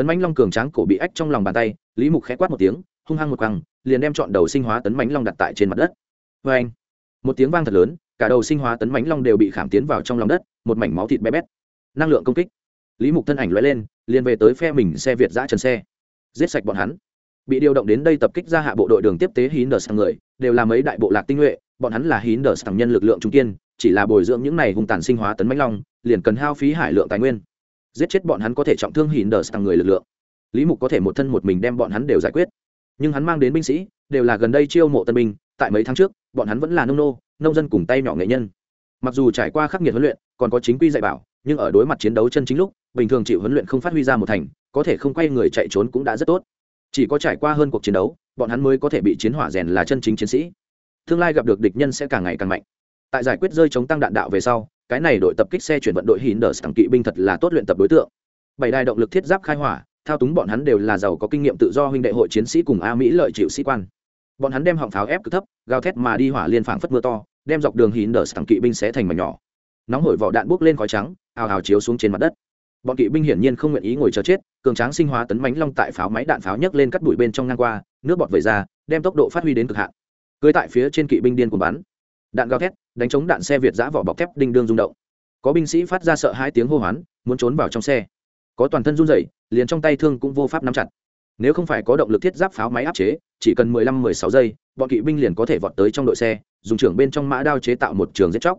tấn mãnh long cường tráng cổ bị ách trong lòng bàn tay, lý mục khẽ quát một tiếng, hung hăng một quăng, liền đem chọn đầu sinh hóa tấn mãnh long đặt tại trên mặt đất. Vê anh một tiếng vang thật lớn, cả đầu sinh hóa tấn mãnh long đều bị khảm tiến vào trong lòng đất, một mảnh máu thịt bé bét. Năng lượng công kích. Lý mục thân ảnh lóe lên, liền về tới phe mình xe việt giã trần xe. Giết sạch bọn hắn. Bị điều động đến đây tập kích ra hạ bộ đội đường tiếp tế hín đờ sang người, đều là mấy đại bộ lạc tinh nhuệ, bọn hắn là hín đờ sang nhân lực lượng trung kiên, chỉ là bồi dưỡng những này hung tàn sinh hóa tấn mãnh long, liền cần hao phí hải lượng tài nguyên giết chết bọn hắn có thể trọng thương hìn đờ sang người lực lượng. Lý mục có thể một thân một mình đem bọn hắn đều giải quyết. Nhưng hắn mang đến binh sĩ, đều là gần đây chiêu mộ tân binh, tại mấy tháng trước, bọn hắn vẫn là nông nô, nông dân cùng tay nhỏ nghệ nhân. Mặc dù trải qua khắc nghiệt huấn luyện, còn có chính quy dạy bảo, nhưng ở đối mặt chiến đấu chân chính lúc, bình thường chịu huấn luyện không phát huy ra một thành, có thể không quay người chạy trốn cũng đã rất tốt. Chỉ có trải qua hơn cuộc chiến đấu, bọn hắn mới có thể bị chiến hỏa rèn là chân chính chiến sĩ. Tương lai gặp được địch nhân sẽ càng ngày càng mạnh. Tại giải quyết rơi chống tăng đạn đạo về sau cái này đội tập kích xe chuyển vận đội hìn đờ sẵn kỵ binh thật là tốt luyện tập đối tượng. Bảy đài động lực thiết giáp khai hỏa, thao túng bọn hắn đều là giàu có kinh nghiệm tự do huynh đệ hội chiến sĩ cùng a mỹ lợi chịu sĩ quan. Bọn hắn đem họng pháo ép cực thấp, gào thét mà đi hỏa liên phảng phất mưa to, đem dọc đường hìn đờ sẵn kỵ binh xé thành mảnh nhỏ. Nóng hổi vỏ đạn bốc lên khói trắng, ào ào chiếu xuống trên mặt đất. Bọn kỵ binh hiển nhiên không nguyện ý ngồi chờ chết, cường tráng sinh hóa tấn bánh long tại pháo máy đạn pháo nhấc lên cắt bụi bên trong ngang qua, nước bọt vẩy ra, đem tốc độ phát huy đến cực hạn. Cưới tại phía trên kỵ binh điên cuồng bắn. Đạn gào thét đánh chống đạn xe việt giã vỏ bọc thép đinh đương rung động. Có binh sĩ phát ra sợ hai tiếng hô hoán, muốn trốn vào trong xe. Có toàn thân run rẩy, liền trong tay thương cũng vô pháp nắm chặt. Nếu không phải có động lực thiết giáp pháo máy áp chế, chỉ cần mười lăm, mười sáu giây, bọn kỵ binh liền có thể vọt tới trong đội xe, dùng trưởng bên trong mã đao chế tạo một trường giết chóc.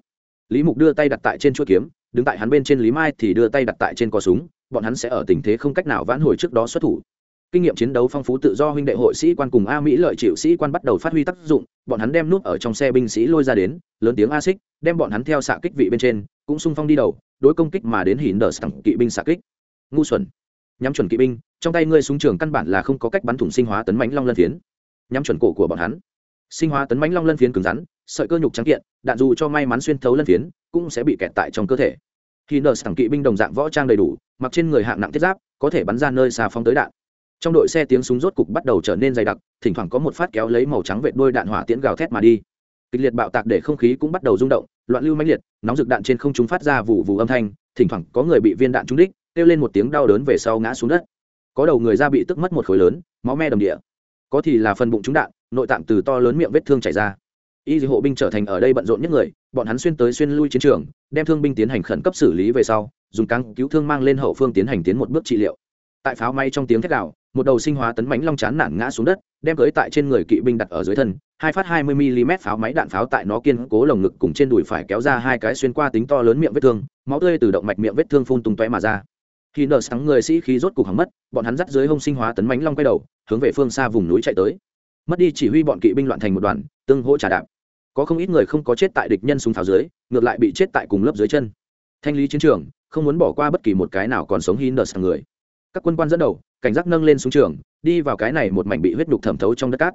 Lý mục đưa tay đặt tại trên chuỗi kiếm, đứng tại hắn bên trên lý mai thì đưa tay đặt tại trên cò súng, bọn hắn sẽ ở tình thế không cách nào vãn hồi trước đó xuất thủ kinh nghiệm chiến đấu phong phú tự do huynh đệ hội sĩ quan cùng a mỹ lợi chịu sĩ quan bắt đầu phát huy tác dụng, bọn hắn đem nút ở trong xe binh sĩ lôi ra đến, lớn tiếng a xích, đem bọn hắn theo xạ kích vị bên trên, cũng sung phong đi đầu, đối công kích mà đến hỉ nở sẵn kỵ binh xạ kích. Ngu xuẩn. Nhắm chuẩn kỵ binh, trong tay ngươi súng trường căn bản là không có cách bắn thủng sinh hóa tấn mãnh long lân phiến. Nhắm chuẩn cổ của bọn hắn. Sinh hóa tấn mãnh long lân phiến cứng rắn, sợi cơ nhục trắng kiện, đạn dù cho may mắn xuyên thấu lân phiến, cũng sẽ bị kẹt tại trong cơ thể. Khi nợ thẳng kỵ binh đồng dạng võ trang đầy đủ, mặc trên người hạng nặng thiết giáp, có thể bắn ra nơi xa phóng tới đạn trong đội xe tiếng súng rốt cục bắt đầu trở nên dày đặc, thỉnh thoảng có một phát kéo lấy màu trắng vệt đôi đạn hỏa tiễn gào thét mà đi. Kịch liệt bạo tạc để không khí cũng bắt đầu rung động, loạn lưu mãnh liệt, nóng rực đạn trên không trung phát ra vụ vụ âm thanh, thỉnh thoảng có người bị viên đạn trúng đích, kêu lên một tiếng đau đớn về sau ngã xuống đất. Có đầu người da bị tức mất một khối lớn, máu me đầm địa. Có thì là phần bụng trúng đạn, nội tạng từ to lớn miệng vết thương chảy ra. Y dị hộ binh trở thành ở đây bận rộn nhất người, bọn hắn xuyên tới xuyên lui chiến trường, đem thương binh tiến hành khẩn cấp xử lý về sau, dùng căng cứu thương mang lên hậu phương tiến hành tiến một bước trị liệu. Tại pháo may trong tiếng thét đạo một đầu sinh hóa tấn bánh long chán nản ngã xuống đất, đem cưới tại trên người kỵ binh đặt ở dưới thân, hai phát hai mươi mm pháo máy đạn pháo tại nó kiên cố lồng ngực cùng trên đùi phải kéo ra hai cái xuyên qua tính to lớn miệng vết thương, máu tươi từ động mạch miệng vết thương phun tung tóe mà ra. Khi nợ sáng người sĩ khí rốt cục hỏng mất, bọn hắn dắt dưới hông sinh hóa tấn bánh long quay đầu, hướng về phương xa vùng núi chạy tới. Mất đi chỉ huy bọn kỵ binh loạn thành một đoàn, tương hỗ trả đạp. Có không ít người không có chết tại địch nhân súng pháo dưới, ngược lại bị chết tại cùng lớp dưới chân. Thanh lý chiến trường, không muốn bỏ qua bất kỳ một cái nào còn sống hin đờ sang người. Các quân quan dẫn đầu cảnh giác nâng lên xuống trường, đi vào cái này một mảnh bị huyết nhục thẩm thấu trong đất cát.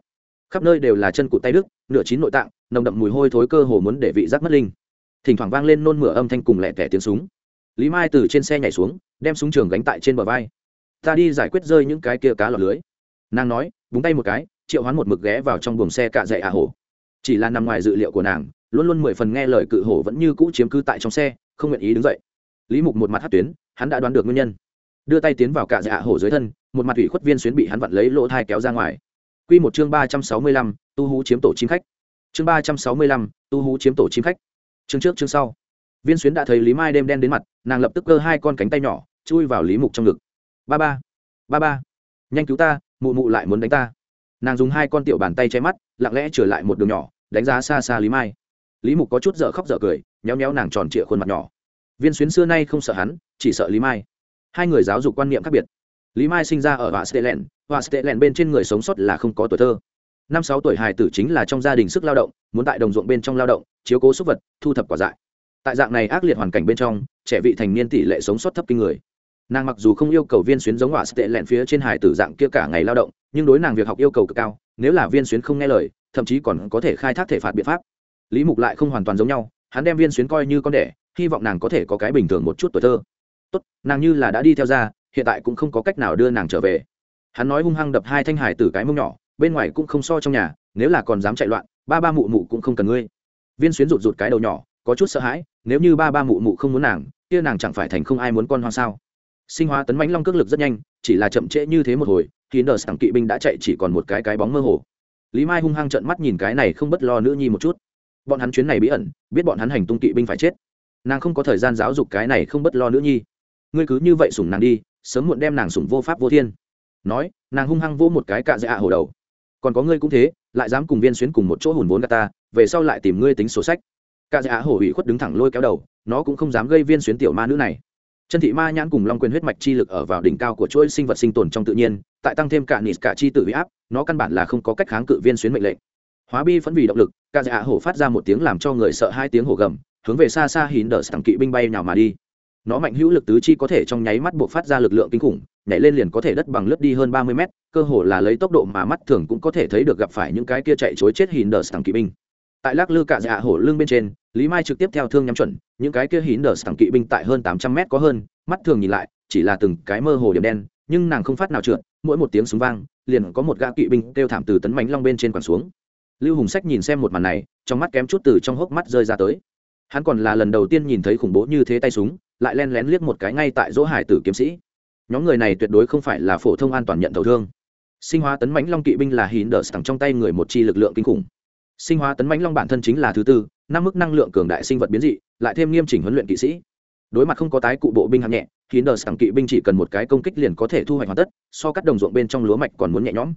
Khắp nơi đều là chân cụt tay đức nửa chín nội tạng, nồng đậm mùi hôi thối cơ hồ muốn để vị giác mất linh. Thỉnh thoảng vang lên nôn mửa âm thanh cùng lẹ tẻ tiếng súng. Lý mai từ trên xe nhảy xuống, đem súng trường gánh tại trên bờ vai. Ta đi giải quyết rơi những cái kia cá lọt lưới. Nàng nói, búng tay một cái, triệu hoán một mực ghé vào trong buồng xe cạ dậy à hổ. Chỉ là nằm ngoài dự liệu của nàng, luôn luôn mười phần nghe lời cự hổ vẫn như cũ chiếm cư tại trong xe, không nguyện ý đứng dậy. Lý mục một mặt hát tuyến, hắn đã đoán được nguyên nhân đưa tay tiến vào cạ dạ hổ dưới thân, một mặt ủy khuất viên xuyến bị hắn vặn lấy lỗ thai kéo ra ngoài. Q một chương ba trăm sáu mươi lăm, tu hú chiếm tổ chim khách. Chương ba trăm sáu mươi lăm, tu hú chiếm tổ chim khách. Chương trước, chương sau. Viên xuyến đã thấy lý mai đêm đen đến mặt, nàng lập tức cơ hai con cánh tay nhỏ, chui vào lý mục trong ngực. Ba ba ba ba, nhanh cứu ta, mụ mụ lại muốn đánh ta. Nàng dùng hai con tiểu bàn tay che mắt, lặng lẽ trở lại một đường nhỏ, đánh giá xa xa lý mai. Lý mục có chút dở khóc dở cười nhéo nhéo nàng tròn trịa khuôn mặt nhỏ. Viên xuyến xưa nay không sợ hắn, chỉ sợ lý mai hai người giáo dục quan niệm khác biệt. Lý mai sinh ra ở họa stê len họa stê len bên trên người sống sót là không có tuổi thơ. Năm sáu tuổi hài tử chính là trong gia đình sức lao động, muốn tại đồng ruộng bên trong lao động, chiếu cố súc vật, thu thập quả dại. Tại dạng này ác liệt hoàn cảnh bên trong, trẻ vị thành niên tỷ lệ sống sót thấp kinh người. Nàng mặc dù không yêu cầu viên xuyến giống họa stê len phía trên hài tử dạng kia cả ngày lao động, nhưng đối nàng việc học yêu cầu cực cao, nếu là viên xuyến không nghe lời, thậm chí còn có thể khai thác thể phạt biện pháp. Lý mục lại không hoàn toàn giống nhau, hắn đem viên xuyến coi như con đẻ, hy vọng nàng có thể có cái bình thường một chút tuổi thơ tốt, nàng như là đã đi theo ra, hiện tại cũng không có cách nào đưa nàng trở về. Hắn nói hung hăng đập hai thanh hải từ cái mông nhỏ, bên ngoài cũng không so trong nhà, nếu là còn dám chạy loạn, ba ba mụ mụ cũng không cần ngươi. Viên xuyến rụt rụt cái đầu nhỏ, có chút sợ hãi, nếu như ba ba mụ mụ không muốn nàng, kia nàng chẳng phải thành không ai muốn con hoang sao? Sinh hóa tấn mãnh long cước lực rất nhanh, chỉ là chậm trễ như thế một hồi thì nờ sẵn kỵ binh đã chạy chỉ còn một cái cái bóng mơ hồ. Lý mai hung hăng trợn mắt nhìn cái này không bất lo nữ nhi một chút. Bọn hắn chuyến này bí ẩn, biết bọn hắn hành tung kỵ binh phải chết. Nàng không có thời gian giáo dục cái này không bất lo nữ nhi ngươi cứ như vậy sủng nàng đi, sớm muộn đem nàng sủng vô pháp vô thiên. Nói, nàng hung hăng vỗ một cái cạ dạ à hồ đầu. Còn có ngươi cũng thế, lại dám cùng viên xuyến cùng một chỗ hùn vốn gà ta, về sau lại tìm ngươi tính sổ sách. Cạ dạ hổ ủy khuất đứng thẳng lôi kéo đầu, nó cũng không dám gây viên xuyến tiểu ma nữ này. Chân thị ma nhãn cùng long quyền huyết mạch chi lực ở vào đỉnh cao của chuỗi sinh vật sinh tồn trong tự nhiên, tại tăng thêm cả nịt cả chi tự huy áp, nó căn bản là không có cách kháng cự viên xuyến mệnh lệnh. Hóa bi phẫn vì động lực cả dạ hổ phát ra một tiếng làm cho người sợ hai tiếng hổ gầm, hướng về xa xa hín đờ sẵn kỵ binh bay nào mà đi nó mạnh hữu lực tứ chi có thể trong nháy mắt buộc phát ra lực lượng kinh khủng, nhảy lên liền có thể đất bằng lướt đi hơn ba mươi mét, cơ hồ là lấy tốc độ mà mắt thường cũng có thể thấy được gặp phải những cái kia chạy chối chết hín đờ sẵn kỵ binh. Tại lắc lư cả dạ hổ lưng bên trên, lý mai trực tiếp theo thương nhắm chuẩn, những cái kia hín đờ sẵn kỵ binh tại hơn tám trăm mét có hơn, mắt thường nhìn lại, chỉ là từng cái mơ hồ điểm đen, nhưng nàng không phát nào trượt, mỗi một tiếng súng vang, liền có một gã kỵ binh kêu thảm từ tấn mánh long bên trên quẳng xuống. Lưu hùng sách nhìn xem một màn này, trong mắt kém chút từ trong hốc mắt rơi ra tới. Hắn còn là lần đầu tiên nhìn thấy khủng bố như thế tay súng lại len lén liếc một cái ngay tại dỗ hải tử kiếm sĩ. Nhóm người này tuyệt đối không phải là phổ thông an toàn nhận thầu thương. Sinh hóa tấn mãnh long kỵ binh là hín đờ sẵn trong tay người một chi lực lượng kinh khủng. Sinh hóa tấn mãnh long bản thân chính là thứ tư, năm mức năng lượng cường đại sinh vật biến dị, lại thêm nghiêm chỉnh huấn luyện kỵ sĩ. Đối mặt không có tái cụ bộ binh hạng nhẹ, hín đờ sẵn kỵ binh chỉ cần một cái công kích liền có thể thu hoạch hoàn tất, so cắt đồng ruộng bên trong lúa mạch còn muốn nhẹ nhõm.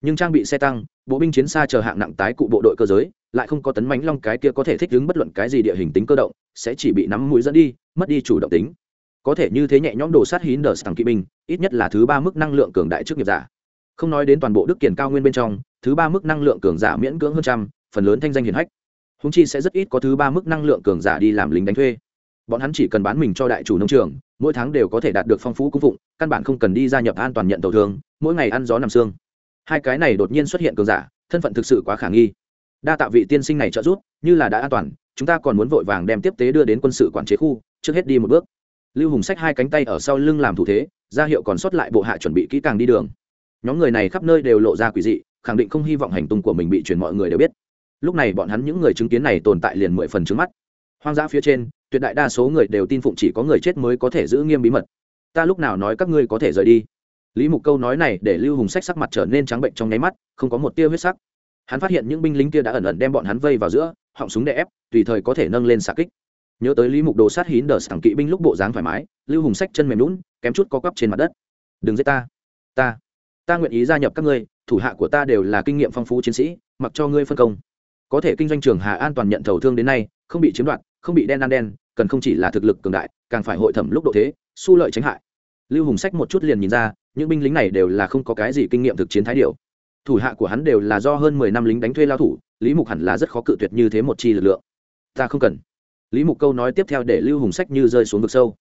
Nhưng trang bị xe tăng bộ binh chiến xa chờ hạng nặng tái cụ bộ đội cơ giới, lại không có tấn mánh long cái kia có thể thích ứng bất luận cái gì địa hình tính cơ động, sẽ chỉ bị nắm mũi dẫn đi, mất đi chủ động tính. Có thể như thế nhẹ nhõm đồ sát hín đờ sàng kỵ binh, ít nhất là thứ ba mức năng lượng cường đại trước nghiệp giả. Không nói đến toàn bộ đức kiển cao nguyên bên trong, thứ ba mức năng lượng cường giả miễn cưỡng hơn trăm, phần lớn thanh danh hiển hách. Húng chi sẽ rất ít có thứ ba mức năng lượng cường giả đi làm lính đánh thuê. Bọn hắn chỉ cần bán mình cho đại chủ nông trường, mỗi tháng đều có thể đạt được phong phú cung phụng, căn bản không cần đi gia nhập an toàn nhận tàu thường mỗi ngày ăn gió nằm xương hai cái này đột nhiên xuất hiện cường giả, thân phận thực sự quá khả nghi. Đa tạ vị tiên sinh này trợ giúp, như là đã an toàn, chúng ta còn muốn vội vàng đem tiếp tế đưa đến quân sự quản chế khu, trước hết đi một bước. Lưu hùng xách hai cánh tay ở sau lưng làm thủ thế, ra hiệu còn sót lại bộ hạ chuẩn bị kỹ càng đi đường. Nhóm người này khắp nơi đều lộ ra quỷ dị, khẳng định không hy vọng hành tung của mình bị truyền mọi người đều biết. Lúc này bọn hắn những người chứng kiến này tồn tại liền mười phần trước mắt. Hoang dã phía trên, tuyệt đại đa số người đều tin phụng chỉ có người chết mới có thể giữ nghiêm bí mật. Ta lúc nào nói các ngươi có thể rời đi? Lý mục câu nói này để lưu hùng sách sắc mặt trở nên trắng bệnh trong nháy mắt, không có một tia huyết sắc. Hắn phát hiện những binh lính kia đã ẩn ẩn đem bọn hắn vây vào giữa, họng súng đè ép, tùy thời có thể nâng lên xạ kích. Nhớ tới lý mục đồ sát hín đờ sảng kỵ binh lúc bộ dáng thoải mái, lưu hùng sách chân mềm lún kém chút có quắp trên mặt đất. Đừng giết ta ta ta nguyện ý gia nhập các ngươi, thủ hạ của ta đều là kinh nghiệm phong phú chiến sĩ, mặc cho ngươi phân công. Có thể kinh doanh trường hà an toàn nhận thầu thương đến nay, không bị chiếm đoạt, không bị đen ăn đen, cần không chỉ là thực lực cường đại, càng phải hội thẩm lúc độ thế su lợi tránh hại. Lưu hùng sách một chút liền nhìn ra những binh lính này đều là không có cái gì kinh nghiệm thực chiến thái điều thủ hạ của hắn đều là do hơn mười năm lính đánh thuê lao thủ, lý mục hẳn là rất khó cự tuyệt như thế một chi lực lượng. Ta không cần. Lý mục câu nói tiếp theo để lưu hùng sách như rơi xuống vực sâu.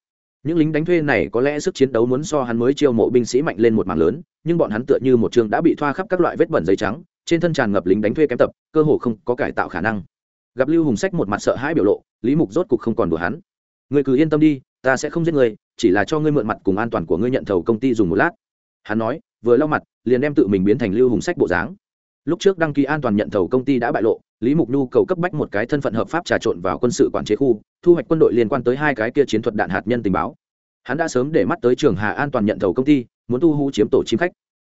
Những lính đánh thuê này có lẽ sức chiến đấu muốn so hắn mới chiêu mộ binh sĩ mạnh lên một mảng lớn, nhưng bọn hắn tựa như một trường đã bị thoa khắp các loại vết bẩn giấy trắng, trên thân tràn ngập lính đánh thuê kém tập, cơ hồ không có cải tạo khả năng. Gặp lưu hùng sách một mặt sợ hãi biểu lộ, lý mục rốt cục không còn đùa hắn. Người cứ yên tâm đi, ta sẽ không giết người chỉ là cho ngươi mượn mặt cùng an toàn của ngươi nhận thầu công ty dùng một lát hắn nói, vừa lau mặt, liền đem tự mình biến thành lưu hùng sách bộ dáng. Lúc trước đăng ký an toàn nhận thầu công ty đã bại lộ, lý mục nhu cầu cấp bách một cái thân phận hợp pháp trà trộn vào quân sự quản chế khu, thu hoạch quân đội liên quan tới hai cái kia chiến thuật đạn hạt nhân tình báo. Hắn đã sớm để mắt tới trường hà an toàn nhận thầu công ty, muốn tu hú chiếm tổ chim khách.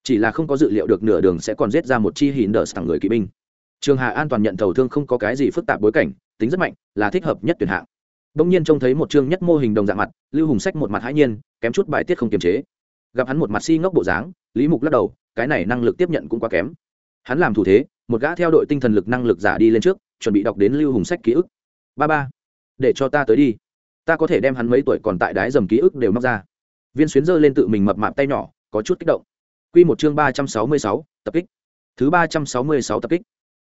Chỉ là không có dự liệu được nửa đường sẽ còn giết ra một chi hỉ nở sẵn người kỵ binh. Trường hà an toàn nhận thầu thương không có cái gì phức tạp bối cảnh, tính rất mạnh, là thích hợp nhất tuyển hạng. Bỗng nhiên trông thấy một chương nhất mô hình đồng dạng mặt, lưu hùng sách một mặt hãi nhiên, kém chút bài tiết không kiềm chế gặp hắn một mặt si ngốc bộ dáng, lý mục lắc đầu, cái này năng lực tiếp nhận cũng quá kém. Hắn làm thủ thế, một gã theo đội tinh thần lực năng lực giả đi lên trước, chuẩn bị đọc đến lưu hùng sách ký ức. Ba ba, để cho ta tới đi. Ta có thể đem hắn mấy tuổi còn tại đái dầm ký ức đều móc ra. Viên xuyến giơ lên tự mình mập mạp tay nhỏ, có chút kích động. Q một chương ba trăm sáu mươi sáu, tập kích. Thứ ba trăm sáu mươi sáu tập kích.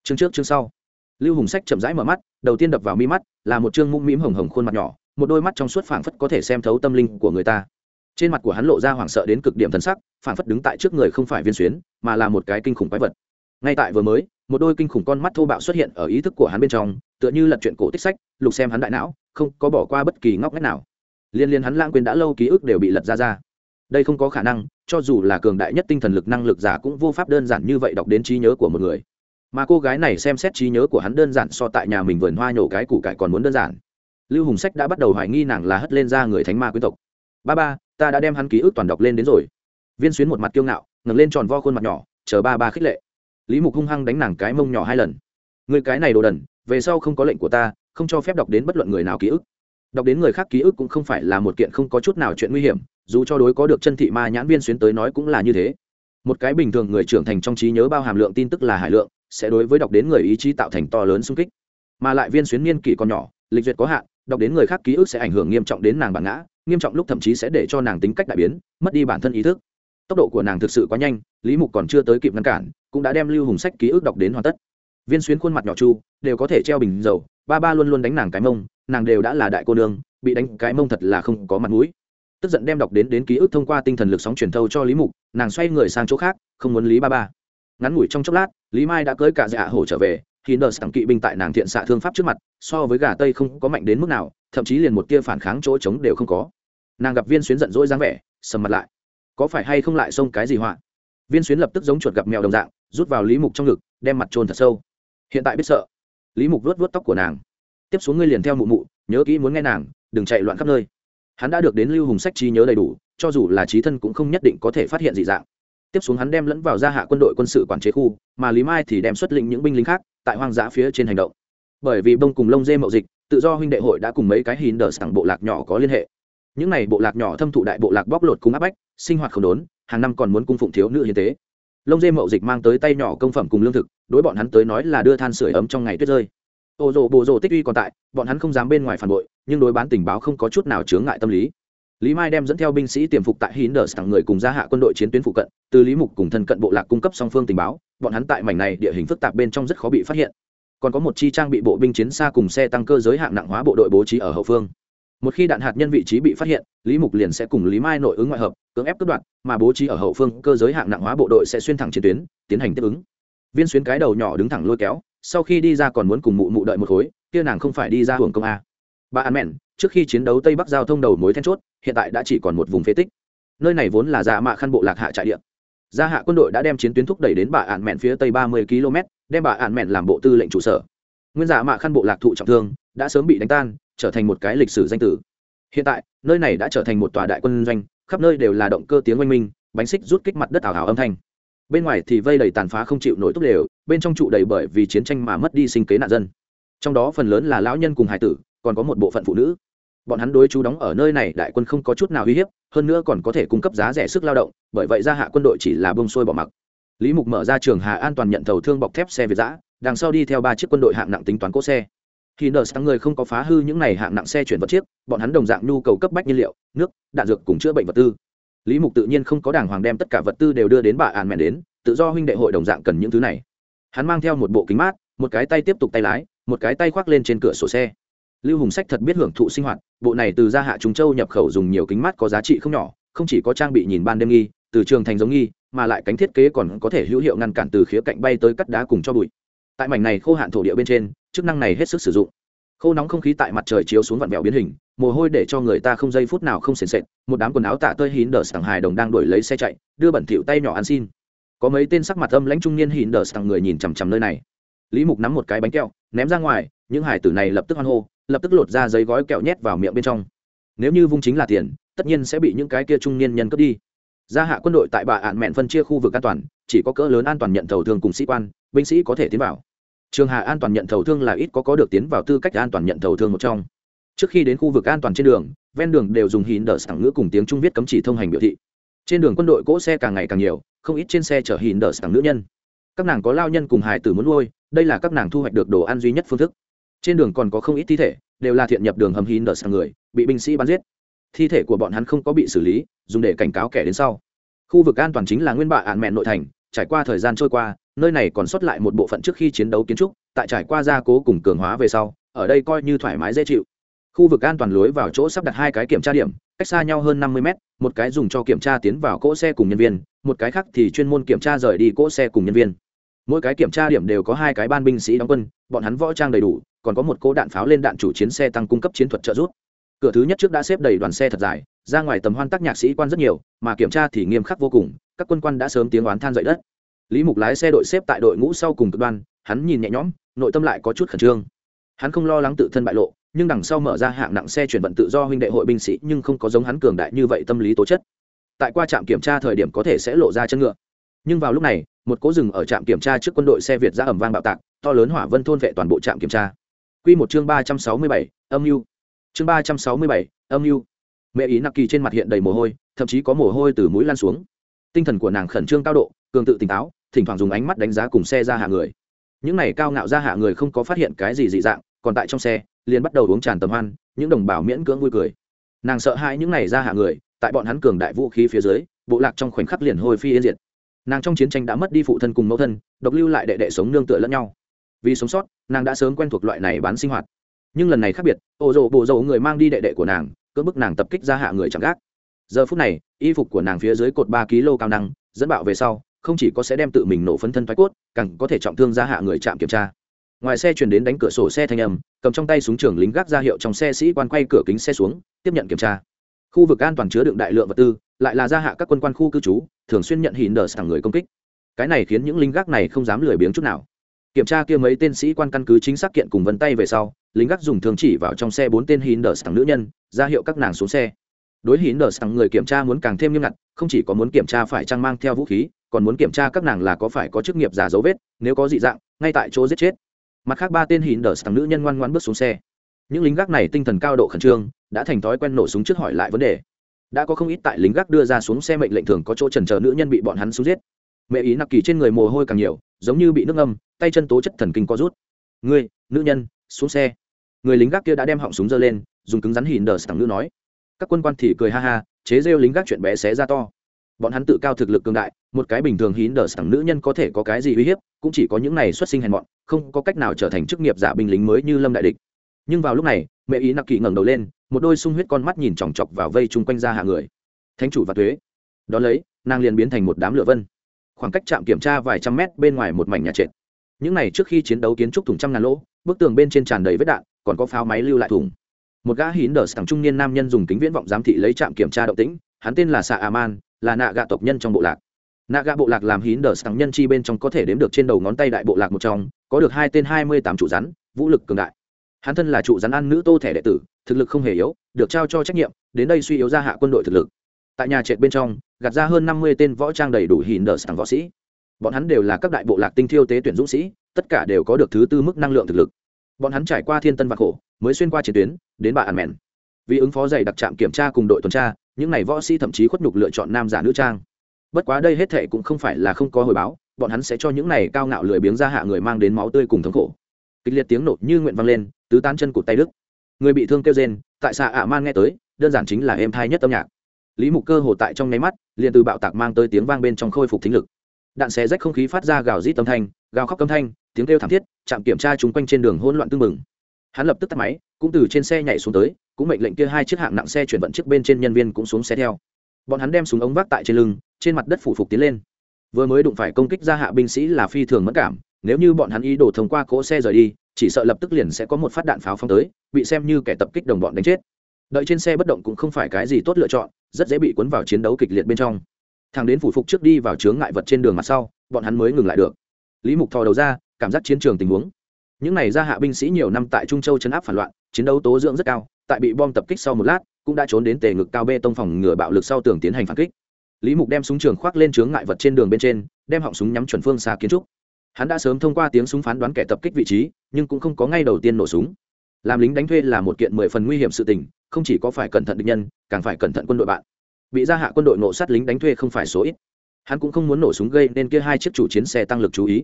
Chương trước, chương sau. Lưu hùng sách chậm rãi mở mắt, đầu tiên đập vào mi mắt, là một chương mũm mĩm hồng hồng khuôn mặt nhỏ, một đôi mắt trong suốt phảng phất có thể xem thấu tâm linh của người ta trên mặt của hắn lộ ra hoảng sợ đến cực điểm thần sắc phản phất đứng tại trước người không phải viên xuyến, mà là một cái kinh khủng quái vật. Ngay tại vừa mới, một đôi kinh khủng con mắt thô bạo xuất hiện ở ý thức của hắn bên trong, tựa như lật chuyện cổ tích sách, lục xem hắn đại não, không có bỏ qua bất kỳ ngóc ngách nào. Liên liên hắn lãng quên đã lâu ký ức đều bị lật ra ra. Đây không có khả năng, cho dù là cường đại nhất tinh thần lực năng lực giả cũng vô pháp đơn giản như vậy đọc đến trí nhớ của một người. Mà cô gái này xem xét trí nhớ của hắn đơn giản so tại nhà mình vườn hoa nhổ cái củ cải còn muốn đơn giản. Lưu hùng sách đã bắt đầu hoài nghi nàng là hất lên ra người thánh ma quý tộc. Ba ba ta đã đem hắn ký ức toàn đọc lên đến rồi. Viên xuyến một mặt kiêu ngạo, ngẩng lên tròn vo khuôn mặt nhỏ, chờ ba ba khích lệ. Lý mục hung hăng đánh nàng cái mông nhỏ hai lần. Người cái này đồ đần, về sau không có lệnh của ta, không cho phép đọc đến bất luận người nào ký ức. Đọc đến người khác ký ức cũng không phải là một kiện không có chút nào chuyện nguy hiểm, dù cho đối có được chân thị ma nhãn viên xuyến tới nói cũng là như thế. Một cái bình thường người trưởng thành trong trí nhớ bao hàm lượng tin tức là hải lượng, sẽ đối với đọc đến người ý chí tạo thành to lớn sung kích. Mà lại viên xuyến niên kỷ còn nhỏ, lịch duyệt có hạn, đọc đến người khác ký ức sẽ ảnh hưởng nghiêm trọng đến nàng bản ngã nghiêm trọng lúc thậm chí sẽ để cho nàng tính cách đại biến, mất đi bản thân ý thức. Tốc độ của nàng thực sự quá nhanh, lý mục còn chưa tới kịp ngăn cản, cũng đã đem lưu hùng sách ký ức đọc đến hoàn tất. Viên xuyến khuôn mặt nhỏ chu, đều có thể treo bình dầu, ba ba luôn luôn đánh nàng cái mông, nàng đều đã là đại cô nương, bị đánh cái mông thật là không có mặt mũi. Tức giận đem đọc đến đến ký ức thông qua tinh thần lực sóng truyền thâu cho lý mục, nàng xoay người sang chỗ khác, không muốn lý ba ba. Ngắn ngủi trong chốc lát, lý mai đã cưới cả dạ hổ trở về khi nợ sẵn kỵ binh tại nàng thiện xạ thương pháp trước mặt, so với gà tây không có mạnh đến mức nào thậm chí liền một tia phản kháng chỗ trống đều không có. Nàng gặp viên xuyến giận dỗi dáng vẻ, sầm mặt lại. Có phải hay không lại xông cái gì họa? Viên xuyến lập tức giống chuột gặp mèo đồng dạng, rút vào lý mục trong ngực, đem mặt trôn thật sâu. Hiện tại biết sợ. Lý mục vuốt vuốt tóc của nàng. Tiếp xuống ngươi liền theo mụ mụ, nhớ kỹ muốn nghe nàng, đừng chạy loạn khắp nơi. Hắn đã được đến lưu hùng sách trí nhớ đầy đủ, cho dù là trí thân cũng không nhất định có thể phát hiện dị dạng. Tiếp xuống hắn đem lẫn vào gia hạ quân đội quân sự quản chế khu, mà lý mai thì đem xuất lĩnh những binh lính khác, tại hoang dã phía trên hành động. Bởi vì bông cùng lông dê mậu dịch tự do huynh đệ hội đã cùng mấy cái hín đờ sẵn bộ lạc nhỏ có liên hệ. Những n à y bộ lạc nhỏ thâm thụ đại bộ lạc bóc lột cung áp bách, sinh hoạt không đốn, hàng năm còn muốn cung phụng thiếu nữ hiến tế. Lông dê mậu dịch mang tới tay nhỏ công phẩm cùng lương thực, đối bọn hắn tới nói là đưa than sửa ấm trong ngày tuyết rơi. Ô rộ bộ rộ tích uy còn tại, bọn hắn không dám bên ngoài phản bội, nhưng đối bán tình báo không có chút nào chướng ngại tâm lý. Lý mai đem dẫn theo binh sĩ tiềm phục tại hín đờ sẵn người cùng gia hạ quân đội chiến tuyến phụ cận, từ lý mục cùng thân cận bộ lạc cung cấp song phương tình báo, bọn hắn tại mảnh này địa hình phức tạp bên trong rất khó bị phát hiện còn có một chi trang bị bộ binh chiến xa cùng xe tăng cơ giới hạng nặng hóa bộ đội bố trí ở hậu phương. Một khi đạn hạt nhân vị trí bị phát hiện, lý mục liền sẽ cùng lý mai nội ứng ngoại hợp, cưỡng ép cướp đoạt, mà bố trí ở hậu phương cơ giới hạng nặng hóa bộ đội sẽ xuyên thẳng chiến tuyến, tiến hành tiếp ứng. Viên xuyến cái đầu nhỏ đứng thẳng lôi kéo, sau khi đi ra còn muốn cùng mụ mụ đợi một khối, kia nàng không phải đi ra hưởng công a. Bà an mẹn, trước khi chiến đấu tây bắc giao thông đầu mối then chốt, hiện tại đã chỉ còn một vùng phế tích. Nơi này vốn là dạ mạ khăn bộ lạc hạ trại địa. Gia hạ quân đội đã đem chiến tuyến thúc đẩy đến bà ạn mẹn phía tây ba mươi km đem bà ạn mẹn làm bộ tư lệnh trụ sở. Nguyên giả mạ khăn bộ lạc thụ trọng thương, đã sớm bị đánh tan, trở thành một cái lịch sử danh tử. Hiện tại, nơi này đã trở thành một tòa đại quân doanh, khắp nơi đều là động cơ tiếng oanh minh, bánh xích rút kích mặt đất ảo hảo âm thanh. Bên ngoài thì vây đầy tàn phá không chịu nổi tốc đều, bên trong trụ đầy bởi vì chiến tranh mà mất đi sinh kế nạn dân. Trong đó phần lớn là lão nhân cùng hải tử, còn có một bộ phận phụ nữ. Bọn hắn đối chú đóng ở nơi này đại quân không có chút nào uy hiếp, hơn nữa còn có thể cung cấp giá rẻ sức lao động, bởi vậy gia hạ quân đội chỉ là bông sôi bỏ mặc lý mục mở ra trường hà an toàn nhận thầu thương bọc thép xe việt giã, đằng sau đi theo ba chiếc quân đội hạng nặng tính toán cỗ xe. Khi nợ sáng người không có phá hư những này hạng nặng xe chuyển vật chiếc, bọn hắn đồng dạng nhu cầu cấp bách nhiên liệu, nước, đạn dược cùng chữa bệnh vật tư. Lý mục tự nhiên không có đảng hoàng đem tất cả vật tư đều đưa đến bà ạn mẹn đến, tự do huynh đệ hội đồng dạng cần những thứ này. Hắn mang theo một bộ kính mát, một cái tay tiếp tục tay lái, một cái tay khoác lên trên cửa sổ xe. Lưu hùng sách thật biết hưởng thụ sinh hoạt, bộ này từ gia hạ trung châu nhập khẩu dùng nhiều kính mát có giá trị không nhỏ, không chỉ có trang bị nhìn ban đêm nghi từ trường thành giống nghi, mà lại cánh thiết kế còn có thể hữu hiệu ngăn cản từ khía cạnh bay tới cắt đá cùng cho bụi. Tại mảnh này khô hạn thổ địa bên trên, chức năng này hết sức sử dụng. Khô nóng không khí tại mặt trời chiếu xuống vặn vẹo biến hình, mồ hôi để cho người ta không giây phút nào không sền sệt, một đám quần áo tạ tơi hín đờ sàng hài đồng đang đuổi lấy xe chạy, đưa bẩn thỉu tay nhỏ ăn xin. Có mấy tên sắc mặt âm lãnh trung niên hín đờ sàng người nhìn chằm chằm nơi này. Lý mục nắm một cái bánh kẹo, ném ra ngoài, những hải tử này lập tức hoan hô, lập tức lột ra giấy gói kẹo nhét vào miệng bên trong. Nếu như vung chính là tiền, tất nhiên sẽ bị những cái kia trung niên nhân cướp đi gia hạ quân đội tại bà ạn mẹn phân chia khu vực an toàn, chỉ có cỡ lớn an toàn nhận thầu thương cùng sĩ quan, binh sĩ có thể tiến vào. Trường hạ an toàn nhận thầu thương là ít có có được tiến vào tư cách an toàn nhận thầu thương một trong. Trước khi đến khu vực an toàn trên đường, ven đường đều dùng hìn đờ sảng ngữ cùng tiếng trung viết cấm chỉ thông hành biểu thị. Trên đường quân đội cỗ xe càng ngày càng nhiều, không ít trên xe chở hìn đờ sảng nữ nhân. Các nàng có lao nhân cùng hài tử muốn nuôi, đây là các nàng thu hoạch được đồ ăn duy nhất phương thức. Trên đường còn có không ít thi thể, đều là thiện nhập đường hầm hìn đờ sảng người, bị binh sĩ bắn giết thi thể của bọn hắn không có bị xử lý, dùng để cảnh cáo kẻ đến sau. Khu vực an toàn chính là nguyên bạ ạn mẹn nội thành, trải qua thời gian trôi qua, nơi này còn sót lại một bộ phận trước khi chiến đấu kiến trúc, tại trải qua gia cố cùng cường hóa về sau, ở đây coi như thoải mái dễ chịu. Khu vực an toàn lối vào chỗ sắp đặt hai cái kiểm tra điểm, cách xa nhau hơn năm mươi mét, một cái dùng cho kiểm tra tiến vào cỗ xe cùng nhân viên, một cái khác thì chuyên môn kiểm tra rời đi cỗ xe cùng nhân viên. Mỗi cái kiểm tra điểm đều có hai cái ban binh sĩ đóng quân, bọn hắn võ trang đầy đủ, còn có một cỗ đạn pháo lên đạn chủ chiến xe tăng cung cấp chiến thuật trợ giúp cửa thứ nhất trước đã xếp đầy đoàn xe thật dài, ra ngoài tầm hoan tác nhạc sĩ quan rất nhiều, mà kiểm tra thì nghiêm khắc vô cùng, các quân quan đã sớm tiếng oán than dậy đất. Lý mục lái xe đội xếp tại đội ngũ sau cùng cực đoan, hắn nhìn nhẹ nhõm, nội tâm lại có chút khẩn trương. Hắn không lo lắng tự thân bại lộ, nhưng đằng sau mở ra hạng nặng xe chuyển vận tự do huynh đệ hội binh sĩ nhưng không có giống hắn cường đại như vậy tâm lý tố chất. Tại qua trạm kiểm tra thời điểm có thể sẽ lộ ra chân ngựa. Nhưng vào lúc này, một cố rừng ở trạm kiểm tra trước quân đội xe việt ra ẩm vang bạo tạc, to lớn hỏa vân thôn vệ toàn bộ trạm kiểm tra. Q một chương ba trăm sáu mươi bảy, âm mưu chương ba trăm sáu mươi bảy, âm mưu. Mẹ ý nặc kỳ trên mặt hiện đầy mồ hôi, thậm chí có mồ hôi từ mũi lan xuống. Tinh thần của nàng khẩn trương cao độ, cường tự tỉnh táo, thỉnh thoảng dùng ánh mắt đánh giá cùng xe ra hạ người. Những này cao ngạo ra hạ người không có phát hiện cái gì dị dạng, còn tại trong xe, liền bắt đầu uống tràn tầm hoan, những đồng bào miễn cưỡng vui cười. Nàng sợ hãi những này ra hạ người, tại bọn hắn cường đại vũ khí phía dưới, bộ lạc trong khoảnh khắc liền hồi phi yên diệt. Nàng trong chiến tranh đã mất đi phụ thân cùng mẫu thân, độc lưu lại đệ đệ sống nương tựa lẫn nhau. Vì sống sót, nàng đã sớm quen thuộc loại này bán sinh hoạt nhưng lần này khác biệt, ô rộ bộ dầu người mang đi đệ đệ của nàng cỡ bức nàng tập kích ra hạ người chẳng gác. Giờ phút này, y phục của nàng phía dưới cột ba kg cao năng, dẫn bạo về sau, không chỉ có sẽ đem tự mình nổ phấn thân thoái cốt, càng có thể trọng thương ra hạ người chạm kiểm tra. Ngoài xe chuyển đến đánh cửa sổ xe thanh âm, cầm trong tay súng trường lính gác ra hiệu trong xe sĩ quan quay cửa kính xe xuống, tiếp nhận kiểm tra. Khu vực an toàn chứa đựng đại lượng vật tư, lại là gia hạ các quân quan khu cư trú, thường xuyên nhận hỉ đờ sẵn người công kích. Cái này khiến những lính gác này không dám lười biếng chút nào kiểm tra kia mấy tên sĩ quan căn cứ chính xác kiện cùng vân tay về sau, lính gác dùng thường chỉ vào trong xe bốn tên hín đờ sẵn nữ nhân, ra hiệu các nàng xuống xe. Đối hín đờ sẵn người kiểm tra muốn càng thêm nghiêm ngặt, không chỉ có muốn kiểm tra phải trang mang theo vũ khí, còn muốn kiểm tra các nàng là có phải có chức nghiệp giả dấu vết, nếu có dị dạng, ngay tại chỗ giết chết. Mặt khác ba tên hín đờ sẵn nữ nhân ngoan ngoan bước xuống xe. Những lính gác này tinh thần cao độ khẩn trương, đã thành thói quen nổ súng trước hỏi lại vấn đề. Đã có không ít tại lính gác đưa ra xuống xe mệnh lệnh thường có chỗ trần chờ nữ nhân bị bọn hắn xuống giết mẹ ý nặc kỳ trên người mồ hôi càng nhiều giống như bị nước ngâm, tay chân tố chất thần kinh co rút. Ngươi nữ nhân xuống xe. Người lính gác kia đã đem họng súng giơ lên dùng cứng rắn hìn đờ sảng nữ nói. Các quân quan thì cười ha ha chế rêu lính gác chuyện bé xé ra to. Bọn hắn tự cao thực lực cường đại một cái bình thường hín đờ sảng nữ nhân có thể có cái gì uy hiếp cũng chỉ có những này xuất sinh hèn mọn không có cách nào trở thành chức nghiệp giả binh lính mới như lâm đại địch. Nhưng vào lúc này mẹ ý nặc kỵ ngẩng đầu lên một đôi sung huyết con mắt nhìn chòng chọc vào vây chung quanh ra hạ người. Thánh chủ và thuế. Đó lấy nàng liền biến thành một đám lửa vân khoảng cách trạm kiểm tra vài trăm mét bên ngoài một mảnh nhà trệt. Những này trước khi chiến đấu kiến trúc thủng trăm ngàn lỗ, bức tường bên trên tràn đầy vết đạn, còn có pháo máy lưu lại thủng. Một gã hín đờ sẵn trung niên nam nhân dùng kính viễn vọng giám thị lấy trạm kiểm tra động tĩnh, hắn tên là xạ aman là nạ gạ tộc nhân trong bộ lạc. Nạ gạ bộ lạc làm hín đờ sẵn nhân chi bên trong có thể đếm được trên đầu ngón tay đại bộ lạc một trong, có được hai tên hai mươi tám trụ rắn, vũ lực cường đại. Hắn thân là trụ rắn ăn nữ tô thẻ đệ tử, thực lực không hề yếu, được trao cho trách nhiệm, đến đây suy yếu gia hạ quân đội thực lực tại nhà trệt bên trong, gạt ra hơn năm mươi tên võ trang đầy đủ hín đờ sàng võ sĩ. Bọn hắn đều là các đại bộ lạc tinh thiêu tế tuyển dũng sĩ, tất cả đều có được thứ tư mức năng lượng thực lực. Bọn hắn trải qua thiên tân và khổ, mới xuyên qua chiến tuyến, đến bà ăn mèn vì ứng phó dày đặc trạm kiểm tra cùng đội tuần tra, những n à y võ sĩ thậm chí khuất nhục lựa chọn nam giả nữ trang. Bất quá đây hết thệ cũng không phải là không có hồi báo, bọn hắn sẽ cho những n à y cao ngạo lười biếng ra hạ người mang đến máu tươi cùng thống khổ. Kịch liệt tiếng nổ như nguyện vang lên, tứ tán chân cụt tay đức người bị thương kêu rên, tại xạ ạ man nghe tới, đơn giản chính là êm thai nhất âm nhạc lý mục cơ hồ tại trong nháy mắt, liền từ bạo tạc mang tới tiếng vang bên trong khôi phục thính lực. Đạn xé rách không khí phát ra gào rít âm thanh, gào khóc âm thanh, tiếng kêu thảm thiết chạm kiểm tra chung quanh trên đường hỗn loạn tưng bừng. Hắn lập tức tắt máy, cũng từ trên xe nhảy xuống tới, cũng mệnh lệnh kia hai chiếc hạng nặng xe chuyển vận chiếc bên trên nhân viên cũng xuống xe theo. Bọn hắn đem súng ống vác tại trên lưng, trên mặt đất phủ phục tiến lên. Vừa mới đụng phải công kích ra hạ binh sĩ là phi thường mất cảm, nếu như bọn hắn ý đồ thông qua cỗ xe rời đi, chỉ sợ lập tức liền sẽ có một phát đạn pháo phong tới, bị xem như kẻ tập kích đồng bọn đánh chết. Đợi trên xe bất động cũng không phải cái gì tốt lựa chọn rất dễ bị cuốn vào chiến đấu kịch liệt bên trong. Thằng đến phủ phục trước đi vào chướng ngại vật trên đường mặt sau, bọn hắn mới ngừng lại được. Lý mục thò đầu ra, cảm giác chiến trường tình huống. Những này ra hạ binh sĩ nhiều năm tại trung châu chấn áp phản loạn, chiến đấu tố dưỡng rất cao, tại bị bom tập kích sau một lát, cũng đã trốn đến tề ngực cao bê tông phòng ngừa bạo lực sau tường tiến hành phản kích. Lý mục đem súng trường khoác lên chướng ngại vật trên đường bên trên, đem họng súng nhắm chuẩn phương xa kiến trúc. Hắn đã sớm thông qua tiếng súng phán đoán kẻ tập kích vị trí, nhưng cũng không có ngay đầu tiên nổ súng. Làm lính đánh thuê là một kiện mười phần nguy hiểm sự tình không chỉ có phải cẩn thận địch nhân, càng phải cẩn thận quân đội bạn. Bị gia hạ quân đội nổ sát lính đánh thuê không phải số ít. Hắn cũng không muốn nổ súng gây nên kia hai chiếc chủ chiến xe tăng lực chú ý.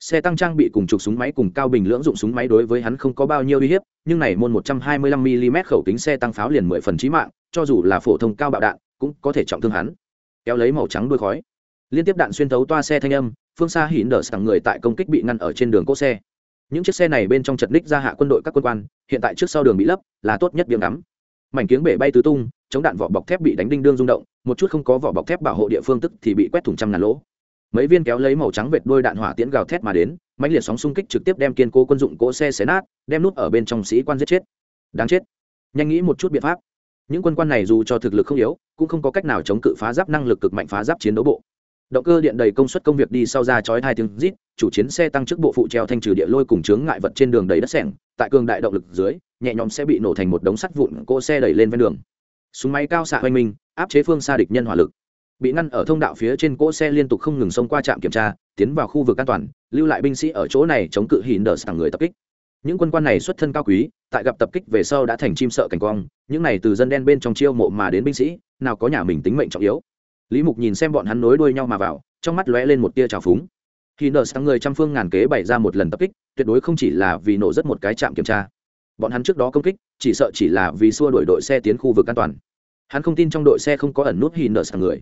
Xe tăng trang bị cùng trục súng máy cùng cao bình lưỡng dụng súng máy đối với hắn không có bao nhiêu uy hiếp, nhưng này môn 125 mm khẩu kính xe tăng pháo liền mười phần chí mạng, cho dù là phổ thông cao bạo đạn, cũng có thể trọng thương hắn. Kéo lấy màu trắng đuôi khói. Liên tiếp đạn xuyên thấu toa xe thanh âm, phương xa hỉn đỡ sẵn người tại công kích bị ngăn ở trên đường cỗ xe. Những chiếc xe này bên trong chật ních ra hạ quân đội các quân quan, hiện tại trước sau đường bị lấp, là tốt nhất biếng ngắm mảnh kiếng bể bay tứ tung, chống đạn vỏ bọc thép bị đánh đinh đương rung động, một chút không có vỏ bọc thép bảo hộ địa phương tức thì bị quét thủng trăm ngàn lỗ. Mấy viên kéo lấy màu trắng vệt đôi đạn hỏa tiễn gào thét mà đến, mãnh liệt sóng xung kích trực tiếp đem kiên cố quân dụng cỗ xe xé nát, đem nút ở bên trong sĩ quan giết chết. Đáng chết. Nhanh nghĩ một chút biện pháp. Những quân quan này dù cho thực lực không yếu, cũng không có cách nào chống cự phá giáp năng lực cực mạnh phá giáp chiến đấu bộ. Động cơ điện đầy công suất công việc đi sau ra chói hai tiếng rít, chủ chiến xe tăng trước bộ phụ treo thanh trừ địa lôi cùng chướng ngại vật trên đường đầy đất sẻng, tại cường đại động lực dưới nhẹ nhõm sẽ bị nổ thành một đống sắt vụn cỗ xe đẩy lên ven đường. Súng máy cao xạ hoành minh, áp chế phương xa địch nhân hỏa lực. Bị ngăn ở thông đạo phía trên cỗ xe liên tục không ngừng xông qua trạm kiểm tra, tiến vào khu vực an toàn, lưu lại binh sĩ ở chỗ này chống cự hỉ đờ sàng người tập kích. Những quân quan này xuất thân cao quý, tại gặp tập kích về sau đã thành chim sợ cảnh quang, những này từ dân đen bên trong chiêu mộ mà đến binh sĩ, nào có nhà mình tính mệnh trọng yếu. Lý mục nhìn xem bọn hắn nối đuôi nhau mà vào, trong mắt lóe lên một tia trào phúng. Khi nợ sang người trăm phương ngàn kế bày ra một lần tập kích, tuyệt đối không chỉ là vì nổ rất một cái trạm kiểm tra bọn hắn trước đó công kích, chỉ sợ chỉ là vì xua đuổi đội xe tiến khu vực an toàn. Hắn không tin trong đội xe không có ẩn nút hì nợ sang người.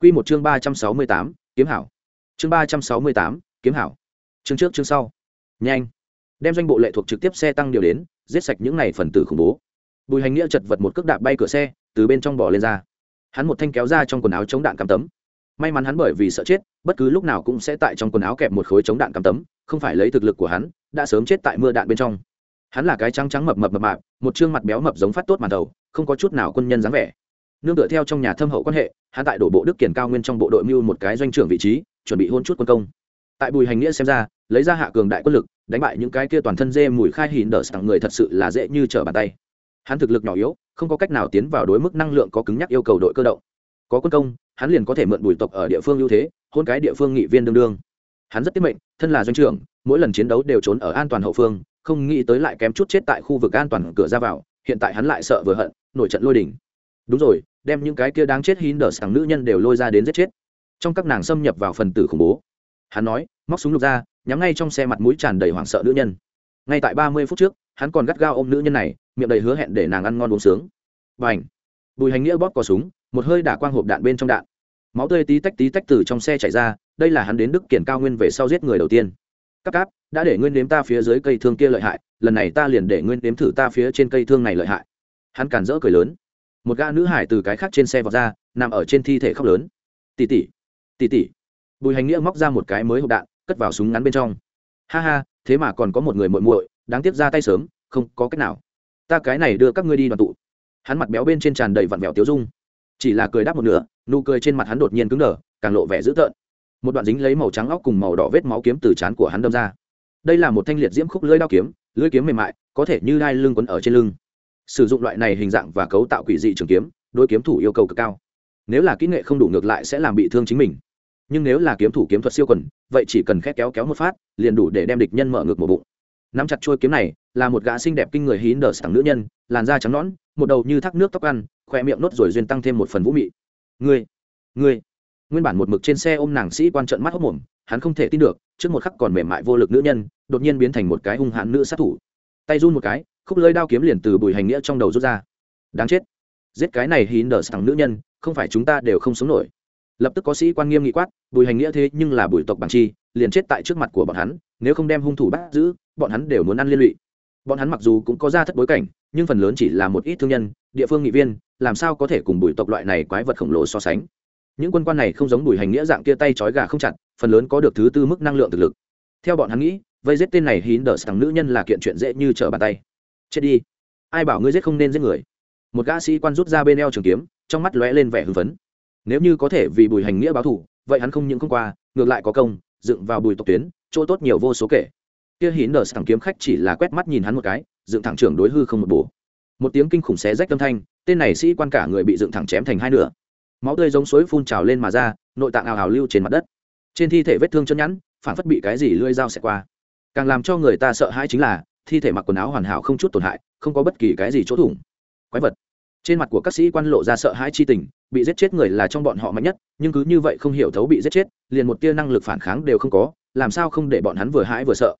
Quy một chương ba trăm sáu mươi tám, kiếm hảo. Chương ba trăm sáu mươi tám, kiếm hảo. Chương trước, chương sau. Nhanh. Đem doanh bộ lệ thuộc trực tiếp xe tăng điều đến, giết sạch những này phần tử khủng bố. Bùi hành nghĩa chật vật một cước đạp bay cửa xe, từ bên trong bỏ lên ra. Hắn một thanh kéo ra trong quần áo chống đạn cắm tấm. May mắn hắn bởi vì sợ chết, bất cứ lúc nào cũng sẽ tại trong quần áo kẹp một khối chống đạn cắm tấm, không phải lấy thực lực của hắn, đã sớm chết tại mưa đạn bên trong hắn là cái trắng trắng mập mập mập mạp, một chương mặt béo mập giống phát tốt màn đầu, không có chút nào quân nhân dáng vẻ. Nương tựa theo trong nhà thâm hậu quan hệ, hắn tại đổ bộ đức kiển cao nguyên trong bộ đội mưu một cái doanh trưởng vị trí, chuẩn bị hôn chút quân công. Tại bùi hành nghĩa xem ra, lấy ra hạ cường đại quân lực, đánh bại những cái kia toàn thân dê mùi khai hìn đờ sẵn người thật sự là dễ như trở bàn tay. Hắn thực lực nhỏ yếu, không có cách nào tiến vào đối mức năng lượng có cứng nhắc yêu cầu đội cơ động. Có quân công, hắn liền có thể mượn bùi tộc ở địa phương ưu thế, hôn cái địa phương nghị viên đương đương. Hắn rất tiết mệnh, thân là doanh trưởng, mỗi lần chiến đấu đều trốn ở an toàn hậu phương không nghĩ tới lại kém chút chết tại khu vực an toàn cửa ra vào, hiện tại hắn lại sợ vừa hận, nổi trận lôi đỉnh đúng rồi, đem những cái kia đáng chết hín đờ sàng nữ nhân đều lôi ra đến giết chết. Trong các nàng xâm nhập vào phần tử khủng bố. Hắn nói, móc súng lục ra, nhắm ngay trong xe mặt mũi tràn đầy hoảng sợ nữ nhân. Ngay tại ba mươi phút trước, hắn còn gắt gao ôm nữ nhân này, miệng đầy hứa hẹn để nàng ăn ngon uống sướng. B à n h bùi hành nghĩa bóp cò súng, một hơi đả quang hộp đạn bên trong đạn. Máu tươi tí tách tí tách từ trong xe chạy ra, đây là hắn đến đức kiển cao nguyên về sau giết người đầu tiên cắp cáp, đã để nguyên đếm ta phía dưới cây thương kia lợi hại, lần này ta liền để nguyên đếm thử ta phía trên cây thương này lợi hại. Hắn cản rỡ cười lớn. Một gã nữ hải từ cái khác trên xe vọt ra, nằm ở trên thi thể khóc lớn. Tỉ tỉ tỉ tỉ bùi hành nghĩa móc ra một cái mới hộp đạn, cất vào súng ngắn bên trong. Ha ha, thế mà còn có một người muội muội, đáng tiếc ra tay sớm, không có cách nào. Ta cái này đưa các ngươi đi đoàn tụ. Hắn mặt béo bên trên tràn đầy vặn vẹo tiếu dung. Chỉ là cười đáp một nửa, nụ cười trên mặt hắn đột nhiên cứng đờ, càng lộ vẻ dữ tợn một đoạn dính lấy màu trắng óc cùng màu đỏ vết máu kiếm từ trán của hắn đâm ra. Đây là một thanh liệt diễm khúc lưỡi đao kiếm, lưỡi kiếm mềm mại, có thể như đai lưng quấn ở trên lưng. Sử dụng loại này hình dạng và cấu tạo quỷ dị trường kiếm, đối kiếm thủ yêu cầu cực cao. Nếu là kỹ nghệ không đủ ngược lại sẽ làm bị thương chính mình. Nhưng nếu là kiếm thủ kiếm thuật siêu quần, vậy chỉ cần khét kéo kéo một phát, liền đủ để đem địch nhân mở ngược một bụng. Nắm chặt chuôi kiếm này, là một gã xinh đẹp kinh người hín đờ sẵn nữ nhân, làn da trắng nõn, một đầu như thác nước tóc ăn, khoe miệng nốt rồi duyên tăng thêm một phần vũ mị. Ngươi ngươi nguyên bản một mực trên xe ôm nàng sĩ quan trận mắt hốc mồm, hắn không thể tin được, trước một khắc còn mềm mại vô lực nữ nhân, đột nhiên biến thành một cái hung hãn nữ sát thủ. Tay run một cái, khúc lưỡi đao kiếm liền từ bùi hành nghĩa trong đầu rút ra. Đáng chết. Giết cái này hín đờ sẵn nữ nhân, không phải chúng ta đều không sống nổi. Lập tức có sĩ quan nghiêm nghị quát, bùi hành nghĩa thế nhưng là bùi tộc bằng chi, liền chết tại trước mặt của bọn hắn, nếu không đem hung thủ bắt giữ, bọn hắn đều muốn ăn liên lụy. Bọn hắn mặc dù cũng có ra thất bối cảnh, nhưng phần lớn chỉ là một ít thương nhân, địa phương nghị viên, làm sao có thể cùng bùi tộc loại này quái vật khổng lồ so sánh? Những quân quan này không giống bùi hành nghĩa dạng kia tay trói gà không chặt, phần lớn có được thứ tư mức năng lượng thực lực. Theo bọn hắn nghĩ, vây giết tên này hín đờ sằng nữ nhân là kiện chuyện dễ như trở bàn tay. Chết đi. Ai bảo ngươi giết không nên giết người? Một gã sĩ quan rút ra bên eo trường kiếm, trong mắt lóe lên vẻ hưng phấn. Nếu như có thể vì bùi hành nghĩa báo thủ vậy hắn không những không qua, ngược lại có công, dựng vào bùi tộc tuyến, chỗ tốt nhiều vô số kể. Kia hín đờ sẵn kiếm khách chỉ là quét mắt nhìn hắn một cái, dựng thẳng trưởng đối hư không một bổ. Một tiếng kinh khủng xé rách âm thanh, tên này sĩ quan cả người bị dựng thẳng chém thành hai nửa máu tươi giống suối phun trào lên mà ra, nội tạng ào ào lưu trên mặt đất. Trên thi thể vết thương chân nhẵn, phản phất bị cái gì lưỡi dao xẹt qua. Càng làm cho người ta sợ hãi chính là, thi thể mặc quần áo hoàn hảo không chút tổn hại, không có bất kỳ cái gì chỗ thủng. Quái vật. Trên mặt của các sĩ quan lộ ra sợ hãi chi tình, bị giết chết người là trong bọn họ mạnh nhất, nhưng cứ như vậy không hiểu thấu bị giết chết, liền một tia năng lực phản kháng đều không có, làm sao không để bọn hắn vừa hãi vừa sợ.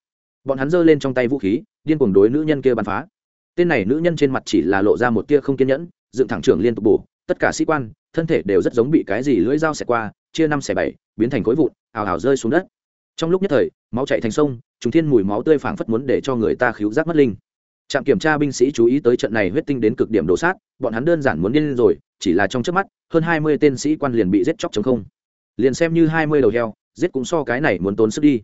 Bọn hắn giơ lên trong tay vũ khí, điên cuồng đối nữ nhân kia bắn phá. Tên này nữ nhân trên mặt chỉ là lộ ra một tia không kiên nhẫn, dựng thẳng trưởng liên tục bổ, tất cả sĩ quan thân thể đều rất giống bị cái gì lưỡi dao xẻ qua, chia năm xẻ bảy, biến thành khối vụn, ào ào rơi xuống đất. Trong lúc nhất thời, máu chạy thành sông chúng thiên mùi máu tươi phảng phất muốn để cho người ta khíu giác mất linh. Trạm kiểm tra binh sĩ chú ý tới trận này huyết tinh đến cực điểm đổ sát, bọn hắn đơn giản muốn điên rồi, chỉ là trong trước mắt, hơn hai mươi tên sĩ quan liền bị giết chóc chống không. Liền xem như hai mươi đầu heo, giết cũng so cái này muốn tốn sức đi.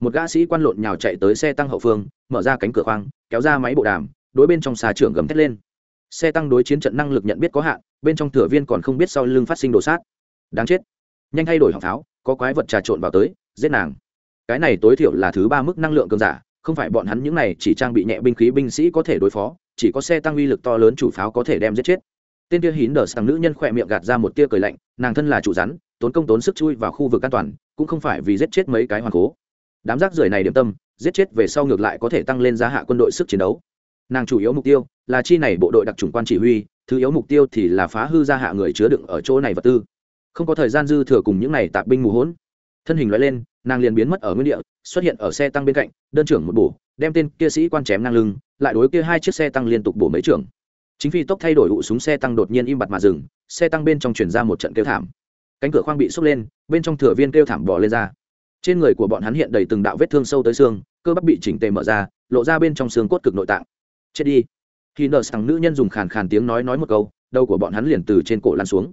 Một gã sĩ quan lộn nhào chạy tới xe tăng hậu phương, mở ra cánh cửa khoang, kéo ra máy bộ đàm, đối bên trong xà trưởng gầm thét lên xe tăng đối chiến trận năng lực nhận biết có hạn, bên trong thừa viên còn không biết sau lưng phát sinh đồ sát. Đáng chết. Nhanh thay đổi họng pháo, có quái vật trà trộn vào tới, giết nàng. Cái này tối thiểu là thứ ba mức năng lượng cường giả, không phải bọn hắn những này chỉ trang bị nhẹ binh khí binh sĩ có thể đối phó, chỉ có xe tăng uy lực to lớn chủ pháo có thể đem giết chết. Tên tia hín đờ sang nữ nhân khỏe miệng gạt ra một tia cười lạnh, nàng thân là chủ rắn, tốn công tốn sức chui vào khu vực an toàn, cũng không phải vì giết chết mấy cái hoàng cố. Đám rác rưởi này điểm tâm, giết chết về sau ngược lại có thể tăng lên giá hạ quân đội sức chiến đấu nàng chủ yếu mục tiêu là chi này bộ đội đặc trùng quan chỉ huy, thứ yếu mục tiêu thì là phá hư gia hạ người chứa đựng ở chỗ này vật tư. Không có thời gian dư thừa cùng những này tạp binh mù hỗn. Thân hình loại lên, nàng liền biến mất ở nguyên địa, xuất hiện ở xe tăng bên cạnh, đơn trưởng một bổ, đem tên kia sĩ quan chém ngang lưng, lại đối kia hai chiếc xe tăng liên tục bổ mấy trưởng. Chính phi tốc thay đổi hụ súng xe tăng đột nhiên im bặt mà dừng, xe tăng bên trong chuyển ra một trận kêu thảm. Cánh cửa khoang bị xốc lên, bên trong thừa viên kêu thảm bỏ lên ra. Trên người của bọn hắn hiện đầy từng đạo vết thương sâu tới xương, cơ bắp bị chỉnh tề mở ra, lộ ra bên trong xương cốt cực nội tạng chết đi. Khi nợ sằng nữ nhân dùng khàn khàn tiếng nói nói một câu, đầu của bọn hắn liền từ trên cổ lăn xuống.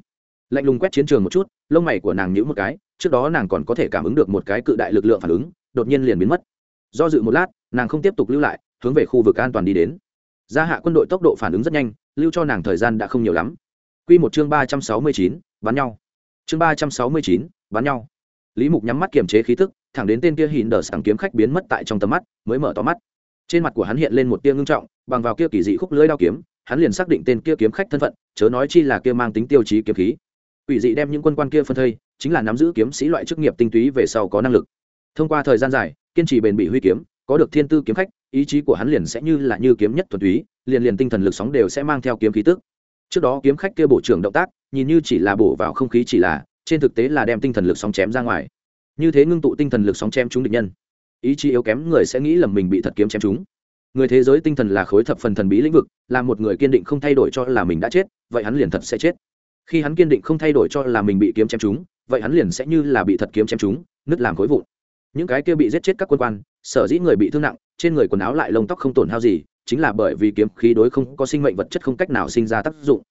Lạnh lùng quét chiến trường một chút, lông mày của nàng nhíu một cái, trước đó nàng còn có thể cảm ứng được một cái cự đại lực lượng phản ứng, đột nhiên liền biến mất. Do dự một lát, nàng không tiếp tục lưu lại, hướng về khu vực an toàn đi đến. Gia hạ quân đội tốc độ phản ứng rất nhanh, lưu cho nàng thời gian đã không nhiều lắm. Q một chương ba trăm sáu mươi chín, bắn nhau. Chương ba trăm sáu mươi chín, bắn nhau. Lý mục nhắm mắt kiềm chế khí tức, thẳng đến tên kia hìn đờ sảng kiếm khách biến mất tại trong tầm mắt, mới mở to mắt trên mặt của hắn hiện lên một tia ngưng trọng, bằng vào kia kỳ dị khúc lưỡi đao kiếm, hắn liền xác định tên kia kiếm khách thân phận, chớ nói chi là kia mang tính tiêu chí kiếm khí. Quỷ dị đem những quân quan kia phân thây, chính là nắm giữ kiếm sĩ loại chức nghiệp tinh túy về sau có năng lực. Thông qua thời gian dài, kiên trì bền bỉ huy kiếm, có được thiên tư kiếm khách, ý chí của hắn liền sẽ như là như kiếm nhất thuần túy, liền liền tinh thần lực sóng đều sẽ mang theo kiếm khí tức. Trước đó kiếm khách kia bổ trưởng động tác, nhìn như chỉ là bổ vào không khí chỉ là, trên thực tế là đem tinh thần lực sóng chém ra ngoài. Như thế ngưng tụ tinh thần lực sóng chém chúng địch nhân ý chí yếu kém người sẽ nghĩ lầm mình bị thật kiếm chém chúng. Người thế giới tinh thần là khối thập phần thần bí lĩnh vực, là một người kiên định không thay đổi cho là mình đã chết, vậy hắn liền thật sẽ chết. Khi hắn kiên định không thay đổi cho là mình bị kiếm chém chúng, vậy hắn liền sẽ như là bị thật kiếm chém chúng, nứt làm khối vụn. Những cái kia bị giết chết các quân quan, sở dĩ người bị thương nặng, trên người quần áo lại lông tóc không tổn hao gì, chính là bởi vì kiếm khí đối không có sinh mệnh vật chất không cách nào sinh ra tác dụng.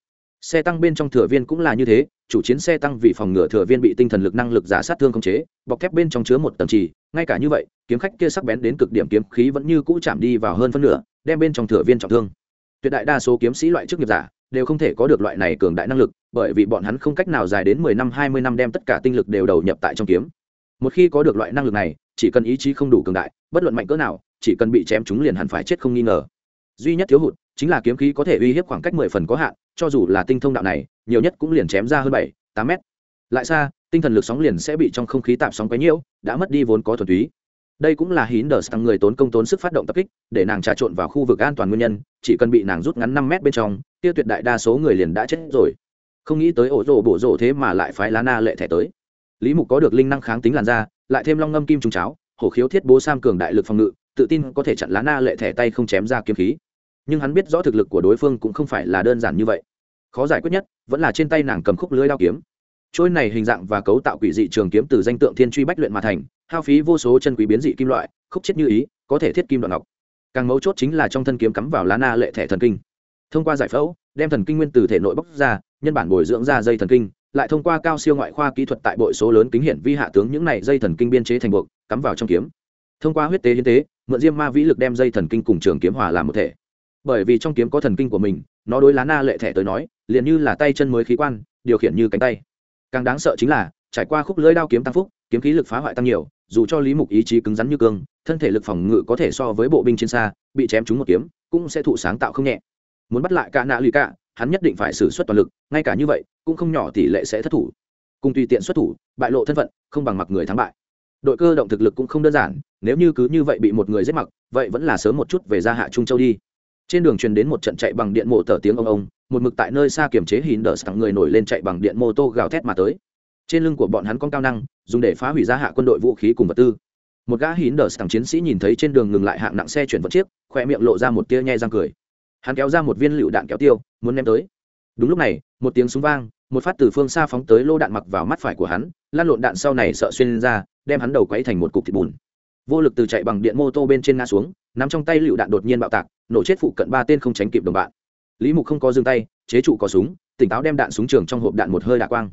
Xe tăng bên trong thừa viên cũng là như thế chủ chiến xe tăng vì phòng ngừa thừa viên bị tinh thần lực năng lực giả sát thương khống chế, bọc thép bên trong chứa một tầng trì. Ngay cả như vậy, kiếm khách kia sắc bén đến cực điểm kiếm khí vẫn như cũ chạm đi vào hơn phân nửa, đem bên trong thừa viên trọng thương. Tuyệt đại đa số kiếm sĩ loại chức nghiệp giả đều không thể có được loại này cường đại năng lực, bởi vì bọn hắn không cách nào dài đến mười năm, hai mươi năm đem tất cả tinh lực đều đầu nhập tại trong kiếm. Một khi có được loại năng lực này, chỉ cần ý chí không đủ cường đại, bất luận mạnh cỡ nào, chỉ cần bị chém chúng liền hẳn phải chết không nghi ngờ. Duy nhất thiếu hụt chính là kiếm khí có thể uy hiếp khoảng cách mười phần có hạn, cho dù là tinh thông đạo này, nhiều nhất cũng liền chém ra hơn bảy, tám mét. Lại xa, tinh thần lực sóng liền sẽ bị trong không khí tạm sóng quấy nhiễu, đã mất đi vốn có thuần túy. Đây cũng là hín đờ tăng người tốn công tốn sức phát động tập kích, để nàng trà trộn vào khu vực an toàn nguyên nhân, chỉ cần bị nàng rút ngắn năm mét bên trong, tiêu tuyệt đại đa số người liền đã chết rồi. Không nghĩ tới ổ rổ bổ rổ thế mà lại phái lá na lệ thẻ tới. Lý mục có được linh năng kháng tính làn da, lại thêm long ngâm kim trùng cháo, hổ khiếu thiết bố sam cường đại lực phòng ngự, tự tin có thể chặn lá na lệ thẻ tay không chém ra kiếm khí nhưng hắn biết rõ thực lực của đối phương cũng không phải là đơn giản như vậy. Khó giải quyết nhất vẫn là trên tay nàng cầm khúc lưới đao kiếm. Trôi này hình dạng và cấu tạo quỷ dị trường kiếm từ danh tượng thiên truy bách luyện mà thành, hao phí vô số chân quý biến dị kim loại, khúc chết như ý, có thể thiết kim đoạn ngọc. Càng mấu chốt chính là trong thân kiếm cắm vào lá na lệ thẻ thần kinh. Thông qua giải phẫu, đem thần kinh nguyên từ thể nội bóc ra, nhân bản bồi dưỡng ra dây thần kinh, lại thông qua cao siêu ngoại khoa kỹ thuật tại bội số lớn kính hiển vi hạ tướng những này dây thần kinh biên chế thành buộc, cắm vào trong kiếm. Thông qua huyết tế hiến tế, mượn diêm ma vĩ lực đem dây thần kinh cùng trường kiếm hòa làm một thể bởi vì trong kiếm có thần kinh của mình, nó đối lá na lệ thẻ tới nói, liền như là tay chân mới khí quan, điều khiển như cánh tay. Càng đáng sợ chính là, trải qua khúc lưỡi đao kiếm tăng phúc, kiếm khí lực phá hoại tăng nhiều, dù cho lý mục ý chí cứng rắn như cương, thân thể lực phòng ngự có thể so với bộ binh trên xa, bị chém trúng một kiếm, cũng sẽ thụ sáng tạo không nhẹ. Muốn bắt lại cả nạ lụy cả hắn nhất định phải xử suất toàn lực, ngay cả như vậy, cũng không nhỏ tỷ lệ sẽ thất thủ. Cùng tùy tiện xuất thủ, bại lộ thân phận, không bằng mặc người thắng bại. Đội cơ động thực lực cũng không đơn giản, nếu như cứ như vậy bị một người giết mặc, vậy vẫn là sớm một chút về ra hạ trung châu đi trên đường truyền đến một trận chạy bằng điện mộ tờ tiếng ông ông, một mực tại nơi xa kiềm chế hín đờ sẵn người nổi lên chạy bằng điện mô tô gào thét mà tới. Trên lưng của bọn hắn con cao năng, dùng để phá hủy gia hạ quân đội vũ khí cùng vật tư. Một gã hín đờ sẵn chiến sĩ nhìn thấy trên đường ngừng lại hạng nặng xe chuyển vật chiếc, khoe miệng lộ ra một tia nhai răng cười. Hắn kéo ra một viên lựu đạn kéo tiêu, muốn ném tới. Đúng lúc này, một tiếng súng vang, một phát từ phương xa phóng tới lô đạn mặc vào mắt phải của hắn, lan lộn đạn sau này sợ xuyên ra, đem hắn đầu quấy thành một cục thịt bùn. Vô lực từ chạy bằng điện mô tô bên trên ngã xuống nắm trong tay lựu đạn đột nhiên bạo tạc, nổ chết phụ cận ba tên không tránh kịp đồng bạn. Lý mục không có dừng tay, chế trụ có súng, tỉnh táo đem đạn súng trường trong hộp đạn một hơi đạ quang.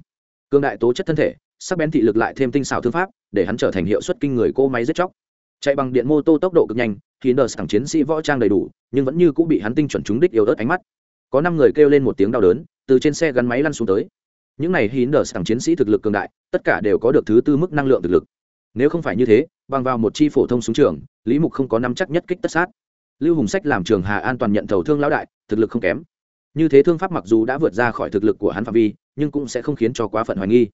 Cương đại tố chất thân thể, sắc bén thị lực lại thêm tinh xảo thương pháp, để hắn trở thành hiệu suất kinh người cô máy giết chóc. Chạy bằng điện mô tô tốc độ cực nhanh, khi nờ sẵn chiến sĩ võ trang đầy đủ, nhưng vẫn như cũng bị hắn tinh chuẩn trúng đích yếu ớt ánh mắt. Có năm người kêu lên một tiếng đau đớn, từ trên xe gắn máy lăn xuống tới. Những này hín đờ sẵn chiến sĩ thực lực cường đại, tất cả đều có được thứ tư mức năng lượng thực lực. Nếu không phải như thế bằng vào một chi phổ thông súng trường, lý mục không có năm chắc nhất kích tất sát. Lưu hùng sách làm trường hà an toàn nhận thầu thương lão đại, thực lực không kém. Như thế thương pháp mặc dù đã vượt ra khỏi thực lực của hắn phạm vi, nhưng cũng sẽ không khiến cho quá phận hoài nghi.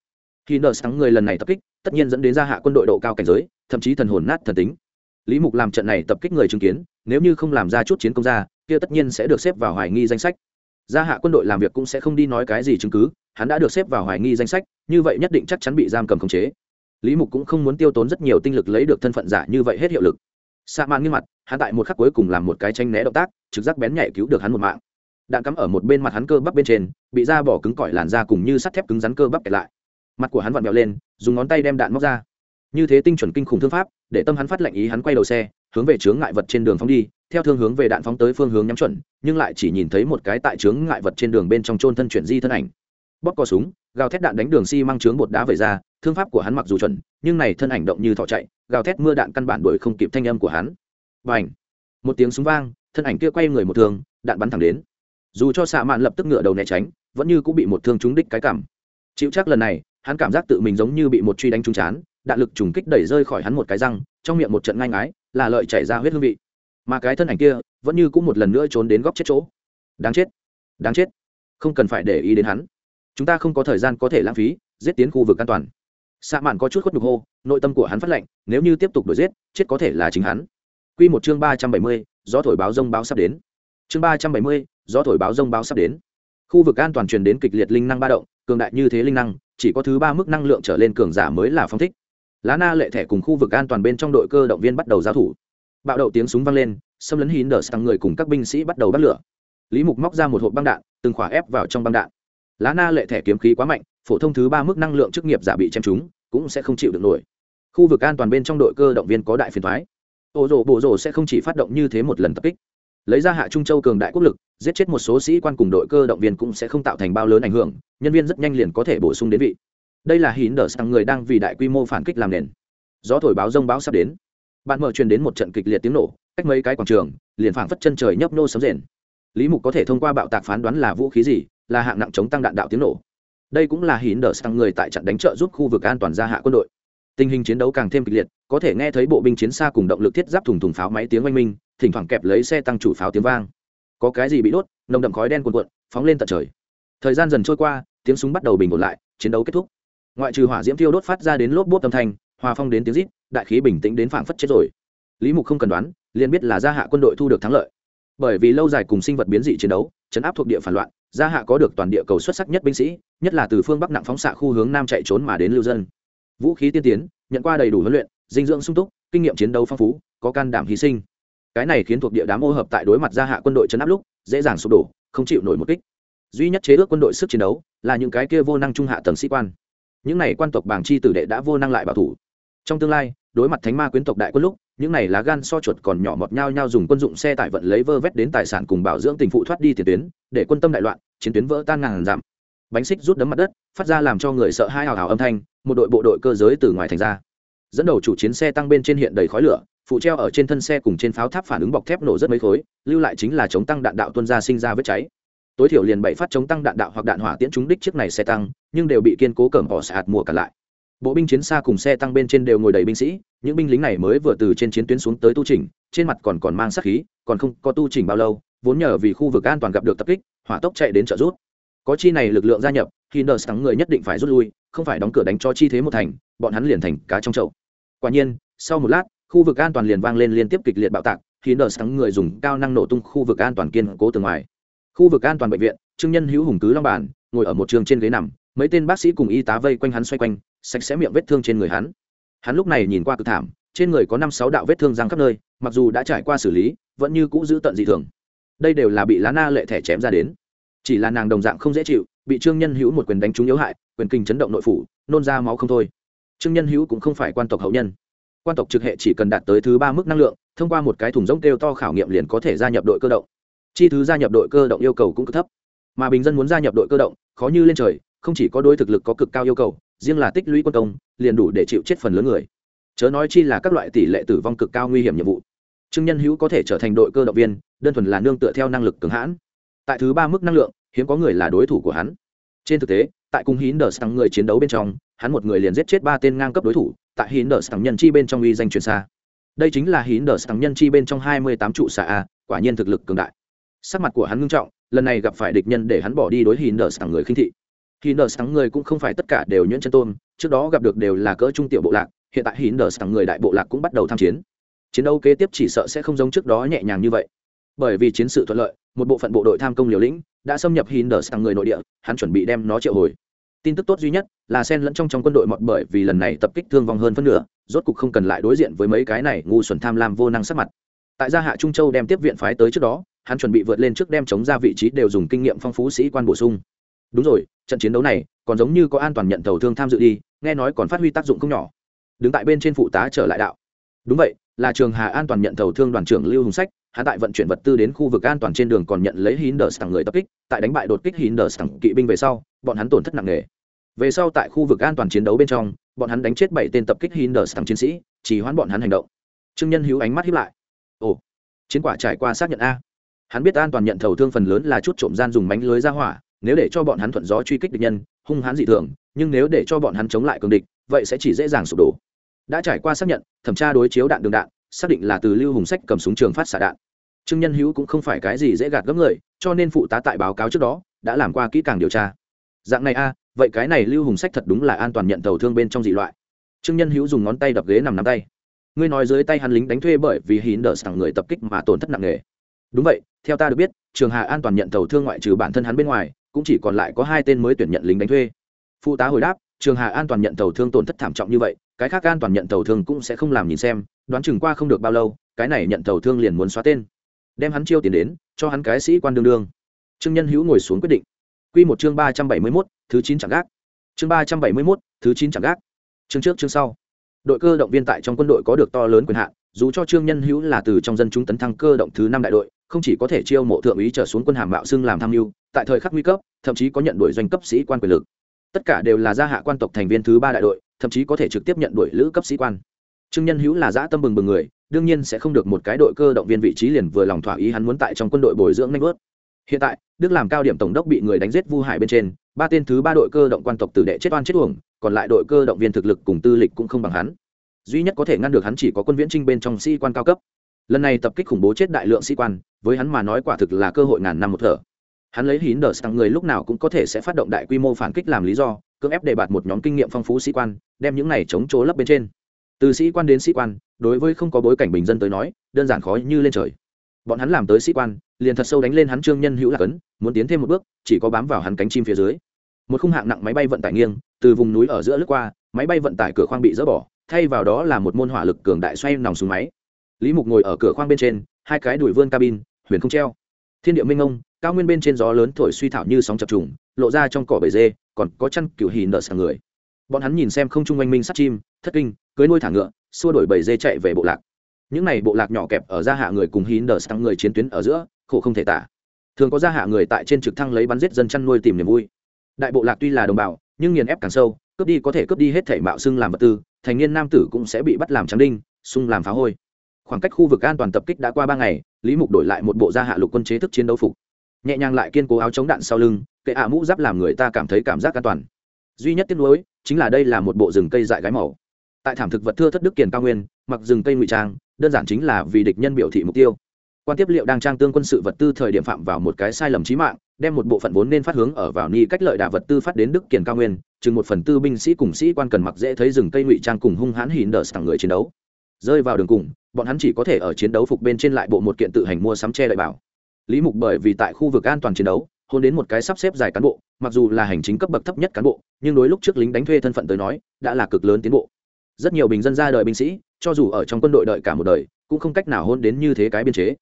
Khi nợ sáng người lần này tập kích, tất nhiên dẫn đến gia hạ quân đội độ cao cảnh giới, thậm chí thần hồn nát thần tính. Lý mục làm trận này tập kích người chứng kiến, nếu như không làm ra chút chiến công ra, kia tất nhiên sẽ được xếp vào hoài nghi danh sách. Gia hạ quân đội làm việc cũng sẽ không đi nói cái gì chứng cứ, hắn đã được xếp vào hoài nghi danh sách, như vậy nhất định chắc chắn bị giam cầm khống chế lý mục cũng không muốn tiêu tốn rất nhiều tinh lực lấy được thân phận giả như vậy hết hiệu lực. Sa man nghiêm mặt, hắn tại một khắc cuối cùng làm một cái tranh né động tác, trực giác bén nhạy cứu được hắn một mạng. Đạn cắm ở một bên mặt hắn cơ bắp bên trên, bị da bỏ cứng cỏi làn da cùng như sắt thép cứng rắn cơ bắp kẹt lại. Mặt của hắn vặn vẹo lên, dùng ngón tay đem đạn móc ra. Như thế tinh chuẩn kinh khủng thương pháp, để tâm hắn phát lệnh ý hắn quay đầu xe, hướng về chướng ngại vật trên đường phóng đi, theo thương hướng về đạn phóng tới phương hướng nhắm chuẩn, nhưng lại chỉ nhìn thấy một cái tại chướng ngại vật trên đường bên trong trôn thân chuyển di thân ảnh bóp cò súng, gào thét đạn đánh đường xi trướng bột đá về ra, thương pháp của hắn mặc dù chuẩn, nhưng này thân ảnh động như thỏ chạy, gào thét mưa đạn căn bản đuổi không kịp thanh âm của hắn. Và ảnh một tiếng súng vang, thân ảnh kia quay người một thương đạn bắn thẳng đến. Dù cho xạ mạn lập tức ngựa đầu né tránh, vẫn như cũng bị một thương trúng đích cái cảm. Chịu chắc lần này, hắn cảm giác tự mình giống như bị một truy đánh trúng chán, đạn lực trùng kích đẩy rơi khỏi hắn một cái răng, trong miệng một trận ngang ái là lợi chảy ra huyết hương vị. Mà cái thân ảnh kia, vẫn như cũng một lần nữa trốn đến góc chết chỗ. Đáng chết! Đáng chết! Không cần phải để ý đến hắn chúng ta không có thời gian có thể lãng phí, giết tiến khu vực an toàn. Xạ mạn có chút khuất nhục hô, nội tâm của hắn phát lệnh, nếu như tiếp tục đuổi giết, chết có thể là chính hắn. Q một chương ba trăm bảy mươi, gió thổi báo rông báo sắp đến. Chương ba trăm bảy mươi, gió thổi báo rông báo sắp đến. Khu vực an toàn truyền đến kịch liệt linh năng ba động, cường đại như thế linh năng, chỉ có thứ ba mức năng lượng trở lên cường giả mới là phong thích. Lá na lệ thẻ cùng khu vực an toàn bên trong đội cơ động viên bắt đầu giao thủ. Bạo đậu tiếng súng vang lên, xâm lấn hín đờ sang người cùng các binh sĩ bắt đầu bắt lửa. Lý mục móc ra một hộp băng đạn, từng khỏa ép vào trong băng đạn lá na lệ thẻ kiếm khí quá mạnh, phổ thông thứ ba mức năng lượng chức nghiệp giả bị chém trúng, cũng sẽ không chịu được nổi. Khu vực an toàn bên trong đội cơ động viên có đại phiền thoái ô rồ bộ rồ sẽ không chỉ phát động như thế một lần tập kích. Lấy ra hạ trung châu cường đại quốc lực, giết chết một số sĩ quan cùng đội cơ động viên cũng sẽ không tạo thành bao lớn ảnh hưởng, nhân viên rất nhanh liền có thể bổ sung đến vị. Đây là hín đờ sang người đang vì đại quy mô phản kích làm nền. Gió thổi báo rông báo sắp đến. Bạn mở truyền đến một trận kịch liệt tiếng nổ, cách mấy cái quảng trường, liền phảng phất chân trời nhấp nô sấm rền. Lý mục có thể thông qua bạo tạc phán đoán là vũ khí gì là hạng nặng chống tăng đạn đạo tiếng nổ. Đây cũng là hín đờ sang người tại trận đánh trợ giúp khu vực an toàn gia hạ quân đội. Tình hình chiến đấu càng thêm kịch liệt, có thể nghe thấy bộ binh chiến xa cùng động lực thiết giáp thùng thùng pháo máy tiếng oanh minh, thỉnh thoảng kẹp lấy xe tăng chủ pháo tiếng vang. Có cái gì bị đốt, nồng đậm khói đen cuồn cuộn, phóng lên tận trời. Thời gian dần trôi qua, tiếng súng bắt đầu bình ổn lại, chiến đấu kết thúc. Ngoại trừ hỏa diễm thiêu đốt phát ra đến lốp bốt âm thanh, hòa phong đến tiếng rít, đại khí bình tĩnh đến phảng phất chết rồi. Lý mục không cần đoán, liền biết là gia hạ quân đội thu được thắng lợi. Bởi vì lâu dài cùng sinh vật biến dị chiến đấu, chấn áp thuộc địa phản loạn gia hạ có được toàn địa cầu xuất sắc nhất binh sĩ, nhất là từ phương bắc nặng phóng xạ khu hướng nam chạy trốn mà đến lưu dân. Vũ khí tiên tiến, nhận qua đầy đủ huấn luyện, dinh dưỡng sung túc, kinh nghiệm chiến đấu phong phú, có can đảm hy sinh. Cái này khiến thuộc địa đám ô hợp tại đối mặt gia hạ quân đội chấn áp lúc, dễ dàng sụp đổ, không chịu nổi một kích. Duy nhất chế ước quân đội sức chiến đấu, là những cái kia vô năng trung hạ tầng sĩ quan. Những này quan tộc bảng chi tử đệ đã vô năng lại bảo thủ. Trong tương lai, đối mặt thánh ma quyến tộc đại quân lúc, những này lá gan so chuột còn nhỏ mọt nhau nhau dùng quân dụng xe tải vận lấy vơ vét đến tài sản cùng bảo dưỡng tình phụ thoát đi tiền tuyến để quân tâm đại loạn, chiến tuyến vỡ tan ngàn giảm bánh xích rút đấm mặt đất, phát ra làm cho người sợ hai hào hào âm thanh, một đội bộ đội cơ giới từ ngoài thành ra. Dẫn đầu chủ chiến xe tăng bên trên hiện đầy khói lửa, phụ treo ở trên thân xe cùng trên pháo tháp phản ứng bọc thép nổ rất mấy khối, lưu lại chính là chống tăng đạn đạo tuân ra sinh ra vết cháy. Tối thiểu liền bảy phát chống tăng đạn đạo hoặc đạn hỏa tiễn trúng đích chiếc này xe tăng, nhưng đều bị kiên cố cẩm bỏ sạt mùa cả lại. Bộ binh chiến xa cùng xe tăng bên trên đều ngồi đầy binh sĩ, những binh lính này mới vừa từ trên chiến tuyến xuống tới tu trình trên mặt còn còn mang sát khí, còn không có tu trình bao lâu vốn nhờ vì khu vực an toàn gặp được tập kích, hỏa tốc chạy đến trợ rút có chi này lực lượng gia nhập khi nợ sáng người nhất định phải rút lui, không phải đóng cửa đánh cho chi thế một thành, bọn hắn liền thành cá trong chậu. Quả nhiên, sau một lát, khu vực an toàn liền vang lên liên tiếp kịch liệt bạo tạc khi nợ sáng người dùng cao năng nổ tung khu vực an toàn kiên cố từ ngoài. Khu vực an toàn bệnh viện, trương nhân hữu hùng cứ long bàn ngồi ở một trường trên ghế nằm, mấy tên bác sĩ cùng y tá vây quanh hắn xoay quanh, sạch sẽ miệng vết thương trên người hắn. Hắn lúc này nhìn qua cực thảm, trên người có năm sáu đạo vết thương răng khắp nơi, mặc dù đã trải qua xử lý, vẫn như cũ giữ tận dị thường đây đều là bị lá na lệ thẻ chém ra đến. Chỉ là nàng đồng dạng không dễ chịu, bị trương nhân hữu một quyền đánh trúng yếu hại, quyền kinh chấn động nội phủ, nôn ra máu không thôi. Trương nhân hữu cũng không phải quan tộc hậu nhân. Quan tộc trực hệ chỉ cần đạt tới thứ ba mức năng lượng, thông qua một cái thùng rỗng kêu to khảo nghiệm liền có thể gia nhập đội cơ động. Chi thứ gia nhập đội cơ động yêu cầu cũng cực thấp. Mà bình dân muốn gia nhập đội cơ động, khó như lên trời, không chỉ có đôi thực lực có cực cao yêu cầu, riêng là tích lũy quân công, liền đủ để chịu chết phần lớn người. Chớ nói chi là các loại tỷ lệ tử vong cực cao nguy hiểm nhiệm vụ. Trương nhân hữu có thể trở thành đội cơ động viên đơn thuần là nương tựa theo năng lực cường hãn. Tại thứ ba mức năng lượng, hiếm có người là đối thủ của hắn. Trên thực tế, tại cung hín đờ sáng người chiến đấu bên trong, hắn một người liền giết chết ba tên ngang cấp đối thủ, tại hín đờ sáng nhân chi bên trong uy danh truyền xa. Đây chính là hín đờ sáng nhân chi bên trong hai mươi tám trụ xạ a, quả nhiên thực lực cường đại. Sắc mặt của hắn ngưng trọng, lần này gặp phải địch nhân để hắn bỏ đi đối hín đờ sáng người khinh thị. Hín đờ sáng người cũng không phải tất cả đều nhuyễn chân tôn, trước đó gặp được đều là cỡ trung tiểu bộ lạc, hiện tại hín đờ sáng người đại bộ lạc cũng bắt đầu tham chiến. Chiến đấu kế tiếp chỉ sợ sẽ không giống trước đó nhẹ nhàng như vậy bởi vì chiến sự thuận lợi, một bộ phận bộ đội tham công liều lĩnh đã xâm nhập hin sang người nội địa, hắn chuẩn bị đem nó triệu hồi. Tin tức tốt duy nhất là sen lẫn trong trong quân đội mọt bởi vì lần này tập kích thương vong hơn phân nửa, rốt cục không cần lại đối diện với mấy cái này ngu xuẩn tham lam vô năng sắc mặt. Tại gia hạ trung châu đem tiếp viện phái tới trước đó, hắn chuẩn bị vượt lên trước đem chống ra vị trí đều dùng kinh nghiệm phong phú sĩ quan bổ sung. Đúng rồi, trận chiến đấu này còn giống như có an toàn nhận tàu thương tham dự đi, nghe nói còn phát huy tác dụng không nhỏ. Đứng tại bên trên phụ tá trở lại đạo. Đúng vậy, là trường hà an toàn nhận tàu thương đoàn trưởng lưu hùng sách hạ tại vận chuyển vật tư đến khu vực an toàn trên đường còn nhận lấy Hindersang người tập kích, tại đánh bại đột kích Hindersang kỵ binh về sau, bọn hắn tổn thất nặng nề. Về sau tại khu vực an toàn chiến đấu bên trong, bọn hắn đánh chết bảy tên tập kích Hindersang chiến sĩ, chỉ hoãn bọn hắn hành động. Trương Nhân hữu ánh mắt híp lại. Ồ, chiến quả trải qua xác nhận a. Hắn biết an toàn nhận thầu thương phần lớn là chút trộm gian dùng mánh lưới ra hỏa, nếu để cho bọn hắn thuận gió truy kích địch nhân, hung hãn dị thường, nhưng nếu để cho bọn hắn chống lại cường địch, vậy sẽ chỉ dễ dàng sụp đổ. Đã trải qua xác nhận, thẩm tra đối chiếu đạn đường đạn, xác định là từ Lưu Hùng Sách cầm súng trường phát xạ đạn. Trương nhân hữu cũng không phải cái gì dễ gạt gấp người, cho nên phụ tá tại báo cáo trước đó, đã làm qua kỹ càng điều tra. Dạng này a, vậy cái này lưu hùng sách thật đúng là an toàn nhận tàu thương bên trong dị loại. Trương nhân hữu dùng ngón tay đập ghế nằm nắm tay. Ngươi nói dưới tay hắn lính đánh thuê bởi vì hín đỡ sẵn người tập kích mà tổn thất nặng nề. Đúng vậy, theo ta được biết, trường hà an toàn nhận tàu thương ngoại trừ bản thân hắn bên ngoài, cũng chỉ còn lại có hai tên mới tuyển nhận lính đánh thuê. Phụ tá hồi đáp, trường hà an toàn nhận tàu thương tổn thất thảm trọng như vậy cái khác an toàn nhận tàu thương cũng sẽ không làm nhìn xem, đoán chừng qua không được bao lâu, cái này nhận tàu thương liền muốn xóa tên. Đem hắn chiêu tiền đến, cho hắn cái sĩ quan đương đương. Trương nhân hữu ngồi xuống quyết định. Q một chương ba trăm bảy mươi mốt, thứ chín chẳng gác. Chương ba trăm bảy mươi mốt, thứ chín chẳng gác. Chương trước, chương sau. Đội cơ động viên tại trong quân đội có được to lớn quyền hạn, dù cho trương nhân hữu là từ trong dân chúng tấn thăng cơ động thứ năm đại đội, không chỉ có thể chiêu mộ thượng úy trở xuống quân hàm mạo xưng làm tham mưu, tại thời khắc nguy cấp, thậm chí có nhận đổi doanh cấp sĩ quan quyền lực tất cả đều là gia hạ quan tộc thành viên thứ ba đại đội, thậm chí có thể trực tiếp nhận đuổi lữ cấp sĩ quan. Trương nhân hữu là dã tâm bừng bừng người, đương nhiên sẽ không được một cái đội cơ động viên vị trí liền vừa lòng thỏa ý hắn muốn tại trong quân đội bồi dưỡng nanh vớt hiện tại, đức làm cao điểm tổng đốc bị người đánh giết vu hải bên trên, ba tên thứ ba đội cơ động quan tộc tử đệ chết oan chết uổng, còn lại đội cơ động viên thực lực cùng tư lịch cũng không bằng hắn. Duy nhất có thể ngăn được hắn chỉ có quân viễn trinh bên trong sĩ quan cao cấp. Lần này tập kích khủng bố chết đại lượng sĩ quan, với hắn mà nói quả thực là cơ hội ngàn năm một thở hắn lấy hín đờ sang người lúc nào cũng có thể sẽ phát động đại quy mô phản kích làm lý do, cưỡng ép đề bạt một nhóm kinh nghiệm phong phú sĩ quan, đem những này chống chỗ lấp bên trên. Từ sĩ quan đến sĩ quan, đối với không có bối cảnh bình dân tới nói, đơn giản khó như lên trời. Bọn hắn làm tới sĩ quan, liền thật sâu đánh lên hắn trương nhân hữu lạc ấn, muốn tiến thêm một bước, chỉ có bám vào hắn cánh chim phía dưới. Một khung hạng nặng máy bay vận tải nghiêng, từ vùng núi ở giữa lướt qua, máy bay vận tải cửa khoang bị dỡ bỏ, thay vào đó là một môn hỏa lực cường đại xoay nòng xuống máy. Lý mục ngồi ở cửa khoang bên trên, hai cái đuổi vươn cabin, huyền không treo. Thiên địa minh ông cao nguyên bên trên gió lớn thổi suy thảo như sóng chập trùng, lộ ra trong cỏ bể dê, còn có chăn cựu hì nợ sang người. Bọn hắn nhìn xem không trung oanh minh sát chim, thất kinh, cưới nuôi thả ngựa, xua đổi bầy dê chạy về bộ lạc. Những này bộ lạc nhỏ kẹp ở gia hạ người cùng hí nợ sang người chiến tuyến ở giữa, khổ không thể tả. Thường có gia hạ người tại trên trực thăng lấy bắn giết dân chăn nuôi tìm niềm vui. Đại bộ lạc tuy là đồng bào, nhưng nghiền ép càng sâu, cướp đi có thể cướp đi hết thể mạo xưng làm vật tư, thành niên nam tử cũng sẽ bị bắt làm trắng đinh xung làm phá hôi. Khoảng cách khu vực an toàn tập kích đã qua ba ngày, lý mục đổi lại một bộ gia hạ lục quân chế thức chiến đấu phục nhẹ nhàng lại kiên cố áo chống đạn sau lưng, kệ ạ mũ giáp làm người ta cảm thấy cảm giác an toàn. Duy nhất tiếc nuối chính là đây là một bộ rừng cây dại gái màu. Tại thảm thực vật thưa thất đức kiền cao nguyên, mặc rừng cây ngụy trang, đơn giản chính là vì địch nhân biểu thị mục tiêu. Quan tiếp liệu đang trang tương quân sự vật tư thời điểm phạm vào một cái sai lầm trí mạng, đem một bộ phận vốn nên phát hướng ở vào ni cách lợi đà vật tư phát đến đức kiền cao nguyên, chừng một phần tư binh sĩ cùng sĩ quan cần mặc dễ thấy rừng cây ngụy trang cùng hung hãn hìn đờ sẵn người chiến đấu. Rơi vào đường cùng, bọn hắn chỉ có thể ở chiến đấu phục bên trên lại bộ một kiện tự hành mua sắm che đại bảo lý mục bởi vì tại khu vực an toàn chiến đấu, hôn đến một cái sắp xếp dài cán bộ, mặc dù là hành chính cấp bậc thấp nhất cán bộ, nhưng đối lúc trước lính đánh thuê thân phận tới nói, đã là cực lớn tiến bộ. Rất nhiều bình dân ra đời binh sĩ, cho dù ở trong quân đội đợi cả một đời, cũng không cách nào hôn đến như thế cái biên chế.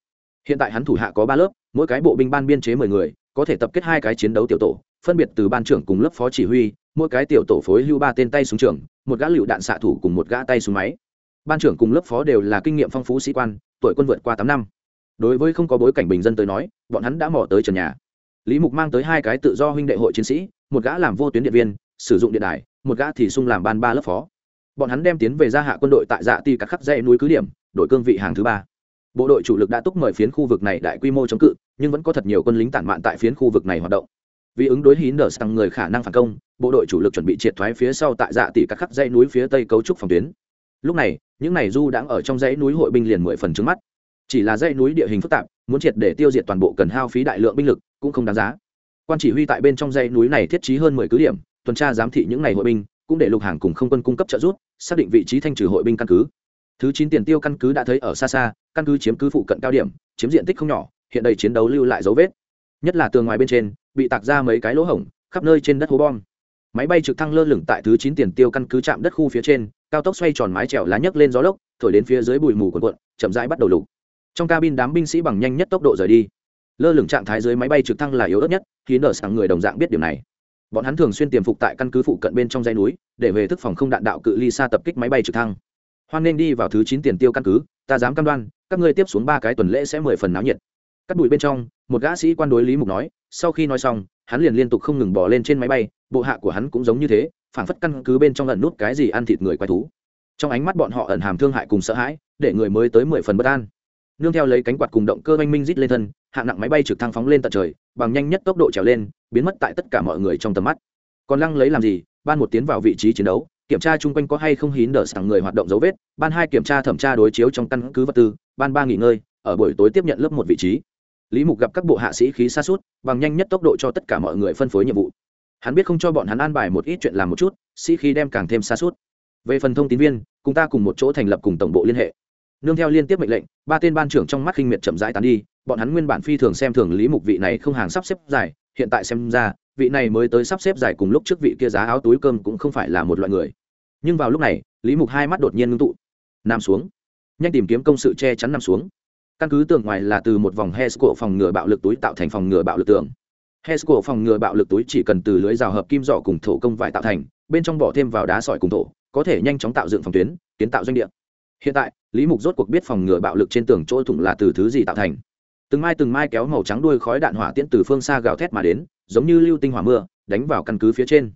Hiện tại hắn thủ hạ có ba lớp, mỗi cái bộ binh ban biên chế mười người, có thể tập kết hai cái chiến đấu tiểu tổ, phân biệt từ ban trưởng cùng lớp phó chỉ huy, mỗi cái tiểu tổ phối hưu ba tên tay súng trường một gã lựu đạn xạ thủ cùng một gã tay súng máy. Ban trưởng cùng lớp phó đều là kinh nghiệm phong phú sĩ quan, tuổi quân vượt qua tám năm đối với không có bối cảnh bình dân tới nói, bọn hắn đã mò tới trần nhà. Lý mục mang tới hai cái tự do huynh đệ hội chiến sĩ, một gã làm vô tuyến điện viên, sử dụng điện đài, một gã thì sung làm ban ba lớp phó. Bọn hắn đem tiến về gia hạ quân đội tại dạ ti các khắp dãy núi cứ điểm đội cương vị hàng thứ ba. Bộ đội chủ lực đã túc mời phiến khu vực này đại quy mô chống cự, nhưng vẫn có thật nhiều quân lính tản mạn tại phiến khu vực này hoạt động. Vì ứng đối hín đờ sang người khả năng phản công, bộ đội chủ lực chuẩn bị triệt thoái phía sau tại dạ tỷ các khắp dãy núi phía tây cấu trúc phòng tuyến. Lúc này, những này du đang ở trong dãy núi hội binh liền mười phần trứng mắt chỉ là dãy núi địa hình phức tạp, muốn triệt để tiêu diệt toàn bộ cần hao phí đại lượng binh lực cũng không đáng giá. Quan chỉ huy tại bên trong dãy núi này thiết trí hơn mười cứ điểm, tuần tra giám thị những ngày hội binh, cũng để lục hàng cùng không quân cung cấp trợ giúp, xác định vị trí thanh trừ hội binh căn cứ. Thứ chín tiền tiêu căn cứ đã thấy ở xa xa, căn cứ chiếm cứ phụ cận cao điểm, chiếm diện tích không nhỏ, hiện đầy chiến đấu lưu lại dấu vết. Nhất là tường ngoài bên trên, bị tạc ra mấy cái lỗ hổng, khắp nơi trên đất hố bom. Máy bay trực thăng lơ lửng tại thứ chín tiền tiêu căn cứ chạm đất khu phía trên, cao tốc xoay tròn mái trèo lá nhấc lên gió lốc, thổi đến phía dưới bụi mù quần quận chậm rãi bắt đầu lục trong cabin đám binh sĩ bằng nhanh nhất tốc độ rời đi. Lơ lửng trạng thái dưới máy bay trực thăng là yếu ớt nhất khi nở sàng người đồng dạng biết điều này. Bọn hắn thường xuyên tiềm phục tại căn cứ phụ cận bên trong dãy núi, để về thức phòng không đạn đạo cự ly xa tập kích máy bay trực thăng. Hoan nên đi vào thứ chín tiền tiêu căn cứ, ta dám cam đoan, các ngươi tiếp xuống ba cái tuần lễ sẽ mười phần náo nhiệt. Cắt đùi bên trong, một gã sĩ quan đối lý mục nói, sau khi nói xong, hắn liền liên tục không ngừng bỏ lên trên máy bay, bộ hạ của hắn cũng giống như thế, phảng phất căn cứ bên trong lần nút cái gì ăn thịt người quái thú. Trong ánh mắt bọn họ ẩn hàm thương hại cùng sợ hãi, để người mới tới mười phần bất an nương theo lấy cánh quạt cùng động cơ oanh minh rít lên thân, hạng nặng máy bay trực thăng phóng lên tận trời, bằng nhanh nhất tốc độ trèo lên, biến mất tại tất cả mọi người trong tầm mắt. Còn lăng lấy làm gì? Ban một tiến vào vị trí chiến đấu, kiểm tra chung quanh có hay không hín đỡ sẵn người hoạt động dấu vết, ban hai kiểm tra thẩm tra đối chiếu trong căn cứ vật tư, ban ba nghỉ ngơi, ở buổi tối tiếp nhận lớp một vị trí. Lý mục gặp các bộ hạ sĩ khí xa suốt bằng nhanh nhất tốc độ cho tất cả mọi người phân phối nhiệm vụ. Hắn biết không cho bọn hắn an bài một ít chuyện làm một chút, sĩ khí đem càng thêm xa suốt về phần thông tin viên, cùng ta cùng một chỗ thành lập cùng tổng bộ liên hệ nương theo liên tiếp mệnh lệnh, ba tên ban trưởng trong mắt khinh miệt chậm rãi tán đi, bọn hắn nguyên bản phi thường xem thường lý mục vị này không hàng sắp xếp giải hiện tại xem ra, vị này mới tới sắp xếp giải cùng lúc trước vị kia giá áo túi cơm cũng không phải là một loại người. Nhưng vào lúc này, lý mục hai mắt đột nhiên ngưng tụ, nằm xuống. Nhanh tìm kiếm công sự che chắn nằm xuống. Căn cứ tường ngoài là từ một vòng hes của phòng ngừa bạo lực túi tạo thành phòng ngừa bạo lực tường. Hes của phòng ngừa bạo lực túi chỉ cần từ lưới rào hợp kim giỏ cùng thổ công vải tạo thành, bên trong bỏ thêm vào đá sỏi cùng thổ, có thể nhanh chóng tạo dựng phòng tuyến, kiến tạo doanh địa. Hiện tại lý mục rốt cuộc biết phòng ngừa bạo lực trên tường chỗ thủng là từ thứ gì tạo thành. Từng mai từng mai kéo màu trắng đuôi khói đạn hỏa tiễn từ phương xa gào thét mà đến, giống như lưu tinh hỏa mưa, đánh vào căn cứ phía trên.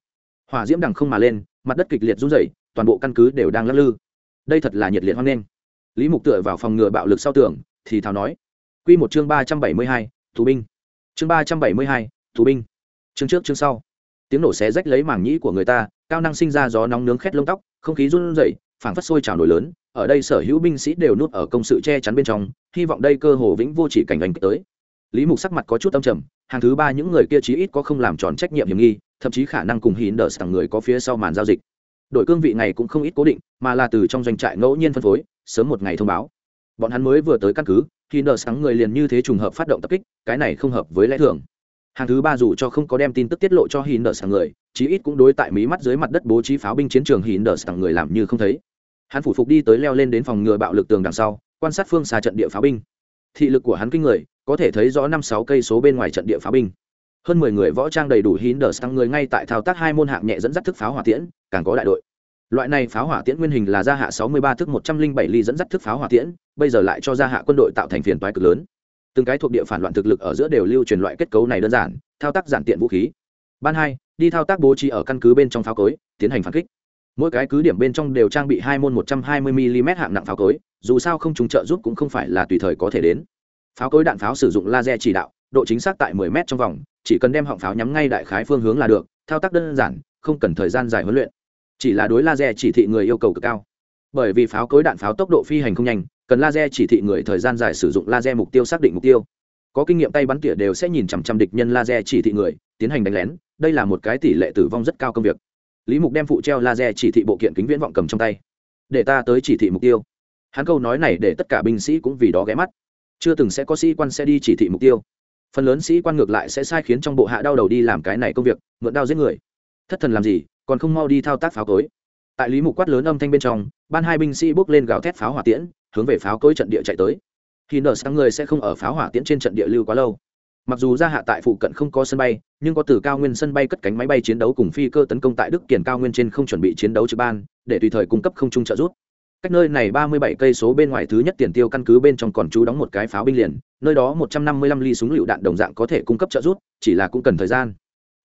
Hỏa diễm đằng không mà lên, mặt đất kịch liệt run rẩy, toàn bộ căn cứ đều đang lắc lư. Đây thật là nhiệt liệt hoan nghênh. Lý mục tựa vào phòng ngừa bạo lực sau tường, thì thào nói q một chương ba trăm bảy mươi hai, tù binh. Chương ba trăm bảy mươi hai, tù binh. Chương trước, chương sau. Tiếng nổ xé rách lấy mảng nhĩ của người ta, cao năng sinh ra gió nóng nướng khét lông tóc, không khí run rẩy phảng phất sôi trào nổi lớn, ở đây sở hữu binh sĩ đều nuốt ở công sự che chắn bên trong, hy vọng đây cơ hồ vĩnh vô chỉ cảnh ảnh tới. Lý mục sắc mặt có chút tâm trầm, hàng thứ ba những người kia chí ít có không làm tròn trách nhiệm hiểm nghi, thậm chí khả năng cùng hín đỡ sẵn người có phía sau màn giao dịch. Đội cương vị này cũng không ít cố định, mà là từ trong doanh trại ngẫu nhiên phân phối, sớm một ngày thông báo. Bọn hắn mới vừa tới căn cứ khi nợ sáng người liền như thế trùng hợp phát động tập kích, cái này không hợp với lẽ thường hàng thứ ba dù cho không có đem tin tức tiết lộ cho hìn đờ sàng người, chí ít cũng đối tại mí mắt dưới mặt đất bố trí pháo binh chiến trường hìn đờ sàng người làm như không thấy. Hắn phủ phục đi tới leo lên đến phòng ngừa bạo lực tường đằng sau, quan sát phương xa trận địa pháo binh. Thị lực của hắn kinh người, có thể thấy rõ năm sáu cây số bên ngoài trận địa pháo binh. Hơn mười người võ trang đầy đủ hín đờ sang người ngay tại thao tác hai môn hạng nhẹ dẫn dắt thức pháo hỏa tiễn, càng có đại đội. Loại này pháo hỏa tiễn nguyên hình là gia hạ sáu mươi ba thức một trăm linh bảy ly dẫn dắt thức pháo hỏa tiễn, bây giờ lại cho gia hạ quân đội tạo thành phiền toái cực lớn từng cái thuộc địa phản loạn thực lực ở giữa đều lưu truyền loại kết cấu này đơn giản, thao tác giản tiện vũ khí. Ban hai, đi thao tác bố trí ở căn cứ bên trong pháo cối, tiến hành phản kích. Mỗi cái cứ điểm bên trong đều trang bị hai môn một trăm hai mươi mm hạng nặng pháo cối, dù sao không trùng trợ giúp cũng không phải là tùy thời có thể đến. Pháo cối đạn pháo sử dụng laser chỉ đạo, độ chính xác tại 10 m trong vòng, chỉ cần đem họng pháo nhắm ngay đại khái phương hướng là được, thao tác đơn giản, không cần thời gian dài huấn luyện. Chỉ là đối laser chỉ thị người yêu cầu cực cao. Bởi vì pháo cối đạn pháo tốc độ phi hành không nhanh cần laser chỉ thị người thời gian dài sử dụng laser mục tiêu xác định mục tiêu. Có kinh nghiệm tay bắn tỉa đều sẽ nhìn chằm chằm địch nhân laser chỉ thị người, tiến hành đánh lén. Đây là một cái tỷ lệ tử vong rất cao công việc. Lý mục đem phụ treo laser chỉ thị bộ kiện kính viễn vọng cầm trong tay. Để ta tới chỉ thị mục tiêu. Hắn câu nói này để tất cả binh sĩ cũng vì đó ghé mắt. Chưa từng sẽ có sĩ quan sẽ đi chỉ thị mục tiêu. Phần lớn sĩ quan ngược lại sẽ sai khiến trong bộ hạ đau đầu đi làm cái này công việc, mượn đao giết người. Thất thần làm gì, còn không mau đi thao tác pháo tối. tại lý mục quát lớn âm thanh bên trong, ban hai binh sĩ bước lên gào thét pháo hỏa tiễn hướng về pháo cối trận địa chạy tới. Thì nở sang người sẽ không ở pháo hỏa tiễn trên trận địa lưu quá lâu. Mặc dù gia hạ tại phụ cận không có sân bay, nhưng có từ cao nguyên sân bay cất cánh máy bay chiến đấu cùng phi cơ tấn công tại đức kiển cao nguyên trên không chuẩn bị chiến đấu trực ban, để tùy thời cung cấp không trung trợ giúp. Cách nơi này ba mươi bảy cây số bên ngoài thứ nhất tiền tiêu căn cứ bên trong còn trú đóng một cái pháo binh liền, nơi đó một trăm năm mươi lăm ly súng lựu đạn đồng dạng có thể cung cấp trợ giúp, chỉ là cũng cần thời gian.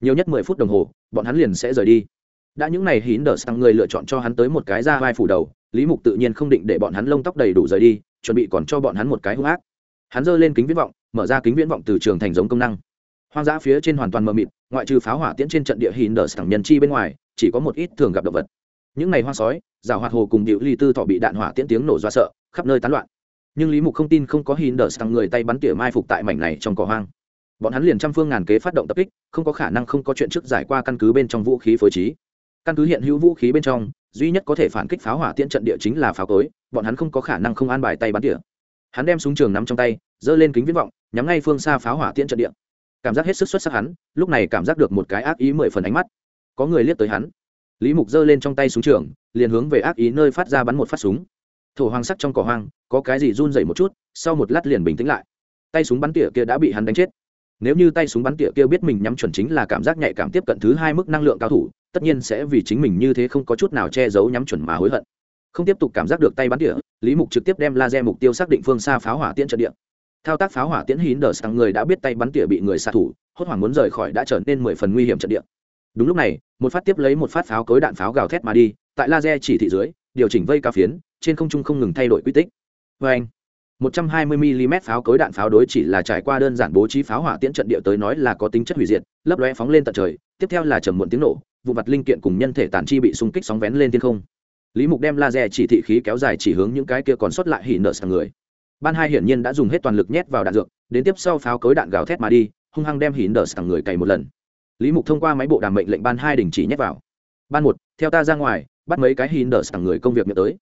Nhiều nhất mười phút đồng hồ, bọn hắn liền sẽ rời đi. Đã những này hín đỡ sang người lựa chọn cho hắn tới một cái ra vai phủ đầu lý mục tự nhiên không định để bọn hắn lông tóc đầy đủ rời đi, chuẩn bị còn cho bọn hắn một cái hung ác. Hắn giơ lên kính viễn vọng, mở ra kính viễn vọng từ trường thành giống công năng. Hoang dã phía trên hoàn toàn mờ mịt, ngoại trừ pháo hỏa tiễn trên trận địa hình đờ sang nhân chi bên ngoài, chỉ có một ít thường gặp động vật. Những ngày hoang sói, rào hoạt hồ cùng điệu ly tư thọ bị đạn hỏa tiễn tiếng nổ do sợ, khắp nơi tán loạn. Nhưng lý mục không tin không có hình đờ sang người tay bắn tỉa mai phục tại mảnh này trong cỏ hoang. Bọn hắn liền trăm phương ngàn kế phát động tập kích, không có khả năng không có chuyện trước giải qua căn cứ bên trong vũ khí phối trí. Căn cứ hiện hữu vũ khí bên trong duy nhất có thể phản kích pháo hỏa tiễn trận địa chính là pháo cối, bọn hắn không có khả năng không an bài tay bắn tỉa. Hắn đem súng trường nắm trong tay, giơ lên kính viễn vọng, nhắm ngay phương xa pháo hỏa tiễn trận địa. Cảm giác hết sức xuất sắc hắn, lúc này cảm giác được một cái ác ý mười phần ánh mắt. Có người liếc tới hắn. Lý mục giơ lên trong tay súng trường, liền hướng về ác ý nơi phát ra bắn một phát súng. Thổ hoang sắc trong cỏ hoang, có cái gì run dậy một chút, sau một lát liền bình tĩnh lại. Tay súng bắn tỉa kia đã bị hắn đánh chết. Nếu như tay súng bắn tỉa kia biết mình nhắm chuẩn chính là cảm giác nhạy cảm tiếp cận thứ hai mức năng lượng cao thủ tất nhiên sẽ vì chính mình như thế không có chút nào che giấu nhắm chuẩn mà hối hận. Không tiếp tục cảm giác được tay bắn tỉa lý mục trực tiếp đem laser mục tiêu xác định phương xa pháo hỏa tiễn trận địa. Thao tác pháo hỏa tiễn hín đờ sang người đã biết tay bắn tỉa bị người xạ thủ, hốt hoảng muốn rời khỏi đã trở nên mười phần nguy hiểm trận địa. Đúng lúc này, một phát tiếp lấy một phát pháo cối đạn pháo gào thét mà đi, tại laser chỉ thị dưới, điều chỉnh vây cao phiến, trên không trung không ngừng thay đổi quy tích. Vê anh 120 mm pháo cối đạn pháo đối chỉ là trải qua đơn giản bố trí pháo hỏa tiễn trận địa tới nói là có tính chất hủy diệt, lấp lóe phóng lên tận trời, tiếp theo là trầm muộn tiếng nổ vụ vặt linh kiện cùng nhân thể tàn chi bị xung kích sóng vén lên thiên không. Lý mục đem laser chỉ thị khí kéo dài chỉ hướng những cái kia còn sót lại hỉ nợ sang người. Ban hai hiển nhiên đã dùng hết toàn lực nhét vào đạn dược, đến tiếp sau pháo cối đạn gào thét mà đi, hung hăng đem hỉ nợ sang người cày một lần. Lý mục thông qua máy bộ đàm mệnh lệnh ban hai đình chỉ nhét vào. Ban một, theo ta ra ngoài, bắt mấy cái hỉ nợ sang người công việc nhớ tới.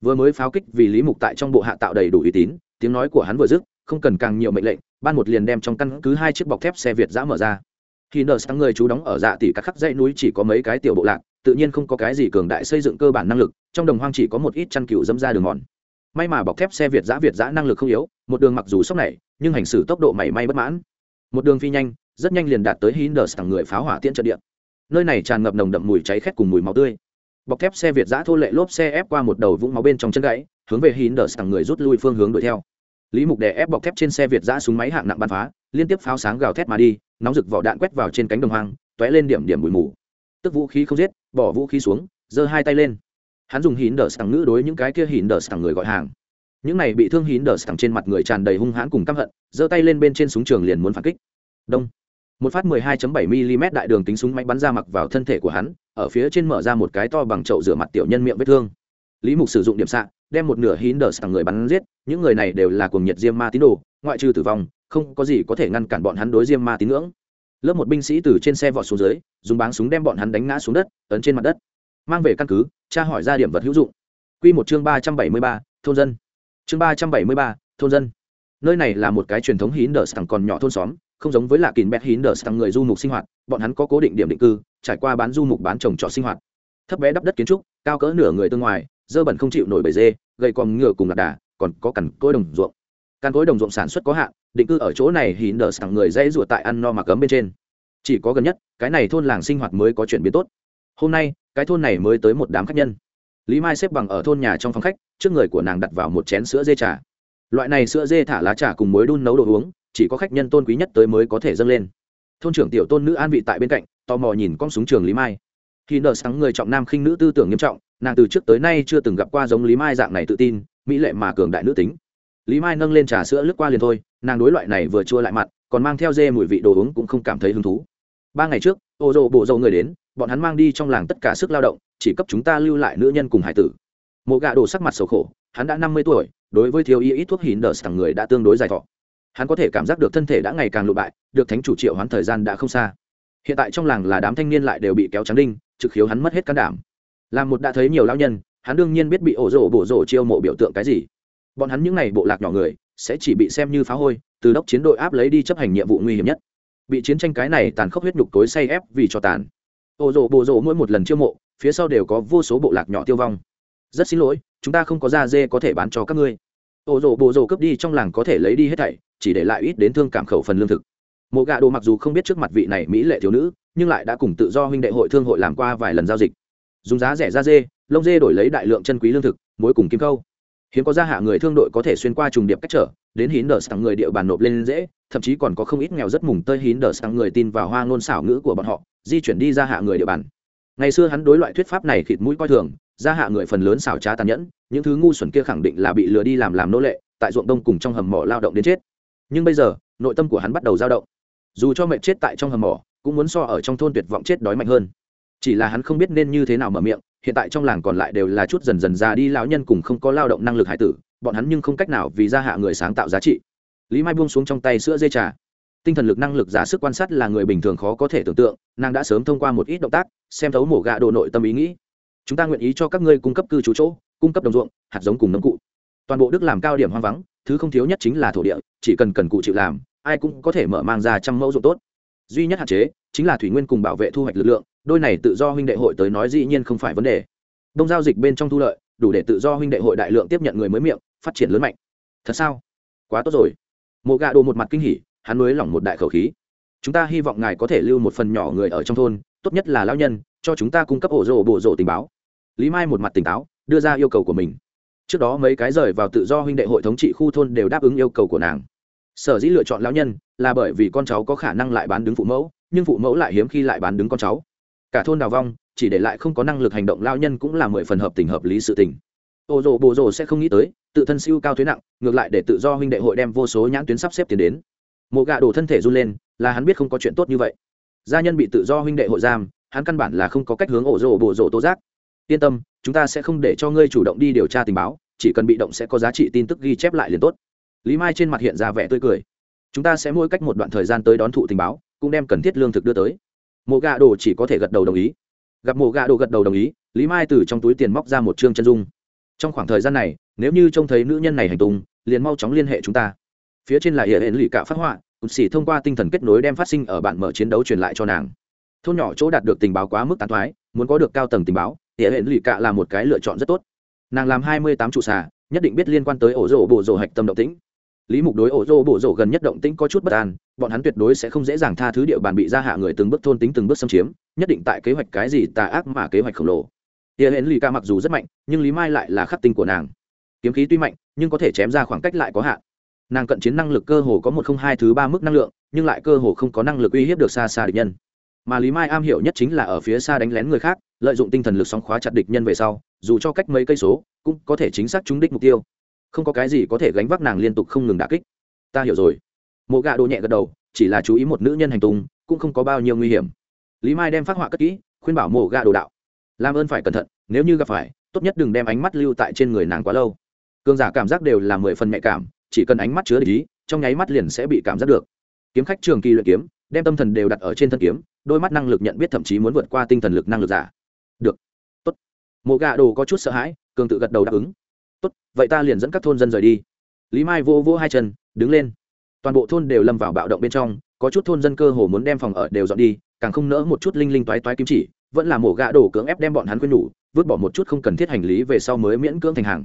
Vừa mới pháo kích vì lý mục tại trong bộ hạ tạo đầy đủ uy tín, tiếng nói của hắn vừa dứt, không cần càng nhiều mệnh lệnh, ban một liền đem trong căn cứ hai chiếc bọc thép xe việt giã mở ra khi nợ sang người chú đóng ở dạ tỷ các khắp dãy núi chỉ có mấy cái tiểu bộ lạc, tự nhiên không có cái gì cường đại xây dựng cơ bản năng lực, trong đồng hoang chỉ có một ít chăn cừu dẫm ra đường mòn. May mà bọc thép xe việt giã việt giã năng lực không yếu, một đường mặc dù sốc này, nhưng hành xử tốc độ mảy may bất mãn. Một đường phi nhanh, rất nhanh liền đạt tới hín đờ người pháo hỏa tiễn trận địa. Nơi này tràn ngập nồng đậm mùi cháy khét cùng mùi máu tươi. Bọc thép xe việt giã thô lệ lốp xe ép qua một đầu vũng máu bên trong chân gãy, hướng về hín đờ người rút lui phương hướng đuổi theo. Lý mục đè ép bọc thép trên xe việt giã súng máy hạng nặng bắn phá, liên tiếp pháo sáng gào thét mà đi nóng rực vỏ đạn quét vào trên cánh đồng hoang t ó é lên điểm điểm bụi mù. Tức vũ khí không giết, bỏ vũ khí xuống, giơ hai tay lên. Hắn dùng hín đờ sẵn ngữ đối những cái kia hín đờ sẵn người gọi hàng. Những này bị thương hín đờ sẵn trên mặt người tràn đầy hung hãn cùng căm hận, giơ tay lên bên trên súng trường liền muốn phản kích. Đông. Một phát 12.7 mm đại đường tính súng máy bắn ra mặc vào thân thể của hắn, ở phía trên mở ra một cái to bằng chậu rửa mặt tiểu nhân miệng vết thương. Lý mục sử dụng điểm xạ, đem một nửa hín đờ sẵn người bắn giết, những người này đều là cuồng nhiệt diêm ma tín đồ, ngoại trừ tử vong không có gì có thể ngăn cản bọn hắn đối diêm ma tín ngưỡng. Lớp một binh sĩ từ trên xe vọt xuống dưới, dùng báng súng đem bọn hắn đánh ngã xuống đất, ấn trên mặt đất. Mang về căn cứ, tra hỏi ra điểm vật hữu dụng. Quy một chương ba trăm bảy mươi ba, thôn dân. Chương ba trăm bảy mươi ba, thôn dân. Nơi này là một cái truyền thống hín đờ sẵn còn nhỏ thôn xóm, không giống với là kín bét hín đờ sẵn người du mục sinh hoạt, bọn hắn có cố định điểm định cư, trải qua bán du mục bán trồng trọt sinh hoạt. Thấp bé đắp đất kiến trúc, cao cỡ nửa người tương ngoài, dơ bẩn không chịu nổi bầy dê gây còm ngựa cùng lạc đà, còn có cằn cối đồng ruộng. Cằn cối đồng ruộng sản xuất có hạn định cư ở chỗ này thì nở sẵn người dễ ruột tại ăn no mà cấm bên trên. Chỉ có gần nhất, cái này thôn làng sinh hoạt mới có chuyển biến tốt. Hôm nay, cái thôn này mới tới một đám khách nhân. Lý mai xếp bằng ở thôn nhà trong phòng khách, trước người của nàng đặt vào một chén sữa dê trà. Loại này sữa dê thả lá trà cùng muối đun nấu đồ uống, chỉ có khách nhân tôn quý nhất tới mới có thể dâng lên. Thôn trưởng tiểu tôn nữ an vị tại bên cạnh, tò mò nhìn con súng trường lý mai. Khi nợ sáng người trọng nam khinh nữ tư tưởng nghiêm trọng, nàng từ trước tới nay chưa từng gặp qua giống lý mai dạng này tự tin, mỹ lệ mà cường đại nữ tính lý mai nâng lên trà sữa lướt qua liền thôi, nàng đối loại này vừa chua lại mặn còn mang theo dê mùi vị đồ uống cũng không cảm thấy hứng thú. Ba ngày trước, ô dô bộ dầu người đến, bọn hắn mang đi trong làng tất cả sức lao động, chỉ cấp chúng ta lưu lại nữ nhân cùng hải tử. Mộ gạ đồ sắc mặt sầu khổ, hắn đã năm mươi tuổi, đối với thiếu y ít thuốc hín đờ sẵn người đã tương đối dài thọ. Hắn có thể cảm giác được thân thể đã ngày càng lụ bại, được thánh chủ triệu hắn thời gian đã không xa. Hiện tại trong làng là đám thanh niên lại đều bị kéo trắng đinh, trực khiếu hắn mất hết can đảm. Làm một đã thấy nhiều lao nhân, hắn đương nhiên biết bị ổ rổ bổ rổ chiêu mộ biểu tượng cái gì bọn hắn những n à y bộ lạc nhỏ người, sẽ chỉ bị xem như phá hôi, từ đốc chiến đội áp lấy đi chấp hành nhiệm vụ nguy hiểm nhất. Bị chiến tranh cái này tàn khốc huyết nhục tối say ép vì cho tàn. Ô rộ bộ rộ mỗi một lần chiêu mộ, phía sau đều có vô số bộ lạc nhỏ tiêu vong. Rất xin lỗi, chúng ta không có da dê có thể bán cho các ngươi. Ô rộ bộ rộ cướp đi trong làng có thể lấy đi hết thảy, chỉ để lại ít đến thương cảm khẩu phần lương thực. Mộ gạ đồ mặc dù không biết trước mặt vị này mỹ lệ thiếu nữ, nhưng lại đã cùng tự do huynh đệ hội thương hội làm qua vài lần giao dịch. Dùng giá rẻ da dê, lông dê đổi lấy đại lượng chân quý lương thực mối cùng kim câu hiếm có gia hạ người thương đội có thể xuyên qua trùng điệp cách trở, đến hín đờ sang người địa bàn nộp lên dễ, thậm chí còn có không ít nghèo rất mùng tơi hín đờ sang người tin vào hoa ngôn xảo ngữ của bọn họ, di chuyển đi ra hạ người địa bàn. Ngày xưa hắn đối loại thuyết pháp này khịt mũi coi thường, gia hạ người phần lớn xảo trá tàn nhẫn, những thứ ngu xuẩn kia khẳng định là bị lừa đi làm làm nô lệ, tại ruộng đông cùng trong hầm mỏ lao động đến chết. Nhưng bây giờ, nội tâm của hắn bắt đầu dao động. Dù cho mẹ chết tại trong hầm mỏ, cũng muốn so ở trong thôn tuyệt vọng chết đói mạnh hơn. Chỉ là hắn không biết nên như thế nào mở miệng hiện tại trong làng còn lại đều là chút dần dần già đi lão nhân cùng không có lao động năng lực hải tử, bọn hắn nhưng không cách nào vì gia hạ người sáng tạo giá trị. Lý mai buông xuống trong tay sữa dê trà. Tinh thần lực năng lực giả sức quan sát là người bình thường khó có thể tưởng tượng, nàng đã sớm thông qua một ít động tác, xem thấu mổ gạ đồ nội tâm ý nghĩ. Chúng ta nguyện ý cho các ngươi cung cấp cư trú chỗ, cung cấp đồng ruộng, hạt giống cùng nông cụ. Toàn bộ đức làm cao điểm hoang vắng, thứ không thiếu nhất chính là thổ địa, chỉ cần cần cụ chịu làm, ai cũng có thể mở mang ra trăm mẫu ruộng tốt. Duy nhất hạn chế chính là thủy nguyên cùng bảo vệ thu hoạch lực lượng đôi này tự do huynh đệ hội tới nói dĩ nhiên không phải vấn đề. Đông giao dịch bên trong thu lợi, đủ để tự do huynh đệ hội đại lượng tiếp nhận người mới miệng, phát triển lớn mạnh. Thật sao? Quá tốt rồi. Mộ gạ đồ một mặt kinh hỉ, hắn nới lỏng một đại khẩu khí. Chúng ta hy vọng ngài có thể lưu một phần nhỏ người ở trong thôn, tốt nhất là lao nhân, cho chúng ta cung cấp ổ rộ bộ rộ tình báo. Lý mai một mặt tỉnh táo, đưa ra yêu cầu của mình. Trước đó mấy cái rời vào tự do huynh đệ hội thống trị khu thôn đều đáp ứng yêu cầu của nàng. Sở dĩ lựa chọn lão nhân, là bởi vì con cháu có khả năng lại bán đứng phụ mẫu, nhưng phụ mẫu lại hiếm khi lại bán đứng con cháu cả thôn đào vong, chỉ để lại không có năng lực hành động lao nhân cũng là mười phần hợp tình hợp lý sự tình. Ô rồ bồ rồ sẽ không nghĩ tới, tự thân siêu cao thuế nặng, ngược lại để tự do huynh đệ hội đem vô số nhãn tuyến sắp xếp tiến đến. Mộ gạ đổ thân thể run lên, là hắn biết không có chuyện tốt như vậy. Gia nhân bị tự do huynh đệ hội giam, hắn căn bản là không có cách hướng ổ rồ bồ rồ tố giác. Yên tâm, chúng ta sẽ không để cho ngươi chủ động đi điều tra tình báo, chỉ cần bị động sẽ có giá trị tin tức ghi chép lại liền tốt. Lý mai trên mặt hiện ra vẻ tươi cười. Chúng ta sẽ mỗi cách một đoạn thời gian tới đón thụ tình báo, cũng đem cần thiết lương thực đưa tới mộ gà đồ chỉ có thể gật đầu đồng ý. Gặp mộ gà đồ gật đầu đồng ý, lý mai từ trong túi tiền móc ra một chương chân dung. Trong khoảng thời gian này, nếu như trông thấy nữ nhân này hành tung, liền mau chóng liên hệ chúng ta. Phía trên là hiện hệ lụy cả phát họa, cụt xỉ thông qua tinh thần kết nối đem phát sinh ở bản mở chiến đấu truyền lại cho nàng. Thôn nhỏ chỗ đạt được tình báo quá mức tán thoái, muốn có được cao tầng tình báo hiện hệ lụy cả là một cái lựa chọn rất tốt. Nàng làm hai mươi tám trụ xà, nhất định biết liên quan tới ổ rổ bộ rổ hạch tâm động tĩnh lý mục đối ổ rô bộ rổ gần nhất động tĩnh có chút bất an, bọn hắn tuyệt đối sẽ không dễ dàng tha thứ địa bàn bị gia hạ người từng bước thôn tính từng bước xâm chiếm, nhất định tại kế hoạch cái gì tà ác mà kế hoạch khổng lồ. Tia hến lì ca mặc dù rất mạnh, nhưng lý mai lại là khắc tinh của nàng. Kiếm khí tuy mạnh, nhưng có thể chém ra khoảng cách lại có hạn. Nàng cận chiến năng lực cơ hồ có một không hai thứ ba mức năng lượng, nhưng lại cơ hồ không có năng lực uy hiếp được xa xa địch nhân. Mà lý mai am hiểu nhất chính là ở phía xa đánh lén người khác, lợi dụng tinh thần lực sóng khóa chặt địch nhân về sau, dù cho cách mấy cây số, cũng có thể chính xác trúng đích mục tiêu không có cái gì có thể gánh vác nàng liên tục không ngừng đả kích. Ta hiểu rồi. Mộ gạ đồ nhẹ gật đầu, chỉ là chú ý một nữ nhân hành tung, cũng không có bao nhiêu nguy hiểm. Lý mai đem phát họa cất kỹ, khuyên bảo mộ gạ đồ đạo. Làm ơn phải cẩn thận, nếu như gặp phải, tốt nhất đừng đem ánh mắt lưu tại trên người nàng quá lâu. Cường giả cảm giác đều là mười phần nhạy cảm, chỉ cần ánh mắt chứa lý trong nháy mắt liền sẽ bị cảm giác được. Kiếm khách trường kỳ luyện kiếm, đem tâm thần đều đặt ở trên thân kiếm, đôi mắt năng lực nhận biết thậm chí muốn vượt qua tinh thần lực năng lực giả. Được. Tốt. Mộ gạ đồ có chút sợ hãi, cường tự gật đầu đáp ứng tốt, vậy ta liền dẫn các thôn dân rời đi. Lý mai vô vô hai chân, đứng lên. Toàn bộ thôn đều lâm vào bạo động bên trong, có chút thôn dân cơ hồ muốn đem phòng ở đều dọn đi, càng không nỡ một chút linh linh toái toái kim chỉ, vẫn là mổ gạ đổ cưỡng ép đem bọn hắn quên nhủ, vứt bỏ một chút không cần thiết hành lý về sau mới miễn cưỡng thành hàng.